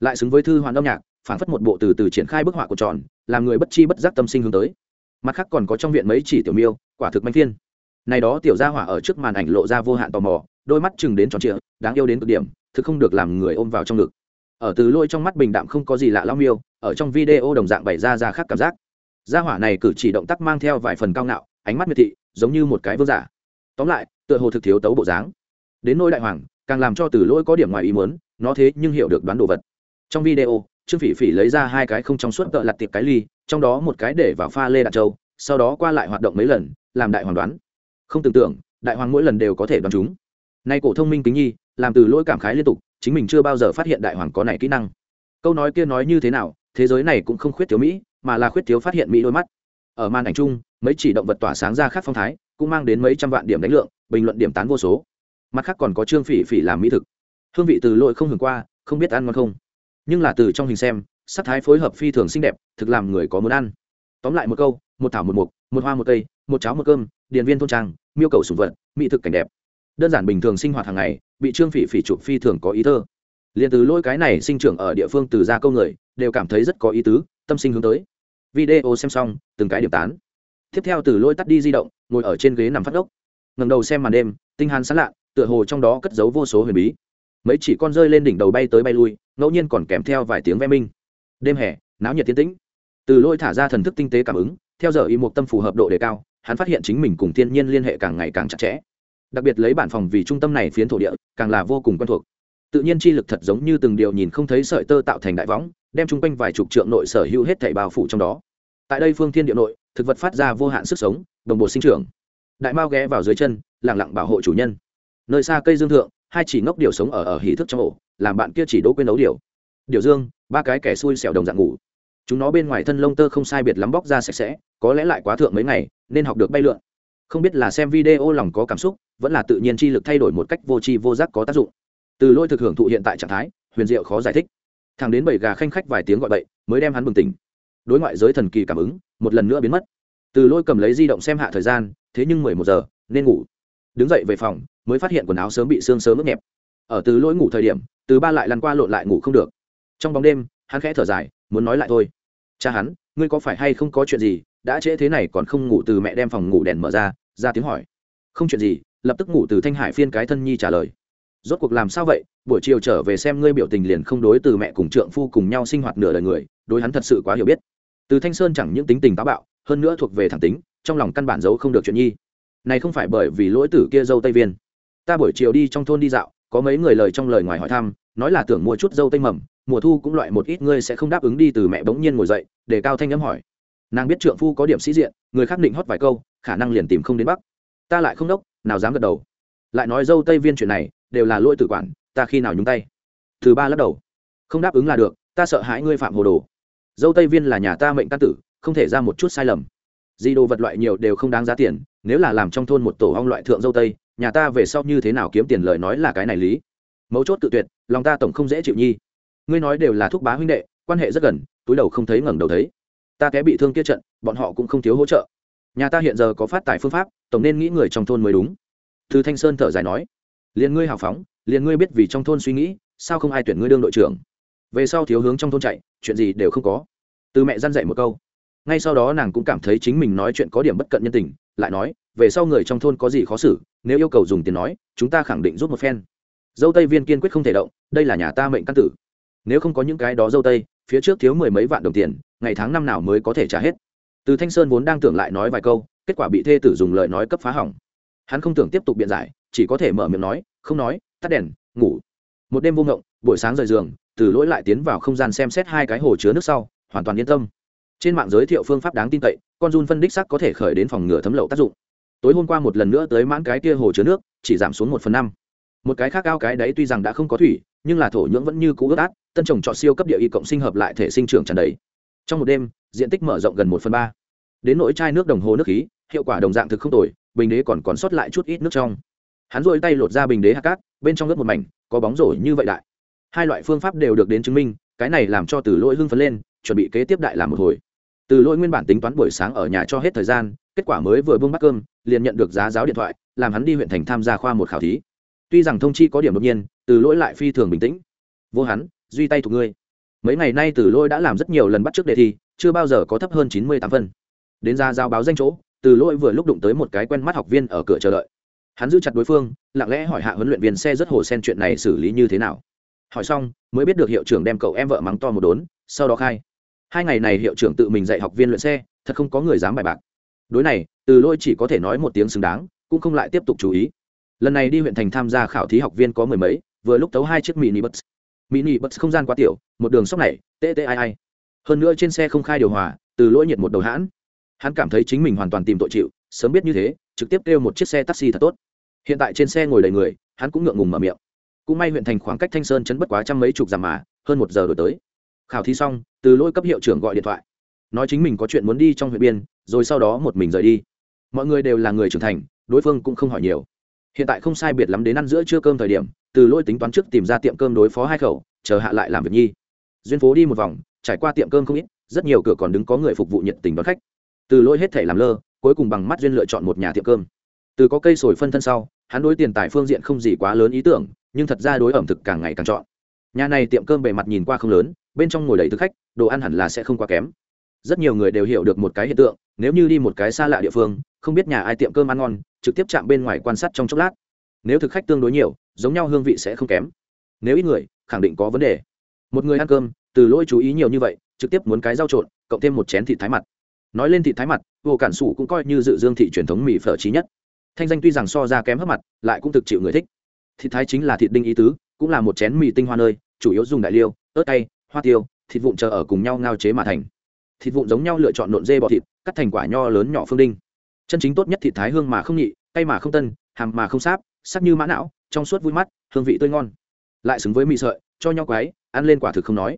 Lại xứng với thư hoàn âm nhạc phản phất một bộ từ từ triển khai bức họa của tròn, làm người bất chi bất giác tâm sinh hướng tới. Mặt khác còn có trong viện mấy chỉ tiểu miêu, quả thực manh thiên. này đó tiểu gia hỏa ở trước màn ảnh lộ ra vô hạn tò mò, đôi mắt chừng đến tròn trịa, đáng yêu đến cực điểm, thực không được làm người ôm vào trong ngực. Ở từ lôi trong mắt bình đạm không có gì lạ lao miêu, ở trong video đồng dạng bày ra ra khác cảm giác. Gia hỏa này cử chỉ động tác mang theo vài phần cao ngạo, ánh mắt miệt thị, giống như một cái vương giả. Tóm lại, tựa hồ thực thiếu tấu bộ dáng. Đến nỗi đại hoàng, càng làm cho từ lôi có điểm ngoài ý muốn, nó thế nhưng hiểu được đoán đồ vật. Trong video trương phỉ phỉ lấy ra hai cái không trong suốt tợ lặt tiệp cái ly, trong đó một cái để vào pha lê đạn châu sau đó qua lại hoạt động mấy lần, làm đại hoàng đoán. Không tưởng tượng, đại hoàng mỗi lần đều có thể đoán chúng. Nay cổ thông minh kính nhi, làm từ lỗi cảm khái liên tục, chính mình chưa bao giờ phát hiện đại hoàng có này kỹ năng. Câu nói kia nói như thế nào, thế giới này cũng không khuyết thiếu mỹ, mà là khuyết thiếu phát hiện mỹ đôi mắt. Ở màn ảnh chung, mấy chỉ động vật tỏa sáng ra khác phong thái, cũng mang đến mấy trăm vạn điểm đánh lượng, bình luận điểm tán vô số. Mặt khác còn có trương phỉ phỉ làm mỹ thực. Hương vị từ lỗi không hưởng qua, không biết ăn ngon không nhưng là từ trong hình xem, sắc thái phối hợp phi thường xinh đẹp, thực làm người có muốn ăn. Tóm lại một câu, một thảo một mục, một hoa một cây, một cháo một cơm, điền viên thôn trang, miêu cầu sùng vật, mỹ thực cảnh đẹp. Đơn giản bình thường sinh hoạt hàng ngày, bị trương phỉ phỉ chụp phi thường có ý thơ. Liền từ lỗi cái này sinh trưởng ở địa phương từ ra câu người, đều cảm thấy rất có ý tứ, tâm sinh hướng tới. Video xem xong, từng cái điểm tán. Tiếp theo từ lỗi tắt đi di động, ngồi ở trên ghế nằm phát ốc. Ngầm đầu xem màn đêm, tinh hàn sán lạ, tựa hồ trong đó cất giấu vô số huyền bí mấy chỉ con rơi lên đỉnh đầu bay tới bay lui, ngẫu nhiên còn kèm theo vài tiếng ve minh. Đêm hè, náo nhiệt tiến tĩnh. Từ lôi thả ra thần thức tinh tế cảm ứng, theo giờ y một tâm phù hợp độ đề cao, hắn phát hiện chính mình cùng thiên nhiên liên hệ càng ngày càng chặt chẽ. Đặc biệt lấy bản phòng vì trung tâm này phiến thổ địa, càng là vô cùng quen thuộc. Tự nhiên chi lực thật giống như từng điều nhìn không thấy sợi tơ tạo thành đại võng, đem chung quanh vài chục trượng nội sở hữu hết thảy bao phủ trong đó. Tại đây phương thiên địa nội, thực vật phát ra vô hạn sức sống, đồng bộ sinh trưởng. Đại mao ghé vào dưới chân lẳng lặng bảo hộ chủ nhân. Nơi xa cây dương thượng hai chỉ ngốc điều sống ở ở hỉ thức trong ổ, làm bạn kia chỉ đỗ quên ấu điều. Điều dương, ba cái kẻ xui xẻo đồng dạng ngủ. Chúng nó bên ngoài thân lông tơ không sai biệt lắm bóc ra sạch sẽ, có lẽ lại quá thượng mấy ngày, nên học được bay lượn. Không biết là xem video lòng có cảm xúc, vẫn là tự nhiên chi lực thay đổi một cách vô tri vô giác có tác dụng. Từ lôi thực hưởng thụ hiện tại trạng thái, huyền diệu khó giải thích. Thằng đến bảy gà khanh khách vài tiếng gọi bậy, mới đem hắn bừng tỉnh. Đối ngoại giới thần kỳ cảm ứng, một lần nữa biến mất. Từ lôi cầm lấy di động xem hạ thời gian, thế nhưng mười một giờ, nên ngủ đứng dậy về phòng, mới phát hiện quần áo sớm bị xương sớm ướt nhẹp. Ở từ lỗi ngủ thời điểm, từ ba lại lăn qua lộn lại ngủ không được. Trong bóng đêm, hắn khẽ thở dài, muốn nói lại thôi. Cha hắn, ngươi có phải hay không có chuyện gì? Đã trễ thế này còn không ngủ từ mẹ đem phòng ngủ đèn mở ra ra tiếng hỏi. Không chuyện gì. Lập tức ngủ từ thanh hải phiên cái thân nhi trả lời. Rốt cuộc làm sao vậy? Buổi chiều trở về xem ngươi biểu tình liền không đối từ mẹ cùng trượng phu cùng nhau sinh hoạt nửa đời người, đối hắn thật sự quá hiểu biết. Từ thanh sơn chẳng những tính tình táo bạo, hơn nữa thuộc về thẳng tính, trong lòng căn bản giấu không được chuyện nhi này không phải bởi vì lỗi tử kia dâu tây viên. Ta buổi chiều đi trong thôn đi dạo, có mấy người lời trong lời ngoài hỏi thăm, nói là tưởng mua chút dâu tây mầm, mùa thu cũng loại một ít ngươi sẽ không đáp ứng đi từ mẹ bỗng nhiên ngồi dậy, để cao thanh nhắm hỏi. Nàng biết trượng phu có điểm sĩ diện, người khác định hót vài câu, khả năng liền tìm không đến bắc. Ta lại không đốc, nào dám gật đầu. Lại nói dâu tây viên chuyện này, đều là lỗi tử quản, ta khi nào nhúng tay? Thứ ba lắc đầu. Không đáp ứng là được, ta sợ hãi ngươi phạm hồ đồ. Dâu tây viên là nhà ta mệnh ta tử, không thể ra một chút sai lầm di đồ vật loại nhiều đều không đáng giá tiền, nếu là làm trong thôn một tổ ong loại thượng dâu tây, nhà ta về sau như thế nào kiếm tiền lời nói là cái này lý. Mấu chốt tự tuyệt, lòng ta tổng không dễ chịu nhi. Ngươi nói đều là thúc bá huynh đệ, quan hệ rất gần, túi đầu không thấy ngẩng đầu thấy. Ta té bị thương kia trận, bọn họ cũng không thiếu hỗ trợ. Nhà ta hiện giờ có phát tài phương pháp, tổng nên nghĩ người trong thôn mới đúng. Thư thanh sơn thở dài nói, liền ngươi hào phóng, liền ngươi biết vì trong thôn suy nghĩ, sao không ai tuyển ngươi đương đội trưởng? Về sau thiếu hướng trong thôn chạy, chuyện gì đều không có. Từ mẹ dăn dạy một câu ngay sau đó nàng cũng cảm thấy chính mình nói chuyện có điểm bất cận nhân tình, lại nói, về sau người trong thôn có gì khó xử, nếu yêu cầu dùng tiền nói, chúng ta khẳng định rút một phen. Dâu tây viên kiên quyết không thể động, đây là nhà ta mệnh căn tử. Nếu không có những cái đó dâu tây, phía trước thiếu mười mấy vạn đồng tiền, ngày tháng năm nào mới có thể trả hết. Từ thanh sơn vốn đang tưởng lại nói vài câu, kết quả bị thê tử dùng lời nói cấp phá hỏng. Hắn không tưởng tiếp tục biện giải, chỉ có thể mở miệng nói, không nói, tắt đèn, ngủ. Một đêm vô ngộng, buổi sáng rời giường, từ lỗi lại tiến vào không gian xem xét hai cái hồ chứa nước sau, hoàn toàn yên tâm trên mạng giới thiệu phương pháp đáng tin cậy, con run phân đích sắc có thể khởi đến phòng ngừa thấm lậu tác dụng. Tối hôm qua một lần nữa tới mãn cái kia hồ chứa nước, chỉ giảm xuống một phần năm. Một cái khác cao cái đấy tuy rằng đã không có thủy, nhưng là thổ nhưỡng vẫn như cũ ướt át, tân trồng trọt siêu cấp địa y cộng sinh hợp lại thể sinh trưởng tràn đầy. Trong một đêm, diện tích mở rộng gần một phần ba. Đến nỗi chai nước đồng hồ nước khí, hiệu quả đồng dạng thực không tồi, bình đế còn còn sót lại chút ít nước trong. Hắn rôi tay lột ra bình đế hạt cát, bên trong ướt một mảnh, có bóng rổ như vậy đại. Hai loại phương pháp đều được đến chứng minh, cái này làm cho từ lỗi hưng phấn lên, chuẩn bị kế tiếp đại làm một hồi từ lỗi nguyên bản tính toán buổi sáng ở nhà cho hết thời gian, kết quả mới vừa bưng bắt cơm, liền nhận được giá giáo điện thoại, làm hắn đi huyện thành tham gia khoa một khảo thí. Tuy rằng thông chi có điểm đột nhiên, từ lỗi lại phi thường bình tĩnh. Vô hắn, duy tay thuộc ngươi. Mấy ngày nay từ lỗi đã làm rất nhiều lần bắt trước đề thi, chưa bao giờ có thấp hơn chín mươi tám phân. Đến ra giao báo danh chỗ, từ lỗi vừa lúc đụng tới một cái quen mắt học viên ở cửa chờ đợi. Hắn giữ chặt đối phương, lặng lẽ hỏi hạ huấn luyện viên xe rất hồ sen chuyện này xử lý như thế nào. Hỏi xong, mới biết được hiệu trưởng đem cậu em vợ mắng to một đốn, sau đó khai hai ngày này hiệu trưởng tự mình dạy học viên luyện xe, thật không có người dám bài bạc. Đối này, từ lôi chỉ có thể nói một tiếng xứng đáng, cũng không lại tiếp tục chú ý. Lần này đi huyện thành tham gia khảo thí học viên có mười mấy, vừa lúc tấu hai chiếc mini bus. Mini bus không gian quá tiểu, một đường sóc này, tê tê ai ai. Hơn nữa trên xe không khai điều hòa, từ lỗi nhiệt một đầu hãn. Hắn cảm thấy chính mình hoàn toàn tìm tội chịu, sớm biết như thế, trực tiếp kêu một chiếc xe taxi thật tốt. Hiện tại trên xe ngồi đầy người, hắn cũng ngượng ngùng mở miệng. Cũng may huyện thành khoảng cách thanh sơn chấn bất quá trăm mấy chục dặm mà, hơn một giờ đổi tới khảo thí xong, từ lỗi cấp hiệu trưởng gọi điện thoại. Nói chính mình có chuyện muốn đi trong huyện biên, rồi sau đó một mình rời đi. Mọi người đều là người trưởng thành, đối phương cũng không hỏi nhiều. Hiện tại không sai biệt lắm đến ăn giữa trưa cơm thời điểm, từ lỗi tính toán trước tìm ra tiệm cơm đối phó hai khẩu, chờ hạ lại làm việc nhi. Duyên phố đi một vòng, trải qua tiệm cơm không ít, rất nhiều cửa còn đứng có người phục vụ nhiệt tình đón khách. Từ lỗi hết thể làm lơ, cuối cùng bằng mắt duyên lựa chọn một nhà tiệm cơm. Từ có cây sồi phân thân sau, hắn đối tiền tài phương diện không gì quá lớn ý tưởng, nhưng thật ra đối ẩm thực càng ngày càng chọn. Nhà này tiệm cơm bề mặt nhìn qua không lớn bên trong ngồi đầy thực khách, đồ ăn hẳn là sẽ không quá kém. Rất nhiều người đều hiểu được một cái hiện tượng, nếu như đi một cái xa lạ địa phương, không biết nhà ai tiệm cơm ăn ngon, trực tiếp chạm bên ngoài quan sát trong chốc lát. Nếu thực khách tương đối nhiều, giống nhau hương vị sẽ không kém. Nếu ít người, khẳng định có vấn đề. Một người ăn cơm, từ lỗi chú ý nhiều như vậy, trực tiếp muốn cái rau trộn, cộng thêm một chén thịt thái mặt. Nói lên thịt thái mặt vô cản sủ cũng coi như dự dương thị truyền thống mì phở trí nhất. Thanh danh tuy rằng so ra kém hấp mặt, lại cũng thực chịu người thích. Thịt thái chính là thịt đinh ý tứ, cũng là một chén mì tinh hoa nơi, chủ yếu dùng đại liêu, ớt cay hoa tiêu thịt vụn chờ ở cùng nhau ngao chế mà thành. Thịt vụn giống nhau lựa chọn nộn dê bọ thịt cắt thành quả nho lớn nhỏ phương đinh. Chân chính tốt nhất thịt thái hương mà không nhị cay mà không tân hàm mà không sáp sắc như mã não trong suốt vui mắt hương vị tươi ngon. Lại xứng với mì sợi cho nhau quái ăn lên quả thực không nói.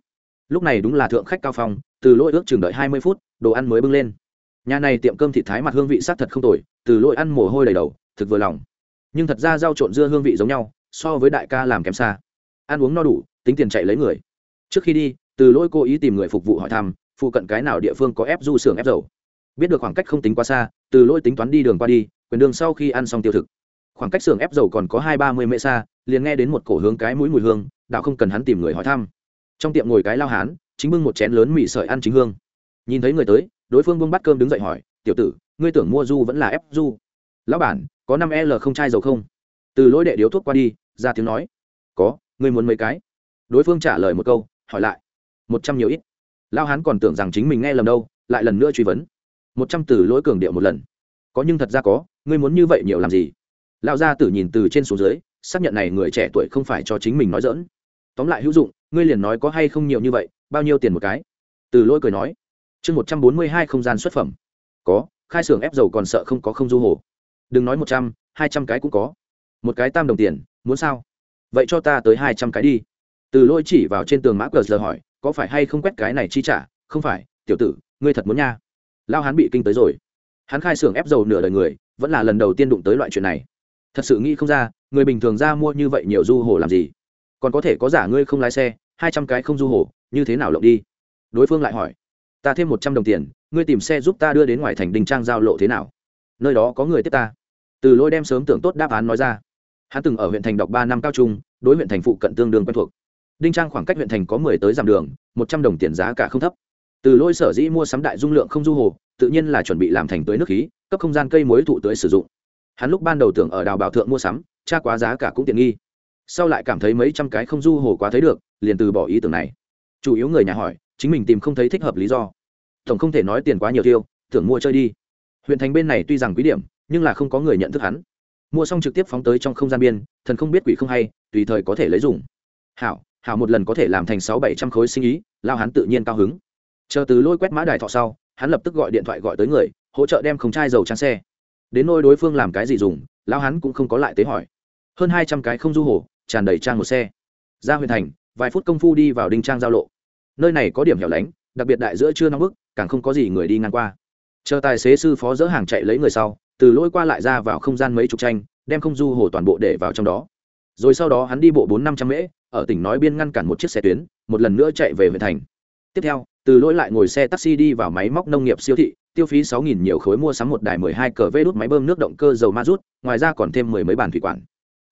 Lúc này đúng là thượng khách cao phòng, từ lỗi ước chừng đợi hai mươi phút đồ ăn mới bưng lên. Nhà này tiệm cơm thịt thái mặt hương vị s thật không tồi từ lỗi ăn mồ hôi đầy đầu thực vừa lòng. Nhưng thật ra rau trộn dưa hương vị giống nhau so với đại ca làm kém xa. Ăn uống no đủ tính tiền chạy lấy người trước khi đi, từ lỗi cố ý tìm người phục vụ hỏi thăm, phụ cận cái nào địa phương có ép du xưởng ép dầu. Biết được khoảng cách không tính quá xa, từ lỗi tính toán đi đường qua đi, quyền đường sau khi ăn xong tiêu thực. Khoảng cách xưởng ép dầu còn có hai ba mươi mễ xa, liền nghe đến một cổ hướng cái mũi mùi hương đạo không cần hắn tìm người hỏi thăm. Trong tiệm ngồi cái lao hán, chính bưng một chén lớn mì sợi ăn chính hương. Nhìn thấy người tới, đối phương bưng bắt cơm đứng dậy hỏi, tiểu tử, ngươi tưởng mua du vẫn là ép du? Lão bản, có năm l không chai dầu không? Từ lỗi đệ điếu thuốc qua đi, ra tiếng nói, có, ngươi muốn mấy cái? Đối phương trả lời một câu hỏi lại. Một trăm nhiều ít. Lao hán còn tưởng rằng chính mình nghe lầm đâu, lại lần nữa truy vấn. Một trăm từ lỗi cường điệu một lần. Có nhưng thật ra có, ngươi muốn như vậy nhiều làm gì? Lao gia tử nhìn từ trên xuống dưới, xác nhận này người trẻ tuổi không phải cho chính mình nói dỡn tóm lại hữu dụng, ngươi liền nói có hay không nhiều như vậy, bao nhiêu tiền một cái? Từ lỗi cười nói. Chương một trăm bốn mươi hai không gian xuất phẩm. Có, khai xưởng ép dầu còn sợ không có không du hồ. Đừng nói một trăm, hai trăm cái cũng có. Một cái tam đồng tiền, muốn sao? Vậy cho ta tới hai trăm cái đi từ lỗi chỉ vào trên tường mã cờ giờ hỏi, có phải hay không quét cái này chi trả? Không phải, tiểu tử, ngươi thật muốn nha. Lao hắn bị kinh tới rồi. Hắn khai xưởng ép dầu nửa đời người, vẫn là lần đầu tiên đụng tới loại chuyện này. Thật sự nghĩ không ra, người bình thường ra mua như vậy nhiều du hồ làm gì? Còn có thể có giả ngươi không lái xe, hai trăm cái không du hồ, như thế nào lộng đi? Đối phương lại hỏi. Ta thêm một trăm đồng tiền, ngươi tìm xe giúp ta đưa đến ngoài thành đình trang giao lộ thế nào? Nơi đó có người tiếp ta. Từ lôi đem sớm tưởng tốt đáp án nói ra. Hắn từng ở huyện thành đọc ba năm cao trung, đối huyện thành phụ cận tương đương quen thuộc đinh trang khoảng cách huyện thành có mười tới dặm đường, một trăm đồng tiền giá cả không thấp. Từ lôi sở dĩ mua sắm đại dung lượng không du hồ, tự nhiên là chuẩn bị làm thành tưới nước khí, cấp không gian cây muối thụ tưới sử dụng. Hắn lúc ban đầu tưởng ở đào bảo thượng mua sắm, tra quá giá cả cũng tiện nghi. Sau lại cảm thấy mấy trăm cái không du hồ quá thấy được, liền từ bỏ ý tưởng này. Chủ yếu người nhà hỏi, chính mình tìm không thấy thích hợp lý do. Tổng không thể nói tiền quá nhiều tiêu, tưởng mua chơi đi. Huyện thành bên này tuy rằng quý điểm, nhưng là không có người nhận thức hắn. Mua xong trực tiếp phóng tới trong không gian biên, thần không biết quỷ không hay, tùy thời có thể lấy dùng. Hảo hảo một lần có thể làm thành sáu bảy trăm khối sinh ý, lao hắn tự nhiên cao hứng. Chờ từ lôi quét mã đài thọ sau, hắn lập tức gọi điện thoại gọi tới người, hỗ trợ đem không chai dầu trang xe. Đến nôi đối phương làm cái gì dùng, lao hắn cũng không có lại tế hỏi. Hơn hai trăm cái không du hồ, tràn đầy trang một xe. Ra huyện thành, vài phút công phu đi vào đinh trang giao lộ. Nơi này có điểm hẻo lánh, đặc biệt đại giữa trưa nóng bức, càng không có gì người đi ngang qua. Chờ tài xế sư phó dỡ hàng chạy lấy người sau, từ lỗi qua lại ra vào không gian mấy chục tranh, đem không du hồ toàn bộ để vào trong đó. Rồi sau đó hắn đi bộ bốn năm trăm mễ ở tỉnh nói biên ngăn cản một chiếc xe tuyến, một lần nữa chạy về huyện thành. Tiếp theo, từ lỗi lại ngồi xe taxi đi vào máy móc nông nghiệp siêu thị, tiêu phí sáu nghìn nhiều khối mua sắm một đài mười hai cờ vê đốt máy bơm nước động cơ dầu ma rút, ngoài ra còn thêm mười mấy bàn thủy quản.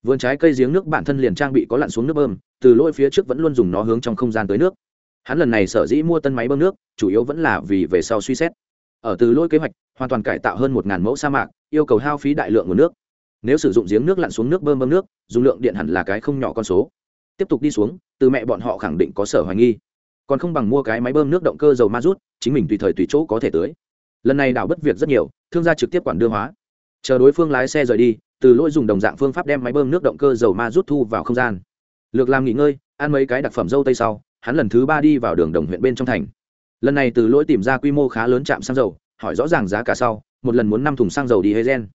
Vườn trái cây giếng nước bản thân liền trang bị có lặn xuống nước bơm, từ lỗi phía trước vẫn luôn dùng nó hướng trong không gian tới nước. Hắn lần này sở dĩ mua tân máy bơm nước, chủ yếu vẫn là vì về sau suy xét. Ở từ lỗi kế hoạch, hoàn toàn cải tạo hơn một mẫu sa mạc, yêu cầu hao phí đại lượng nguồn nước. Nếu sử dụng giếng nước lặn xuống nước bơm bơm nước, dùng lượng điện hẳn là cái không nhỏ con số tiếp tục đi xuống, từ mẹ bọn họ khẳng định có sở hoài nghi. Còn không bằng mua cái máy bơm nước động cơ dầu ma rút, chính mình tùy thời tùy chỗ có thể tới. Lần này đảo bất việc rất nhiều, thương gia trực tiếp quản đưa hóa. Chờ đối phương lái xe rời đi, từ lỗi dùng đồng dạng phương pháp đem máy bơm nước động cơ dầu ma rút thu vào không gian. Lược làm nghỉ ngơi, ăn mấy cái đặc phẩm dâu tây sau, hắn lần thứ ba đi vào đường đồng huyện bên trong thành. Lần này từ lỗi tìm ra quy mô khá lớn trạm xăng dầu, hỏi rõ ràng giá cả sau, một lần muốn năm thùng xăng dầu đi hay gen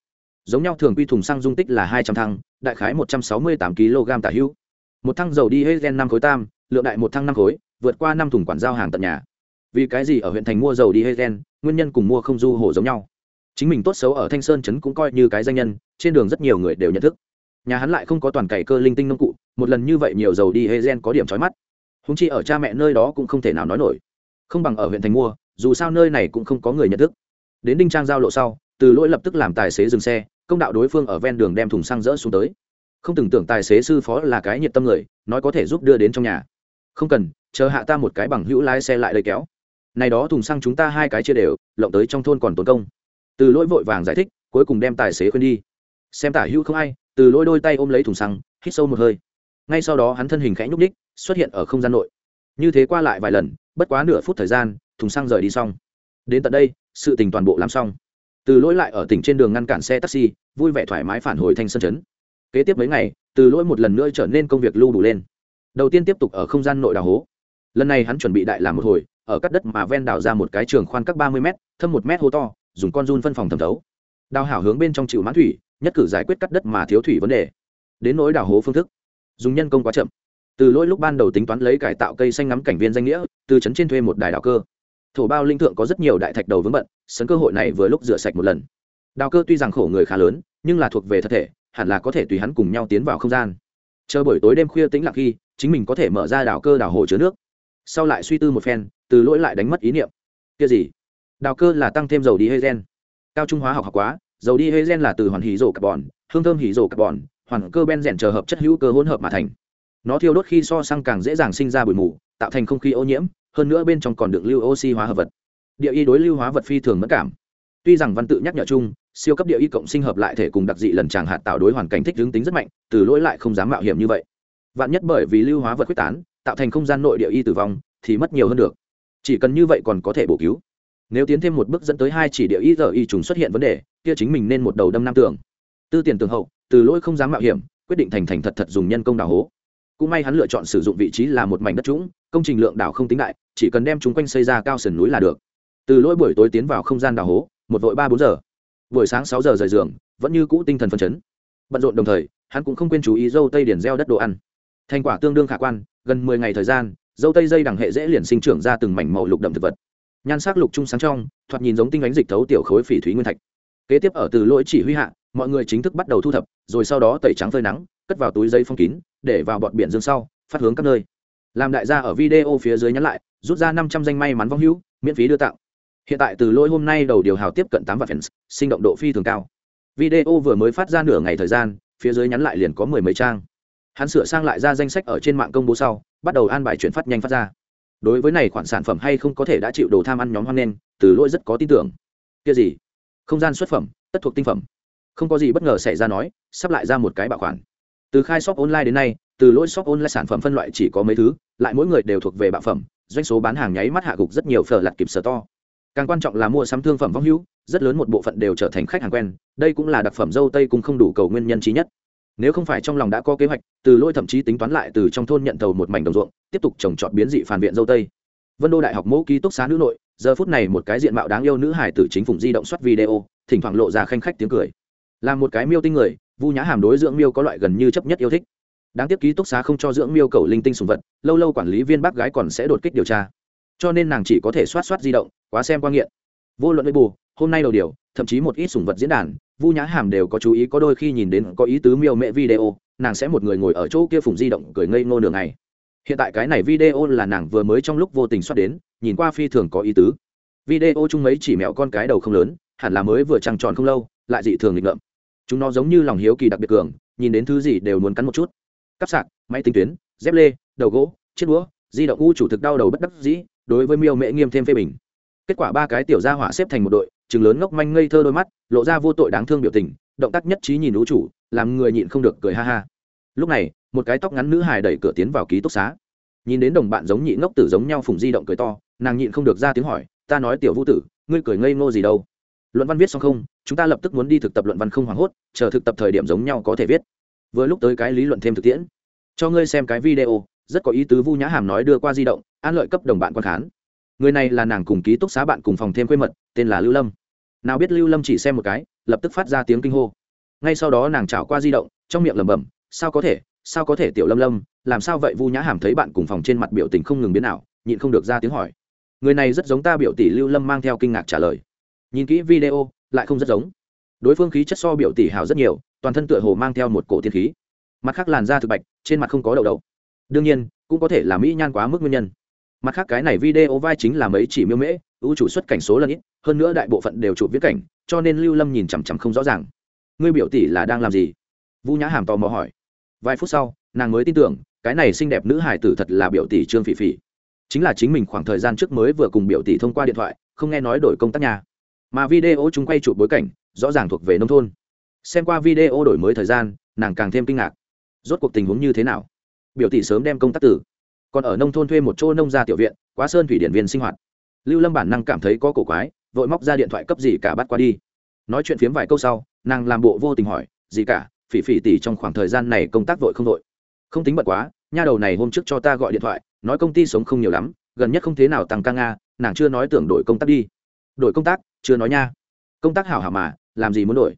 giống nhau thường quy thùng xăng dung tích là hai trăm thăng, đại khái một trăm sáu mươi tám kg tả hữu một thăng dầu đi hết gen năm khối tam, lượng đại một thăng năm khối, vượt qua năm thùng quản giao hàng tận nhà. Vì cái gì ở huyện thành mua dầu đi hết gen, nguyên nhân cùng mua không du hồ giống nhau. Chính mình tốt xấu ở thanh sơn trấn cũng coi như cái danh nhân, trên đường rất nhiều người đều nhận thức. Nhà hắn lại không có toàn cày cơ linh tinh nông cụ, một lần như vậy nhiều dầu đi hay gen có điểm trói mắt. Húng chi ở cha mẹ nơi đó cũng không thể nào nói nổi. Không bằng ở huyện thành mua, dù sao nơi này cũng không có người nhận thức. Đến đinh trang giao lộ sau, từ lỗi lập tức làm tài xế dừng xe, công đạo đối phương ở ven đường đem thùng xăng rỡ xuống tới không từng tưởng tài xế sư phó là cái nhiệt tâm người, nói có thể giúp đưa đến trong nhà. Không cần, chờ hạ ta một cái bằng hữu lái xe lại đầy kéo. Này đó thùng xăng chúng ta hai cái chia đều, lộng tới trong thôn còn tốn công. Từ lỗi vội vàng giải thích, cuối cùng đem tài xế khuyên đi. Xem tả hữu không ai, từ lỗi đôi tay ôm lấy thùng xăng, hít sâu một hơi. Ngay sau đó hắn thân hình khẽ nhúc ních xuất hiện ở không gian nội. Như thế qua lại vài lần, bất quá nửa phút thời gian, thùng xăng rời đi xong. Đến tận đây, sự tình toàn bộ làm xong. Từ lỗi lại ở tỉnh trên đường ngăn cản xe taxi, vui vẻ thoải mái phản hồi thanh sân chấn kế tiếp mấy ngày, từ lỗi một lần nữa trở nên công việc lưu đủ lên. Đầu tiên tiếp tục ở không gian nội đào hố. Lần này hắn chuẩn bị đại làm một hồi, ở cắt đất mà ven đào ra một cái trường khoan các ba mươi m thâm một m hô to, dùng con run phân phòng thẩm thấu. Đào hảo hướng bên trong chịu mãn thủy, nhất cử giải quyết cắt đất mà thiếu thủy vấn đề. Đến nỗi đào hố phương thức, dùng nhân công quá chậm. Từ lỗi lúc ban đầu tính toán lấy cải tạo cây xanh ngắm cảnh viên danh nghĩa, từ trấn trên thuê một đài đào cơ. Thổ bao linh thượng có rất nhiều đại thạch đầu vướng bận, sấn cơ hội này vừa lúc rửa sạch một lần. Đào cơ tuy rằng khổ người khá lớn, nhưng là thuộc về thật thể hẳn là có thể tùy hắn cùng nhau tiến vào không gian. Chờ buổi tối đêm khuya tĩnh lặng khi, chính mình có thể mở ra đảo cơ đảo hồ chứa nước. Sau lại suy tư một phen, từ lỗi lại đánh mất ý niệm. Kia gì? Đào cơ là tăng thêm dầu đi hơi gen cao trung hóa học học quá, dầu đi hơi gen là từ hoàn hỉ rổ carbon, hương thơm hỉ rổ carbon, hoàn cơ ben rèn chờ hợp chất hữu cơ hỗn hợp mà thành. Nó thiêu đốt khi so xăng càng dễ dàng sinh ra bụi mù, tạo thành không khí ô nhiễm, hơn nữa bên trong còn được lưu oxy hóa hợp vật. Địa y đối lưu hóa vật phi thường mất cảm. Tuy rằng văn tự nhắc nhở chung siêu cấp địa y cộng sinh hợp lại thể cùng đặc dị lần tràng hạt tạo đối hoàn cảnh thích hướng tính rất mạnh, từ lỗi lại không dám mạo hiểm như vậy. Vạn nhất bởi vì lưu hóa vật quyết tán, tạo thành không gian nội địa y tử vong, thì mất nhiều hơn được. Chỉ cần như vậy còn có thể bổ cứu. Nếu tiến thêm một bước dẫn tới hai chỉ địa y giờ y trùng xuất hiện vấn đề, kia chính mình nên một đầu đâm nam tường. Tư tiền tường hậu, từ lỗi không dám mạo hiểm, quyết định thành thành thật thật dùng nhân công đào hố. Cũng may hắn lựa chọn sử dụng vị trí là một mảnh đất trũng, công trình lượng đảo không tính đại, chỉ cần đem chúng quanh xây ra cao sườn núi là được. Từ lỗi buổi tối tiến vào không gian đào hố, một vội ba bốn giờ buổi sáng sáu giờ rời giường, vẫn như cũ tinh thần phấn chấn. Bận rộn đồng thời, hắn cũng không quên chú ý dâu tây điển gieo đất đồ ăn. Thành quả tương đương khả quan, gần mười ngày thời gian, dâu tây dây đằng hệ dễ liền sinh trưởng ra từng mảnh màu lục đậm thực vật. Nhan sắc lục trung sáng trong, thoạt nhìn giống tinh ánh dịch thấu tiểu khối phỉ thúy nguyên thạch. Kế tiếp ở từ lỗi chỉ huy hạ, mọi người chính thức bắt đầu thu thập, rồi sau đó tẩy trắng phơi nắng, cất vào túi giấy phong kín, để vào bọt biển dương sau, phát hướng các nơi. Làm đại gia ở video phía dưới nhắn lại, rút ra năm trăm danh may mắn vong hữu, miễn phí đưa tặng hiện tại từ lỗi hôm nay đầu điều hào tiếp cận tám vạn fans, sinh động độ phi thường cao. Video vừa mới phát ra nửa ngày thời gian, phía dưới nhắn lại liền có mười mấy trang. Hắn sửa sang lại ra danh sách ở trên mạng công bố sau, bắt đầu an bài chuyển phát nhanh phát ra. Đối với này khoản sản phẩm hay không có thể đã chịu đồ tham ăn nhóm hoan nghênh, từ lỗi rất có tin tưởng. Kia gì? Không gian xuất phẩm, tất thuộc tinh phẩm. Không có gì bất ngờ xảy ra nói, sắp lại ra một cái bảo khoản. Từ khai shop online đến nay, từ lỗi shop online sản phẩm phân loại chỉ có mấy thứ, lại mỗi người đều thuộc về bạo phẩm, doanh số bán hàng nháy mắt hạ gục rất nhiều phở lặt kịp sở to càng quan trọng là mua sắm thương phẩm vong hữu, rất lớn một bộ phận đều trở thành khách hàng quen, đây cũng là đặc phẩm dâu tây cũng không đủ cầu nguyên nhân trí nhất. Nếu không phải trong lòng đã có kế hoạch, từ lỗi thậm chí tính toán lại từ trong thôn nhận tàu một mảnh đồng ruộng, tiếp tục trồng trọt biến dị phản viện dâu tây. Vân đô đại học mẫu ký túc xá nữ nội, giờ phút này một cái diện mạo đáng yêu nữ hải tử chính phủ di động soát video, thỉnh thoảng lộ ra khanh khách tiếng cười. Là một cái miêu tinh người, vu nhã hàm đối dưỡng miêu có loại gần như chấp nhất yêu thích. Đáng tiếc ký túc xá không cho dưỡng miêu cầu linh tinh sùng vật, lâu lâu quản lý viên bác gái còn sẽ đột kích điều tra cho nên nàng chỉ có thể soát soát di động, quá xem quan nghiện. Vô luận với bù, hôm nay đầu điều, thậm chí một ít sủng vật diễn đàn, vu nhã hàm đều có chú ý, có đôi khi nhìn đến có ý tứ miêu mẹ video, nàng sẽ một người ngồi ở chỗ kia phùng di động cười ngây ngô nửa ngày. Hiện tại cái này video là nàng vừa mới trong lúc vô tình soát đến, nhìn qua phi thường có ý tứ. Video chung mấy chỉ mẹo con cái đầu không lớn, hẳn là mới vừa trăng tròn không lâu, lại dị thường nghịch ngợm. Chúng nó giống như lòng hiếu kỳ đặc biệt cường, nhìn đến thứ gì đều muốn cắn một chút. Cắp sạc, máy tính tuyến, dép lê, đầu gỗ, chiếc đũa, di động u chủ thực đau đầu bất đắc dĩ đối với miêu mẹ nghiêm thêm phê bình. Kết quả ba cái tiểu gia hỏa xếp thành một đội, chừng lớn ngốc manh ngây thơ đôi mắt, lộ ra vô tội đáng thương biểu tình, động tác nhất trí nhìn lũ chủ, làm người nhịn không được cười ha ha. Lúc này, một cái tóc ngắn nữ hài đẩy cửa tiến vào ký túc xá. Nhìn đến đồng bạn giống nhị ngốc tử giống nhau phùng di động cười to, nàng nhịn không được ra tiếng hỏi, ta nói tiểu vũ tử, ngươi cười ngây ngô gì đâu? Luận văn viết xong không, chúng ta lập tức muốn đi thực tập luận văn không hoảng hốt, chờ thực tập thời điểm giống nhau có thể viết. Vừa lúc tới cái lý luận thêm thực tiễn. Cho ngươi xem cái video, rất có ý tứ vu nhã hàm nói đưa qua di động an lợi cấp đồng bạn quan khán. Người này là nàng cùng ký túc xá bạn cùng phòng thêm quê mật, tên là lưu lâm. Nào biết lưu lâm chỉ xem một cái, lập tức phát ra tiếng kinh hô. Ngay sau đó nàng trào qua di động, trong miệng lẩm bẩm, sao có thể, sao có thể tiểu lâm lâm, làm sao vậy vu nhã hàm thấy bạn cùng phòng trên mặt biểu tình không ngừng biến nào nhịn không được ra tiếng hỏi. Người này rất giống ta biểu tỷ lưu lâm mang theo kinh ngạc trả lời. Nhìn kỹ video, lại không rất giống. Đối phương khí chất so biểu tỷ hào rất nhiều, toàn thân tựa hồ mang theo một cổ thiên khí. Mặt khác làn da thực bạch, trên mặt không có đậu đậu. Đương nhiên, cũng có thể là mỹ nhan quá mức nguyên nhân mặt khác cái này video vai chính là mấy chỉ miêu mễ, ưu chủ xuất cảnh số lần ít, hơn nữa đại bộ phận đều chụp viết cảnh, cho nên lưu lâm nhìn chằm chằm không rõ ràng. Ngươi biểu tỷ là đang làm gì? Vũ nhã hàm tò mò hỏi. Vài phút sau, nàng mới tin tưởng, cái này xinh đẹp nữ hải tử thật là biểu tỷ trương phỉ phỉ. Chính là chính mình khoảng thời gian trước mới vừa cùng biểu tỷ thông qua điện thoại, không nghe nói đổi công tác nhà. Mà video chúng quay chụp bối cảnh, rõ ràng thuộc về nông thôn. Xem qua video đổi mới thời gian, nàng càng thêm kinh ngạc. Rốt cuộc tình huống như thế nào? Biểu tỷ sớm đem công tác tử còn ở nông thôn thuê một chỗ nông gia tiểu viện, quá sơn thủy điển viên sinh hoạt. Lưu lâm bản năng cảm thấy có cổ quái, vội móc ra điện thoại cấp gì cả bắt qua đi. Nói chuyện phiếm vài câu sau, nàng làm bộ vô tình hỏi, gì cả, phỉ phỉ tỷ trong khoảng thời gian này công tác vội không vội? Không tính bật quá, nha đầu này hôm trước cho ta gọi điện thoại, nói công ty sống không nhiều lắm, gần nhất không thế nào tăng ca nga, nàng chưa nói tưởng đổi công tác đi. Đổi công tác? Chưa nói nha. Công tác hảo hảo mà, làm gì muốn đổi?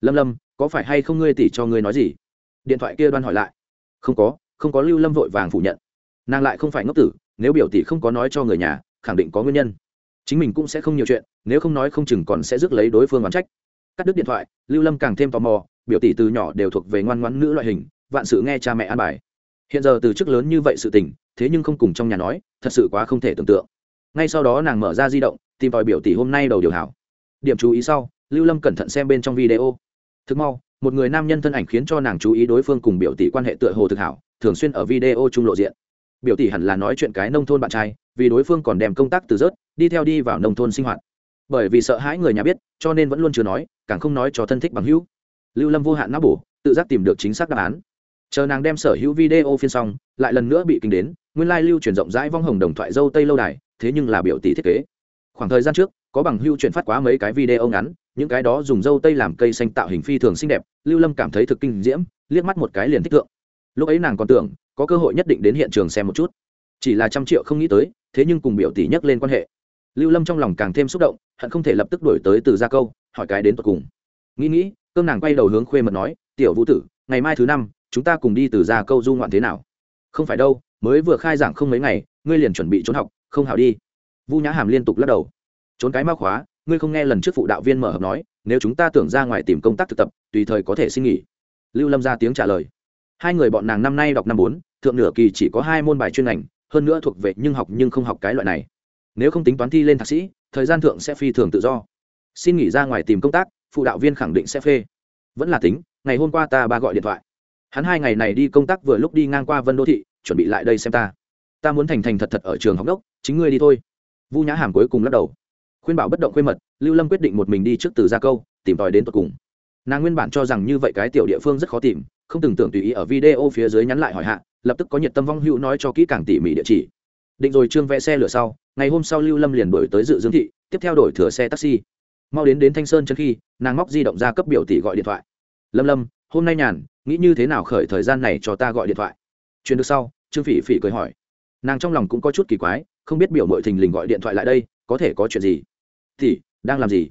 Lâm lâm, có phải hay không ngươi tỷ cho ngươi nói gì? Điện thoại kia đoan hỏi lại. Không có không có. Lưu lâm vội vàng phủ nhận nàng lại không phải ngốc tử, nếu biểu tỷ không có nói cho người nhà, khẳng định có nguyên nhân. Chính mình cũng sẽ không nhiều chuyện, nếu không nói không chừng còn sẽ rước lấy đối phương oán trách. Cắt đứt điện thoại, lưu lâm càng thêm tò mò, biểu tỷ từ nhỏ đều thuộc về ngoan ngoãn nữ loại hình, vạn sự nghe cha mẹ an bài. Hiện giờ từ chức lớn như vậy sự tình, thế nhưng không cùng trong nhà nói, thật sự quá không thể tưởng tượng. Ngay sau đó nàng mở ra di động, tìm tòi biểu tỷ hôm nay đầu điều hảo. Điểm chú ý sau, lưu lâm cẩn thận xem bên trong video. Thực mau, một người nam nhân thân ảnh khiến cho nàng chú ý đối phương cùng biểu tỷ quan hệ tựa hồ thực hảo, thường xuyên ở video chung lộ diện biểu tỷ hẳn là nói chuyện cái nông thôn bạn trai, vì đối phương còn đem công tác từ rớt, đi theo đi vào nông thôn sinh hoạt. Bởi vì sợ hãi người nhà biết, cho nên vẫn luôn chưa nói, càng không nói cho thân thích bằng hữu. Lưu lâm vô hạn não bổ, tự giác tìm được chính xác đáp án. Chờ nàng đem sở hữu video phiên xong, lại lần nữa bị kinh đến, nguyên lai lưu truyền rộng rãi vong hồng đồng thoại dâu tây lâu đài, thế nhưng là biểu tỷ thiết kế. Khoảng thời gian trước, có bằng hưu chuyển phát quá mấy cái video ngắn, những cái đó dùng dâu tây làm cây xanh tạo hình phi thường xinh đẹp, lưu lâm cảm thấy thực kinh diễm, liếc mắt một cái liền thích thượng. Lúc ấy nàng còn tưởng có cơ hội nhất định đến hiện trường xem một chút. Chỉ là trăm triệu không nghĩ tới, thế nhưng cùng biểu tỷ nhắc lên quan hệ. Lưu lâm trong lòng càng thêm xúc động, hận không thể lập tức đổi tới từ gia câu, hỏi cái đến tận cùng. Nghĩ nghĩ, cơm nàng quay đầu hướng khuê mật nói, tiểu vũ tử, ngày mai thứ năm, chúng ta cùng đi từ gia câu du ngoạn thế nào? Không phải đâu, mới vừa khai giảng không mấy ngày, ngươi liền chuẩn bị trốn học, không hảo đi. Vu nhã hàm liên tục lắc đầu. Trốn cái mắc khóa, ngươi không nghe lần trước phụ đạo viên mở hợp nói, nếu chúng ta tưởng ra ngoài tìm công tác thực tập, tùy thời có thể xin nghỉ. Lưu lâm ra tiếng trả lời hai người bọn nàng năm nay đọc năm bốn, thượng nửa kỳ chỉ có hai môn bài chuyên ngành, hơn nữa thuộc về nhưng học nhưng không học cái loại này. Nếu không tính toán thi lên thạc sĩ, thời gian thượng sẽ phi thường tự do. Xin nghỉ ra ngoài tìm công tác, phụ đạo viên khẳng định sẽ phê. Vẫn là tính, ngày hôm qua ta ba gọi điện thoại. Hắn hai ngày này đi công tác vừa lúc đi ngang qua vân đô thị, chuẩn bị lại đây xem ta. Ta muốn thành thành thật thật ở trường học đốc, chính ngươi đi thôi. Vu nhã hàm cuối cùng lắc đầu. Khuyên bảo bất động khuyên mật, lưu lâm quyết định một mình đi trước từ gia câu, tìm tòi đến tột cùng. Nàng nguyên bản cho rằng như vậy cái tiểu địa phương rất khó tìm không từng tưởng tùy ý ở video phía dưới nhắn lại hỏi hạ, lập tức có nhiệt tâm vong hữu nói cho kỹ càng tỉ mỉ địa chỉ. Định rồi trương vẽ xe lửa sau, ngày hôm sau lưu lâm liền đổi tới dự dương thị, tiếp theo đổi thừa xe taxi. Mau đến đến thanh sơn trước khi, nàng móc di động ra cấp biểu tỷ gọi điện thoại. Lâm lâm, hôm nay nhàn, nghĩ như thế nào khởi thời gian này cho ta gọi điện thoại? Chuyện được sau, trương phỉ phỉ cười hỏi. Nàng trong lòng cũng có chút kỳ quái, không biết biểu mội thình lình gọi điện thoại lại đây, có thể có chuyện gì? Thì, đang làm gì?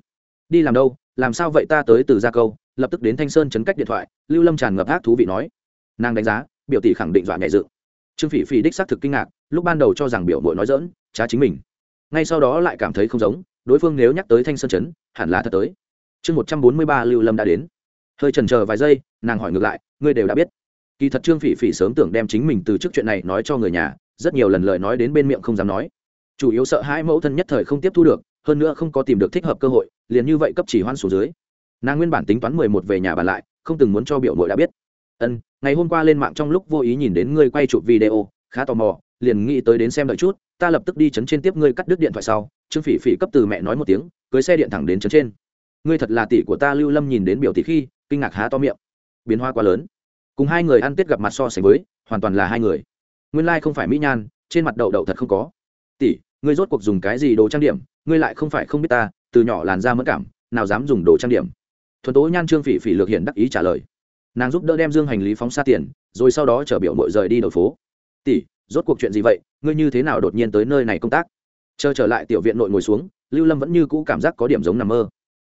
Đi làm đâu? Làm sao vậy ta tới từ gia câu? Lập tức đến thanh sơn chấn cách điện thoại, lưu lâm tràn ngập ác thú vị nói. Nàng đánh giá, biểu tỷ khẳng định dọa nhảy dự. Trương phỉ phỉ đích xác thực kinh ngạc, lúc ban đầu cho rằng biểu mội nói dỡn trá chính mình. Ngay sau đó lại cảm thấy không giống, đối phương nếu nhắc tới thanh sơn chấn, hẳn là thật tới. Chương một trăm bốn mươi ba lưu lâm đã đến. Hơi trần chờ vài giây, nàng hỏi ngược lại, ngươi đều đã biết. Kỳ thật trương phỉ phỉ sớm tưởng đem chính mình từ trước chuyện này nói cho người nhà, rất nhiều lần lời nói đến bên miệng không dám nói. Chủ yếu sợ hai mẫu thân nhất thời không tiếp thu được, hơn nữa không có tìm được thích hợp cơ hội, liền như vậy cấp chỉ hoan số dưới nàng nguyên bản tính toán mười một về nhà bàn lại, không từng muốn cho biểu mội đã biết. Ân, ngày hôm qua lên mạng trong lúc vô ý nhìn đến ngươi quay chụp video, khá tò mò, liền nghĩ tới đến xem đợi chút, ta lập tức đi chấn trên tiếp ngươi cắt đứt điện thoại sau. Trương phỉ phỉ cấp từ mẹ nói một tiếng, cưới xe điện thẳng đến chấn trên. Ngươi thật là tỷ của ta lưu lâm nhìn đến biểu tỷ khi, kinh ngạc há to miệng. Biến hoa quá lớn. Cùng hai người ăn tết gặp mặt so sánh với, hoàn toàn là hai người. Nguyên lai、like、không phải mỹ nhan, trên mặt đậu đậu thật không có. Tỷ, ngươi rốt cuộc dùng cái gì đồ trang điểm? Ngươi lại không phải không biết ta, từ nhỏ làn da mất cảm, nào dám dùng đồ trang điểm? Thuần tố nhan trương phỉ phỉ lược hiện đắc ý trả lời. Nàng giúp đỡ đem dương hành lý phóng xa tiền, rồi sau đó chở biểu mội rời đi đầu phố. Tỷ, rốt cuộc chuyện gì vậy? Ngươi như thế nào đột nhiên tới nơi này công tác? Chờ trở lại tiểu viện nội ngồi xuống, lưu lâm vẫn như cũ cảm giác có điểm giống nằm mơ.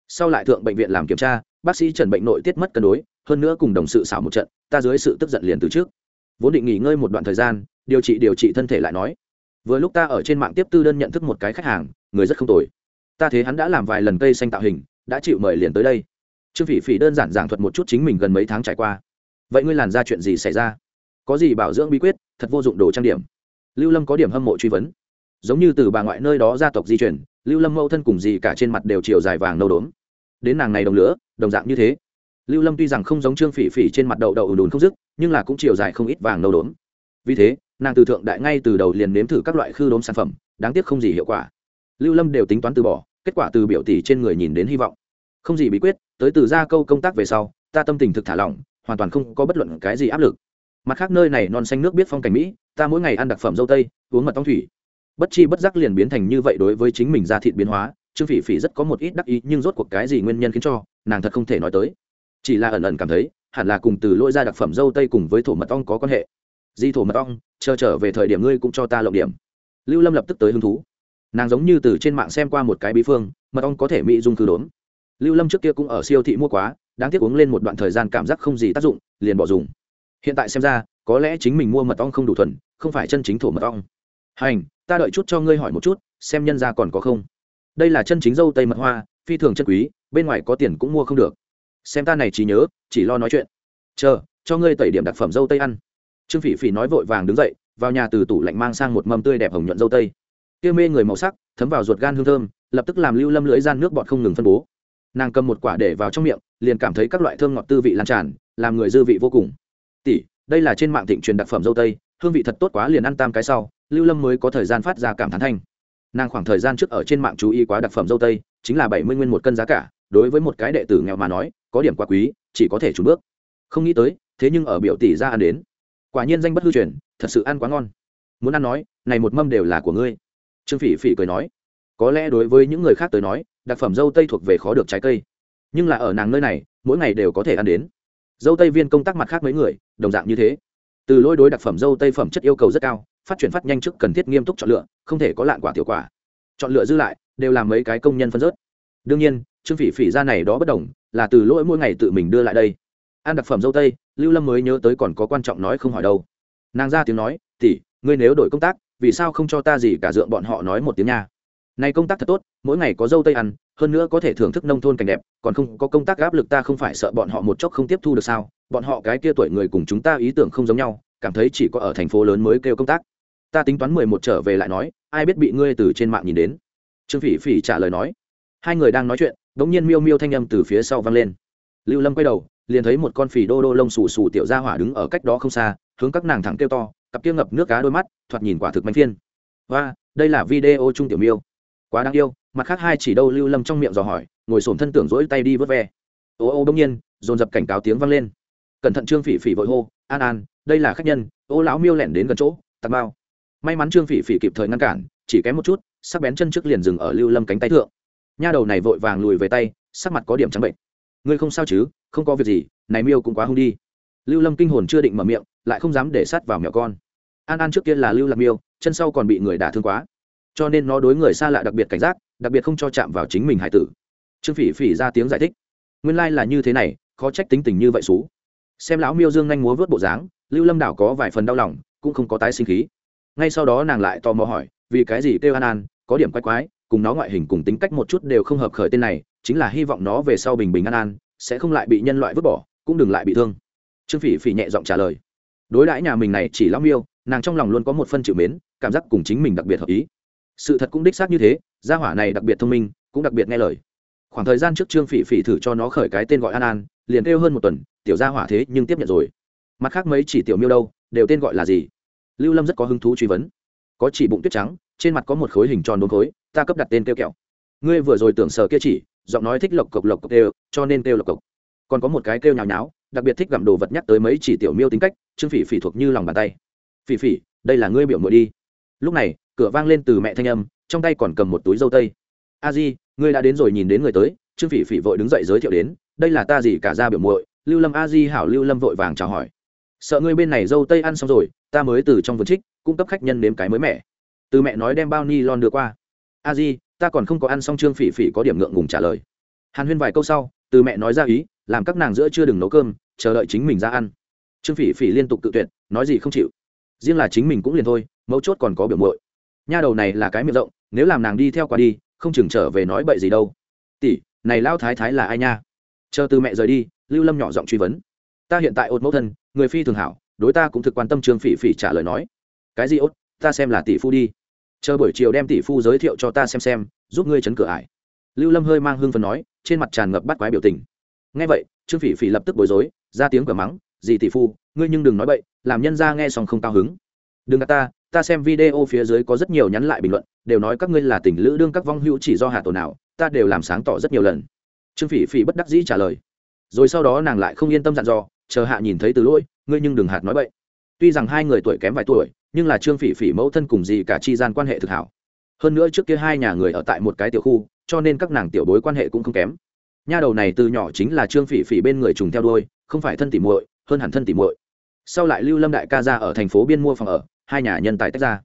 Sau lại thượng bệnh viện làm kiểm tra, bác sĩ trần bệnh nội tiết mất cân đối, hơn nữa cùng đồng sự xảo một trận, ta dưới sự tức giận liền từ trước. Vốn định nghỉ ngơi một đoạn thời gian, điều trị điều trị thân thể lại nói, vừa lúc ta ở trên mạng tiếp tư đơn nhận thức một cái khách hàng, người rất không tồi. Ta thấy hắn đã làm vài lần cây xanh tạo hình, đã chịu mời liền tới đây trương phỉ phỉ đơn giản giảng thuật một chút chính mình gần mấy tháng trải qua. Vậy ngươi làn ra chuyện gì xảy ra? Có gì bảo dưỡng bí quyết? Thật vô dụng đồ trang điểm. Lưu lâm có điểm hâm mộ truy vấn. Giống như từ bà ngoại nơi đó gia tộc di chuyển, lưu lâm mẫu thân cùng gì cả trên mặt đều chiều dài vàng nâu đốm. Đến nàng này đồng lửa, đồng dạng như thế. Lưu lâm tuy rằng không giống trương phỉ phỉ trên mặt đậu đậu ùn ùn không dứt, nhưng là cũng chiều dài không ít vàng nâu đốm. Vì thế, nàng từ thượng đại ngay từ đầu liền nếm thử các loại khư đốm sản phẩm, đáng tiếc không gì hiệu quả. Lưu lâm đều tính toán từ bỏ, kết quả từ biểu tỷ trên người nhìn đến hy vọng không gì bí quyết, tới từ ra câu công tác về sau, ta tâm tình thực thả lỏng, hoàn toàn không có bất luận cái gì áp lực. Mặt khác nơi này non xanh nước biết phong cảnh mỹ, ta mỗi ngày ăn đặc phẩm dâu tây, uống mật ong thủy. Bất chi bất giác liền biến thành như vậy đối với chính mình ra thịt biến hóa, trương phỉ phỉ rất có một ít đắc ý, nhưng rốt cuộc cái gì nguyên nhân khiến cho, nàng thật không thể nói tới. Chỉ là ẩn ẩn cảm thấy, hẳn là cùng từ lỗi ra đặc phẩm dâu tây cùng với thổ mật ong có quan hệ. Di thổ mật ong, chờ trở về thời điểm ngươi cũng cho ta lộng điểm. Lưu lâm lập tức tới hứng thú. Nàng giống như từ trên mạng xem qua một cái bí phương, mật ong có thể mỹ dung cư đốn lưu lâm trước kia cũng ở siêu thị mua quá, đáng tiếc uống lên một đoạn thời gian cảm giác không gì tác dụng, liền bỏ dùng. Hiện tại xem ra, có lẽ chính mình mua mật ong không đủ thuần, không phải chân chính thổ mật ong. Hành, ta đợi chút cho ngươi hỏi một chút, xem nhân ra còn có không? Đây là chân chính dâu tây mật hoa, phi thường chân quý, bên ngoài có tiền cũng mua không được. Xem ta này chỉ nhớ, chỉ lo nói chuyện. Chờ, cho ngươi tẩy điểm đặc phẩm dâu tây ăn. Trương phỉ phỉ nói vội vàng đứng dậy, vào nhà từ tủ lạnh mang sang một mâm tươi đẹp hồng nhuận dâu tây. Kia mê người màu sắc, thấm vào ruột gan hương thơm, lập tức làm lưu lâm lưỡi gian nước bọt không ngừng phân bố nàng cầm một quả để vào trong miệng, liền cảm thấy các loại thơm ngọt tư vị lan tràn, làm người dư vị vô cùng. Tỷ, đây là trên mạng thịnh truyền đặc phẩm dâu tây, hương vị thật tốt quá liền ăn tam cái sau, lưu lâm mới có thời gian phát ra cảm thán thanh. Nàng khoảng thời gian trước ở trên mạng chú ý quá đặc phẩm dâu tây, chính là bảy mươi nguyên một cân giá cả, đối với một cái đệ tử nghèo mà nói, có điểm quá quý, chỉ có thể trùn bước. Không nghĩ tới, thế nhưng ở biểu tỷ ra ăn đến. Quả nhiên danh bất hư truyền, thật sự ăn quá ngon. Muốn ăn nói, này một mâm đều là của ngươi. Trương phỉ phỉ cười nói, có lẽ đối với những người khác tới nói đặc phẩm dâu tây thuộc về khó được trái cây. Nhưng là ở nàng nơi này, mỗi ngày đều có thể ăn đến. Dâu tây viên công tác mặt khác mấy người, đồng dạng như thế. Từ lỗi đối đặc phẩm dâu tây phẩm chất yêu cầu rất cao, phát triển phát nhanh trước cần thiết nghiêm túc chọn lựa, không thể có lạn quả tiểu quả. Chọn lựa dư lại, đều làm mấy cái công nhân phân rớt. Đương nhiên, trương phỉ phỉ ra này đó bất đồng, là từ lỗi mỗi ngày tự mình đưa lại đây. Ăn đặc phẩm dâu tây, lưu lâm mới nhớ tới còn có quan trọng nói không hỏi đâu. Nàng ra tiếng nói tỉ ngươi nếu đổi công tác, vì sao không cho ta gì cả dượng bọn họ nói một tiếng nha? Này công tác thật tốt, mỗi ngày có dâu tây ăn, hơn nữa có thể thưởng thức nông thôn cảnh đẹp, còn không, có công tác áp lực ta không phải sợ bọn họ một chốc không tiếp thu được sao? Bọn họ cái kia tuổi người cùng chúng ta ý tưởng không giống nhau, cảm thấy chỉ có ở thành phố lớn mới kêu công tác. Ta tính toán mười một trở về lại nói, ai biết bị ngươi từ trên mạng nhìn đến? Trương phỉ phỉ trả lời nói. Hai người đang nói chuyện đ ỗ n g nhiên miêu miêu thanh âm từ phía sau vang lên. Lưu lâm quay đầu, liền thấy một con phỉ đô đô lông xù xù tiểu ra hỏa đứng ở cách đó không xa, hướng các nàng thẳng kêu to, cặp kia ngập nước cá đôi mắt, thoạt nhìn quả thực manh phiên. Và đây là video Chung tiểu miêu quá đáng yêu, mặt khác hai chỉ đâu lưu lâm trong miệng dò hỏi, ngồi sổm thân tưởng rỗi tay đi vớt ve. Ô ô đông nhiên, dồn dập cảnh cáo tiếng vang lên. Cẩn thận trương phỉ phỉ vội hô, an an, đây là khách nhân, ô lão miêu lẻn đến gần chỗ, tạt bao. May mắn trương phỉ phỉ kịp thời ngăn cản, chỉ kém một chút, sắc bén chân trước liền dừng ở lưu lâm cánh tay thượng. Nha đầu này vội vàng lùi về tay, sắc mặt có điểm trắng bệnh. Ngươi không sao chứ, không có việc gì, này miêu cũng quá hung đi. Lưu lâm kinh hồn chưa định mở miệng, lại không dám để sát vào mẹo con. An an trước kia là lưu lạc miêu, chân sau còn bị người đả thương quá cho nên nó đối người xa lạ đặc biệt cảnh giác, đặc biệt không cho chạm vào chính mình hải tử. Trương phỉ phỉ ra tiếng giải thích. Nguyên lai là như thế này, khó trách tính tình như vậy xú. Xem lão miêu dương nhanh múa vớt bộ dáng, lưu lâm đảo có vài phần đau lòng, cũng không có tái sinh khí. Ngay sau đó nàng lại tò mò hỏi, vì cái gì kêu an an, có điểm quái quái, cùng nó ngoại hình cùng tính cách một chút đều không hợp khởi tên này, chính là hy vọng nó về sau bình bình an an, sẽ không lại bị nhân loại vứt bỏ, cũng đừng lại bị thương. Trương phỉ phỉ nhẹ giọng trả lời. Đối đãi nhà mình này chỉ lão miêu, nàng trong lòng luôn có một phân chịu mến, cảm giác cùng chính mình đặc biệt hợp ý sự thật cũng đích xác như thế, gia hỏa này đặc biệt thông minh, cũng đặc biệt nghe lời. Khoảng thời gian trước trương phỉ phỉ thử cho nó khởi cái tên gọi an an, liền kêu hơn một tuần, tiểu gia hỏa thế nhưng tiếp nhận rồi. Mặt khác mấy chỉ tiểu miêu đâu, đều tên gọi là gì? Lưu lâm rất có hứng thú truy vấn. Có chỉ bụng tuyết trắng, trên mặt có một khối hình tròn đốn khối, ta cấp đặt tên kêu kẹo. Ngươi vừa rồi tưởng sờ kia chỉ, giọng nói thích lộc cộc lộc cộc đều, cho nên kêu lộc cộc. Còn có một cái kêu nhào nháo, đặc biệt thích gặm đồ vật nhắc tới mấy chỉ tiểu miêu tính cách, trương phỉ phỉ thuộc như lòng bàn tay. Phỉ phỉ, đây là ngươi biểu muội đi. Lúc này cửa vang lên từ mẹ thanh âm, trong tay còn cầm một túi dâu tây. A di, ngươi đã đến rồi nhìn đến người tới. Trương phỉ phỉ vội đứng dậy giới thiệu đến, đây là ta gì cả ra biểu muội. Lưu lâm a di hảo. Lưu lâm vội vàng chào hỏi. Sợ ngươi bên này dâu tây ăn xong rồi, ta mới từ trong vườn trích, cung cấp khách nhân nếm cái mới mẻ. Từ mẹ nói đem bao ni lon đưa qua. A di, ta còn không có ăn xong. Trương phỉ phỉ có điểm ngượng ngùng trả lời. Hàn huyên vài câu sau, từ mẹ nói ra ý, làm các nàng giữa chưa đừng nấu cơm, chờ đợi chính mình ra ăn. Trương phỉ phỉ liên tục tự tuyệt, nói gì không chịu. Riêng là chính mình cũng liền thôi, mấu chốt còn có biểu muội nha đầu này là cái miệng rộng, nếu làm nàng đi theo qua đi, không chừng trở về nói bậy gì đâu. Tỷ, này lao thái thái là ai nha? Chờ từ mẹ rời đi, lưu lâm nhỏ giọng truy vấn. Ta hiện tại ốt mẫu thân, người phi thường hảo, đối ta cũng thực quan tâm trương phỉ phỉ trả lời nói. Cái gì ốt ta xem là tỷ phu đi. Chờ buổi chiều đem tỷ phu giới thiệu cho ta xem xem, giúp ngươi chấn cửa ải. Lưu lâm hơi mang hương phần nói, trên mặt tràn ngập bắt quái biểu tình. Ngay vậy, trương phỉ phỉ lập tức bối rối, ra tiếng cửa mắng gì tỷ phu, ngươi nhưng đừng nói bậy, làm nhân ra nghe xong không cao hứng. Đừng gạt ta ta xem video phía dưới có rất nhiều nhắn lại bình luận, đều nói các ngươi là tình lữ đương các vong hữu chỉ do hạ tổ nào, ta đều làm sáng tỏ rất nhiều lần. Trương phỉ phỉ bất đắc dĩ trả lời. Rồi sau đó nàng lại không yên tâm dặn dò, chờ hạ nhìn thấy từ lỗi, ngươi nhưng đừng hạt nói bậy. Tuy rằng hai người tuổi kém vài tuổi, nhưng là trương phỉ phỉ mẫu thân cùng gì cả chi gian quan hệ thực hảo. Hơn nữa trước kia hai nhà người ở tại một cái tiểu khu, cho nên các nàng tiểu bối quan hệ cũng không kém. Nha đầu này từ nhỏ chính là trương phỉ phỉ bên người trùng theo đôi không phải thân tỉ muội, hơn hẳn thân tỉ muội. Sau lại lưu lâm đại ca ra ở thành phố biên mua phòng ở hai nhà nhân tài tách ra.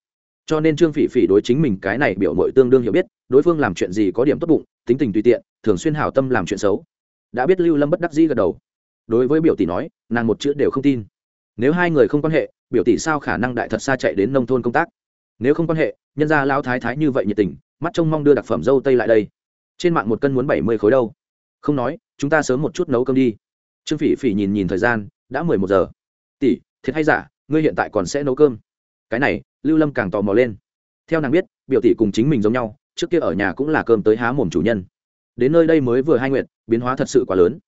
Cho nên trương phỉ phỉ đối chính mình cái này biểu mội tương đương hiểu biết, đối phương làm chuyện gì có điểm tốt bụng, tính tình tùy tiện, thường xuyên hảo tâm làm chuyện xấu. Đã biết lưu lâm bất đắc dĩ gật đầu. Đối với biểu tỷ nói, nàng một chữ đều không tin. Nếu hai người không quan hệ, biểu tỷ sao khả năng đại thật xa chạy đến nông thôn công tác? Nếu không quan hệ, nhân gia lao thái thái như vậy nhiệt tình, mắt trông mong đưa đặc phẩm dâu tây lại đây. Trên mạng một cân muốn bảy mươi khối đâu. Không nói, chúng ta sớm một chút nấu cơm đi. Trương phỉ phỉ nhìn nhìn thời gian, đã mười một giờ. Tỷ, thiệt hay giả, ngươi hiện tại còn sẽ nấu cơm? Cái này, lưu lâm càng tò mò lên. Theo nàng biết, biểu tỷ cùng chính mình giống nhau, trước kia ở nhà cũng là cơm tới há mồm chủ nhân. Đến nơi đây mới vừa hai nguyện biến hóa thật sự quá lớn.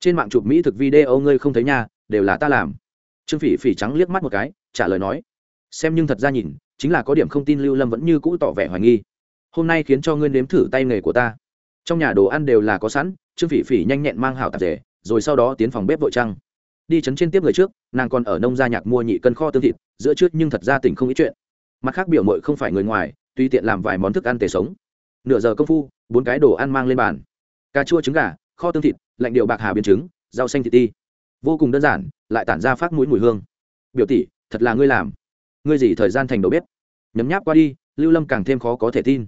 Trên mạng chụp mỹ thực video ngươi không thấy nha, đều là ta làm. Trương phỉ phỉ trắng liếc mắt một cái, trả lời nói. Xem nhưng thật ra nhìn, chính là có điểm không tin lưu lâm vẫn như cũ tỏ vẻ hoài nghi. Hôm nay khiến cho ngươi nếm thử tay nghề của ta. Trong nhà đồ ăn đều là có sẵn, trương phỉ phỉ nhanh nhẹn mang hảo tạp rể rồi sau đó tiến phòng bếp vội trăng. Đi chấn trên tiếp người trước, nàng còn ở nông gia nhạc mua nhị cân kho tương thịt giữa trước nhưng thật ra tỉnh không ít chuyện. Mặt khác biểu mội không phải người ngoài, tùy tiện làm vài món thức ăn tề sống. Nửa giờ công phu, bốn cái đồ ăn mang lên bàn. Cà chua trứng gà, kho tương thịt, lạnh điệu bạc hà biến trứng, rau xanh thịt ti. Vô cùng đơn giản, lại tản ra phát mũi mùi hương. Biểu tỷ, thật là ngươi làm. Ngươi gì thời gian thành đầu bếp? Nhấm nháp qua đi, lưu lâm càng thêm khó có thể tin.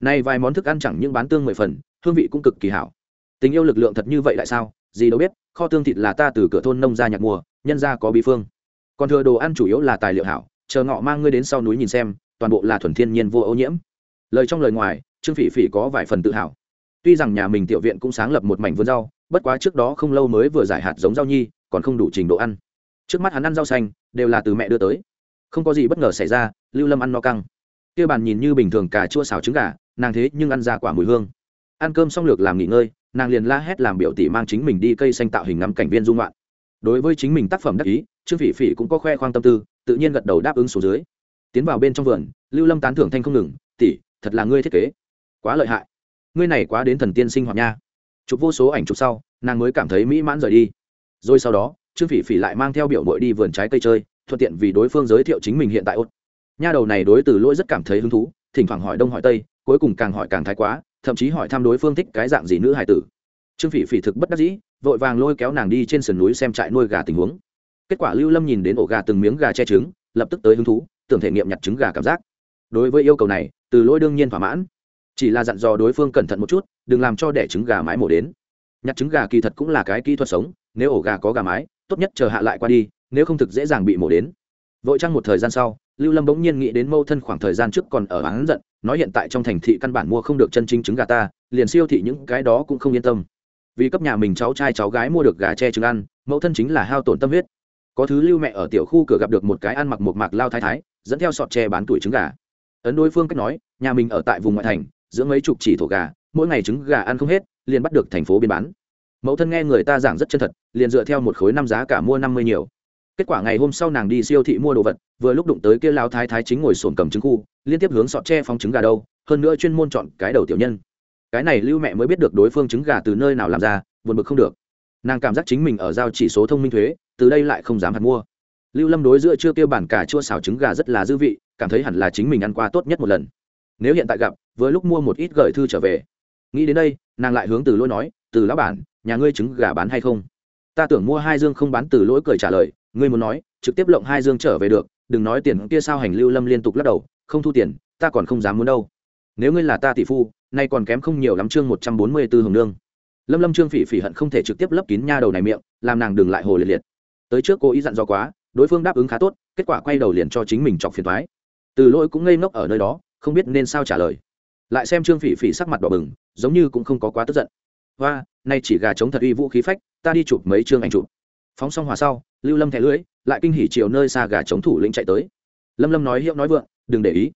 Nay vài món thức ăn chẳng những bán tương mười phần, hương vị cũng cực kỳ hảo. Tình yêu lực lượng thật như vậy tại sao? Gì đâu biết, kho tương thịt là ta từ cửa thôn nông ra nhạc mùa, nhân ra có bí phương còn thừa đồ ăn chủ yếu là tài liệu hảo, chờ ngọ mang ngươi đến sau núi nhìn xem, toàn bộ là thuần thiên nhiên vô ô nhiễm. Lời trong lời ngoài, trương phỉ phỉ có vài phần tự hào. Tuy rằng nhà mình tiểu viện cũng sáng lập một mảnh vườn rau, bất quá trước đó không lâu mới vừa giải hạt giống rau nhi, còn không đủ trình độ ăn. Trước mắt hắn ăn rau xanh, đều là từ mẹ đưa tới. Không có gì bất ngờ xảy ra, lưu lâm ăn no căng. Kia bàn nhìn như bình thường cà chua xào trứng gà, nàng thế nhưng ăn ra quả mùi hương. Ăn cơm xong lược làm nghỉ ngơi, nàng liền la hét làm biểu tỷ mang chính mình đi cây xanh tạo hình ngắm cảnh viên dung loạn đối với chính mình tác phẩm đắc ý trương phỉ phỉ cũng có khoe khoang tâm tư, tự nhiên gật đầu đáp ứng xuống dưới. Tiến vào bên trong vườn, lưu lâm tán thưởng thanh không ngừng, tỷ, thật là ngươi thiết kế. Quá lợi hại. Ngươi này quá đến thần tiên sinh hoạt nha. Chụp vô số ảnh chụp sau, nàng mới cảm thấy mỹ mãn rời đi. Rồi sau đó, trương phỉ phỉ lại mang theo biểu mội đi vườn trái cây chơi, thuận tiện vì đối phương giới thiệu chính mình hiện tại ốt. Nha đầu này đối từ lỗi rất cảm thấy hứng thú, thỉnh thoảng hỏi đông hỏi tây, cuối cùng càng hỏi càng thái quá, thậm chí hỏi thăm đối phương thích cái dạng gì nữ hải tử. Trương phỉ phỉ thực bất đắc dĩ, vội vàng lôi kéo nàng đi trên sườn núi xem trại nuôi gà tình huống kết quả lưu lâm nhìn đến ổ gà từng miếng gà che trứng, lập tức tới hứng thú, tưởng thể nghiệm nhặt trứng gà cảm giác. Đối với yêu cầu này, từ lỗi đương nhiên thỏa mãn. Chỉ là dặn dò đối phương cẩn thận một chút, đừng làm cho đẻ trứng gà mái mổ đến. Nhặt trứng gà kỳ thật cũng là cái kỹ thuật sống, nếu ổ gà có gà mái, tốt nhất chờ hạ lại qua đi, nếu không thực dễ dàng bị mổ đến. Vội trăng một thời gian sau, lưu lâm bỗng nhiên nghĩ đến mâu thân khoảng thời gian trước còn ở hắn giận, nói hiện tại trong thành thị căn bản mua không được chân chính trứng gà ta, liền siêu thị những cái đó cũng không yên tâm. Vì cấp nhà mình cháu trai cháu gái mua được gà che trứng ăn, mẫu thân chính là hao tổn tâm huyết có thứ lưu mẹ ở tiểu khu cửa gặp được một cái ăn mặc một mạc lao thái thái, dẫn theo sọt tre bán tuổi trứng gà. Ấn đối phương cách nói, nhà mình ở tại vùng ngoại thành, giữa mấy chục chỉ thổ gà, mỗi ngày trứng gà ăn không hết, liền bắt được thành phố biên bán. Mẫu thân nghe người ta giảng rất chân thật, liền dựa theo một khối năm giá cả mua năm mươi nhiều. Kết quả ngày hôm sau nàng đi siêu thị mua đồ vật, vừa lúc đụng tới kia lao thái thái chính ngồi sồn cầm trứng khu, liên tiếp hướng sọt tre phong trứng gà đâu, hơn nữa chuyên môn chọn cái đầu tiểu nhân. Cái này lưu mẹ mới biết được đối phương trứng gà từ nơi nào làm ra, buồn bực không được. Nàng cảm giác chính mình ở giao chỉ số thông minh thuế từ đây lại không dám hạt mua. Lưu lâm đối giữa chưa kêu bản cả chua xào trứng gà rất là dư vị, cảm thấy hẳn là chính mình ăn qua tốt nhất một lần. Nếu hiện tại gặp với lúc mua một ít gửi thư trở về. Nghĩ đến đây, nàng lại hướng từ lỗi nói, từ lão bản, nhà ngươi trứng gà bán hay không? Ta tưởng mua hai dương không bán. Từ lỗi cười trả lời, ngươi muốn nói, trực tiếp lộng hai dương trở về được, đừng nói tiền kia sao? Hành lưu lâm liên tục lắc đầu, không thu tiền, ta còn không dám muốn đâu. Nếu ngươi là ta tỷ phu, nay còn kém không nhiều lắm chương một trăm bốn mươi b ố hồng nương. Lâm lâm trương phỉ phỉ hận không thể trực tiếp lấp kín nha đầu này miệng, làm nàng đừng lại hồ liệt liệt tới trước cô ý dặn dò quá, đối phương đáp ứng khá tốt, kết quả quay đầu liền cho chính mình chọc phiền thoái từ lỗi cũng ngây ngốc ở nơi đó, không biết nên sao trả lời. Lại xem trương phỉ phỉ sắc mặt đỏ bừng, giống như cũng không có quá tức giận. Và nay chỉ gà chống thật uy vũ khí phách, ta đi chụp mấy chương ảnh chụp. Phóng xong hòa sau, lưu lâm thẻ lưỡi, lại kinh hỉ chiều nơi xa gà chống thủ lĩnh chạy tới. Lâm lâm nói hiệu nói vượng, đừng để ý.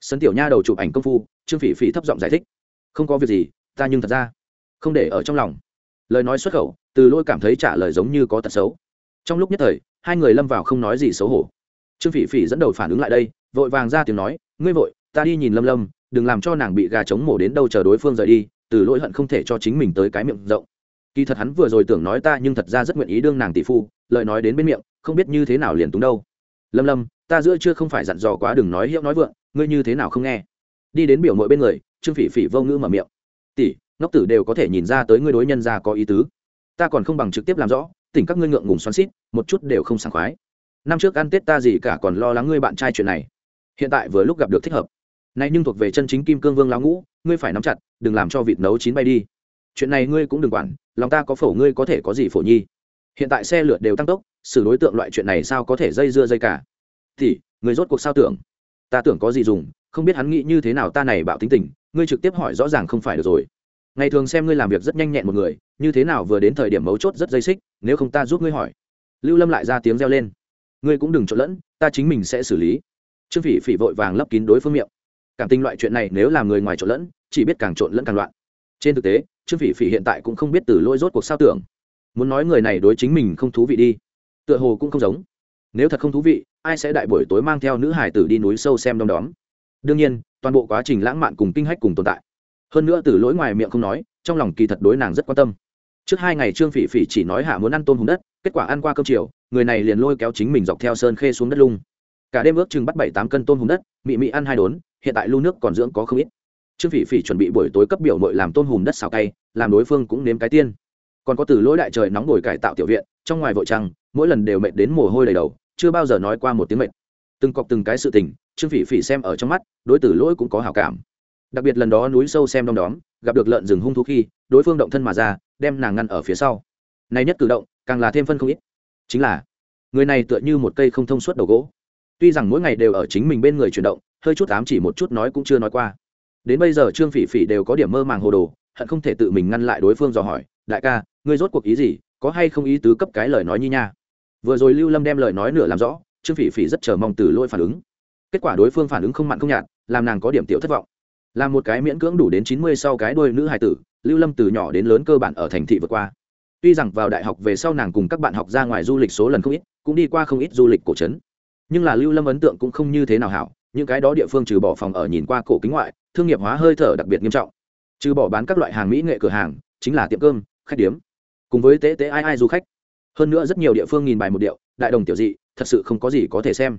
Sân tiểu nha đầu chụp ảnh công phu, trương phỉ phỉ thấp giọng giải thích, không có việc gì, ta nhưng thật ra không để ở trong lòng. Lời nói xuất khẩu, từ lôi cảm thấy trả lời giống như có tật xấu trong lúc nhất thời, hai người lâm vào không nói gì xấu hổ. Trương phỉ phỉ dẫn đầu phản ứng lại đây, vội vàng ra tiếng nói, ngươi vội, ta đi nhìn lâm lâm, đừng làm cho nàng bị gà trống mổ đến đâu chờ đối phương rời đi, từ lỗi hận không thể cho chính mình tới cái miệng rộng. Kỳ thật hắn vừa rồi tưởng nói ta nhưng thật ra rất nguyện ý đương nàng tỷ phu lợi nói đến bên miệng, không biết như thế nào liền túng đâu. Lâm lâm, ta giữa chưa không phải dặn dò quá đừng nói hiệu nói vượng, ngươi như thế nào không nghe? Đi đến biểu mội bên người, trương phỉ phỉ vô ngữ mở miệng, tỷ, ngốc tử đều có thể nhìn ra tới ngươi đối nhân ra có ý tứ. Ta còn không bằng trực tiếp làm rõ tỉnh các ngươi ngượng ngùng xoắn xít, một chút đều không sảng khoái. Năm trước ăn tết ta gì cả còn lo lắng ngươi bạn trai chuyện này. Hiện tại vừa lúc gặp được thích hợp. Nay nhưng thuộc về chân chính kim cương vương lão ngũ, ngươi phải nắm chặt, đừng làm cho vịt nấu chín bay đi. Chuyện này ngươi cũng đừng quản, lòng ta có phổ ngươi có thể có gì phổ nhi. Hiện tại xe lượt đều tăng tốc, xử đối tượng loại chuyện này sao có thể dây dưa dây cả? Thì người rốt cuộc sao tưởng? Ta tưởng có gì dùng, không biết hắn nghĩ như thế nào ta này bạo tính tình, ngươi trực tiếp hỏi rõ ràng không phải được rồi ngày thường xem ngươi làm việc rất nhanh nhẹn một người, như thế nào vừa đến thời điểm mấu chốt rất dây xích, nếu không ta giúp ngươi hỏi. Lưu lâm lại ra tiếng reo lên. Ngươi cũng đừng trộn lẫn, ta chính mình sẽ xử lý. Trương phỉ phỉ vội vàng lấp kín đối phương miệng. Cảm tình loại chuyện này nếu làm người ngoài trộn lẫn, chỉ biết càng trộn lẫn càng loạn. Trên thực tế, trương phỉ phỉ hiện tại cũng không biết từ lỗi rốt cuộc sao tưởng. Muốn nói người này đối chính mình không thú vị đi, tựa hồ cũng không giống. Nếu thật không thú vị, ai sẽ đại buổi tối mang theo nữ hải tử đi núi sâu xem đom đóm? Đương nhiên, toàn bộ quá trình lãng mạn cùng kinh hách cùng tồn tại hơn nữa từ lỗi ngoài miệng không nói, trong lòng kỳ thật đối nàng rất quan tâm. Trước hai ngày trương phỉ phỉ chỉ nói hạ muốn ăn tôm hùm đất, kết quả ăn qua cơm chiều, người này liền lôi kéo chính mình dọc theo sơn khê xuống đất lung. Cả đêm ước chừng bắt bảy tám cân tôm hùm đất, mị mị ăn hai đốn, hiện tại lưu nước còn dưỡng có không ít. Trương phỉ phỉ chuẩn bị buổi tối cấp biểu mội làm tôm hùm đất xào cay, làm đối phương cũng nếm cái tiên. Còn có từ lỗi đại trời nóng nổi cải tạo tiểu viện, trong ngoài vội trăng, mỗi lần đều mệt đến mồ hôi đầy đầu, chưa bao giờ nói qua một tiếng mệt. Từng cọc từng cái sự tình, trương phỉ phỉ xem ở trong mắt, đối tử lỗi cũng có hảo cảm đặc biệt lần đó núi sâu xem đom đóm, gặp được lợn rừng hung thú khi, đối phương động thân mà ra, đem nàng ngăn ở phía sau. Này nhất cử động, càng là thêm phân không ít. Chính là, người này tựa như một cây không thông suốt đầu gỗ. Tuy rằng mỗi ngày đều ở chính mình bên người chuyển động, hơi chút ám chỉ một chút nói cũng chưa nói qua. Đến bây giờ trương phỉ phỉ đều có điểm mơ màng hồ đồ, hận không thể tự mình ngăn lại đối phương dò hỏi, đại ca, ngươi rốt cuộc ý gì? Có hay không ý tứ cấp cái lời nói như nha? Vừa rồi lưu lâm đem lời nói nửa làm rõ, trương phỉ phỉ rất chờ mong từ lôi phản ứng. Kết quả đối phương phản ứng không mặn không nhạt, làm nàng có điểm tiểu thất vọng là một cái miễn cưỡng đủ đến chín mươi sau cái đôi nữ hài tử, lưu lâm từ nhỏ đến lớn cơ bản ở thành thị vượt qua. Tuy rằng vào đại học về sau nàng cùng các bạn học ra ngoài du lịch số lần không ít, cũng đi qua không ít du lịch cổ trấn. Nhưng là lưu lâm ấn tượng cũng không như thế nào hảo, những cái đó địa phương trừ bỏ phòng ở nhìn qua cổ kính ngoại, thương nghiệp hóa hơi thở đặc biệt nghiêm trọng. Trừ bỏ bán các loại hàng mỹ nghệ cửa hàng, chính là tiệm cơm, khách điếm, cùng với tế tế ai ai du khách. Hơn nữa rất nhiều địa phương nghìn bài một điệu, đại đồng tiểu dị, thật sự không có gì có thể xem.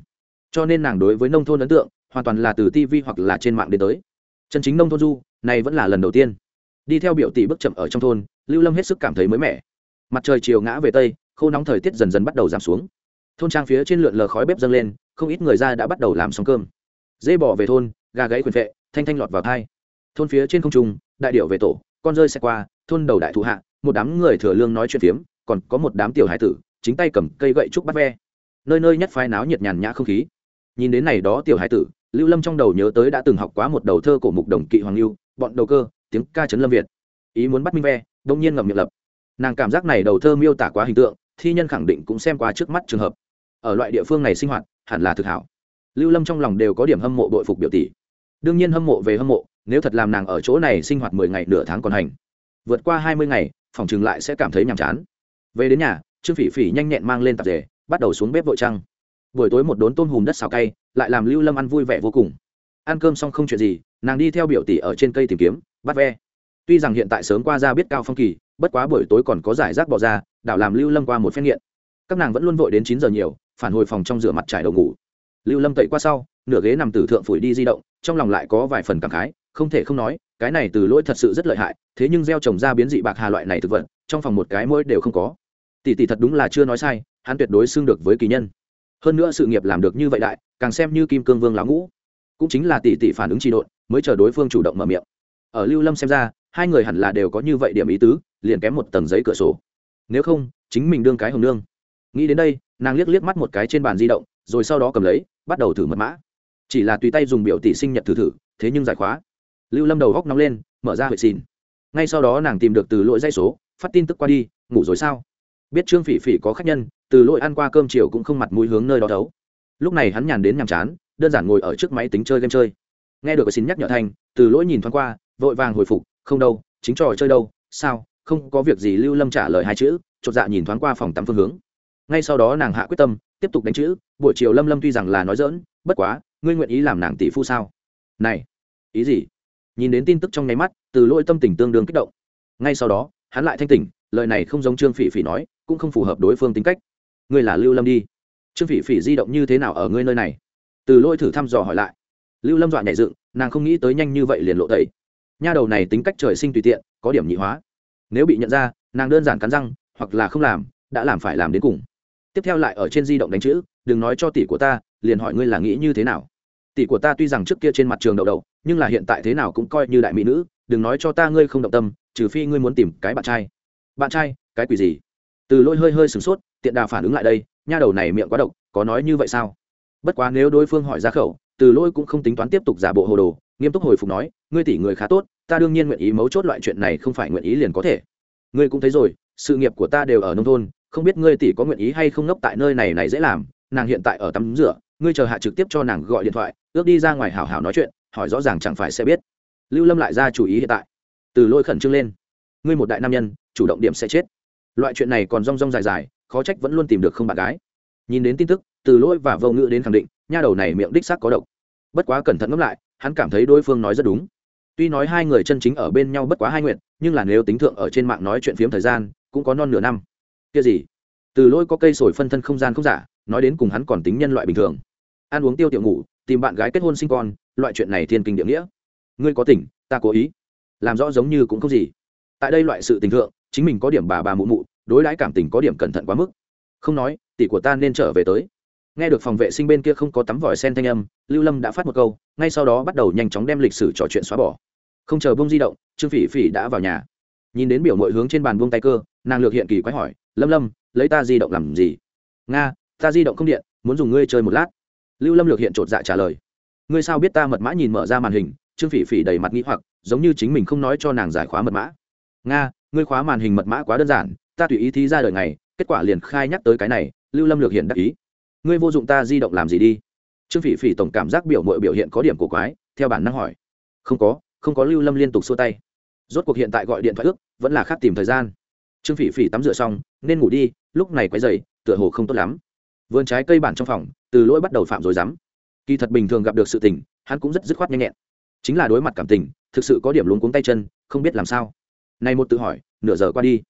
Cho nên nàng đối với nông thôn ấn tượng, hoàn toàn là từ tv hoặc là trên mạng đến tới chân chính nông thôn du, này vẫn là lần đầu tiên. Đi theo biểu tỷ bước chậm ở trong thôn, lưu lâm hết sức cảm thấy mới mẻ. Mặt trời chiều ngã về tây, khô nóng thời tiết dần dần bắt đầu giảm xuống. Thôn trang phía trên lượn lờ khói bếp dâng lên, không ít người ra đã bắt đầu làm xong cơm. Dê bỏ về thôn, gà gãy quyền vệ, thanh thanh lọt vào thai. Thôn phía trên không trung, đại điệu về tổ, con rơi xe qua, thôn đầu đại thụ hạ, một đám người thừa lương nói chuyện phiếm, còn có một đám tiểu hải tử, chính tay cầm cây gậy trúc bắt ve. Nơi nơi nhất phái náo nhiệt nhàn nhã không khí. Nhìn đến này đó tiểu hải tử lưu lâm trong đầu nhớ tới đã từng học quá một đầu thơ cổ mục đồng kỵ hoàng lưu, bọn đầu cơ, tiếng ca trấn lâm việt. Ý muốn bắt minh ve đông nhiên ngậm miệng lập. Nàng cảm giác này đầu thơ miêu tả quá hình tượng, thi nhân khẳng định cũng xem qua trước mắt trường hợp. Ở loại địa phương này sinh hoạt, hẳn là thực hảo. Lưu lâm trong lòng đều có điểm hâm mộ đội phục biểu tỷ. Đương nhiên hâm mộ về hâm mộ, nếu thật làm nàng ở chỗ này sinh hoạt mười ngày nửa tháng còn hành. Vượt qua hai mươi ngày, phòng chừng lại sẽ cảm thấy nhàm chán. Về đến nhà, trương phỉ phỉ nhanh nhẹn mang lên tạp dề, bắt đầu xuống bếp vội trăng buổi tối một đốn tôm hùm đất xào cay, lại làm lưu lâm ăn vui vẻ vô cùng. Ăn cơm xong không chuyện gì, nàng đi theo biểu tỷ ở trên cây tìm kiếm, bắt ve. Tuy rằng hiện tại sớm qua ra biết cao phong kỳ, bất quá buổi tối còn có giải rác bỏ ra, đảo làm lưu lâm qua một phen nghiện. Các nàng vẫn luôn vội đến chín giờ nhiều, phản hồi phòng trong rửa mặt trải đầu ngủ. Lưu lâm tẩy qua sau, nửa ghế nằm tử thượng phủi đi di động, trong lòng lại có vài phần cảm khái, không thể không nói, cái này từ lỗi thật sự rất lợi hại, thế nhưng gieo trồng ra biến dị bạc hà loại này thực vật, trong phòng một cái mỗi đều không có. Tỷ tỷ thật đúng là chưa nói sai, hắn tuyệt đối xưng được với kỳ nhân hơn nữa sự nghiệp làm được như vậy đại, càng xem như kim cương vương lão ngũ. Cũng chính là tỷ tỷ phản ứng trị độn, mới chờ đối phương chủ động mở miệng. Ở lưu lâm xem ra, hai người hẳn là đều có như vậy điểm ý tứ, liền kém một tầng giấy cửa sổ. Nếu không, chính mình đương cái hồng nương. Nghĩ đến đây, nàng liếc liếc mắt một cái trên bàn di động, rồi sau đó cầm lấy, bắt đầu thử mật mã. Chỉ là tùy tay dùng biểu tỷ sinh nhật thử thử, thế nhưng giải khóa. Lưu lâm đầu góc nóng lên, mở ra huệ xin ngay sau đó nàng tìm được từ lỗi dây số, phát tin tức qua đi, ngủ rồi sao? Biết trương phỉ phỉ có khách nhân, từ lỗi ăn qua cơm chiều cũng không mặt mũi hướng nơi đó đấu. Lúc này hắn nhàn đến nhàm chán, đơn giản ngồi ở trước máy tính chơi game chơi. Nghe được xin nhắc nhở thanh từ lỗi nhìn thoáng qua, vội vàng hồi phục, không đâu, chính trò chơi đâu, sao? Không có việc gì lưu lâm trả lời hai chữ. Chột dạ nhìn thoáng qua phòng tắm phương hướng. Ngay sau đó nàng hạ quyết tâm, tiếp tục đánh chữ, buổi chiều lâm lâm tuy rằng là nói dỡn bất quá, ngươi nguyện ý làm nàng tỷ phu sao? Này, ý gì? Nhìn đến tin tức trong nháy mắt, từ lỗi tâm tình tương đương kích động. Ngay sau đó, hắn lại thanh tỉnh lời này không giống trương phỉ phỉ nói, cũng không phù hợp đối phương tính cách. Ngươi là lưu lâm đi. Trương phỉ phỉ di động như thế nào ở ngươi nơi này? Từ lôi thử thăm dò hỏi lại. Lưu lâm dọa nhảy dựng, nàng không nghĩ tới nhanh như vậy liền lộ tẩy. Nha đầu này tính cách trời sinh tùy tiện, có điểm nhị hóa. Nếu bị nhận ra, nàng đơn giản cắn răng, hoặc là không làm, đã làm phải làm đến cùng. Tiếp theo lại ở trên di động đánh chữ, đừng nói cho tỷ của ta, liền hỏi ngươi là nghĩ như thế nào. Tỷ của ta tuy rằng trước kia trên mặt trường đậu đậu, nhưng là hiện tại thế nào cũng coi như đại mỹ nữ, đừng nói cho ta ngươi không động tâm, trừ phi ngươi muốn tìm cái bạn trai bạn trai, cái quỷ gì? Từ Lỗi hơi hơi sửng sốt, tiện đà phản ứng lại đây, nha đầu này miệng quá độc, có nói như vậy sao? Bất quá nếu đối phương hỏi ra khẩu, từ Lỗi cũng không tính toán tiếp tục giả bộ hồ đồ, nghiêm túc hồi phục nói, ngươi tỷ người khá tốt, ta đương nhiên nguyện ý mấu chốt loại chuyện này không phải nguyện ý liền có thể. Ngươi cũng thấy rồi, sự nghiệp của ta đều ở nông thôn, không biết ngươi tỷ có nguyện ý hay không ngốc tại nơi này này dễ làm, nàng hiện tại ở tắm rửa, ngươi chờ hạ trực tiếp cho nàng gọi điện thoại, ước đi ra ngoài hào hào nói chuyện, hỏi rõ ràng chẳng phải sẽ biết. Lưu lâm lại ra chủ ý hiện tại. Từ lôi khẩn trương lên. Ngươi một đại nam nhân chủ động điểm sẽ chết. Loại chuyện này còn rong rong dài dài, khó trách vẫn luôn tìm được không bạn gái. Nhìn đến tin tức, từ lôi và vô ngữ đến khẳng định, nha đầu này miệng đích xác có độc. Bất quá cẩn thận ngẫm lại, hắn cảm thấy đối phương nói rất đúng. Tuy nói hai người chân chính ở bên nhau bất quá hai nguyện, nhưng là nếu tính thượng ở trên mạng nói chuyện phiếm thời gian, cũng có non nửa năm. Kia gì? Từ lôi có cây sồi phân thân không gian không giả, nói đến cùng hắn còn tính nhân loại bình thường. Ăn uống tiêu tiểu ngủ, tìm bạn gái kết hôn sinh con, loại chuyện này thiên kinh địa nghĩa. Ngươi có tỉnh, ta cố ý. Làm rõ giống như cũng không gì. Tại đây loại sự tình thượng chính mình có điểm bà bà mụ mụ, đối đãi cảm tình có điểm cẩn thận quá mức. Không nói, tỷ của ta nên trở về tới. Nghe được phòng vệ sinh bên kia không có tắm vòi sen thanh âm, lưu lâm đã phát một câu, ngay sau đó bắt đầu nhanh chóng đem lịch sử trò chuyện xóa bỏ. Không chờ bông di động, trương phỉ phỉ đã vào nhà. Nhìn đến biểu mội hướng trên bàn buông tay cơ, nàng lược hiện kỳ quái hỏi, lâm lâm, lấy ta di động làm gì? Nga, ta di động không điện, muốn dùng ngươi chơi một lát. Lưu lâm lược hiện chột dạ trả lời, ngươi sao biết ta mật mã nhìn mở ra màn hình? Trương phỉ phỉ đầy mặt nghĩ hoặc, giống như chính mình không nói cho nàng giải khóa mật mã. Nga ngươi khóa màn hình mật mã quá đơn giản, ta tùy ý thí ra đời này kết quả liền khai nhắc tới cái này, lưu lâm lược hiện đắc ý. Ngươi vô dụng ta di động làm gì đi? Trương phỉ phỉ tổng cảm giác biểu mội biểu hiện có điểm cổ quái, theo bản năng hỏi. Không có không có lưu lâm liên tục xua tay. Rốt cuộc hiện tại gọi điện thoại ước, vẫn là khác tìm thời gian. Trương phỉ phỉ tắm rửa xong, nên ngủ đi, lúc này quay dày tựa hồ không tốt lắm. Vườn trái cây bản trong phòng, từ lỗi bắt đầu phạm rồi dám kỳ thật bình thường gặp được sự tình, hắn cũng rất dứt khoát nhanh nhẹn. Chính là đối mặt cảm tình, thực sự có điểm luống cuống tay chân, không biết làm sao này một tự hỏi, nửa giờ qua đi.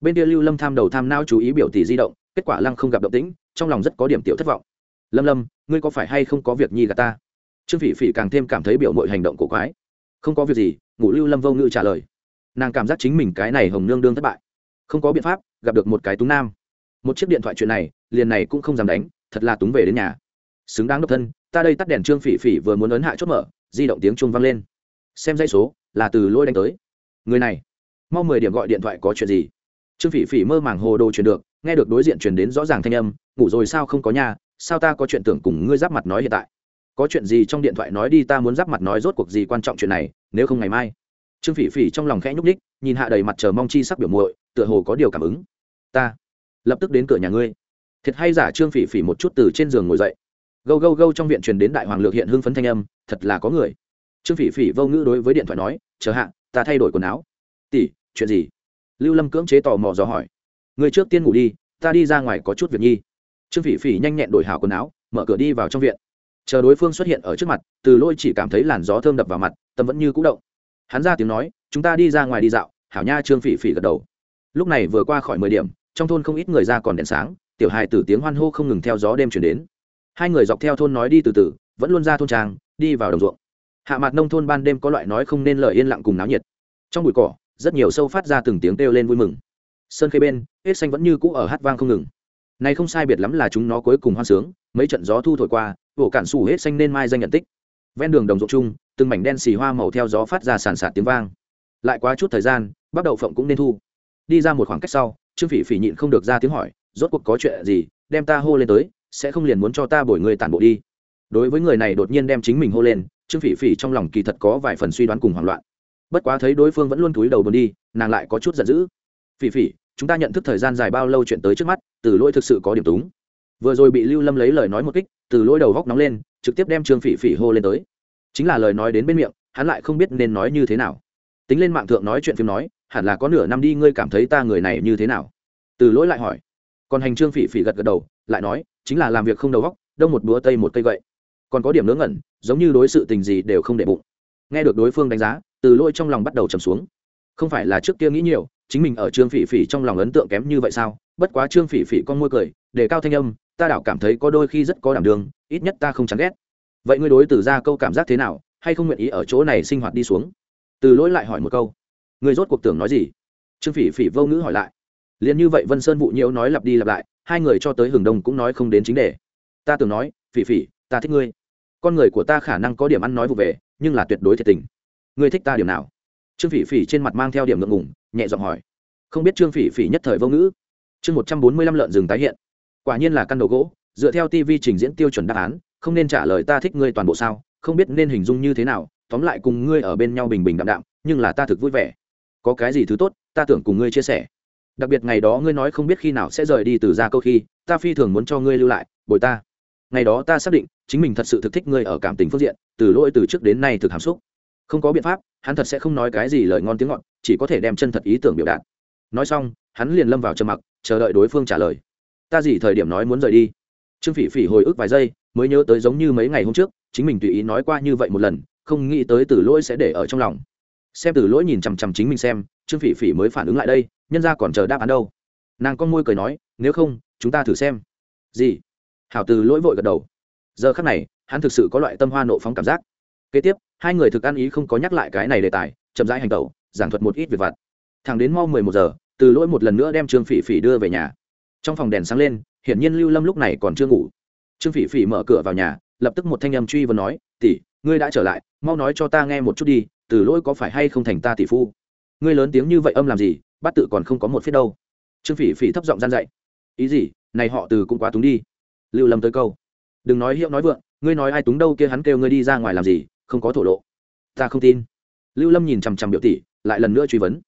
Bên kia lưu lâm tham đầu tham nao chú ý biểu tỷ di động, kết quả lăng không gặp động tĩnh, trong lòng rất có điểm tiểu thất vọng. Lâm lâm, ngươi có phải hay không có việc nhi gà ta? Trương phỉ phỉ càng thêm cảm thấy biểu mội hành động của quái. Không có việc gì, ngủ lưu lâm vô ngự trả lời. Nàng cảm giác chính mình cái này hồng nương đương thất bại. Không có biện pháp, gặp được một cái túng nam. Một chiếc điện thoại chuyện này, liền này cũng không dám đánh, thật là túng về đến nhà. Xứng đáng độc thân, ta đây tắt đèn trương phỉ phỉ vừa muốn ấn hạ chốt mở, di động tiếng chuông vang lên. Xem dây số, là từ lôi đánh tới. Người này mau mười điểm gọi điện thoại có chuyện gì? Trương phỉ phỉ mơ màng hồ đồ truyền được, nghe được đối diện truyền đến rõ ràng thanh âm, ngủ rồi sao không có nhà, sao ta có chuyện tưởng cùng ngươi giáp mặt nói hiện tại? Có chuyện gì trong điện thoại nói đi, ta muốn giáp mặt nói rốt cuộc gì quan trọng chuyện này, nếu không ngày mai. Trương phỉ phỉ trong lòng khẽ nhúc ních nhìn hạ đầy mặt chờ mong chi sắc biểu muội, tựa hồ có điều cảm ứng. Ta lập tức đến cửa nhà ngươi. Thiệt hay giả trương phỉ phỉ một chút từ trên giường ngồi dậy. Gâu gâu gâu trong viện truyền đến đại hoàng lược hiện hưng phấn thanh âm, thật là có người. Trương phỉ phỉ vô ngữ đối với điện thoại nói, chờ hạ, ta thay đổi quần áo. Tỷ chuyện gì? Lưu lâm cưỡng chế tò mò dò hỏi. Người trước tiên ngủ đi, ta đi ra ngoài có chút việc nhi. Trương phỉ phỉ nhanh nhẹn đổi hảo quần áo, mở cửa đi vào trong viện. Chờ đối phương xuất hiện ở trước mặt, từ lôi chỉ cảm thấy làn gió thơm đập vào mặt, tâm vẫn như cũ động. Hắn ra tiếng nói, chúng ta đi ra ngoài đi dạo. Hảo nha trương phỉ phỉ gật đầu. Lúc này vừa qua khỏi mười điểm, trong thôn không ít người ra còn đèn sáng, tiểu hài tử tiếng hoan hô không ngừng theo gió đêm chuyển đến. Hai người dọc theo thôn nói đi từ từ, vẫn luôn ra thôn trang, đi vào đồng ruộng. Hạ mặt nông thôn ban đêm có loại nói không nên lời yên lặng cùng náo nhiệt. Trong bụi cỏ rất nhiều sâu phát ra từng tiếng kêu lên vui mừng. Sơn khê bên, hết xanh vẫn như cũ ở hát vang không ngừng. Này không sai biệt lắm là chúng nó cuối cùng hoan sướng, mấy trận gió thu thổi qua ổ cản xù hết xanh nên mai danh nhận tích. Ven đường đồng ruộng chung, từng mảnh đen xì hoa màu theo gió phát ra sàn sạt tiếng vang. Lại quá chút thời gian, bắt đầu phộng cũng nên thu. Đi ra một khoảng cách sau, trương phỉ phỉ nhịn không được ra tiếng hỏi, rốt cuộc có chuyện gì? Đem ta hô lên tới, sẽ không liền muốn cho ta bồi người tản bộ đi? Đối với người này đột nhiên đem chính mình hô lên, trương phỉ phỉ trong lòng kỳ thật có vài phần suy đoán cùng hoảng loạn bất quá thấy đối phương vẫn luôn túi đầu buồn đi, nàng lại có chút giận dữ. Phỉ phỉ, chúng ta nhận thức thời gian dài bao lâu chuyện tới trước mắt, từ lỗi thực sự có điểm túng. Vừa rồi bị lưu lâm lấy lời nói một kích, từ lỗi đầu góc nóng lên, trực tiếp đem trương phỉ phỉ hô lên tới. Chính là lời nói đến bên miệng, hắn lại không biết nên nói như thế nào. Tính lên mạng thượng nói chuyện phim nói, hẳn là có nửa năm đi, ngươi cảm thấy ta người này như thế nào? Từ lỗi lại hỏi. Còn hành trương phỉ phỉ gật gật đầu, lại nói, chính là làm việc không đầu góc đông một búa tây một cây gậy. Còn có điểm ngớ ngẩn, giống như đối sự tình gì đều không để bụng. Nghe được đối phương đánh giá từ lỗi trong lòng bắt đầu trầm xuống. Không phải là trước kia nghĩ nhiều, chính mình ở trương phỉ phỉ trong lòng ấn tượng kém như vậy sao? Bất quá trương phỉ phỉ con môi cười, để cao thanh âm, ta đảo cảm thấy có đôi khi rất có đảm đường ít nhất ta không chán ghét. Vậy ngươi đối từ ra câu cảm giác thế nào? Hay không nguyện ý ở chỗ này sinh hoạt đi xuống? Từ lỗi lại hỏi một câu. Người rốt cuộc tưởng nói gì? Trương phỉ phỉ vô ngữ hỏi lại. Liền như vậy vân sơn vụ nhiễu nói lặp đi lặp lại, hai người cho tới hừng đông cũng nói không đến chính đề. Ta tưởng nói, phỉ phỉ, ta thích ngươi. Con người của ta khả năng có điểm ăn nói vụ về, nhưng là tuyệt đối thiệt tình ngươi thích ta điểm nào? Trương phỉ phỉ trên mặt mang theo điểm ngượng ngùng, nhẹ giọng hỏi. Không biết trương phỉ phỉ nhất thời vô ngữ. Chương một trăm bốn mươi lăm lợn rừng tái hiện. Quả nhiên là căn đồ gỗ, dựa theo tv trình diễn tiêu chuẩn đáp án, không nên trả lời ta thích ngươi toàn bộ sao, không biết nên hình dung như thế nào, tóm lại cùng ngươi ở bên nhau bình bình đạm đạm, nhưng là ta thực vui vẻ. Có cái gì thứ tốt, ta tưởng cùng ngươi chia sẻ. Đặc biệt ngày đó ngươi nói không biết khi nào sẽ rời đi từ ra câu khi, ta phi thường muốn cho ngươi lưu lại, bồi ta. Ngày đó ta xác định, chính mình thật sự thực thích ngươi ở cảm tình phương diện, từ lỗi từ trước đến nay thực hàm xúc không có biện pháp, hắn thật sẽ không nói cái gì lời ngon tiếng ngọt, chỉ có thể đem chân thật ý tưởng biểu đạt. Nói xong, hắn liền lâm vào trầm mặc, chờ đợi đối phương trả lời. Ta gì thời điểm nói muốn rời đi? Trương phỉ phỉ hồi ức vài giây, mới nhớ tới giống như mấy ngày hôm trước, chính mình tùy ý nói qua như vậy một lần, không nghĩ tới từ lỗi sẽ để ở trong lòng. Xem từ lỗi nhìn chằm chằm chính mình xem, trương phỉ phỉ mới phản ứng lại đây, nhân ra còn chờ đáp án đâu. Nàng con môi cười nói, nếu không, chúng ta thử xem. Gì? Hảo từ lỗi vội gật đầu. Giờ khắc này, hắn thực sự có loại tâm hoa nộ phóng cảm giác kế tiếp, hai người thực ăn ý không có nhắc lại cái này đề tài, chậm rãi hành tẩu, giảng thuật một ít việc vặt. Thẳng đến mau mười một giờ, từ lỗi một lần nữa đem trương phỉ phỉ đưa về nhà. Trong phòng đèn sáng lên, hiển nhiên lưu lâm lúc này còn chưa ngủ. Trương phỉ phỉ mở cửa vào nhà, lập tức một thanh âm truy vấn nói, tỷ, ngươi đã trở lại, mau nói cho ta nghe một chút đi, từ lỗi có phải hay không thành ta tỷ phu? Ngươi lớn tiếng như vậy âm làm gì bắt tự còn không có một phía đâu. Trương phỉ phỉ thấp giọng gian dạy, ý gì, này họ từ cũng quá túng đi. Lưu lâm tới câu, đừng nói hiệu nói vượng, ngươi nói ai túng đâu kia hắn kêu ngươi đi ra ngoài làm gì không có thổ lộ. Ta không tin. Lưu lâm nhìn chằm chằm biểu tỷ, lại lần nữa truy vấn.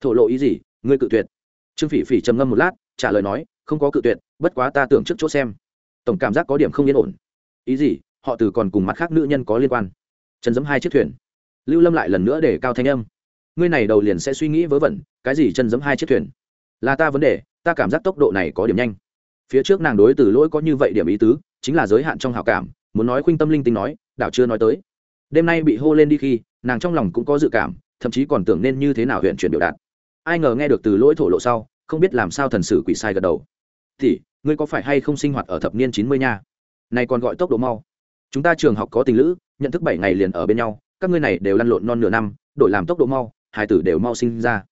Thổ lộ ý gì? Ngươi cự tuyệt. Trương phỉ phỉ trầm ngâm một lát, trả lời nói, không có cự tuyệt, bất quá ta tưởng trước chỗ xem. Tổng cảm giác có điểm không yên ổn. Ý gì? Họ từ còn cùng mặt khác nữ nhân có liên quan. Trần Dẫm hai chiếc thuyền. Lưu lâm lại lần nữa để cao thanh âm. Ngươi này đầu liền sẽ suy nghĩ vớ vẩn, cái gì chân giấm hai chiếc thuyền? Là ta vấn đề, ta cảm giác tốc độ này có điểm nhanh. Phía trước nàng đối từ lỗi có như vậy điểm ý tứ, chính là giới hạn trong hào cảm, muốn nói khuynh tâm linh tính nói, đảo chưa nói tới đêm nay bị hô lên đi khi, nàng trong lòng cũng có dự cảm, thậm chí còn tưởng nên như thế nào huyện chuyển biểu đạt. Ai ngờ nghe được từ lỗi thổ lộ sau, không biết làm sao thần sử quỷ sai gật đầu. Thì ngươi có phải hay không sinh hoạt ở thập niên chín mươi nha? Này còn gọi tốc độ mau. Chúng ta trường học có tình lữ, nhận thức bảy ngày liền ở bên nhau, các ngươi này đều lăn lộn non nửa năm, đổi làm tốc độ mau, hai tử đều mau sinh ra.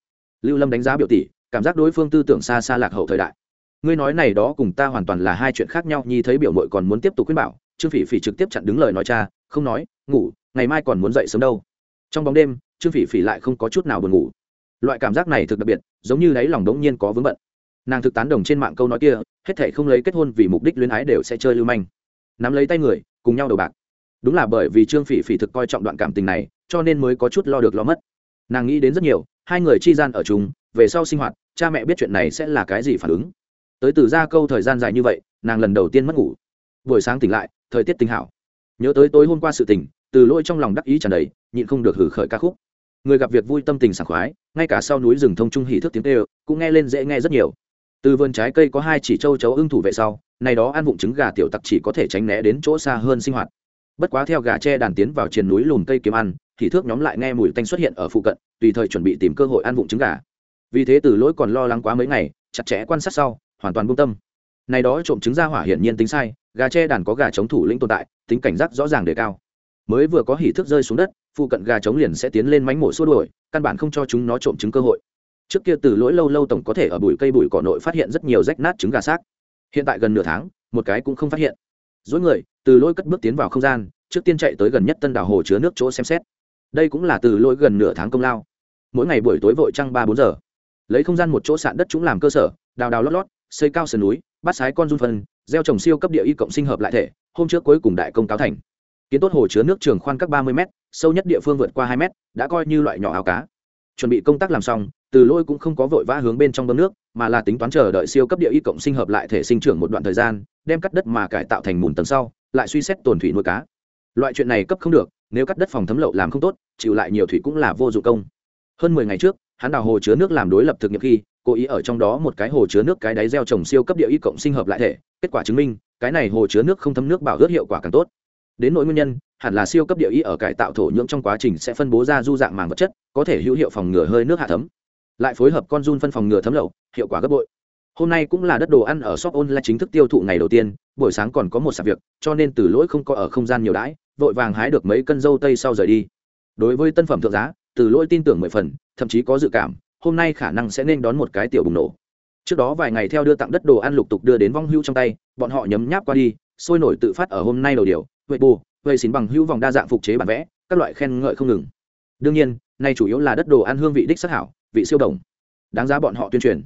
Lưu lâm đánh giá biểu tỷ, cảm giác đối phương tư tưởng xa xa lạc hậu thời đại. Ngươi nói này đó cùng ta hoàn toàn là hai chuyện khác nhau, nhi thấy biểu mội còn muốn tiếp tục khuyên bảo, trương phỉ phỉ trực tiếp chặn đứng lời nói cha, không nói, ngủ ngày mai còn muốn dậy sớm đâu. Trong bóng đêm, trương phỉ phỉ lại không có chút nào buồn ngủ. Loại cảm giác này thực đặc biệt, giống như đáy lòng đống nhiên có vướng bận. Nàng thực tán đồng trên mạng câu nói kia, hết thể không lấy kết hôn vì mục đích luyến ái đều sẽ chơi lưu manh. Nắm lấy tay người, cùng nhau đầu bạc. Đúng là bởi vì trương phỉ phỉ thực coi trọng đoạn cảm tình này, cho nên mới có chút lo được lo mất. Nàng nghĩ đến rất nhiều, hai người chi gian ở chung, về sau sinh hoạt, cha mẹ biết chuyện này sẽ là cái gì phản ứng. Tới từ ra câu thời gian dài như vậy, nàng lần đầu tiên mất ngủ. Buổi sáng tỉnh lại, thời tiết tinh hảo. Nhớ tới tối hôm qua sự tình từ lỗi trong lòng đắc ý tràn đầy, nhịn không được hử khởi ca khúc. Người gặp việc vui tâm tình sảng khoái, ngay cả sau núi rừng thông trung hỉ thức tiếng tê cũng nghe lên dễ nghe rất nhiều. Từ vườn trái cây có hai chỉ châu chấu ưng thủ vệ sau, này đó ăn vụng trứng gà tiểu tặc chỉ có thể tránh né đến chỗ xa hơn sinh hoạt. Bất quá theo gà tre đàn tiến vào triền núi lùm cây kiếm ăn, thì thước nhóm lại nghe mùi tanh xuất hiện ở phụ cận, tùy thời chuẩn bị tìm cơ hội ăn vụng trứng gà. Vì thế từ lỗi còn lo lắng quá mấy ngày, chặt chẽ quan sát sau, hoàn toàn buông tâm. Này đó trộm trứng ra hỏa hiển nhiên tính sai, gà tre đàn có gà chống thủ lĩnh tồn tại, tính cảnh giác rõ ràng đề cao mới vừa có hỉ thức rơi xuống đất, phụ cận gà trống liền sẽ tiến lên mánh mổ xua đuổi, căn bản không cho chúng nó trộm trứng cơ hội. Trước kia từ lỗi lâu lâu tổng có thể ở bụi cây bụi cỏ nội phát hiện rất nhiều rách nát trứng gà xác. Hiện tại gần nửa tháng, một cái cũng không phát hiện. Dối người, từ lỗi cất bước tiến vào không gian, trước tiên chạy tới gần nhất tân đảo hồ chứa nước chỗ xem xét. Đây cũng là từ lỗi gần nửa tháng công lao. Mỗi ngày buổi tối vội trăng ba bốn giờ. Lấy không gian một chỗ sạn đất chúng làm cơ sở, đào đào lót lót, xây cao sườn núi, bắt sái con run phân, gieo trồng siêu cấp địa y cộng sinh hợp lại thể, hôm trước cuối cùng đại công cáo thành kiến tốt hồ chứa nước trường khoan các ba mươi m sâu nhất địa phương vượt qua hai m đã coi như loại nhỏ ao cá. Chuẩn bị công tác làm xong, từ lôi cũng không có vội vã hướng bên trong bơm nước, mà là tính toán chờ đợi siêu cấp địa y cộng sinh hợp lại thể sinh trưởng một đoạn thời gian, đem cắt đất mà cải tạo thành mùn tầng sau, lại suy xét tồn thủy nuôi cá. Loại chuyện này cấp không được, nếu cắt đất phòng thấm lậu làm không tốt, chịu lại nhiều thủy cũng là vô dụng công. Hơn mười ngày trước, hắn đào hồ chứa nước làm đối lập thực nghiệm khi, cố ý ở trong đó một cái hồ chứa nước cái đáy gieo trồng siêu cấp địa y cộng sinh hợp lại thể, kết quả chứng minh, cái này hồ chứa nước không thấm nước bảo ướt hiệu quả càng tốt đến nỗi nguyên nhân, hẳn là siêu cấp địa y ở cải tạo thổ nhưỡng trong quá trình sẽ phân bố ra du dạng màng vật chất, có thể hữu hiệu phòng ngừa hơi nước hạ thấm. Lại phối hợp con run phân phòng ngừa thấm lậu, hiệu quả gấp bội. Hôm nay cũng là đất đồ ăn ở shop online chính thức tiêu thụ ngày đầu tiên, buổi sáng còn có một sạp việc, cho nên từ lỗi không có ở không gian nhiều đãi, vội vàng hái được mấy cân dâu tây sau rời đi. Đối với tân phẩm thượng giá, từ lỗi tin tưởng mười phần, thậm chí có dự cảm, hôm nay khả năng sẽ nên đón một cái tiểu bùng nổ. Trước đó vài ngày theo đưa tặng đất đồ ăn lục tục đưa đến vong hưu trong tay, bọn họ nhấm nháp qua đi, sôi nổi tự phát ở hôm nay đầu điều vậy bù vậy xin bằng hưu vòng đa dạng phục chế bản vẽ, các loại khen ngợi không ngừng. Đương nhiên, nay chủ yếu là đất đồ ăn hương vị đích sắc hảo, vị siêu đồng. Đáng giá bọn họ tuyên truyền.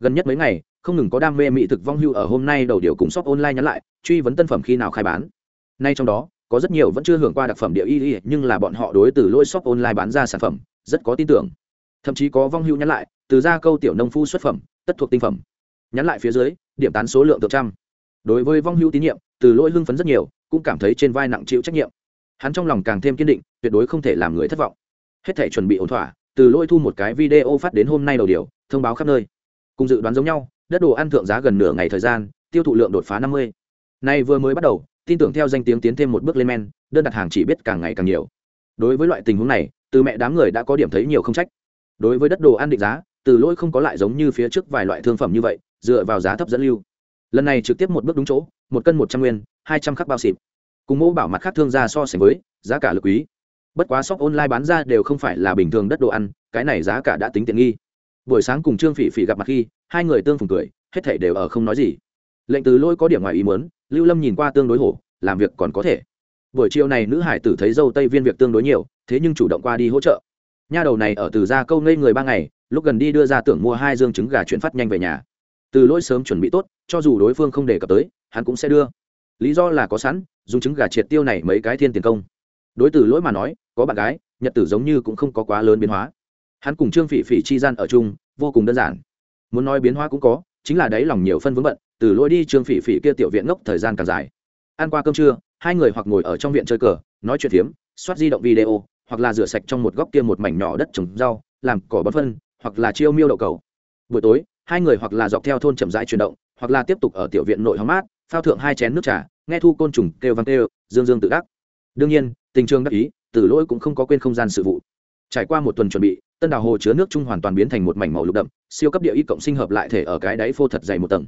Gần nhất mấy ngày, không ngừng có đam mê mỹ thực vong hưu ở hôm nay đầu điều cùng shop online nhắn lại, truy vấn tân phẩm khi nào khai bán. Nay trong đó, có rất nhiều vẫn chưa hưởng qua đặc phẩm địa y y, nhưng là bọn họ đối từ lôi shop online bán ra sản phẩm, rất có tin tưởng. Thậm chí có vong hưu nhắn lại, từ ra câu tiểu nông phu xuất phẩm, tất thuộc tinh phẩm. Nhắn lại phía dưới, điểm tán số lượng tượng trăm. Đối với vong hưu tín nhiệm, từ lỗi hưng phấn rất nhiều cũng cảm thấy trên vai nặng chịu trách nhiệm. Hắn trong lòng càng thêm kiên định, tuyệt đối không thể làm người thất vọng. Hết thể chuẩn bị ổn thỏa, từ lỗi thu một cái video phát đến hôm nay đầu điều, thông báo khắp nơi. Cùng dự đoán giống nhau, đất đồ ăn thượng giá gần nửa ngày thời gian, tiêu thụ lượng đột phá năm mươi. Nay vừa mới bắt đầu, tin tưởng theo danh tiếng tiến thêm một bước lên men, đơn đặt hàng chỉ biết càng ngày càng nhiều. Đối với loại tình huống này, từ mẹ đám người đã có điểm thấy nhiều không trách. Đối với đất đồ ăn định giá, từ lỗi không có lại giống như phía trước vài loại thương phẩm như vậy, dựa vào giá thấp dẫn lưu. Lần này trực tiếp một bước đúng chỗ, một cân một trăm nguyên hai trăm khắc bao xịp cùng mẫu bảo mặt khác thương gia so sánh với, giá cả lực quý. Bất quá shop online bán ra đều không phải là bình thường đất đồ ăn, cái này giá cả đã tính tiện nghi. Buổi sáng cùng trương phỉ phỉ gặp mặt khi, hai người tương phùng cười, hết thảy đều ở không nói gì. Lệnh từ lỗi có điểm ngoài ý muốn, lưu lâm nhìn qua tương đối hổ, làm việc còn có thể. Buổi chiều này nữ hải tử thấy dâu tây viên việc tương đối nhiều, thế nhưng chủ động qua đi hỗ trợ. Nha đầu này ở từ gia câu ngây người ba ngày, lúc gần đi đưa ra tưởng mua hai dương trứng gà chuyển phát nhanh về nhà. Từ lỗi sớm chuẩn bị tốt, cho dù đối phương không đề cập tới, hắn cũng sẽ đưa lý do là có sẵn, dùng trứng gà triệt tiêu này mấy cái thiên tiền công. Đối từ lỗi mà nói, có bạn gái, nhật tử giống như cũng không có quá lớn biến hóa. Hắn cùng trương phỉ phỉ chi gian ở chung, vô cùng đơn giản. Muốn nói biến hóa cũng có, chính là đấy lòng nhiều phân vướng bận, từ lỗi đi trương phỉ phỉ kia tiểu viện ngốc thời gian càng dài. Ăn qua cơm trưa, hai người hoặc ngồi ở trong viện chơi cờ, nói chuyện phiếm, soát di động video, hoặc là rửa sạch trong một góc kia một mảnh nhỏ đất trồng rau, làm cỏ bón phân, hoặc là chiêu miêu đậu cầu. Buổi tối, hai người hoặc là dọc theo thôn chậm rãi chuyển động, hoặc là tiếp tục ở tiểu viện nội hóng mát phao thượng hai chén nước trà, nghe thu côn trùng kêu vang kêu, dương dương tự đắc. Đương nhiên, tình trường đắc ý tử lỗi cũng không có quên không gian sự vụ. Trải qua một tuần chuẩn bị, tân đào hồ chứa nước trung hoàn toàn biến thành một mảnh màu lục đậm, siêu cấp địa y cộng sinh hợp lại thể ở cái đáy phô thật dày một tầng.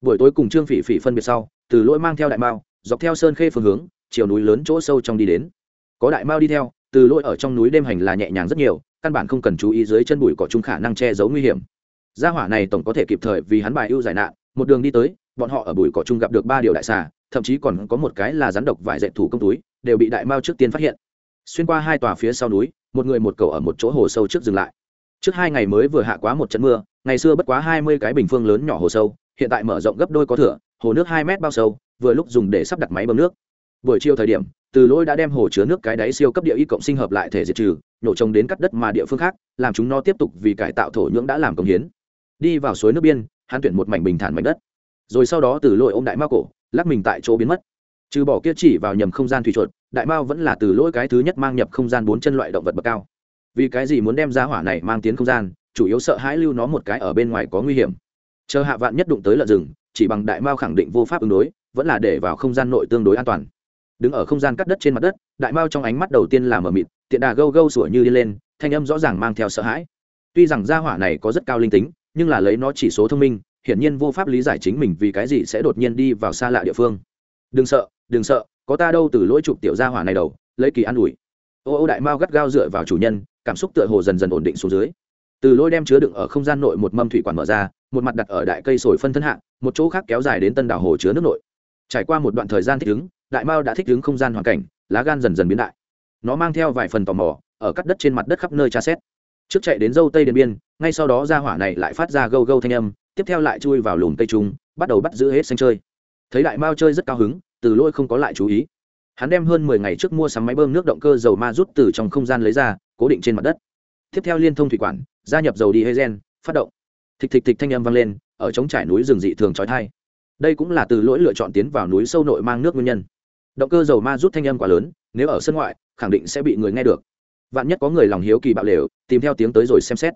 Buổi tối cùng trương phỉ phỉ phân biệt sau, từ lỗi mang theo đại mao, dọc theo sơn khê phương hướng, chiều núi lớn chỗ sâu trong đi đến. Có đại mao đi theo, từ lỗi ở trong núi đêm hành là nhẹ nhàng rất nhiều, căn bản không cần chú ý dưới chân bụi cỏ chúng khả năng che giấu nguy hiểm. Gia hỏa này tổng có thể kịp thời vì hắn bài ưu giải nạn, một đường đi tới bọn họ ở bụi cỏ chung gặp được ba điều đại xà, thậm chí còn có một cái là rắn độc vải dệt thủ công túi, đều bị đại mao trước tiên phát hiện. Xuyên qua hai tòa phía sau núi, một người một cầu ở một chỗ hồ sâu trước dừng lại. Trước hai ngày mới vừa hạ quá một trận mưa, ngày xưa bất quá hai mươi cái bình phương lớn nhỏ hồ sâu, hiện tại mở rộng gấp đôi có thửa, hồ nước hai mét bao sâu, vừa lúc dùng để sắp đặt máy bơm nước. Buổi chiều thời điểm, từ lỗi đã đem hồ chứa nước cái đáy siêu cấp địa y cộng sinh hợp lại thể diệt trừ, nhổ trồng đến cắt đất mà địa phương khác, làm chúng nó tiếp tục vì cải tạo thổ nhưỡng đã làm công hiến. Đi vào suối nước biên, hắn tuyển một mảnh bình thản mảnh đất rồi sau đó từ lỗi ôm đại mao cổ, lắc mình tại chỗ biến mất. Trừ bỏ kia chỉ vào nhầm không gian thủy chuột, đại mao vẫn là từ lỗi cái thứ nhất mang nhập không gian bốn chân loại động vật bậc cao. Vì cái gì muốn đem ra hỏa này mang tiến không gian, chủ yếu sợ hãi lưu nó một cái ở bên ngoài có nguy hiểm. Chờ hạ vạn nhất đụng tới lợn rừng, chỉ bằng đại mao khẳng định vô pháp ứng đối, vẫn là để vào không gian nội tương đối an toàn. Đứng ở không gian cắt đất trên mặt đất, đại mao trong ánh mắt đầu tiên là mờ mịt, tiện đà gâu gâu sủa như đi lên, thanh âm rõ ràng mang theo sợ hãi. Tuy rằng gia hỏa này có rất cao linh tính, nhưng là lấy nó chỉ số thông minh hiển nhiên vô pháp lý giải chính mình vì cái gì sẽ đột nhiên đi vào xa lạ địa phương. Đừng sợ đừng sợ, có ta đâu từ lỗi chụp tiểu gia hỏa này đầu, lấy kỳ an ủi. Ô ô đại mao gắt gao dựa vào chủ nhân, cảm xúc tựa hồ dần dần ổn định xuống dưới. Từ lỗi đem chứa đựng ở không gian nội một mâm thủy quản mở ra, một mặt đặt ở đại cây sồi phân thân hạ, một chỗ khác kéo dài đến tân đảo hồ chứa nước nội. Trải qua một đoạn thời gian thích ứng, đại mao đã thích ứng không gian hoàn cảnh, lá gan dần dần biến đại. Nó mang theo vài phần tò mò, ở cắt đất trên mặt đất khắp nơi tra xét. Trước chạy đến dâu tây điện biên, ngay sau đó ra hỏa này lại phát ra gâu gâu thanh âm tiếp theo lại chui vào lùm cây trung, bắt đầu bắt giữ hết xanh chơi. Thấy đại mao chơi rất cao hứng, từ lôi không có lại chú ý. Hắn đem hơn mười ngày trước mua sắm máy bơm nước động cơ dầu ma rút từ trong không gian lấy ra, cố định trên mặt đất. Tiếp theo liên thông thủy quản, gia nhập dầu đi gen phát động. Thịch thịch thịch thanh âm vang lên, ở chống trải núi rừng dị thường trói thai. Đây cũng là từ lỗi lựa chọn tiến vào núi sâu nội mang nước nguyên nhân. Động cơ dầu ma rút thanh âm quá lớn, nếu ở sân ngoại, khẳng định sẽ bị người nghe được. Vạn nhất có người lòng hiếu kỳ bạo lều, tìm theo tiếng tới rồi xem xét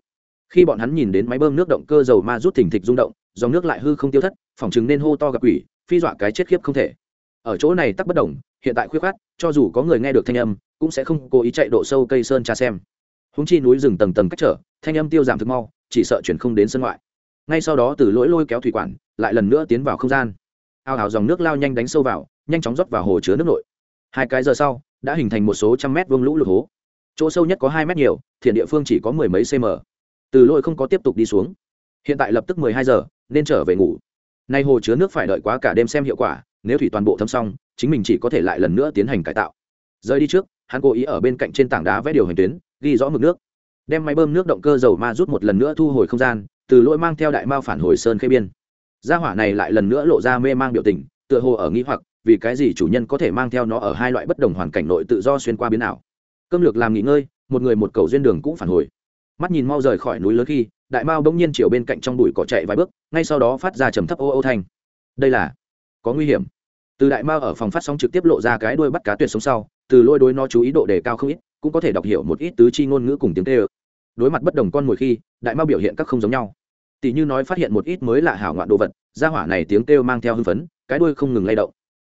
khi bọn hắn nhìn đến máy bơm nước động cơ dầu ma rút thình thịch rung động, dòng nước lại hư không tiêu thất, phòng chứng nên hô to gặp quỷ, phi dọa cái chết khiếp không thể. Ở chỗ này tắc bất đồng, hiện tại khuyết khát, cho dù có người nghe được thanh âm, cũng sẽ không cố ý chạy độ sâu cây sơn tra xem. Húng chi núi rừng tầng tầng cách trở, thanh âm tiêu giảm thực mau, chỉ sợ chuyển không đến sân ngoại. Ngay sau đó từ lỗi lôi kéo thủy quản, lại lần nữa tiến vào không gian. Ao ào dòng nước lao nhanh đánh sâu vào, nhanh chóng rót vào hồ chứa nước nội. Hai cái giờ sau, đã hình thành một số trăm mét vương lũ lụt hố. Chỗ sâu nhất có hai mét nhiều, thiện địa phương chỉ có mười mấy cm từ lôi không có tiếp tục đi xuống. Hiện tại lập tức mười hai giờ, nên trở về ngủ. Nay hồ chứa nước phải đợi quá cả đêm xem hiệu quả, nếu thủy toàn bộ thấm xong, chính mình chỉ có thể lại lần nữa tiến hành cải tạo. Rời đi trước, hắn cố ý ở bên cạnh trên tảng đá vẽ điều hành tuyến, ghi rõ mực nước. Đem máy bơm nước động cơ dầu ma rút một lần nữa thu hồi không gian, từ lỗi mang theo đại mao phản hồi sơn khê biên. Gia hỏa này lại lần nữa lộ ra mê mang biểu tình, tựa hồ ở nghĩ hoặc, vì cái gì chủ nhân có thể mang theo nó ở hai loại bất đồng hoàn cảnh nội tự do xuyên qua biến ảo. Cơm lược làm nghỉ ngơi, một người một cầu duyên đường cũng phản hồi mắt nhìn mau rời khỏi núi lớn khi, đại mao bỗng nhiên chiều bên cạnh trong bụi cỏ chạy vài bước, ngay sau đó phát ra trầm thấp ô ô thanh. Đây là, có nguy hiểm. Từ đại mao ở phòng phát sóng trực tiếp lộ ra cái đuôi bắt cá tuyệt sống sau, từ lôi đối nó chú ý độ đề cao không ít, cũng có thể đọc hiểu một ít tứ chi ngôn ngữ cùng tiếng tê ơ. Đối mặt bất đồng con mồi khi, đại mao biểu hiện các không giống nhau. Tỷ như nói phát hiện một ít mới lạ hảo ngoạn đồ vật ra hỏa này tiếng kêu mang theo hưng phấn, cái đuôi không ngừng lay động.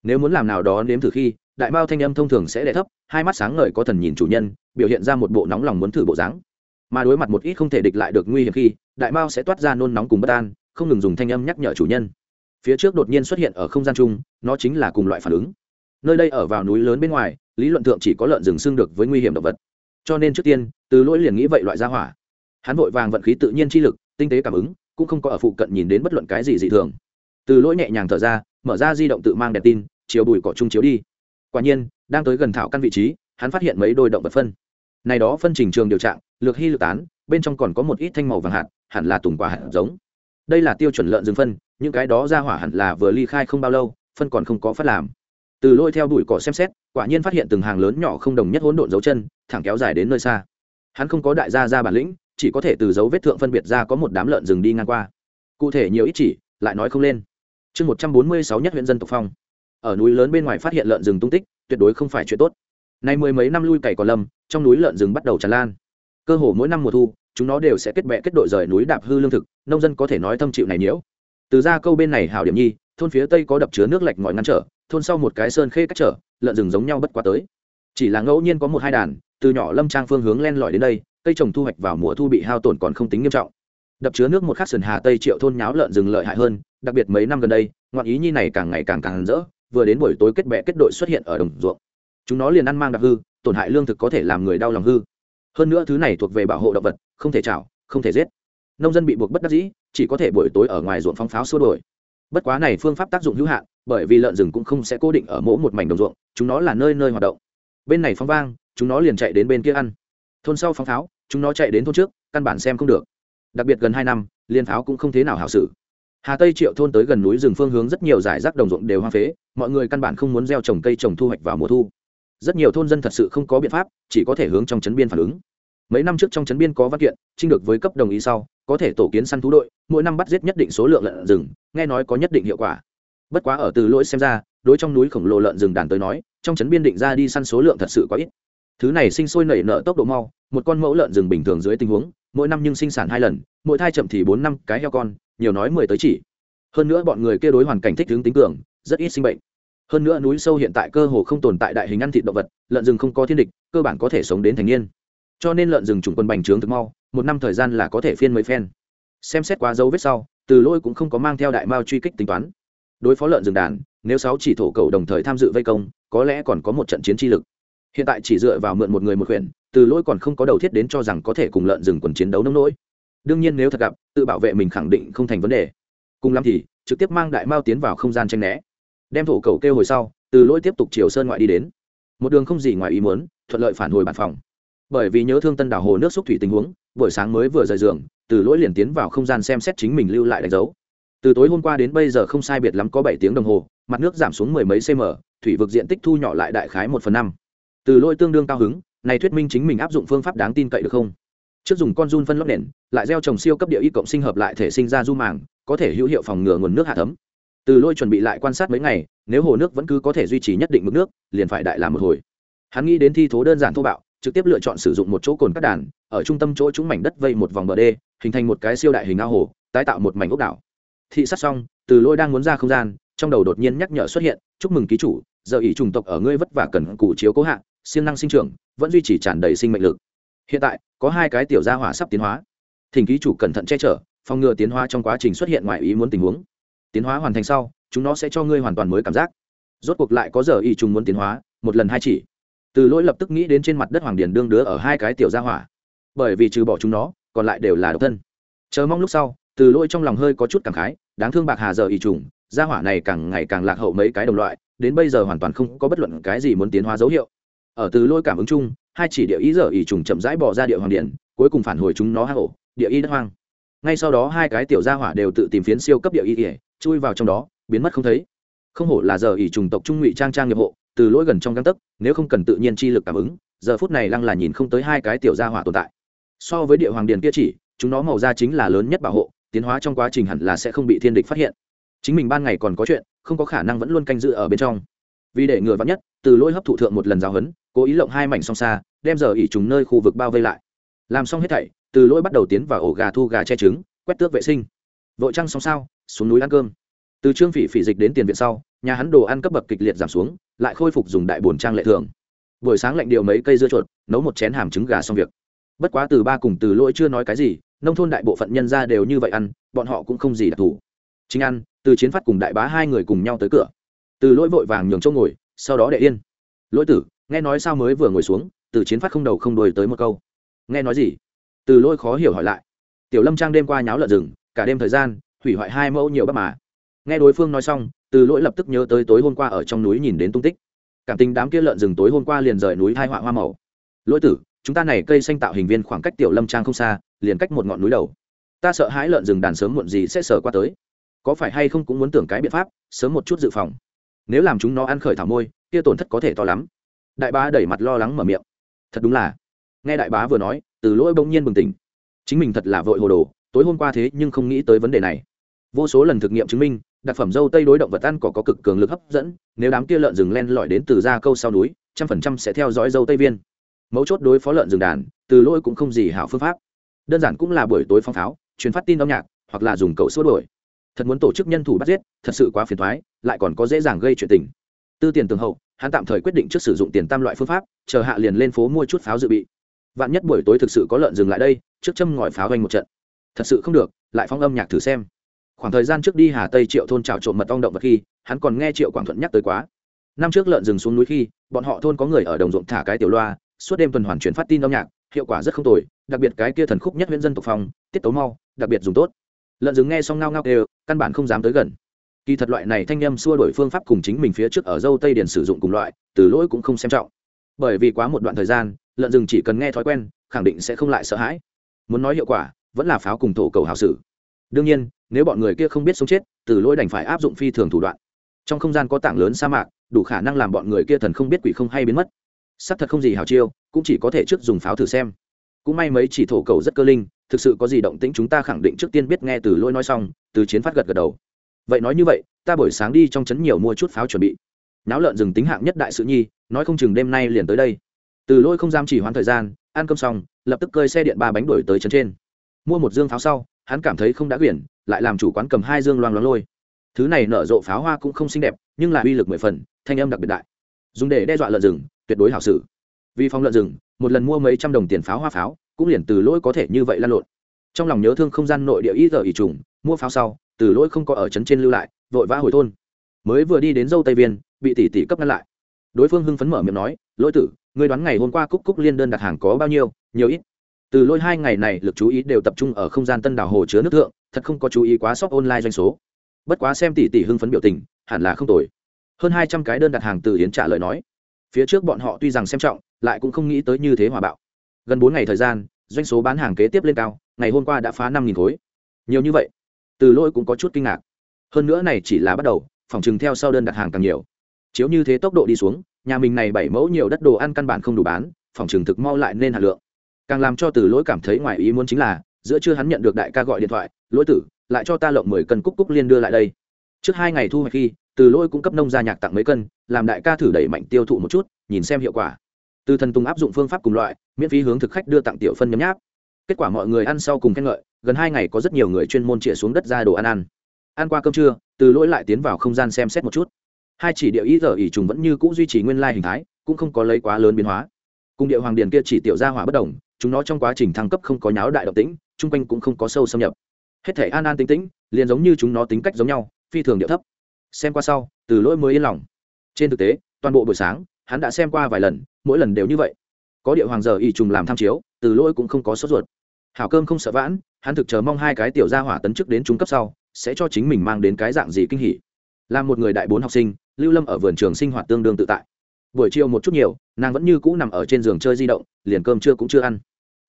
Nếu muốn làm nào đó nếm thử khi, đại mao thanh âm thông thường sẽ đẻ thấp, hai mắt sáng ngời có thần nhìn chủ nhân, biểu hiện ra một bộ nóng lòng muốn thử bộ dáng mà đối mặt một ít không thể địch lại được nguy hiểm khi, đại mao sẽ toát ra nôn nóng cùng bất an, không ngừng dùng thanh âm nhắc nhở chủ nhân. Phía trước đột nhiên xuất hiện ở không gian chung, nó chính là cùng loại phản ứng. Nơi đây ở vào núi lớn bên ngoài, lý luận thượng chỉ có lợn rừng xưng được với nguy hiểm động vật. Cho nên trước tiên, từ lỗi liền nghĩ vậy loại ra hỏa. Hắn vội vàng vận khí tự nhiên chi lực, tinh tế cảm ứng, cũng không có ở phụ cận nhìn đến bất luận cái gì dị thường. Từ lỗi nhẹ nhàng thở ra, mở ra di động tự mang đèn tin, chiếu bùi cỏ trung chiếu đi. Quả nhiên, đang tới gần thảo căn vị trí, hắn phát hiện mấy đôi động vật phân. Này đó phân trình trường điều trạng lược hy lược tán, bên trong còn có một ít thanh màu vàng hạt, hẳn là tùng quả hạt giống. Đây là tiêu chuẩn lợn rừng phân, những cái đó ra hỏa hẳn là vừa ly khai không bao lâu, phân còn không có phát làm. Từ lôi theo đuổi cỏ xem xét, quả nhiên phát hiện từng hàng lớn nhỏ không đồng nhất hỗn độn dấu chân, thẳng kéo dài đến nơi xa. Hắn không có đại gia ra bản lĩnh, chỉ có thể từ dấu vết thượng phân biệt ra có một đám lợn rừng đi ngang qua. Cụ thể nhiều ít chỉ, lại nói không lên. Chương một trăm bốn mươi sáu nhất huyện dân tộc phong. Ở núi lớn bên ngoài phát hiện lợn rừng tung tích, tuyệt đối không phải chuyện tốt. Nay mười mấy năm lui cày còn lâm, trong núi lợn rừng bắt đầu tràn lan cơ hồ mỗi năm mùa thu, chúng nó đều sẽ kết bệ kết đội rời núi đạp hư lương thực, nông dân có thể nói thâm chịu này nhiễu. Từ ra câu bên này hảo điểm nhi, thôn phía tây có đập chứa nước lạch ngòi ngăn trở, thôn sau một cái sơn khê cách trở, lợn rừng giống nhau bất quá tới. Chỉ là ngẫu nhiên có một hai đàn, từ nhỏ lâm trang phương hướng len lỏi đến đây, cây trồng thu hoạch vào mùa thu bị hao tổn còn không tính nghiêm trọng. Đập chứa nước một khắc sườn hà tây triệu thôn nháo lợn rừng lợi hại hơn, đặc biệt mấy năm gần đây ngọn ý nhi này càng ngày càng càng rỡ, vừa đến buổi tối kết bè kết đội xuất hiện ở đồng ruộng. Chúng nó liền ăn mang đặc hư, tổn hại lương thực có thể làm người đau lòng hư hơn nữa thứ này thuộc về bảo hộ động vật, không thể chảo, không thể giết. Nông dân bị buộc bất đắc dĩ, chỉ có thể buổi tối ở ngoài ruộng phóng pháo xua đổi bất quá này phương pháp tác dụng hữu hạn, bởi vì lợn rừng cũng không sẽ cố định ở mỗi một mảnh đồng ruộng, chúng nó là nơi nơi hoạt động. Bên này phóng vang, chúng nó liền chạy đến bên kia ăn. Thôn sau phóng pháo, chúng nó chạy đến thôn trước, căn bản xem không được. Đặc biệt gần hai năm liên pháo cũng không thế nào hảo xử. Hà tây triệu thôn tới gần núi rừng phương hướng rất nhiều giải rác đồng ruộng đều hoang phế, mọi người căn bản không muốn gieo trồng cây trồng thu hoạch vào mùa thu rất nhiều thôn dân thật sự không có biện pháp, chỉ có thể hướng trong chấn biên phản ứng. Mấy năm trước trong chấn biên có văn kiện, trinh được với cấp đồng ý sau, có thể tổ kiến săn thú đội, mỗi năm bắt giết nhất định số lượng lợn rừng, nghe nói có nhất định hiệu quả. Bất quá ở từ lỗi xem ra, đối trong núi khổng lồ lợn rừng đàn tới nói, trong chấn biên định ra đi săn số lượng thật sự quá ít. Thứ này sinh sôi nảy nở tốc độ mau, một con mẫu lợn rừng bình thường dưới tình huống, mỗi năm nhưng sinh sản hai lần, mỗi thai chậm thì bốn năm, cái heo con, nhiều nói mười tới chỉ. Hơn nữa bọn người kia đối hoàn cảnh thích hướng tính cường, rất ít sinh bệnh hơn nữa núi sâu hiện tại cơ hồ không tồn tại đại hình ăn thịt động vật, lợn rừng không có thiên địch, cơ bản có thể sống đến thành niên. Cho nên lợn rừng trùng quân bành trướng thực mau, một năm thời gian là có thể phiên mấy phen. Xem xét quá dấu vết sau, từ lôi cũng không có mang theo đại mao truy kích tính toán. Đối phó lợn rừng đàn, nếu sáu chỉ thổ cầu đồng thời tham dự vây công, có lẽ còn có một trận chiến chi lực. Hiện tại chỉ dựa vào mượn một người một huyện, từ lôi còn không có đầu thiết đến cho rằng có thể cùng lợn rừng quần chiến đấu nông nỗi. Đương nhiên nếu thật gặp, tự bảo vệ mình khẳng định không thành vấn đề. Cùng lắm thì, trực tiếp mang đại mao tiến vào không gian tranh né đem thổ cầu kêu hồi sau, từ Lỗi tiếp tục chiều sơn ngoại đi đến. Một đường không gì ngoài ý muốn, thuận lợi phản hồi bản phòng. Bởi vì nhớ thương tân đảo hồ nước xúc thủy tình huống, buổi sáng mới vừa rời giường, từ lỗi liền tiến vào không gian xem xét chính mình lưu lại đánh dấu. Từ tối hôm qua đến bây giờ không sai biệt lắm có bảy tiếng đồng hồ, mặt nước giảm xuống mười mấy cm thủy vực diện tích thu nhỏ lại đại khái một phần năm. Từ lỗi tương đương cao hứng, này thuyết minh chính mình áp dụng phương pháp đáng tin cậy được không? Trước dùng con run phân lót nền, lại gieo trồng siêu cấp địa y cộng sinh hợp lại thể sinh ra du màng, có thể hữu hiệu phòng ngừa nguồn nước hạ thấm từ lôi chuẩn bị lại quan sát mấy ngày, nếu hồ nước vẫn cứ có thể duy trì nhất định mức nước, liền phải đại làm một hồi. Hắn nghĩ đến thi thố đơn giản thô bạo, trực tiếp lựa chọn sử dụng một chỗ cồn cắt đàn, ở trung tâm chỗ chúng mảnh đất vây một vòng bờ đê, hình thành một cái siêu đại hình ao hồ, tái tạo một mảnh ốc đảo. Thị sát xong, từ lôi đang muốn ra không gian, trong đầu đột nhiên nhắc nhở xuất hiện, chúc mừng ký chủ, giờ ỷ trùng tộc ở ngươi vất vả cần cù chiếu cố hạn siêng năng sinh trưởng, vẫn duy trì tràn đầy sinh mệnh lực. Hiện tại, có hai cái tiểu gia hỏa sắp tiến hóa. Thỉnh ký chủ cẩn thận che chở, phòng ngừa tiến hóa trong quá trình xuất hiện ngoài ý muốn tình huống tiến hóa hoàn thành sau, chúng nó sẽ cho ngươi hoàn toàn mới cảm giác. Rốt cuộc lại có giờ y trùng muốn tiến hóa, một lần hai chỉ. Từ lỗi lập tức nghĩ đến trên mặt đất hoàng điền đương đứa ở hai cái tiểu gia hỏa. Bởi vì trừ bỏ chúng nó, còn lại đều là độc thân. Chờ mong lúc sau, từ lỗi trong lòng hơi có chút cảm khái, đáng thương bạc hà giờ y trùng, gia hỏa này càng ngày càng lạc hậu mấy cái đồng loại, đến bây giờ hoàn toàn không có bất luận cái gì muốn tiến hóa dấu hiệu. Ở từ lỗi cảm ứng chung, hai chỉ địa ý giờ y trùng chậm rãi bỏ ra địa hoàng điền, cuối cùng phản hồi chúng nó hạ hổ, địa y đất hoang. Ngay sau đó hai cái tiểu gia hỏa đều tự tìm phiến siêu cấp địa y chui vào trong đó, biến mất không thấy. Không hổ là giờ ỉ trùng tộc trung ngụy trang trang nghiệp hộ, từ lỗi gần trong găng tấc, nếu không cần tự nhiên chi lực cảm ứng, giờ phút này lăng là nhìn không tới hai cái tiểu gia hỏa tồn tại. So với địa hoàng điền kia chỉ, chúng nó màu da chính là lớn nhất bảo hộ, tiến hóa trong quá trình hẳn là sẽ không bị thiên địch phát hiện. Chính mình ban ngày còn có chuyện, không có khả năng vẫn luôn canh giữ ở bên trong. Vì để ngừa vắn nhất, từ lỗi hấp thụ thượng một lần giáo hấn cố ý lộng hai mảnh song xa, đem giờ ỉ trùng nơi khu vực bao vây lại. Làm xong hết thảy, từ lỗi bắt đầu tiến vào ổ gà thu gà che trứng, quét tước vệ sinh. Vội trăng xong sao xuống núi ăn cơm. Từ trương phỉ phỉ dịch đến tiền viện sau, nhà hắn đồ ăn cấp bậc kịch liệt giảm xuống, lại khôi phục dùng đại bồn trang lệ thường. Buổi sáng lạnh điều mấy cây dưa chuột, nấu một chén hàm trứng gà xong việc. Bất quá từ ba cùng từ lỗi chưa nói cái gì, nông thôn đại bộ phận nhân ra đều như vậy ăn, bọn họ cũng không gì đặc thù. Chính ăn, từ chiến phát cùng đại bá hai người cùng nhau tới cửa. Từ lỗi vội vàng nhường chỗ ngồi, sau đó đệ yên. Lỗi tử, nghe nói sao mới vừa ngồi xuống? Từ chiến phát không đầu không đuôi tới một câu. Nghe nói gì? Từ lỗi khó hiểu hỏi lại. Tiểu lâm trang đêm qua nháo lợn rừng, cả đêm thời gian hủy hoại hai mẫu nhiều bắp mà. Nghe đối phương nói xong, từ lỗi lập tức nhớ tới tối hôm qua ở trong núi nhìn đến tung tích. Cảm tình đám kia lợn rừng tối hôm qua liền rời núi hai họa hoa màu. Lỗi tử, chúng ta này cây xanh tạo hình viên khoảng cách tiểu lâm trang không xa, liền cách một ngọn núi đầu. Ta sợ hãi lợn rừng đàn sớm muộn gì sẽ sờ qua tới. Có phải hay không cũng muốn tưởng cái biện pháp, sớm một chút dự phòng. Nếu làm chúng nó ăn khởi thảo môi, kia tổn thất có thể to lắm. Đại bá đẩy mặt lo lắng mở miệng. Thật đúng là. Nghe đại bá vừa nói, từ lỗi bỗng nhiên bừng tỉnh. Chính mình thật là vội hồ đồ tối hôm qua thế nhưng không nghĩ tới vấn đề này. Vô số lần thực nghiệm chứng minh, đặc phẩm dâu tây đối động vật ăn cỏ có cực cường lực hấp dẫn, nếu đám kia lợn rừng len lỏi đến từ ra câu sau núi, trăm phần trăm sẽ theo dõi dâu tây viên. Mấu chốt đối phó lợn rừng đàn, từ lỗi cũng không gì hảo phương pháp. Đơn giản cũng là buổi tối phong pháo, truyền phát tin âm nhạc, hoặc là dùng cậu xua đổi thật muốn tổ chức nhân thủ bắt giết, thật sự quá phiền thoái lại còn có dễ dàng gây chuyện tình. Tư tiền tường hậu, hắn tạm thời quyết định trước sử dụng tiền tam loại phương pháp, chờ hạ liền lên phố mua chút pháo dự bị. Vạn nhất buổi tối thực sự có lợn rừng lại đây, trước châm ngòi pháo vanh một trận thật sự không được, lại phong âm nhạc thử xem. Khoảng thời gian trước đi hà tây triệu thôn trào trộm mật ong động vật khi, hắn còn nghe triệu quảng thuận nhắc tới quá. Năm trước lợn rừng xuống núi khi, bọn họ thôn có người ở đồng ruộng thả cái tiểu loa, suốt đêm tuần hoàn chuyển phát tin âm nhạc, hiệu quả rất không tồi, đặc biệt cái kia thần khúc nhất huyện dân tộc phong, tiết tấu mau, đặc biệt dùng tốt. Lợn rừng nghe xong ngao ngao đều căn bản không dám tới gần. Kỳ thật loại này thanh â xua đổi phương pháp cùng chính mình phía trước ở dâu tây điền sử dụng cùng loại, từ lỗi cũng không xem trọng. Bởi vì quá một đoạn thời gian, lợn rừng chỉ cần nghe thói quen, khẳng định sẽ không lại sợ hãi. Muốn nói hiệu quả vẫn là pháo cùng thổ cầu hào sử đương nhiên, nếu bọn người kia không biết sống chết, từ lỗi đành phải áp dụng phi thường thủ đoạn. Trong không gian có tảng lớn sa mạc, đủ khả năng làm bọn người kia thần không biết quỷ không hay biến mất. Sắc thật không gì hào chiêu, cũng chỉ có thể trước dùng pháo thử xem. Cũng may mấy chỉ thổ cầu rất cơ linh, thực sự có gì động tĩnh chúng ta khẳng định trước tiên biết nghe từ lỗi nói xong, từ chiến phát gật gật đầu. Vậy nói như vậy, ta buổi sáng đi trong trấn nhiều mua chút pháo chuẩn bị. Náo lợn rừng tính hạng nhất đại sự nhi, nói không chừng đêm nay liền tới đây. Từ lỗi không dám chỉ hoãn thời gian, ăn cơm xong, lập tức cơi xe điện ba bánh đuổi tới trấn trên mua một dương pháo sau, hắn cảm thấy không đã quyển, lại làm chủ quán cầm hai dương loang loáng lôi. Thứ này nở rộ pháo hoa cũng không xinh đẹp, nhưng là uy lực mười phần, thanh âm đặc biệt đại. Dùng để đe dọa lợn rừng, tuyệt đối hảo sử vì phòng lợn rừng, một lần mua mấy trăm đồng tiền pháo hoa pháo, cũng liền từ lỗi có thể như vậy lan lộn. Trong lòng nhớ thương không gian nội địa ý giờ ý trùng, mua pháo sau, từ lỗi không có ở trấn trên lưu lại, vội vã hồi thôn. Mới vừa đi đến dâu tây viên, bị tỷ tỷ cấp ngăn lại. Đối phương hưng phấn mở miệng nói, lỗi tử người đoán ngày hôm qua cúc cúc liên đơn đặt hàng có bao nhiêu, nhiều ít? Từ lôi hai ngày này lực chú ý đều tập trung ở không gian tân đảo hồ chứa nước thượng, thật không có chú ý quá shop online doanh số. Bất quá xem tỷ tỷ hưng phấn biểu tình, hẳn là không tồi. Hơn hai trăm cái đơn đặt hàng từ yến trả lời nói. Phía trước bọn họ tuy rằng xem trọng, lại cũng không nghĩ tới như thế hòa bạo. Gần bốn ngày thời gian, doanh số bán hàng kế tiếp lên cao, ngày hôm qua đã phá năm khối. Nhiều như vậy, từ lôi cũng có chút kinh ngạc. Hơn nữa này chỉ là bắt đầu, phòng chừng theo sau đơn đặt hàng càng nhiều. Chiếu như thế tốc độ đi xuống, nhà mình này bảy mẫu nhiều đất đồ ăn căn bản không đủ bán, phòng chừng thực mau lại nên hạt lượng càng làm cho từ lỗi cảm thấy ngoài ý muốn chính là, giữa chưa hắn nhận được đại ca gọi điện thoại, lỗi tử, lại cho ta lộng mười cân cúc cúc liên đưa lại đây. Trước hai ngày thu hoạch khi, từ lỗi cung cấp nông gia nhạc tặng mấy cân, làm đại ca thử đẩy mạnh tiêu thụ một chút, nhìn xem hiệu quả. Từ thần tùng áp dụng phương pháp cùng loại, miễn phí hướng thực khách đưa tặng tiểu phân nhấm nháp. Kết quả mọi người ăn sau cùng khen ngợi, gần hai ngày có rất nhiều người chuyên môn chĩa xuống đất ra đồ ăn ăn. Ăn qua cơm trưa, từ lỗi lại tiến vào không gian xem xét một chút. Hai chỉ địa ý giờ ỉ trùng vẫn như c ũ duy trì nguyên lai hình thái, cũng không có lấy quá lớn biến hóa. Cùng địa hoàng điền kia chỉ tiểu ra hỏa bất đồng chúng nó trong quá trình thăng cấp không có nháo đại động tĩnh, chung quanh cũng không có sâu xâm nhập. Hết thể an an tính tĩnh, liền giống như chúng nó tính cách giống nhau, phi thường điệu thấp. Xem qua sau, từ lỗi mới yên lòng. Trên thực tế, toàn bộ buổi sáng, hắn đã xem qua vài lần, mỗi lần đều như vậy. Có địa hoàng giờ y trùng làm tham chiếu, từ lỗi cũng không có sốt ruột. Hảo cơm không sợ vãn, hắn thực chờ mong hai cái tiểu gia hỏa tấn chức đến trung cấp sau, sẽ cho chính mình mang đến cái dạng gì kinh hỉ. Là một người đại bốn học sinh, lưu lâm ở vườn trường sinh hoạt tương đương tự tại. Buổi chiều một chút nhiều, nàng vẫn như cũ nằm ở trên giường chơi di động, liền cơm trưa cũng chưa ăn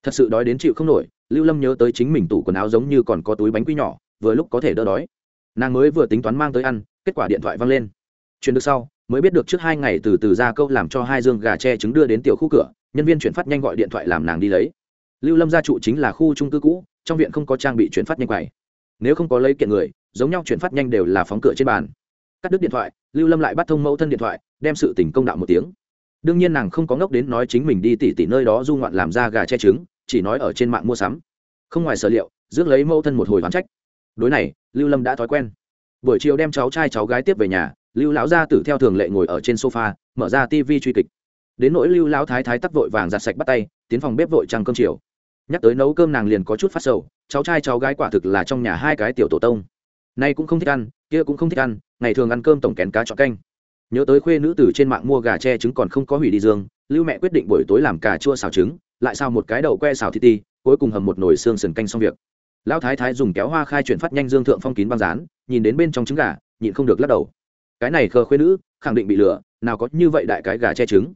thật sự đói đến chịu không nổi, lưu lâm nhớ tới chính mình tủ quần áo giống như còn có túi bánh quy nhỏ, vừa lúc có thể đỡ đói. Nàng mới vừa tính toán mang tới ăn, kết quả điện thoại văng lên. Chuyển được sau, mới biết được trước hai ngày từ từ ra câu làm cho hai dương gà tre trứng đưa đến tiểu khu cửa, nhân viên chuyển phát nhanh gọi điện thoại làm nàng đi lấy. Lưu lâm gia trụ chính là khu trung cư cũ, trong viện không có trang bị chuyển phát nhanh quầy. Nếu không có lấy kiện người, giống nhau chuyển phát nhanh đều là phóng cửa trên bàn. Cắt đứt điện thoại, lưu lâm lại bắt thông mẫu thân điện thoại, đem sự tình công đạo một tiếng đương nhiên nàng không có ngốc đến nói chính mình đi tỉ tỉ nơi đó du ngoạn làm ra gà che trứng, chỉ nói ở trên mạng mua sắm. Không ngoài sở liệu, rước lấy mẫu thân một hồi hoán trách. Đối này, lưu lâm đã thói quen. Buổi chiều đem cháu trai cháu gái tiếp về nhà, lưu lão gia tử theo thường lệ ngồi ở trên sofa, mở ra tv truy kịch. Đến nỗi lưu lão thái thái tắc vội vàng giặt sạch bắt tay, tiến phòng bếp vội trăng cơm chiều. Nhắc tới nấu cơm nàng liền có chút phát sầu, cháu trai cháu gái quả thực là trong nhà hai cái tiểu tổ tông. Nay cũng không thích ăn, kia cũng không thích ăn, ngày thường ăn cơm tổng kén cá chọn canh nhớ tới khuê nữ tử trên mạng mua gà tre trứng còn không có hủy đi dương, lưu mẹ quyết định buổi tối làm cà chua xào trứng, lại xào một cái đậu que xào thịt ti, cuối cùng hầm một nồi xương sườn canh xong việc. Lão thái thái dùng kéo hoa khai chuyển phát nhanh dương thượng phong kín băng rán, nhìn đến bên trong trứng gà, nhịn không được lắc đầu. Cái này khờ khuê nữ, khẳng định bị lừa, nào có như vậy đại cái gà che trứng.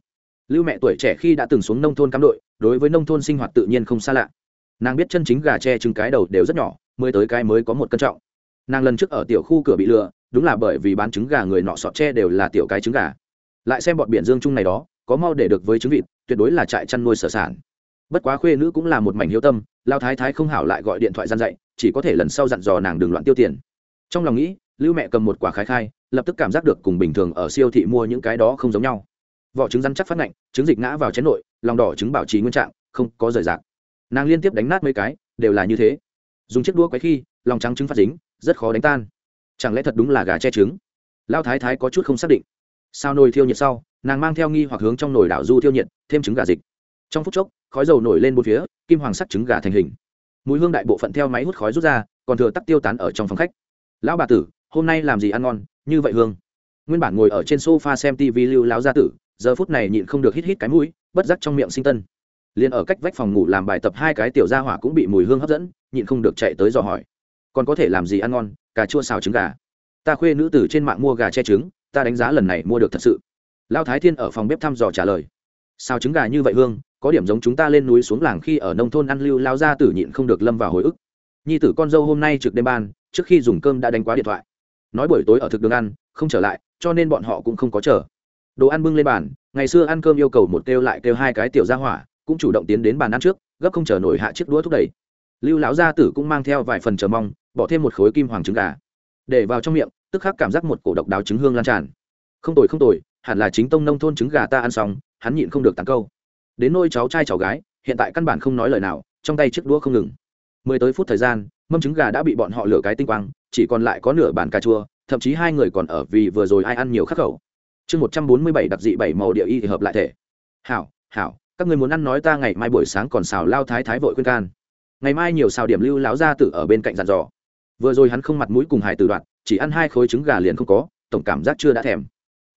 Lưu mẹ tuổi trẻ khi đã từng xuống nông thôn cắm đội, đối với nông thôn sinh hoạt tự nhiên không xa lạ. Nàng biết chân chính gà tre trứng cái đầu đều rất nhỏ, mới tới cái mới có một cân trọng. Nàng lần trước ở tiểu khu cửa bị lừa đúng là bởi vì bán trứng gà người nọ sọt tre đều là tiểu cái trứng gà. Lại xem bọn biển dương chung này đó, có mau để được với trứng vịt, tuyệt đối là trại chăn nuôi sở sản. Bất quá khuê nữ cũng là một mảnh hiếu tâm, lao thái thái không hảo lại gọi điện thoại gian dạy, chỉ có thể lần sau dặn dò nàng đừng loạn tiêu tiền. Trong lòng nghĩ, lưu mẹ cầm một quả khai khai, lập tức cảm giác được cùng bình thường ở siêu thị mua những cái đó không giống nhau. Vỏ trứng rắn chắc phát ngạnh, trứng dịch ngã vào chén nội, lòng đỏ trứng bảo trì nguyên trạng, không có rời rạc. Nàng liên tiếp đánh nát mấy cái, đều là như thế. Dùng chiếc đũa quấy khi, lòng trắng trứng phát dính, rất khó đánh tan chẳng lẽ thật đúng là gà che trứng? Lao thái thái có chút không xác định. Sao nồi thiêu nhiệt sau, nàng mang theo nghi hoặc hướng trong nồi đảo du thiêu nhiệt, thêm trứng gà dịch. Trong phút chốc, khói dầu nổi lên bốn phía, kim hoàng sắc trứng gà thành hình. Mùi hương đại bộ phận theo máy hút khói rút ra, còn thừa tắc tiêu tán ở trong phòng khách. Lão bà tử, hôm nay làm gì ăn ngon? Như vậy hương. Nguyên bản ngồi ở trên sofa xem tv lưu lão gia tử, giờ phút này nhịn không được hít hít cái mũi, bất giác trong miệng sinh tân. Liền ở cách vách phòng ngủ làm bài tập hai cái tiểu gia hỏa cũng bị mùi hương hấp dẫn, nhịn không được chạy tới dò hỏi còn có thể làm gì ăn ngon, cà chua xào trứng gà. Ta khuê nữ tử trên mạng mua gà che trứng, ta đánh giá lần này mua được thật sự. Lao thái thiên ở phòng bếp thăm dò trả lời. Xào trứng gà như vậy hương, có điểm giống chúng ta lên núi xuống làng khi ở nông thôn ăn lưu lao ra tử nhịn không được lâm vào hồi ức. Nhi tử con dâu hôm nay trực đêm ban, trước khi dùng cơm đã đánh quá điện thoại. Nói buổi tối ở thực đường ăn, không trở lại, cho nên bọn họ cũng không có chờ. Đồ ăn bưng lên bàn, ngày xưa ăn cơm yêu cầu một kêu lại kêu hai cái tiểu ra hỏa, cũng chủ động tiến đến bàn ăn trước, gấp không chờ nổi hạ chiếc đũa thúc đẩy. Lưu lão gia tử cũng mang theo vài phần chờ mong bỏ thêm một khối kim hoàng trứng gà. Để vào trong miệng, tức khắc cảm giác một cổ độc đáo trứng hương lan tràn. Không tồi không tồi, hẳn là chính tông nông thôn trứng gà ta ăn xong, hắn nhịn không được tặng câu. Đến nôi cháu trai cháu gái, hiện tại căn bản không nói lời nào, trong tay chiếc đũa không ngừng. Mười tới phút thời gian, mâm trứng gà đã bị bọn họ lửa cái tinh quang, chỉ còn lại có nửa bàn cà chua, thậm chí hai người còn ở vì vừa rồi ai ăn nhiều khắc khẩu. Chương một trăm bốn mươi bảy đặc dị bảy màu địa y thì hợp lại thể. Hảo hảo, các người muốn ăn nói ta ngày mai buổi sáng còn xào lao thái thái vội khuyên can. Ngày mai nhiều xào điểm lưu láo ra tử ở bên cạnh dàn dò vừa rồi hắn không mặt mũi cùng hải từ đoạn chỉ ăn hai khối trứng gà liền không có, tổng cảm giác chưa đã thèm.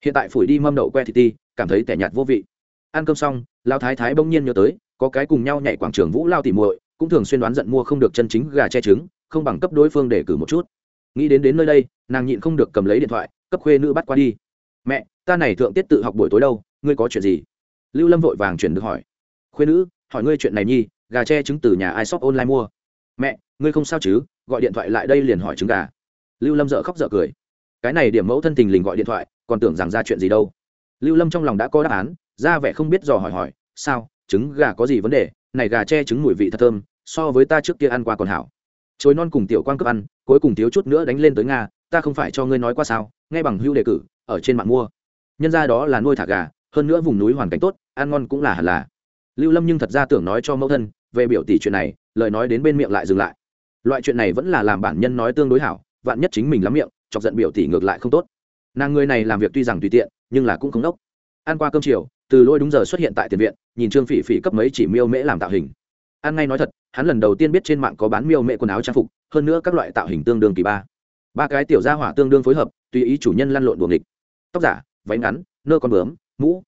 Hiện tại phủi đi mâm đậu que thịt ti, cảm thấy tẻ nhạt vô vị. Ăn cơm xong lao thái thái bỗng nhiên nhớ tới, có cái cùng nhau nhảy quảng trường vũ lao tỉ muội, cũng thường xuyên đoán giận mua không được chân chính gà che trứng, không bằng cấp đối phương để cử một chút. Nghĩ đến đến nơi đây, nàng nhịn không được cầm lấy điện thoại, cấp khuê nữ bắt qua đi. Mẹ, ta này thượng tiết tự học buổi tối đâu, ngươi có chuyện gì? Lưu lâm vội vàng chuyển được hỏi. Khuê nữ, hỏi ngươi chuyện này nhi, gà che trứng từ nhà ai shop online mua. Mẹ ngươi không sao chứ, gọi điện thoại lại đây liền hỏi trứng gà. Lưu lâm dợ khóc dợ cười. Cái này điểm mẫu thân tình lình gọi điện thoại, còn tưởng rằng ra chuyện gì đâu. Lưu lâm trong lòng đã có đáp án, ra vẻ không biết dò hỏi hỏi, sao, trứng gà có gì vấn đề, này gà che trứng mùi vị thật thơm, so với ta trước kia ăn qua còn hảo. Chối non cùng tiểu quan cướp ăn, cuối cùng thiếu chút nữa đánh lên tới nga, ta không phải cho ngươi nói qua sao, nghe bằng hưu đề cử, ở trên mạng mua. Nhân ra đó là nuôi thả gà, hơn nữa vùng núi hoàn cảnh tốt, ăn ngon cũng là hẳn là. Lưu lâm nhưng thật ra tưởng nói cho mẫu thân, về biểu tỷ chuyện này, lời nói đến bên miệng lại dừng lại loại chuyện này vẫn là làm bản nhân nói tương đối hảo, vạn nhất chính mình lắm miệng, chọc giận biểu tỷ ngược lại không tốt. Nàng người này làm việc tuy rằng tùy tiện, nhưng là cũng không đốc. Ăn qua cơm chiều, từ lôi đúng giờ xuất hiện tại tiền viện, nhìn trương phỉ phỉ cấp mấy chỉ miêu mễ làm tạo hình. Ăn ngay nói thật, hắn lần đầu tiên biết trên mạng có bán miêu mẹ quần áo trang phục, hơn nữa các loại tạo hình tương đương kỳ ba. Ba cái tiểu gia hỏa tương đương phối hợp, tùy ý chủ nhân lăn lộn buồng địch tóc giả, váy ngắn, nơ con bướm, mũ.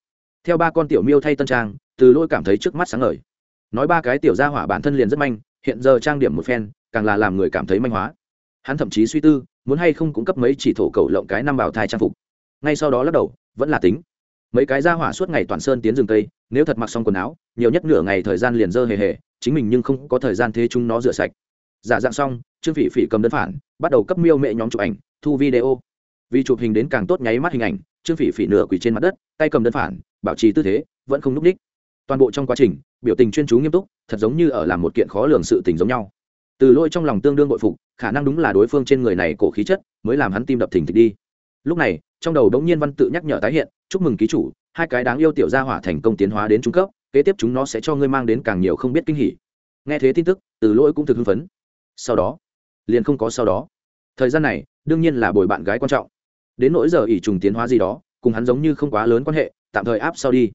Theo ba con tiểu miêu thay tân trang, từ lôi cảm thấy trước mắt sáng ngời. Nói ba cái tiểu gia hỏa bản thân liền rất manh, hiện giờ trang điểm một phen càng là làm người cảm thấy manh hóa. Hắn thậm chí suy tư, muốn hay không cung cấp mấy chỉ thổ cầu lộng cái năm bảo thai trang phục. Ngay sau đó lắc đầu, vẫn là tính. Mấy cái ra hỏa suốt ngày toàn sơn tiến rừng tây nếu thật mặc xong quần áo, nhiều nhất nửa ngày thời gian liền dơ hề hề, chính mình nhưng không có thời gian thế chúng nó rửa sạch. Giả dạng xong, trương phỉ phỉ cầm đơn phản, bắt đầu cấp miêu mẹ nhóm chụp ảnh, thu video. Vì chụp hình đến càng tốt nháy mắt hình ảnh, trương phỉ phỉ nửa quỳ trên mặt đất, tay cầm đơn phản, bảo trì tư thế, vẫn không núp ú ních. Toàn bộ trong quá trình, biểu tình chuyên chú nghiêm túc, thật giống như ở làm một kiện khó lường sự tình giống nhau từ lôi trong lòng tương đương bội phục, khả năng đúng là đối phương trên người này cổ khí chất, mới làm hắn tim đập thình thịch đi. Lúc này, trong đầu đống nhiên văn tự nhắc nhở tái hiện, chúc mừng ký chủ, hai cái đáng yêu tiểu gia hỏa thành công tiến hóa đến trung cấp, kế tiếp chúng nó sẽ cho ngươi mang đến càng nhiều không biết kinh hỉ. Nghe thế tin tức, từ lỗi cũng thực hưng phấn. Sau đó, liền không có sau đó. Thời gian này, đương nhiên là bồi bạn gái quan trọng. Đến nỗi giờ ỉ trùng tiến hóa gì đó, cùng hắn giống như không quá lớn quan hệ, tạm thời áp sau đi.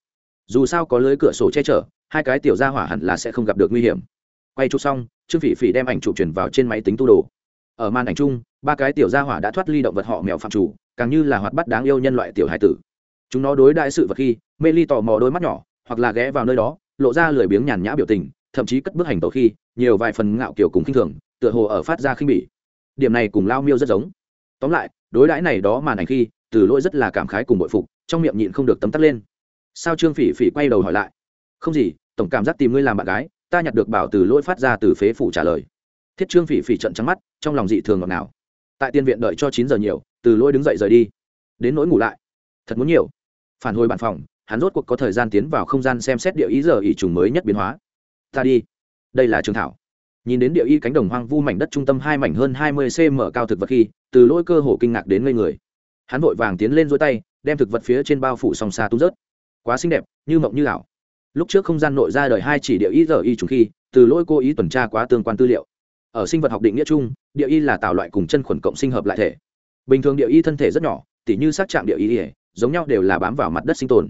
Dù sao có lưới cửa sổ che chở, hai cái tiểu gia hỏa hẳn là sẽ không gặp được nguy hiểm. Quay chụp xong trương phỉ phỉ đem ảnh chụp chuyển vào trên máy tính tu đồ. Ở màn ảnh chung, ba cái tiểu gia hỏa đã thoát ly động vật họ mèo phạm chủ, càng như là hoạt bắt đáng yêu nhân loại tiểu hải tử. Chúng nó đối đại sự vật khi, mê ly tò mò đôi mắt nhỏ, hoặc là ghé vào nơi đó, lộ ra lười biếng nhàn nhã biểu tình, thậm chí cất bước hành tẩu khi, nhiều vài phần ngạo kiểu cùng khinh thường, tựa hồ ở phát ra khinh bỉ. Điểm này cùng lao miêu rất giống. Tóm lại, đối đãi này đó màn ảnh khi, từ lỗi rất là cảm khái cùng bội phục, trong miệng nhịn không được tấm tắt lên. Sao trương phỉ phỉ quay đầu hỏi lại? Không gì, tổng cảm giác tìm ngươi làm bạn gái ta nhặt được bảo từ lỗi phát ra từ phế phủ trả lời. Thiết trương phỉ phỉ trận trắng mắt, trong lòng dị thường ngọt nào tại tiên viện đợi cho chín giờ nhiều, từ lỗi đứng dậy rời đi. Đến nỗi ngủ lại. Thật muốn nhiều. Phản hồi bản phòng, hắn rốt cuộc có thời gian tiến vào không gian xem xét địa ý giờ ỷ trùng mới nhất biến hóa. Ta đi. Đây là trường thảo. Nhìn đến địa y cánh đồng hoang vu mảnh đất trung tâm hai mảnh hơn hai mươi cm cao thực vật khi, từ lỗi cơ hồ kinh ngạc đến ngây người. Hắn vội vàng tiến lên dối tay, đem thực vật phía trên bao phủ song xa tung rớt. Quá xinh đẹp, như mộng như ảo lúc trước không gian nội ra đời hai chỉ địa y giờ y trùng khi, từ lỗi cố ý tuần tra quá tương quan tư liệu. Ở sinh vật học định nghĩa chung, địa y là tạo loại cùng chân khuẩn cộng sinh hợp lại thể. Bình thường địa y thân thể rất nhỏ, tỉ như sát trạm địa y giống nhau đều là bám vào mặt đất sinh tồn.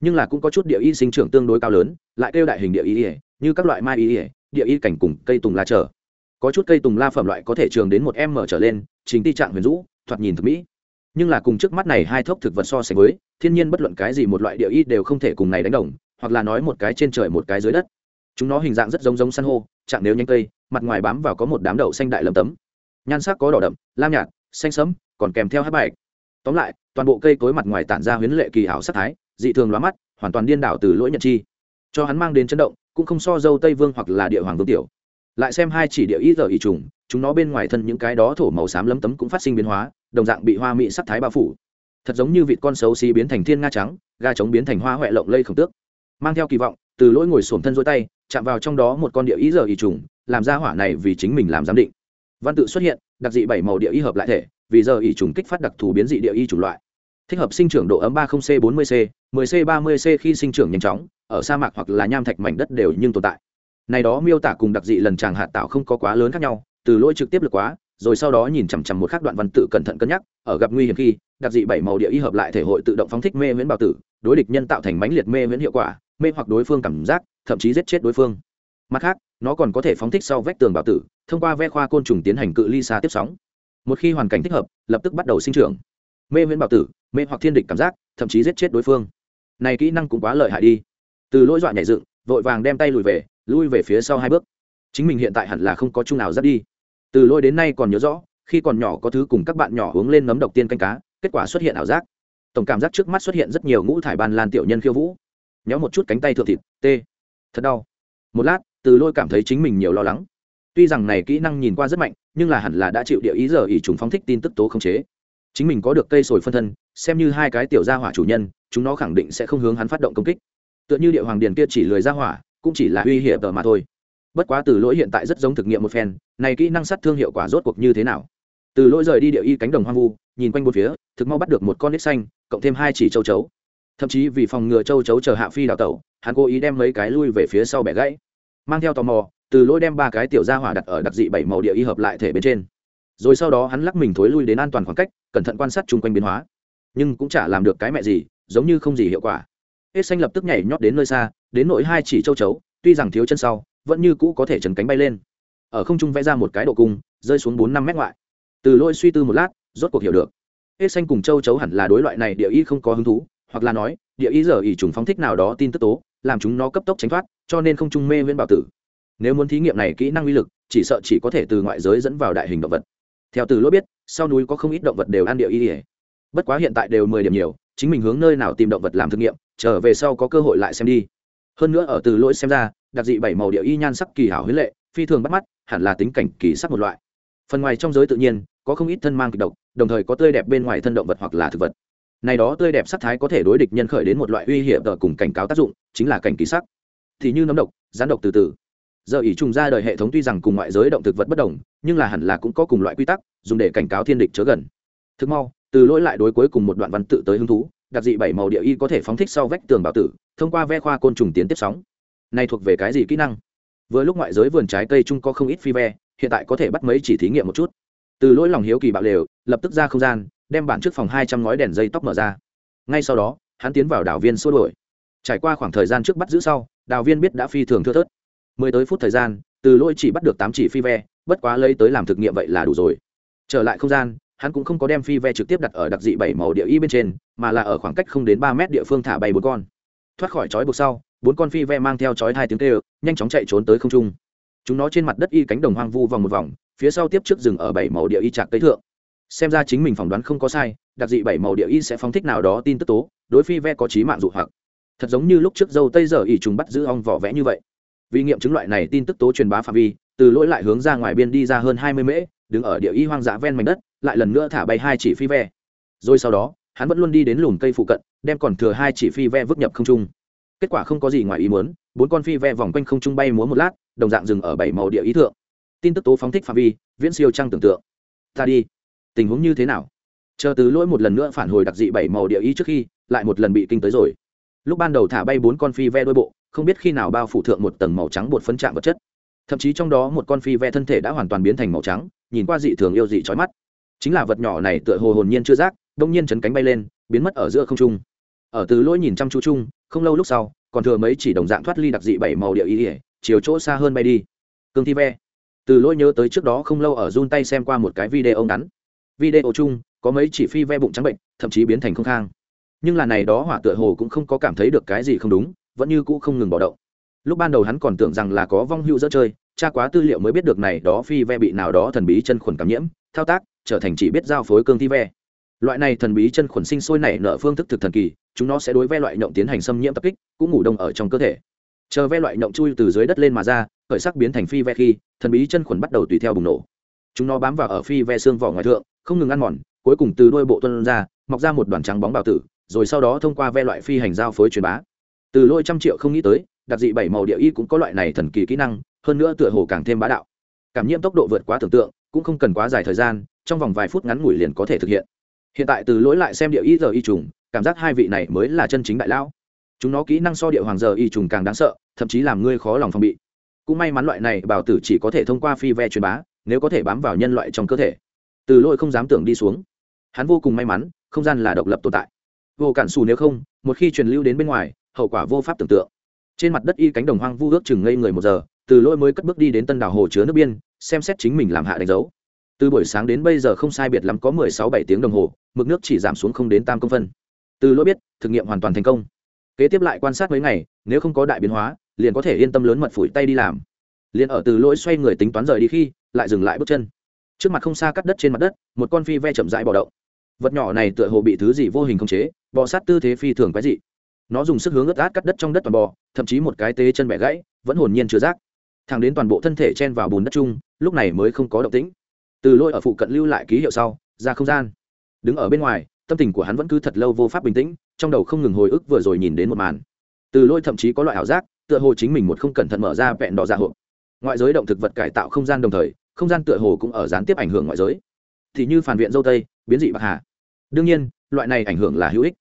Nhưng là cũng có chút địa y sinh trưởng tương đối cao lớn, lại kêu đại hình địa y như các loại mai y, địa y cảnh cùng cây tùng la trở. Có chút cây tùng la phẩm loại có thể trường đến một m trở lên, chính ti trạng huyền rũ, thoạt nhìn thực mỹ. Nhưng là cùng trước mắt này hai thốc thực vật so sánh với, thiên nhiên bất luận cái gì một loại địa y đều không thể cùng này đánh đồng hoặc là nói một cái trên trời một cái dưới đất. Chúng nó hình dạng rất giống giống san hô, chạm nếu nhanh cây, mặt ngoài bám vào có một đám đậu xanh đại lầm tấm. Nhan sắc có đỏ đậm, lam nhạt, xanh sẫm, còn kèm theo hát bạch. tóm lại, toàn bộ cây cối mặt ngoài tản ra huyến lệ kỳ hảo sắc thái, dị thường lóa mắt, hoàn toàn điên đảo từ lỗi nhật chi. Cho hắn mang đến chấn động, cũng không so dâu tây vương hoặc là địa hoàng vương tiểu. Lại xem hai chỉ địa ý giờ ý trùng, chúng nó bên ngoài thân những cái đó thổ màu xám lấm tấm cũng phát sinh biến hóa, đồng dạng bị hoa mỹ sắc thái bao phủ. Thật giống như vịt con xấu xí biến thành thiên nga trắng ga trống biến thành hoa huệ lộng lây khổng tước mang theo kỳ vọng, từ lỗi ngồi xổm thân dối tay, chạm vào trong đó một con địa ý giờ ý trùng, làm ra hỏa này vì chính mình làm giám định. Văn tự xuất hiện, đặc dị bảy màu địa ý hợp lại thể, vì giờ ý trùng kích phát đặc thù biến dị địa ý chủng loại. Thích hợp sinh trưởng độ ấm 30 c 40 c 10 c 30 c khi sinh trưởng nhanh chóng, ở sa mạc hoặc là nham thạch mảnh đất đều nhưng tồn tại. Này đó miêu tả cùng đặc dị lần tràng hạt tạo không có quá lớn khác nhau, từ lỗi trực tiếp lực quá, rồi sau đó nhìn chằm chằm một khắc đoạn văn tự cẩn thận cân nhắc, ở gặp nguy hiểm khi, đặc dị bảy màu địa y hợp lại thể hội tự động phóng thích mê miễn bảo tử, đối địch nhân tạo thành mãnh liệt mê miễn hiệu quả mê hoặc đối phương cảm giác, thậm chí giết chết đối phương. Mặt khác, nó còn có thể phóng thích sau vách tường bảo tử, thông qua ve khoa côn trùng tiến hành cự ly xa tiếp sóng. Một khi hoàn cảnh thích hợp, lập tức bắt đầu sinh trưởng. Mê huyễn bảo tử, mê hoặc thiên địch cảm giác, thậm chí giết chết đối phương. Này kỹ năng cũng quá lợi hại đi. Từ lỗi dọa nhảy dựng, vội vàng đem tay lùi về, lui về phía sau hai bước. Chính mình hiện tại hẳn là không có chung nào dắt đi. Từ lỗi đến nay còn nhớ rõ, khi còn nhỏ có thứ cùng các bạn nhỏ uống lên nấm độc tiên canh cá, kết quả xuất hiện ảo giác. Tổng cảm giác trước mắt xuất hiện rất nhiều ngũ thải ban lan tiểu nhân khiêu vũ nhéo một chút cánh tay thượng thịt t thật đau. Một lát, từ lôi cảm thấy chính mình nhiều lo lắng. Tuy rằng này kỹ năng nhìn qua rất mạnh, nhưng là hẳn là đã chịu địa ý giờ ỉ chúng phóng thích tin tức tố không chế. Chính mình có được cây sồi phân thân, xem như hai cái tiểu gia hỏa chủ nhân, chúng nó khẳng định sẽ không hướng hắn phát động công kích. Tựa như địa hoàng điền kia chỉ lười gia hỏa, cũng chỉ là uy hiểm tờ mà thôi. Bất quá từ lỗi hiện tại rất giống thực nghiệm một phen, này kỹ năng sát thương hiệu quả rốt cuộc như thế nào? Từ lỗi rời đi địa y cánh đồng hoang vu, nhìn quanh một phía, thực mau bắt được một con nít xanh, cộng thêm hai chỉ châu chấu thậm chí vì phòng ngừa châu chấu chờ hạ phi đào tẩu, hắn cố ý đem mấy cái lui về phía sau bẻ gãy. Mang theo tò mò, từ lỗi đem ba cái tiểu gia hỏa đặt ở đặc dị bảy màu địa y hợp lại thể bên trên. Rồi sau đó hắn lắc mình thối lui đến an toàn khoảng cách, cẩn thận quan sát chung quanh biến hóa. Nhưng cũng chả làm được cái mẹ gì, giống như không gì hiệu quả. Hết xanh lập tức nhảy nhót đến nơi xa, đến nỗi hai chỉ châu chấu, tuy rằng thiếu chân sau, vẫn như cũ có thể trần cánh bay lên. Ở không trung vẽ ra một cái độ cung, rơi xuống bốn năm mét ngoại. Từ lỗi suy tư một lát, rốt cuộc hiểu được. Hết xanh cùng châu chấu hẳn là đối loại này địa y không có hứng thú hoặc là nói, địa y giờ ỉ trùng phóng thích nào đó tin tức tố, làm chúng nó cấp tốc tránh thoát, cho nên không trung mê viễn bảo tử. Nếu muốn thí nghiệm này kỹ năng uy lực, chỉ sợ chỉ có thể từ ngoại giới dẫn vào đại hình động vật. Theo từ lỗi biết, sau núi có không ít động vật đều ăn địa y ỉa bất quá hiện tại đều mười điểm nhiều, chính mình hướng nơi nào tìm động vật làm thực nghiệm, trở về sau có cơ hội lại xem đi. Hơn nữa ở từ lỗi xem ra, đặc dị bảy màu địa y nhan sắc kỳ hảo huế lệ, phi thường bắt mắt, hẳn là tính cảnh kỳ sắc một loại. Phần ngoài trong giới tự nhiên, có không ít thân mang kịch độc, đồng thời có tươi đẹp bên ngoài thân động vật hoặc là thực vật này đó tươi đẹp sắc thái có thể đối địch nhân khởi đến một loại uy hiểm ở cùng cảnh cáo tác dụng, chính là cảnh kỳ sắc. Thì như nấm độc rán độc từ từ. Giờ ỉ trùng ra đời hệ thống tuy rằng cùng ngoại giới động thực vật bất đồng, nhưng là hẳn là cũng có cùng loại quy tắc, dùng để cảnh cáo thiên địch chớ gần. Thực mau, từ lỗi lại đối cuối cùng một đoạn văn tự tới hứng thú, đặc dị bảy màu địa y có thể phóng thích sau vách tường bảo tử, thông qua ve khoa côn trùng tiến tiếp sóng. Này thuộc về cái gì kỹ năng? Vừa lúc ngoại giới vườn trái cây chung có không ít phi ve, hiện tại có thể bắt mấy chỉ thí nghiệm một chút. Từ lỗi lòng hiếu kỳ bạo lều, lập tức ra không gian đem bản trước phòng hai trăm ngói đèn dây tóc mở ra. Ngay sau đó, hắn tiến vào đảo viên xua đổi trải qua khoảng thời gian trước bắt giữ sau đào viên biết đã phi thường thưa thớt. Mười tới phút thời gian, từ lỗi chỉ bắt được tám chỉ phi ve, bất quá lấy tới làm thực nghiệm vậy là đủ rồi. Trở lại không gian, hắn cũng không có đem phi ve trực tiếp đặt ở đặc dị bảy màu địa y bên trên, mà là ở khoảng cách không đến ba mét địa phương thả bay bốn con. Thoát khỏi chói buộc sau, bốn con phi ve mang theo chói hai tiếng tê nhanh chóng chạy trốn tới không trung. Chúng nó trên mặt đất y cánh đồng hoang vu vòng một vòng, phía sau tiếp trước rừng ở bảy màu địa y chạc cây thượng xem ra chính mình phỏng đoán không có sai, đặc dị bảy màu địa y sẽ phóng thích nào đó tin tức tố, đối phi ve có trí mạng dụ hoặc. Thật giống như lúc trước dâu tây giờ ỉ trùng bắt giữ ong vỏ vẽ như vậy. Vì nghiệm chứng loại này tin tức tố truyền bá phạm vi, từ lỗi lại hướng ra ngoài biên đi ra hơn hai mươi mễ, đứng ở địa y hoang dã ven mảnh đất, lại lần nữa thả bay hai chỉ phi ve. Rồi sau đó, hắn vẫn luôn đi đến lùm cây phụ cận, đem còn thừa hai chỉ phi ve vứt nhập không trung. Kết quả không có gì ngoài ý muốn, bốn con phi ve vòng quanh không trung bay múa một lát, đồng dạng dừng ở bảy màu địa ý thượng. Tin tức tố phóng thích phạm vi, viễn siêu trăng tưởng tượng. Ta đi tình huống như thế nào? Chờ từ lỗi một lần nữa phản hồi đặc dị bảy màu địa ý trước khi, lại một lần bị kinh tới rồi. Lúc ban đầu thả bay bốn con phi ve đôi bộ, không biết khi nào bao phủ thượng một tầng màu trắng bột phân trạng vật chất. Thậm chí trong đó một con phi ve thân thể đã hoàn toàn biến thành màu trắng, nhìn qua dị thường yêu dị trói mắt. Chính là vật nhỏ này tựa hồ hồn nhiên chưa rác đông nhiên chấn cánh bay lên, biến mất ở giữa không trung. Ở từ lỗi nhìn chăm chú chung, không lâu lúc sau, còn thừa mấy chỉ đồng dạng thoát ly đặc dị bảy màu địa ý ỉa chiều chỗ xa hơn bay đi. Cương thi ve. Từ lỗi nhớ tới trước đó không lâu ở run tay xem qua một cái video ngắn video chung, có mấy chỉ phi ve bụng trắng bệnh, thậm chí biến thành không khang. Nhưng là này đó hỏa tựa hồ cũng không có cảm thấy được cái gì không đúng, vẫn như cũ không ngừng bỏ động. Lúc ban đầu hắn còn tưởng rằng là có vong hữu dỡ chơi, tra quá tư liệu mới biết được này đó phi ve bị nào đó thần bí chân khuẩn cảm nhiễm, thao tác, trở thành chỉ biết giao phối cương thi ve. Loại này thần bí chân khuẩn sinh sôi nảy nở phương thức thực thần kỳ, chúng nó sẽ đối ve loại nhộng tiến hành xâm nhiễm tập kích, cũng ngủ đông ở trong cơ thể. Chờ ve loại nhộng chui từ dưới đất lên mà ra, khởi sắc biến thành phi ve khi, thần bí chân khuẩn bắt đầu tùy theo bùng nổ. Chúng nó bám vào ở phi ve xương vỏ ngoài thượng không ngừng ăn mòn, cuối cùng từ đuôi bộ tuân ra, mọc ra một đoàn trắng bóng bào tử, rồi sau đó thông qua ve loại phi hành giao phối truyền bá. Từ lôi trăm triệu không nghĩ tới, đặc dị bảy màu địa y cũng có loại này thần kỳ kỹ năng, hơn nữa tựa hồ càng thêm bá đạo. Cảm nhiễm tốc độ vượt quá tưởng tượng, cũng không cần quá dài thời gian, trong vòng vài phút ngắn ngủi liền có thể thực hiện. Hiện tại từ lỗi lại xem địa y giờ y trùng, cảm giác hai vị này mới là chân chính đại lão. Chúng nó kỹ năng so địa hoàng giờ y trùng càng đáng sợ, thậm chí làm ngươi khó lòng phòng bị. Cũng may mắn loại này bảo tử chỉ có thể thông qua phi ve truyền bá, nếu có thể bám vào nhân loại trong cơ thể từ lỗi không dám tưởng đi xuống. Hắn vô cùng may mắn, không gian là độc lập tồn tại. Vô cản xù nếu không, một khi truyền lưu đến bên ngoài, hậu quả vô pháp tưởng tượng. Trên mặt đất y cánh đồng hoang vu ước chừng ngây người một giờ, từ lỗi mới cất bước đi đến tân đảo hồ chứa nước biên, xem xét chính mình làm hạ đánh dấu. Từ buổi sáng đến bây giờ không sai biệt lắm có mười sáu bảy tiếng đồng hồ, mực nước chỉ giảm xuống không đến tam công phân. Từ lỗi biết, thực nghiệm hoàn toàn thành công. Kế tiếp lại quan sát mấy ngày, nếu không có đại biến hóa, liền có thể yên tâm lớn mật phủi tay đi làm. Liền ở từ lỗi xoay người tính toán rời đi khi, lại dừng lại bước chân trước mặt không xa cắt đất trên mặt đất, một con phi ve chậm rãi bò động. Vật nhỏ này tựa hồ bị thứ gì vô hình không chế, bò sát tư thế phi thường quái dị. Nó dùng sức hướng ướt át cắt đất trong đất toàn bò, thậm chí một cái tế chân bẻ gãy, vẫn hồn nhiên chưa rác. Thẳng đến toàn bộ thân thể chen vào bùn đất chung, lúc này mới không có động tĩnh. Từ lôi ở phụ cận lưu lại ký hiệu sau, ra không gian. Đứng ở bên ngoài, tâm tình của hắn vẫn cứ thật lâu vô pháp bình tĩnh, trong đầu không ngừng hồi ức vừa rồi nhìn đến một màn. Từ lôi thậm chí có loại ảo giác, tựa hồ chính mình một không cẩn thận mở ra vẹn đỏ ra hộp. Ngoại giới động thực vật cải tạo không gian đồng thời không gian tựa hồ cũng ở gián tiếp ảnh hưởng ngoại giới. Thì như phản viện dâu tây, biến dị bạc hà. Đương nhiên, loại này ảnh hưởng là hữu ích.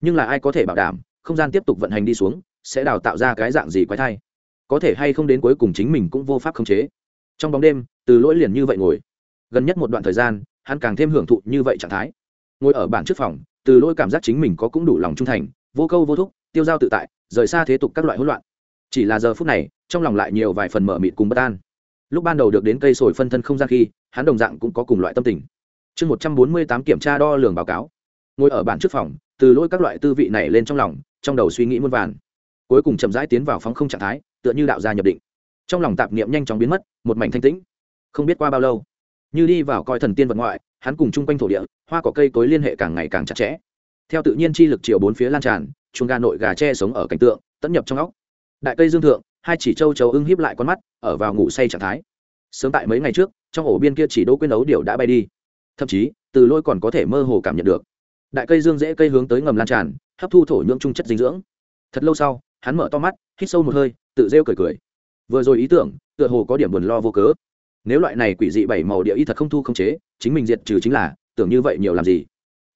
Nhưng là ai có thể bảo đảm không gian tiếp tục vận hành đi xuống, sẽ đào tạo ra cái dạng gì quái thai? Có thể hay không đến cuối cùng chính mình cũng vô pháp khống chế. Trong bóng đêm, từ lỗi liền như vậy ngồi. Gần nhất một đoạn thời gian, hắn càng thêm hưởng thụ như vậy trạng thái. Ngồi ở bản trước phòng, từ lỗi cảm giác chính mình có cũng đủ lòng trung thành, vô câu vô thúc, tiêu dao tự tại, rời xa thế tục các loại hỗn loạn. Chỉ là giờ phút này, trong lòng lại nhiều vài phần mở mịt cùng bất an lúc ban đầu được đến cây sồi phân thân không gian khi, hắn đồng dạng cũng có cùng loại tâm tình. Chương một trăm bốn mươi tám kiểm tra đo lường báo cáo. Ngồi ở bản trước phòng, từ lỗi các loại tư vị này lên trong lòng, trong đầu suy nghĩ muôn vàn. Cuối cùng chậm rãi tiến vào phóng không trạng thái, tựa như đạo gia nhập định. Trong lòng tạp niệm nhanh chóng biến mất, một mảnh thanh tĩnh. Không biết qua bao lâu, như đi vào coi thần tiên vật ngoại, hắn cùng chung quanh thổ địa, hoa cỏ cây cối liên hệ càng ngày càng chặt chẽ. Theo tự nhiên chi lực chiều bốn phía lan tràn, chuồng gà nội gà tre sống ở cảnh tượng tận nhập trong óc. Đại cây dương thượng hai chỉ châu chấu ưng híp lại con mắt, ở vào ngủ say trạng thái. Sớm tại mấy ngày trước, trong ổ biên kia chỉ đỗ quyên ấu điệu đã bay đi. Thậm chí, từ lôi còn có thể mơ hồ cảm nhận được. Đại cây dương dễ cây hướng tới ngầm lan tràn, hấp thu thổ nhưỡng trung chất dinh dưỡng. Thật lâu sau, hắn mở to mắt, hít sâu một hơi, tự rêu cười cười. Vừa rồi ý tưởng, tựa hồ có điểm buồn lo vô cớ. Nếu loại này quỷ dị bảy màu địa y thật không thu không chế, chính mình diệt trừ chính là, tưởng như vậy nhiều làm gì?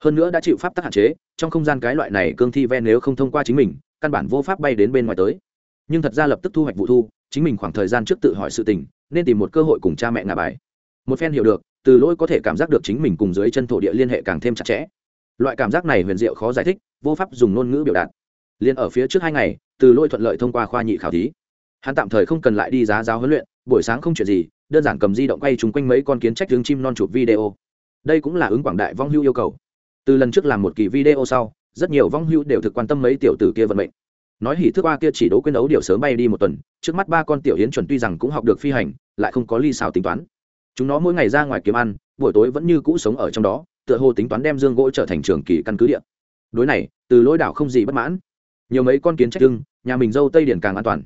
Hơn nữa đã chịu pháp tắc hạn chế, trong không gian cái loại này cương thi ven nếu không thông qua chính mình, căn bản vô pháp bay đến bên ngoài tới nhưng thật ra lập tức thu hoạch vụ thu, chính mình khoảng thời gian trước tự hỏi sự tình, nên tìm một cơ hội cùng cha mẹ ngà bài. Một phen hiểu được, từ lỗi có thể cảm giác được chính mình cùng dưới chân thổ địa liên hệ càng thêm chặt chẽ. Loại cảm giác này huyền diệu khó giải thích, vô pháp dùng ngôn ngữ biểu đạt. Liền ở phía trước hai ngày, từ lỗi thuận lợi thông qua khoa nhị khảo thí. Hắn tạm thời không cần lại đi giá giáo huấn luyện, buổi sáng không chuyện gì, đơn giản cầm di động quay chung quanh mấy con kiến trách hướng chim non chụp video. Đây cũng là ứng quảng đại vong hưu yêu cầu. Từ lần trước làm một kỳ video sau, rất nhiều vong hưu đều thực quan tâm mấy tiểu tử kia vận mệnh nói hỉ thước ba kia chỉ đấu quyên đấu điều sớm bay đi một tuần, trước mắt ba con tiểu hiến chuẩn tuy rằng cũng học được phi hành, lại không có ly xào tính toán. Chúng nó mỗi ngày ra ngoài kiếm ăn, buổi tối vẫn như cũ sống ở trong đó, tựa hồ tính toán đem dương gỗ trở thành trường kỳ căn cứ địa. Đối này, từ lỗi đảo không gì bất mãn. Nhiều mấy con kiến trách lưng nhà mình dâu tây điển càng an toàn.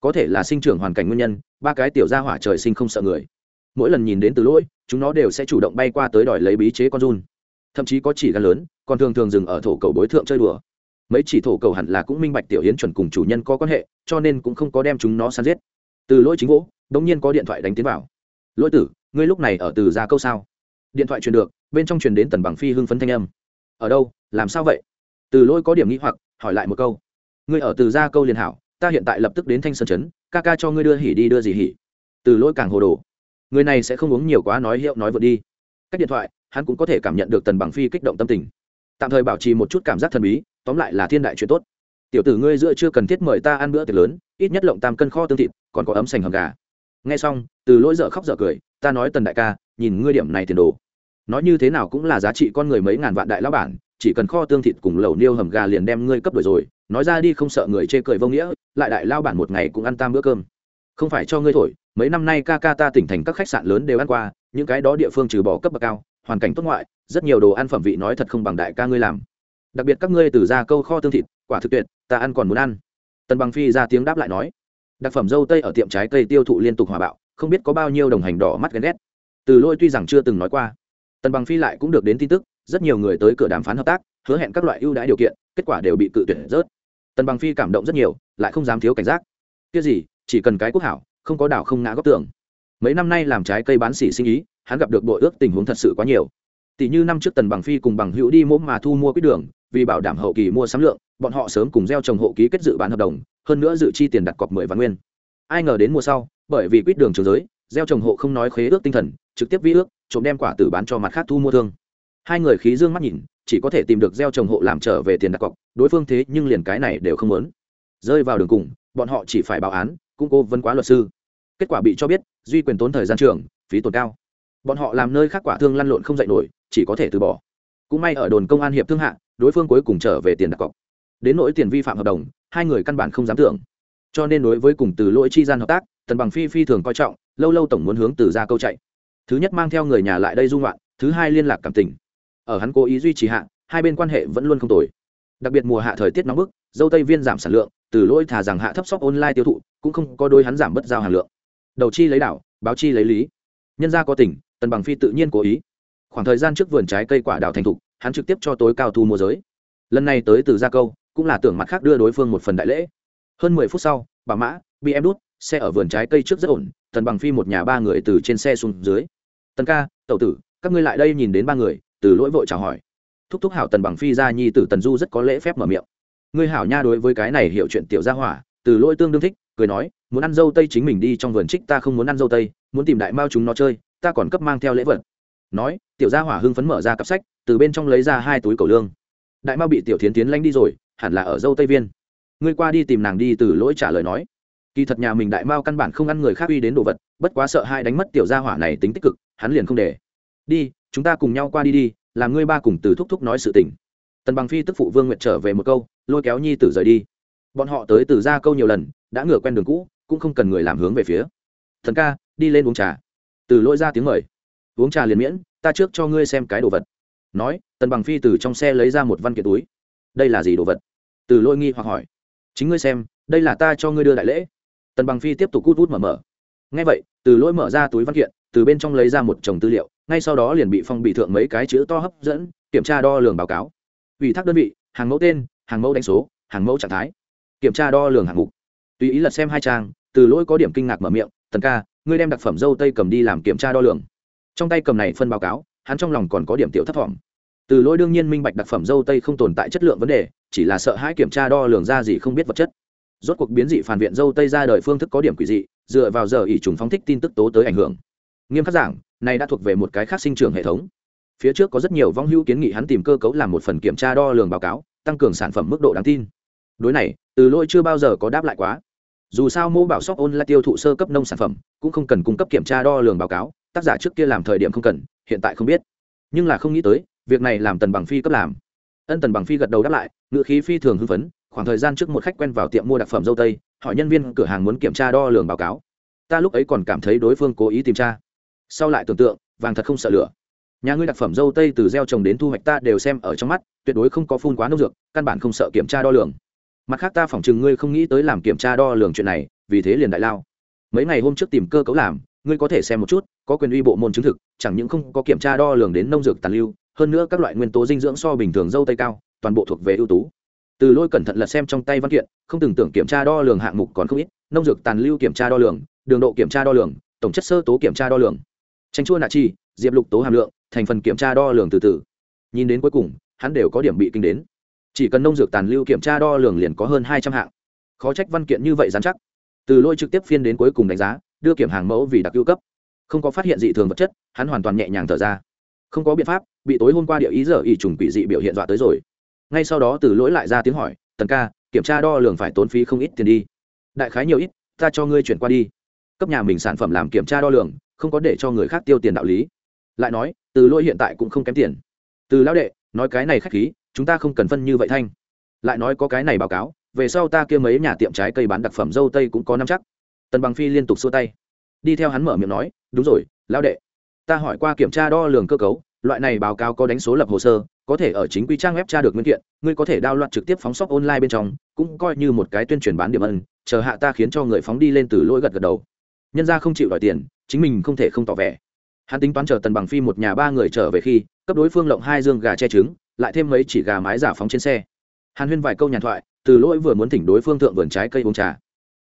Có thể là sinh trưởng hoàn cảnh nguyên nhân, ba cái tiểu gia hỏa trời sinh không sợ người. Mỗi lần nhìn đến từ lỗi, chúng nó đều sẽ chủ động bay qua tới đòi lấy bí chế con run. Thậm chí có chỉ gan lớn, còn thường thường dừng ở thổ cầu bối thượng chơi đùa mấy chỉ thổ cầu hẳn là cũng minh bạch tiểu hiến chuẩn cùng chủ nhân có quan hệ, cho nên cũng không có đem chúng nó săn giết. Từ lỗi chính vỗ đ ỗ n g nhiên có điện thoại đánh tiến vào. Lỗi tử, ngươi lúc này ở từ ra câu sao? Điện thoại truyền được, bên trong truyền đến tần bằng phi hưng phấn thanh âm. Ở đâu, làm sao vậy? Từ lỗi có điểm nghĩ hoặc, hỏi lại một câu. Ngươi ở từ ra câu liền hảo, ta hiện tại lập tức đến thanh sơn chấn ca ca cho ngươi đưa hỉ đi đưa gì hỉ. Từ lỗi càng hồ đồ. Người này sẽ không uống nhiều quá nói hiệu nói vượt đi. Cách điện thoại, hắn cũng có thể cảm nhận được tần bằng phi kích động tâm tình. Tạm thời bảo trì một chút cảm giác thần bí tóm lại là thiên đại chuyện tốt. Tiểu tử ngươi giữa chưa cần thiết mời ta ăn bữa tiệc lớn, ít nhất lộng tam cân kho tương thịt, còn có ấm sành hầm gà. Nghe xong, từ lỗi dở khóc dở cười, ta nói tần đại ca, nhìn ngươi điểm này tiền đồ. Nói như thế nào cũng là giá trị con người mấy ngàn vạn đại lão bản, chỉ cần kho tương thịt cùng lẩu niêu hầm gà liền đem ngươi cấp đổi rồi. Nói ra đi không sợ người chê cười vô nghĩa, lại đại lao bản một ngày cũng ăn tam bữa cơm. Không phải cho ngươi thổi, mấy năm nay ca ca ta tỉnh thành các khách sạn lớn đều ăn qua, những cái đó địa phương trừ bỏ cấp bậc cao, hoàn cảnh tốt ngoại, rất nhiều đồ ăn phẩm vị nói thật không bằng đại ca ngươi làm đặc biệt các ngươi từ ra câu kho tương thịt, quả thực tuyệt, ta ăn còn muốn ăn. Tần bằng phi ra tiếng đáp lại nói, đặc phẩm dâu tây ở tiệm trái cây tiêu thụ liên tục hòa bạo, không biết có bao nhiêu đồng hành đỏ mắt ghen ghét. Từ lôi tuy rằng chưa từng nói qua, tần bằng phi lại cũng được đến tin tức, rất nhiều người tới cửa đàm phán hợp tác, hứa hẹn các loại ưu đãi điều kiện, kết quả đều bị cự tuyệt rớt. Tần bằng phi cảm động rất nhiều, lại không dám thiếu cảnh giác. Kia gì, chỉ cần cái quốc hảo, không có đảo không ngã góc tường. Mấy năm nay làm trái cây bán xỉ sinh ý, hắn gặp được bội ước tình huống thật sự quá nhiều. Tỷ như năm trước tần bằng phi cùng bằng hữu đi mỗ mà thu mua quýt đường vì bảo đảm hậu kỳ mua sắm lượng, bọn họ sớm cùng gieo trồng hộ ký kết dự bán hợp đồng, hơn nữa dự chi tiền đặt cọc mười vạn nguyên. Ai ngờ đến mùa sau, bởi vì quýt đường trường giới, gieo trồng hộ không nói khế ước tinh thần, trực tiếp vi ước, trộm đem quả tử bán cho mặt khác thu mua thương. Hai người khí dương mắt nhìn, chỉ có thể tìm được gieo trồng hộ làm trở về tiền đặt cọc, đối phương thế nhưng liền cái này đều không muốn. Rơi vào đường cùng, bọn họ chỉ phải báo án, cũng cố vấn quá luật sư. Kết quả bị cho biết, duy quyền tốn thời gian trường, phí tổn cao. Bọn họ làm nơi khác quả thương lăn lộn không dạy nổi, chỉ có thể từ bỏ. Cũng may ở đồn công an hiệp thương hạ đối phương cuối cùng trở về tiền đặt cọc. Đến nỗi tiền vi phạm hợp đồng, hai người căn bản không dám tưởng. Cho nên đối với cùng từ lỗi chi gian hợp tác, tần bằng phi phi thường coi trọng, lâu lâu tổng muốn hướng từ ra câu chạy. Thứ nhất mang theo người nhà lại đây dung loạn thứ hai liên lạc cảm tình. Ở hắn cố ý duy trì hạ, hai bên quan hệ vẫn luôn không tồi. Đặc biệt mùa hạ thời tiết nóng bức, dâu tây viên giảm sản lượng, từ lỗi thả rằng hạ thấp sóc online tiêu thụ, cũng không có đôi hắn giảm bất giao hàng lượng. Đầu chi lấy đảo, báo chi lấy lý. Nhân gia có tỉnh tần bằng phi tự nhiên cố ý. Khoảng thời gian trước vườn trái cây quả đào thành thục hắn trực tiếp cho tối cao thu mua giới. Lần này tới từ gia câu, cũng là tưởng mặt khác đưa đối phương một phần đại lễ. Hơn mười phút sau, bà mã, bị em đút, xe ở vườn trái cây trước rất ổn, tần bằng phi một nhà ba người từ trên xe xuống dưới. Tần ca, tẩu tử, các ngươi lại đây nhìn đến ba người, từ lỗi vội chào hỏi. Thúc thúc hảo tần bằng phi ra nhi tử tần du rất có lễ phép mở miệng. Ngươi hảo nha đối với cái này hiểu chuyện tiểu gia hỏa, từ lỗi tương đương thích, cười nói, muốn ăn dâu tây chính mình đi trong vườn trích ta không muốn ăn dâu tây, muốn tìm đại mao chúng nó chơi, ta còn cấp mang theo lễ vật. Nói, tiểu gia hỏa hưng phấn mở ra cặp sách từ bên trong lấy ra hai túi cầu lương. Đại mao bị tiểu thiến tiến lanh đi rồi, hẳn là ở dâu tây viên. Ngươi qua đi tìm nàng đi từ lỗi trả lời nói. Kỳ thật nhà mình đại mao căn bản không ăn người khác uy đến đồ vật, bất quá sợ hai đánh mất tiểu gia hỏa này tính tích cực, hắn liền không để. Đi, chúng ta cùng nhau qua đi đi, làm ngươi ba cùng từ thúc thúc nói sự tình. Tần bằng phi tức phụ vương nguyệt trở về một câu, lôi kéo nhi tử rời đi. Bọn họ tới từ ra câu nhiều lần, đã ngửa quen đường cũ, cũng không cần người làm hướng về phía. Thần ca, đi lên uống trà. Từ lôi ra tiếng mời. Uống trà liền miễn, ta trước cho ngươi xem cái đồ vật nói, tần bằng phi từ trong xe lấy ra một văn kiện túi. Đây là gì đồ vật? Từ lôi nghi hoặc hỏi. Chính ngươi xem, đây là ta cho ngươi đưa đại lễ. Tần bằng phi tiếp tục cút vút mở mở. Ngay vậy, từ lỗi mở ra túi văn kiện, từ bên trong lấy ra một chồng tư liệu, ngay sau đó liền bị phong bị thượng mấy cái chữ to hấp dẫn, kiểm tra đo lường báo cáo. Ủy thác đơn vị, hàng mẫu tên, hàng mẫu đánh số, hàng mẫu trạng thái. Kiểm tra đo lường hạng mục. Tùy ý lật xem hai trang, từ lỗi có điểm kinh ngạc mở miệng, tần ca, ngươi đem đặc phẩm dâu tây cầm đi làm kiểm tra đo lường. Trong tay cầm này phân báo cáo, hắn trong lòng còn có điểm tiểu thấp thỏm từ lỗi đương nhiên minh bạch đặc phẩm dâu tây không tồn tại chất lượng vấn đề, chỉ là sợ hãi kiểm tra đo lường ra gì không biết vật chất. Rốt cuộc biến dị phản viện dâu tây ra đời phương thức có điểm quỷ dị, dựa vào giờ ỷ trùng phóng thích tin tức tố tới ảnh hưởng. Nghiêm khắc giảng, này đã thuộc về một cái khác sinh trưởng hệ thống. Phía trước có rất nhiều vong hữu kiến nghị hắn tìm cơ cấu làm một phần kiểm tra đo lường báo cáo, tăng cường sản phẩm mức độ đáng tin. Đối này, từ lỗi chưa bao giờ có đáp lại quá. Dù sao mô bảo shop là tiêu thụ sơ cấp nông sản phẩm, cũng không cần cung cấp kiểm tra đo lường báo cáo, tác giả trước kia làm thời điểm không cần, hiện tại không biết. Nhưng là không nghĩ tới việc này làm tần bằng phi cấp làm. Ân tần bằng phi gật đầu đáp lại ngựa khí phi thường hưng phấn, khoảng thời gian trước một khách quen vào tiệm mua đặc phẩm dâu tây, hỏi nhân viên cửa hàng muốn kiểm tra đo lường báo cáo. Ta lúc ấy còn cảm thấy đối phương cố ý tìm tra. Sau lại tưởng tượng, vàng thật không sợ lửa. Nhà ngươi đặc phẩm dâu tây từ gieo trồng đến thu hoạch ta đều xem ở trong mắt, tuyệt đối không có phun quá nông dược, căn bản không sợ kiểm tra đo lường. Mặt khác ta phỏng chừng ngươi không nghĩ tới làm kiểm tra đo lường chuyện này, vì thế liền đại lao. Mấy ngày hôm trước tìm cơ cấu làm, ngươi có thể xem một chút, có quyền uy bộ môn chứng thực, chẳng những không có kiểm tra đo lường đến nông dược tàn lưu hơn nữa các loại nguyên tố dinh dưỡng so bình thường dâu tây cao, toàn bộ thuộc về ưu tú. Từ lôi cẩn thận lật xem trong tay văn kiện, không từng tưởng kiểm tra đo lường hạng mục còn không ít, nông dược tàn lưu kiểm tra đo lường, đường độ kiểm tra đo lường, tổng chất sơ tố kiểm tra đo lường. Tranh chua nạ chi, diệp lục tố hàm lượng, thành phần kiểm tra đo lường từ từ. Nhìn đến cuối cùng, hắn đều có điểm bị kinh đến. Chỉ cần nông dược tàn lưu kiểm tra đo lường liền có hơn hai trăm hạng. Khó trách văn kiện như vậy dán chắc. Từ lôi trực tiếp phiên đến cuối cùng đánh giá, đưa kiểm hàng mẫu vì đặc ưu cấp. Không có phát hiện dị thường vật chất, hắn hoàn toàn nhẹ nhàng thở ra không có biện pháp, bị tối hôm qua địa ý giờ ỉ trùng quỷ dị biểu hiện dọa tới rồi. Ngay sau đó từ lỗi lại ra tiếng hỏi, tần ca, kiểm tra đo lường phải tốn phí không ít tiền đi. Đại khái nhiều ít, ta cho ngươi chuyển qua đi. Cấp nhà mình sản phẩm làm kiểm tra đo lường, không có để cho người khác tiêu tiền đạo lý. Lại nói, từ lỗi hiện tại cũng không kém tiền. Từ lão đệ, nói cái này khách khí, chúng ta không cần phân như vậy thanh. Lại nói có cái này báo cáo, về sau ta kia mấy nhà tiệm trái cây bán đặc phẩm dâu tây cũng có năm chắc. Tần bằng phi liên tục xua tay. Đi theo hắn mở miệng nói, đúng rồi, lão đệ ta hỏi qua kiểm tra đo lường cơ cấu, loại này báo cáo có đánh số lập hồ sơ, có thể ở chính quy trang web tra được nguyên kiện, ngươi có thể đao loạt trực tiếp phóng sóc online bên trong, cũng coi như một cái tuyên truyền bán điểm ân, chờ hạ ta khiến cho người phóng đi lên từ lỗi gật gật đầu. Nhân ra không chịu đòi tiền, chính mình không thể không tỏ vẻ. Hắn tính toán chờ tần bằng phi một nhà ba người trở về khi, cấp đối phương lộng hai dương gà che trứng, lại thêm mấy chỉ gà mái giả phóng trên xe. Hàn huyên vài câu nhàn thoại, từ lỗi vừa muốn thỉnh đối phương thượng vườn trái cây uống trà.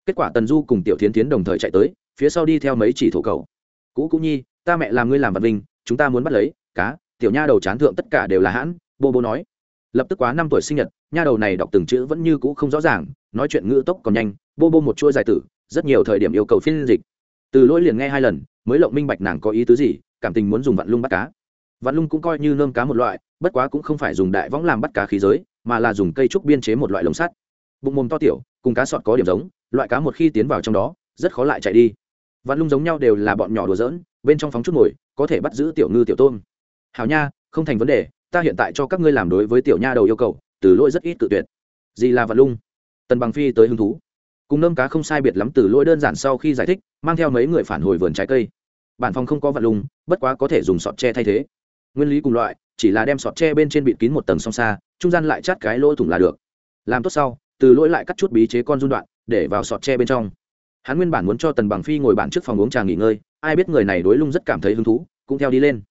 Kết quả tần du cùng tiểu tiến tiến đồng thời chạy tới, phía sau đi theo mấy chỉ thổ cầu. Cũ cũ nhi ta mẹ làm ngươi làm vật vinh chúng ta muốn bắt lấy, cá, tiểu nha đầu chán thượng tất cả đều là hãn bô bô nói. Lập tức quá năm tuổi sinh nhật, nha đầu này đọc từng chữ vẫn như cũ không rõ ràng, nói chuyện ngữ tốc còn nhanh bô bô một chuỗi dài tử, rất nhiều thời điểm yêu cầu phiên dịch. Từ lỗi liền nghe hai lần, mới lộng minh bạch nàng có ý tứ gì, cảm tình muốn dùng vạn lung bắt cá. Vạn lung cũng coi như nơm cá một loại, bất quá cũng không phải dùng đại võng làm bắt cá khí giới, mà là dùng cây trúc biên chế một loại lồng sắt. Bụng mồm to tiểu, cùng cá sọt có điểm giống, loại cá một khi tiến vào trong đó, rất khó lại chạy đi. Vạn lung giống nhau đều là bọn nhỏ đùa giỡn bên trong phóng chút nổi có thể bắt giữ tiểu ngư tiểu tôm. Hảo nha, không thành vấn đề, ta hiện tại cho các ngươi làm đối với tiểu nha đầu yêu cầu, từ lỗi rất ít tự tuyệt. Gì là vật lung. Tần bằng phi tới hứng thú. Cùng nơm cá không sai biệt lắm từ lỗi đơn giản sau khi giải thích, mang theo mấy người phản hồi vườn trái cây. Bản phòng không có vật lung, bất quá có thể dùng sọt tre thay thế. Nguyên lý cùng loại, chỉ là đem sọt tre bên trên bịt kín một tầng song xa, trung gian lại chát cái lỗ thủng là được. Làm tốt sau, từ lỗi lại cắt chút bí chế con run đoạn, để vào sọt tre bên trong hắn nguyên bản muốn cho tần bằng phi ngồi bản trước phòng uống trà nghỉ ngơi, ai biết người này đối lung rất cảm thấy hứng thú, cũng theo đi lên.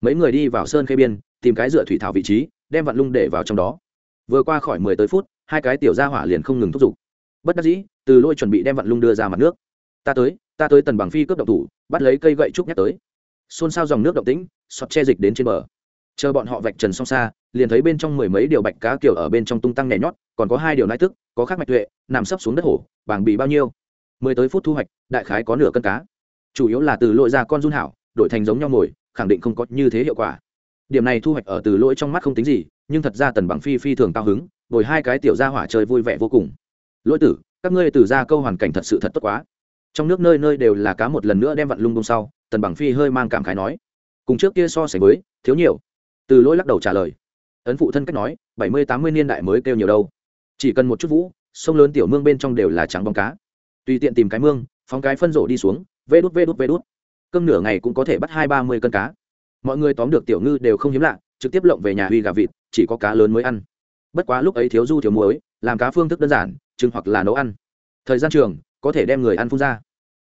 Mấy người đi vào sơn khê biên, tìm cái dựa thủy thảo vị trí, đem vạn lung để vào trong đó. Vừa qua khỏi mười tới phút, hai cái tiểu ra hỏa liền không ngừng thúc giục. Bất đắc dĩ, từ lôi chuẩn bị đem vạn lung đưa ra mặt nước. Ta tới ta tới tần bằng phi cướp động thủ, bắt lấy cây gậy trúc nhắc tới. Xôn xao dòng nước động tĩnh, sọt che dịch đến trên bờ. Chờ bọn họ vạch trần xong xa, liền thấy bên trong mười mấy điều bạch cá kiểu ở bên trong tung tăng nhảy nhót, còn có hai điều nai tức, có khác mạch tuệ, nằm sấp xuống đất hổ bảng bị bao nhiêu mười tới phút thu hoạch, đại khái có nửa cân cá. Chủ yếu là từ lội ra con run hảo, đổi thành giống nhau mồi, khẳng định không có như thế hiệu quả. Điểm này thu hoạch ở từ lỗi trong mắt không tính gì, nhưng thật ra tần bằng phi phi thường cao hứng, bồi hai cái tiểu gia hỏa chơi vui vẻ vô cùng. Lỗi tử, các ngươi từ ra câu hoàn cảnh thật sự thật tốt quá. Trong nước nơi nơi đều là cá một lần nữa đem vặn lung tung sau, tần bằng phi hơi mang cảm khái nói. Cùng trước kia so sánh với, thiếu nhiều. Từ lỗi lắc đầu trả lời. Ấn phụ thân cách nói, bảy mươi tám mươi niên đại mới kêu nhiều đâu. Chỉ cần một chút vũ, sông lớn tiểu mương bên trong đều là trắng bóng cá tùy tiện tìm cái mương, phóng cái phân rổ đi xuống, vê đút vê đút vê đút. Cơm nửa ngày cũng có thể bắt hai ba mươi cân cá. Mọi người tóm được tiểu ngư đều không hiếm lạ, trực tiếp lộng về nhà huy gà vịt, chỉ có cá lớn mới ăn. Bất quá lúc ấy thiếu du thiếu muối, làm cá phương thức đơn giản chừng hoặc là nấu ăn. Thời gian trường, có thể đem người ăn phun ra.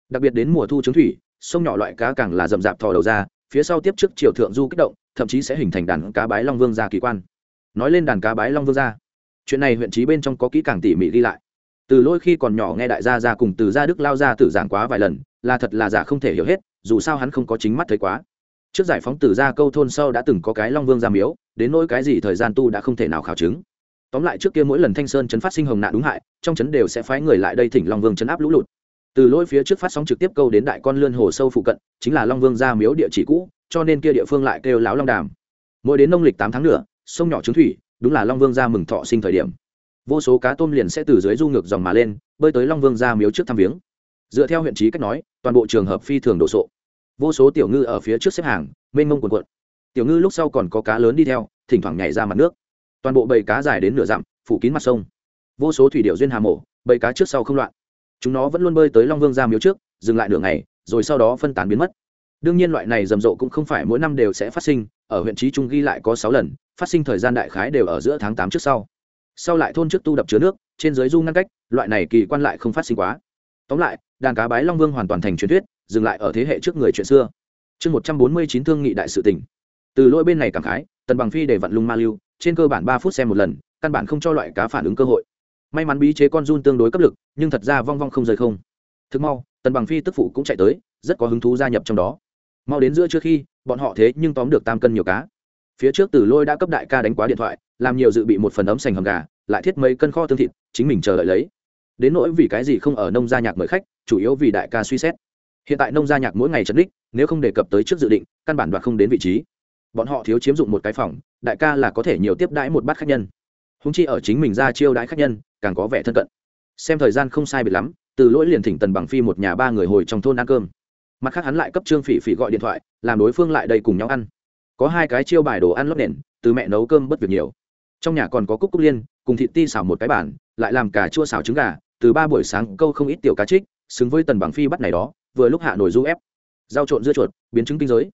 Đặc biệt đến mùa thu trứng thủy, sông nhỏ loại cá càng là rậm rạp thò đầu ra, phía sau tiếp trước chiều thượng du kích động, thậm chí sẽ hình thành đàn cá bái long vương gia kỳ quan. Nói lên đàn cá bái long vương gia chuyện này huyện trí bên trong có kỹ càng tỉ mỉ ghi lại từ lỗi khi còn nhỏ nghe đại gia ra cùng từ gia đức lao ra tử giảng quá vài lần, là thật là giả không thể hiểu hết, dù sao hắn không có chính mắt thấy quá. Trước giải phóng từ gia câu thôn sau đã từng có cái long vương gia miếu, đến nỗi cái gì thời gian tu đã không thể nào khảo chứng. Tóm lại trước kia mỗi lần thanh sơn chấn phát sinh hồng nạn đúng hại, trong chấn đều sẽ phái người lại đây thỉnh long vương chấn áp lũ lụt. Từ lỗi phía trước phát sóng trực tiếp câu đến đại con lươn hồ sâu phụ cận, chính là long vương gia miếu địa chỉ cũ, cho nên kia địa phương lại kêu láo long đàm. Mỗi đến nông lịch tám tháng nữa sông nhỏ trứng thủy, đúng là long vương gia mừng thọ sinh thời điểm vô số cá tôm liền sẽ từ dưới du ngược dòng mà lên, bơi tới long vương gia miếu trước thăm viếng. Dựa theo huyện trí cách nói, toàn bộ trường hợp phi thường đồ sộ. Vô số tiểu ngư ở phía trước xếp hàng, mênh mông quần quận tiểu ngư lúc sau còn có cá lớn đi theo, thỉnh thoảng nhảy ra mặt nước. Toàn bộ bầy cá dài đến nửa dặm, phủ kín mặt sông. Vô số thủy điệu duyên hà mổ, bầy cá trước sau không loạn. Chúng nó vẫn luôn bơi tới long vương ra miếu trước, dừng lại nửa ngày, rồi sau đó phân tán biến mất. Đương nhiên loại này rầm rộ cũng không phải mỗi năm đều sẽ phát sinh, ở huyện trí trung ghi lại có sáu lần, phát sinh thời gian đại khái đều ở giữa tháng tám trước sau sau lại thôn trước tu đập chứa nước, trên dưới du ngăn cách, loại này kỳ quan lại không phát sinh quá. Tóm lại, đàn cá bái long vương hoàn toàn thành truyền thuyết, dừng lại ở thế hệ trước người chuyện xưa. Chương một trăm bốn mươi chín thương nghị đại sự tỉnh. Từ lỗi bên này cảm khái, tần bằng phi để vặn lung ma lưu, trên cơ bản ba phút xem một lần, căn bản không cho loại cá phản ứng cơ hội. May mắn bí chế con run tương đối cấp lực, nhưng thật ra vong vong không rời không. Thực mau, tần bằng phi tức phụ cũng chạy tới, rất có hứng thú gia nhập trong đó. Mau đến giữa trước khi, bọn họ thế nhưng tóm được tam cân nhiều cá. Phía trước tử lôi đã cấp đại ca đánh quá điện thoại làm nhiều dự bị một phần ấm sành hầm gà, lại thiết mấy cân kho tương thịt, chính mình chờ đợi lấy. Đến nỗi vì cái gì không ở nông gia nhạc mời khách, chủ yếu vì đại ca suy xét. Hiện tại nông gia nhạc mỗi ngày chấn đích nếu không đề cập tới trước dự định, căn bản đoạt không đến vị trí. Bọn họ thiếu chiếm dụng một cái phòng, đại ca là có thể nhiều tiếp đãi một bát khách nhân. Húng chi ở chính mình ra chiêu đãi khách nhân, càng có vẻ thân cận. Xem thời gian không sai biệt lắm, từ lỗi liền thỉnh tần bằng phi một nhà ba người hồi trong thôn ăn cơm. Mặt khác hắn lại cấp trương phỉ phỉ gọi điện thoại, làm đối phương lại đây cùng nhau ăn. Có hai cái chiêu bài đồ ăn lót nền, từ mẹ nấu cơm bất việc nhiều trong nhà còn có cúc cúc liên, cùng thịt ti xào một cái bản, lại làm cả chua xào trứng gà, từ ba buổi sáng câu không ít tiểu cá trích, xứng với tần bằng phi bắt này đó, vừa lúc hạ nồi du ép. Rau trộn dưa chuột, biến chứng kinh giới.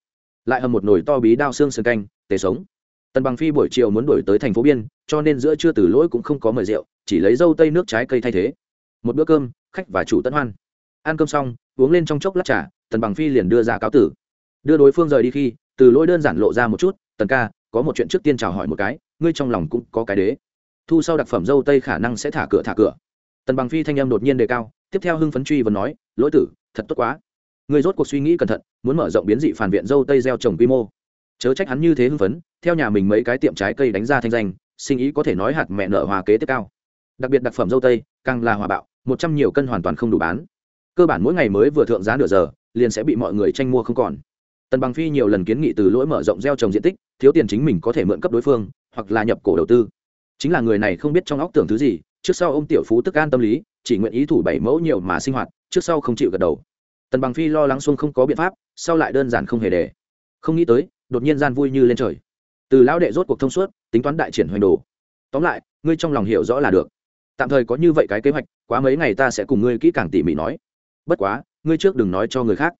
Lại hầm một nồi to bí đao xương sườn canh, tề sống. Tần bằng phi buổi chiều muốn đổi tới thành phố biên, cho nên giữa trưa từ lỗi cũng không có mời rượu, chỉ lấy dâu tây nước trái cây thay thế. Một bữa cơm, khách và chủ tận hoan. Ăn cơm xong, uống lên trong chốc lát trà, tần bằng phi liền đưa ra cáo tử. Đưa đối phương rời đi khi, từ lỗi đơn giản lộ ra một chút, tần ca, có một chuyện trước tiên chào hỏi một cái ngươi trong lòng cũng có cái đế. Thu sau đặc phẩm dâu tây khả năng sẽ thả cửa thả cửa. Tần bằng phi thanh âm đột nhiên đề cao, tiếp theo hưng phấn truy và nói, lỗi tử, thật tốt quá. Ngươi rốt cuộc suy nghĩ cẩn thận, muốn mở rộng biến dị phản viện dâu tây gieo trồng quy mô. Chớ trách hắn như thế hưng phấn, theo nhà mình mấy cái tiệm trái cây đánh ra thanh danh, sinh ý có thể nói hạt mẹ nợ hòa kế tiếp cao. Đặc biệt đặc phẩm dâu tây, càng là hòa bạo, một trăm nhiều cân hoàn toàn không đủ bán. Cơ bản mỗi ngày mới vừa thượng giá nửa giờ, liền sẽ bị mọi người tranh mua không còn. Tần bằng phi nhiều lần kiến nghị từ lỗi mở rộng gieo trồng diện tích, thiếu tiền chính mình có thể mượn cấp đối phương hoặc là nhập cổ đầu tư. Chính là người này không biết trong óc tưởng thứ gì, trước sau ô m tiểu phú tức an tâm lý, chỉ nguyện ý thủ bảy mẫu nhiều mà sinh hoạt, trước sau không chịu gật đầu. Tần bằng phi lo lắng xuông không có biện pháp, sau lại đơn giản không hề để. Không nghĩ tới, đột nhiên gian vui như lên trời. Từ lão đệ rốt cuộc thông suốt, tính toán đại triển hoành đồ. Tóm lại, ngươi trong lòng hiểu rõ là được. Tạm thời có như vậy cái kế hoạch, quá mấy ngày ta sẽ cùng ngươi kỹ càng tỉ mỉ nói. Bất quá, ngươi trước đừng nói cho người khác.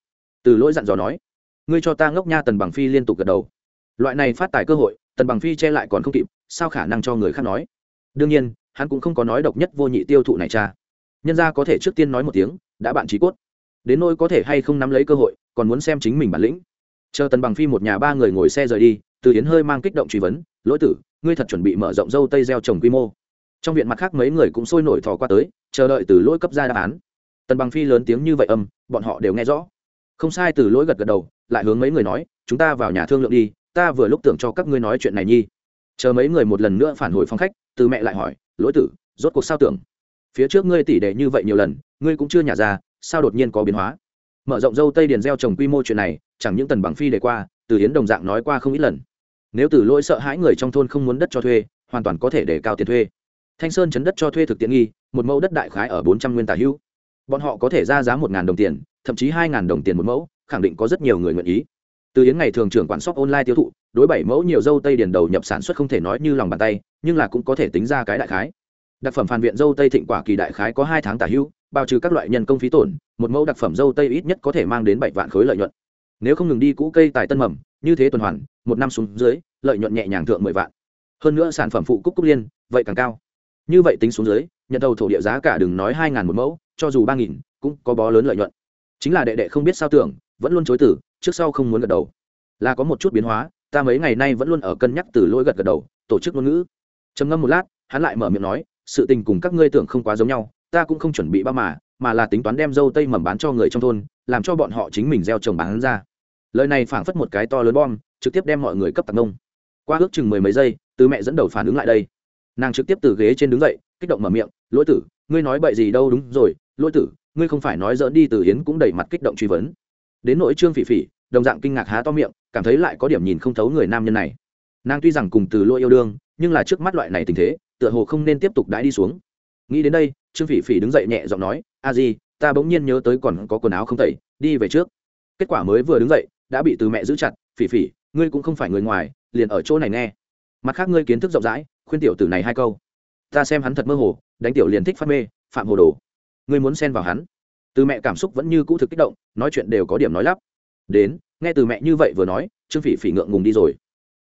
Từ lỗi dặn dò nói. Ngươi cho ta ngốc nha, tần bằng phi liên tục gật đầu. Loại này phát tài cơ hội tần bằng phi che lại còn không kịp, sao khả năng cho người khác nói? Đương nhiên, hắn cũng không có nói độc nhất vô nhị tiêu thụ này cha. Nhân ra có thể trước tiên nói một tiếng, đã bạn trí cốt. Đến nỗi có thể hay không nắm lấy cơ hội, còn muốn xem chính mình bản lĩnh. Chờ tần bằng phi một nhà ba người ngồi xe rời đi, từ yến hơi mang kích động truy vấn, lỗi tử, ngươi thật chuẩn bị mở rộng dâu tây gieo trồng quy mô. Trong viện mặt khác mấy người cũng sôi nổi thò qua tới, chờ đợi từ lỗi cấp ra đáp án. Tần bằng phi lớn tiếng như vậy âm, bọn họ đều nghe rõ. Không sai, từ lỗi gật gật đầu, lại hướng mấy người nói, chúng ta vào nhà thương lượng đi ta vừa lúc tưởng cho các ngươi nói chuyện này nhi. Chờ mấy người một lần nữa phản hồi phong khách, từ mẹ lại hỏi, lỗi tử, rốt cuộc sao tưởng? Phía trước ngươi tỉ đệ như vậy nhiều lần, ngươi cũng chưa nhả ra, sao đột nhiên có biến hóa? Mở rộng dâu tây điền gieo trồng quy mô chuyện này, chẳng những tần bằng phi để qua, từ hiến đồng dạng nói qua không ít lần. Nếu từ lỗi sợ hãi người trong thôn không muốn đất cho thuê, hoàn toàn có thể để cao tiền thuê. Thanh sơn chấn đất cho thuê thực tiện nghi, một mẫu đất đại khái ở bốn trăm nguyên tả hữu. Bọn họ có thể ra giá một đồng tiền, thậm chí hai đồng tiền một mẫu, khẳng định có rất nhiều người nguyện ý từ yến ngày thường trưởng quản shop online tiêu thụ, đối bảy mẫu nhiều dâu tây điền đầu nhập sản xuất không thể nói như lòng bàn tay, nhưng là cũng có thể tính ra cái đại khái. Đặc phẩm phàn viện dâu tây thịnh quả kỳ đại khái có hai tháng tả hữu bao trừ các loại nhân công phí tổn, một mẫu đặc phẩm dâu tây ít nhất có thể mang đến bảy vạn khối lợi nhuận. Nếu không ngừng đi cũ cây tài tân mầm, như thế tuần hoàn, một năm xuống dưới, lợi nhuận nhẹ nhàng thượng mười vạn. Hơn nữa sản phẩm phụ cúc cúc liên, vậy càng cao. Như vậy tính xuống dưới, nhận đầu thổ địa giá cả đừng nói hai ngàn một mẫu, cho dù ba nghìn, cũng có bó lớn lợi nhuận. Chính là đệ đệ không biết sao tưởng vẫn luôn chối từ, trước sau không muốn gật đầu. Là có một chút biến hóa, ta mấy ngày nay vẫn luôn ở cân nhắc từ lỗi gật gật đầu, tổ chức ngôn ngữ. Trầm ngâm một lát, hắn lại mở miệng nói, sự tình cùng các ngươi tưởng không quá giống nhau, ta cũng không chuẩn bị bao mà mà là tính toán đem dâu tây mầm bán cho người trong thôn, làm cho bọn họ chính mình gieo trồng bán ra. Lời này phảng phất một cái to lớn bom, trực tiếp đem mọi người cấp tạc nông qua ước chừng mười mấy giây từ mẹ dẫn đầu phản ứng lại đây. Nàng trực tiếp từ ghế trên đứng dậy, kích động mở miệng, lỗi tử, ngươi nói bậy gì đâu, đúng rồi, lỗi tử, ngươi không phải nói dỡn đi, từ hiến cũng đẩy mặt kích động truy vấn đến nỗi trương phỉ phỉ, đồng dạng kinh ngạc há to miệng, cảm thấy lại có điểm nhìn không thấu người nam nhân này. Nàng tuy rằng cùng từ lỗi yêu đương, nhưng là trước mắt loại này tình thế, tựa hồ không nên tiếp tục đãi đi xuống. Nghĩ đến đây, trương phỉ phỉ đứng dậy nhẹ giọng nói, a di, ta bỗng nhiên nhớ tới còn có quần áo không tẩy, đi về trước. Kết quả mới vừa đứng dậy, đã bị từ mẹ giữ chặt, phỉ phỉ, ngươi cũng không phải người ngoài, liền ở chỗ này nghe. Mặt khác ngươi kiến thức rộng rãi, khuyên tiểu tử này hai câu. Ta xem hắn thật mơ hồ, đánh tiểu liền thích phát mê, phạm hồ đồ. Ngươi muốn xen vào hắn từ mẹ cảm xúc vẫn như cũ thực kích động, nói chuyện đều có điểm nói lắp. Đến, nghe từ mẹ như vậy vừa nói, trương phỉ phỉ ngượng ngùng đi rồi.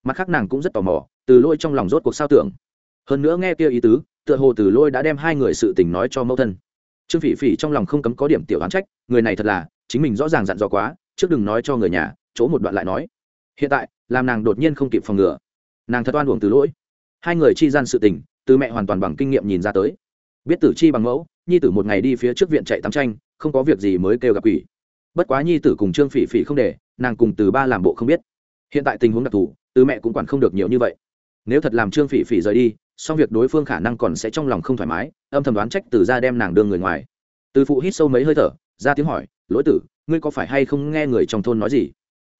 Mặt khác nàng cũng rất tò mò, từ lôi trong lòng rốt cuộc sao tưởng. Hơn nữa nghe kia ý tứ, tựa hồ từ lôi đã đem hai người sự tình nói cho mẫu thân. Trương phỉ phỉ trong lòng không cấm có điểm tiểu oán trách, người này thật là, chính mình rõ ràng dặn dò quá, trước đừng nói cho người nhà, chỗ một đoạn lại nói. Hiện tại, làm nàng đột nhiên không kịp phòng ngừa. Nàng thật oan uổng từ lỗi hai người chi gian sự tình, từ mẹ hoàn toàn bằng kinh nghiệm nhìn ra tới. Biết tử chi bằng mẫu, nhi tử một ngày đi phía trước viện chạy tắm tranh không có việc gì mới kêu gặp quỷ. Bất quá nhi tử cùng trương phỉ phỉ không để, nàng cùng từ ba làm bộ không biết. Hiện tại tình huống đặc thù tứ mẹ cũng quản không được nhiều như vậy. Nếu thật làm trương phỉ phỉ rời đi, song việc đối phương khả năng còn sẽ trong lòng không thoải mái, âm thầm đoán trách từ ra đem nàng đưa người ngoài. Từ phụ hít sâu mấy hơi thở, ra tiếng hỏi, lỗi tử, ngươi có phải hay không nghe người trong thôn nói gì?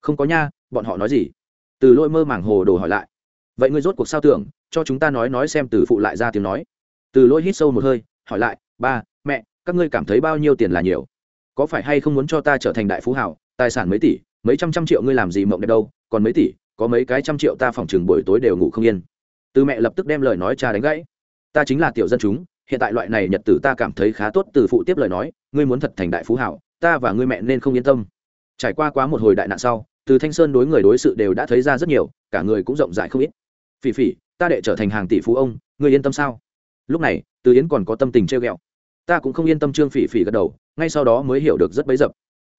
Không có nha, bọn họ nói gì? Từ lỗi mơ màng hồ đồ hỏi lại. Vậy ngươi rốt cuộc sao tưởng, cho chúng ta nói nói xem từ phụ lại ra tiếng nói. Từ lỗi hít sâu một hơi, hỏi lại, ba, mẹ các ngươi cảm thấy bao nhiêu tiền là nhiều? Có phải hay không muốn cho ta trở thành đại phú hảo tài sản mấy tỷ, mấy trăm trăm triệu ngươi làm gì mộng đẹp đâu, còn mấy tỷ, có mấy cái trăm triệu ta phòng chừng buổi tối đều ngủ không yên. Từ mẹ lập tức đem lời nói cha đánh gãy. Ta chính là tiểu dân chúng, hiện tại loại này nhật tử ta cảm thấy khá tốt, từ phụ tiếp lời nói, ngươi muốn thật thành đại phú hảo ta và ngươi mẹ nên không yên tâm. Trải qua quá một hồi đại nạn sau, từ thanh sơn đối người đối sự đều đã thấy ra rất nhiều, cả người cũng rộng rãi không ít. Phỉ phỉ, ta đệ trở thành hàng tỷ phú ông, ngươi yên tâm sao? Lúc này, từ yến còn có tâm tình treo ghẹo ta cũng không yên tâm trương phỉ phỉ gật đầu, ngay sau đó mới hiểu được rất bấy dập.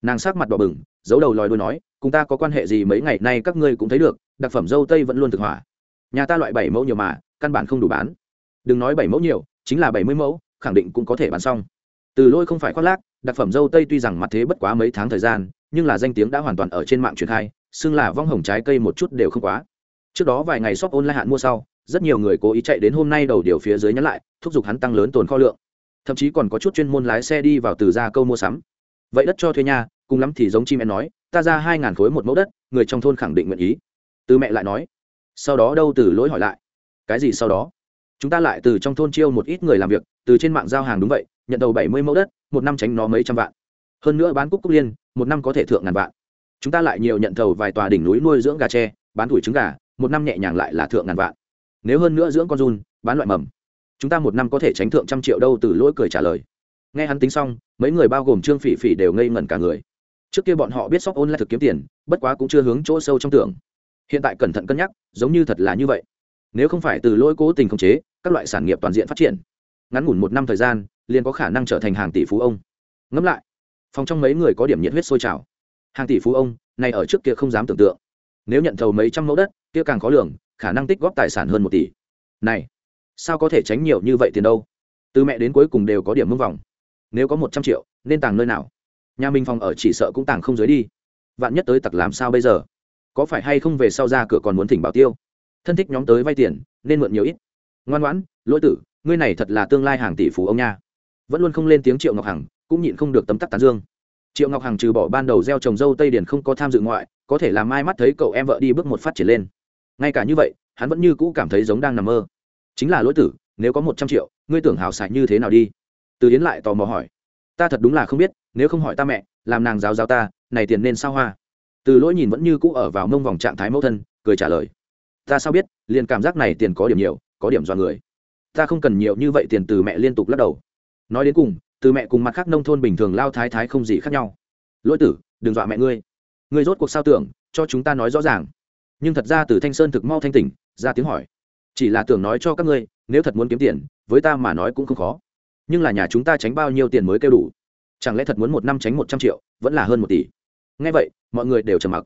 Nàng sát mặt đỏ bừng, giấu đầu lòi đuôi nói, cùng ta có quan hệ gì mấy ngày nay các ngươi cũng thấy được, đặc phẩm dâu tây vẫn luôn thực hỏa. Nhà ta loại bảy mẫu nhiều mà, căn bản không đủ bán. Đừng nói bảy mẫu nhiều, chính là bảy mươi mẫu, khẳng định cũng có thể bán xong. Từ lôi không phải khoác lác, đặc phẩm dâu tây tuy rằng mặt thế bất quá mấy tháng thời gian, nhưng là danh tiếng đã hoàn toàn ở trên mạng truyền khai, xưng là vong hồng trái cây một chút đều không quá. Trước đó vài ngày shop online hạn mua sau, rất nhiều người cố ý chạy đến hôm nay đầu điều phía dưới nhắn lại, thúc giục hắn tăng lớn tồn kho lượng thậm chí còn có chút chuyên môn lái xe đi vào từ ra câu mua sắm. Vậy đất cho thuê nhà, cùng lắm thì giống chim em nói, ta ra hai ngàn khối một mẫu đất, người trong thôn khẳng định nguyện ý. Từ mẹ lại nói, sau đó đâu từ lỗi hỏi lại. Cái gì sau đó? Chúng ta lại từ trong thôn chiêu một ít người làm việc, từ trên mạng giao hàng đúng vậy, nhận đầu bảy mươi mẫu đất, một năm tránh nó mấy trăm vạn. Hơn nữa bán cúc cúc liên, một năm có thể thượng ngàn vạn. Chúng ta lại nhiều nhận thầu vài tòa đỉnh núi nuôi dưỡng gà tre, bán tuổi trứng gà, một năm nhẹ nhàng lại là thượng ngàn vạn. Nếu hơn nữa dưỡng con run, bán loại mầm chúng ta một năm có thể tránh thượng trăm triệu đâu từ lỗi cười trả lời. Nghe hắn tính xong, mấy người bao gồm trương phỉ phỉ đều ngây ngẩn cả người. Trước kia bọn họ biết sóc ôn lại thực kiếm tiền, bất quá cũng chưa hướng chỗ sâu trong tưởng. Hiện tại cẩn thận cân nhắc, giống như thật là như vậy. Nếu không phải từ lỗi cố tình khống chế, các loại sản nghiệp toàn diện phát triển, ngắn ngủn một năm thời gian, liền có khả năng trở thành hàng tỷ phú ông. Ngẫm lại, phòng trong mấy người có điểm nhiệt huyết sôi trào. Hàng tỷ phú ông, này ở trước kia không dám tưởng tượng. Nếu nhận thầu mấy trăm mẫu đất, kia càng khó lường, khả năng tích góp tài sản hơn một tỷ. Này sao có thể tránh nhiều như vậy tiền đâu? Từ mẹ đến cuối cùng đều có điểm mưng vòng. Nếu có một trăm triệu, nên tàng nơi nào? Nhà mình phòng ở chỉ sợ cũng tàng không dưới đi. Vạn nhất tới tặc làm sao bây giờ? Có phải hay không về sau ra cửa còn muốn thỉnh bảo tiêu? Thân thích nhóm tới vay tiền, nên mượn nhiều ít. Ngoan ngoãn, lỗi tử, ngươi này thật là tương lai hàng tỷ phú ông nha. Vẫn luôn không lên tiếng triệu ngọc hằng, cũng nhịn không được tấm tắc tán dương. Triệu ngọc hằng trừ bỏ ban đầu gieo trồng dâu tây điền không có tham dự ngoại, có thể làm mai mắt thấy cậu em vợ đi bước một phát triển lên. Ngay cả như vậy, hắn vẫn như cũ cảm thấy giống đang nằm mơ chính là lỗi tử, nếu có một trăm triệu, ngươi tưởng hào sạch như thế nào đi? Từ yến lại tò mò hỏi. Ta thật đúng là không biết, nếu không hỏi ta mẹ, làm nàng giáo giáo ta, này tiền nên sao hoa? Từ lỗi nhìn vẫn như cũ ở vào mông vòng trạng thái mẫu thân, cười trả lời. Ta sao biết, liền cảm giác này tiền có điểm nhiều, có điểm do người. Ta không cần nhiều như vậy tiền từ mẹ liên tục lắc đầu. Nói đến cùng, từ mẹ cùng mặt khác nông thôn bình thường lao thái thái không gì khác nhau. Lỗi tử, đừng dọa mẹ ngươi. Ngươi rốt cuộc sao tưởng, cho chúng ta nói rõ ràng. Nhưng thật ra từ thanh sơn thực mau thanh tỉnh, ra tiếng hỏi chỉ là tưởng nói cho các ngươi, nếu thật muốn kiếm tiền, với ta mà nói cũng không khó. Nhưng là nhà chúng ta tránh bao nhiêu tiền mới kêu đủ? Chẳng lẽ thật muốn một năm tránh một trăm triệu, vẫn là hơn một tỷ? Ngay vậy, mọi người đều trầm mặc.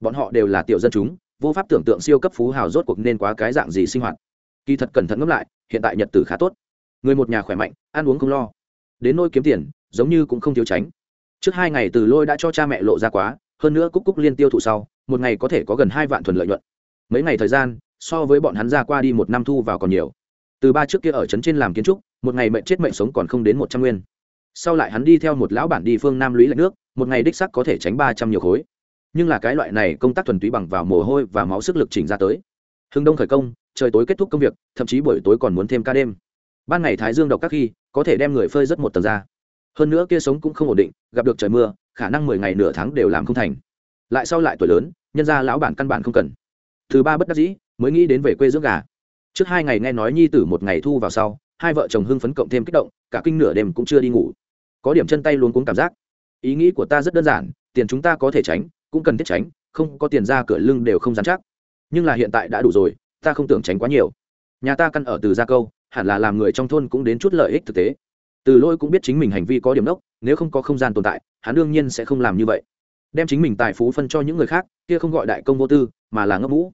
Bọn họ đều là tiểu dân chúng, vô pháp tưởng tượng siêu cấp phú hào rốt cuộc nên quá cái dạng gì sinh hoạt. Kỳ thật cẩn thận ngẫm lại, hiện tại nhật tử khá tốt. Người một nhà khỏe mạnh, ăn uống không lo. Đến nôi kiếm tiền, giống như cũng không thiếu tránh. Trước hai ngày từ lôi đã cho cha mẹ lộ ra quá, hơn nữa cúc cúc liên tiêu thụ sau, một ngày có thể có gần hai vạn thuần lợi nhuận. Mấy ngày thời gian so với bọn hắn ra qua đi một năm thu vào còn nhiều. Từ ba trước kia ở trấn trên làm kiến trúc, một ngày mệnh chết mệnh sống còn không đến một trăm nguyên. Sau lại hắn đi theo một lão bản đi phương nam lũy lạnh nước, một ngày đích sắc có thể tránh ba trăm nhiều khối. Nhưng là cái loại này công tác thuần túy bằng vào mồ hôi và máu sức lực chỉnh ra tới. Hưng đông khởi công, trời tối kết thúc công việc, thậm chí buổi tối còn muốn thêm ca đêm. Ban ngày thái dương độc các khi, có thể đem người phơi rất một tầng ra. Hơn nữa kia sống cũng không ổn định, gặp được trời mưa, khả năng mười ngày nửa tháng đều làm không thành. Lại sau lại tuổi lớn, nhân ra lão bản căn bản không cần. Thứ ba bất đắc dĩ mới nghĩ đến về quê dưỡng gà. Trước hai ngày nghe nói nhi tử một ngày thu vào sau, hai vợ chồng hưng phấn cộng thêm kích động, cả kinh nửa đêm cũng chưa đi ngủ. Có điểm chân tay luôn cuống cảm giác. Ý nghĩ của ta rất đơn giản, tiền chúng ta có thể tránh, cũng cần thiết tránh, không có tiền ra cửa lưng đều không dám chắc. Nhưng là hiện tại đã đủ rồi, ta không tưởng tránh quá nhiều. Nhà ta căn ở từ gia câu, hẳn là làm người trong thôn cũng đến chút lợi ích thực tế. Từ lôi cũng biết chính mình hành vi có điểm đốc, nếu không có không gian tồn tại, hắn đương nhiên sẽ không làm như vậy. Đem chính mình tài phú phân cho những người khác, kia không gọi đại công vô tư, mà là ngấp mũ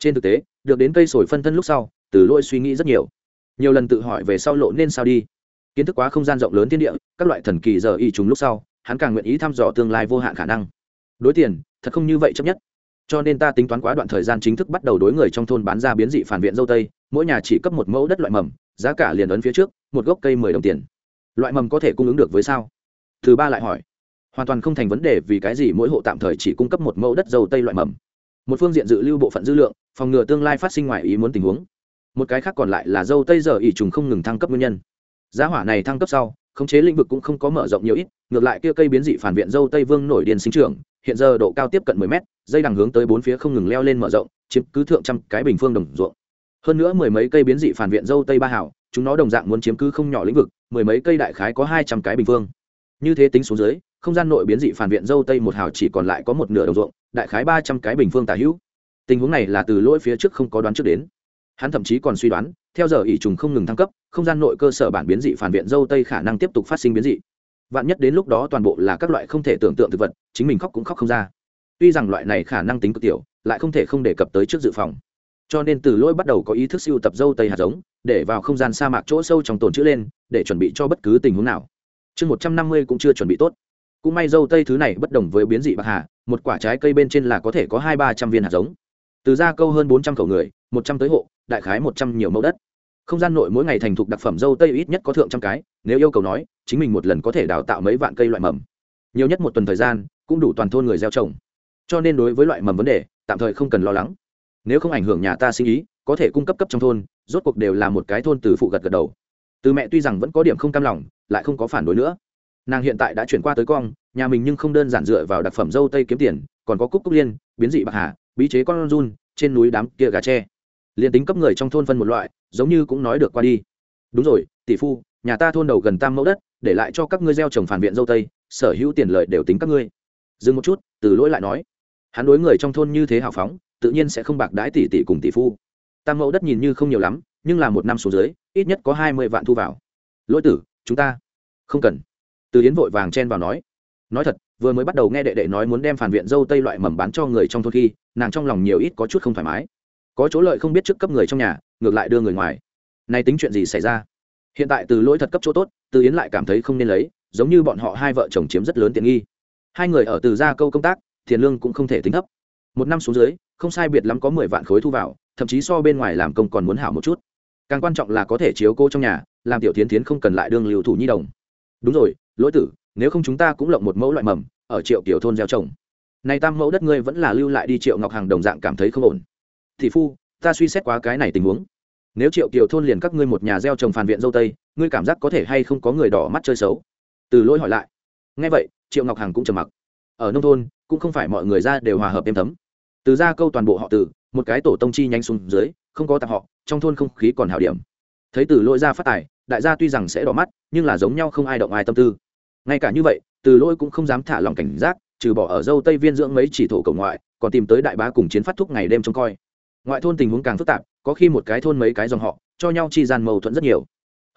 trên thực tế, được đến cây sồi phân thân lúc sau, từ lôi suy nghĩ rất nhiều. Nhiều lần tự hỏi về sau lộ nên sao đi. Kiến thức quá không gian rộng lớn thiên địa, các loại thần kỳ giờ y trùng lúc sau, hắn càng nguyện ý thăm dò tương lai vô hạn khả năng. Đối tiền, thật không như vậy chấp nhất. Cho nên ta tính toán quá đoạn thời gian chính thức bắt đầu đối người trong thôn bán ra biến dị phản viện dâu tây, mỗi nhà chỉ cấp một mẫu đất loại mầm, giá cả liền ấn phía trước, một gốc cây mười đồng tiền. Loại mầm có thể cung ứng được với sao? Thứ ba lại hỏi. Hoàn toàn không thành vấn đề vì cái gì mỗi hộ tạm thời chỉ cung cấp một mẫu đất dâu tây loại mầm một phương diện dự lưu bộ phận dư lượng, phòng ngừa tương lai phát sinh ngoài ý muốn tình huống. Một cái khác còn lại là dâu tây giờ ỉ trùng không ngừng thăng cấp nguyên nhân. Giá hỏa này thăng cấp sau, khống chế lĩnh vực cũng không có mở rộng nhiều ít, ngược lại kia cây biến dị phản viện dâu tây vương nổi điền sinh trưởng, hiện giờ độ cao tiếp cận 10 mét, dây đằng hướng tới bốn phía không ngừng leo lên mở rộng, chiếm cứ thượng trăm cái bình phương đồng ruộng. Hơn nữa mười mấy cây biến dị phản viện dâu tây ba hảo, chúng nó đồng dạng muốn chiếm cứ không nhỏ lĩnh vực, mười mấy cây đại khái có hai trăm cái bình phương. Như thế tính xuống dưới không gian nội biến dị phản viện dâu tây một hào chỉ còn lại có một nửa đồng ruộng, đại khái ba trăm cái bình phương tả hữu. Tình huống này là từ lỗi phía trước không có đoán trước đến. Hắn thậm chí còn suy đoán, theo giờ ỷ trùng không ngừng thăng cấp, không gian nội cơ sở bản biến dị phản viện dâu tây khả năng tiếp tục phát sinh biến dị. Vạn nhất đến lúc đó toàn bộ là các loại không thể tưởng tượng thực vật, chính mình khóc cũng khóc không ra. Tuy rằng loại này khả năng tính cực tiểu, lại không thể không đề cập tới trước dự phòng. Cho nên từ lỗi bắt đầu có ý thức siêu tập dâu tây hạt giống, để vào không gian sa mạc chỗ sâu trong tồn chữ lên, để chuẩn bị cho bất cứ tình huống nào. Chương một trăm năm mươi cũng chưa chuẩn bị tốt cũng may dâu tây thứ này bất đồng với biến dị bạc hà, một quả trái cây bên trên là có thể có hai ba trăm viên hạt giống. Từ ra câu hơn bốn trăm khẩu người, một trăm tới hộ, đại khái một trăm nhiều mẫu đất. Không gian nội mỗi ngày thành thục đặc phẩm dâu tây ít nhất có thượng trăm cái, nếu yêu cầu nói, chính mình một lần có thể đào tạo mấy vạn cây loại mầm. Nhiều nhất một tuần thời gian, cũng đủ toàn thôn người gieo trồng. Cho nên đối với loại mầm vấn đề, tạm thời không cần lo lắng. Nếu không ảnh hưởng nhà ta sinh ý, có thể cung cấp cấp trong thôn, rốt cuộc đều là một cái thôn từ phụ gật gật đầu. Từ mẹ tuy rằng vẫn có điểm không cam lòng, lại không có phản đối nữa nàng hiện tại đã chuyển qua tới cong, nhà mình nhưng không đơn giản dựa vào đặc phẩm dâu tây kiếm tiền, còn có cúc cúc liên, biến dị bạc hà, bí chế con run, trên núi đám kia gà tre. Liền tính cấp người trong thôn phân một loại, giống như cũng nói được qua đi. Đúng rồi, tỷ phu, nhà ta thôn đầu gần tam mẫu đất, để lại cho các ngươi gieo trồng phản viện dâu tây, sở hữu tiền lợi đều tính các ngươi. Dừng một chút, từ lỗi lại nói. Hắn đối người trong thôn như thế hào phóng, tự nhiên sẽ không bạc đái tỷ tỷ cùng tỷ phu. Tam mẫu đất nhìn như không nhiều lắm, nhưng là một năm số dưới, ít nhất có hai mươi vạn thu vào. Lỗi tử, chúng ta không cần từ yến vội vàng chen vào nói nói thật, vừa mới bắt đầu nghe đệ đệ nói muốn đem phản viện dâu tây loại mầm bán cho người trong thôn khi, nàng trong lòng nhiều ít có chút không thoải mái. Có chỗ lợi không biết trước cấp người trong nhà, ngược lại đưa người ngoài. Nay tính chuyện gì xảy ra? Hiện tại từ lỗi thật cấp chỗ tốt, từ yến lại cảm thấy không nên lấy, giống như bọn họ hai vợ chồng chiếm rất lớn tiện nghi. Hai người ở từ gia câu công tác, tiền lương cũng không thể tính thấp. Một năm xuống dưới, không sai biệt lắm có mười vạn khối thu vào, thậm chí so bên ngoài làm công còn muốn hảo một chút. Càng quan trọng là có thể chiếu cô trong nhà, làm tiểu tiến tiến không cần lại đương liều thủ nhi đồng. Đúng rồi lỗi tử, nếu không chúng ta cũng lộng một mẫu loại mầm, ở triệu kiểu thôn gieo trồng. Này tam mẫu đất ngươi vẫn là lưu lại đi, triệu ngọc hàng đồng dạng cảm thấy không ổn. Thị phu, ta suy xét quá cái này tình huống. Nếu triệu kiều thôn liền các ngươi một nhà gieo trồng phản viện dâu tây, ngươi cảm giác có thể hay không có người đỏ mắt chơi xấu? Từ lỗi hỏi lại. Nghe vậy, triệu ngọc hằng cũng trầm mặc. Ở nông thôn, cũng không phải mọi người ra đều hòa hợp êm thấm. Từ ra câu toàn bộ họ từ, một cái tổ tông chi nhanh xuống dưới, không có tạp họ, trong thôn không khí còn hảo điểm. Thấy từ lỗi ra phát tài, đại gia tuy rằng sẽ đỏ mắt, nhưng là giống nhau không ai động ai tâm tư ngay cả như vậy, từ lỗi cũng không dám thả lòng cảnh giác, trừ bỏ ở dâu tây viên dưỡng mấy chỉ thổ cầu ngoại, còn tìm tới đại bá cùng chiến phát thúc ngày đêm trông coi. Ngoại thôn tình huống càng phức tạp, có khi một cái thôn mấy cái dòng họ, cho nhau chi gian mâu thuẫn rất nhiều.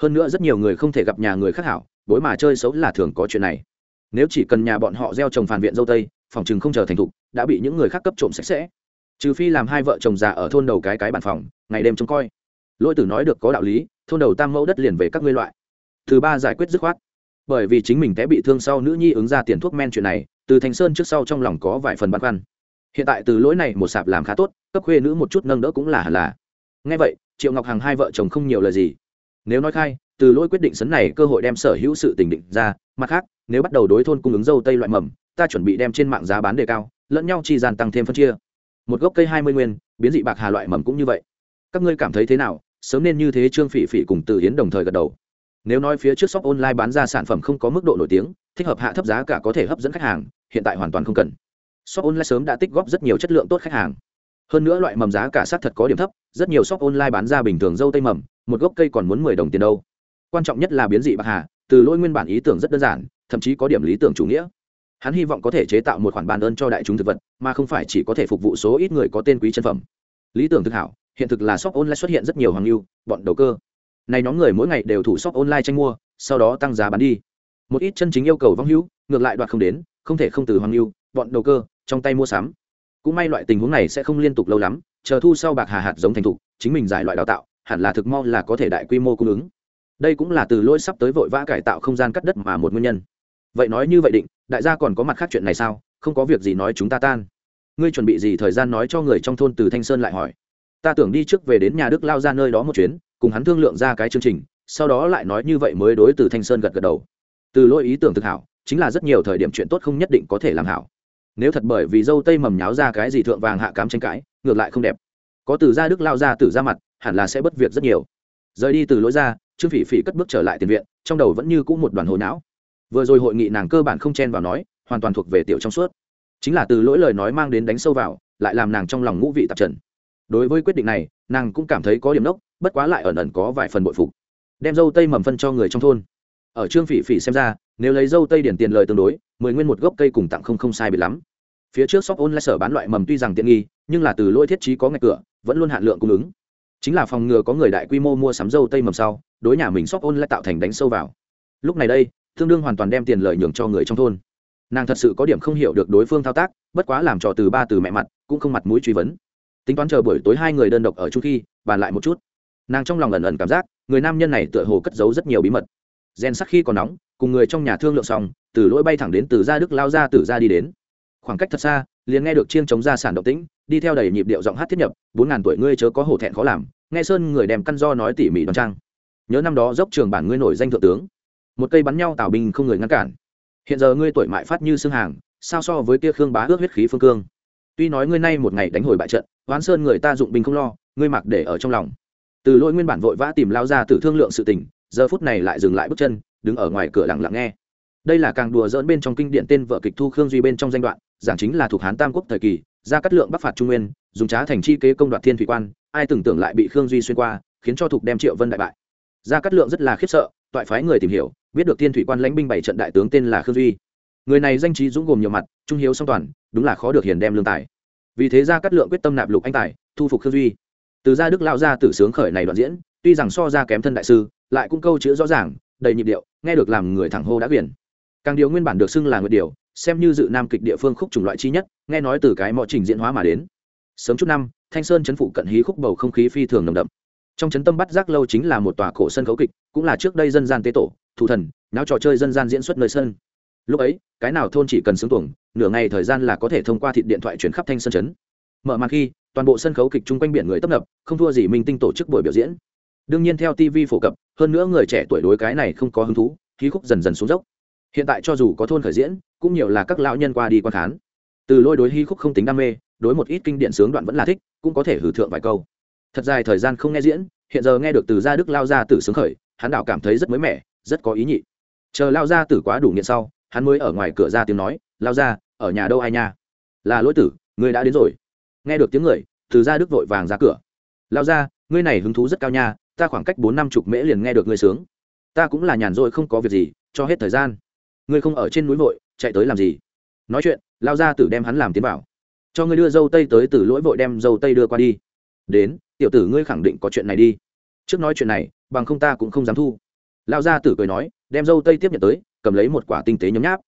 Hơn nữa rất nhiều người không thể gặp nhà người khác hảo, bối mà chơi xấu là thường có chuyện này. Nếu chỉ cần nhà bọn họ gieo trồng phản viện dâu tây, phòng chừng không chờ thành thục, đã bị những người khác cấp trộm sạch sẽ. Trừ phi làm hai vợ chồng già ở thôn đầu cái cái bàn phòng, ngày đêm trông coi. Lỗi tử nói được có đạo lý, thôn đầu tam mẫu đất liền về các ngươi loại. Thứ ba giải quyết dứt khoát bởi vì chính mình té bị thương sau nữ nhi ứng ra tiền thuốc men chuyện này, từ thành sơn trước sau trong lòng có vài phần băn khoăn. Hiện tại từ lỗi này một sạp làm khá tốt, cấp khuê nữ một chút nâng đỡ cũng là hẳn là. Ngay vậy, triệu ngọc hằng hai vợ chồng không nhiều lời gì. Nếu nói khai, từ lỗi quyết định sấn này cơ hội đem sở hữu sự tình định ra, mặt khác, nếu bắt đầu đối thôn cung ứng dâu tây loại mầm, ta chuẩn bị đem trên mạng giá bán đề cao, lẫn nhau chi gian tăng thêm phân chia. Một gốc cây hai mươi nguyên, biến dị bạc hà loại mầm cũng như vậy. Các ngươi cảm thấy thế nào? Sớm nên như thế trương phỉ phỉ cùng từ hiến đồng thời gật đầu nếu nói phía trước shop online bán ra sản phẩm không có mức độ nổi tiếng, thích hợp hạ thấp giá cả có thể hấp dẫn khách hàng, hiện tại hoàn toàn không cần. Shop online sớm đã tích góp rất nhiều chất lượng tốt khách hàng. Hơn nữa loại mầm giá cả sát thật có điểm thấp, rất nhiều shop online bán ra bình thường dâu tây mầm, một gốc cây còn muốn mười đồng tiền đâu. Quan trọng nhất là biến dị bạc hà, từ lỗi nguyên bản ý tưởng rất đơn giản, thậm chí có điểm lý tưởng chủ nghĩa. Hắn hy vọng có thể chế tạo một khoản bàn ơn cho đại chúng thực vật, mà không phải chỉ có thể phục vụ số ít người có tên quý chân phẩm. Lý tưởng thực hảo, hiện thực là shop online xuất hiện rất nhiều hoàng lưu bọn đầu cơ này nhóm người mỗi ngày đều thủ shop online tranh mua, sau đó tăng giá bán đi. Một ít chân chính yêu cầu vong hữu, ngược lại đoạt không đến, không thể không từ hoàng lưu bọn đầu cơ, trong tay mua sắm. Cũng may loại tình huống này sẽ không liên tục lâu lắm, chờ thu sau bạc hà hạt giống thành thục, chính mình giải loại đào tạo, hẳn là thực mau là có thể đại quy mô cung ứng. Đây cũng là từ lỗi sắp tới vội vã cải tạo không gian cắt đất mà một nguyên nhân. Vậy nói như vậy định, đại gia còn có mặt khác chuyện này sao? Không có việc gì nói chúng ta tan. Ngươi chuẩn bị gì thời gian nói cho người trong thôn từ thanh sơn lại hỏi ta tưởng đi trước về đến nhà đức lao ra nơi đó một chuyến, cùng hắn thương lượng ra cái chương trình, sau đó lại nói như vậy mới đối từ thanh sơn gật gật đầu. Từ lỗi ý tưởng thực hảo, chính là rất nhiều thời điểm chuyện tốt không nhất định có thể làm hảo. Nếu thật bởi vì dâu tây mầm nháo ra cái gì thượng vàng hạ cám tranh cãi, ngược lại không đẹp. Có từ gia đức lao ra từ ra mặt, hẳn là sẽ bất việc rất nhiều. Rời đi từ lỗi ra, trương phỉ phỉ cất bước trở lại tiền viện, trong đầu vẫn như cũ một đoàn hồi não. Vừa rồi hội nghị nàng cơ bản không chen vào nói, hoàn toàn thuộc về tiểu trong suốt. Chính là từ lỗi lời nói mang đến đánh sâu vào, lại làm nàng trong lòng ngũ vị tạp trần đối với quyết định này, nàng cũng cảm thấy có điểm nốc, bất quá lại ẩn ẩn có vài phần bội phục. Đem dâu tây mầm phân cho người trong thôn. Ở trương phỉ phỉ xem ra, nếu lấy dâu tây điển tiền lời tương đối, mười nguyên một gốc cây cùng tặng không không sai biệt lắm. Phía trước shop online sở bán loại mầm tuy rằng tiện nghi, nhưng là từ lỗi thiết trí có ngạch cửa, vẫn luôn hạn lượng cung ứng. Chính là phòng ngừa có người đại quy mô mua sắm dâu tây mầm sau, đối nhà mình shop online tạo thành đánh sâu vào. Lúc này đây tương đương hoàn toàn đem tiền lợi nhường cho người trong thôn. Nàng thật sự có điểm không hiểu được đối phương thao tác, bất quá làm trò từ ba từ mẹ mặt, cũng không mặt mũi truy vấn tính toán chờ buổi tối hai người đơn độc ở chung khi, bàn lại một chút. Nàng trong lòng ẩn ẩn cảm giác, người nam nhân này tựa hồ cất giấu rất nhiều bí mật. Rèn sắc khi còn nóng, cùng người trong nhà thương lượng xong, từ lỗi bay thẳng đến từ gia đức lao ra từ ra đi đến. Khoảng cách thật xa, liền nghe được chiêng chống gia sản động tĩnh, đi theo đầy nhịp điệu giọng hát thiết nhập, bốn ngàn tuổi ngươi chớ có hổ thẹn khó làm. Nghe sơn người đem căn do nói tỉ mỉ đoan trang. Nhớ năm đó dốc trường bản ngươi nổi danh thượng tướng. Một cây bắn nhau tào binh không người ngăn cản. Hiện giờ ngươi tuổi mại phát như xương hàng, sao so với kia khương bá ước huyết khí phương cương? Tuy nói ngươi nay một ngày đánh hồi bại trận oán sơn người ta dụng binh không lo, ngươi mặc để ở trong lòng. Từ lỗi nguyên bản vội vã tìm lao ra từ thương lượng sự tình, giờ phút này lại dừng lại bước chân, đứng ở ngoài cửa lặng lặng nghe. Đây là càng đùa dỡn bên trong kinh điện tên vợ kịch thu khương duy bên trong danh đoạn, giảng chính là thuộc hán tam quốc thời kỳ, ra cắt lượng bắc phạt trung nguyên, dùng trá thành chi kế công đoạt thiên thủy quan, ai tưởng tượng lại bị khương duy xuyên qua, khiến cho thục đem triệu vân đại bại. Ra cắt lượng rất là khiếp sợ, toại phái người tìm hiểu, biết được thiên thủy quan lãnh binh bảy trận đại tướng tên là khương duy. Người này danh trí dũng gồm nhiều mặt, trung hiếu song toàn đúng là khó được hiền đem lương tài. Vì thế ra cắt lượng quyết tâm nạp lục anh tài, thu phục khương duy. Từ gia đức lao ra tử sướng khởi này đoạn diễn, tuy rằng so ra kém thân đại sư, lại cũng câu chữ rõ ràng, đầy nhịp điệu, nghe được làm người thẳng hô đã biển. càng điều nguyên bản được xưng là nguyệt điều, xem như dự nam kịch địa phương khúc chủng loại chi nhất, nghe nói từ cái mọi trình diễn hóa mà đến. Sớm chút năm, thanh sơn chấn phụ cận hí khúc bầu không khí phi thường nồng đậm. Trong chấn tâm bắt giác lâu chính là một tòa cổ sân khấu kịch, cũng là trước đây dân gian tế tổ, thủ thần, náo trò chơi dân gian diễn xuất nơi sân lúc ấy, cái nào thôn chỉ cần xứng tuồng, nửa ngày thời gian là có thể thông qua thịt điện thoại chuyển khắp thanh sơn chấn. Mở màn khi, toàn bộ sân khấu kịch chung quanh biển người tấp nập, không thua gì minh tinh tổ chức buổi biểu diễn. Đương nhiên theo tv phổ cập, hơn nữa người trẻ tuổi đối cái này không có hứng thú, khí khúc dần dần xuống dốc. Hiện tại cho dù có thôn khởi diễn, cũng nhiều là các lão nhân qua đi quan khán. Từ lôi đối hí khúc không tính đam mê, đối một ít kinh điển sướng đoạn vẫn là thích, cũng có thể hử thượng vài câu. Thật dài thời gian không nghe diễn, hiện giờ nghe được từ gia đức lao ra tử sướng khởi, hắn đảo cảm thấy rất mới mẻ, rất có ý nhị. Chờ lao ra tử quá đủ nghiện sau hắn mới ở ngoài cửa ra tiếng nói, lao ra, ở nhà đâu ai nha? Là lỗi tử, ngươi đã đến rồi. Nghe được tiếng người, từ gia đức vội vàng ra cửa. Lao ra, ngươi này hứng thú rất cao nha, ta khoảng cách bốn năm chục mễ liền nghe được ngươi sướng. Ta cũng là nhàn rỗi không có việc gì, cho hết thời gian. Ngươi không ở trên núi vội, chạy tới làm gì? Nói chuyện, lao ra tử đem hắn làm tiến bảo cho ngươi đưa dâu tây tới từ lỗi vội đem dâu tây đưa qua đi. Đến, tiểu tử ngươi khẳng định có chuyện này đi. Trước nói chuyện này, bằng không ta cũng không dám thu. Lao ra tử cười nói, đem dâu tây tiếp nhận tới cầm lấy một quả tinh tế nhấm nháp.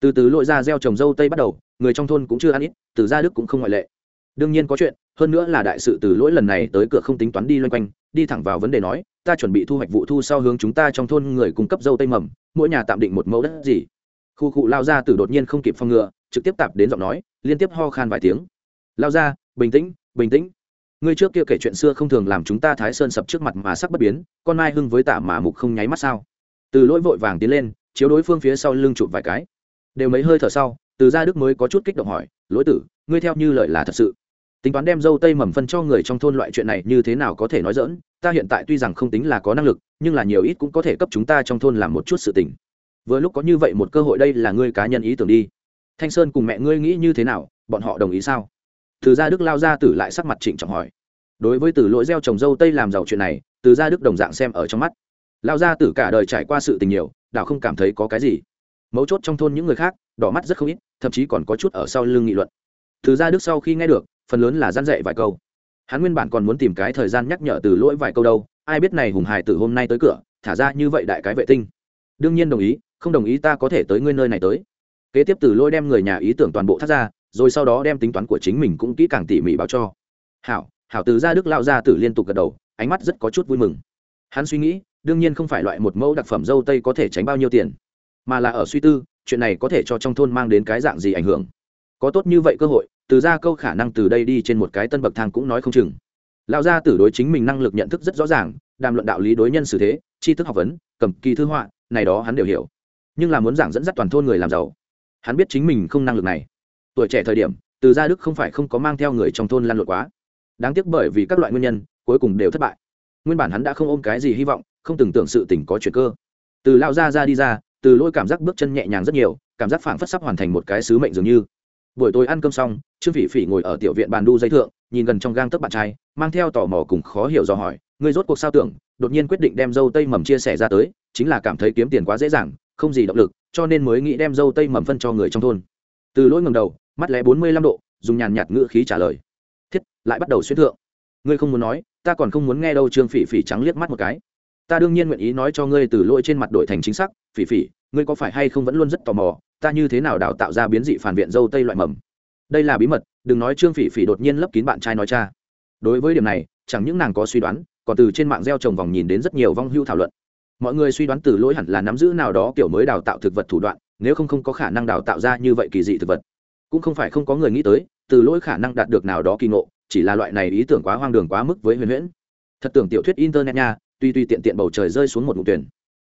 Từ từ lội ra gieo trồng dâu tây bắt đầu, người trong thôn cũng chưa ăn ít, từ gia đức cũng không ngoại lệ. Đương nhiên có chuyện, hơn nữa là đại sự từ lỗi lần này tới cửa không tính toán đi loanh quanh, đi thẳng vào vấn đề nói, ta chuẩn bị thu hoạch vụ thu sau hướng chúng ta trong thôn người cung cấp dâu tây mầm, mỗi nhà tạm định một mẫu đất gì. Khu cụ lao ra từ đột nhiên không kịp phong ngựa trực tiếp tạp đến giọng nói, liên tiếp ho khan vài tiếng. Lao ra bình tĩnh bình tĩnh. Ngươi trước kia kể chuyện xưa không thường làm chúng ta thái sơn sập trước mặt mà sắc bất biến, con mai hưng với tả mà mục không nháy mắt sao? Từ lỗi vội vàng tiến lên chiếu đối phương phía sau lưng chụp vài cái. Đều mấy hơi thở sau, từ gia đức mới có chút kích động hỏi, lỗi tử, ngươi theo như lời là thật sự. Tính toán đem dâu tây mầm phân cho người trong thôn loại chuyện này như thế nào có thể nói dỡn ta hiện tại tuy rằng không tính là có năng lực, nhưng là nhiều ít cũng có thể cấp chúng ta trong thôn làm một chút sự tình. Vừa lúc có như vậy một cơ hội đây là ngươi cá nhân ý tưởng đi. Thanh sơn cùng mẹ ngươi nghĩ như thế nào? Bọn họ đồng ý sao? Từ gia đức lao ra tử lại sắc mặt trịnh trọng hỏi. Đối với từ lỗi gieo trồng dâu tây làm giàu chuyện này, từ gia đức đồng dạng xem ở trong mắt lao gia tử cả đời trải qua sự tình nhiều, đảo không cảm thấy có cái gì. Mấu chốt trong thôn những người khác, đỏ mắt rất không ít, thậm chí còn có chút ở sau lưng nghị luận. Từ gia đức sau khi nghe được, phần lớn là gian dạy vài câu. Hắn nguyên bản còn muốn tìm cái thời gian nhắc nhở từ lỗi vài câu đâu, ai biết này hùng hải từ hôm nay tới cửa, thả ra như vậy đại cái vệ tinh. Đương nhiên đồng ý, không đồng ý ta có thể tới ngươi nơi này tới. Kế tiếp từ lỗi đem người nhà ý tưởng toàn bộ thắt ra, rồi sau đó đem tính toán của chính mình cũng kỹ càng tỉ mỉ báo cho. Hảo hảo từ gia đức lao ra tử liên tục gật đầu, ánh mắt rất có chút vui mừng. Hắn suy nghĩ đương nhiên không phải loại một mẫu đặc phẩm dâu tây có thể tránh bao nhiêu tiền, mà là ở suy tư, chuyện này có thể cho trong thôn mang đến cái dạng gì ảnh hưởng. Có tốt như vậy cơ hội, từ ra câu khả năng từ đây đi trên một cái tân bậc thang cũng nói không chừng. Lão gia tử đối chính mình năng lực nhận thức rất rõ ràng, đàm luận đạo lý đối nhân xử thế, tri thức học vấn, cầm kỳ thư họa, này đó hắn đều hiểu. Nhưng là muốn giảng dẫn dắt toàn thôn người làm giàu, hắn biết chính mình không năng lực này. Tuổi trẻ thời điểm, từ gia đức không phải không có mang theo người trong thôn lan lộn quá. Đáng tiếc bởi vì các loại nguyên nhân, cuối cùng đều thất bại. Nguyên bản hắn đã không ôm cái gì hy vọng không từng tưởng sự tình có chuyện cơ. Từ lao ra ra đi ra, từ lôi cảm giác bước chân nhẹ nhàng rất nhiều, cảm giác phảng phất sắp hoàn thành một cái sứ mệnh dường như. Buổi tối ăn cơm xong, trương phỉ phỉ ngồi ở tiểu viện bàn đu dây thượng, nhìn gần trong gang tấc bạn trai, mang theo tò mò cùng khó hiểu do hỏi người rốt cuộc sao tưởng, đột nhiên quyết định đem dâu tây mầm chia sẻ ra tới, chính là cảm thấy kiếm tiền quá dễ dàng, không gì động lực, cho nên mới nghĩ đem dâu tây mầm phân cho người trong thôn. Từ lỗi ngầm đầu, mắt lẽ bốn mươi lăm độ, dùng nhàn nhạt ngữ khí trả lời. Thiết, lại bắt đầu xuyên thượng. Ngươi không muốn nói, ta còn không muốn nghe đâu. Trương phỉ phỉ trắng liếc mắt một cái ta đương nhiên nguyện ý nói cho ngươi từ lỗi trên mặt đổi thành chính xác, phỉ phỉ, ngươi có phải hay không vẫn luôn rất tò mò, ta như thế nào đào tạo ra biến dị phản viện dâu tây loại mầm? Đây là bí mật, đừng nói trương phỉ phỉ đột nhiên lấp kín bạn trai nói cha. Đối với điểm này, chẳng những nàng có suy đoán, còn từ trên mạng gieo trồng vòng nhìn đến rất nhiều vong hưu thảo luận. Mọi người suy đoán từ lỗi hẳn là nắm giữ nào đó kiểu mới đào tạo thực vật thủ đoạn, nếu không không có khả năng đào tạo ra như vậy kỳ dị thực vật. Cũng không phải không có người nghĩ tới, từ lỗi khả năng đạt được nào đó kỳ ngộ, chỉ là loại này ý tưởng quá hoang đường quá mức với huyền huyễn. Thật tưởng tiểu thuyết internet nha tuy tuy tiện tiện bầu trời rơi xuống một mục tuyển.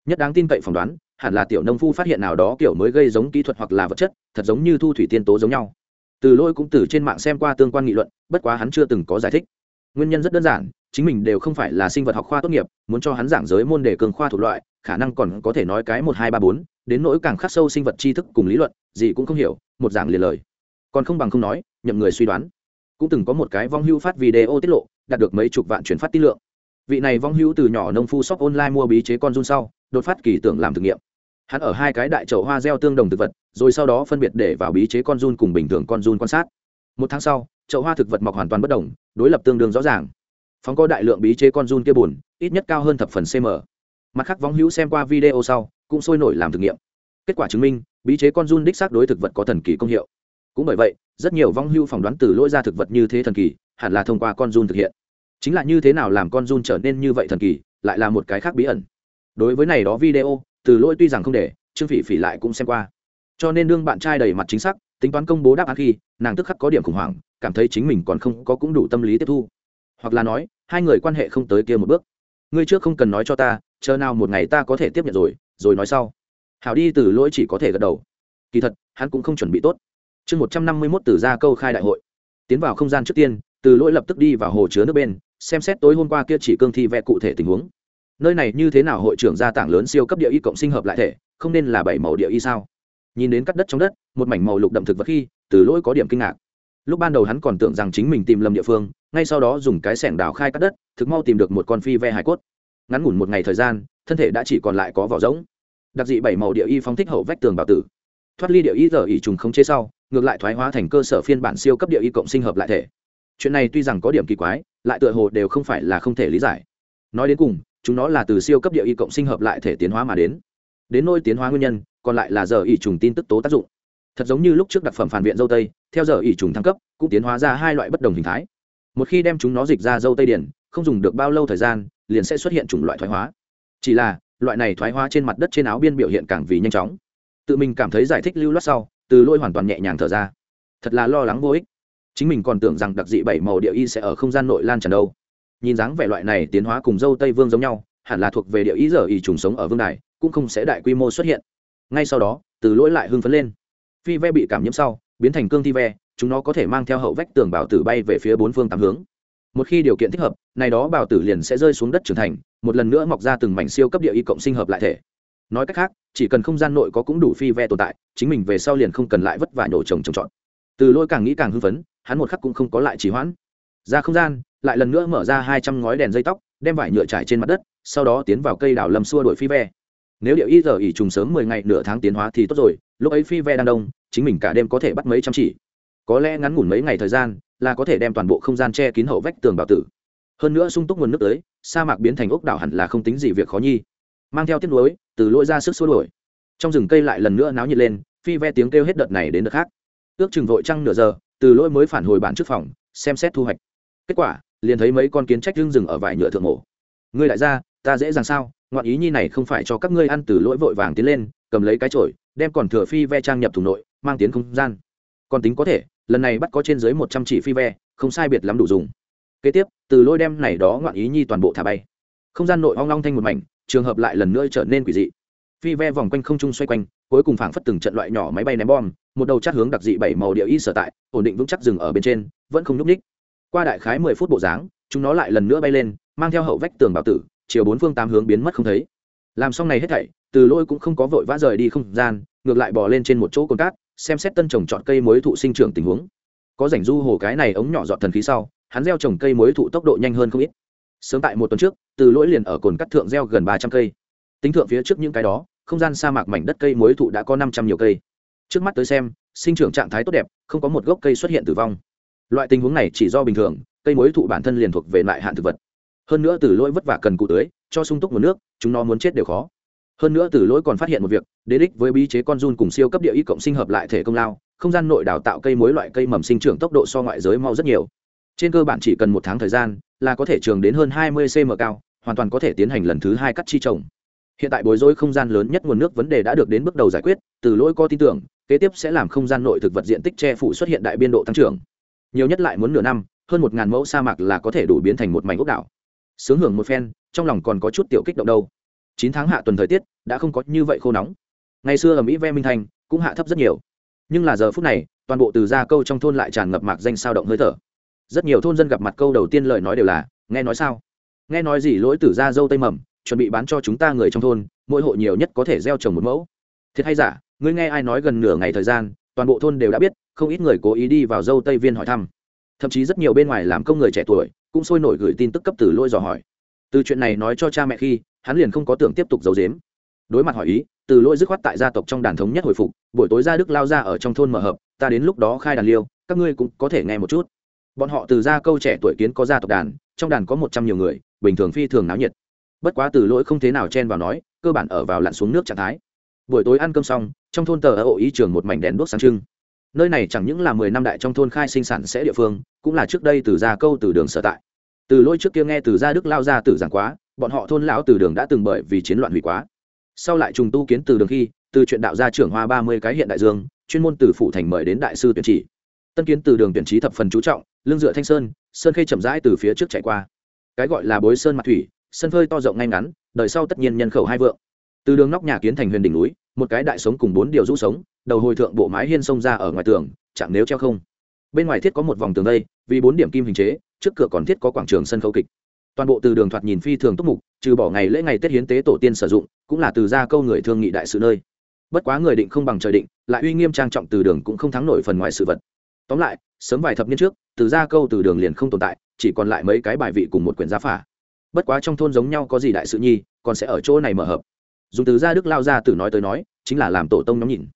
Nhất đáng tin cậy phỏng đoán, hẳn là tiểu nông phu phát hiện nào đó kiểu mới gây giống kỹ thuật hoặc là vật chất, thật giống như thu thủy tiên tố giống nhau. Từ lôi cũng từ trên mạng xem qua tương quan nghị luận, bất quá hắn chưa từng có giải thích. Nguyên nhân rất đơn giản, chính mình đều không phải là sinh vật học khoa tốt nghiệp, muốn cho hắn giảng giới môn đề cường khoa thuộc loại, khả năng còn có thể nói cái một, hai, ba, bốn, đến nỗi càng khắc sâu sinh vật tri thức cùng lý luận, gì cũng không hiểu, một giảng liền lời. Còn không bằng không nói, nhậm người suy đoán. Cũng từng có một cái vong hưu phát video tiết lộ, đạt được mấy chục vạn chuyển phát tin lượng vị này vong hưu từ nhỏ nông phu shop online mua bí chế con run sau, đột phát kỳ tưởng làm thực nghiệm. Hắn ở hai cái đại chậu hoa gieo tương đồng thực vật, rồi sau đó phân biệt để vào bí chế con run cùng bình thường con run quan sát. Một tháng sau, chậu hoa thực vật mọc hoàn toàn bất đồng, đối lập tương đương rõ ràng. Phóng có đại lượng bí chế con run kia bùn ít nhất cao hơn thập phần cm. Mặt khác, vong hữu xem qua video sau, cũng sôi nổi làm thực nghiệm. Kết quả chứng minh, bí chế con run đích xác đối thực vật có thần kỳ công hiệu. Cũng bởi vậy, rất nhiều vong hưu phỏng đoán từ lỗi ra thực vật như thế thần kỳ, hẳn là thông qua con run thực hiện chính là như thế nào làm con run trở nên như vậy thần kỳ, lại là một cái khác bí ẩn. Đối với này đó video, từ lỗi tuy rằng không để, trương phỉ phỉ lại cũng xem qua. Cho nên đương bạn trai đầy mặt chính xác, tính toán công bố đáp án khi, nàng tức khắc có điểm khủng hoảng, cảm thấy chính mình còn không có cũng đủ tâm lý tiếp thu. Hoặc là nói, hai người quan hệ không tới kia một bước. Ngươi trước không cần nói cho ta, chờ nào một ngày ta có thể tiếp nhận rồi rồi nói sau. Hảo đi từ lỗi chỉ có thể gật đầu. Kỳ thật, hắn cũng không chuẩn bị tốt. Chương một trăm năm mươi mốt từ ra câu khai đại hội. Tiến vào không gian trước tiên, từ lỗi lập tức đi vào hồ chứa nước bên xem xét tối hôm qua kia chỉ cương thi vẽ cụ thể tình huống. Nơi này như thế nào hội trưởng gia tảng lớn siêu cấp địa y cộng sinh hợp lại thể, không nên là bảy màu địa y sao? Nhìn đến cắt đất trong đất, một mảnh màu lục đậm thực vật khi, từ lỗi có điểm kinh ngạc. Lúc ban đầu hắn còn tưởng rằng chính mình tìm lầm địa phương, ngay sau đó dùng cái sẻng đào khai cắt đất, thực mau tìm được một con phi ve hải cốt. Ngắn ngủn một ngày thời gian, thân thể đã chỉ còn lại có vỏ rỗng. Đặc dị bảy màu địa y phóng thích hậu vách tường bảo tử. Thoát ly địa y giờ ỉ trùng không chế sau, ngược lại thoái hóa thành cơ sở phiên bản siêu cấp địa y cộng sinh hợp lại thể chuyện này tuy rằng có điểm kỳ quái, lại tựa hồ đều không phải là không thể lý giải. Nói đến cùng, chúng nó là từ siêu cấp địa y cộng sinh hợp lại thể tiến hóa mà đến. Đến nôi tiến hóa nguyên nhân, còn lại là giờ ỉ trùng tin tức tố tác dụng. Thật giống như lúc trước đặc phẩm phản viện dâu tây, theo giờ ỉ trùng thăng cấp, cũng tiến hóa ra hai loại bất đồng hình thái. Một khi đem chúng nó dịch ra dâu tây điển, không dùng được bao lâu thời gian, liền sẽ xuất hiện chủng loại thoái hóa. Chỉ là, loại này thoái hóa trên mặt đất trên áo biên biểu hiện càng vì nhanh chóng. Tự mình cảm thấy giải thích lưu loát sau, từ lôi hoàn toàn nhẹ nhàng thở ra. Thật là lo lắng vô ích chính mình còn tưởng rằng đặc dị bảy màu địa y sẽ ở không gian nội lan tràn đâu. Nhìn dáng vẻ loại này tiến hóa cùng dâu tây vương giống nhau, hẳn là thuộc về địa y giờ y trùng sống ở vương đài, cũng không sẽ đại quy mô xuất hiện. Ngay sau đó, từ lỗi lại hưng phấn lên. Phi ve bị cảm nhiễm sau, biến thành cương thi ve, chúng nó có thể mang theo hậu vách tường bảo tử bay về phía bốn phương tám hướng. Một khi điều kiện thích hợp, này đó bảo tử liền sẽ rơi xuống đất trưởng thành, một lần nữa mọc ra từng mảnh siêu cấp địa y cộng sinh hợp lại thể. Nói cách khác, chỉ cần không gian nội có cũng đủ phi ve tồn tại, chính mình về sau liền không cần lại vất vả nhổ trồng trồng trọt. Từ lỗi càng nghĩ càng hưng phấn hắn một khắc cũng không có lại trì hoãn. Ra không gian, lại lần nữa mở ra hai trăm ngói đèn dây tóc, đem vải nhựa trải trên mặt đất, sau đó tiến vào cây đảo lầm xua đổi phi ve. Nếu điệu y giờ ỉ trùng sớm mười ngày nửa tháng tiến hóa thì tốt rồi, lúc ấy phi ve đang đông, chính mình cả đêm có thể bắt mấy trăm chỉ. Có lẽ ngắn ngủn mấy ngày thời gian, là có thể đem toàn bộ không gian che kín hậu vách tường bảo tử. Hơn nữa sung túc nguồn nước tới sa mạc biến thành ốc đảo hẳn là không tính gì việc khó nhi. Mang theo tiết lối từ lỗi ra sức xua đuổi. Trong rừng cây lại lần nữa náo nhiệt lên, phi ve tiếng kêu hết đợt này đến đợt khác. Ước chừng vội trăng nửa giờ từ lỗi mới phản hồi bản trước phòng, xem xét thu hoạch. Kết quả, liền thấy mấy con kiến trách rưng rừng ở vải nhựa thượng mổ. Ngươi đại gia, ta dễ dàng sao? Ngoạn ý nhi này không phải cho các ngươi ăn từ lỗi vội vàng tiến lên, cầm lấy cái chổi, đem còn thừa phi ve trang nhập thùng nội, mang tiến không gian. Còn tính có thể, lần này bắt có trên dưới một trăm chỉ phi ve, không sai biệt lắm đủ dùng. Kế tiếp, từ lỗi đem này đó ngoạn ý nhi toàn bộ thả bay. Không gian nội hoang long thanh một mảnh, trường hợp lại lần nữa trở nên quỷ dị. Phi ve vòng quanh không trung xoay quanh, cuối cùng phảng phất từng trận loại nhỏ máy bay ném bom một đầu chát hướng đặc dị bảy màu địa y sở tại, ổn định vững chắc dừng ở bên trên, vẫn không nhúc ních qua đại khái mười phút bộ dáng, chúng nó lại lần nữa bay lên, mang theo hậu vách tường bảo tử, chiều bốn phương tám hướng biến mất không thấy. Làm xong này hết thảy, từ lôi cũng không có vội vã rời đi không gian, ngược lại bỏ lên trên một chỗ cồn cát, xem xét tân trồng chọn cây mối thụ sinh trưởng tình huống. Có rảnh du hồ cái này ống nhỏ dọn thần khí sau, hắn gieo trồng cây mối thụ tốc độ nhanh hơn không ít. Sớm tại một tuần trước, từ lỗi liền ở cồn cắt thượng gieo gần ba trăm cây. Tính thượng phía trước những cái đó, không gian sa mạc mảnh đất cây mối thụ đã có năm trăm nhiều cây trước mắt tới xem, sinh trưởng trạng thái tốt đẹp, không có một gốc cây xuất hiện tử vong. Loại tình huống này chỉ do bình thường, cây muối thụ bản thân liền thuộc về lại hạn thực vật. Hơn nữa từ lỗi vất vả cần cụ tưới, cho sung túc nguồn nước, chúng nó muốn chết đều khó. Hơn nữa từ lỗi còn phát hiện một việc đế đích với bí chế con run cùng siêu cấp địa y cộng sinh hợp lại thể công lao, không gian nội đào tạo cây muối loại cây mầm sinh trưởng tốc độ so ngoại giới mau rất nhiều. Trên cơ bản chỉ cần một tháng thời gian, là có thể trường đến hơn 20 cm cao, hoàn toàn có thể tiến hành lần thứ hai cắt chi trồng. Hiện tại bối rối không gian lớn nhất nguồn nước vấn đề đã được đến bước đầu giải quyết, từ lỗi có tin tưởng kế tiếp sẽ làm không gian nội thực vật diện tích che phủ xuất hiện đại biên độ tăng trưởng. Nhiều nhất lại muốn nửa năm, hơn một ngàn mẫu sa mạc là có thể đủ biến thành một mảnh ốc đảo. Sướng hưởng một phen, trong lòng còn có chút tiểu kích động đâu. Chín tháng hạ tuần thời tiết, đã không có như vậy khô nóng. Ngày xưa ở mỹ ve minh thành, cũng hạ thấp rất nhiều. Nhưng là giờ phút này, toàn bộ từ gia câu trong thôn lại tràn ngập mạc danh sao động hơi thở. Rất nhiều thôn dân gặp mặt câu đầu tiên lời nói đều là, nghe nói sao? Nghe nói gì lỗi tử ra dâu tây mầm, chuẩn bị bán cho chúng ta người trong thôn, mỗi hộ nhiều nhất có thể gieo trồng một mẫu. Thiệt hay giả? Ngươi nghe ai nói gần nửa ngày thời gian, toàn bộ thôn đều đã biết, không ít người cố ý đi vào dâu tây viên hỏi thăm. Thậm chí rất nhiều bên ngoài làm công người trẻ tuổi, cũng sôi nổi gửi tin tức cấp từ lôi dò hỏi. Từ chuyện này nói cho cha mẹ khi, hắn liền không có tưởng tiếp tục giấu dếm đối mặt hỏi ý, từ lôi dứt khoát tại gia tộc trong đàn thống nhất hồi phục, buổi tối ra đức lao ra ở trong thôn mở hợp, ta đến lúc đó khai đàn liêu, các ngươi cũng có thể nghe một chút. Bọn họ từ ra câu trẻ tuổi kiến có gia tộc đàn, trong đàn có một trăm nhiều người, bình thường phi thường náo nhiệt. Bất quá từ lỗi không thế nào chen vào nói, cơ bản ở vào lặn xuống nước trạng thái. Buổi tối ăn cơm xong trong thôn tờ ở ổ ý trường một mảnh đèn đuốc sáng trưng. Nơi này chẳng những là mười năm đại trong thôn khai sinh sản sẽ địa phương, cũng là trước đây từ ra câu từ đường sở tại. Từ lôi trước kia nghe từ gia đức lao ra từ giảng quá, bọn họ thôn lão từ đường đã từng bởi vì chiến loạn hủy quá. Sau lại trùng tu kiến từ đường khi, từ chuyện đạo gia trưởng hoa ba mươi cái hiện đại dương, chuyên môn từ phụ thành mời đến đại sư tuyển chỉ. Tân kiến từ đường tuyển trí thập phần chú trọng lương dựa thanh sơn sơn khê chậm rãi từ phía trước chạy qua. Cái gọi là bối sơn mặt thủy, sân phơi to rộng ngay ngắn, đời sau tất nhiên nhân khẩu hai vượng. Từ đường nóc nhà kiến thành huyền đỉnh núi một cái đại sống cùng bốn điều rũ sống, đầu hồi thượng bộ mái hiên sông ra ở ngoài tường chẳng nếu treo không. Bên ngoài thiết có một vòng tường đây, vì bốn điểm kim hình chế, trước cửa còn thiết có quảng trường sân khấu kịch. Toàn bộ từ đường thoạt nhìn phi thường túc mục, trừ bỏ ngày lễ ngày tết hiến tế tổ tiên sử dụng, cũng là từ gia câu người thương nghị đại sự nơi. Bất quá người định không bằng trời định, lại uy nghiêm trang trọng từ đường cũng không thắng nổi phần ngoài sự vật. Tóm lại, sớm vài thập niên trước, từ gia câu từ đường liền không tồn tại, chỉ còn lại mấy cái bài vị cùng một quyển gia phả. Bất quá trong thôn giống nhau có gì đại sự nhi, còn sẽ ở chỗ này mở hợp dùng từ gia đức lao ra từ nói tới nói, chính là làm tổ tông nhóm nhìn.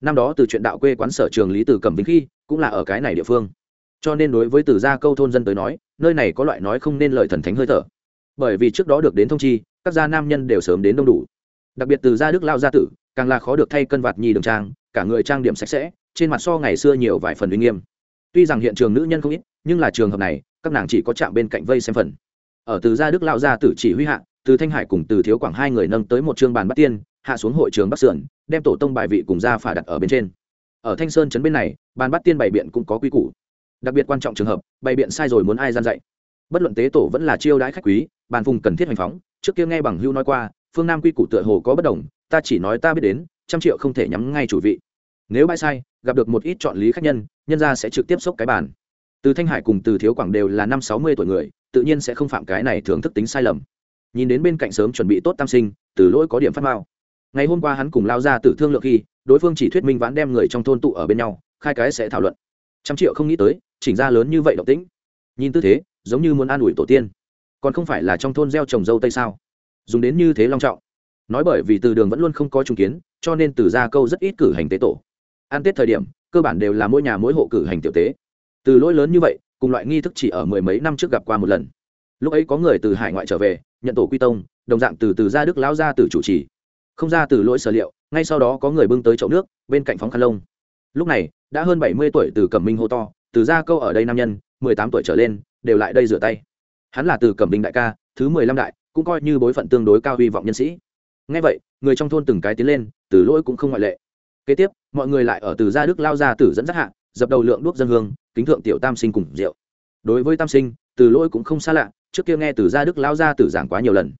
Năm đó từ chuyện đạo quê quán sở trường lý từ cẩm vĩnh khi, cũng là ở cái này địa phương. Cho nên đối với từ gia câu thôn dân tới nói, nơi này có loại nói không nên lời thần thánh hơi thở. Bởi vì trước đó được đến thông chi, các gia nam nhân đều sớm đến đông đủ. Đặc biệt từ gia đức lao gia tử, càng là khó được thay cân vạt nhi đường trang, cả người trang điểm sạch sẽ, trên mặt so ngày xưa nhiều vài phần uy nghiêm. Tuy rằng hiện trường nữ nhân không ít, nhưng là trường hợp này, các nàng chỉ có chạm bên cạnh vây xem phần. Ở từ gia đức lao gia tử chỉ huy hạ từ thanh hải cùng từ thiếu quảng hai người nâng tới một chương bàn bắt tiên, hạ xuống hội trường bắc sườn, đem tổ tông bài vị cùng ra phả đặt ở bên trên. Ở thanh sơn trấn bên này, bàn bắt tiên bày biện cũng có quy củ. Đặc biệt quan trọng trường hợp, bày biện sai rồi muốn ai gian dạy. Bất luận tế tổ vẫn là chiêu đãi khách quý, bàn vùng cần thiết hành phóng, trước kia nghe bằng hưu nói qua, phương nam quy củ tựa hồ có bất đồng, ta chỉ nói ta biết đến, trăm triệu không thể nhắm ngay chủ vị. Nếu bãi sai, gặp được một ít chọn lý khách nhân nhân ra sẽ trực tiếp xốc cái bàn. Từ thanh hải cùng từ thiếu quảng đều là năm sáu mươi tuổi người, tự nhiên sẽ không phạm cái này thường thức tính sai lầm nhìn đến bên cạnh sớm chuẩn bị tốt tam sinh, từ lỗi có điểm phát mao ngày hôm qua hắn cùng lao ra tử thương lượng khi, đối phương chỉ thuyết minh vãn đem người trong thôn tụ ở bên nhau, khai cái sẽ thảo luận. Trăm triệu không nghĩ tới, chỉnh ra lớn như vậy động tĩnh. Nhìn tư thế, giống như muốn an ủi tổ tiên. Còn không phải là trong thôn gieo trồng dâu tây sao? Dùng đến như thế long trọng. Nói bởi vì từ đường vẫn luôn không có trung kiến, cho nên từ gia câu rất ít cử hành tế tổ. Ăn tết thời điểm, cơ bản đều là mỗi nhà mỗi hộ cử hành tiểu tế. Từ lỗi lớn như vậy, cùng loại nghi thức chỉ ở mười mấy năm trước gặp qua một lần. Lúc ấy có người từ hải ngoại trở về nhận tổ quy tông, đồng dạng từ từ ra đức lão gia từ chủ trì. Không ra từ lỗi sở liệu, ngay sau đó có người bưng tới chậu nước, bên cạnh phóng khăn lông. Lúc này, đã hơn bảy mươi tuổi từ cẩm minh hô to, từ gia câu ở đây nam nhân, mười tám tuổi trở lên, đều lại đây rửa tay. Hắn là từ cẩm minh đại ca, thứ mười lăm đại, cũng coi như bối phận tương đối cao hy vọng nhân sĩ. Ngay vậy, người trong thôn từng cái tiến lên, từ lỗi cũng không ngoại lệ. Kế tiếp, mọi người lại ở từ gia đức lao ra tử dẫn dắt hạ, dập đầu lượng đuốc dân hương, kính thượng tiểu tam sinh cùng rượu. Đối với tam sinh từ lỗi cũng không xa lạ, trước kia nghe từ gia đức lao ra tử giảng quá nhiều lần.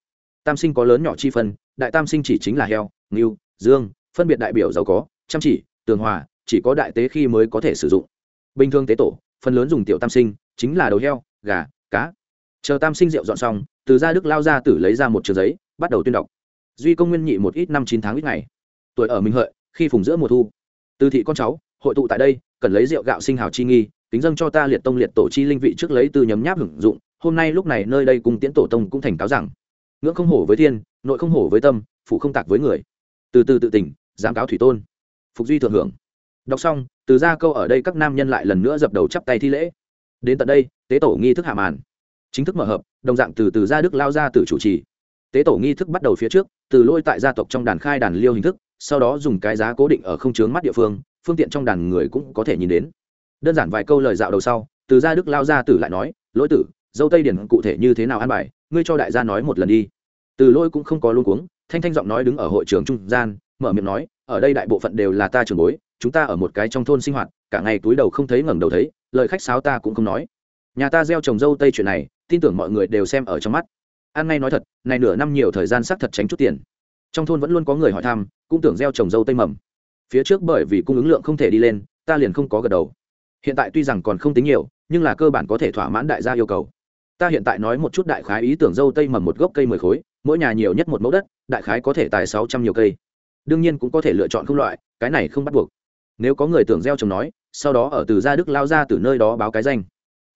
Tam sinh có lớn nhỏ chi phân, đại tam sinh chỉ chính là heo, ngưu, dương, phân biệt đại biểu giàu có, chăm chỉ, tường hòa, chỉ có đại tế khi mới có thể sử dụng. Bình thường tế tổ, phần lớn dùng tiểu tam sinh, chính là đầu heo, gà, cá. Chờ tam sinh rượu dọn xong, từ gia đức lao ra tử lấy ra một trường giấy, bắt đầu tuyên đọc. Duy công nguyên nhị một ít năm chín tháng ít ngày. Tuổi ở minh hợi, khi phùng giữa mùa thu. Từ thị con cháu, hội tụ tại đây, cần lấy rượu gạo sinh hào chi nghi kính dâng cho ta liệt tông liệt tổ chi linh vị trước lấy từ nhấm nháp hưởng dụng, hôm nay lúc này nơi đây cùng tiễn tổ tông cũng thành cáo rằng ngưỡng không hổ với thiên, nội không hổ với tâm, phụ không tạc với người. Từ từ tự tỉnh, giám cáo thủy tôn. Phục duy thượng hưởng. Đọc xong, từ ra câu ở đây các nam nhân lại lần nữa dập đầu chắp tay thi lễ. Đến tận đây, tế tổ nghi thức hạ màn. Chính thức mở hợp, đồng dạng từ từ gia đức lao ra từ chủ trì. Tế tổ nghi thức bắt đầu phía trước, từ lôi tại gia tộc trong đàn khai đàn liêu hình thức, sau đó dùng cái giá cố định ở không chướng mắt địa phương phương tiện trong đàn người cũng có thể nhìn đến đơn giản vài câu lời dạo đầu sau, từ gia đức lao gia tử lại nói, lỗi tử, dâu tây điển cụ thể như thế nào an bài, ngươi cho đại gia nói một lần đi. Từ Lỗi cũng không có luôn cuống, thanh thanh giọng nói đứng ở hội trường trung gian, mở miệng nói, ở đây đại bộ phận đều là ta trường bối, chúng ta ở một cái trong thôn sinh hoạt, cả ngày túi đầu không thấy ngẩng đầu thấy, lời khách sáo ta cũng không nói. Nhà ta gieo trồng dâu tây chuyện này, tin tưởng mọi người đều xem ở trong mắt. An ngay nói thật, này nửa năm nhiều thời gian xác thật tránh chút tiền. Trong thôn vẫn luôn có người hỏi thăm, cũng tưởng gieo trồng dâu tây mầm. Phía trước bởi vì cung ứng lượng không thể đi lên, ta liền không có gật đầu hiện tại tuy rằng còn không tính nhiều, nhưng là cơ bản có thể thỏa mãn đại gia yêu cầu. Ta hiện tại nói một chút đại khái ý tưởng dâu tây mầm một gốc cây mười khối, mỗi nhà nhiều nhất một mẫu đất, đại khái có thể tài sáu trăm nhiều cây. Đương nhiên cũng có thể lựa chọn không loại, cái này không bắt buộc. Nếu có người tưởng gieo trồng nói, sau đó ở từ gia đức lao ra từ nơi đó báo cái danh.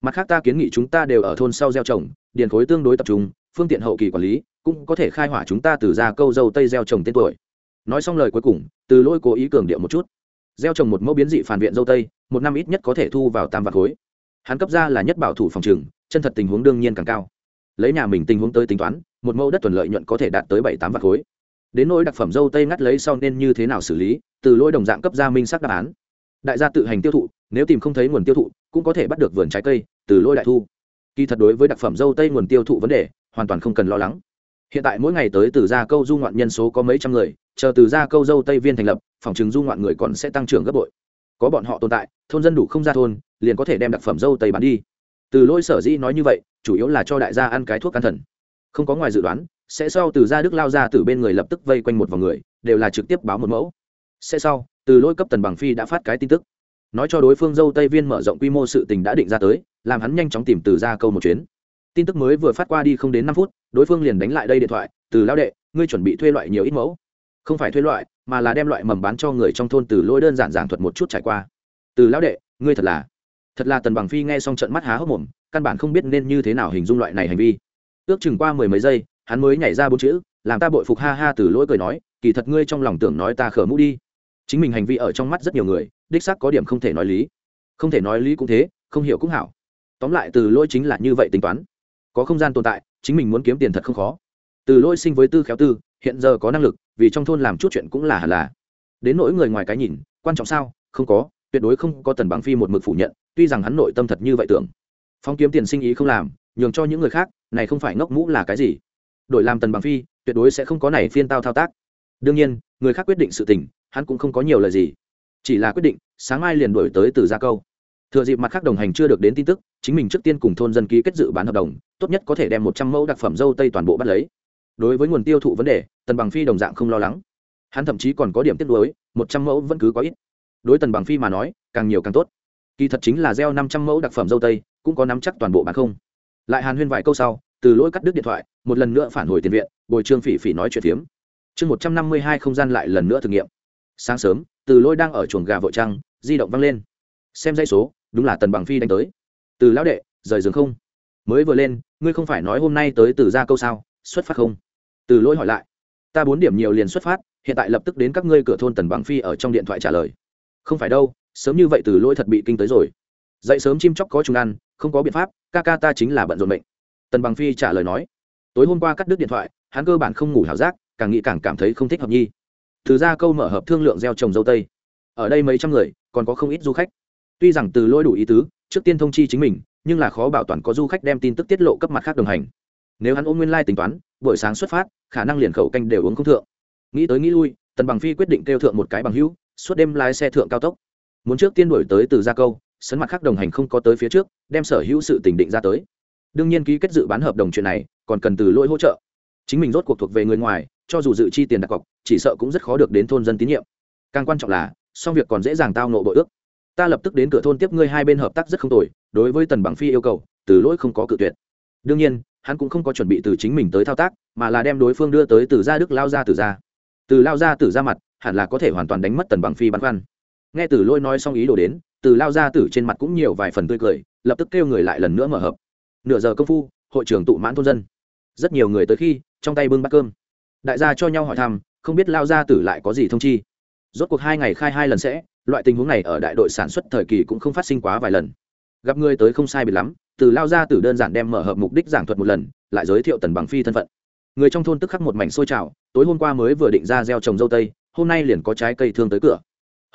Mặt khác ta kiến nghị chúng ta đều ở thôn sau gieo trồng, điền khối tương đối tập trung, phương tiện hậu kỳ quản lý, cũng có thể khai hỏa chúng ta từ ra câu dâu tây gieo trồng tên tuổi. Nói xong lời cuối cùng, từ lôi cố ý cường điệu một chút. Gieo trồng một mẫu biến dị phản viện dâu tây một năm ít nhất có thể thu vào tam vạn khối. Hắn cấp ra là nhất bảo thủ phòng trừng chân thật tình huống đương nhiên càng cao. Lấy nhà mình tình huống tới tính toán, một mẫu đất thuận lợi nhuận có thể đạt tới bảy, tám vạn khối. Đến nỗi đặc phẩm dâu tây ngắt lấy sau nên như thế nào xử lý, từ lôi đồng dạng cấp ra minh xác đáp án. Đại gia tự hành tiêu thụ, nếu tìm không thấy nguồn tiêu thụ, cũng có thể bắt được vườn trái cây, từ lôi đại thu. Kỳ thật đối với đặc phẩm dâu tây nguồn tiêu thụ vấn đề, hoàn toàn không cần lo lắng. Hiện tại mỗi ngày tới từ gia câu du ngoạn nhân số có mấy trăm người, chờ từ gia câu dâu tây viên thành lập, phòng chứng du ngoạn người còn sẽ tăng trưởng gấp bội có bọn họ tồn tại, thôn dân đủ không ra thôn, liền có thể đem đặc phẩm dâu tây bán đi. Từ lôi sở dĩ nói như vậy, chủ yếu là cho đại gia ăn cái thuốc can thần. Không có ngoài dự đoán, sẽ sau từ gia đức lao ra từ bên người lập tức vây quanh một vòng người, đều là trực tiếp báo một mẫu. Sẽ sau, từ lôi cấp tần bằng phi đã phát cái tin tức. Nói cho đối phương dâu tây viên mở rộng quy mô sự tình đã định ra tới, làm hắn nhanh chóng tìm từ ra câu một chuyến. Tin tức mới vừa phát qua đi không đến năm phút, đối phương liền đánh lại đây điện thoại, từ lao đệ, ngươi chuẩn bị thuê loại nhiều ít mẫu? Không phải thuê loại mà là đem loại mầm bán cho người trong thôn từ lỗi đơn giản giảng thuật một chút trải qua. Từ lão đệ, ngươi thật là thật là tần bằng phi nghe xong trận mắt há hốc mồm, căn bản không biết nên như thế nào hình dung loại này hành vi. Ước chừng qua mười mấy giây, hắn mới nhảy ra bốn chữ, làm ta bội phục ha ha từ lỗi cười nói, kỳ thật ngươi trong lòng tưởng nói ta khở mũ đi. Chính mình hành vi ở trong mắt rất nhiều người, đích xác có điểm không thể nói lý. Không thể nói lý cũng thế, không hiểu cũng hảo. Tóm lại từ lỗi chính là như vậy tính toán. Có không gian tồn tại, chính mình muốn kiếm tiền thật không khó. Từ lỗi sinh với tư khéo tư hiện giờ có năng lực, vì trong thôn làm chút chuyện cũng là hẳn là. Đến nỗi người ngoài cái nhìn, quan trọng sao? Không có, tuyệt đối không có tần bằng phi một mực phủ nhận, tuy rằng hắn nội tâm thật như vậy tưởng. Phong kiếm tiền sinh ý không làm, nhường cho những người khác, này không phải ngốc mũ là cái gì? Đổi làm tần bằng phi, tuyệt đối sẽ không có này phiên tao thao tác. Đương nhiên, người khác quyết định sự tình, hắn cũng không có nhiều lời gì. Chỉ là quyết định, sáng mai liền đổi tới từ gia câu. Thừa dịp mặt khác đồng hành chưa được đến tin tức, chính mình trước tiên cùng thôn dân ký kết dự bán hợp đồng, tốt nhất có thể đem một trăm mẫu đặc phẩm dâu tây toàn bộ bắt lấy đối với nguồn tiêu thụ vấn đề, tần bằng phi đồng dạng không lo lắng. Hắn thậm chí còn có điểm tiếp nối một trăm mẫu vẫn cứ có ít. Đối tần bằng phi mà nói, càng nhiều càng tốt. Kỳ thật chính là gieo năm trăm mẫu đặc phẩm dâu tây, cũng có nắm chắc toàn bộ bán không. Lại hàn huyên vài câu sau, từ lỗi cắt đứt điện thoại, một lần nữa phản hồi tiền viện, bồi trương phỉ phỉ nói chuyện phiếm. Chương một trăm năm mươi hai không gian lại lần nữa thử nghiệm. Sáng sớm, từ lỗi đang ở chuồng gà vội trăng, di động văng lên. Xem dây số, đúng là tần bằng phi đánh tới. Từ lão đệ, rời giường không? Mới vừa lên, ngươi không phải nói hôm nay tới từ ra câu sao, xuất phát không? Từ lỗi hỏi lại. Ta bốn điểm nhiều liền xuất phát, hiện tại lập tức đến các ngươi cửa thôn tần bằng phi ở trong điện thoại trả lời. Không phải đâu, sớm như vậy từ lỗi thật bị kinh tới rồi. Dậy sớm chim chóc có chúng ăn, không có biện pháp, ca ca ta chính là bận rộn bệnh tần bằng phi trả lời nói. Tối hôm qua cắt đứt điện thoại, hắn cơ bản không ngủ hảo giác, càng nghĩ càng cảm thấy không thích hợp nhi. Từ ra câu mở hợp thương lượng gieo trồng dâu tây. Ở đây mấy trăm người, còn có không ít du khách. Tuy rằng từ lỗi đủ ý tứ, trước tiên thông chi chính mình, nhưng là khó bảo toàn có du khách đem tin tức tiết lộ cấp mặt khác đồng hành nếu hắn ôm nguyên lai tính toán, buổi sáng xuất phát, khả năng liền khẩu canh đều uống không thượng. Nghĩ tới nghĩ lui, tần bằng phi quyết định kêu thượng một cái bằng hữu, suốt đêm lái xe thượng cao tốc. Muốn trước tiên đổi tới từ gia câu, sấn mặt khác đồng hành không có tới phía trước, đem sở hữu sự tỉnh định ra tới. Đương nhiên ký kết dự bán hợp đồng chuyện này, còn cần từ lỗi hỗ trợ. Chính mình rốt cuộc thuộc về người ngoài, cho dù dự chi tiền đặt cọc, chỉ sợ cũng rất khó được đến thôn dân tín nhiệm. Càng quan trọng là song việc còn dễ dàng tao nộ bội ước. Ta lập tức đến cửa thôn tiếp ngươi hai bên hợp tác rất không tồi, đối với tần bằng phi yêu cầu, từ lỗi không có cự tuyệt đương nhiên, hắn cũng không có chuẩn bị từ chính mình tới thao tác, mà là đem đối phương đưa tới từ gia đức lao ra từ gia. Từ lao ra từ ra mặt, hẳn là có thể hoàn toàn đánh mất tần bằng phi băn khoăn nghe từ lôi nói xong ý đồ đến, từ lao ra từ trên mặt cũng nhiều vài phần tươi cười, lập tức kêu người lại lần nữa mở hợp. Nửa giờ công phu, hội trưởng tụ mãn thôn dân. Rất nhiều người tới khi, trong tay bưng bát cơm. Đại gia cho nhau hỏi thăm, không biết lao gia tử lại có gì thông chi. Rốt cuộc hai ngày khai hai lần sẽ, loại tình huống này ở đại đội sản xuất thời kỳ cũng không phát sinh quá vài lần. Gặp người tới không sai biệt lắm từ lao ra từ đơn giản đem mở hợp mục đích giảng thuật một lần, lại giới thiệu tần bằng phi thân phận. Người trong thôn tức khắc một mảnh sôi trào, tối hôm qua mới vừa định ra gieo trồng dâu tây, hôm nay liền có trái cây thương tới cửa.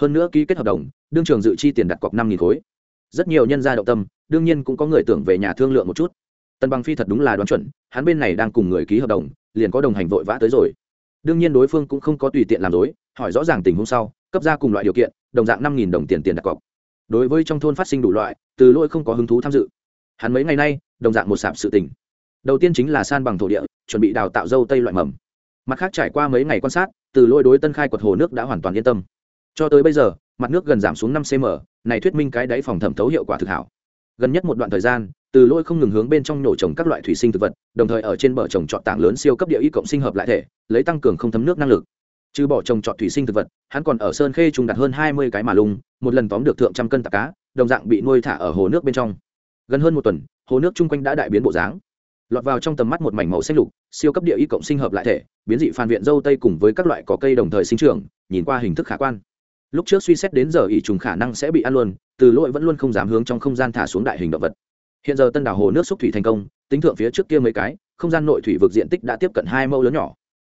Hơn nữa ký kết hợp đồng, đương trường dự chi tiền đặt cọc năm nghìn khối. Rất nhiều nhân gia động tâm, đương nhiên cũng có người tưởng về nhà thương lượng một chút. Tần bằng phi thật đúng là đoán chuẩn, hắn bên này đang cùng người ký hợp đồng, liền có đồng hành vội vã tới rồi. Đương nhiên đối phương cũng không có tùy tiện làm dối hỏi rõ ràng tình huống sau, cấp ra cùng loại điều kiện, đồng dạng năm nghìn đồng tiền tiền đặt cọc. Đối với trong thôn phát sinh đủ loại, từ lỗi không có hứng thú tham dự hắn mấy ngày nay, đồng dạng một sạp sự tình. Đầu tiên chính là san bằng thổ địa, chuẩn bị đào tạo dâu tây loại mầm. Mặt khác trải qua mấy ngày quan sát, từ lôi đối tân khai quật hồ nước đã hoàn toàn yên tâm. Cho tới bây giờ, mặt nước gần giảm xuống năm cm này thuyết minh cái đáy phòng thẩm thấu hiệu quả thực hảo. Gần nhất một đoạn thời gian, từ lôi không ngừng hướng bên trong nổ trồng các loại thủy sinh thực vật, đồng thời ở trên bờ trồng trọt tảng lớn siêu cấp địa y cộng sinh hợp lại thể, lấy tăng cường không thấm nước năng lực. Trừ bỏ trồng trọt thủy sinh thực vật, hắn còn ở sơn khê trùng đặt hơn hai mươi cái mà lùng một lần tóm được thượng trăm cân tạc cá, đồng dạng bị nuôi thả ở hồ nước bên trong gần hơn một tuần, hồ nước chung quanh đã đại biến bộ dáng. Lọt vào trong tầm mắt một mảnh màu xanh lục, siêu cấp địa y cộng sinh hợp lại thể, biến dị phan viện dâu tây cùng với các loại cỏ cây đồng thời sinh trưởng, nhìn qua hình thức khả quan. Lúc trước suy xét đến giờ ỉ trùng khả năng sẽ bị ăn luôn, từ lỗi vẫn luôn không dám hướng trong không gian thả xuống đại hình động vật. Hiện giờ tân đảo hồ nước xúc thủy thành công, tính thượng phía trước kia mấy cái, không gian nội thủy vực diện tích đã tiếp cận hai mẫu lớn nhỏ.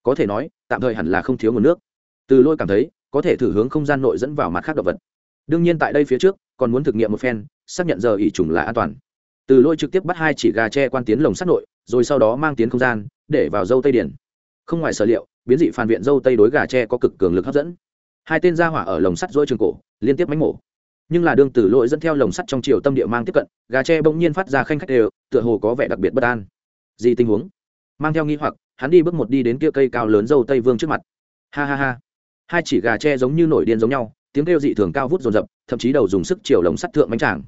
Có thể nói, tạm thời hẳn là không thiếu nguồn nước. Từ lôi cảm thấy, có thể thử hướng không gian nội dẫn vào mặt khác động vật. Đương nhiên tại đây phía trước, còn muốn thực nghiệm một phen xác nhận giờ ỉ trùng là an toàn. Từ lôi trực tiếp bắt hai chỉ gà tre quan tiến lồng sắt nội, rồi sau đó mang tiến không gian, để vào dâu tây điển. Không ngoài sở liệu, biến dị phản viện dâu tây đối gà tre có cực cường lực hấp dẫn. Hai tên ra hỏa ở lồng sắt dỗi trường cổ, liên tiếp mánh mổ. Nhưng là đương tử lỗi dẫn theo lồng sắt trong chiều tâm địa mang tiếp cận, gà tre bỗng nhiên phát ra khanh khách đều, tựa hồ có vẻ đặc biệt bất an. Gì tình huống? Mang theo nghi hoặc, hắn đi bước một đi đến kia cây cao lớn dâu tây vương trước mặt. Ha ha ha. Hai chỉ gà tre giống như nổi điên giống nhau, tiếng kêu dị thường cao vút dồn dập, thậm chí đầu dùng sức chiều lồng sắt thượng mánh tràng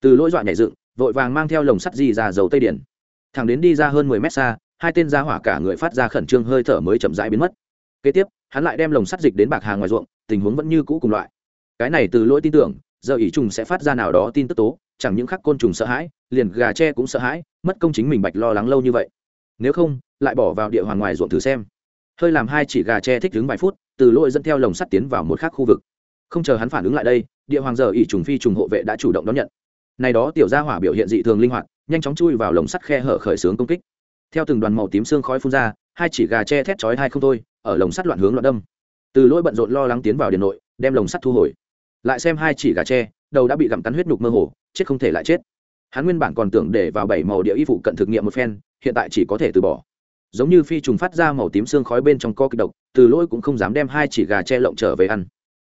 từ lỗi dọa nhảy dựng, vội vàng mang theo lồng sắt di ra dầu tây điển. Thằng đến đi ra hơn mười mét xa, hai tên ra hỏa cả người phát ra khẩn trương hơi thở mới chậm rãi biến mất. Kế tiếp, hắn lại đem lồng sắt dịch đến bạc hàng ngoài ruộng, tình huống vẫn như cũ cùng loại. Cái này từ lỗi tin tưởng, giờ ỷ trùng sẽ phát ra nào đó tin tức tố, chẳng những khắc côn trùng sợ hãi, liền gà tre cũng sợ hãi, mất công chính mình bạch lo lắng lâu như vậy. Nếu không, lại bỏ vào địa hoàng ngoài ruộng thử xem. Hơi làm hai chỉ gà tre thích đứng vài phút, từ lỗi dẫn theo lồng sắt tiến vào một khác khu vực. Không chờ hắn phản ứng lại đây, địa hoàng giờ ỷ trùng phi trùng hộ vệ đã chủ động đón nhận này đó tiểu gia hỏa biểu hiện dị thường linh hoạt, nhanh chóng chui vào lồng sắt khe hở khởi xướng công kích. Theo từng đoàn màu tím xương khói phun ra, hai chỉ gà tre thét chói hai không thôi, ở lồng sắt loạn hướng loạn đâm. Từ lỗi bận rộn lo lắng tiến vào điện nội, đem lồng sắt thu hồi. Lại xem hai chỉ gà tre đầu đã bị gặm cắn huyết nhục mơ hồ, chết không thể lại chết. Hắn nguyên bản còn tưởng để vào bảy màu địa y phụ cận thực nghiệm một phen, hiện tại chỉ có thể từ bỏ. Giống như phi trùng phát ra màu tím xương khói bên trong co kịch độc, từ lỗi cũng không dám đem hai chỉ gà tre lộng trở về ăn.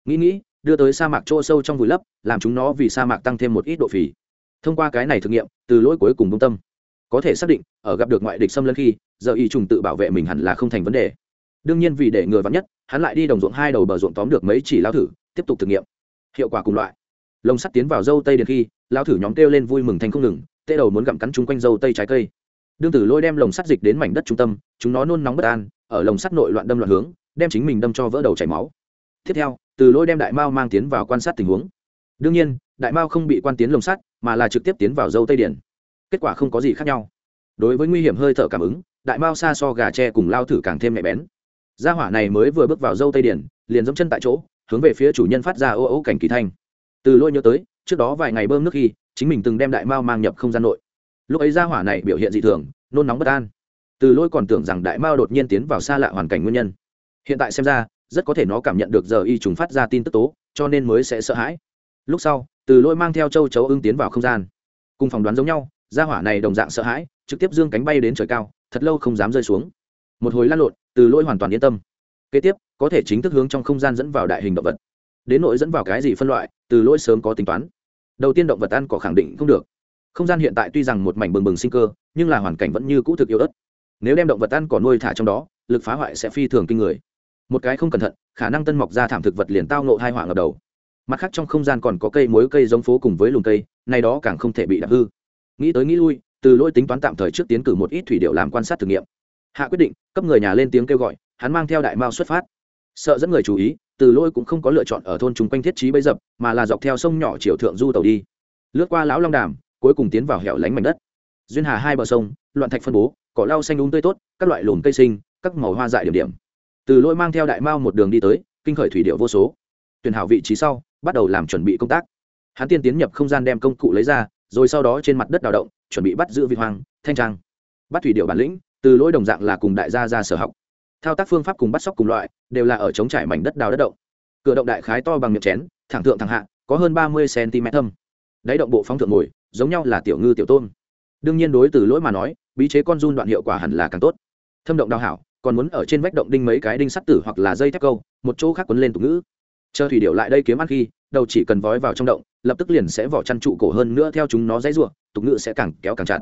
Nghĩ nghĩ đưa tới sa mạc chỗ sâu trong vùi lấp, làm chúng nó vì sa mạc tăng thêm một ít độ phì. Thông qua cái này thực nghiệm, từ lỗi cuối cùng công tâm. Có thể xác định, ở gặp được ngoại địch xâm lấn khi, giờ y trùng tự bảo vệ mình hẳn là không thành vấn đề. Đương nhiên vì để người vắn nhất, hắn lại đi đồng ruộng hai đầu bờ ruộng tóm được mấy chỉ lao thử, tiếp tục thực nghiệm. Hiệu quả cùng loại. Lồng sắt tiến vào dâu tây đến khi, lao thử nhóm kêu lên vui mừng thành không ngừng, tê đầu muốn gặm cắn chung quanh dâu tây trái cây. Đương tử lôi đem lồng sắt dịch đến mảnh đất trung tâm, chúng nó nôn nóng bất an, ở lồng sắt nội loạn đâm loạn hướng, đem chính mình đâm cho vỡ đầu chảy máu. Tiếp theo từ lôi đem đại mao mang tiến vào quan sát tình huống. Đương nhiên, đại mao không bị quan tiến lồng sắt, mà là trực tiếp tiến vào dâu tây điển. Kết quả không có gì khác nhau. Đối với nguy hiểm hơi thở cảm ứng, đại mao xa so gà tre cùng lao thử càng thêm nhạy bén. Gia hỏa này mới vừa bước vào dâu tây điển, liền dẫm chân tại chỗ, hướng về phía chủ nhân phát ra ô ô cảnh kỳ thanh. Từ lôi nhớ tới, trước đó vài ngày bơm nước khi, chính mình từng đem đại mao mang nhập không gian nội. Lúc ấy gia hỏa này biểu hiện dị thường, nôn nóng bất an. Từ lôi còn tưởng rằng đại mao đột nhiên tiến vào xa lạ hoàn cảnh nguyên nhân. Hiện tại xem ra rất có thể nó cảm nhận được giờ y trùng phát ra tin tức tố, cho nên mới sẽ sợ hãi. Lúc sau, từ Lỗi mang theo châu chấu ưng tiến vào không gian. Cùng phỏng đoán giống nhau, gia hỏa này đồng dạng sợ hãi, trực tiếp dương cánh bay đến trời cao, thật lâu không dám rơi xuống. Một hồi lăn lộn, từ Lỗi hoàn toàn yên tâm. Kế tiếp, có thể chính thức hướng trong không gian dẫn vào đại hình động vật. Đến nội dẫn vào cái gì phân loại, từ lỗi sớm có tính toán. Đầu tiên động vật ăn cỏ khẳng định không được. Không gian hiện tại tuy rằng một mảnh bừng bừng sinh cơ, nhưng là hoàn cảnh vẫn như cũ thực yếu ớt. Nếu đem động vật ăn cỏ nuôi thả trong đó, lực phá hoại sẽ phi thường kinh người một cái không cẩn thận, khả năng tân mọc ra thảm thực vật liền tao nộ hai hỏa ngập đầu. Mặt khác trong không gian còn có cây mối cây giống phố cùng với lùm cây, này đó càng không thể bị đạp hư. Nghĩ tới nghĩ lui, từ lỗi tính toán tạm thời trước tiến cử một ít thủy điệu làm quan sát thử nghiệm. Hạ quyết định, cấp người nhà lên tiếng kêu gọi, hắn mang theo đại mao xuất phát. Sợ dẫn người chú ý, từ lỗi cũng không có lựa chọn ở thôn chung quanh thiết trí bấy dập, mà là dọc theo sông nhỏ chiều thượng du tàu đi. Lướt qua lão long đàm, cuối cùng tiến vào hẻo lánh mảnh đất. Duyên hà hai bờ sông, loạn thạch phân bố, cỏ lau xanh đúng tươi tốt, các loại lùm cây sinh, các màu hoa dại điểm điểm từ lỗi mang theo đại mao một đường đi tới, kinh khởi thủy điệu vô số. Tuyển hảo vị trí sau, bắt đầu làm chuẩn bị công tác. Hắn tiên tiến nhập không gian đem công cụ lấy ra, rồi sau đó trên mặt đất đào động, chuẩn bị bắt giữ vị hoàng thanh trang. Bắt thủy điệu bản lĩnh, từ lỗi đồng dạng là cùng đại gia ra sở học. Thao tác phương pháp cùng bắt sóc cùng loại, đều là ở chống trải mảnh đất đào đất động. Cửa động đại khái to bằng miệng chén, thẳng thượng thẳng hạ, có hơn ba mươi cm thâm. Đáy động bộ phóng thượng ngồi, giống nhau là tiểu ngư tiểu tôn đương nhiên đối từ lỗi mà nói, bí chế con run đoạn hiệu quả hẳn là càng tốt. Thâm động đào hảo còn muốn ở trên vách động đinh mấy cái đinh sắt tử hoặc là dây thép câu, một chỗ khác quấn lên tục ngữ. Chờ thủy điệu lại đây kiếm ăn khi, đầu chỉ cần vói vào trong động, lập tức liền sẽ vỏ chăn trụ cổ hơn nữa theo chúng nó dãy ruộng tục ngữ sẽ càng kéo càng chặt.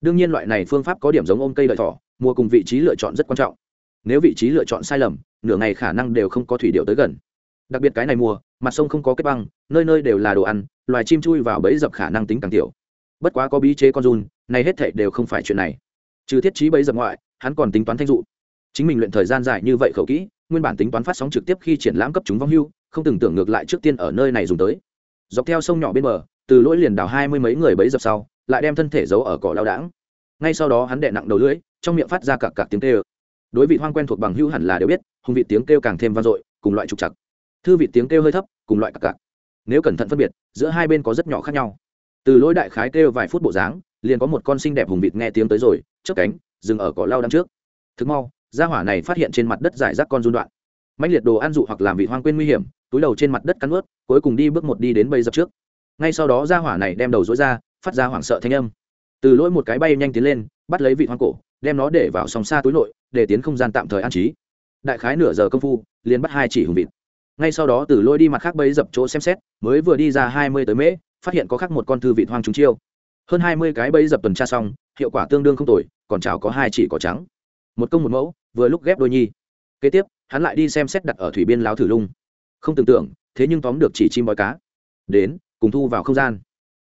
Đương nhiên loại này phương pháp có điểm giống ôm cây lợi thỏ, mua cùng vị trí lựa chọn rất quan trọng. Nếu vị trí lựa chọn sai lầm, nửa ngày khả năng đều không có thủy điệu tới gần. Đặc biệt cái này mùa mặt sông không có kết băng, nơi nơi đều là đồ ăn, loài chim chui vào bẫy dập khả năng tính càng tiểu. Bất quá có bí chế con run, này hết thảy đều không phải chuyện này. Trừ thiết trí bẫy dập ngoại, hắn còn tính toán thanh dụ chính mình luyện thời gian dài như vậy khẩu kỹ, nguyên bản tính toán phát sóng trực tiếp khi triển lãm cấp chúng vong hưu, không từng tưởng ngược lại trước tiên ở nơi này dùng tới. Dọc theo sông nhỏ bên bờ, từ lỗi liền đào hai mươi mấy người bấy dập sau, lại đem thân thể giấu ở cỏ lao đãng. Ngay sau đó hắn đệ nặng đầu lưỡi, trong miệng phát ra cặp cặp tiếng kêu. Đối vị hoang quen thuộc bằng hưu hẳn là đều biết, hùng vị tiếng kêu càng thêm vang dội, cùng loại trục chặt thư vị tiếng kêu hơi thấp, cùng loại cặp cặp nếu cẩn thận phân biệt, giữa hai bên có rất nhỏ khác nhau. Từ lỗi đại khái kêu vài phút bộ dáng, liền có một con xinh đẹp hùng vịt nghe tiếng tới rồi, chớp cánh, dừng ở cỏ lao đằng trước. Thực mau gia hỏa này phát hiện trên mặt đất giải rác con run đoạn. Mạnh liệt đồ ăn dụ hoặc làm vị hoang quên nguy hiểm, túi đầu trên mặt đất cắn ướt cuối cùng đi bước một đi đến bây dập trước. Ngay sau đó gia hỏa này đem đầu dối ra, phát ra hoảng sợ thanh âm. Từ lỗi một cái bay nhanh tiến lên, bắt lấy vị hoang cổ, đem nó để vào sòng xa túi nội, để tiến không gian tạm thời an trí. Đại khái nửa giờ công phu, liền bắt hai chỉ hùng vịt. Ngay sau đó từ lôi đi mặt khác bấy dập chỗ xem xét, mới vừa đi ra hai mươi tới mễ, phát hiện có khác một con thư vịt hoang trúng chiêu. Hơn hai mươi cái bấy dập tuần tra xong, hiệu quả tương đương không tồi, còn chảo có hai chỉ cỏ trắng một công một mẫu, vừa lúc ghép đôi nhi. Kế tiếp, hắn lại đi xem xét đặt ở thủy biên láo thử lung. Không tưởng tượng, thế nhưng tóm được chỉ chim bói cá. Đến, cùng thu vào không gian.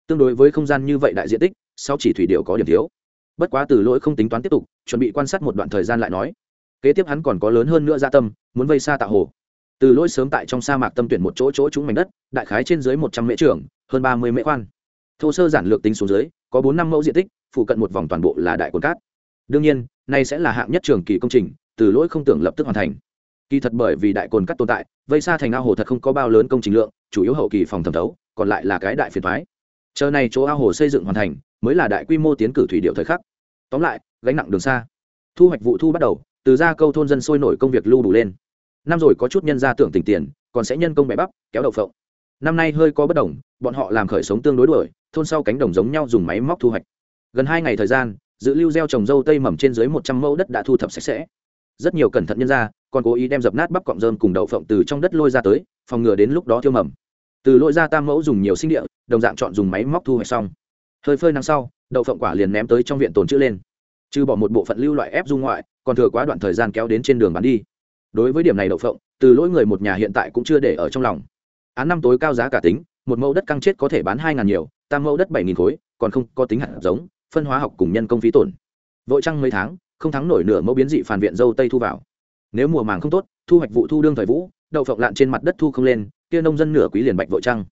Tương đối với không gian như vậy đại diện tích, sau chỉ thủy điệu có điểm thiếu. Bất quá từ lỗi không tính toán tiếp tục, chuẩn bị quan sát một đoạn thời gian lại nói. Kế tiếp hắn còn có lớn hơn nữa gia tâm, muốn vây xa tạo hồ. Từ lỗi sớm tại trong sa mạc tâm tuyển một chỗ chỗ trúng mảnh đất, đại khái trên dưới một trăm mễ trưởng hơn ba mươi mễ khoan. Thô sơ giản lược tính xuống dưới, có bốn năm mẫu diện tích, phụ cận một vòng toàn bộ là đại quần cát. Đương nhiên nay sẽ là hạng nhất trường kỳ công trình, từ lỗi không tưởng lập tức hoàn thành. Kỳ thật bởi vì đại cồn cắt tồn tại, vây xa thành ao hồ thật không có bao lớn công trình lượng, chủ yếu hậu kỳ phòng thẩm thấu, còn lại là cái đại phiền thoái chờ này chỗ ao hồ xây dựng hoàn thành, mới là đại quy mô tiến cử thủy điệu thời khắc. Tóm lại, gánh nặng đường xa. Thu hoạch vụ thu bắt đầu, từ ra câu thôn dân sôi nổi công việc lưu đủ lên. Năm rồi có chút nhân ra tưởng tỉnh tiền, còn sẽ nhân công bẻ bắp, kéo đậu phộng. Năm nay hơi có bất đồng, bọn họ làm khởi sống tương đối đuổi, thôn sau cánh đồng giống nhau dùng máy móc thu hoạch. Gần hai ngày thời gian dự lưu gieo trồng dâu tây mầm trên dưới một trăm mẫu đất đã thu thập sạch sẽ. Rất nhiều cẩn thận nhân ra còn cố ý đem dập nát bắp cọng rơm cùng đậu phộng từ trong đất lôi ra tới, phòng ngừa đến lúc đó thiêu mầm. Từ lôi ra tam mẫu dùng nhiều sinh địa, đồng dạng chọn dùng máy móc thu hoạch xong. Hơi phơi nắng sau, đậu phộng quả liền ném tới trong viện tồn chữ lên. Trừ bỏ một bộ phận lưu loại ép dung ngoại, còn thừa quá đoạn thời gian kéo đến trên đường bán đi. Đối với điểm này đậu phộng, từ lỗi người một nhà hiện tại cũng chưa để ở trong lòng. Án năm tối cao giá cả tính, một mẫu đất căng chết có thể bán hai ngàn nhiều, tam mẫu đất bảy nghìn khối, còn không có tính hạt giống phân hóa học cùng nhân công phí tổn. Vội trăng mấy tháng, không thắng nổi nửa mẫu biến dị phản viện dâu tây thu vào. Nếu mùa màng không tốt, thu hoạch vụ thu đương thời vũ, đậu phộng lạn trên mặt đất thu không lên, kia nông dân nửa quý liền bạch vội trăng.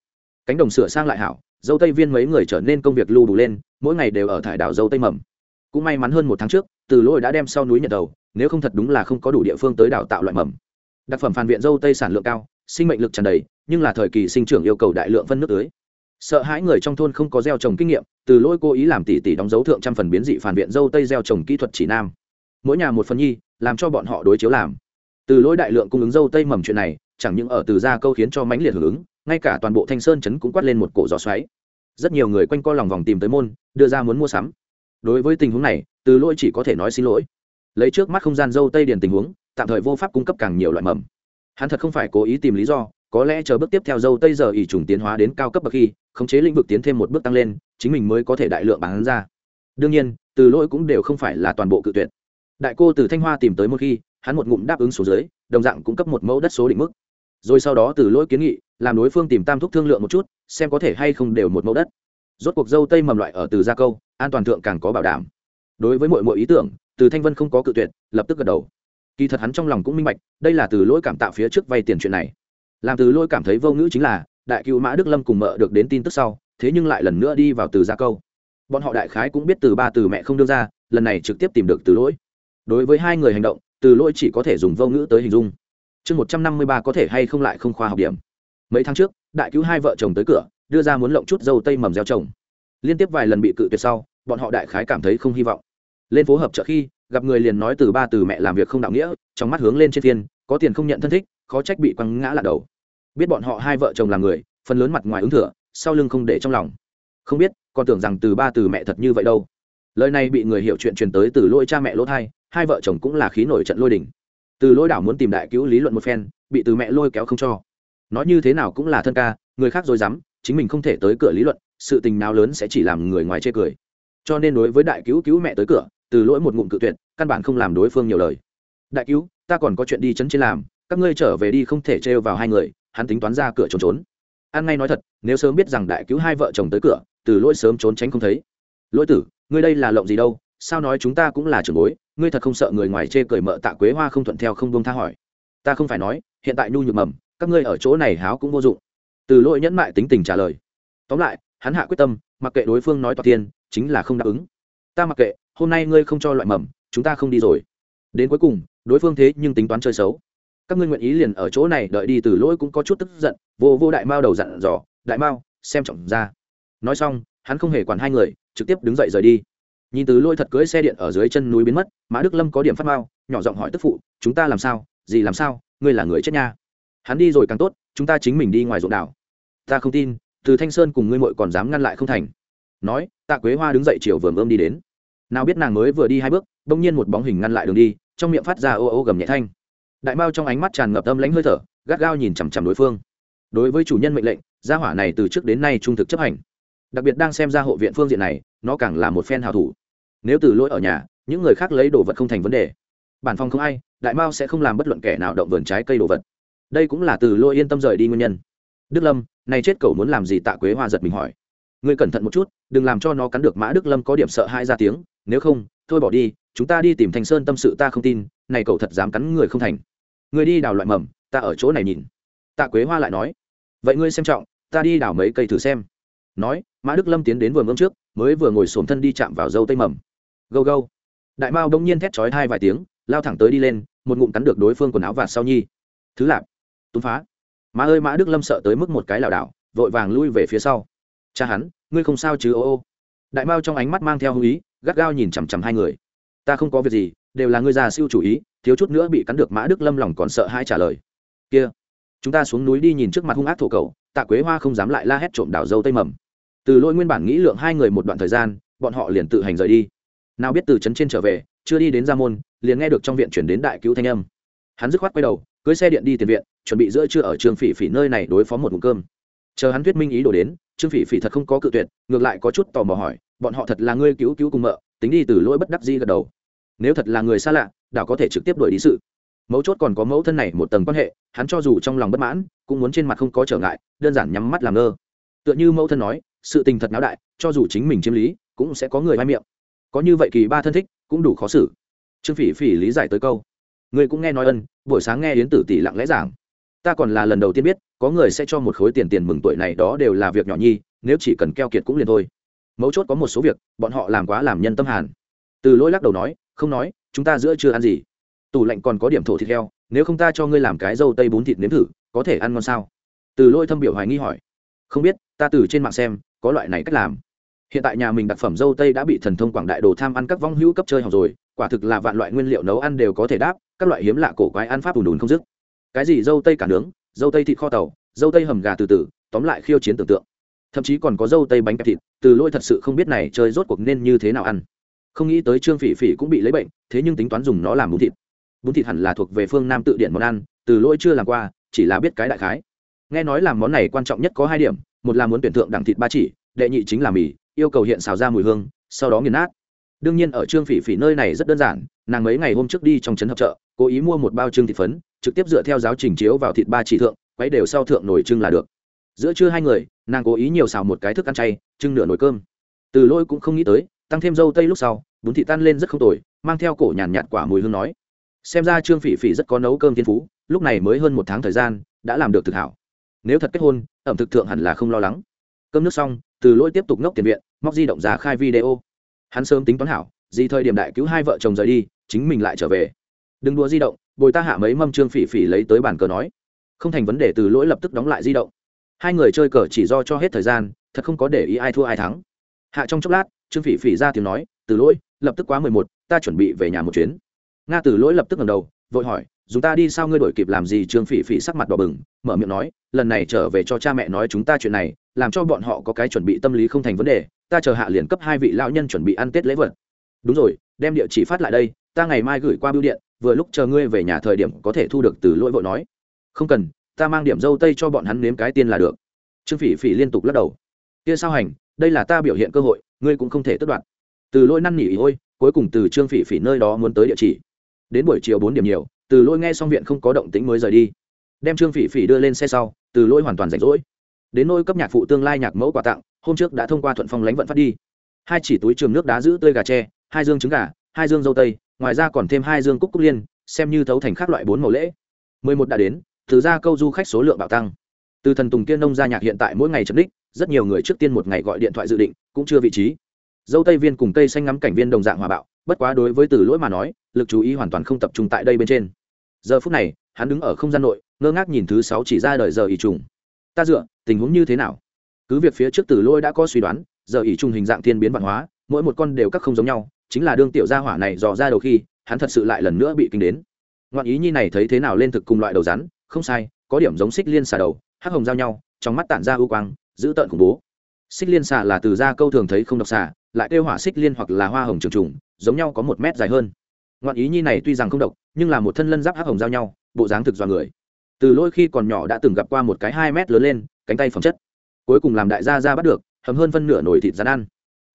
Cánh đồng sửa sang lại hảo, dâu tây viên mấy người trở nên công việc lưu đủ lên, mỗi ngày đều ở thải đảo dâu tây mầm. Cũng may mắn hơn một tháng trước, từ lỗi đã đem sau núi nhận đầu, nếu không thật đúng là không có đủ địa phương tới đào tạo loại mầm. Đặc phẩm phản viện dâu tây sản lượng cao, sinh mệnh lực tràn đầy, nhưng là thời kỳ sinh trưởng yêu cầu đại lượng phân nước tưới sợ hãi người trong thôn không có gieo trồng kinh nghiệm, từ lỗi cố ý làm tỷ tỷ đóng dấu thượng trăm phần biến dị phản viện dâu tây gieo trồng kỹ thuật chỉ nam. Mỗi nhà một phần nhi, làm cho bọn họ đối chiếu làm. Từ lỗi đại lượng cung ứng dâu tây mầm chuyện này, chẳng những ở từ gia câu khiến cho mãnh liệt hưởng ứng, ngay cả toàn bộ thanh sơn chấn cũng quát lên một cổ gió xoáy. Rất nhiều người quanh co lòng vòng tìm tới môn, đưa ra muốn mua sắm. Đối với tình huống này, từ lỗi chỉ có thể nói xin lỗi. Lấy trước mắt không gian dâu tây điền tình huống, tạm thời vô pháp cung cấp càng nhiều loại mầm. Hắn thật không phải cố ý tìm lý do, có lẽ chờ bước tiếp theo dâu tây giờ ỉ trùng tiến hóa đến cao cấp bậc khi khống chế lĩnh vực tiến thêm một bước tăng lên, chính mình mới có thể đại lượng bán ra. Đương nhiên, từ lỗi cũng đều không phải là toàn bộ cự tuyệt. Đại cô từ thanh hoa tìm tới một khi, hắn một ngụm đáp ứng số dưới, đồng dạng cung cấp một mẫu đất số định mức. Rồi sau đó từ lỗi kiến nghị, làm đối phương tìm tam thúc thương lượng một chút, xem có thể hay không đều một mẫu đất. Rốt cuộc dâu tây mầm loại ở từ gia câu, an toàn thượng càng có bảo đảm. Đối với mọi mọi ý tưởng, từ thanh vân không có cự tuyệt, lập tức gật đầu. Kỳ thật hắn trong lòng cũng minh bạch, đây là từ lỗi cảm tạo phía trước vay tiền chuyện này. Làm từ lỗi cảm thấy vô ngữ chính là đại cựu mã đức lâm cùng mợ được đến tin tức sau, thế nhưng lại lần nữa đi vào từ gia câu. Bọn họ đại khái cũng biết từ ba từ mẹ không đưa ra, lần này trực tiếp tìm được từ lỗi. Đối với hai người hành động, từ lỗi chỉ có thể dùng vô ngữ tới hình dung. Chương một trăm năm mươi ba có thể hay không lại không khoa học điểm. Mấy tháng trước, đại cứu hai vợ chồng tới cửa, đưa ra muốn lộng chút dâu tây mầm gieo trồng. Liên tiếp vài lần bị cự tuyệt sau, bọn họ đại khái cảm thấy không hy vọng. Lên phố hợp trợ khi, gặp người liền nói từ ba từ mẹ làm việc không đạo nghĩa, trong mắt hướng lên trên thiên có tiền không nhận thân thích, khó trách bị quăng ngã lạc đầu biết bọn họ hai vợ chồng là người, phần lớn mặt ngoài ứng thừa, sau lưng không để trong lòng. Không biết, còn tưởng rằng từ ba từ mẹ thật như vậy đâu. Lời này bị người hiểu chuyện truyền tới từ lôi cha mẹ lỗ thai, hai vợ chồng cũng là khí nổi trận lôi đỉnh. Từ lôi đảo muốn tìm đại cứu lý luận một phen, bị từ mẹ lôi kéo không cho. Nói như thế nào cũng là thân ca, người khác rồi dám, chính mình không thể tới cửa lý luận, sự tình nào lớn sẽ chỉ làm người ngoài chê cười. Cho nên đối với đại cứu cứu mẹ tới cửa, từ lỗi một ngụm cự tuyệt, căn bản không làm đối phương nhiều lời. Đại cứu, ta còn có chuyện đi chấn trên làm, các ngươi trở về đi không thể trêu vào hai người hắn tính toán ra cửa trốn trốn. An ngay nói thật, nếu sớm biết rằng đại cứu hai vợ chồng tới cửa, từ lỗi sớm trốn tránh không thấy. Lỗi tử, ngươi đây là lộng gì đâu, sao nói chúng ta cũng là trưởng bối, ngươi thật không sợ người ngoài chê cười mợ tạ quế hoa không thuận theo không buông tha hỏi. Ta không phải nói, hiện tại nhu nhược mầm, các ngươi ở chỗ này háo cũng vô dụng. Từ lỗi nhẫn mại tính tình trả lời. Tóm lại, hắn hạ quyết tâm, mặc kệ đối phương nói toạc tiên chính là không đáp ứng. Ta mặc kệ, hôm nay ngươi không cho loại mầm, chúng ta không đi rồi. Đến cuối cùng, đối phương thế nhưng tính toán chơi xấu các ngươi nguyện ý liền ở chỗ này đợi đi từ lỗi cũng có chút tức giận, vô vô đại mao đầu dặn dò, đại mao, xem trọng ra. Nói xong, hắn không hề quản hai người, trực tiếp đứng dậy rời đi. Nhìn từ lỗi thật cưới xe điện ở dưới chân núi biến mất, mã đức lâm có điểm phát mao nhỏ giọng hỏi tức phụ, chúng ta làm sao? Gì làm sao? Ngươi là người chết nha. Hắn đi rồi càng tốt, chúng ta chính mình đi ngoài ruộng đảo. Ta không tin, từ thanh sơn cùng ngươi mội còn dám ngăn lại không thành. Nói, tạ quế hoa đứng dậy chiều vườn ươm đi đến. Nào biết nàng mới vừa đi hai bước, bỗng nhiên một bóng hình ngăn lại đường đi, trong miệng phát ra ô ô gầm nhẹ thanh đại mao trong ánh mắt tràn ngập âm lãnh hơi thở, gắt gao nhìn chằm chằm đối phương. Đối với chủ nhân mệnh lệnh, gia hỏa này từ trước đến nay trung thực chấp hành. Đặc biệt đang xem ra hộ viện phương diện này, nó càng là một phen hào thủ. Nếu từ lỗi ở nhà, những người khác lấy đồ vật không thành vấn đề. Bản phòng không ai, đại mao sẽ không làm bất luận kẻ nào động vườn trái cây đồ vật. Đây cũng là từ lỗi yên tâm rời đi nguyên nhân. Đức lâm, này chết cậu muốn làm gì tạ quế hoa giật mình hỏi. Ngươi cẩn thận một chút, đừng làm cho nó cắn được mã đức lâm có điểm sợ hai ra tiếng, nếu không, thôi bỏ đi, chúng ta đi tìm thành sơn tâm sự ta không tin, này cậu thật dám cắn người không thành người đi đào loại mầm, ta ở chỗ này nhìn. Tạ quế hoa lại nói, vậy ngươi xem trọng, ta đi đào mấy cây thử xem. Nói, mã đức lâm tiến đến vườn ngưỡng trước, mới vừa ngồi xổm thân đi chạm vào dâu tây mầm. Gâu gâu. Đại mao đông nhiên thét chói hai vài tiếng, lao thẳng tới đi lên, một ngụm cắn được đối phương quần áo vạt sau nhi. Thứ lạp. Túm phá. Má ơi, mã đức lâm sợ tới mức một cái lảo đảo, vội vàng lui về phía sau. Cha hắn, ngươi không sao chứ, ô ô. Đại mao trong ánh mắt mang theo hữu ý, gắt gao nhìn chằm chằm hai người. Ta không có việc gì đều là ngươi già siêu chủ ý, thiếu chút nữa bị cắn được mã đức lâm lòng còn sợ hai trả lời. Kia, chúng ta xuống núi đi nhìn trước mặt hung ác thổ cầu tạ quế hoa không dám lại la hét trộm đảo dâu tây mầm. Từ lỗi nguyên bản nghĩ lượng hai người một đoạn thời gian, bọn họ liền tự hành rời đi. Nào biết từ trấn trên trở về, chưa đi đến gia môn, liền nghe được trong viện chuyển đến đại cứu thanh âm. Hắn dứt khoát quay đầu cưới xe điện đi tiền viện, chuẩn bị giữa trưa ở trường phỉ phỉ nơi này đối phó một mục cơm. Chờ hắn thuyết minh ý đồ đến trương phỉ phỉ thật không có cự tuyệt, ngược lại có chút tò mò hỏi, bọn họ thật là ngươi cứu cứu cùng mợ, tính đi từ lỗi bất đắc di gật đầu nếu thật là người xa lạ, đảo có thể trực tiếp đuổi đi sự. Mấu chốt còn có mẫu thân này một tầng quan hệ, hắn cho dù trong lòng bất mãn, cũng muốn trên mặt không có trở ngại, đơn giản nhắm mắt làm ngơ. Tựa như mẫu thân nói, sự tình thật náo đại, cho dù chính mình chiếm lý, cũng sẽ có người vai miệng. Có như vậy kỳ ba thân thích, cũng đủ khó xử. Trương phỉ phỉ lý giải tới câu. Người cũng nghe nói ân, buổi sáng nghe yến tử tỷ lặng lẽ giảng. Ta còn là lần đầu tiên biết, có người sẽ cho một khối tiền tiền mừng tuổi này đó đều là việc nhỏ nhi, nếu chỉ cần keo kiệt cũng liền thôi. Mấu chốt có một số việc, bọn họ làm quá làm nhân tâm hàn. Từ lỗi lắc đầu nói không nói, chúng ta giữa chưa ăn gì. Tủ lạnh còn có điểm thổ thịt heo, nếu không ta cho ngươi làm cái dâu tây bún thịt nếm thử, có thể ăn ngon sao? Từ lỗi thâm biểu hoài nghi hỏi. Không biết, ta từ trên mạng xem, có loại này cách làm. Hiện tại nhà mình đặc phẩm dâu tây đã bị thần thông quảng đại đồ tham ăn các vong hữu cấp chơi học rồi, quả thực là vạn loại nguyên liệu nấu ăn đều có thể đáp, các loại hiếm lạ cổ quái ăn pháp ùn ùn không dứt. Cái gì dâu tây cả nướng, dâu tây thịt kho tàu, dâu tây hầm gà từ từ, tóm lại khiêu chiến tưởng tượng. Thậm chí còn có dâu tây bánh kẹp thịt, từ lôi thật sự không biết này chơi rốt cuộc nên như thế nào ăn không nghĩ tới trương phỉ phỉ cũng bị lấy bệnh, thế nhưng tính toán dùng nó làm bún thịt. Bún thịt hẳn là thuộc về phương nam tự điện món ăn, từ lỗi chưa làm qua, chỉ là biết cái đại khái. Nghe nói làm món này quan trọng nhất có hai điểm, một là muốn tuyển thượng đẳng thịt ba chỉ, đệ nhị chính là mì, yêu cầu hiện xào ra mùi hương, sau đó nghiền nát. Đương nhiên ở trương phỉ phỉ nơi này rất đơn giản, nàng mấy ngày hôm trước đi trong trấn hợp chợ, cố ý mua một bao trưng thịt phấn, trực tiếp dựa theo giáo trình chiếu vào thịt ba chỉ thượng, quấy đều sau thượng nổi trưng là được. Giữa trưa hai người, nàng cố ý nhiều xào một cái thức ăn chay, trưng nửa nồi cơm. Từ lôi cũng không nghĩ tới tăng thêm dâu tây lúc sau, bún thị tan lên rất không tồi, mang theo cổ nhàn nhạt quả mùi hương nói. Xem ra trương phỉ phỉ rất có nấu cơm thiên phú, lúc này mới hơn một tháng thời gian, đã làm được thực hảo. Nếu thật kết hôn, ẩm thực thượng hẳn là không lo lắng. Cơm nước xong, từ lỗi tiếp tục ngốc tiền viện, móc di động ra khai video. Hắn sớm tính toán hảo gì thời điểm đại cứu hai vợ chồng rời đi, chính mình lại trở về. Đừng đùa di động, bồi ta hạ mấy mâm trương phỉ phỉ lấy tới bàn cờ nói. Không thành vấn đề, từ lỗi lập tức đóng lại di động. Hai người chơi cờ chỉ do cho hết thời gian, thật không có để ý ai thua ai thắng. Hạ trong chốc lát trương phỉ phỉ ra tiếng nói, từ lỗi, lập tức quá mười một, ta chuẩn bị về nhà một chuyến. Nga từ lỗi lập tức ngầm đầu, vội hỏi dù ta đi sao ngươi đổi kịp làm gì? Trương phỉ phỉ sắc mặt đỏ bừng, mở miệng nói, lần này trở về cho cha mẹ nói chúng ta chuyện này, làm cho bọn họ có cái chuẩn bị tâm lý không thành vấn đề, ta chờ hạ liền cấp hai vị lão nhân chuẩn bị ăn tết lễ vật. Đúng rồi, đem địa chỉ phát lại đây, ta ngày mai gửi qua bưu điện, vừa lúc chờ ngươi về nhà thời điểm có thể thu được từ lỗi vội nói. Không cần, ta mang điểm dâu tây cho bọn hắn nếm cái tiên là được. Trương phỉ phỉ liên tục lắc đầu. Kia sao hành, đây là ta biểu hiện cơ hội ngươi cũng không thể tất đoạn từ lỗi năn nỉ ý ôi, cuối cùng từ trương phỉ phỉ nơi đó muốn tới địa chỉ. Đến buổi chiều bốn điểm nhiều, từ lỗi nghe xong viện không có động tĩnh mới rời đi. Đem trương phỉ phỉ đưa lên xe sau, từ lỗi hoàn toàn rảnh rỗi. Đến nôi cấp nhạc phụ tương lai nhạc mẫu quà tặng, hôm trước đã thông qua thuận phong lánh vận phát đi. Hai chỉ túi trường nước đá giữ tươi gà tre, hai dương trứng gà, hai dương dâu tây, ngoài ra còn thêm hai dương cúc cúc liên, xem như thấu thành các loại bốn màu lễ. Mười một đã đến, từ ra câu du khách số lượng bạo tăng từ thần tùng tiên nông gia nhạc hiện tại mỗi ngày chấm đích, rất nhiều người trước tiên một ngày gọi điện thoại dự định, cũng chưa vị trí. Dâu tây viên cùng cây xanh ngắm cảnh viên đồng dạng hòa bạo, bất quá đối với từ lỗi mà nói, lực chú ý hoàn toàn không tập trung tại đây bên trên. Giờ phút này, hắn đứng ở không gian nội, ngơ ngác nhìn thứ sáu chỉ ra đời giờ ỉ trùng. Ta dựa, tình huống như thế nào? Cứ việc phía trước từ lỗi đã có suy đoán, giờ ỉ trùng hình dạng thiên biến văn hóa, mỗi một con đều các không giống nhau, chính là đương tiểu gia hỏa này dò ra đầu khi, hắn thật sự lại lần nữa bị kinh đến. Ngoạn ý nhi này thấy thế nào lên thực cùng loại đầu rắn, không sai, có điểm giống xích liên xà đầu hắc hồng giao nhau, trong mắt tản ra ưu quang giữ tợn khủng bố. Xích liên xà là từ da câu thường thấy không độc xà, lại kêu hỏa xích liên hoặc là hoa hồng trường trùng, giống nhau có một mét dài hơn. Ngoạn ý nhi này tuy rằng không độc, nhưng là một thân lân giáp hắc hồng giao nhau, bộ dáng thực do người. Từ lôi khi còn nhỏ đã từng gặp qua một cái hai mét lớn lên, cánh tay phẩm chất. Cuối cùng làm đại gia ra bắt được, hầm hơn phân nửa nồi thịt rán ăn.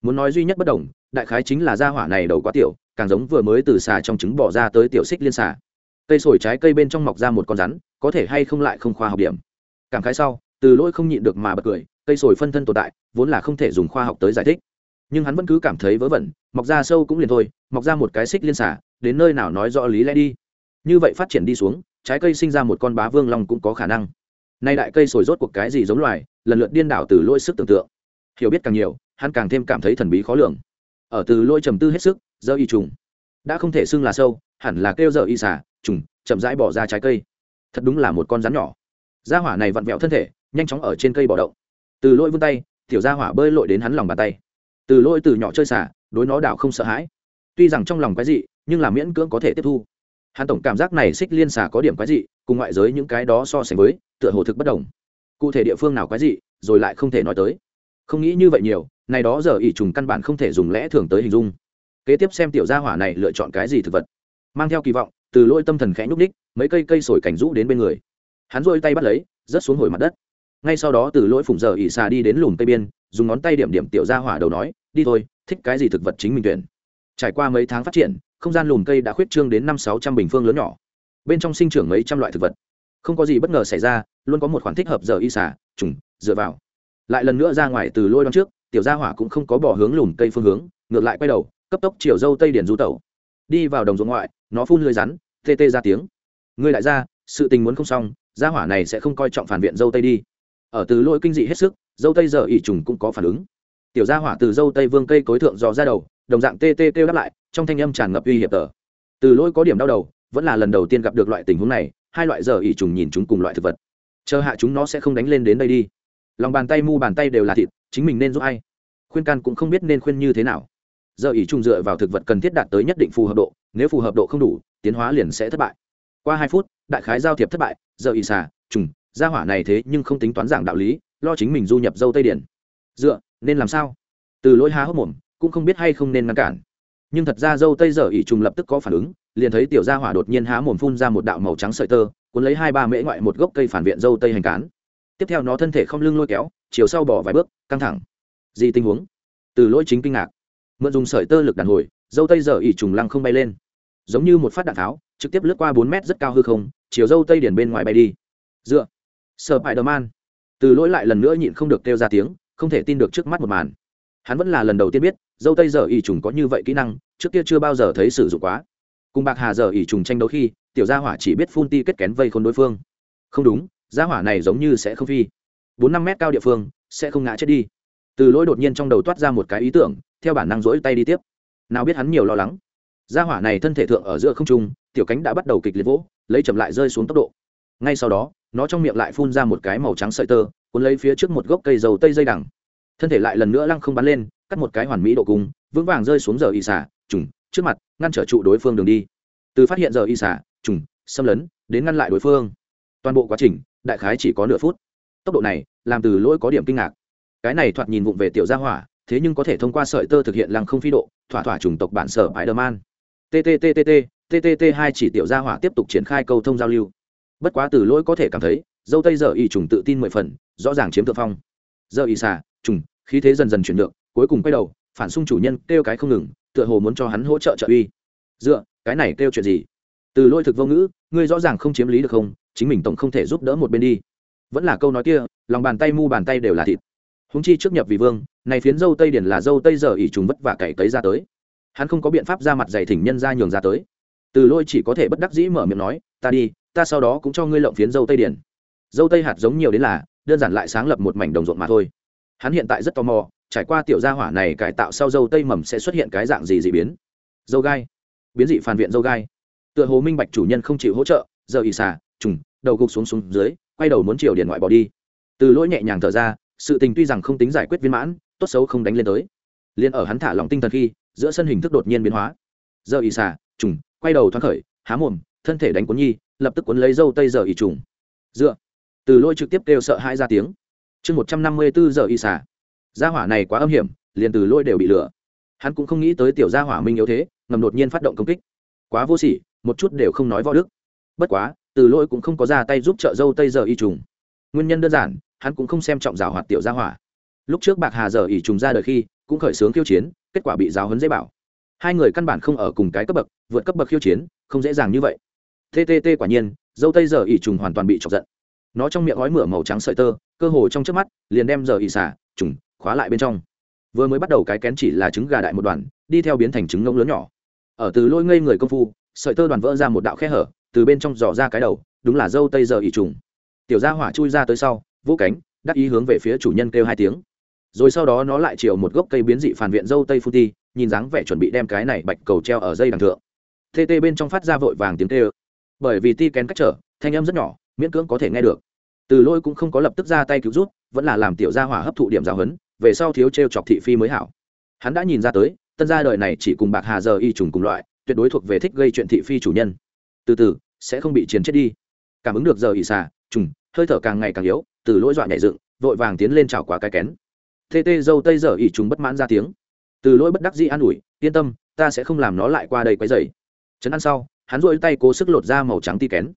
Muốn nói duy nhất bất đồng, đại khái chính là da hỏa này đầu quá tiểu, càng giống vừa mới từ xà trong trứng bỏ ra tới tiểu xích liên xà. Cây sồi trái cây bên trong mọc ra một con rắn, có thể hay không lại không khoa học điểm cảm khái sau, từ lỗi không nhịn được mà bật cười, cây sồi phân thân tồn tại, vốn là không thể dùng khoa học tới giải thích. Nhưng hắn vẫn cứ cảm thấy vớ vẩn, mọc ra sâu cũng liền thôi, mọc ra một cái xích liên xả, đến nơi nào nói rõ lý lẽ đi. Như vậy phát triển đi xuống, trái cây sinh ra một con bá vương long cũng có khả năng. Nay đại cây sồi rốt cuộc cái gì giống loài, lần lượt điên đảo từ lôi sức tưởng tượng. Hiểu biết càng nhiều, hắn càng thêm cảm thấy thần bí khó lường. Ở từ lôi trầm tư hết sức, dơ y trùng. Đã không thể xưng là sâu, hẳn là kêu giờ y xả, trùng, chậm rãi bỏ ra trái cây. Thật đúng là một con rắn nhỏ gia hỏa này vặn vẹo thân thể, nhanh chóng ở trên cây bỏ động. Từ Lỗi vươn tay, tiểu gia hỏa bơi lội đến hắn lòng bàn tay. Từ Lỗi từ nhỏ chơi xả, đối nó đảo không sợ hãi. Tuy rằng trong lòng quái dị, nhưng là miễn cưỡng có thể tiếp thu. Hắn tổng cảm giác này xích liên xả có điểm quái dị, cùng ngoại giới những cái đó so sánh với, tựa hồ thực bất đồng. Cụ thể địa phương nào quái dị, rồi lại không thể nói tới. Không nghĩ như vậy nhiều, này đó giờ ỷ trùng căn bản không thể dùng lẽ thường tới hình dung. Kế tiếp xem tiểu gia hỏa này lựa chọn cái gì thực vật. Mang theo kỳ vọng, từ lỗi tâm thần khẽ nhúc ních mấy cây cây sồi cảnh rũ đến bên người hắn rôi tay bắt lấy, rớt xuống hồi mặt đất. Ngay sau đó từ lỗi phủng giờ ỉ xà đi đến lùm tây biên, dùng ngón tay điểm điểm tiểu gia hỏa đầu nói, đi thôi, thích cái gì thực vật chính mình tuyển. Trải qua mấy tháng phát triển, không gian lùm cây đã khuyết trương đến năm sáu trăm bình phương lớn nhỏ. Bên trong sinh trưởng mấy trăm loại thực vật. Không có gì bất ngờ xảy ra, luôn có một khoản thích hợp giờ y xả trùng, dựa vào. Lại lần nữa ra ngoài từ lôi đón trước, tiểu gia hỏa cũng không có bỏ hướng lùm cây phương hướng, ngược lại quay đầu, cấp tốc chiều dâu tây điển du tẩu. Đi vào đồng ruộng ngoại, nó phun lưới rắn, tê tê ra tiếng. Ngươi lại ra sự tình muốn không xong gia hỏa này sẽ không coi trọng phản viện dâu tây đi. Ở từ lôi kinh dị hết sức, dâu tây giờ ỉ trùng cũng có phản ứng. Tiểu gia hỏa từ dâu tây vương cây cối thượng dò ra đầu, đồng dạng tê tê kêu đáp lại, trong thanh âm tràn ngập uy hiểm tờ. Từ lôi có điểm đau đầu, vẫn là lần đầu tiên gặp được loại tình huống này, hai loại giờ ỉ trùng nhìn chúng cùng loại thực vật. Chờ hạ chúng nó sẽ không đánh lên đến đây đi. Lòng bàn tay mu bàn tay đều là thịt, chính mình nên giúp ai? Khuyên can cũng không biết nên khuyên như thế nào. Giờ ỉ trùng dựa vào thực vật cần thiết đạt tới nhất định phù hợp độ, nếu phù hợp độ không đủ, tiến hóa liền sẽ thất bại qua hai phút, đại khái giao thiệp thất bại, giờ ỵ xà, trùng, gia hỏa này thế nhưng không tính toán giảng đạo lý, lo chính mình du nhập dâu tây điển. Dựa, nên làm sao? Từ lỗi há hốc mồm, cũng không biết hay không nên ngăn cản. Nhưng thật ra dâu tây dở ỵ trùng lập tức có phản ứng, liền thấy tiểu gia hỏa đột nhiên há mồm phun ra một đạo màu trắng sợi tơ, cuốn lấy hai ba mễ ngoại một gốc cây phản viện dâu tây hành cán. Tiếp theo nó thân thể không lưng lôi kéo, chiều sau bỏ vài bước, căng thẳng. Gì tình huống? Từ lỗi chính kinh ngạc. Mượn dùng sợi tơ lực đàn hồi, dâu tây dở ỉ trùng lăng không bay lên giống như một phát đạn tháo, trực tiếp lướt qua bốn mét rất cao hư không, chiều dâu tây điển bên ngoài bay đi. Dựa. Sợ hãi đờ man từ lỗi lại lần nữa nhịn không được kêu ra tiếng, không thể tin được trước mắt một màn. Hắn vẫn là lần đầu tiên biết, dâu tây giờ ỉ trùng có như vậy kỹ năng, trước kia chưa bao giờ thấy sử dụng quá. Cùng bạc hà giờ ỉ trùng tranh đấu khi, tiểu gia hỏa chỉ biết phun ti kết kén vây khôn đối phương. Không đúng, gia hỏa này giống như sẽ không phi. Bốn năm mét cao địa phương, sẽ không ngã chết đi. Từ lỗi đột nhiên trong đầu toát ra một cái ý tưởng, theo bản năng rỗi tay đi tiếp. Nào biết hắn nhiều lo lắng gia hỏa này thân thể thượng ở giữa không trung, tiểu cánh đã bắt đầu kịch liệt vỗ, lấy chậm lại rơi xuống tốc độ. Ngay sau đó, nó trong miệng lại phun ra một cái màu trắng sợi tơ, cuốn lấy phía trước một gốc cây dầu tây dây đằng. Thân thể lại lần nữa lăng không bắn lên, cắt một cái hoàn mỹ độ cung, vững vàng rơi xuống giờ y xả trùng, trước mặt, ngăn trở trụ đối phương đường đi. Từ phát hiện giờ y xả trùng, xâm lấn, đến ngăn lại đối phương. Toàn bộ quá trình, đại khái chỉ có nửa phút. Tốc độ này, làm từ lỗi có điểm kinh ngạc. Cái này thoạt nhìn vụng về tiểu gia hỏa, thế nhưng có thể thông qua sợi tơ thực hiện lăng không phi độ, thỏa thỏa chủng tộc bản sở Spider-Man tttt TTT hai chỉ tiểu gia hỏa tiếp tục triển khai câu thông giao lưu. Bất quá từ lỗi có thể cảm thấy, dâu tây giờ y trùng tự tin mười phần, rõ ràng chiếm thượng phong. Giờ y xà, trùng, khí thế dần dần chuyển được, cuối cùng quay đầu, phản xung chủ nhân kêu cái không ngừng, tựa hồ muốn cho hắn hỗ trợ trợ uy. Dựa, cái này kêu chuyện gì? Từ lỗi thực vô ngữ, ngươi rõ ràng không chiếm lý được không, chính mình tổng không thể giúp đỡ một bên đi. Vẫn là câu nói kia, lòng bàn tay mu bàn tay đều là thịt. húng chi trước nhập vì vương, này phiến dâu tây điển là dâu tây giờ ỉ trùng vất vả cày cấy ra tới hắn không có biện pháp ra mặt dày thỉnh nhân ra nhường ra tới. Từ lôi chỉ có thể bất đắc dĩ mở miệng nói, ta đi, ta sau đó cũng cho ngươi lộng phiến dâu tây điển. Dâu tây hạt giống nhiều đến là, đơn giản lại sáng lập một mảnh đồng ruộng mà thôi. Hắn hiện tại rất tò mò, trải qua tiểu gia hỏa này cải tạo sau dâu tây mầm sẽ xuất hiện cái dạng gì dị biến. Dâu gai, biến dị phản viện dâu gai. Tựa hồ minh bạch chủ nhân không chịu hỗ trợ, giờ ỉ xà, trùng, đầu gục xuống xuống dưới, quay đầu muốn chiều điện ngoại bỏ đi. Từ lỗi nhẹ nhàng thở ra, sự tình tuy rằng không tính giải quyết viên mãn, tốt xấu không đánh lên tới. Liền ở hắn thả lòng tinh thần khi giữa sân hình thức đột nhiên biến hóa. Giờ ỉ xà, trùng, quay đầu thoáng khởi, há mồm, thân thể đánh cuốn nhi, lập tức cuốn lấy dâu tây giờ ỉ trùng. Dựa. Từ lôi trực tiếp kêu sợ hãi ra tiếng. Chương một trăm năm mươi bốn giờ ỉ xà. Gia hỏa này quá âm hiểm, liền từ lôi đều bị lửa. Hắn cũng không nghĩ tới tiểu gia hỏa minh yếu thế, ngầm đột nhiên phát động công kích. Quá vô sỉ, một chút đều không nói võ đức. Bất quá, từ lôi cũng không có ra tay giúp trợ dâu tây giờ y trùng. Nguyên nhân đơn giản, hắn cũng không xem trọng rào hoạt tiểu gia hỏa. Lúc trước bạc hà giờ ỉ trùng ra đời khi, cũng khởi xướng khiêu chiến kết quả bị giáo hấn dễ bảo. Hai người căn bản không ở cùng cái cấp bậc, vượt cấp bậc khiêu chiến, không dễ dàng như vậy. Ttt quả nhiên, dâu tây giờ ỉ trùng hoàn toàn bị chọc giận. Nó trong miệng gói mửa màu trắng sợi tơ, cơ hồ trong trước mắt, liền đem giờ ỉ xả, trùng, khóa lại bên trong. Vừa mới bắt đầu cái kén chỉ là trứng gà đại một đoàn đi theo biến thành trứng ngỗng lớn nhỏ. Ở từ lôi ngây người công phu, sợi tơ đoàn vỡ ra một đạo khe hở, từ bên trong dò ra cái đầu, đúng là dâu tây giờ ỉ trùng. Tiểu gia hỏa chui ra tới sau, vỗ cánh, đắc ý hướng về phía chủ nhân kêu hai tiếng rồi sau đó nó lại chiều một gốc cây biến dị phản viện dâu tây phu ti, nhìn dáng vẻ chuẩn bị đem cái này bạch cầu treo ở dây đằng thượng. Tê tê bên trong phát ra vội vàng tiếng tê ơ. Bởi vì ti kén cách trở, thanh âm rất nhỏ, miễn cưỡng có thể nghe được. Từ lôi cũng không có lập tức ra tay cứu rút, vẫn là làm tiểu gia hỏa hấp thụ điểm giáo hấn về sau thiếu t r e o chọc thị phi mới hảo. Hắn đã nhìn ra tới, tân gia đời này chỉ cùng bạc hà giờ y trùng cùng loại, tuyệt đối thuộc về thích gây chuyện thị phi chủ nhân. Từ từ, sẽ không bị chiến chết đi. Cảm ứng được giờ y xà, trùng, hơi thở càng ngày càng yếu, từ lỗi dọa nhảy dựng, vội vàng tiến lên chảo quá cái kén tê tê dâu tây giờ ỉ trùng bất mãn ra tiếng. Từ lỗi bất đắc dĩ an ủi, yên tâm, ta sẽ không làm nó lại qua đây quấy dày chấn ăn sau, hắn rỗi tay cố sức lột ra màu trắng ti kén.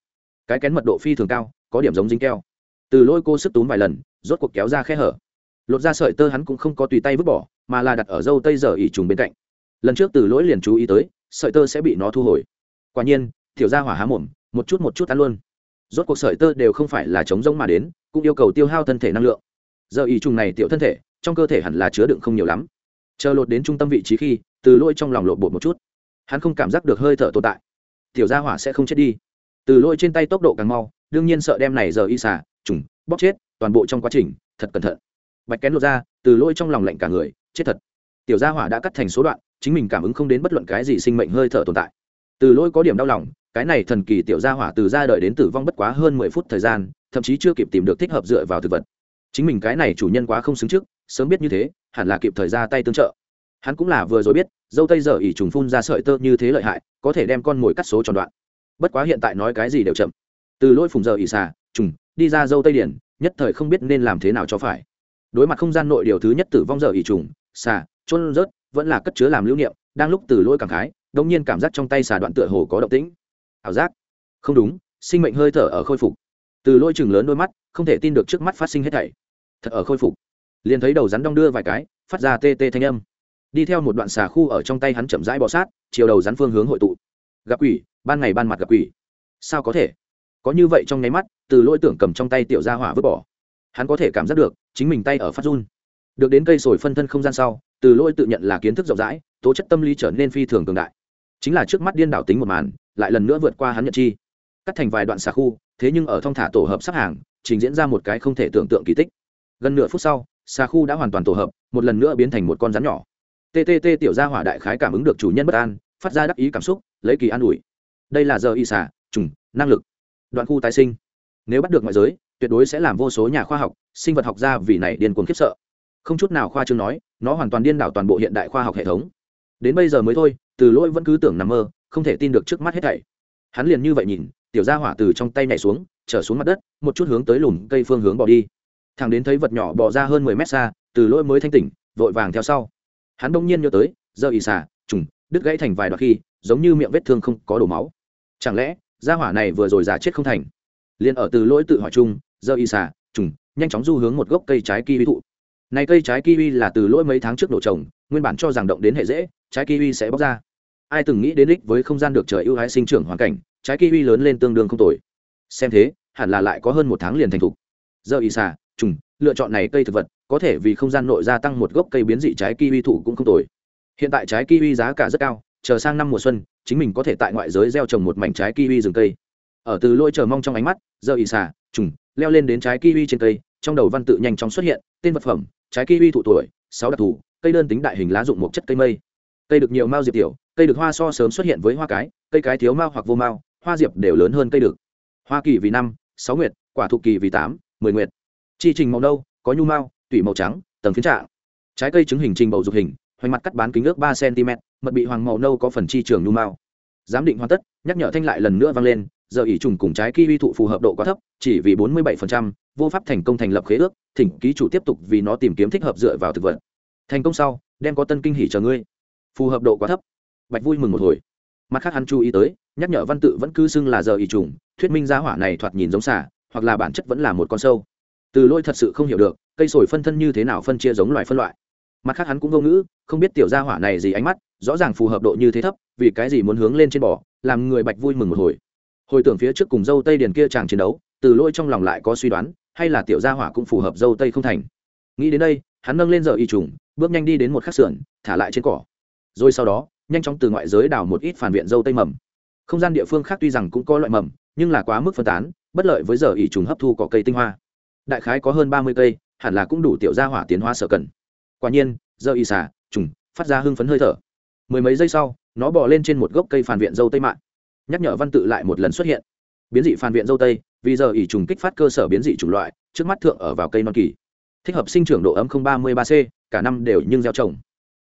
Cái kén mật độ phi thường cao, có điểm giống dính keo. Từ lỗi cô sức túm vài lần, rốt cuộc kéo ra khe hở. Lột ra sợi tơ hắn cũng không có tùy tay vứt bỏ, mà là đặt ở dâu tây giờ ỉ trùng bên cạnh. Lần trước từ lỗi liền chú ý tới, sợi tơ sẽ bị nó thu hồi. Quả nhiên thiểu ra hỏa há mồm, một chút một chút ăn luôn. Rốt cuộc sợi tơ đều không phải là chống rông mà đến, cũng yêu cầu tiêu hao thân thể năng lượng. Giờ ỉ trùng này tiểu thân thể trong cơ thể hẳn là chứa đựng không nhiều lắm. Chờ lột đến trung tâm vị trí khi, từ lỗi trong lòng lột bột một chút. Hắn không cảm giác được hơi thở tồn tại. Tiểu gia hỏa sẽ không chết đi. Từ lôi trên tay tốc độ càng mau, đương nhiên sợ đem này giờ y xả, trùng, bóp chết, toàn bộ trong quá trình, thật cẩn thận. Bạch kén lột ra, từ lôi trong lòng lạnh cả người, chết thật. Tiểu gia hỏa đã cắt thành số đoạn, chính mình cảm ứng không đến bất luận cái gì sinh mệnh hơi thở tồn tại. Từ lôi có điểm đau lòng, cái này thần kỳ tiểu gia hỏa từ ra đời đến tử vong bất quá hơn mười phút thời gian, thậm chí chưa kịp tìm được thích hợp dựa vào thực vật. Chính mình cái này chủ nhân quá không xứng trước sớm biết như thế, hẳn là kịp thời ra tay tương trợ. Hắn cũng là vừa rồi biết, dâu tây giờ ỉ trùng phun ra sợi tơ như thế lợi hại, có thể đem con mồi cắt số tròn đoạn. Bất quá hiện tại nói cái gì đều chậm. Từ lỗi phùng giờ ỉ xà, trùng, đi ra dâu tây điển, nhất thời không biết nên làm thế nào cho phải. Đối mặt không gian nội điều thứ nhất tử vong giờ ỉ trùng, xà trôn rớt, vẫn là cất chứa làm lưu niệm, đang lúc từ lỗi cảm khái đông nhiên cảm giác trong tay xà đoạn tựa hồ có động tĩnh. Ảo giác. Không đúng, sinh mệnh hơi thở ở khôi phục. Từ lỗi chừng lớn đôi mắt, không thể tin được trước mắt phát sinh hết thảy. Thật ở khôi phục liền thấy đầu rắn đong đưa vài cái, phát ra tê tê thanh âm. Đi theo một đoạn xà khu ở trong tay hắn chậm rãi bò sát, chiều đầu rắn phương hướng hội tụ. Gặp quỷ, ban ngày ban mặt gặp quỷ. Sao có thể? Có như vậy trong nháy mắt, từ lỗi tưởng cầm trong tay tiểu gia hỏa vứt bỏ. Hắn có thể cảm giác được, chính mình tay ở phát run. Được đến cây sồi phân thân không gian sau, từ lỗi tự nhận là kiến thức rộng rãi, tố chất tâm lý trở nên phi thường cường đại. Chính là trước mắt điên đảo tính một màn, lại lần nữa vượt qua hắn nhận chi. Cắt thành vài đoạn xà khu, thế nhưng ở thong thả tổ hợp sắp hàng, trình diễn ra một cái không thể tưởng tượng kỳ tích. Gần nửa phút sau xà khu đã hoàn toàn tổ hợp, một lần nữa biến thành một con rắn nhỏ. Ttt tiểu gia hỏa đại khái cảm ứng được chủ nhân bất an, phát ra đắc ý cảm xúc, lấy kỳ an ủi. Đây là giờ y xả trùng, năng lực. Đoạn khu tái sinh. Nếu bắt được ngoại giới, tuyệt đối sẽ làm vô số nhà khoa học, sinh vật học gia vì này điên cuồng khiếp sợ. Không chút nào khoa trương nói, nó hoàn toàn điên đảo toàn bộ hiện đại khoa học hệ thống. Đến bây giờ mới thôi, từ lỗi vẫn cứ tưởng nằm mơ, không thể tin được trước mắt hết thảy. Hắn liền như vậy nhìn, tiểu gia hỏa từ trong tay nhảy xuống, trở xuống mặt đất, một chút hướng tới lùm cây phương hướng bỏ đi thằng đến thấy vật nhỏ bỏ ra hơn mười mét xa, từ lỗi mới thanh tỉnh, vội vàng theo sau. Hắn đông nhiên nhớ tới, giờ ì xà, trùng, đứt gãy thành vài đoạn khi, giống như miệng vết thương không có đổ máu. Chẳng lẽ, gia hỏa này vừa rồi giả chết không thành? Liền ở từ lỗi tự hỏi chung, giờ ì xà, trùng, nhanh chóng du hướng một gốc cây trái kiwi thụ. Này cây trái kiwi là từ lỗi mấy tháng trước nổ trồng, nguyên bản cho rằng động đến hệ dễ, trái kiwi sẽ bóc ra. Ai từng nghĩ đến ích với không gian được trời ưu ái sinh trưởng hoàn cảnh, trái kiwi lớn lên tương đương không tồi. Xem thế, hẳn là lại có hơn một tháng liền thành thục. Giờ y xà trùng, lựa chọn này cây thực vật, có thể vì không gian nội gia tăng một gốc cây biến dị trái kiwi thủ cũng không tồi. Hiện tại trái kiwi giá cả rất cao, chờ sang năm mùa xuân, chính mình có thể tại ngoại giới gieo trồng một mảnh trái kiwi rừng cây. Ở từ lôi chờ mong trong ánh mắt, giờ ỉ xả trùng, leo lên đến trái kiwi trên cây, trong đầu văn tự nhanh chóng xuất hiện, tên vật phẩm, trái kiwi thụ tuổi, sáu đặc thù, cây đơn tính đại hình lá dụng một chất cây mây. Cây được nhiều mao diệp tiểu, cây được hoa so sớm xuất hiện với hoa cái, cây cái thiếu mao hoặc vô mao, hoa diệp đều lớn hơn cây được. Hoa kỳ vì năm, sáu nguyệt, quả thụ kỳ vì tám, mười nguyệt chi trình màu nâu có nhu mao tủy màu trắng tầng phiến trạng. Trái cây chứng hình trình bầu dục hình hoành mặt cắt bán kính ước ba cm mật bị hoàng màu nâu có phần chi trường nhu mao. Giám định hoàn tất nhắc nhở thanh lại lần nữa vang lên giờ ỉ trùng cùng trái kiwi thụ phù hợp độ quá thấp chỉ vì bốn mươi 47%, vô pháp thành công thành lập khế ước thỉnh ký chủ tiếp tục vì nó tìm kiếm thích hợp dựa vào thực vật. Thành công sau đem có tân kinh hỉ chờ ngươi. Phù hợp độ quá thấp. Bạch vui mừng một hồi. Mặt khác hắn chú ý tới nhắc nhở văn tự vẫn cứ xưng là giờ ỉ trùng thuyết minh giá hỏa này thoạt nhìn giống xả hoặc là bản chất vẫn là một con sâu từ lôi thật sự không hiểu được, cây sồi phân thân như thế nào phân chia giống loài phân loại. Mặt khác hắn cũng vô ngữ, không biết tiểu gia hỏa này gì ánh mắt, rõ ràng phù hợp độ như thế thấp, vì cái gì muốn hướng lên trên bò, làm người bạch vui mừng một hồi. Hồi tưởng phía trước cùng dâu tây điền kia chàng chiến đấu, từ lôi trong lòng lại có suy đoán, hay là tiểu gia hỏa cũng phù hợp dâu tây không thành. Nghĩ đến đây, hắn nâng lên giờ y trùng, bước nhanh đi đến một khắc sườn, thả lại trên cỏ. Rồi sau đó, nhanh chóng từ ngoại giới đào một ít phản viện dâu tây mầm. Không gian địa phương khác tuy rằng cũng có loại mầm, nhưng là quá mức phân tán, bất lợi với giờ ỉ trùng hấp thu cỏ cây tinh hoa đại khái có hơn ba mươi cây, hẳn là cũng đủ tiểu gia hỏa tiến hóa sở cần. Quả nhiên, giờ y xả trùng, phát ra hưng phấn hơi thở. Mười mấy giây sau, nó bò lên trên một gốc cây phản viện dâu tây mạn. nhắc nhở văn tự lại một lần xuất hiện. Biến dị phản viện dâu tây, vì giờ ỉ trùng kích phát cơ sở biến dị chủng loại, trước mắt thượng ở vào cây non kỳ. Thích hợp sinh trưởng độ ấm ba mươi ba c cả năm đều nhưng gieo trồng.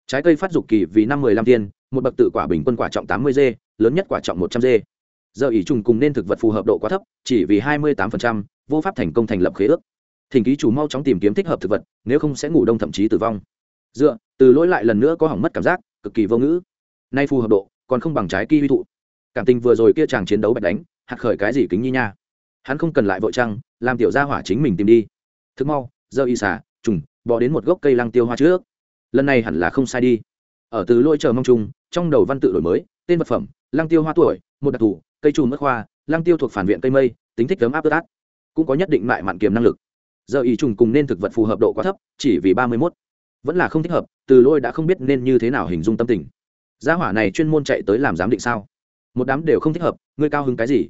Trái cây phát dục kỳ vì năm mười lăm tiên, một bậc tự quả bình quân quả trọng tám mươi g lớn nhất quả trọng một trăm g giờ ỉ trùng cùng nên thực vật phù hợp độ quá thấp, chỉ vì hai mươi tám vô pháp thành công thành lập khế ước thỉnh ký chủ mau chóng tìm kiếm thích hợp thực vật, nếu không sẽ ngủ đông thậm chí tử vong. Dựa, từ lỗi lại lần nữa có hỏng mất cảm giác, cực kỳ vô ngữ. Nay phù hợp độ, còn không bằng trái kỳ huy thụ. Cảm tình vừa rồi kia chàng chiến đấu bạch đánh, hạt khởi cái gì kính nhi nha. Hắn không cần lại vội trăng, làm tiểu gia hỏa chính mình tìm đi. Thức mau, giờ y xả trùng, bỏ đến một gốc cây lăng tiêu hoa trước. Lần này hẳn là không sai đi. Ở từ lỗi chờ mong chung trong đầu văn tự đổi mới, tên vật phẩm, lăng tiêu hoa tuổi, một đặc thù, cây trùm mất khoa lăng tiêu thuộc phản viện cây mây, tính thích cấm áp ướt át. Cũng có nhất định mại mạn kiềm năng lực giờ ý trùng cùng nên thực vật phù hợp độ quá thấp, chỉ vì ba mươi mốt. Vẫn là không thích hợp, từ lôi đã không biết nên như thế nào hình dung tâm tình. Gia hỏa này chuyên môn chạy tới làm giám định sao? Một đám đều không thích hợp, ngươi cao hứng cái gì?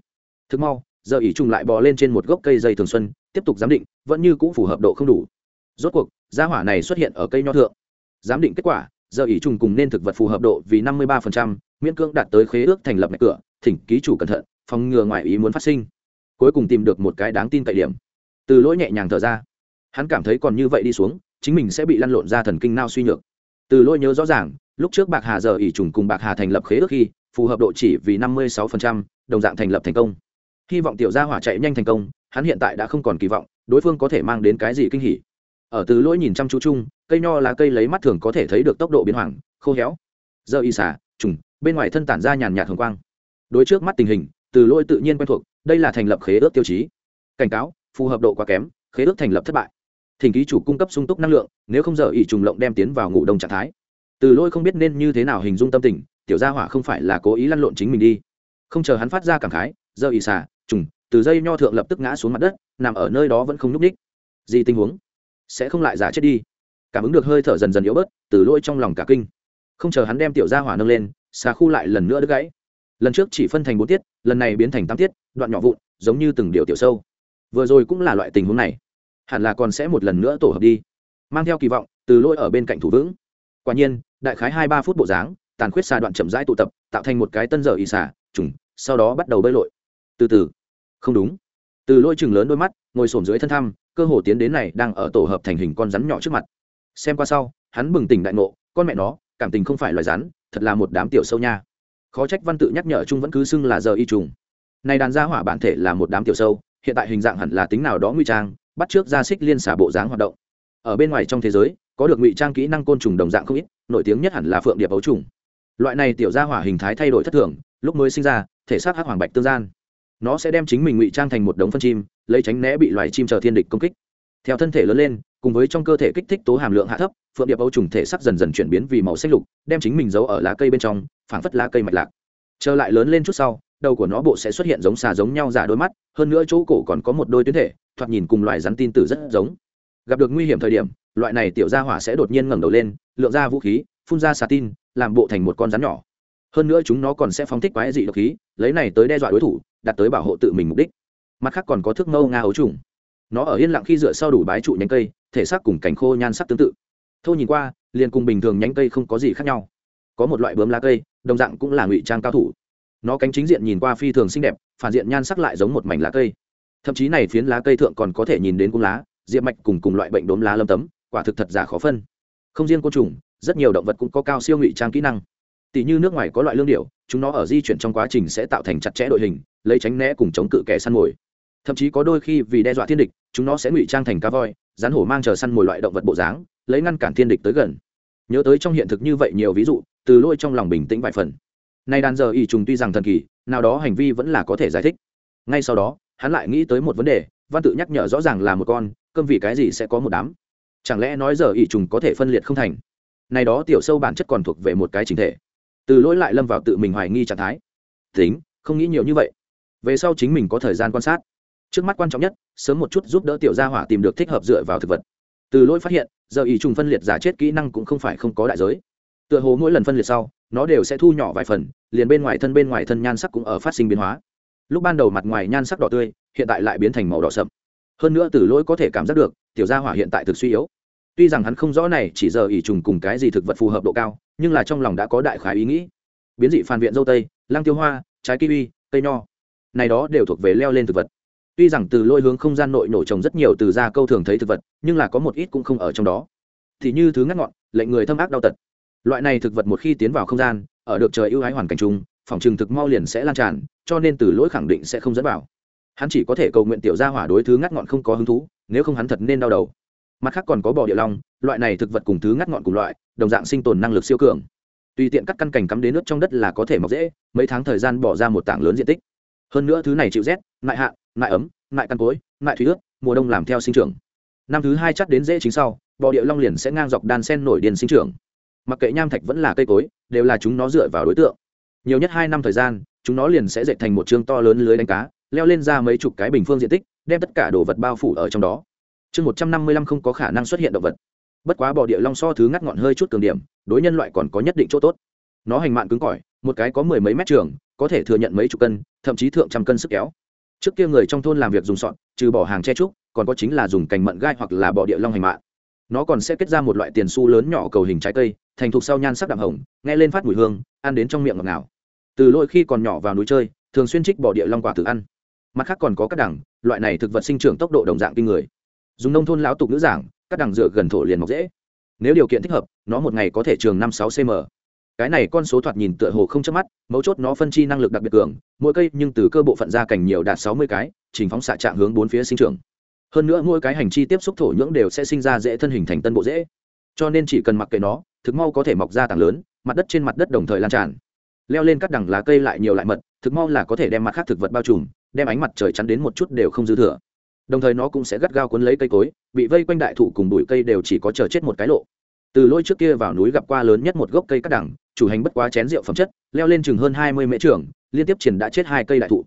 Thực mau, giờ ý trùng lại bò lên trên một gốc cây dây thường xuân, tiếp tục giám định, vẫn như cũng phù hợp độ không đủ. Rốt cuộc, gia hỏa này xuất hiện ở cây nho thượng. Giám định kết quả, giờ ý trùng cùng nên thực vật phù hợp độ vì năm mươi ba miễn cưỡng đạt tới khế ước thành lập ngạch cửa, thỉnh ký chủ cẩn thận, phòng ngừa ngoài ý muốn phát sinh. Cuối cùng tìm được một cái đáng tin cậy điểm từ lỗi nhẹ nhàng thở ra. Hắn cảm thấy còn như vậy đi xuống, chính mình sẽ bị lăn lộn ra thần kinh nao suy nhược. Từ lỗi nhớ rõ ràng, lúc trước bạc hà giờ ỉ trùng cùng bạc hà thành lập khế ước khi, phù hợp độ chỉ vì năm mươi sáu đồng dạng thành lập thành công. Hy vọng tiểu gia hỏa chạy nhanh thành công, hắn hiện tại đã không còn kỳ vọng, đối phương có thể mang đến cái gì kinh hỉ. Ở từ lỗi nhìn chăm chú chung, cây nho là cây lấy mắt thường có thể thấy được tốc độ biến hoàng khô héo. Giờ y xả, trùng, bên ngoài thân tản ra nhàn nhạt hồng quang. Đối trước mắt tình hình, từ lỗi tự nhiên quen thuộc, đây là thành lập khế ước tiêu chí. Cảnh cáo phù hợp độ quá kém, khế ước thành lập thất bại. Thỉnh ký chủ cung cấp sung túc năng lượng, nếu không giờ ỷ trùng lộng đem tiến vào ngủ đông trạng thái. Từ Lôi không biết nên như thế nào hình dung tâm tình, tiểu gia hỏa không phải là cố ý lăn lộn chính mình đi. Không chờ hắn phát ra cảm khái, giờ ỷ xả trùng, từ dây nho thượng lập tức ngã xuống mặt đất, nằm ở nơi đó vẫn không nhúc ních gì tình huống? Sẽ không lại giả chết đi. Cảm ứng được hơi thở dần dần yếu bớt, từ Lôi trong lòng cả kinh. Không chờ hắn đem tiểu gia hỏa nâng lên, xà khu lại lần nữa đứt gãy. Lần trước chỉ phân thành bốn tiết, lần này biến thành tám tiết, đoạn nhỏ vụn, giống như từng điều tiểu sâu vừa rồi cũng là loại tình huống này. Hẳn là còn sẽ một lần nữa tổ hợp đi. Mang theo kỳ vọng, từ lỗi ở bên cạnh thủ vững. Quả nhiên, đại khái hai ba phút bộ dáng, tàn khuyết xà đoạn chậm rãi tụ tập, tạo thành một cái tân giờ y xả trùng, sau đó bắt đầu bơi lội. Từ từ. Không đúng. Từ lôi chừng lớn đôi mắt, ngồi sổm dưới thân thăm, cơ hồ tiến đến này đang ở tổ hợp thành hình con rắn nhỏ trước mặt. Xem qua sau, hắn bừng tỉnh đại ngộ, con mẹ nó, cảm tình không phải loài rắn, thật là một đám tiểu sâu nha. Khó trách văn tự nhắc nhở chung vẫn cứ xưng là giờ y trùng. Này đàn gia hỏa bản thể là một đám tiểu sâu hiện tại hình dạng hẳn là tính nào đó nguy trang, bắt trước ra xích liên xả bộ dáng hoạt động. Ở bên ngoài trong thế giới, có được ngụy trang kỹ năng côn trùng đồng dạng không ít, nổi tiếng nhất hẳn là phượng điệp ấu trùng. Loại này tiểu gia hỏa hình thái thay đổi thất thường, lúc mới sinh ra, thể xác hắc hoàng bạch tương gian. Nó sẽ đem chính mình ngụy trang thành một đống phân chim, lấy tránh né bị loài chim chờ thiên địch công kích. Theo thân thể lớn lên, cùng với trong cơ thể kích thích tố hàm lượng hạ thấp, phượng điệp ấu trùng thể sắc dần dần chuyển biến vì màu xanh lục, đem chính mình giấu ở lá cây bên trong, phảng phất lá cây mạch lạc. Trở lại lớn lên chút sau đầu của nó bộ sẽ xuất hiện giống xà giống nhau giả đôi mắt, hơn nữa chỗ cổ còn có một đôi tuyến thể, thoạt nhìn cùng loài rắn tin tử rất giống. Gặp được nguy hiểm thời điểm, loại này tiểu gia hỏa sẽ đột nhiên ngẩng đầu lên, lượng ra vũ khí, phun ra xà tin, làm bộ thành một con rắn nhỏ. Hơn nữa chúng nó còn sẽ phóng thích quái dị độc khí, lấy này tới đe dọa đối thủ, đạt tới bảo hộ tự mình mục đích. Mặt khác còn có thước mâu nga ấu trùng. Nó ở yên lặng khi dựa sau đủ bái trụ nhánh cây, thể xác cùng cành khô nhan sắc tương tự. Thô nhìn qua, liền cùng bình thường nhánh cây không có gì khác nhau. Có một loại bướm lá cây, đồng dạng cũng là ngụy trang cao thủ nó cánh chính diện nhìn qua phi thường xinh đẹp, phản diện nhan sắc lại giống một mảnh lá cây. Thậm chí này phiến lá cây thượng còn có thể nhìn đến cung lá, diệp mạch cùng cùng loại bệnh đốm lá lâm tấm, quả thực thật giả khó phân. Không riêng côn trùng, rất nhiều động vật cũng có cao siêu ngụy trang kỹ năng. Tỷ như nước ngoài có loại lương điệu chúng nó ở di chuyển trong quá trình sẽ tạo thành chặt chẽ đội hình, lấy tránh né cùng chống cự kẻ săn mồi. Thậm chí có đôi khi vì đe dọa thiên địch, chúng nó sẽ ngụy trang thành cá voi, rắn hổ mang chờ săn mồi loại động vật bộ dáng, lấy ngăn cản thiên địch tới gần. Nhớ tới trong hiện thực như vậy nhiều ví dụ, từ lôi trong lòng bình tĩnh vài phần nay đàn giờ ỷ trùng tuy rằng thần kỳ, nào đó hành vi vẫn là có thể giải thích. Ngay sau đó, hắn lại nghĩ tới một vấn đề, văn tự nhắc nhở rõ ràng là một con, cơm vì cái gì sẽ có một đám? Chẳng lẽ nói giờ ỷ trùng có thể phân liệt không thành? Này đó tiểu sâu bản chất còn thuộc về một cái chính thể. Từ lỗi lại lâm vào tự mình hoài nghi trạng thái. Tính, không nghĩ nhiều như vậy. Về sau chính mình có thời gian quan sát. Trước mắt quan trọng nhất, sớm một chút giúp đỡ tiểu gia hỏa tìm được thích hợp dựa vào thực vật. Từ lỗi phát hiện, giờ ý trùng phân liệt giả chết kỹ năng cũng không phải không có đại giới tựa hồ mỗi lần phân liệt sau, nó đều sẽ thu nhỏ vài phần, liền bên ngoài thân bên ngoài thân nhan sắc cũng ở phát sinh biến hóa. Lúc ban đầu mặt ngoài nhan sắc đỏ tươi, hiện tại lại biến thành màu đỏ sậm. Hơn nữa từ lỗi có thể cảm giác được, tiểu gia hỏa hiện tại thực suy yếu. Tuy rằng hắn không rõ này chỉ giờ ỉ trùng cùng cái gì thực vật phù hợp độ cao, nhưng là trong lòng đã có đại khái ý nghĩ. Biến dị phản viện dâu tây lăng tiêu hoa, trái kiwi, cây nho, này đó đều thuộc về leo lên thực vật. Tuy rằng từ lôi hướng không gian nội nổ trồng rất nhiều từ da câu thường thấy thực vật, nhưng là có một ít cũng không ở trong đó. Thì như thứ ngắt ngọn, lệnh người thâm ác đau tật loại này thực vật một khi tiến vào không gian, ở được trời ưu ái hoàn cảnh chung, phòng trừng thực mau liền sẽ lan tràn, cho nên từ lỗi khẳng định sẽ không dẫn vào. Hắn chỉ có thể cầu nguyện tiểu gia hỏa đối thứ ngắt ngọn không có hứng thú, nếu không hắn thật nên đau đầu. Mặt khác còn có bò địa long, loại này thực vật cùng thứ ngắt ngọn cùng loại, đồng dạng sinh tồn năng lực siêu cường. Tùy tiện cắt căn cành cắm đến nước trong đất là có thể mọc dễ, mấy tháng thời gian bỏ ra một tảng lớn diện tích. Hơn nữa thứ này chịu rét nại hạ nại ấm nại căn cối nại thủy ướt, mùa đông làm theo sinh trưởng. Năm thứ hai chắc đến dễ chính sau, bò địa long liền sẽ ngang dọc đan sen nổi điền sinh trưởng mặc kệ nham thạch vẫn là cây cối, đều là chúng nó dựa vào đối tượng. Nhiều nhất hai năm thời gian, chúng nó liền sẽ dệt thành một chương to lớn lưới đánh cá, leo lên ra mấy chục cái bình phương diện tích, đem tất cả đồ vật bao phủ ở trong đó. Chương một trăm năm mươi lăm không có khả năng xuất hiện động vật. Bất quá bò địa long so thứ ngắt ngọn hơi chút cường điểm, đối nhân loại còn có nhất định chỗ tốt. Nó hành mạng cứng cỏi, một cái có mười mấy mét trường, có thể thừa nhận mấy chục cân, thậm chí thượng trăm cân sức kéo. Trước kia người trong thôn làm việc dùng sọn, trừ bỏ hàng che trúc, còn có chính là dùng cành mận gai hoặc là bọ địa long hành mạng nó còn sẽ kết ra một loại tiền su lớn nhỏ cầu hình trái cây, thành thục sau nhan sắc đạm hồng, nghe lên phát mùi hương, ăn đến trong miệng ngọt ngào. Từ lỗi khi còn nhỏ vào núi chơi, thường xuyên trích bỏ địa long quả tự ăn. Mặt khác còn có các đẳng loại này thực vật sinh trưởng tốc độ đồng dạng kinh người. Dùng nông thôn lão tục nữ giảng, các đẳng dựa gần thổ liền mọc dễ. Nếu điều kiện thích hợp, nó một ngày có thể trường năm sáu cm. Cái này con số thoạt nhìn tựa hồ không chớp mắt, mấu chốt nó phân chi năng lực đặc biệt cường, mỗi cây nhưng từ cơ bộ phận ra cành nhiều đạt sáu mươi cái trình phóng xạ trạng hướng bốn phía sinh trưởng hơn nữa mỗi cái hành chi tiếp xúc thổ nhưỡng đều sẽ sinh ra dễ thân hình thành tân bộ dễ. Cho nên chỉ cần mặc kệ nó, thực mau có thể mọc ra tảng lớn, mặt đất trên mặt đất đồng thời lan tràn. Leo lên các đằng lá cây lại nhiều lại mật, thực mau là có thể đem mặt khác thực vật bao trùm, đem ánh mặt trời chắn đến một chút đều không dư thừa. Đồng thời nó cũng sẽ gắt gao cuốn lấy cây cối, bị vây quanh đại thụ cùng bụi cây đều chỉ có chờ chết một cái lộ. Từ lôi trước kia vào núi gặp qua lớn nhất một gốc cây cắt đẳng chủ hành bất quá chén rượu phẩm chất, leo lên chừng hơn hai mươi mễ trưởng liên tiếp triển đã chết hai cây đại thụ.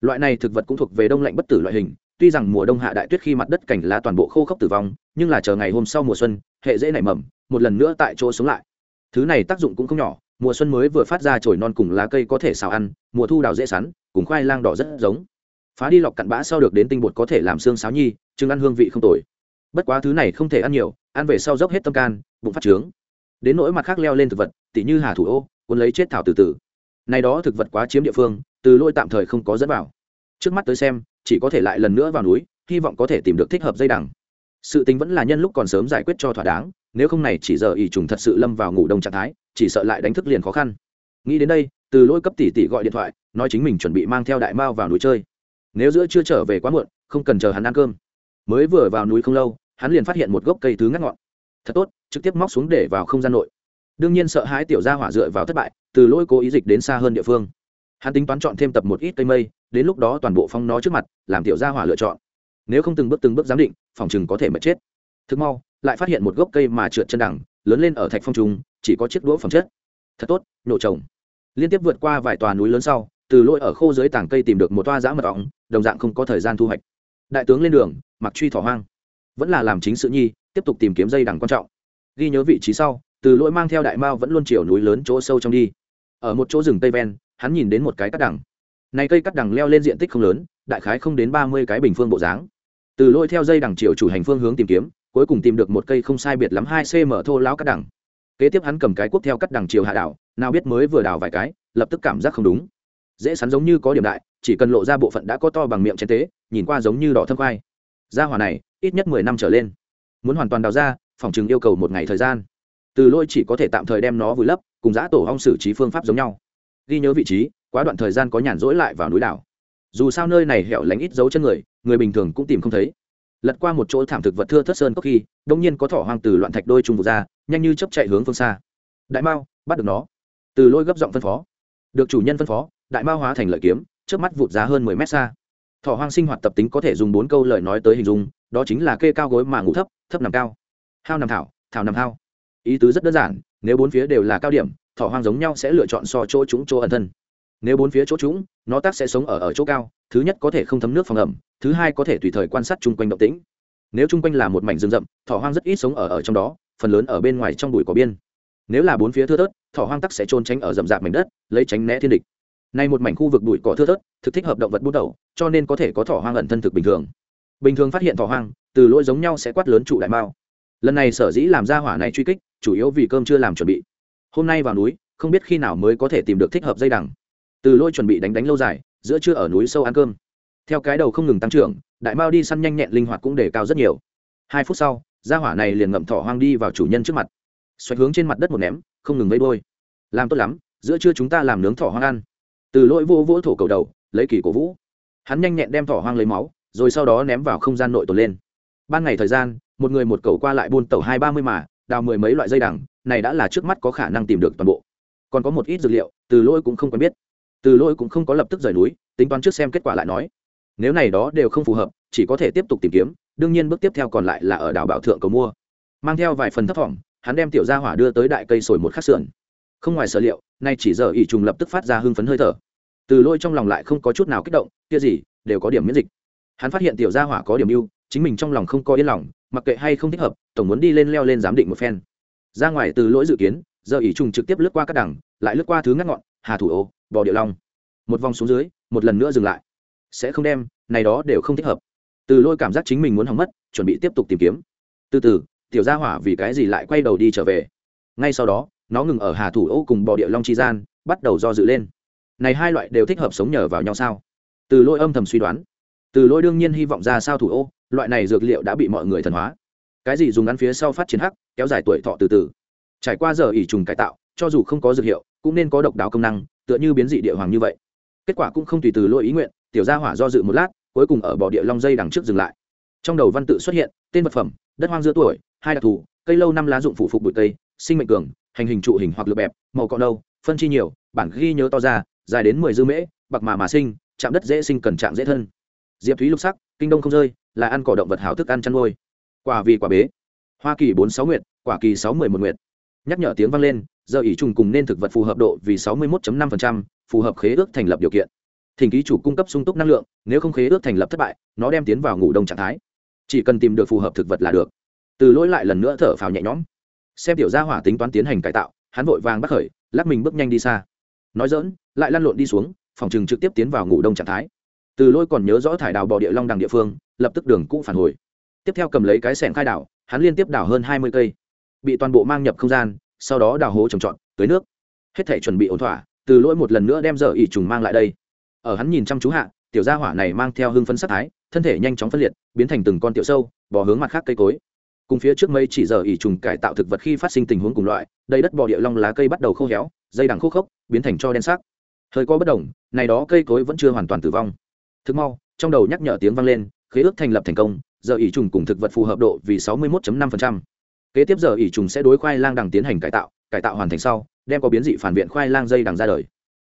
Loại này thực vật cũng thuộc về đông lạnh bất tử loại hình tuy rằng mùa đông hạ đại tuyết khi mặt đất cảnh lá toàn bộ khô khốc tử vong, nhưng là chờ ngày hôm sau mùa xuân, hệ dễ nảy mầm, một lần nữa tại chỗ sống lại. Thứ này tác dụng cũng không nhỏ, mùa xuân mới vừa phát ra chồi non cùng lá cây có thể xào ăn, mùa thu đào dễ sắn, cùng khoai lang đỏ rất giống. Phá đi lọc cặn bã sau được đến tinh bột có thể làm xương sáo nhi, chừng ăn hương vị không tồi. Bất quá thứ này không thể ăn nhiều, ăn về sau dốc hết tâm can, bụng phát trướng. Đến nỗi mặt khác leo lên thực vật, tỉ như hà thủ ô, cuốn lấy chết thảo từ từ. Này đó thực vật quá chiếm địa phương, từ lôi tạm thời không có dẫn vào. Trước mắt tới xem chỉ có thể lại lần nữa vào núi, hy vọng có thể tìm được thích hợp dây đằng. Sự tính vẫn là nhân lúc còn sớm giải quyết cho thỏa đáng, nếu không này chỉ giờ ỷ trùng thật sự lâm vào ngủ đông trạng thái, chỉ sợ lại đánh thức liền khó khăn. Nghĩ đến đây, từ lỗi cấp tỷ tỷ gọi điện thoại, nói chính mình chuẩn bị mang theo đại mao vào núi chơi. Nếu giữa chưa trở về quá muộn, không cần chờ hắn ăn cơm. Mới vừa vào núi không lâu, hắn liền phát hiện một gốc cây thứ ngắt ngọn. Thật tốt, trực tiếp móc xuống để vào không gian nội. Đương nhiên sợ hãi tiểu gia hỏa dựa vào thất bại, từ lỗi cố ý dịch đến xa hơn địa phương. Hắn tính toán chọn thêm tập một ít cây mây đến lúc đó toàn bộ phong nó trước mặt, làm tiểu gia hỏa lựa chọn. Nếu không từng bước từng bước giám định, phòng chừng có thể mất chết. Thực mau, lại phát hiện một gốc cây mà trượt chân đẳng lớn lên ở thạch phong trung chỉ có chiếc đũa phẩm chất. Thật tốt, nổ trồng. Liên tiếp vượt qua vài tòa núi lớn sau, từ lỗi ở khô dưới tảng cây tìm được một toa giã mật ong, đồng dạng không có thời gian thu hoạch. Đại tướng lên đường, mặc truy thỏ hoang. Vẫn là làm chính sự nhi, tiếp tục tìm kiếm dây đằng quan trọng. Ghi nhớ vị trí sau, từ lỗi mang theo đại mao vẫn luôn chiều núi lớn chỗ sâu trong đi. Ở một chỗ rừng tây ven, hắn nhìn đến một cái cắt đằng này cây cắt đằng leo lên diện tích không lớn, đại khái không đến ba mươi cái bình phương bộ dáng. Từ lôi theo dây đằng chiều chủ hành phương hướng tìm kiếm, cuối cùng tìm được một cây không sai biệt lắm hai cm thô lão cắt đằng. Kế tiếp hắn cầm cái cuốc theo cắt đằng chiều hạ đảo, nào biết mới vừa đào vài cái, lập tức cảm giác không đúng. Dễ sắn giống như có điểm đại, chỉ cần lộ ra bộ phận đã có to bằng miệng chén tế, nhìn qua giống như đỏ thâm khoai. Gia hỏa này, ít nhất mười năm trở lên. Muốn hoàn toàn đào ra, phòng chừng yêu cầu một ngày thời gian. Từ lôi chỉ có thể tạm thời đem nó vùi lấp, cùng giã tổ hong xử trí phương pháp giống nhau. Ghi nhớ vị trí quá đoạn thời gian có nhàn rỗi lại vào núi đảo. Dù sao nơi này hẻo lánh ít dấu chân người người bình thường cũng tìm không thấy. Lật qua một chỗ thảm thực vật thưa thất sơn có khi đông nhiên có thỏ hoang từ loạn thạch đôi trung vụ ra, nhanh như chấp chạy hướng phương xa. Đại mao, bắt được nó. Từ lôi gấp giọng phân phó. Được chủ nhân phân phó, đại mao hóa thành lợi kiếm trước mắt vụt ra hơn mười mét xa. Thỏ hoang sinh hoạt tập tính có thể dùng bốn câu lời nói tới hình dung, đó chính là kê cao gối mà ngủ thấp thấp nằm cao. Hao nằm thảo thảo nằm hao. Ý tứ rất đơn giản, nếu bốn phía đều là cao điểm, thỏ hoang giống nhau sẽ lựa chọn so chỗ chúng chỗ ẩn thân nếu bốn phía chỗ trũng, nó tác sẽ sống ở ở chỗ cao, thứ nhất có thể không thấm nước phòng ẩm thứ hai có thể tùy thời quan sát chung quanh động tĩnh. Nếu chung quanh là một mảnh rừng rậm, thỏ hoang rất ít sống ở ở trong đó, phần lớn ở bên ngoài trong bụi có biên. Nếu là bốn phía thưa thớt, thỏ hoang tắc sẽ trôn tránh ở rậm rạp mảnh đất, lấy tránh né thiên địch. Nay một mảnh khu vực bụi cỏ thưa thớt, thực thích hợp động vật bút đầu, cho nên có thể có thỏ hoang ẩn thân thực bình thường. Bình thường phát hiện thỏ hoang, từ lỗi giống nhau sẽ quát lớn trụ đại mao. Lần này sở dĩ làm ra hỏa này truy kích, chủ yếu vì cơm chưa làm chuẩn bị. Hôm nay vào núi, không biết khi nào mới có thể tìm được thích hợp dây đằng từ lỗi chuẩn bị đánh đánh lâu dài, giữa trưa ở núi sâu ăn cơm. Theo cái đầu không ngừng tăng trưởng, đại mao đi săn nhanh nhẹn linh hoạt cũng đề cao rất nhiều. Hai phút sau, gia hỏa này liền ngậm thỏ hoang đi vào chủ nhân trước mặt. Xoạch hướng trên mặt đất một ném, không ngừng vây đôi làm tốt lắm, giữa trưa chúng ta làm nướng thỏ hoang ăn. Từ lỗi vô vỗ thổ cầu đầu, lấy kỳ cổ vũ. Hắn nhanh nhẹn đem thỏ hoang lấy máu, rồi sau đó ném vào không gian nội tồn lên. Ban ngày thời gian, một người một cầu qua lại buôn tàu hai ba mươi mà, đào mười mấy loại dây đằng, này đã là trước mắt có khả năng tìm được toàn bộ. Còn có một ít dược liệu, từ lỗi cũng không quen biết từ lỗi cũng không có lập tức rời núi, tính toán trước xem kết quả lại nói. Nếu này đó đều không phù hợp, chỉ có thể tiếp tục tìm kiếm, đương nhiên bước tiếp theo còn lại là ở đảo bảo thượng cầu mua. Mang theo vài phần thấp thỏm hắn đem tiểu gia hỏa đưa tới đại cây sồi một khắc sườn. Không ngoài sở liệu, nay chỉ giờ ỷ trùng lập tức phát ra hưng phấn hơi thở. Từ lôi trong lòng lại không có chút nào kích động, kia gì, đều có điểm miễn dịch. Hắn phát hiện tiểu gia hỏa có điểm ưu, chính mình trong lòng không có yên lòng, mặc kệ hay không thích hợp, tổng muốn đi lên leo lên giám định một phen. Ra ngoài từ lỗi dự kiến, giờ ỷ trùng trực tiếp lướt qua các đẳng lại lướt qua thứ ngắt ngọn hà thủ ô, bò Điệu long. Một vòng xuống dưới, một lần nữa dừng lại. Sẽ không đem, này đó đều không thích hợp. Từ lôi cảm giác chính mình muốn hỏng mất, chuẩn bị tiếp tục tìm kiếm. Từ từ, tiểu gia hỏa vì cái gì lại quay đầu đi trở về? Ngay sau đó, nó ngừng ở hà thủ ô cùng bò địa long chi gian, bắt đầu do dự lên. Này hai loại đều thích hợp sống nhờ vào nhau sao? Từ lôi âm thầm suy đoán. Từ lôi đương nhiên hy vọng ra sao thủ ô, loại này dược liệu đã bị mọi người thần hóa. Cái gì dùng ăn phía sau phát triển hắc, kéo dài tuổi thọ từ từ. Trải qua giờ ỉ trùng cải tạo, cho dù không có dược hiệu cũng nên có độc đáo công năng, tựa như biến dị địa hoàng như vậy. Kết quả cũng không tùy từ lỗi ý nguyện, tiểu gia hỏa do dự một lát, cuối cùng ở bỏ địa long dây đằng trước dừng lại. Trong đầu văn tự xuất hiện, tên vật phẩm, đất hoang giữa tuổi, hai đặc thù, cây lâu năm lá dụng phụ phục bụi cây, sinh mệnh cường, hành hình trụ hình hoặc lượt bẹp, màu cọ nâu, phân chi nhiều, bản ghi nhớ to ra, dài đến mười dư mễ, bạc mà mà sinh, chạm đất dễ sinh cần trạng dễ thân. Diệp thúy lục sắc, kinh đông không rơi, là ăn cỏ động vật hảo thức ăn chăn nuôi. Quả vì quả bế. Hoa kỳ bốn sáu nguyệt quả kỳ sáu mười một nguyệt. Nhắc nhở tiếng vang lên giờ ỷ trùng cùng nên thực vật phù hợp độ vì sáu mươi một năm phù hợp khế ước thành lập điều kiện. Thỉnh ký chủ cung cấp sung túc năng lượng, nếu không khế ước thành lập thất bại, nó đem tiến vào ngủ đông trạng thái. Chỉ cần tìm được phù hợp thực vật là được. Từ lỗi lại lần nữa thở phào nhẹ nhõm. Xem tiểu gia hỏa tính toán tiến hành cải tạo, hắn vội vàng bắt khởi, lắc mình bước nhanh đi xa. Nói dỡn lại lăn lộn đi xuống, phòng trường trực tiếp tiến vào ngủ đông trạng thái. Từ lỗi còn nhớ rõ thải đào bò địa long đằng địa phương, lập tức đường cũ phản hồi. Tiếp theo cầm lấy cái sẻng khai đảo, hắn liên tiếp đảo hơn hai mươi cây. Bị toàn bộ mang nhập không gian sau đó đào hố trồng trọt, tưới nước. Hết thể chuẩn bị ổn thỏa, từ lỗi một lần nữa đem giờ ỉ trùng mang lại đây. Ở hắn nhìn chăm chú hạ, tiểu gia hỏa này mang theo hưng phân sắc thái, thân thể nhanh chóng phân liệt, biến thành từng con tiểu sâu bỏ hướng mặt khác cây cối. Cùng phía trước mây chỉ giờ ỉ trùng cải tạo thực vật khi phát sinh tình huống cùng loại, đầy đất bò địa long lá cây bắt đầu khô héo, dây đằng khô khốc, biến thành cho đen sắc. Hơi có bất đồng, này đó cây cối vẫn chưa hoàn toàn tử vong. Thực mau, trong đầu nhắc nhở tiếng vang lên, khế ước thành lập thành công, giờ ỉ trùng cùng thực vật phù hợp độ vì sáu mươi 61.5% kế tiếp giờ ỉ trùng sẽ đối khoai lang đằng tiến hành cải tạo cải tạo hoàn thành sau, đem có biến dị phản viện khoai lang dây đằng ra đời.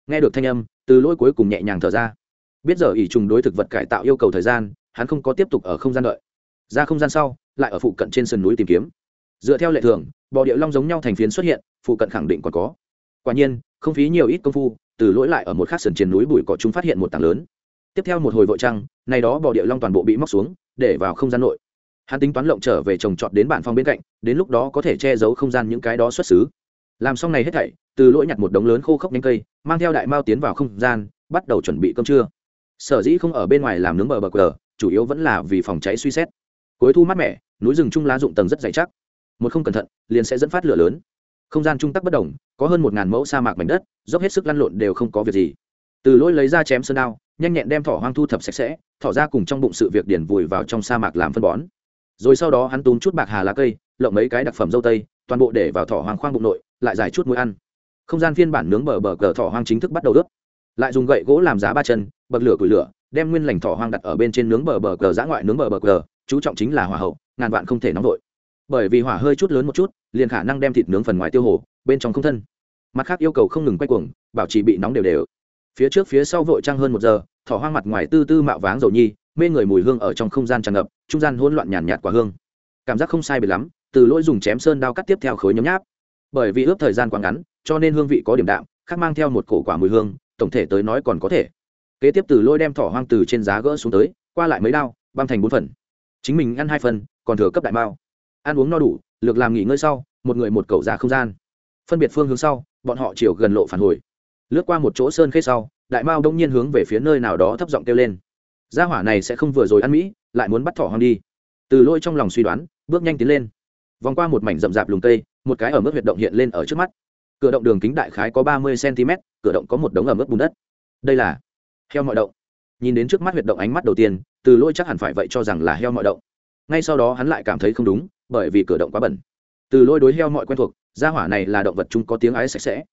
Nghe được thanh âm, từ lỗi cuối cùng nhẹ nhàng thở ra. Biết giờ ỉ trùng đối thực vật cải tạo yêu cầu thời gian, hắn không có tiếp tục ở không gian đợi. Ra không gian sau, lại ở phụ cận trên sườn núi tìm kiếm. Dựa theo lệ thường, bò điệu long giống nhau thành phiến xuất hiện, phụ cận khẳng định còn có. Quả nhiên, không phí nhiều ít công phu, từ lỗi lại ở một khắc sườn trên núi bụi cỏ chúng phát hiện một tảng lớn. Tiếp theo một hồi vội trăng, này đó bò điệu long toàn bộ bị móc xuống, để vào không gian nội hắn tính toán lộng trở về trồng trọt đến bản phong bên cạnh, đến lúc đó có thể che giấu không gian những cái đó xuất xứ. Làm xong này hết thảy, từ lỗi nhặt một đống lớn khô khốc nhánh cây, mang theo đại mao tiến vào không gian, bắt đầu chuẩn bị cơm trưa. Sở dĩ không ở bên ngoài làm nướng bờ bờ cờ chủ yếu vẫn là vì phòng cháy suy xét. Cuối thu mát mẻ, núi rừng trung lá dụng tầng rất dày chắc. Một không cẩn thận, liền sẽ dẫn phát lửa lớn. Không gian trung tắc bất đồng, có hơn một ngàn mẫu sa mạc mảnh đất, dốc hết sức lăn lộn đều không có việc gì. Từ lỗi lấy ra chém sơn đao, nhanh nhẹn đem thỏ hoang thu thập sạch sẽ, thỏ ra cùng trong bụng sự việc điển vùi vào trong sa mạc làm phân bón rồi sau đó hắn túm chút bạc hà lá cây, lộng mấy cái đặc phẩm dâu tây, toàn bộ để vào thỏ hoang khoang bụng nội, lại giải chút muối ăn. Không gian phiên bản nướng bờ bờ cờ thỏ hoang chính thức bắt đầu ướp. Lại dùng gậy gỗ làm giá ba chân bật lửa củi lửa, đem nguyên lành thỏ hoang đặt ở bên trên nướng bờ bờ cờ, giã ngoại nướng bờ bờ cờ, chú trọng chính là hỏa hậu, ngàn vạn không thể nóng vội. Bởi vì hỏa hơi chút lớn một chút, liền khả năng đem thịt nướng phần ngoài tiêu hồ bên trong không thân. Mặt khác yêu cầu không ngừng quay cuồng, bảo trì bị nóng đều đều. Phía trước phía sau vội trăng hơn một giờ, thỏ hoang mặt ngoài tư tư mạo váng dầu nhi, mê người mùi hương ở trong không gian tràn ngập trung gian hỗn loạn nhàn nhạt quả hương. Cảm giác không sai biệt lắm, từ lỗi dùng chém sơn đao cắt tiếp theo khối nhấm nháp. Bởi vì ướp thời gian quá ngắn, cho nên hương vị có điểm đạm, khác mang theo một cổ quả mùi hương, tổng thể tới nói còn có thể. Kế tiếp từ lôi đem thỏ hoang từ trên giá gỡ xuống tới, qua lại mấy đao, băm thành bốn phần. Chính mình ăn hai phần, còn thừa cấp đại mao. Ăn uống no đủ, lược làm nghỉ ngơi sau, một người một cầu ra không gian. Phân biệt phương hướng sau, bọn họ chiều gần lộ phản hồi. Lướt qua một chỗ sơn khê sau, đại mao đông nhiên hướng về phía nơi nào đó thấp giọng kêu lên. Gia hỏa này sẽ không vừa rồi ăn mỹ lại muốn bắt thỏ hoang đi. Từ lôi trong lòng suy đoán, bước nhanh tiến lên. Vòng qua một mảnh rậm rạp lùng cây, một cái ở mức huyệt động hiện lên ở trước mắt. Cửa động đường kính đại khái có ba mươi cm, cửa động có một đống ở mức bùn đất. Đây là heo mọi động. Nhìn đến trước mắt huyệt động ánh mắt đầu tiên, từ lôi chắc hẳn phải vậy cho rằng là heo mọi động. Ngay sau đó hắn lại cảm thấy không đúng, bởi vì cửa động quá bẩn. Từ lôi đối heo mọi quen thuộc, gia hỏa này là động vật chúng có tiếng ái sạch sẽ.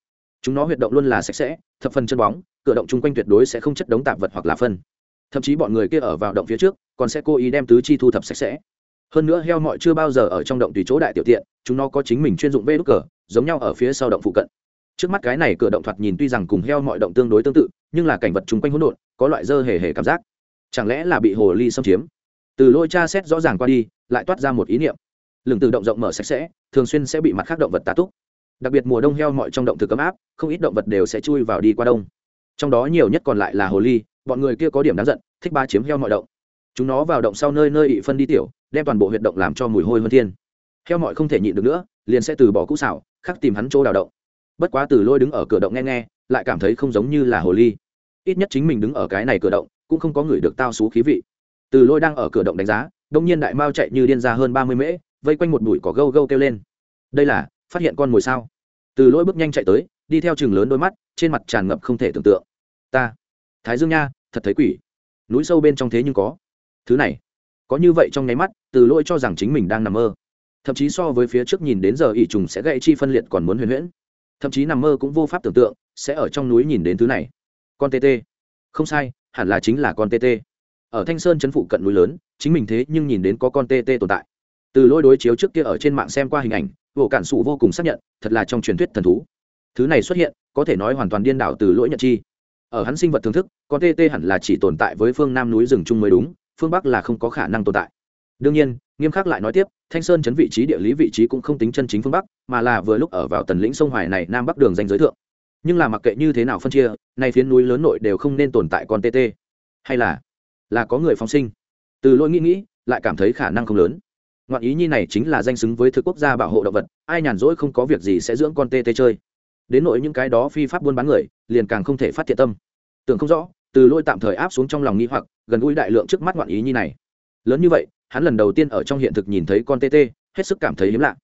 Chúng nó huyệt động luôn là sạch sẽ, thập phần chân bóng, cửa động chung quanh tuyệt đối sẽ không chất đống tạp vật hoặc là phân thậm chí bọn người kia ở vào động phía trước còn sẽ cố ý đem tứ chi thu thập sạch sẽ. Hơn nữa heo mọi chưa bao giờ ở trong động tùy chỗ đại tiểu tiện, chúng nó có chính mình chuyên dụng vê đúc cờ, giống nhau ở phía sau động phụ cận. Trước mắt cái này cửa động thoạt nhìn tuy rằng cùng heo mọi động tương đối tương tự, nhưng là cảnh vật chung quanh hỗn độn, có loại dơ hề hề cảm giác. Chẳng lẽ là bị hồ ly xâm chiếm? Từ lôi tra xét rõ ràng qua đi, lại toát ra một ý niệm. Lường từ động rộng mở sạch sẽ, thường xuyên sẽ bị mặt khác động vật tá túc. Đặc biệt mùa đông heo mọi trong động thực ấm áp, không ít động vật đều sẽ chui vào đi qua đông trong đó nhiều nhất còn lại là hồ ly, bọn người kia có điểm đáng giận, thích ba chiếm heo mọi động. Chúng nó vào động sau nơi nơi ị phân đi tiểu, đem toàn bộ huyệt động làm cho mùi hôi hơn thiên. Heo mọi không thể nhịn được nữa, liền sẽ từ bỏ cũ xảo, khắc tìm hắn chỗ đào động. Bất quá từ lôi đứng ở cửa động nghe nghe, lại cảm thấy không giống như là hồ ly. Ít nhất chính mình đứng ở cái này cửa động, cũng không có người được tao xú khí vị. Từ lôi đang ở cửa động đánh giá, đông nhiên đại mao chạy như điên ra hơn ba mươi mễ, vây quanh một bụi cỏ gâu gâu kêu lên. Đây là, phát hiện con mồi sao? Từ lôi bước nhanh chạy tới đi theo chừng lớn đôi mắt, trên mặt tràn ngập không thể tưởng tượng. Ta, thái dương nha, thật thấy quỷ. Núi sâu bên trong thế nhưng có. Thứ này, có như vậy trong nháy mắt, từ lôi cho rằng chính mình đang nằm mơ. Thậm chí so với phía trước nhìn đến giờ ỷ trùng sẽ gãy chi phân liệt còn muốn huyền huyễn. Thậm chí nằm mơ cũng vô pháp tưởng tượng, sẽ ở trong núi nhìn đến thứ này. Con tt không sai, hẳn là chính là con tt ở thanh sơn chấn phụ cận núi lớn, chính mình thế nhưng nhìn đến có con tt tồn tại. Từ lôi đối chiếu trước kia ở trên mạng xem qua hình ảnh vụ cản sụ vô cùng xác nhận, thật là trong truyền thuyết thần thú thứ này xuất hiện, có thể nói hoàn toàn điên đảo từ lỗi nhật chi. Ở hắn sinh vật thưởng thức, con tt hẳn là chỉ tồn tại với phương nam núi rừng chung mới đúng, phương bắc là không có khả năng tồn tại. Đương nhiên, nghiêm khắc lại nói tiếp, thanh sơn chấn vị trí địa lý vị trí cũng không tính chân chính phương bắc, mà là vừa lúc ở vào tần lĩnh sông hoài này nam bắc đường danh giới thượng. Nhưng là mặc kệ như thế nào phân chia, nay phiến núi lớn nội đều không nên tồn tại con tt hay là là có người phóng sinh. Từ lỗi nghĩ nghĩ, lại cảm thấy khả năng không lớn. Ngoạn ý nhi này chính là danh xứng với thực quốc gia bảo hộ động vật, ai nhàn rỗi không có việc gì sẽ dưỡng con tê tê chơi đến nội những cái đó phi pháp buôn bán người, liền càng không thể phát thiện tâm. Tưởng không rõ, từ lôi tạm thời áp xuống trong lòng nghi hoặc, gần gũi đại lượng trước mắt ngoạn ý nhi này. Lớn như vậy, hắn lần đầu tiên ở trong hiện thực nhìn thấy con tê tê hết sức cảm thấy hiếm lạ.